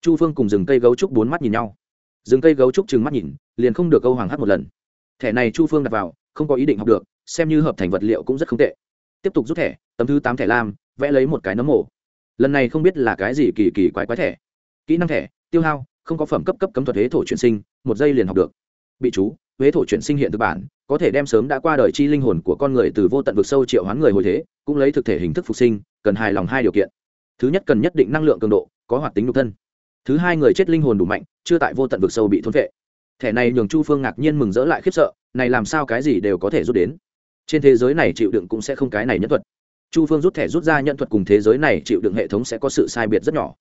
Chu phương cùng rừng cây gấu trúc bốn mắt nhìn nhau. Rừng cây gấu trúc trừng mắt nhìn, liền không được câu hoàng hát một lần. Thẻ này chu phương đặt vào, không có ý định học được, xem như hợp thành vật liệu cũng rất không tệ. Tiếp tục rút thẻ, tấm thứ tám thẻ lam, vẽ lấy một cái nấm mổ lần này không biết là cái gì kỳ kỳ quái quái thẻ. Kỹ năng thẻ, tiêu hao, không có phẩm cấp cấp cấm thuật thế thổ chuyển sinh, một giây liền học được bị chú, huế thổ chuyển sinh hiện thực bản, có thể đem sớm đã qua đời chi linh hồn của con người từ vô tận vực sâu triệu hoán người hồi thế, cũng lấy thực thể hình thức phục sinh, cần hài lòng hai điều kiện. Thứ nhất cần nhất định năng lượng cường độ, có hoạt tính nhục thân. Thứ hai người chết linh hồn đủ mạnh, chưa tại vô tận vực sâu bị thôn vệ thẻ này nhường chu phương ngạc nhiên mừng rỡ lại khiếp sợ, này làm sao cái gì đều có thể rút đến. Trên thế giới này chịu đựng cũng sẽ không cái này nhất thuật. Chu phương rút thẻ rút ra nhận thuật cùng thế giới này chịu đựng hệ thống sẽ có sự sai biệt rất nhỏ.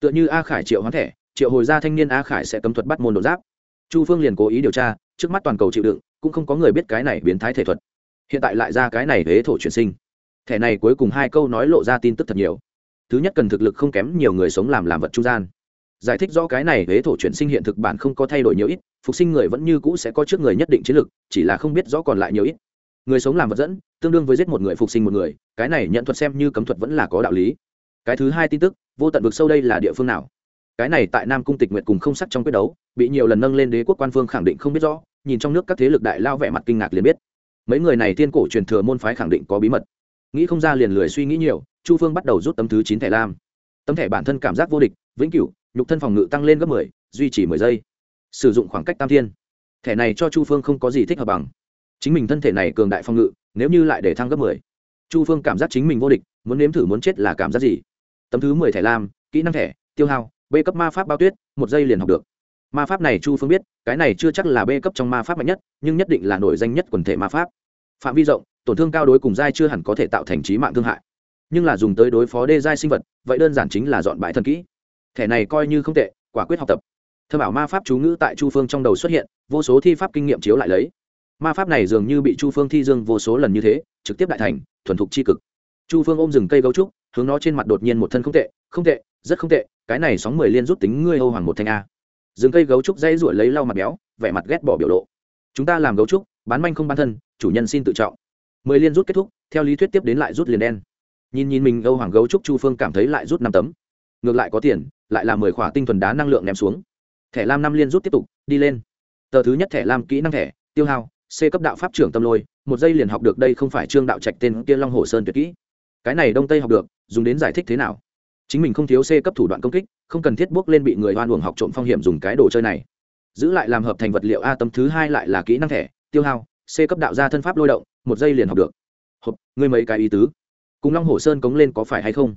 Tựa như a khải triệu hoán thẻ, triệu hồi ra thanh niên a khải sẽ cấm thuật bắt môn đột giáp chu phương liền cố ý điều tra, trước mắt toàn cầu chịu đựng, cũng không có người biết cái này biến thái thể thuật. Hiện tại lại ra cái này huế thổ chuyển sinh. Thẻ này cuối cùng hai câu nói lộ ra tin tức thật nhiều. Thứ nhất cần thực lực không kém nhiều người sống làm làm vật trung gian. Giải thích do cái này huế thổ chuyển sinh hiện thực bản không có thay đổi nhiều ít, phục sinh người vẫn như cũ sẽ có trước người nhất định chiến lực, chỉ là không biết rõ còn lại nhiều ít. Người sống làm vật dẫn, tương đương với giết một người phục sinh một người, cái này nhận thuật xem như cấm thuật vẫn là có đạo lý. Cái thứ hai tin tức, vô tận vực sâu đây là địa phương nào? Cái này tại nam cung tịch nguyện cùng không sắc trong quyết đấu, bị nhiều lần nâng lên đế quốc quan phương khẳng định không biết rõ, nhìn trong nước các thế lực đại lao vẻ mặt kinh ngạc liền biết. Mấy người này tiên cổ truyền thừa môn phái khẳng định có bí mật. Nghĩ không ra liền lười suy nghĩ nhiều, chu phương bắt đầu rút tấm thứ chín thẻ lam. Tấm thẻ bản thân cảm giác vô địch, vĩnh cửu, nhục thân phòng ngự tăng lên gấp mười, duy trì mười giây. Sử dụng khoảng cách tam thiên. Thẻ này cho chu phương không có gì thích hợp bằng. Chính mình thân thể này cường đại phòng ngự, nếu như lại để thăng gấp mười, chu phương cảm giác chính mình vô địch, muốn nếm thử muốn chết là cảm giác gì? Tấm thứ mười thẻ lam, kỹ năng thẻ, tiêu hao b cấp ma pháp bao tuyết, một giây liền học được. Ma pháp này chu phương biết, cái này chưa chắc là b cấp trong ma pháp mạnh nhất, nhưng nhất định là nổi danh nhất quần thể ma pháp. Phạm vi rộng, tổn thương cao đối cùng giai chưa hẳn có thể tạo thành trí mạng thương hại. Nhưng là dùng tới đối phó đê giai sinh vật, vậy đơn giản chính là dọn bãi thần kỹ. Thẻ này coi như không tệ, quả quyết học tập. Thơ bảo ma pháp chú ngữ tại chu phương trong đầu xuất hiện, vô số thi pháp kinh nghiệm chiếu lại lấy. Ma pháp này dường như bị chu phương thi dương vô số lần như thế, trực tiếp đại thành, thuần thục c h i cực. Chu phương ôm rừng cây gấu trúc, hướng nó trên mặt đột nhiên một thân không tệ không tệ, rất không tệ cái này sóng mười liên rút tính ngươi âu hoàng một thanh a. Rừng cây gấu trúc dây ruổi lấy lau mặt béo, vẻ mặt ghét bỏ biểu lộ. Chúng ta làm gấu trúc, bán manh không bán thân, chủ nhân xin tự trọng. Mười liên rút kết thúc, theo lý thuyết tiếp đến lại rút liền đen. Nhìn nhìn mình âu hoàng gấu trúc chu phương cảm thấy lại rút năm tấm. Ngược lại có tiền, lại là mười khỏa tinh thuần đá năng lượng ném xuống. Thẻ lam năm liên rút tiếp tục, đi lên. Tờ thứ nhất thẻ lam kỹ năng thẻ, tiêu hao, c cấp đạo pháp trưởng tâm lôi, một giây liền học được đây không phải trương đạo trạch tên kia long hồ sơn tuyệt kỹ. Cái này đông tây học được, dùng đến giải thích thế nào? Chính mình không thiếu c cấp thủ đoạn công kích, không cần thiết bước lên bị người oan uổng học trộm phong hiểm dùng cái đồ chơi này. Giữ lại làm hợp thành vật liệu a tấm thứ hai lại là kỹ năng thẻ, tiêu hao, c cấp đạo ra thân pháp lôi động, một giây liền học được. Hộp, ngươi mấy cái ý tứ? Cùng long hồ sơn cống lên có phải hay không?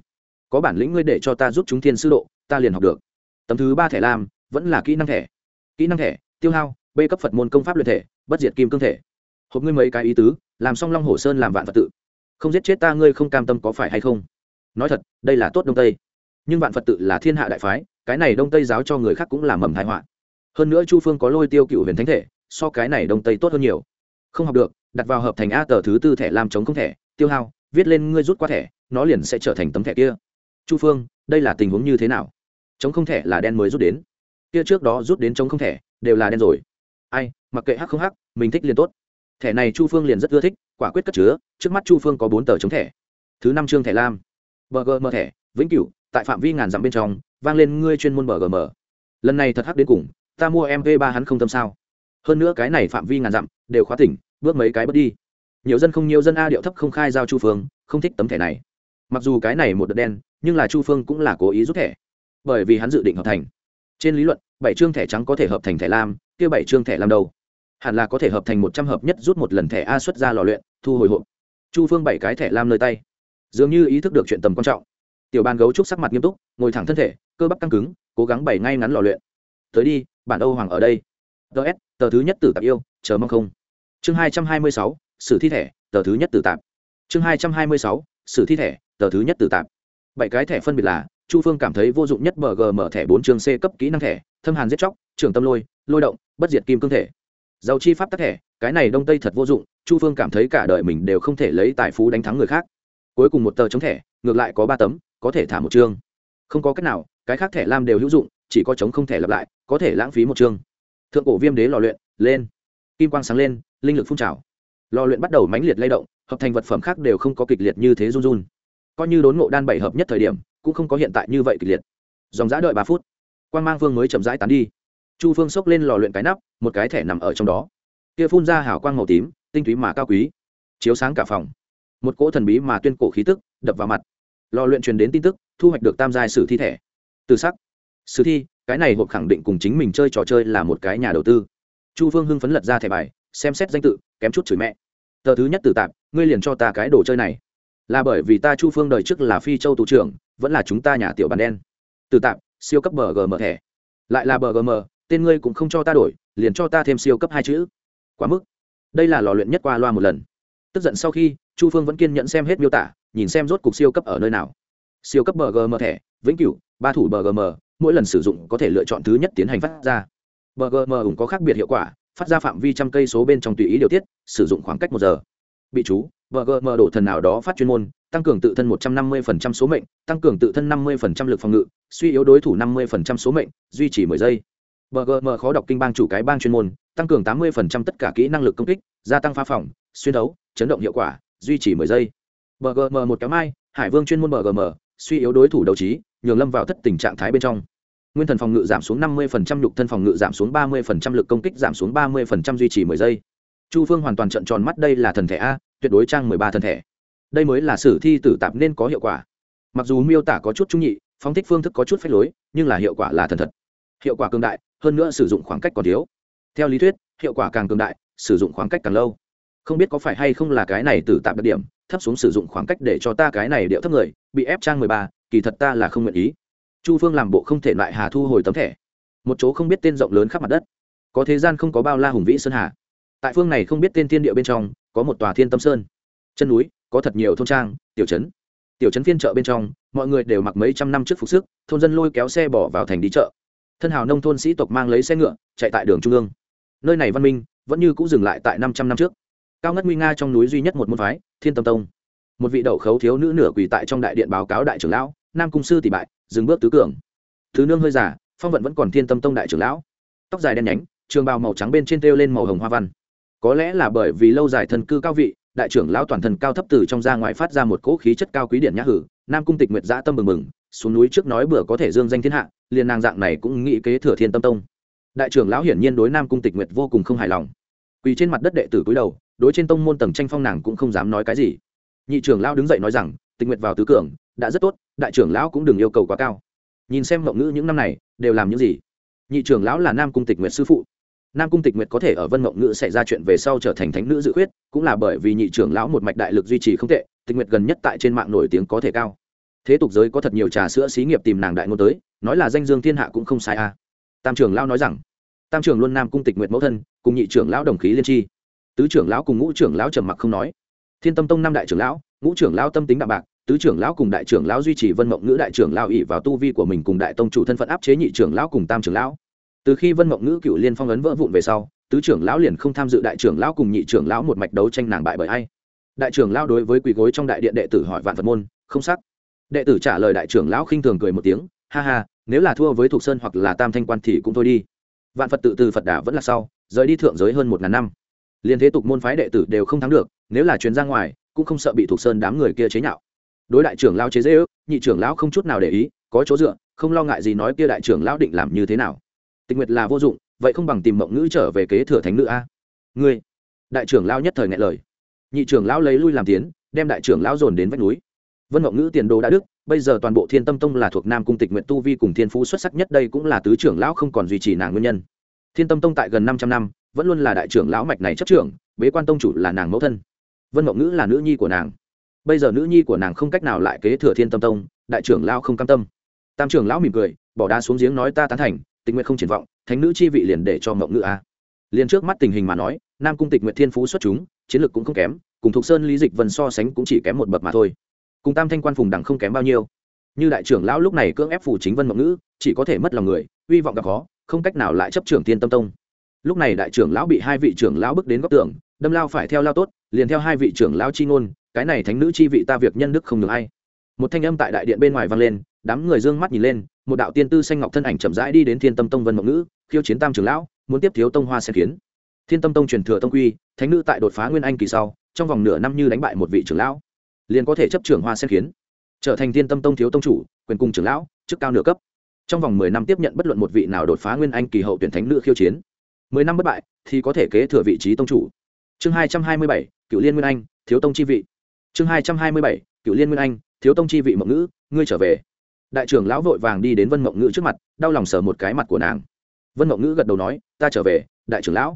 Có bản lĩnh ngươi để cho ta giúp chúng thiên sư độ, ta liền học được. Tấm thứ ba thẻ lam vẫn là kỹ năng thẻ. Kỹ năng thẻ, tiêu hao, b cấp phật môn công pháp luyện thể, bất diệt kim cương thể. Hộp ngươi mấy cái ý tứ, làm xong long hồ sơn làm vạn phật tự. Không giết chết ta ngươi không cam tâm có phải hay không? Nói thật, đây là tốt đông tây. Nhưng vạn phật tự là thiên hạ đại phái, cái này đông tây giáo cho người khác cũng là mầm thái họa. Hơn nữa chu phương có lôi tiêu cựu huyền thánh thể, so cái này đông tây tốt hơn nhiều. Không học được, đặt vào hợp thành a tờ thứ tư thẻ làm chống không thẻ, tiêu hao, viết lên ngươi rút qua thẻ, nó liền sẽ trở thành tấm thẻ kia. Chu phương, đây là tình huống như thế nào? Chống không thẻ là đen mới rút đến. Kia trước đó rút đến chống không thẻ, đều là đen rồi. Ai, mặc kệ hắc không hắc, mình thích liền tốt. Thẻ này chu phương liền rất ưa thích, quả quyết cất chứa, trước mắt chu phương có bốn tờ chống thẻ. Thứ năm chương thẻ lam bgm thẻ, vĩnh cửu, tại phạm vi ngàn dặm bên trong, vang lên ngươi chuyên môn bgm lần này thật hắc đến cùng, ta mua mv ba hắn không tâm sao? Hơn nữa cái này phạm vi ngàn dặm, đều khóa tỉnh, bước mấy cái bước đi. Nhiều dân không nhiều dân a điệu thấp không khai giao chu phương, không thích tấm thẻ này. Mặc dù cái này một đợt đen, nhưng là chu phương cũng là cố ý rút thẻ. Bởi vì hắn dự định hợp thành. Trên lý luận, bảy chương thẻ trắng có thể hợp thành thẻ lam, kia bảy chương thẻ lam đâu? Hẳn là có thể hợp thành một trăm hợp nhất rút một lần thẻ a xuất ra lò luyện, thu hồi hộp. Chu phương bảy cái thẻ lam nơi tay dường như ý thức được chuyện tầm quan trọng. Tiểu ban gấu trúc sắc mặt nghiêm túc, ngồi thẳng thân thể, cơ bắp căng cứng, cố gắng bày ngay ngắn lò luyện. Tới đi, bản âu hoàng ở đây. Ts tờ thứ nhất tử tạp yêu, chờ mong không. Chương hai trăm hai mươi sáu, sử thi thẻ tờ thứ nhất tử tạp. Chương hai trăm hai mươi sáu, sử thi thẻ tờ thứ nhất tử tạp. Bảy cái thẻ phân biệt là, chu phương cảm thấy vô dụng nhất bg mở thẻ bốn chương c cấp kỹ năng thẻ, thâm hàn giết chóc, trường tâm lôi lôi động, bất diệt kim cương thể giàu chi pháp tắc thẻ, cái này đông tây thật vô dụng, chu phương cảm thấy cả đời mình đều không thể lấy tài phú đánh thắng người khác cuối cùng một tờ chống thẻ, ngược lại có ba tấm, có thể thả một chương. Không có cách nào, cái khác thẻ lam đều hữu dụng, chỉ có chống không thể lặp lại, có thể lãng phí một chương. Thượng cổ viêm đế lò luyện, lên. Kim quang sáng lên, linh lực phun trào. Lò luyện bắt đầu mãnh liệt lay động, hợp thành vật phẩm khác đều không có kịch liệt như thế run run. Coi như đốn ngộ đan bảy hợp nhất thời điểm, cũng không có hiện tại như vậy kịch liệt. Dòng giã đợi ba phút quan g mang vương mới chậm rãi tán đi. Chu phương xốc lên lò luyện cái nắp, một cái thẻ nằm ở trong đó. Kia phun ra hào quang màu tím, tinh túy mà cao quý. Chiếu sáng cả phòng một cỗ thần bí mà tuyên cổ khí tức đập vào mặt. Lò luyện truyền đến tin tức, thu hoạch được tam giai sử thi thẻ từ sắc. Sử thi, cái này hộp khẳng định cùng chính mình chơi trò chơi là một cái nhà đầu tư. Chu phương hưng phấn lật ra thẻ bài, xem xét danh tự, kém chút chửi mẹ. Tờ thứ nhất từ tạp, ngươi liền cho ta cái đồ chơi này. Là bởi vì ta chu phương đời trước là phi châu tù trưởng, vẫn là chúng ta nhà tiểu bàn đen. Từ tạp, siêu cấp bgm thẻ. Lại là bgm tên ngươi cũng không cho ta đổi, liền cho ta thêm siêu cấp hai chữ. Quá mức. Đây là lò luyện nhất qua loa một lần. Tức giận sau khi chu phương vẫn kiên nhẫn xem hết miêu tả, nhìn xem rốt cục siêu cấp ở nơi nào. Siêu cấp bgm thẻ, vĩnh cửu, ba thủ bgm mỗi lần sử dụng có thể lựa chọn thứ nhất tiến hành phát ra. Bgm ủng có khác biệt hiệu quả, phát ra phạm vi trăm cây số bên trong tùy ý điều tiết, sử dụng khoảng cách một giờ. Bị chú bgm đổ thần nào đó phát chuyên môn, tăng cường tự thân một trăm năm mươi số mệnh, tăng cường tự thân năm mươi lực phòng ngự, suy yếu đối thủ năm mươi số mệnh, duy trì mười giây. Bgm khó đọc kinh bang chủ cái bang chuyên môn, tăng cường tám mươi tất cả kỹ năng lực công kích, gia tăng phá phòng, xuyên đấu, chấn động hiệu quả duy trì mười giây. Bgm một cái mai, hải vương chuyên môn bgm suy yếu đối thủ đấu trí, nhường lâm vào thất tình trạng thái bên trong. Nguyên thần phòng ngự giảm xuống năm mươi lục thân phòng ngự giảm xuống ba mươi lực công kích giảm xuống ba mươi duy trì mười giây. Chu phương hoàn toàn trận tròn mắt, đây là thần thể a, tuyệt đối trang mười ba thần thể. Đây mới là sử thi tử tạp nên có hiệu quả. Mặc dù miêu tả có chút trung nhị, phóng thích phương thức có chút phách lối, nhưng là hiệu quả là thần thật. Hiệu quả cường đại, hơn nữa sử dụng khoảng cách còn thiếu. Theo lý thuyết, hiệu quả càng cường đại, sử dụng khoảng cách càng lâu không biết có phải hay không là cái này tử tạm đặc điểm, thấp xuống sử dụng khoảng cách để cho ta cái này điệu thấp người, bị ép trang mười ba, kỳ thật ta là không nguyện ý. Chu phương làm bộ không thể lại hà thu hồi tấm thẻ. Một chỗ không biết tên rộng lớn khắp mặt đất. Có thế gian không có bao la hùng vĩ sơn hà. Tại phương này không biết tên thiên địa bên trong, có một tòa thiên tâm sơn. Chân núi, có thật nhiều thôn trang, tiểu trấn. Tiểu trấn phiên chợ bên trong, mọi người đều mặc mấy trăm năm trước phục sức, thôn dân lôi kéo xe bỏ vào thành đi chợ. Thân hào nông thôn sĩ tộc mang lấy xe ngựa, chạy tại đường trung ương. Nơi này văn minh, vẫn như cũng dừng lại tại năm trăm năm trước cao ngất nguy nga trong núi duy nhất một môn phái, thiên tâm tông. Một vị đậu khấu thiếu nữ nửa quỳ tại trong đại điện báo cáo đại trưởng lão, nam cung sư tỷ bại, dừng bước tứ cường. Thứ nương hơi giả phong vận vẫn còn thiên tâm tông đại trưởng lão. Tóc dài đen nhánh, trường bào màu trắng bên trên têu lên màu hồng hoa văn. Có lẽ là bởi vì lâu dài thần cư cao vị, đại trưởng lão toàn thân cao thấp từ trong ra ngoài phát ra một cỗ khí chất cao quý điện nhã hử, nam cung tịch nguyệt dã tâm mừng mừng xuống núi trước nói bữa có thể dương danh thiên hạ, liền nàng dạng này cũng nghĩ kế thừa thiên tâm tông. Đại trưởng lão hiển nhiên đối nam cung tịch nguyệt vô cùng không hài lòng. Quỳ trên mặt đất đệ tử cúi đầu đối trên tông môn tầng tranh phong nàng cũng không dám nói cái gì. Nhị trưởng lão đứng dậy nói rằng tịch nguyệt vào tứ cường, đã rất tốt, đại trưởng lão cũng đừng yêu cầu quá cao. Nhìn xem mộng ngữ những năm này, đều làm những gì? Nhị trưởng lão là nam cung tịch nguyệt sư phụ. Nam cung tịch nguyệt có thể ở vân mộng ngữ xảy ra chuyện về sau trở thành thánh nữ dự khuyết, cũng là bởi vì nhị trưởng lão một mạch đại lực duy trì không tệ, tịch nguyệt gần nhất tại trên mạng nổi tiếng có thể cao. Thế tục giới có thật nhiều trà sữa xí nghiệp tìm nàng đại ngôn tới, nói là danh dương thiên hạ cũng không sai a tam trưởng lão nói rằng, tam trưởng luôn nam cung tịch nguyệt mẫu thân, cùng nhị trưởng lão đồng khí liên tri tứ trưởng lão cùng ngũ trưởng lão trầm mặc không nói thiên tâm tông năm đại trưởng lão ngũ trưởng lão tâm tính đạm bạc tứ trưởng lão cùng đại trưởng lão duy trì vân mộng ngữ đại trưởng lão ỉ vào tu vi của mình cùng đại tông chủ thân phận áp chế nhị trưởng lão cùng tam trưởng lão từ khi vân mộng ngữ cựu liên phong ấn vỡ vụn về sau tứ trưởng lão liền không tham dự đại trưởng lão cùng nhị trưởng lão một mạch đấu tranh nàng bại bởi ai đại trưởng lão đối với quỳ gối trong đại điện đệ tử hỏi vạn phật môn không sắc đệ tử trả lời đại trưởng lão khinh thường cười một tiếng ha ha nếu là thua với thục sơn hoặc là tam thanh quan thì cũng thôi đi vạn phật tự từ phật đà vẫn là sau rời đi thượng giới hơn một ngàn năm liên thế tục môn phái đệ tử đều không thắng được, nếu là chuyến ra ngoài, cũng không sợ bị thuộc sơn đám người kia chế nhạo. Đối đại trưởng lao chế dễ ước nhị trưởng lão không chút nào để ý, có chỗ dựa, không lo ngại gì nói kia đại trưởng lão định làm như thế nào. Tịch nguyệt là vô dụng, vậy không bằng tìm mộng ngữ trở về kế thừa thánh nữ a. Ngươi, đại trưởng lão nhất thời ngại lời. Nhị trưởng lão lấy lui làm tiến, đem đại trưởng lão dồn đến vách núi. Vân mộng ngữ tiền đồ đã đức, bây giờ toàn bộ thiên tâm tông là thuộc nam cung tịch nguyện tu vi cùng thiên phú xuất sắc nhất đây cũng là tứ trưởng lão không còn duy trì nàng nguyên nhân. Thiên tâm tông tại gần năm trăm năm vẫn luôn là đại trưởng lão mạch này chấp trưởng, bế quan tông chủ là nàng mẫu thân. Vân mộng ngữ là nữ nhi của nàng. Bây giờ nữ nhi của nàng không cách nào lại kế thừa thiên tâm tông, đại trưởng lão không cam tâm. Tam trưởng lão mỉm cười, bỏ đá xuống giếng nói ta tán thành tình nguyện không triển vọng, thánh nữ chi vị liền để cho mộng ngữ a. Liền trước mắt tình hình mà nói, nam cung tịch nguyện thiên phú xuất chúng, chiến lược cũng không kém, cùng thục sơn lý dịch vân so sánh cũng chỉ kém một bậc mà thôi. Cùng tam thanh quan phùng đẳng không kém bao nhiêu. Như đại trưởng lão lúc này cưỡng ép phủ chính vân mộng ngữ, chỉ có thể mất lòng người, hy vọng gặp khó, không cách nào lại chấp trưởng thiên tâm tông lúc này đại trưởng lão bị hai vị trưởng lão bước đến góc tường, đâm lao phải theo lao tốt, liền theo hai vị trưởng lão chi ngôn, cái này thánh nữ chi vị ta việc nhân đức không được ai. Một thanh âm tại đại điện bên ngoài vang lên, đám người dương mắt nhìn lên, một đạo tiên tư xanh ngọc thân ảnh chậm rãi đi đến thiên tâm tông vân mộng nữ khiêu chiến tam trưởng lão, muốn tiếp thiếu tông hoa sẽ kiến. Thiên tâm tông truyền thừa tông quy, thánh nữ tại đột phá nguyên anh kỳ sau, trong vòng nửa năm như đánh bại một vị trưởng lão, liền có thể chấp trưởng hoa sen kiến. Trở thành thiên tâm tông thiếu tông chủ, quyền cung trưởng lão, chức cao nửa cấp. Trong vòng mười năm tiếp nhận bất luận một vị nào đột phá nguyên anh kỳ hậu tuyển thánh nữ khiêu chiến mười năm bất bại, thì có thể kế thừa vị trí tông chủ. Chương hai trăm hai mươi bảy cựu liên nguyên anh, thiếu tông chi vị. Chương hai trăm hai mươi bảy cựu liên nguyên anh, thiếu tông chi vị mộng ngữ, ngươi trở về. Đại trưởng lão vội vàng đi đến vân mộng ngữ trước mặt, đau lòng sờ một cái mặt của nàng. Vân mộng ngữ gật đầu nói, ta trở về, đại trưởng lão.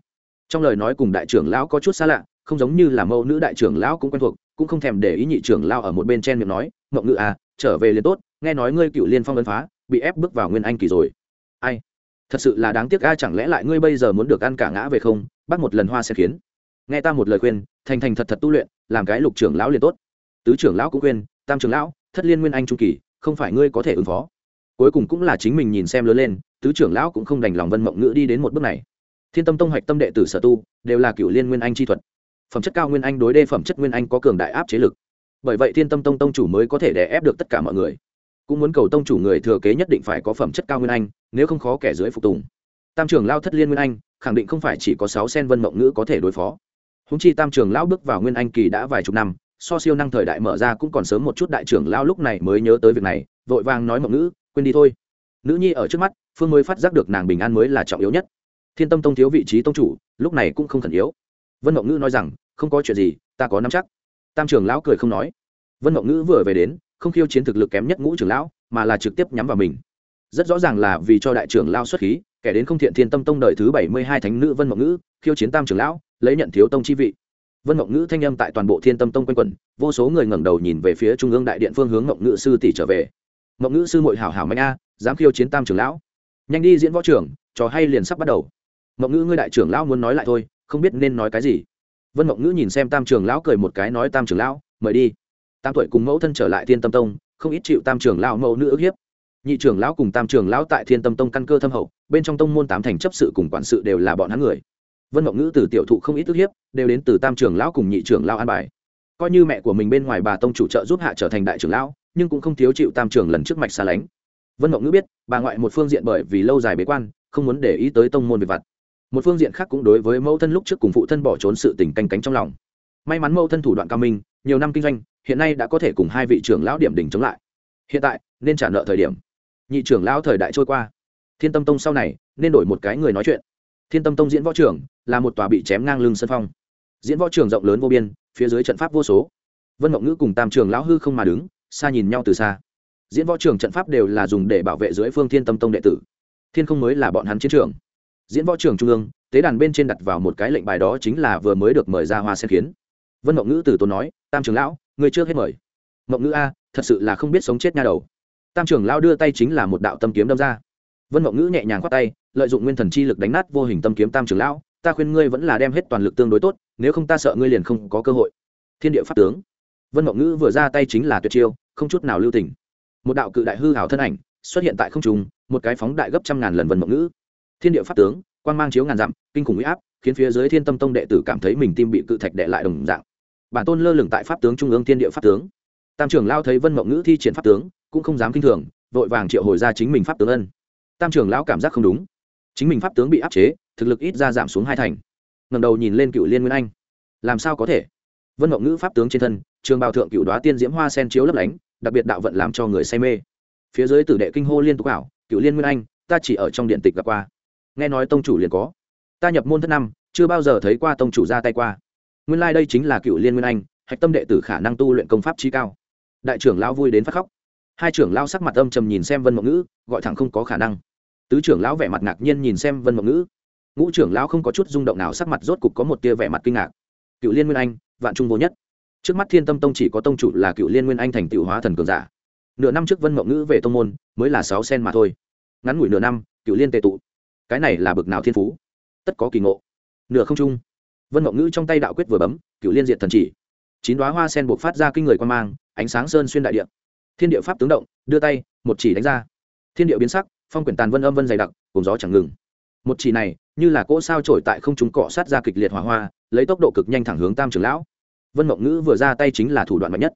Trong lời nói cùng đại trưởng lão có chút xa lạ, không giống như là mẫu nữ đại trưởng lão cũng quen thuộc, cũng không thèm để ý nhị trưởng lao ở một bên chen miệng nói, mộng ngữ à trở về liền tốt, nghe nói ngươi cựu liên phong ấn phá, bị ép bước vào nguyên anh kỳ rồi. Ai? Thật sự là đáng tiếc a, chẳng lẽ lại ngươi bây giờ muốn được ăn cả ngã về không? Bắt một lần hoa sẽ khiến. Nghe ta một lời khuyên, thành thành thật thật tu luyện, làm cái lục trưởng lão liền tốt. Tứ trưởng lão cũng khuyên, tam trưởng lão, thất liên nguyên anh trung kỳ, không phải ngươi có thể ứng phó. Cuối cùng cũng là chính mình nhìn xem lớn lên, tứ trưởng lão cũng không đành lòng vân mộng ngữ đi đến một bước này. Thiên tâm tông hoạch tâm đệ tử sở tu, đều là cựu liên nguyên anh chi thuật. Phẩm chất cao nguyên anh đối đê phẩm chất nguyên anh có cường đại áp chế lực. Bởi vậy thiên tâm tông tông chủ mới có thể đè ép được tất cả mọi người cũng muốn cầu tông chủ người thừa kế nhất định phải có phẩm chất cao nguyên anh, nếu không khó kẻ dưới phục tùng. Tam trường lao thất liên nguyên anh, khẳng định không phải chỉ có sáu sen vân mộng ngữ có thể đối phó. Húng chi tam trường lão bước vào nguyên anh kỳ đã vài chục năm, so siêu năng thời đại mở ra cũng còn sớm một chút đại trưởng lao lúc này mới nhớ tới việc này, vội vàng nói mộng ngữ, quên đi thôi. Nữ nhi ở trước mắt, phương mới phát giác được nàng bình an mới là trọng yếu nhất. Thiên tâm tông thiếu vị trí tông chủ, lúc này cũng không khẩn yếu. Vân mộng ngữ nói rằng, không có chuyện gì, ta có nắm chắc. Tam trưởng lão cười không nói. Vân mộng ngữ vừa về đến không khiêu chiến thực lực kém nhất ngũ trưởng lão, mà là trực tiếp nhắm vào mình. Rất rõ ràng là vì cho đại trưởng lao xuất khí, kẻ đến không thiện thiên tâm tông đời thứ bảy mươi hai thánh nữ vân mộng ngữ, khiêu chiến tam trưởng lão, lấy nhận thiếu tông chi vị. Vân mộng ngữ thanh âm tại toàn bộ thiên tâm tông quanh quẩn, vô số người ngẩng đầu nhìn về phía trung ương đại điện phương hướng mộng ngữ sư tỷ trở về. Mộng ngữ sư mội hảo hảo mạnh a, dám khiêu chiến tam trưởng lão. Nhanh đi diễn võ trưởng, trò hay liền sắp bắt đầu. Mộng ngữ ngươi đại trưởng lão muốn nói lại thôi, không biết nên nói cái gì. Vân mộng ngữ nhìn xem tam trưởng lão cười một cái nói tam trưởng lão, mời đi tam tuổi cùng mẫu thân trở lại thiên tâm tông, không ít chịu tam trường lão mẫu nữ ức hiếp. Nhị trưởng lão cùng tam trường lão tại thiên tâm tông căn cơ thâm hậu, bên trong tông môn tám thành chấp sự cùng quản sự đều là bọn hắn người. Vân mộng ngữ từ tiểu thụ không ít ức hiếp, đều đến từ tam trường lão cùng nhị trưởng lão an bài. Coi như mẹ của mình bên ngoài bà tông chủ trợ giúp hạ trở thành đại trưởng lão, nhưng cũng không thiếu chịu tam trường lần trước mạch xa lánh. Vân mộng ngữ biết, bà ngoại một phương diện bởi vì lâu dài bế quan, không muốn để ý tới tông môn về vặt. Một phương diện khác cũng đối với mẫu thân lúc trước cùng phụ thân bỏ trốn sự tình canh cánh trong lòng. May mắn mẫu thân thủ đoạn cao minh nhiều năm kinh doanh, hiện nay đã có thể cùng hai vị trưởng lão điểm đỉnh chống lại. Hiện tại, nên trả nợ thời điểm. Nhị trưởng lão thời đại trôi qua. Thiên tâm tông sau này, nên đổi một cái người nói chuyện. Thiên tâm tông diễn võ trưởng là một tòa bị chém ngang lưng sân phong. Diễn võ trường rộng lớn vô biên, phía dưới trận pháp vô số. Vân ngọc ngữ cùng tam trường lão hư không mà đứng, xa nhìn nhau từ xa. Diễn võ trường trận pháp đều là dùng để bảo vệ dưới phương thiên tâm tông đệ tử. Thiên không mới là bọn hắn chiến trường. Diễn võ trường trung ương, tế đàn bên trên đặt vào một cái lệnh bài đó chính là vừa mới được mời ra hoa sen kiến vân mộng ngữ từ tốn nói, tam trường lão người chưa hết mời. Mộng ngữ a, thật sự là không biết sống chết nha đầu. Tam trường lão đưa tay chính là một đạo tâm kiếm đâm ra. Vân mộng ngữ nhẹ nhàng khoát tay, lợi dụng nguyên thần chi lực đánh nát vô hình tâm kiếm tam trường lão, ta khuyên ngươi vẫn là đem hết toàn lực tương đối tốt, nếu không ta sợ ngươi liền không có cơ hội. Thiên địa pháp tướng. Vân mộng ngữ vừa ra tay chính là tuyệt chiêu, không chút nào lưu tình. Một đạo cự đại hư hảo thân ảnh xuất hiện tại không trung, một cái phóng đại gấp trăm ngàn lần vân mộng ngữ. Thiên địa pháp tướng quan mang chiếu ngàn dặm, kinh khủng huy áp, khiến phía dưới thiên tâm tông đệ tử cảm thấy mình tim bị cự thạch đệ lại đồng dạng bản tôn lơ lửng tại pháp tướng trung ương thiên địa pháp tướng. Tam trưởng lao thấy vân mộng ngữ thi triển pháp tướng, cũng không dám kinh thường, vội vàng triệu hồi ra chính mình pháp tướng ân. Tam trưởng lão cảm giác không đúng. Chính mình pháp tướng bị áp chế, thực lực ít ra giảm xuống hai thành. Ngầm đầu nhìn lên cựu liên nguyên anh. Làm sao có thể? Vân mộng ngữ pháp tướng trên thân, trường bào thượng cựu đoá tiên diễm hoa sen chiếu lấp lánh, đặc biệt đạo vận làm cho người say mê. Phía dưới tử đệ kinh hô liên tục ảo cựu liên nguyên anh, ta chỉ ở trong điện tịch gặp qua. Nghe nói tông chủ liền có. Ta nhập môn thất năm, chưa bao giờ thấy qua tông chủ ra tay qua nguyên lai、like、đây chính là cựu liên nguyên anh, hạch tâm đệ tử khả năng tu luyện công pháp trí cao. Đại trưởng lão vui đến phát khóc. Hai trưởng lão sắc mặt âm trầm nhìn xem vân mộng ngữ, gọi thẳng không có khả năng. Tứ trưởng lão vẻ mặt ngạc nhiên nhìn xem vân mộng ngữ. Ngũ trưởng lão không có chút rung động nào, sắc mặt rốt cục có một tia vẻ mặt kinh ngạc. Cựu liên nguyên anh, vạn trung vô nhất. Trước mắt thiên tâm tông chỉ có tông chủ là cựu liên nguyên anh thành tựu hóa thần cường giả. Nửa năm trước vân mộng ngữ về tông môn, mới là sáu sen mà thôi. Ngắn ngủi nửa năm, cựu liên tệ tụ. Cái này là bực nào thiên phú? Tất có kỳ ngộ. Nửa không trung vân mộng ngữ trong tay đạo quyết vừa bấm cựu liên diệt thần chỉ. Chín đoá hoa sen buộc phát ra kinh người quan mang, ánh sáng sơn xuyên đại địa. Thiên địa pháp tướng động, đưa tay, một chỉ đánh ra. Thiên địa biến sắc, phong quyển tàn vân âm vân dày đặc, cùng gió chẳng ngừng. Một chỉ này, như là cỗ sao trổi tại không trung cọ sát ra kịch liệt hỏa hoa, lấy tốc độ cực nhanh thẳng hướng tam trường lão. Vân mộng ngữ vừa ra tay chính là thủ đoạn mạnh nhất.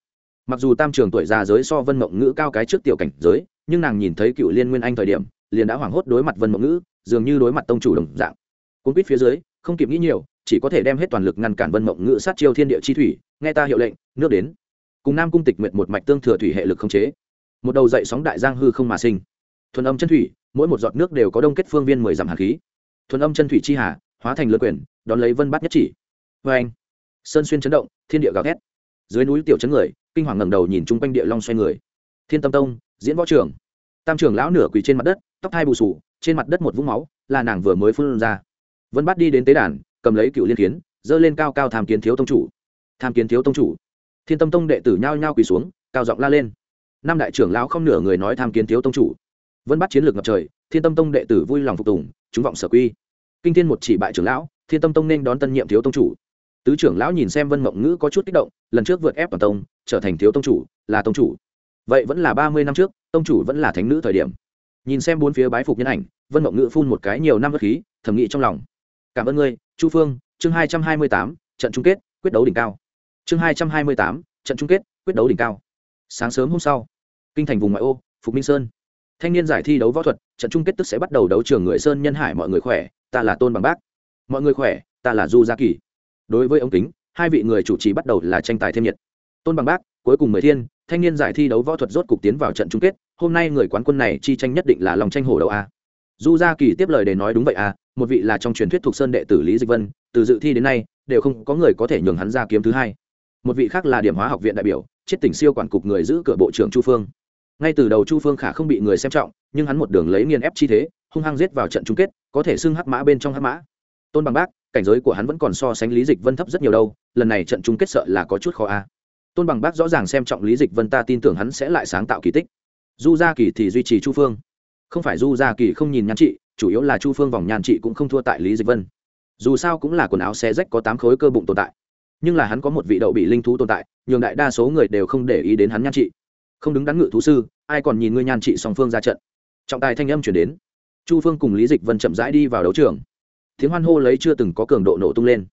Mặc dù tam trường tuổi già giới so vân mộng ngữ cao cái trước tiểu cảnh giới, nhưng nàng nhìn thấy cựu liên nguyên anh thời điểm, liền đã hoảng hốt đối mặt vân mộng ngữ, dường như đối mặt tông chủ đồng dạng. Cuốn quýt phía dưới, không kịp nghĩ nhiều chỉ có thể đem hết toàn lực ngăn cản vân mộng ngự sát chiêu thiên địa chi thủy, nghe ta hiệu lệnh, nước đến. Cùng nam cung tịch nguyện một mạch tương thừa thủy hệ lực không chế. Một đầu dậy sóng đại giang hư không mà sinh. Thuần âm chân thủy, mỗi một giọt nước đều có đông kết phương viên mười dặm hạt khí. Thuần âm chân thủy chi hà, hóa thành lượt quyền đón lấy vân bát nhất chỉ. Vê anh. Sơn xuyên chấn động, thiên địa gào thét. Dưới núi tiểu chấn người, kinh hoàng ngẩng đầu nhìn chung quanh địa long xoay người. Thiên tâm tông, diễn võ trường tam trưởng lão nửa quỳ trên mặt đất, tóc hai bù sù, trên mặt đất một vũng máu, là nàng vừa mới phun ra. Vân bát đi đến tế đàn cầm lấy cựu liên kiến dơ lên cao cao tham kiến thiếu tông chủ. Tham kiến thiếu tông chủ. Thiên tâm tông đệ tử nhao nhao quỳ xuống, cao giọng la lên. Năm đại trưởng lão không nửa người nói tham kiến thiếu tông chủ. Vân bắt chiến lược ngập trời, thiên tâm tông đệ tử vui lòng phục tùng, chúng vọng sở quy. Kinh thiên một chỉ bại trưởng lão, thiên tâm tông nên đón tân nhiệm thiếu tông chủ. Tứ trưởng lão nhìn xem vân mộng ngữ có chút kích động, lần trước vượt ép toàn tông, trở thành thiếu tông chủ, là tông chủ. Vậy vẫn là ba mươi năm trước, tông chủ vẫn là thánh nữ thời điểm. Nhìn xem bốn phía bái phục nhân ảnh, vân mộng ngữ phun một cái nhiều năm vật khí thẩm nghĩ trong lòng. Cảm ơn ngươi chu phương, chương hai trăm hai mươi tám, trận chung kết, quyết đấu đỉnh cao. Chương hai trăm hai mươi tám, trận chung kết, quyết đấu đỉnh cao. Sáng sớm hôm sau, kinh thành vùng ngoại ô, phục minh sơn. Thanh niên giải thi đấu võ thuật, trận chung kết tức sẽ bắt đầu đấu trường người sơn nhân hải mọi người khỏe, ta là tôn bằng bác. Mọi người khỏe, ta là du gia kỳ. Đối với ông kính, hai vị người chủ trì bắt đầu là tranh tài thêm nhiệt. Tôn bằng bác, cuối cùng mười thiên, thanh niên giải thi đấu võ thuật rốt cục tiến vào trận chung kết. Hôm nay người quán quân này chi tranh nhất định là lòng tranh hổ đầu a du gia kỳ tiếp lời để nói đúng vậy à? một vị là trong truyền thuyết thuộc sơn đệ tử lý dịch vân, từ dự thi đến nay, đều không có người có thể nhường hắn ra kiếm thứ hai. Một vị khác là điểm hóa học viện đại biểu, chết tỉnh siêu quản cục người giữ cửa bộ trưởng chu phương. Ngay từ đầu chu phương khả không bị người xem trọng, nhưng hắn một đường lấy nghiền ép chi thế, hung hăng giết vào trận chung kết, có thể xưng hắc mã bên trong hắc mã. Tôn bằng bác, cảnh giới của hắn vẫn còn so sánh lý dịch vân thấp rất nhiều đâu, lần này trận chung kết sợ là có chút khó a. Tôn bằng bác rõ ràng xem trọng lý dịch vân, ta tin tưởng hắn sẽ lại sáng tạo kỳ tích. Du gia kỳ thì duy trì chu phương không phải du gia kỳ không nhìn nhan trị, chủ yếu là chu phương vòng nhan trị cũng không thua tại lý dịch vân. Dù sao cũng là quần áo xé rách có tám khối cơ bụng tồn tại. Nhưng là hắn có một vị đậu bị linh thú tồn tại, nhường đại đa số người đều không để ý đến hắn nhan trị. Không đứng đắn ngự thú sư, ai còn nhìn ngươi nhan trị song phương ra trận? Trọng tài thanh âm chuyển đến. Chu phương cùng lý dịch vân chậm rãi đi vào đấu trường. Tiếng hoan hô lấy chưa từng có cường độ nổ tung lên.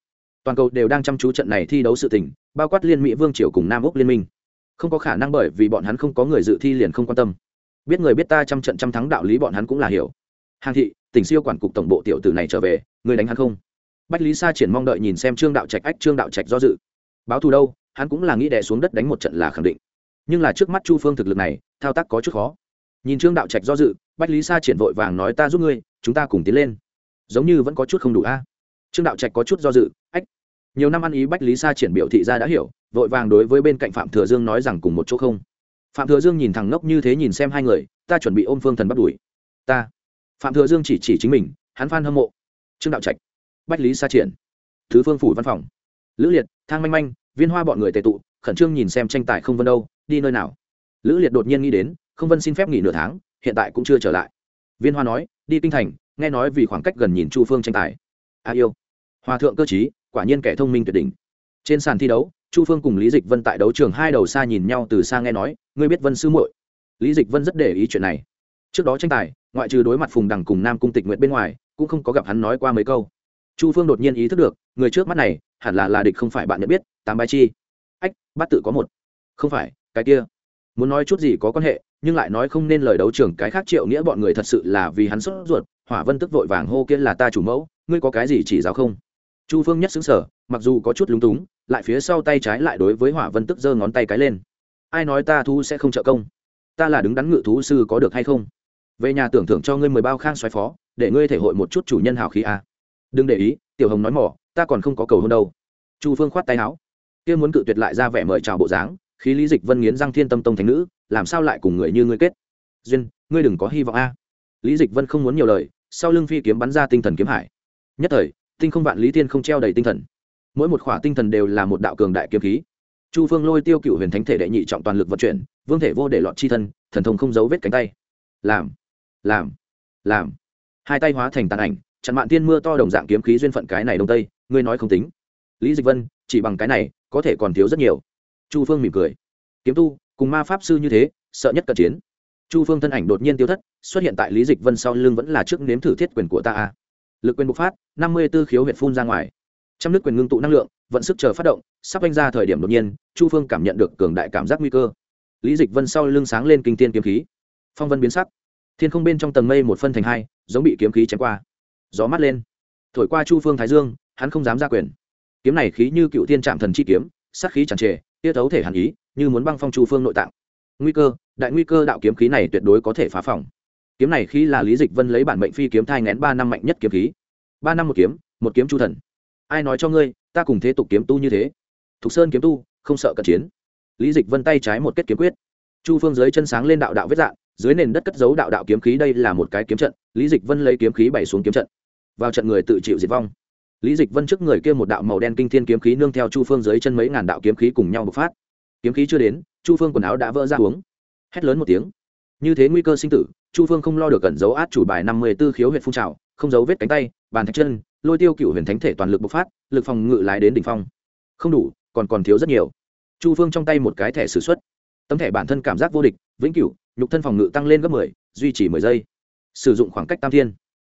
Toàn cầu đều đang chăm chú trận này thi đấu sự tình, bao quát liên mỹ vương triều cùng nam úc liên minh. Không có khả năng bởi vì bọn hắn không có người dự thi liền không quan tâm biết người biết ta trăm trận trăm thắng đạo lý bọn hắn cũng là hiểu. Hàng thị, tỉnh siêu quản cục tổng bộ tiểu tử này trở về, người đánh hắn không? Bách lý sa triển mong đợi nhìn xem trương đạo trạch ách trương đạo trạch do dự. Báo thù đâu, hắn cũng là nghĩ đè xuống đất đánh một trận là khẳng định. Nhưng là trước mắt chu phương thực lực này, thao tác có chút khó. Nhìn trương đạo trạch do dự, bách lý sa triển vội vàng nói ta giúp ngươi, chúng ta cùng tiến lên. Giống như vẫn có chút không đủ a. Trương đạo trạch có chút do dự, ách. Nhiều năm ăn ý bách lý sa triển biểu thị ra đã hiểu, vội vàng đối với bên cạnh phạm thừa dương nói rằng cùng một chỗ không phạm thừa dương nhìn thẳng ngốc như thế nhìn xem hai người, ta chuẩn bị ôm phương thần bắt đuổi. Ta. Phạm thừa dương chỉ chỉ chính mình, hắn phan hâm mộ. Trương đạo trạch. Bách lý sa triển. Thứ phương phủ văn phòng. Lữ liệt, thang manh manh, viên hoa bọn người tề tụ, khẩn trương nhìn xem tranh tài không vân đâu, đi nơi nào. Lữ liệt đột nhiên nghĩ đến, không vân xin phép nghỉ nửa tháng, hiện tại cũng chưa trở lại. Viên hoa nói, đi kinh thành, nghe nói vì khoảng cách gần nhìn chu phương tranh tài. A yêu. Hòa thượng cơ chí quả nhiên kẻ thông minh tuyệt đỉnh. Trên sàn thi đấu chu phương cùng lý dịch vân tại đấu trường hai đầu xa nhìn nhau từ xa nghe nói, ngươi biết vân sư muội? Lý dịch vân rất để ý chuyện này. Trước đó tranh tài, ngoại trừ đối mặt phùng đằng cùng nam cung tịch nguyện bên ngoài, cũng không có gặp hắn nói qua mấy câu. Chu phương đột nhiên ý thức được, người trước mắt này, hẳn là là địch không phải bạn nhận biết, tám bài chi. Ách, bát tự có một. Không phải, cái kia. Muốn nói chút gì có quan hệ, nhưng lại nói không nên lời đấu trường cái khác triệu nghĩa bọn người thật sự là vì hắn sốt ruột, hỏa vân tức vội vàng hô kia là ta chủ mẫu, ngươi có cái gì chỉ giáo không? Chu phương nhất xứng sở mặc dù có chút lúng túng lại phía sau tay trái lại đối với hỏa vân tức giơ ngón tay cái lên. Ai nói ta thu sẽ không trợ công? Ta là đứng đắn ngự thú sư có được hay không? Về nhà tưởng thưởng cho ngươi mười bao khang xoáy phó, để ngươi thể hội một chút chủ nhân hào khí a. Đừng để ý, tiểu hồng nói mỏ, ta còn không có cầu hôn đâu. Chu phương khoát tay áo. Kia muốn cự tuyệt lại ra vẻ mời chào bộ dáng, khí lý dịch vân nghiến răng thiên tâm tông thành nữ, làm sao lại cùng người như ngươi kết? Duyên, ngươi đừng có hy vọng a. Lý dịch vân không muốn nhiều lời, sau lưng phi kiếm bắn ra tinh thần kiếm hải. Nhất thời, tinh không vạn lý tiên không treo đầy tinh thần mỗi một khỏa tinh thần đều là một đạo cường đại kiếm khí. Chu phương lôi tiêu cựu huyền thánh thể đệ nhị trọng toàn lực vận chuyển, vương thể vô để lọt chi thân, thần thông không giấu vết cánh tay. Làm làm làm. Hai tay hóa thành tàn ảnh, chặn mạn tiên mưa to đồng dạng kiếm khí duyên phận cái này đông tây, ngươi nói không tính. Lý dịch vân, chỉ bằng cái này, có thể còn thiếu rất nhiều. Chu phương mỉm cười. Kiếm tu, cùng ma pháp sư như thế, sợ nhất cận chiến. Chu phương thân ảnh đột nhiên tiêu thất, xuất hiện tại lý dịch vân sau lưng vẫn là trước nếm thử thiết quyền của ta a. Lực quyền bộc phát, năm mươi b ố khiếu huyện phun ra ngoài trăm nước quyền ngưng tụ năng lượng, vận sức chờ phát động, sắp anh ra thời điểm đột nhiên, chu phương cảm nhận được cường đại cảm giác nguy cơ. Lý dịch vân sau lưng sáng lên kinh tiên kiếm khí. Phong vân biến sắc. Thiên không bên trong tầng mây một phân thành hai, giống bị kiếm khí chém qua. Gió mắt lên. Thổi qua chu phương thái dương, hắn không dám ra quyền. Kiếm này khí như cựu tiên trạm thần chi kiếm, sát khí tràn trề tiết thấu thể hàn ý, như muốn băng phong chu phương nội tạng. Nguy cơ, đại nguy cơ đạo kiếm khí này tuyệt đối có thể phá phòng. Kiếm này khi là lý dịch vân lấy bản mệnh phi kiếm thai ngén ba năm mạnh nhất kiếm khí. Ba năm một kiếm một kiếm chu thần ai nói cho ngươi, ta cùng thế tục kiếm tu như thế. Thục sơn kiếm tu, không sợ cận chiến. Lý dịch vân tay trái một kết kiếm quyết. Chu phương dưới chân sáng lên đạo đạo vết dạng, dưới nền đất cất giấu đạo đạo kiếm khí đây là một cái kiếm trận. Lý dịch vân lấy kiếm khí bày xuống kiếm trận. Vào trận người tự chịu diệt vong. Lý dịch vân trước người kia một đạo màu đen kinh thiên kiếm khí nương theo chu phương dưới chân mấy ngàn đạo kiếm khí cùng nhau bộc phát. Kiếm khí chưa đến, chu phương quần áo đã vỡ ra uống. Hét lớn một tiếng. Như thế nguy cơ sinh tử, chu phương không lo được cẩn giấu át chủ bài năm mươi b ố khiếu huyện phun trào, không giấu vết cánh tay, bàn thạch chân lôi tiêu cựu huyền thánh thể toàn lực bộc phát, lực phòng ngự lái đến đ ỉ n h phong. Không đủ, còn còn thiếu rất nhiều. Chu phương trong tay một cái thẻ s ử x u ấ t tấm thẻ bản thân cảm giác vô địch, vĩnh cửu, nhục thân phòng ngự tăng lên gấp mười, duy trì mười giây. Sử dụng khoảng cách tam thiên.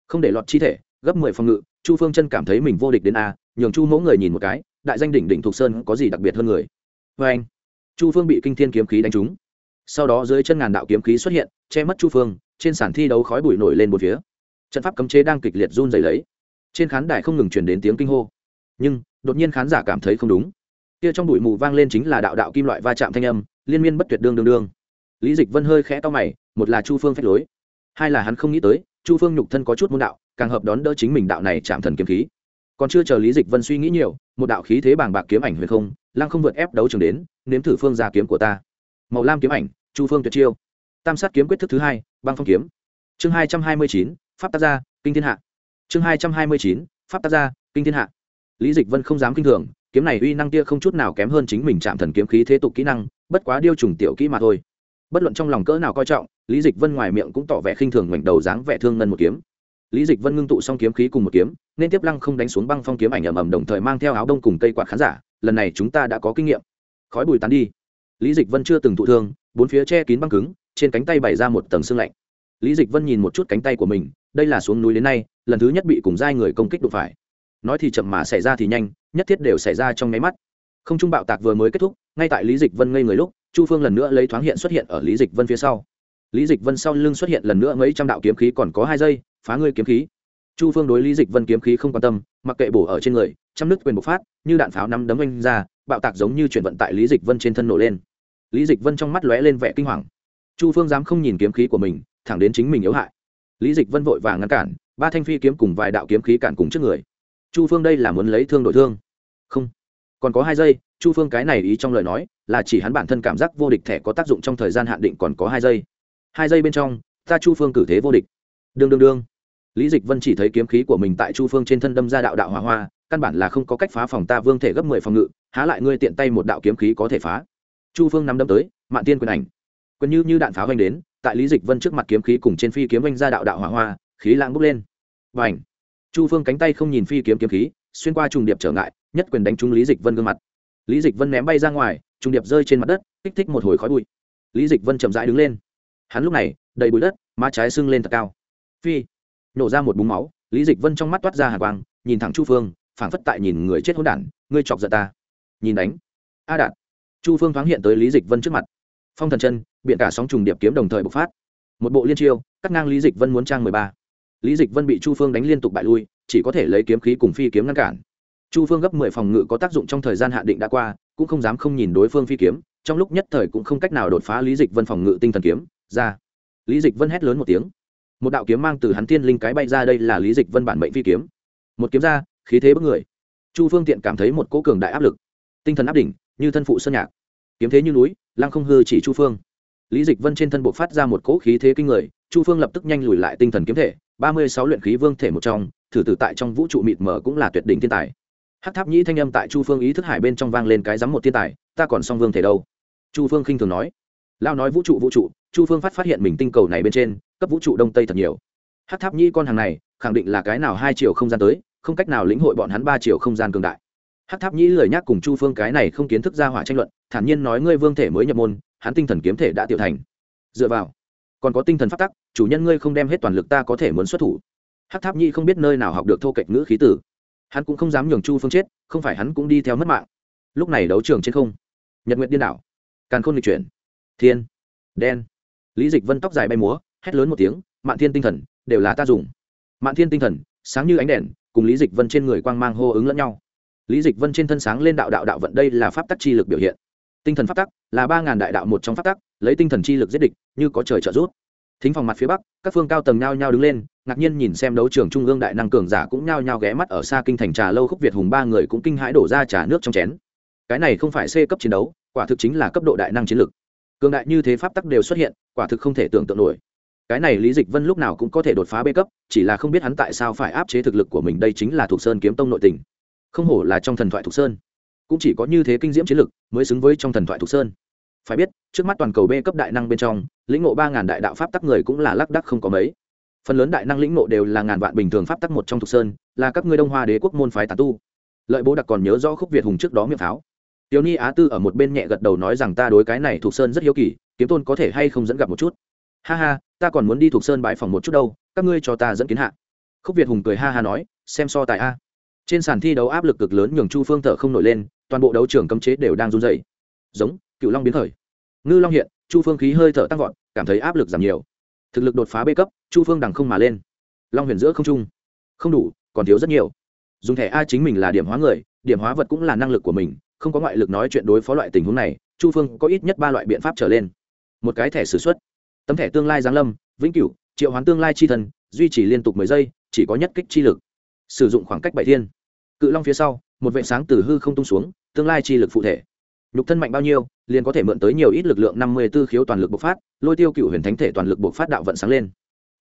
Không để lọt chi thể, gấp mười phòng ngự, chu phương chân cảm thấy mình vô địch đến a, nhường chu mẫu người nhìn một cái, đại danh đỉnh đỉnh thục sơn có gì đặc biệt hơn người? Vê anh. Chu phương bị kinh thiên kiếm khí đánh trúng. Sau đó dưới chân ngàn đạo kiếm khí xuất hiện, che mất chu phương, trên sàn thi đấu khói bụi nổi lên một phía. Trận pháp cấm chế đang kịch liệt run dày lấy trên khán đài không ngừng truyền đến tiếng kinh hô. Nhưng, đột nhiên khán giả cảm thấy không đúng. Kia trong bụi mù vang lên chính là đạo đạo kim loại va chạm thanh âm, liên miên bất tuyệt đương đương đương. Lý dịch vân hơi khẽ to mày, một là chu phương phách lối, hai là hắn không nghĩ tới, chu phương nhục thân có chút môn đạo, càng hợp đón đỡ chính mình đạo này chạm thần kiếm khí. Còn chưa chờ lý dịch vân suy nghĩ nhiều, một đạo khí thế bàng bạc kiếm ảnh huyền không, lăng không vượt ép đấu trường đến, nếm thử phương ra kiếm của ta. Màu lam kiếm ảnh, chu phương tuyệt chiêu. Tam sát kiếm quyết thức thứ hai, băng phong kiếm. Chương hai trăm hai mươi chín, pháp tác gia, kinh thiên hạ chương hai trăm hai mươi chín, pháp tác gia, kinh thiên hạ. Lý dịch vân không dám kinh thường, kiếm này uy năng tia không chút nào kém hơn chính mình chạm thần kiếm khí thế tục kỹ năng, bất quá điêu trùng tiểu kỹ mà thôi. Bất luận trong lòng cỡ nào coi trọng, lý dịch vân ngoài miệng cũng tỏ vẻ khinh thường mảnh đầu dáng vẻ thương ngân một kiếm. Lý dịch vân ngưng tụ xong kiếm khí cùng một kiếm, nên tiếp lăng không đánh xuống băng phong kiếm ảnh ầm ầm đồng thời mang theo áo đông cùng cây quạt khán giả, lần này chúng ta đã có kinh nghiệm. Khói bùi tán đi. Lý dịch vân chưa từng thụ thương, bốn phía che kín băng cứng, trên cánh tay bày ra một tầng xương lạnh lý dịch vân nhìn một chút cánh tay của mình, đây là xuống núi đến nay, lần thứ nhất bị cùng giai người công kích đụng phải. Nói thì chậm mà xảy ra thì nhanh, nhất thiết đều xảy ra trong nháy mắt. Không trung bạo tạc vừa mới kết thúc, ngay tại lý dịch vân ngây người lúc, chu phương lần nữa lấy thoáng hiện xuất hiện ở lý dịch vân phía sau. Lý dịch vân sau lưng xuất hiện lần nữa mấy trăm đạo kiếm khí còn có hai giây, phá ngươi kiếm khí. Chu phương đối lý dịch vân kiếm khí không quan tâm, mặc kệ bổ ở trên người, trăm nước quyền bộc phát, như đạn pháo nắm đấm anh ra, bạo tạc giống như chuyển vận tại lý dịch vân trên thân nổ lên. Lý dịch vân trong mắt lóe lên vẻ kinh hoàng. Chu phương dám không nhìn kiếm khí của mình thẳng đến chính mình yếu hại. Lý dịch vân vội vàng ngăn cản, ba thanh phi kiếm cùng vài đạo kiếm khí cản cùng trước người. Chu phương đây là muốn lấy thương đổi thương. Không. Còn có hai giây, chu phương cái này ý trong lời nói, là chỉ hắn bản thân cảm giác vô địch thẻ có tác dụng trong thời gian hạn định còn có hai giây. Hai giây bên trong, ta chu phương cử thế vô địch. Đương đương đương. Lý dịch vân chỉ thấy kiếm khí của mình tại chu phương trên thân đâm ra đạo đạo hỏa hoa, căn bản là không có cách phá phòng ta vương thể gấp mười phòng ngự, há lại ngươi tiện tay một đạo kiếm khí có thể phá. Chu phương nắm đâm tới, mạn tiên quyền ảnh. Quyền như như đạn pháo hoành đến tại lý dịch vân trước mặt kiếm khí cùng trên phi kiếm vanh ra đạo đạo hỏa hoa, khí lãng bốc lên. Và ảnh chu phương cánh tay không nhìn phi kiếm kiếm khí, xuyên qua trùng điệp trở ngại, nhất quyền đánh trúng lý dịch vân gương mặt. Lý dịch vân ném bay ra ngoài, trùng điệp rơi trên mặt đất, kích thích một hồi khói bụi. Lý dịch vân chậm rãi đứng lên. Hắn lúc này, đầy bụi đất, má trái sưng lên thật cao. Phi! Nổ ra một búng máu, lý dịch vân trong mắt toát ra hàng quang, nhìn thẳng chu phương, phảng phất tại nhìn người chết hỗn đản, ngươi chọc giận ta. Nhìn đánh. A đạt! Chu phương thoáng hiện tới lý dịch vân trước mặt phong thần chân, biện cả sóng trùng điệp kiếm đồng thời bộc phát. Một bộ liên chiêu, cắt ngang lý dịch vân muốn trang mười ba. Lý dịch vân bị chu phương đánh liên tục bại lui, chỉ có thể lấy kiếm khí cùng phi kiếm ngăn cản. Chu phương gấp mười phòng ngự có tác dụng trong thời gian hạn định đã qua, cũng không dám không nhìn đối phương phi kiếm, trong lúc nhất thời cũng không cách nào đột phá lý dịch vân phòng ngự tinh thần kiếm, ra. Lý dịch vân hét lớn một tiếng. Một đạo kiếm mang từ hắn thiên linh cái bay ra đây là lý dịch vân bản mệnh phi kiếm. Một kiếm ra, khí thế bất người. Chu phương tiện cảm thấy một cỗ cường đại áp lực. Tinh thần áp đỉnh, như thân phụ sơn nhạc kiếm thế như núi, lăng không hư chỉ chu phương. Lý dịch vân trên thân bộ phát ra một cỗ khí thế kinh người, chu phương lập tức nhanh lùi lại tinh thần kiếm thể, ba mươi sáu luyện khí vương thể một trong, thử tử tại trong vũ trụ mịt mờ cũng là tuyệt đỉnh thiên tài. Hát tháp nhĩ thanh âm tại chu phương ý thức hải bên trong vang lên cái rắm một thiên tài, ta còn song vương thể đâu? Chu phương khinh thường nói. Lao nói vũ trụ vũ trụ, chu phương phát phát hiện mình tinh cầu này bên trên, cấp vũ trụ đông tây thật nhiều. Hát tháp nhĩ con hàng này, khẳng định là cái nào hai chiều không gian tới, không cách nào lĩnh hội bọn hắn ba chiều không gian cường đại. Hát tháp nhĩ lời nhắc cùng chu phương cái này không kiến thức ra hỏa tranh luận thản nhiên nói ngươi vương thể mới nhập môn, hắn tinh thần kiếm thể đã tiểu thành. Dựa vào, còn có tinh thần phát tắc, chủ nhân ngươi không đem hết toàn lực ta có thể muốn xuất thủ. Hát tháp nhi không biết nơi nào học được thô kệch ngữ khí tử hắn cũng không dám nhường chu phương chết, không phải hắn cũng đi theo mất mạng. Lúc này đấu trường trên không, nhật nguyện điên đảo, càn khôn lịch chuyển, thiên, đen, lý dịch vân tóc dài bay múa, hét lớn một tiếng, mạn thiên tinh thần, đều là ta dùng. Mạn thiên tinh thần, sáng như ánh đèn, cùng lý dịch vân trên người quang mang hô ứng lẫn nhau. Lý dịch vân trên thân sáng lên đạo đạo đạo vận, đây là pháp tắc chi lực biểu hiện tinh thần pháp tắc là ba ngàn đại đạo một trong pháp tắc, lấy tinh thần chi lực giết địch, như có trời trợ giúp. Thính phòng mặt phía bắc, các phương cao tầng nhao nhao đứng lên, ngạc nhiên nhìn xem đấu trường trung ương đại năng cường giả cũng nhao nhao ghé mắt ở xa kinh thành trà lâu khúc việt hùng ba người cũng kinh hãi đổ ra trà nước trong chén. Cái này không phải c cấp chiến đấu, quả thực chính là cấp độ đại năng chiến lực. Cường đại như thế pháp tắc đều xuất hiện, quả thực không thể tưởng tượng nổi. Cái này lý dịch vân lúc nào cũng có thể đột phá bê cấp, chỉ là không biết hắn tại sao phải áp chế thực lực của mình, đây chính là thục sơn kiếm tông nội tình. Không hổ là trong thần thoại thục sơn cũng chỉ có như thế kinh diễm chiến lực mới xứng với trong thần thoại thục sơn. Phải biết, trước mắt toàn cầu b cấp đại năng bên trong, lĩnh ngộ ba ngàn đại đạo pháp tắc người cũng là lác đắc không có mấy. Phần lớn đại năng lĩnh ngộ đều là ngàn vạn bình thường pháp tắc một trong thục sơn, là các ngươi đông hoa đế quốc môn phái tà tu. Lợi bố đặc còn nhớ rõ khúc việt hùng trước đó miệng pháo. Tiểu ni á tư ở một bên nhẹ gật đầu nói rằng ta đối cái này thục sơn rất hiếu kỳ, kiếm tôn có thể hay không dẫn gặp một chút. Ha ha, ta còn muốn đi thục sơn bãi phòng một chút đâu, các ngươi cho ta dẫn kiến hạ. Khúc việt hùng cười ha ha nói, xem so tài a. Trên sàn thi đấu áp lực cực lớn nhường chu phương thở không nổi lên toàn bộ đấu trường cấm chế đều đang run dày giống cựu long biến khởi. Ngư long hiện, chu phương khí hơi thở tăng vọt, cảm thấy áp lực giảm nhiều. Thực lực đột phá bê cấp, chu phương đằng không mà lên. Long huyền giữa không trung. Không đủ, còn thiếu rất nhiều. Dùng thẻ a chính mình là điểm hóa người, điểm hóa vật cũng là năng lực của mình, không có ngoại lực nói chuyện đối phó loại tình huống này, chu phương có ít nhất ba loại biện pháp trở lên. Một cái thẻ s ử tấm thẻ tương lai giáng lâm, vĩnh cửu, triệu hoán tương lai chi thần, duy trì liên tục mười giây, chỉ có nhất kích chi lực. Sử dụng khoảng cách bảy thiên cự long phía sau, một vệ sáng từ hư không tung xuống, tương lai chi lực phụ thể. Nhục thân mạnh bao nhiêu, liền có thể mượn tới nhiều ít lực lượng năm mươi b ố khiếu toàn lực bộc phát, lôi tiêu cựu huyền thánh thể toàn lực bộc phát đạo vận sáng lên.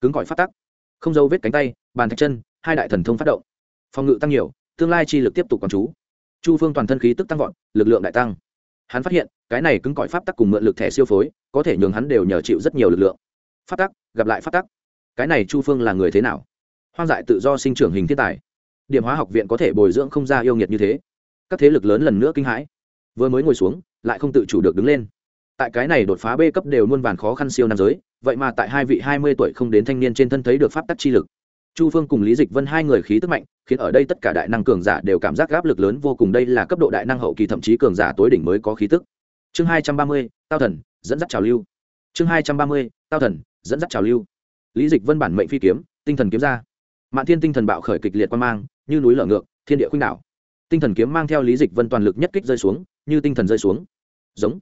Cứng gọi phát tắc. Không dấu vết cánh tay, bàn thạch chân, hai đại thần thông phát động. Phòng ngự tăng nhiều, tương lai chi lực tiếp tục quán chú. Chu phương toàn thân khí tức tăng vọt, lực lượng đại tăng. Hắn phát hiện, cái này cứng cỏi pháp tắc cùng mượn lực thẻ siêu phối, có thể nhường hắn đều nhờ chịu rất nhiều lực lượng. Pháp tắc, gặp lại pháp tắc. Cái này chu phương là người thế nào? Hoang dại tự do sinh trưởng hình thiên tài điểm hóa học viện có thể bồi dưỡng không ra yêu nghiệt như thế. Các thế lực lớn lần nữa kinh hãi. Vừa mới ngồi xuống, lại không tự chủ được đứng lên. Tại cái này đột phá b cấp đều muôn vàn khó khăn siêu nam giới, vậy mà tại hai vị hai mươi tuổi không đến thanh niên trên thân thấy được pháp tắc chi lực. Chu phương cùng lý dịch vân hai người khí tức mạnh, khiến ở đây tất cả đại năng cường giả đều cảm giác áp lực lớn vô cùng. Đây là cấp độ đại năng hậu kỳ, thậm chí cường giả tối đỉnh mới có khí tức. Chương hai trăm ba mươi, tao thần, dẫn dắt trào lưu. Chương hai trăm ba mươi, tao thần, dẫn dắt trào lưu. Lý dịch vân bản mệnh phi kiếm, tinh thần kiếm ra mạn thiên tinh thần bạo khởi kịch liệt quan mang, như núi lở ngược, thiên địa khuynh đảo. Tinh thần kiếm mang theo lý dịch vân toàn lực nhất kích rơi xuống, như tinh thần rơi xuống. Giống.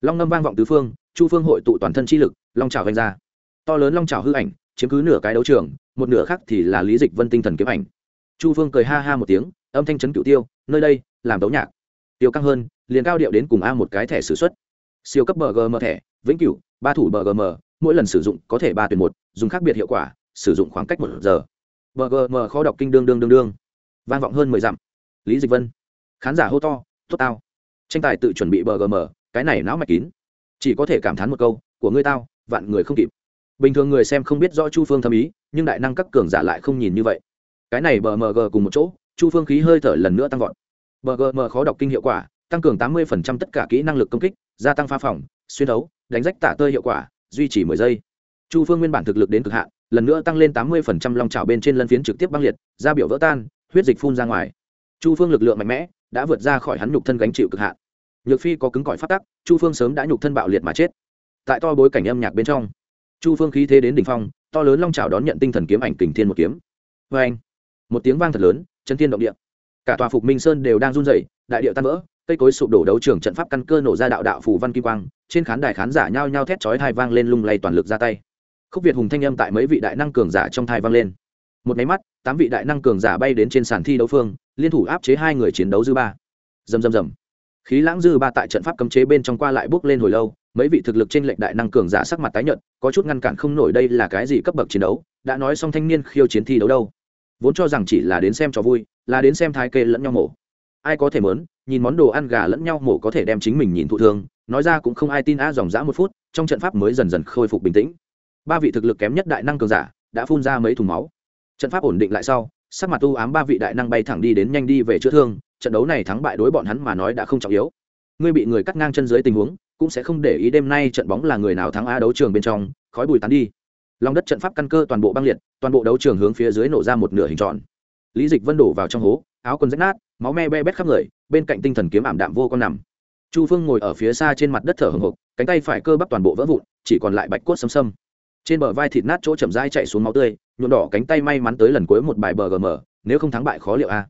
Long ngâm vang vọng tứ phương, chu phương hội tụ toàn thân chi lực, long trào vanh ra. To lớn long trào hư ảnh, chiếm cứ nửa cái đấu trường, một nửa khác thì là lý dịch vân tinh thần kiếm ảnh. Chu phương cười ha ha một tiếng, âm thanh chấn cựu tiêu, nơi đây, làm đấu nhạc. Tiêu căng hơn, liền cao điệu đến cùng a một cái thẻ s ử x u ấ t siêu cấp bgm thẻ, vĩnh cửu, ba thủ bgm mỗi lần sử dụng có thể ba tuyển một, dùng khác biệt hiệu quả, sử dụng khoảng cách một giờ bgm khó đọc kinh đương đương đương đương. Vang vọng hơn mười dặm. Lý dịch vân. Khán giả hô to, tốt tao. Tranh tài tự chuẩn bị bgm cái này não mạch kín. Chỉ có thể cảm thán một câu, của ngươi tao, vạn người không kịp. Bình thường người xem không biết rõ chu phương thâm ý, nhưng đại năng các cường giả lại không nhìn như vậy. Cái này bmg cùng một chỗ, chu phương khí hơi thở lần nữa tăng vọt. Bgm khó đọc kinh hiệu quả, tăng cường tám mươi tất cả kỹ năng lực công kích, gia tăng pha phòng, xuyên đấu, đánh rách tả tơi hiệu quả, duy trì mười giây. Chu phương nguyên bản thực lực đến cực hạn lần nữa tăng lên tám mươi long trào bên trên lân phiến trực tiếp băng liệt, da biểu vỡ tan, huyết dịch phun ra ngoài. Chu phương lực lượng mạnh mẽ đã vượt ra khỏi hắn nhục thân gánh chịu cực hạn. Nhược phi có cứng cỏi phát tắc, chu phương sớm đã nhục thân bạo liệt mà chết. Tại to bối cảnh âm nhạc bên trong, chu phương khí thế đến đỉnh phong, to lớn long trào đón nhận tinh thần kiếm ảnh kình thiên một kiếm. Vê anh, một tiếng vang thật lớn chân thiên động địa. Cả tòa phục minh sơn đều đang run rẩy, đại điệu tan vỡ, cây cối sụp đổ đấu trường trận pháp căn cơ nổ ra đạo đạo phù văn kim quang, trên khán đài khán giả nhao nhao thét chói thai vang lên lung lay toàn lực ra tay khúc việt hùng thanh âm tại mấy vị đại năng cường giả trong thai vang lên. Một máy mắt, tám vị đại năng cường giả bay đến trên sàn thi đấu phương, liên thủ áp chế hai người chiến đấu dư ba. Dầm dầm dầm khí lãng dư ba tại trận pháp cấm chế bên trong qua lại bước lên hồi lâu, mấy vị thực lực trên lệnh đại năng cường giả sắc mặt tái nhợt, có chút ngăn cản không nổi đây là cái gì cấp bậc chiến đấu, đã nói xong thanh niên khiêu chiến thi đấu đâu. Vốn cho rằng chỉ là đến xem trò vui, là đến xem thái kê lẫn nhau mổ. Ai có thể mớn nhìn món đồ ăn gà lẫn nhau mổ có thể đem chính mình nhìn thụ thương, nói ra cũng không ai tin a dòng dã một phút, trong trận pháp mới dần dần khôi phục bình tĩnh ba vị thực lực kém nhất đại năng cường giả đã phun ra mấy thùng máu. Trận pháp ổn định lại sau, sắc mặt u ám ba vị đại năng bay thẳng đi đến nhanh đi về chữa thương, trận đấu này thắng bại đối bọn hắn mà nói đã không trọng yếu. Ngươi bị người cắt ngang chân dưới tình huống, cũng sẽ không để ý đêm nay trận bóng là người nào thắng a đấu trường bên trong, khói bùi tán đi. Lòng đất trận pháp căn cơ toàn bộ băng liệt, toàn bộ đấu trường hướng phía dưới nổ ra một nửa hình tròn. Lý dịch vân đổ vào trong hố, áo quần rách nát, máu me be bét khắp người, bên cạnh tinh thần kiếm ảm đạm vô con nằm. Chu phương ngồi ở phía xa trên mặt đất thở hồng hộc, cánh tay phải cơ bắp toàn bộ vỡ vụn, chỉ còn lại bạch cốt xâm xâm trên bờ vai thịt nát chỗ chậm rãi chạy xuống máu tươi, nhuộm đỏ cánh tay may mắn tới lần cuối một bài bờ gm nếu không thắng bại khó liệu a.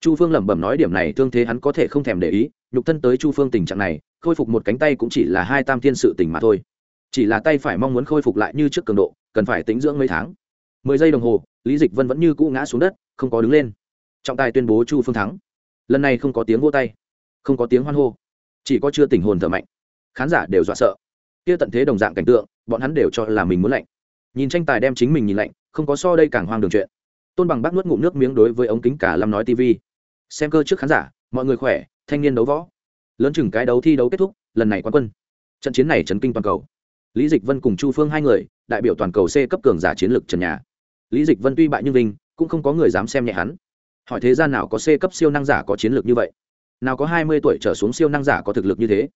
Chu phương lẩm bẩm nói điểm này, thương thế hắn có thể không thèm để ý, nhục thân tới chu phương tình trạng này, khôi phục một cánh tay cũng chỉ là hai tam thiên sự tình mà thôi. Chỉ là tay phải mong muốn khôi phục lại như trước cường độ, cần phải tính dưỡng mấy tháng. Mười giây đồng hồ, lý dịch vân vẫn như cũ ngã xuống đất, không có đứng lên. Trọng tài tuyên bố chu phương thắng. Lần này không có tiếng vô tay, không có tiếng hoan hô, chỉ có chưa tình hồn thở mạnh. Khán giả đều dọa sợ. Kia tận thế đồng dạng cảnh tượng bọn hắn đều cho là mình muốn lạnh. Nhìn tranh tài đem chính mình nhìn lạnh, không có so đây càng hoang đường chuyện. Tôn bằng bác nuốt ngụm nước miếng đối với ống kính cả lâm nói tv xem cơ trước khán giả, mọi người khỏe, thanh niên đấu võ. Lớn chừng cái đấu thi đấu kết thúc, lần này quán quân. Trận chiến này chấn kinh toàn cầu. Lý dịch vân cùng chu phương hai người, đại biểu toàn cầu c cấp cường giả chiến lược trần nhà. Lý dịch vân tuy bại nhưng vinh, cũng không có người dám xem nhẹ hắn. Hỏi thế gian nào có c cấp siêu năng giả có chiến lược như vậy? Nào có hai mươi tuổi trở xuống siêu năng giả có thực lực như thế?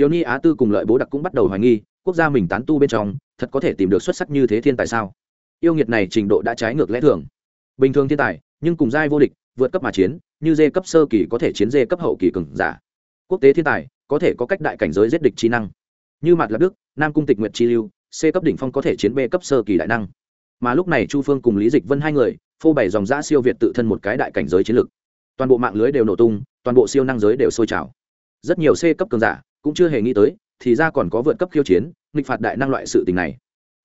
Tiểu ni á tư cùng lợi bố đặc cũng bắt đầu hoài nghi, quốc gia mình tán tu bên trong, thật có thể tìm được xuất sắc như thế thiên tài sao? Yêu nghiệt này trình độ đã trái ngược lẽ thường. Bình thường thiên tài, nhưng cùng giai vô địch, vượt cấp mà chiến, như dê cấp sơ kỳ có thể chiến dê cấp hậu kỳ cường giả. Quốc tế thiên tài, có thể có cách đại cảnh giới giết địch trí năng. Như mặt lập đức, nam cung tịch nguyệt chi lưu, c cấp đỉnh phong có thể chiến b cấp sơ kỳ đại năng. Mà lúc này chu phương cùng lý dịch vân hai người, phô bày dòng giã siêu việt tự thân một cái đại cảnh giới chiến lược. Toàn bộ mạng lưới đều nổ tung, toàn bộ siêu năng giới đều sôi trào rất nhiều c cấp cường giả cũng chưa hề nghĩ tới, thì ra còn có vượt cấp khiêu chiến, nghịch phạt đại năng loại sự tình này.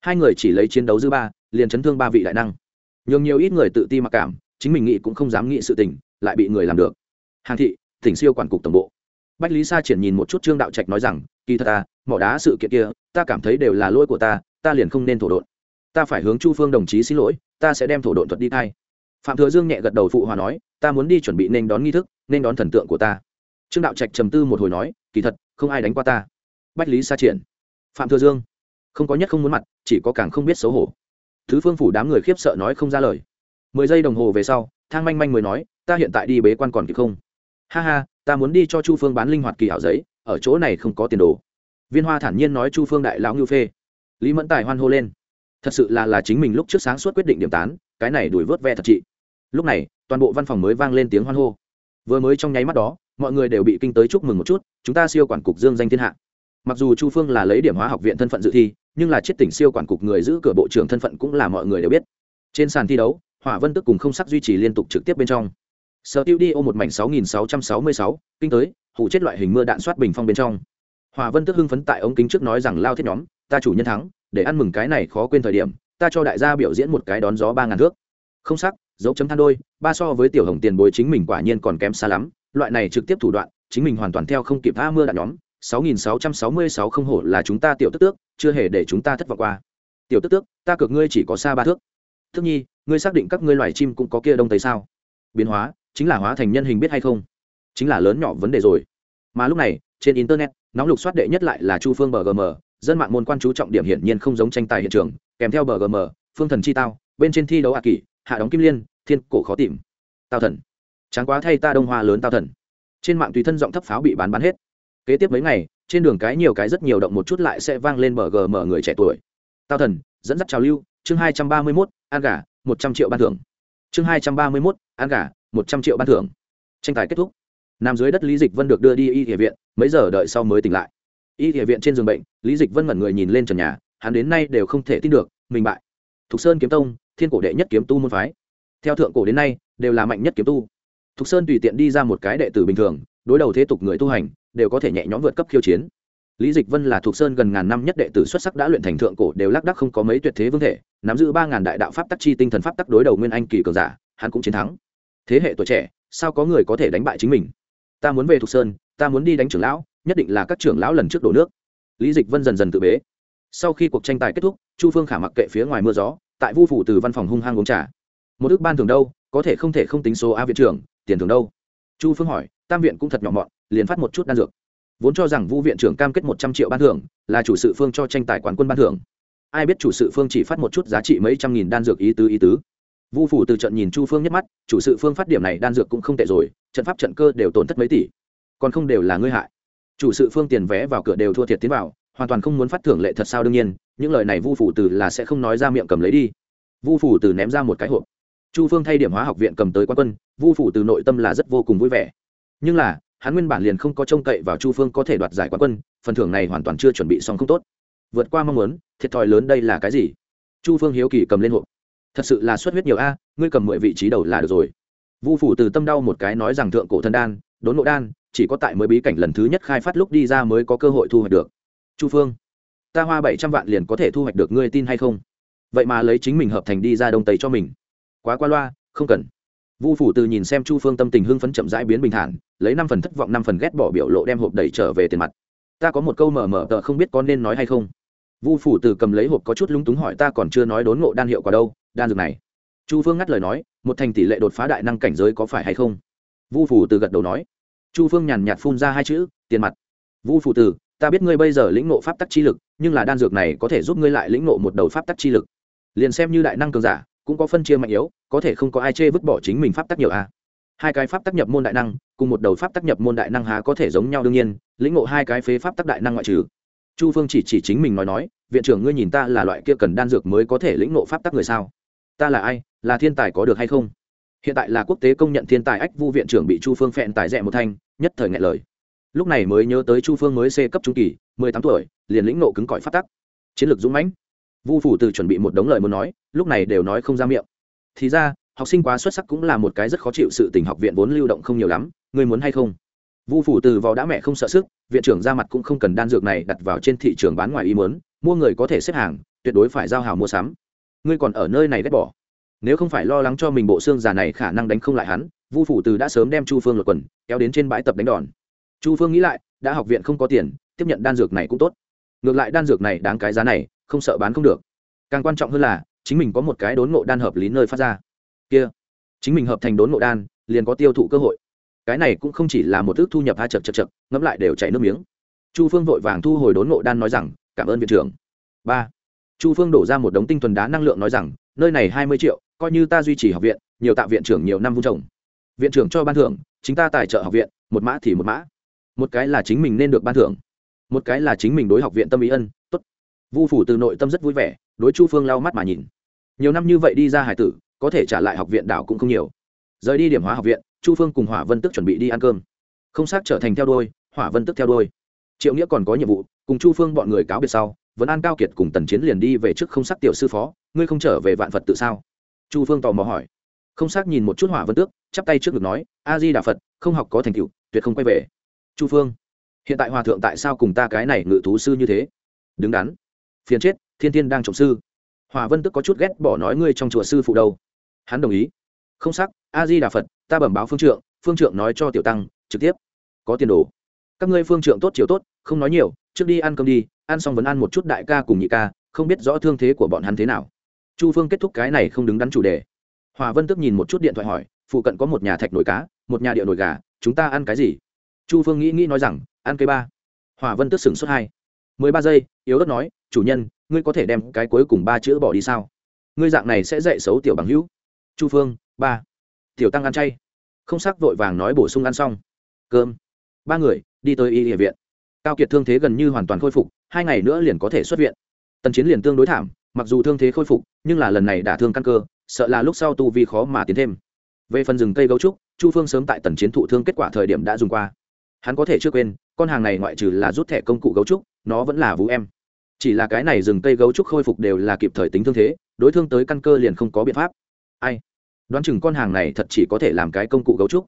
Hai người chỉ lấy chiến đấu dư ba, liền chấn thương ba vị đại năng. Nhường nhiều ít người tự ti mặc cảm, chính mình nghĩ cũng không dám nghĩ sự tình, lại bị người làm được. Hàng thị tỉnh siêu quản cục tổng bộ. Bách lý sa triển nhìn một chút trương đạo trạch nói rằng, kỳ thật ta mỏ đá sự kiện kia, ta cảm thấy đều là lỗi của ta ta liền không nên thổ độn. Ta phải hướng chu phương đồng chí xin lỗi, ta sẽ đem thổ độn thuật đi thay. Phạm thừa dương nhẹ gật đầu phụ hòa nói, ta muốn đi chuẩn bị nên đón nghi thức, nên đón thần tượng của ta trương đạo trạch trầm tư một hồi nói, kỳ thật, không ai đánh qua ta. Bách lý sa triển, phạm thừa dương, không có nhất không muốn mặt, chỉ có càng không biết xấu hổ. Thứ phương phủ đám người khiếp sợ nói không ra lời. Mười giây đồng hồ về sau, thang manh manh mới nói, ta hiện tại đi bế quan còn kịp không? Ha ha, ta muốn đi cho chu phương bán linh hoạt kỳ hảo giấy, ở chỗ này không có tiền đồ. Viên hoa thản nhiên nói chu phương đại lão ngưu phê. Lý mẫn tài hoan hô lên, thật sự là là chính mình lúc trước sáng suốt quyết định điểm tán, cái này đuổi vớt ve thật trị. Lúc này, toàn bộ văn phòng mới vang lên tiếng hoan hô. Vừa mới trong nháy mắt đó mọi người đều bị kinh tới chúc mừng một chút, chúng ta siêu quản cục dương danh thiên hạ. Mặc dù chu phương là lấy điểm hóa học viện thân phận dự thi, nhưng là chiết tỉnh siêu quản cục người giữ cửa bộ trưởng thân phận cũng là mọi người đều biết. Trên sàn thi đấu, hỏa vân tức cùng không sắc duy trì liên tục trực tiếp bên trong. Sở tiêu đi ô một mảnh sáu nghìn sáu trăm sáu mươi sáu, kinh tới hủ chết loại hình mưa đạn soát bình phong bên trong. Hỏa vân tức hưng phấn tại ống kính trước nói rằng lao thiết nhóm, ta chủ nhân thắng, để ăn mừng cái này khó quên thời điểm, ta cho đại gia biểu diễn một cái đón gió ba ngàn thước. Không sắc, dấu chấm than đôi, ba so với tiểu hồng tiền bối chính mình quả nhiên còn kém xa lắm loại này trực tiếp thủ đoạn, chính mình hoàn toàn theo không kịp tha mưa đạn nhóm. 6666 không hổ là chúng ta tiểu tức tước, chưa hề để chúng ta thất vọng qua. Tiểu tức tước, ta cược ngươi chỉ có xa ba thước. Thức nhi, ngươi xác định các ngươi loài chim cũng có kia đông tây sao? Biến hóa, chính là hóa thành nhân hình biết hay không? Chính là lớn nhỏ vấn đề rồi. Mà lúc này, trên internet, nóng lục soát đệ nhất lại là chu phương bgm dân mạng môn quan chú trọng điểm hiển nhiên không giống tranh tài hiện trường, kèm theo bgm phương thần chi tao, bên trên thi đấu hạ kỷ, hạ đóng kim liên, thiên cổ khó tìm. Tao thần tráng quá thay ta đông hoa lớn tao thần. Trên mạng tùy thân giọng thấp pháo bị bán bán hết. Kế tiếp mấy ngày, trên đường cái nhiều cái rất nhiều động một chút lại sẽ vang lên mở gờ mở người trẻ tuổi. Tao thần, dẫn dắt trào lưu, chương hai trăm ba mươi mốt an gà, một trăm triệu ban thưởng. Chương hai trăm ba mươi mốt an gà, một trăm triệu ban thưởng. Tranh tài kết thúc. Nằm dưới đất lý dịch vân được đưa đi y địa viện, mấy giờ đợi sau mới tỉnh lại. Y địa viện trên giường bệnh, lý dịch vân ngẩn người nhìn lên trần nhà, hắn đến nay đều không thể tin được, mình bại. Thục sơn kiếm tông, thiên cổ đệ nhất kiếm tu môn phái. Theo thượng cổ đến nay, đều là mạnh nhất kiếm tu thục sơn tùy tiện đi ra một cái đệ tử bình thường, đối đầu thế tục người tu hành, đều có thể nhẹ nhõm vượt cấp khiêu chiến. Lý dịch vân là thục sơn gần ngàn năm nhất đệ tử xuất sắc đã luyện thành thượng cổ, đều lác đắc không có mấy tuyệt thế vương thể, nắm giữ ba ngàn đại đạo pháp tắc chi tinh thần pháp tắc đối đầu nguyên anh kỳ cường giả, hắn cũng chiến thắng. Thế hệ tuổi trẻ, sao có người có thể đánh bại chính mình? Ta muốn về thục sơn, ta muốn đi đánh trưởng lão, nhất định là các trưởng lão lần trước đổ nước. Lý dịch vân dần dần tự bế. Sau khi cuộc tranh tài kết thúc, chu phương khả mặc kệ phía ngoài mưa gió, tại vu phủ từ văn phòng hung hăng uống trà. Một ước ban thường đâu, có thể không thể không tính số a viện trưởng tiền thưởng đâu? Chu phương hỏi, tam viện cũng thật nhỏ mọn, liền phát một chút đan dược. Vốn cho rằng vu viện trưởng cam kết một trăm triệu ban thưởng, là chủ sự phương cho tranh tài quán quân ban thưởng. Ai biết chủ sự phương chỉ phát một chút giá trị mấy trăm nghìn đan dược ý tứ ý tứ. Vu phủ từ trận nhìn chu phương nhất mắt, chủ sự phương phát điểm này đan dược cũng không tệ rồi, trận pháp trận cơ đều tổn thất mấy tỷ. Còn không đều là ngươi hại. Chủ sự phương tiền vé vào cửa đều thua thiệt tiến vào, hoàn toàn không muốn phát thưởng lệ thật sao đương nhiên, những lời này vu phủ từ là sẽ không nói ra miệng cầm lấy đi. Vu phủ từ ném ra một cái hộp chu phương thay điểm hóa học viện cầm tới quan quân, vu phủ từ nội tâm là rất vô cùng vui vẻ. Nhưng là, hắn nguyên bản liền không có trông cậy vào chu phương có thể đoạt giải quán quân, phần thưởng này hoàn toàn chưa chuẩn bị xong không tốt. Vượt qua mong muốn, thiệt thòi lớn đây là cái gì? Chu phương hiếu kỳ cầm lên hộp. Thật sự là xuất huyết nhiều a, ngươi cầm mười vị trí đầu là được rồi. Vu phủ từ tâm đau một cái nói rằng thượng cổ thân đan, đốn nộ đan, chỉ có tại mới bí cảnh lần thứ nhất khai phát lúc đi ra mới có cơ hội thu hoạch được. Chu phương, ta hoa bảy trăm vạn liền có thể thu hoạch được ngươi tin hay không? Vậy mà lấy chính mình hợp thành đi ra đông tây cho mình quá qua loa, không cần. Vu phủ từ nhìn xem chu phương tâm tình hưng phấn chậm rãi biến bình thản, lấy năm phần thất vọng, năm phần ghét bỏ biểu lộ đem hộp đẩy trở về tiền mặt. Ta có một câu mở mở tờ không biết có nên nói hay không. Vu phủ từ cầm lấy hộp có chút lúng túng hỏi ta còn chưa nói đốn ngộ đan hiệu quả đâu, đan dược này. Chu phương ngắt lời nói, một thành tỷ lệ đột phá đại năng cảnh giới có phải hay không? Vu phủ từ gật đầu nói. Chu phương nhàn nhạt phun ra hai chữ, tiền mặt. Vu phủ từ, ta biết ngươi bây giờ lĩnh ngộ pháp tắc chi lực, nhưng là đan dược này có thể giúp ngươi lại lĩnh ngộ một đầu pháp tắc chi lực. Liền xem như đại năng cường giả cũng có phân chia mạnh yếu, có thể không có ai chê vứt bỏ chính mình pháp tắc nhiều à. hai cái pháp tắc nhập môn đại năng, cùng một đầu pháp tắc nhập môn đại năng há có thể giống nhau đương nhiên, lĩnh ngộ hai cái phế pháp tắc đại năng ngoại trừ. Chu phương chỉ chỉ chính mình nói nói, viện trưởng ngươi nhìn ta là loại kia cần đan dược mới có thể lĩnh ngộ pháp tắc người sao? Ta là ai, là thiên tài có được hay không? Hiện tại là quốc tế công nhận thiên tài ách vu viện trưởng bị chu phương phẹn tài rẽ một thanh, nhất thời ngại lời. Lúc này mới nhớ tới chu phương mới c cấp trung kỳ, mười tám tuổi, liền lĩnh nộ cứng cỏi phát tắc. Chiến lược dũng mãnh vu phủ từ chuẩn bị một đống lời muốn nói, lúc này đều nói không ra miệng. Thì ra, học sinh quá xuất sắc cũng là một cái rất khó chịu sự tình học viện vốn lưu động không nhiều lắm, ngươi muốn hay không? Vu phủ từ vào đã mẹ không sợ sức, viện trưởng ra mặt cũng không cần đan dược này đặt vào trên thị trường bán ngoài ý muốn, mua người có thể xếp hàng, tuyệt đối phải giao hào mua sắm. Ngươi còn ở nơi này ghét bỏ. Nếu không phải lo lắng cho mình bộ xương già này khả năng đánh không lại hắn, vu phủ từ đã sớm đem chu phương lột quần kéo đến trên bãi tập đánh đòn. Chu phương nghĩ lại, đã học viện không có tiền, tiếp nhận đan dược này cũng tốt. Ngược lại đan dược này đáng cái giá này không sợ bán không được. Càng quan trọng hơn là, chính mình có một cái đốn ngộ đan hợp lý nơi phát ra. Kia, chính mình hợp thành đốn ngộ đan, liền có tiêu thụ cơ hội. Cái này cũng không chỉ là một thức thu nhập hai chật chật chật, ngẫm lại đều chảy nước miếng. Chu phương vội vàng thu hồi đốn ngộ đan nói rằng, cảm ơn viện trưởng. Ba, chu phương đổ ra một đống tinh thuần đá năng lượng nói rằng, nơi này hai mươi triệu, coi như ta duy trì học viện, nhiều tạo viện trưởng nhiều năm vung trồng. Viện trưởng cho ban thưởng, chính ta tài trợ học viện, một mã thì một mã. Một cái là chính mình nên được ban thưởng, một cái là chính mình đối học viện tâm ý ân vu phủ từ nội tâm rất vui vẻ, đối chu phương lau mắt mà nhìn. Nhiều năm như vậy đi ra hải tử, có thể trả lại học viện đảo cũng không nhiều. Rời đi điểm hóa học viện, chu phương cùng hỏa vân tức chuẩn bị đi ăn cơm. Không xác trở thành theo đôi hỏa vân tức theo đôi triệu nghĩa còn có nhiệm vụ, cùng chu phương bọn người cáo biệt sau vẫn an cao kiệt cùng tần chiến liền đi về trước không sắc tiểu sư phó, ngươi không trở về vạn phật tự sao? Chu phương tò mò hỏi. Không xác nhìn một chút hỏa vân tước, chắp tay trước ngực nói, a di đà phật, không học có thành tựu, tuyệt không quay về. Chu phương, hiện tại hòa thượng tại sao cùng ta cái này ngự thú sư như thế? Đứng đắn phiền chết, thiên thiên đang trọng sư. Hòa vân tức có chút ghét bỏ nói ngươi trong chùa sư phụ đâu. Hắn đồng ý. Không sắc a di đà phật, ta bẩm báo phương trượng phương trượng nói cho tiểu tăng, trực tiếp. Có tiền đồ. Các ngươi phương trượng tốt chiều tốt, không nói nhiều, trước đi ăn cơm đi, ăn xong vẫn ăn một chút đại ca cùng nhị ca, không biết rõ thương thế của bọn hắn thế nào. Chu phương kết thúc cái này không đứng đắn chủ đề. Hòa vân tức nhìn một chút điện thoại hỏi, phụ cận có một nhà thạch nổi cá, một nhà điệu nổi gà, chúng ta ăn cái gì? Chu phương nghĩ nghĩ nói rằng, ăn cây ba. Hòa vân tức sửng suốt hai. Mười ba giây, yếu đất nói chủ nhân, ngươi có thể đem cái cuối cùng ba chữ bỏ đi sao? Ngươi dạng này sẽ dạy xấu tiểu bằng hữu. Chu phương, ba. Tiểu tăng ăn chay. Không sắc vội vàng nói bổ sung ăn xong. Cơm. Ba người, đi tới y địa viện. Cao kiệt thương thế gần như hoàn toàn khôi phục, hai ngày nữa liền có thể xuất viện. Tần chiến liền tương đối thảm, mặc dù thương thế khôi phục, nhưng là lần này đả thương căn cơ, sợ là lúc sau tu vi khó mà tiến thêm. Về phần rừng cây gấu trúc, chu phương sớm tại tần chiến thụ thương kết quả thời điểm đã dùng qua. Hắn có thể chưa quên, con hàng này ngoại trừ là rút thẻ công cụ gấu trúc, nó vẫn là vũ em chỉ là cái này rừng cây gấu trúc khôi phục đều là kịp thời tính thương thế, đối thương tới căn cơ liền không có biện pháp. Ai? Đoán chừng con hàng này thật chỉ có thể làm cái công cụ gấu trúc.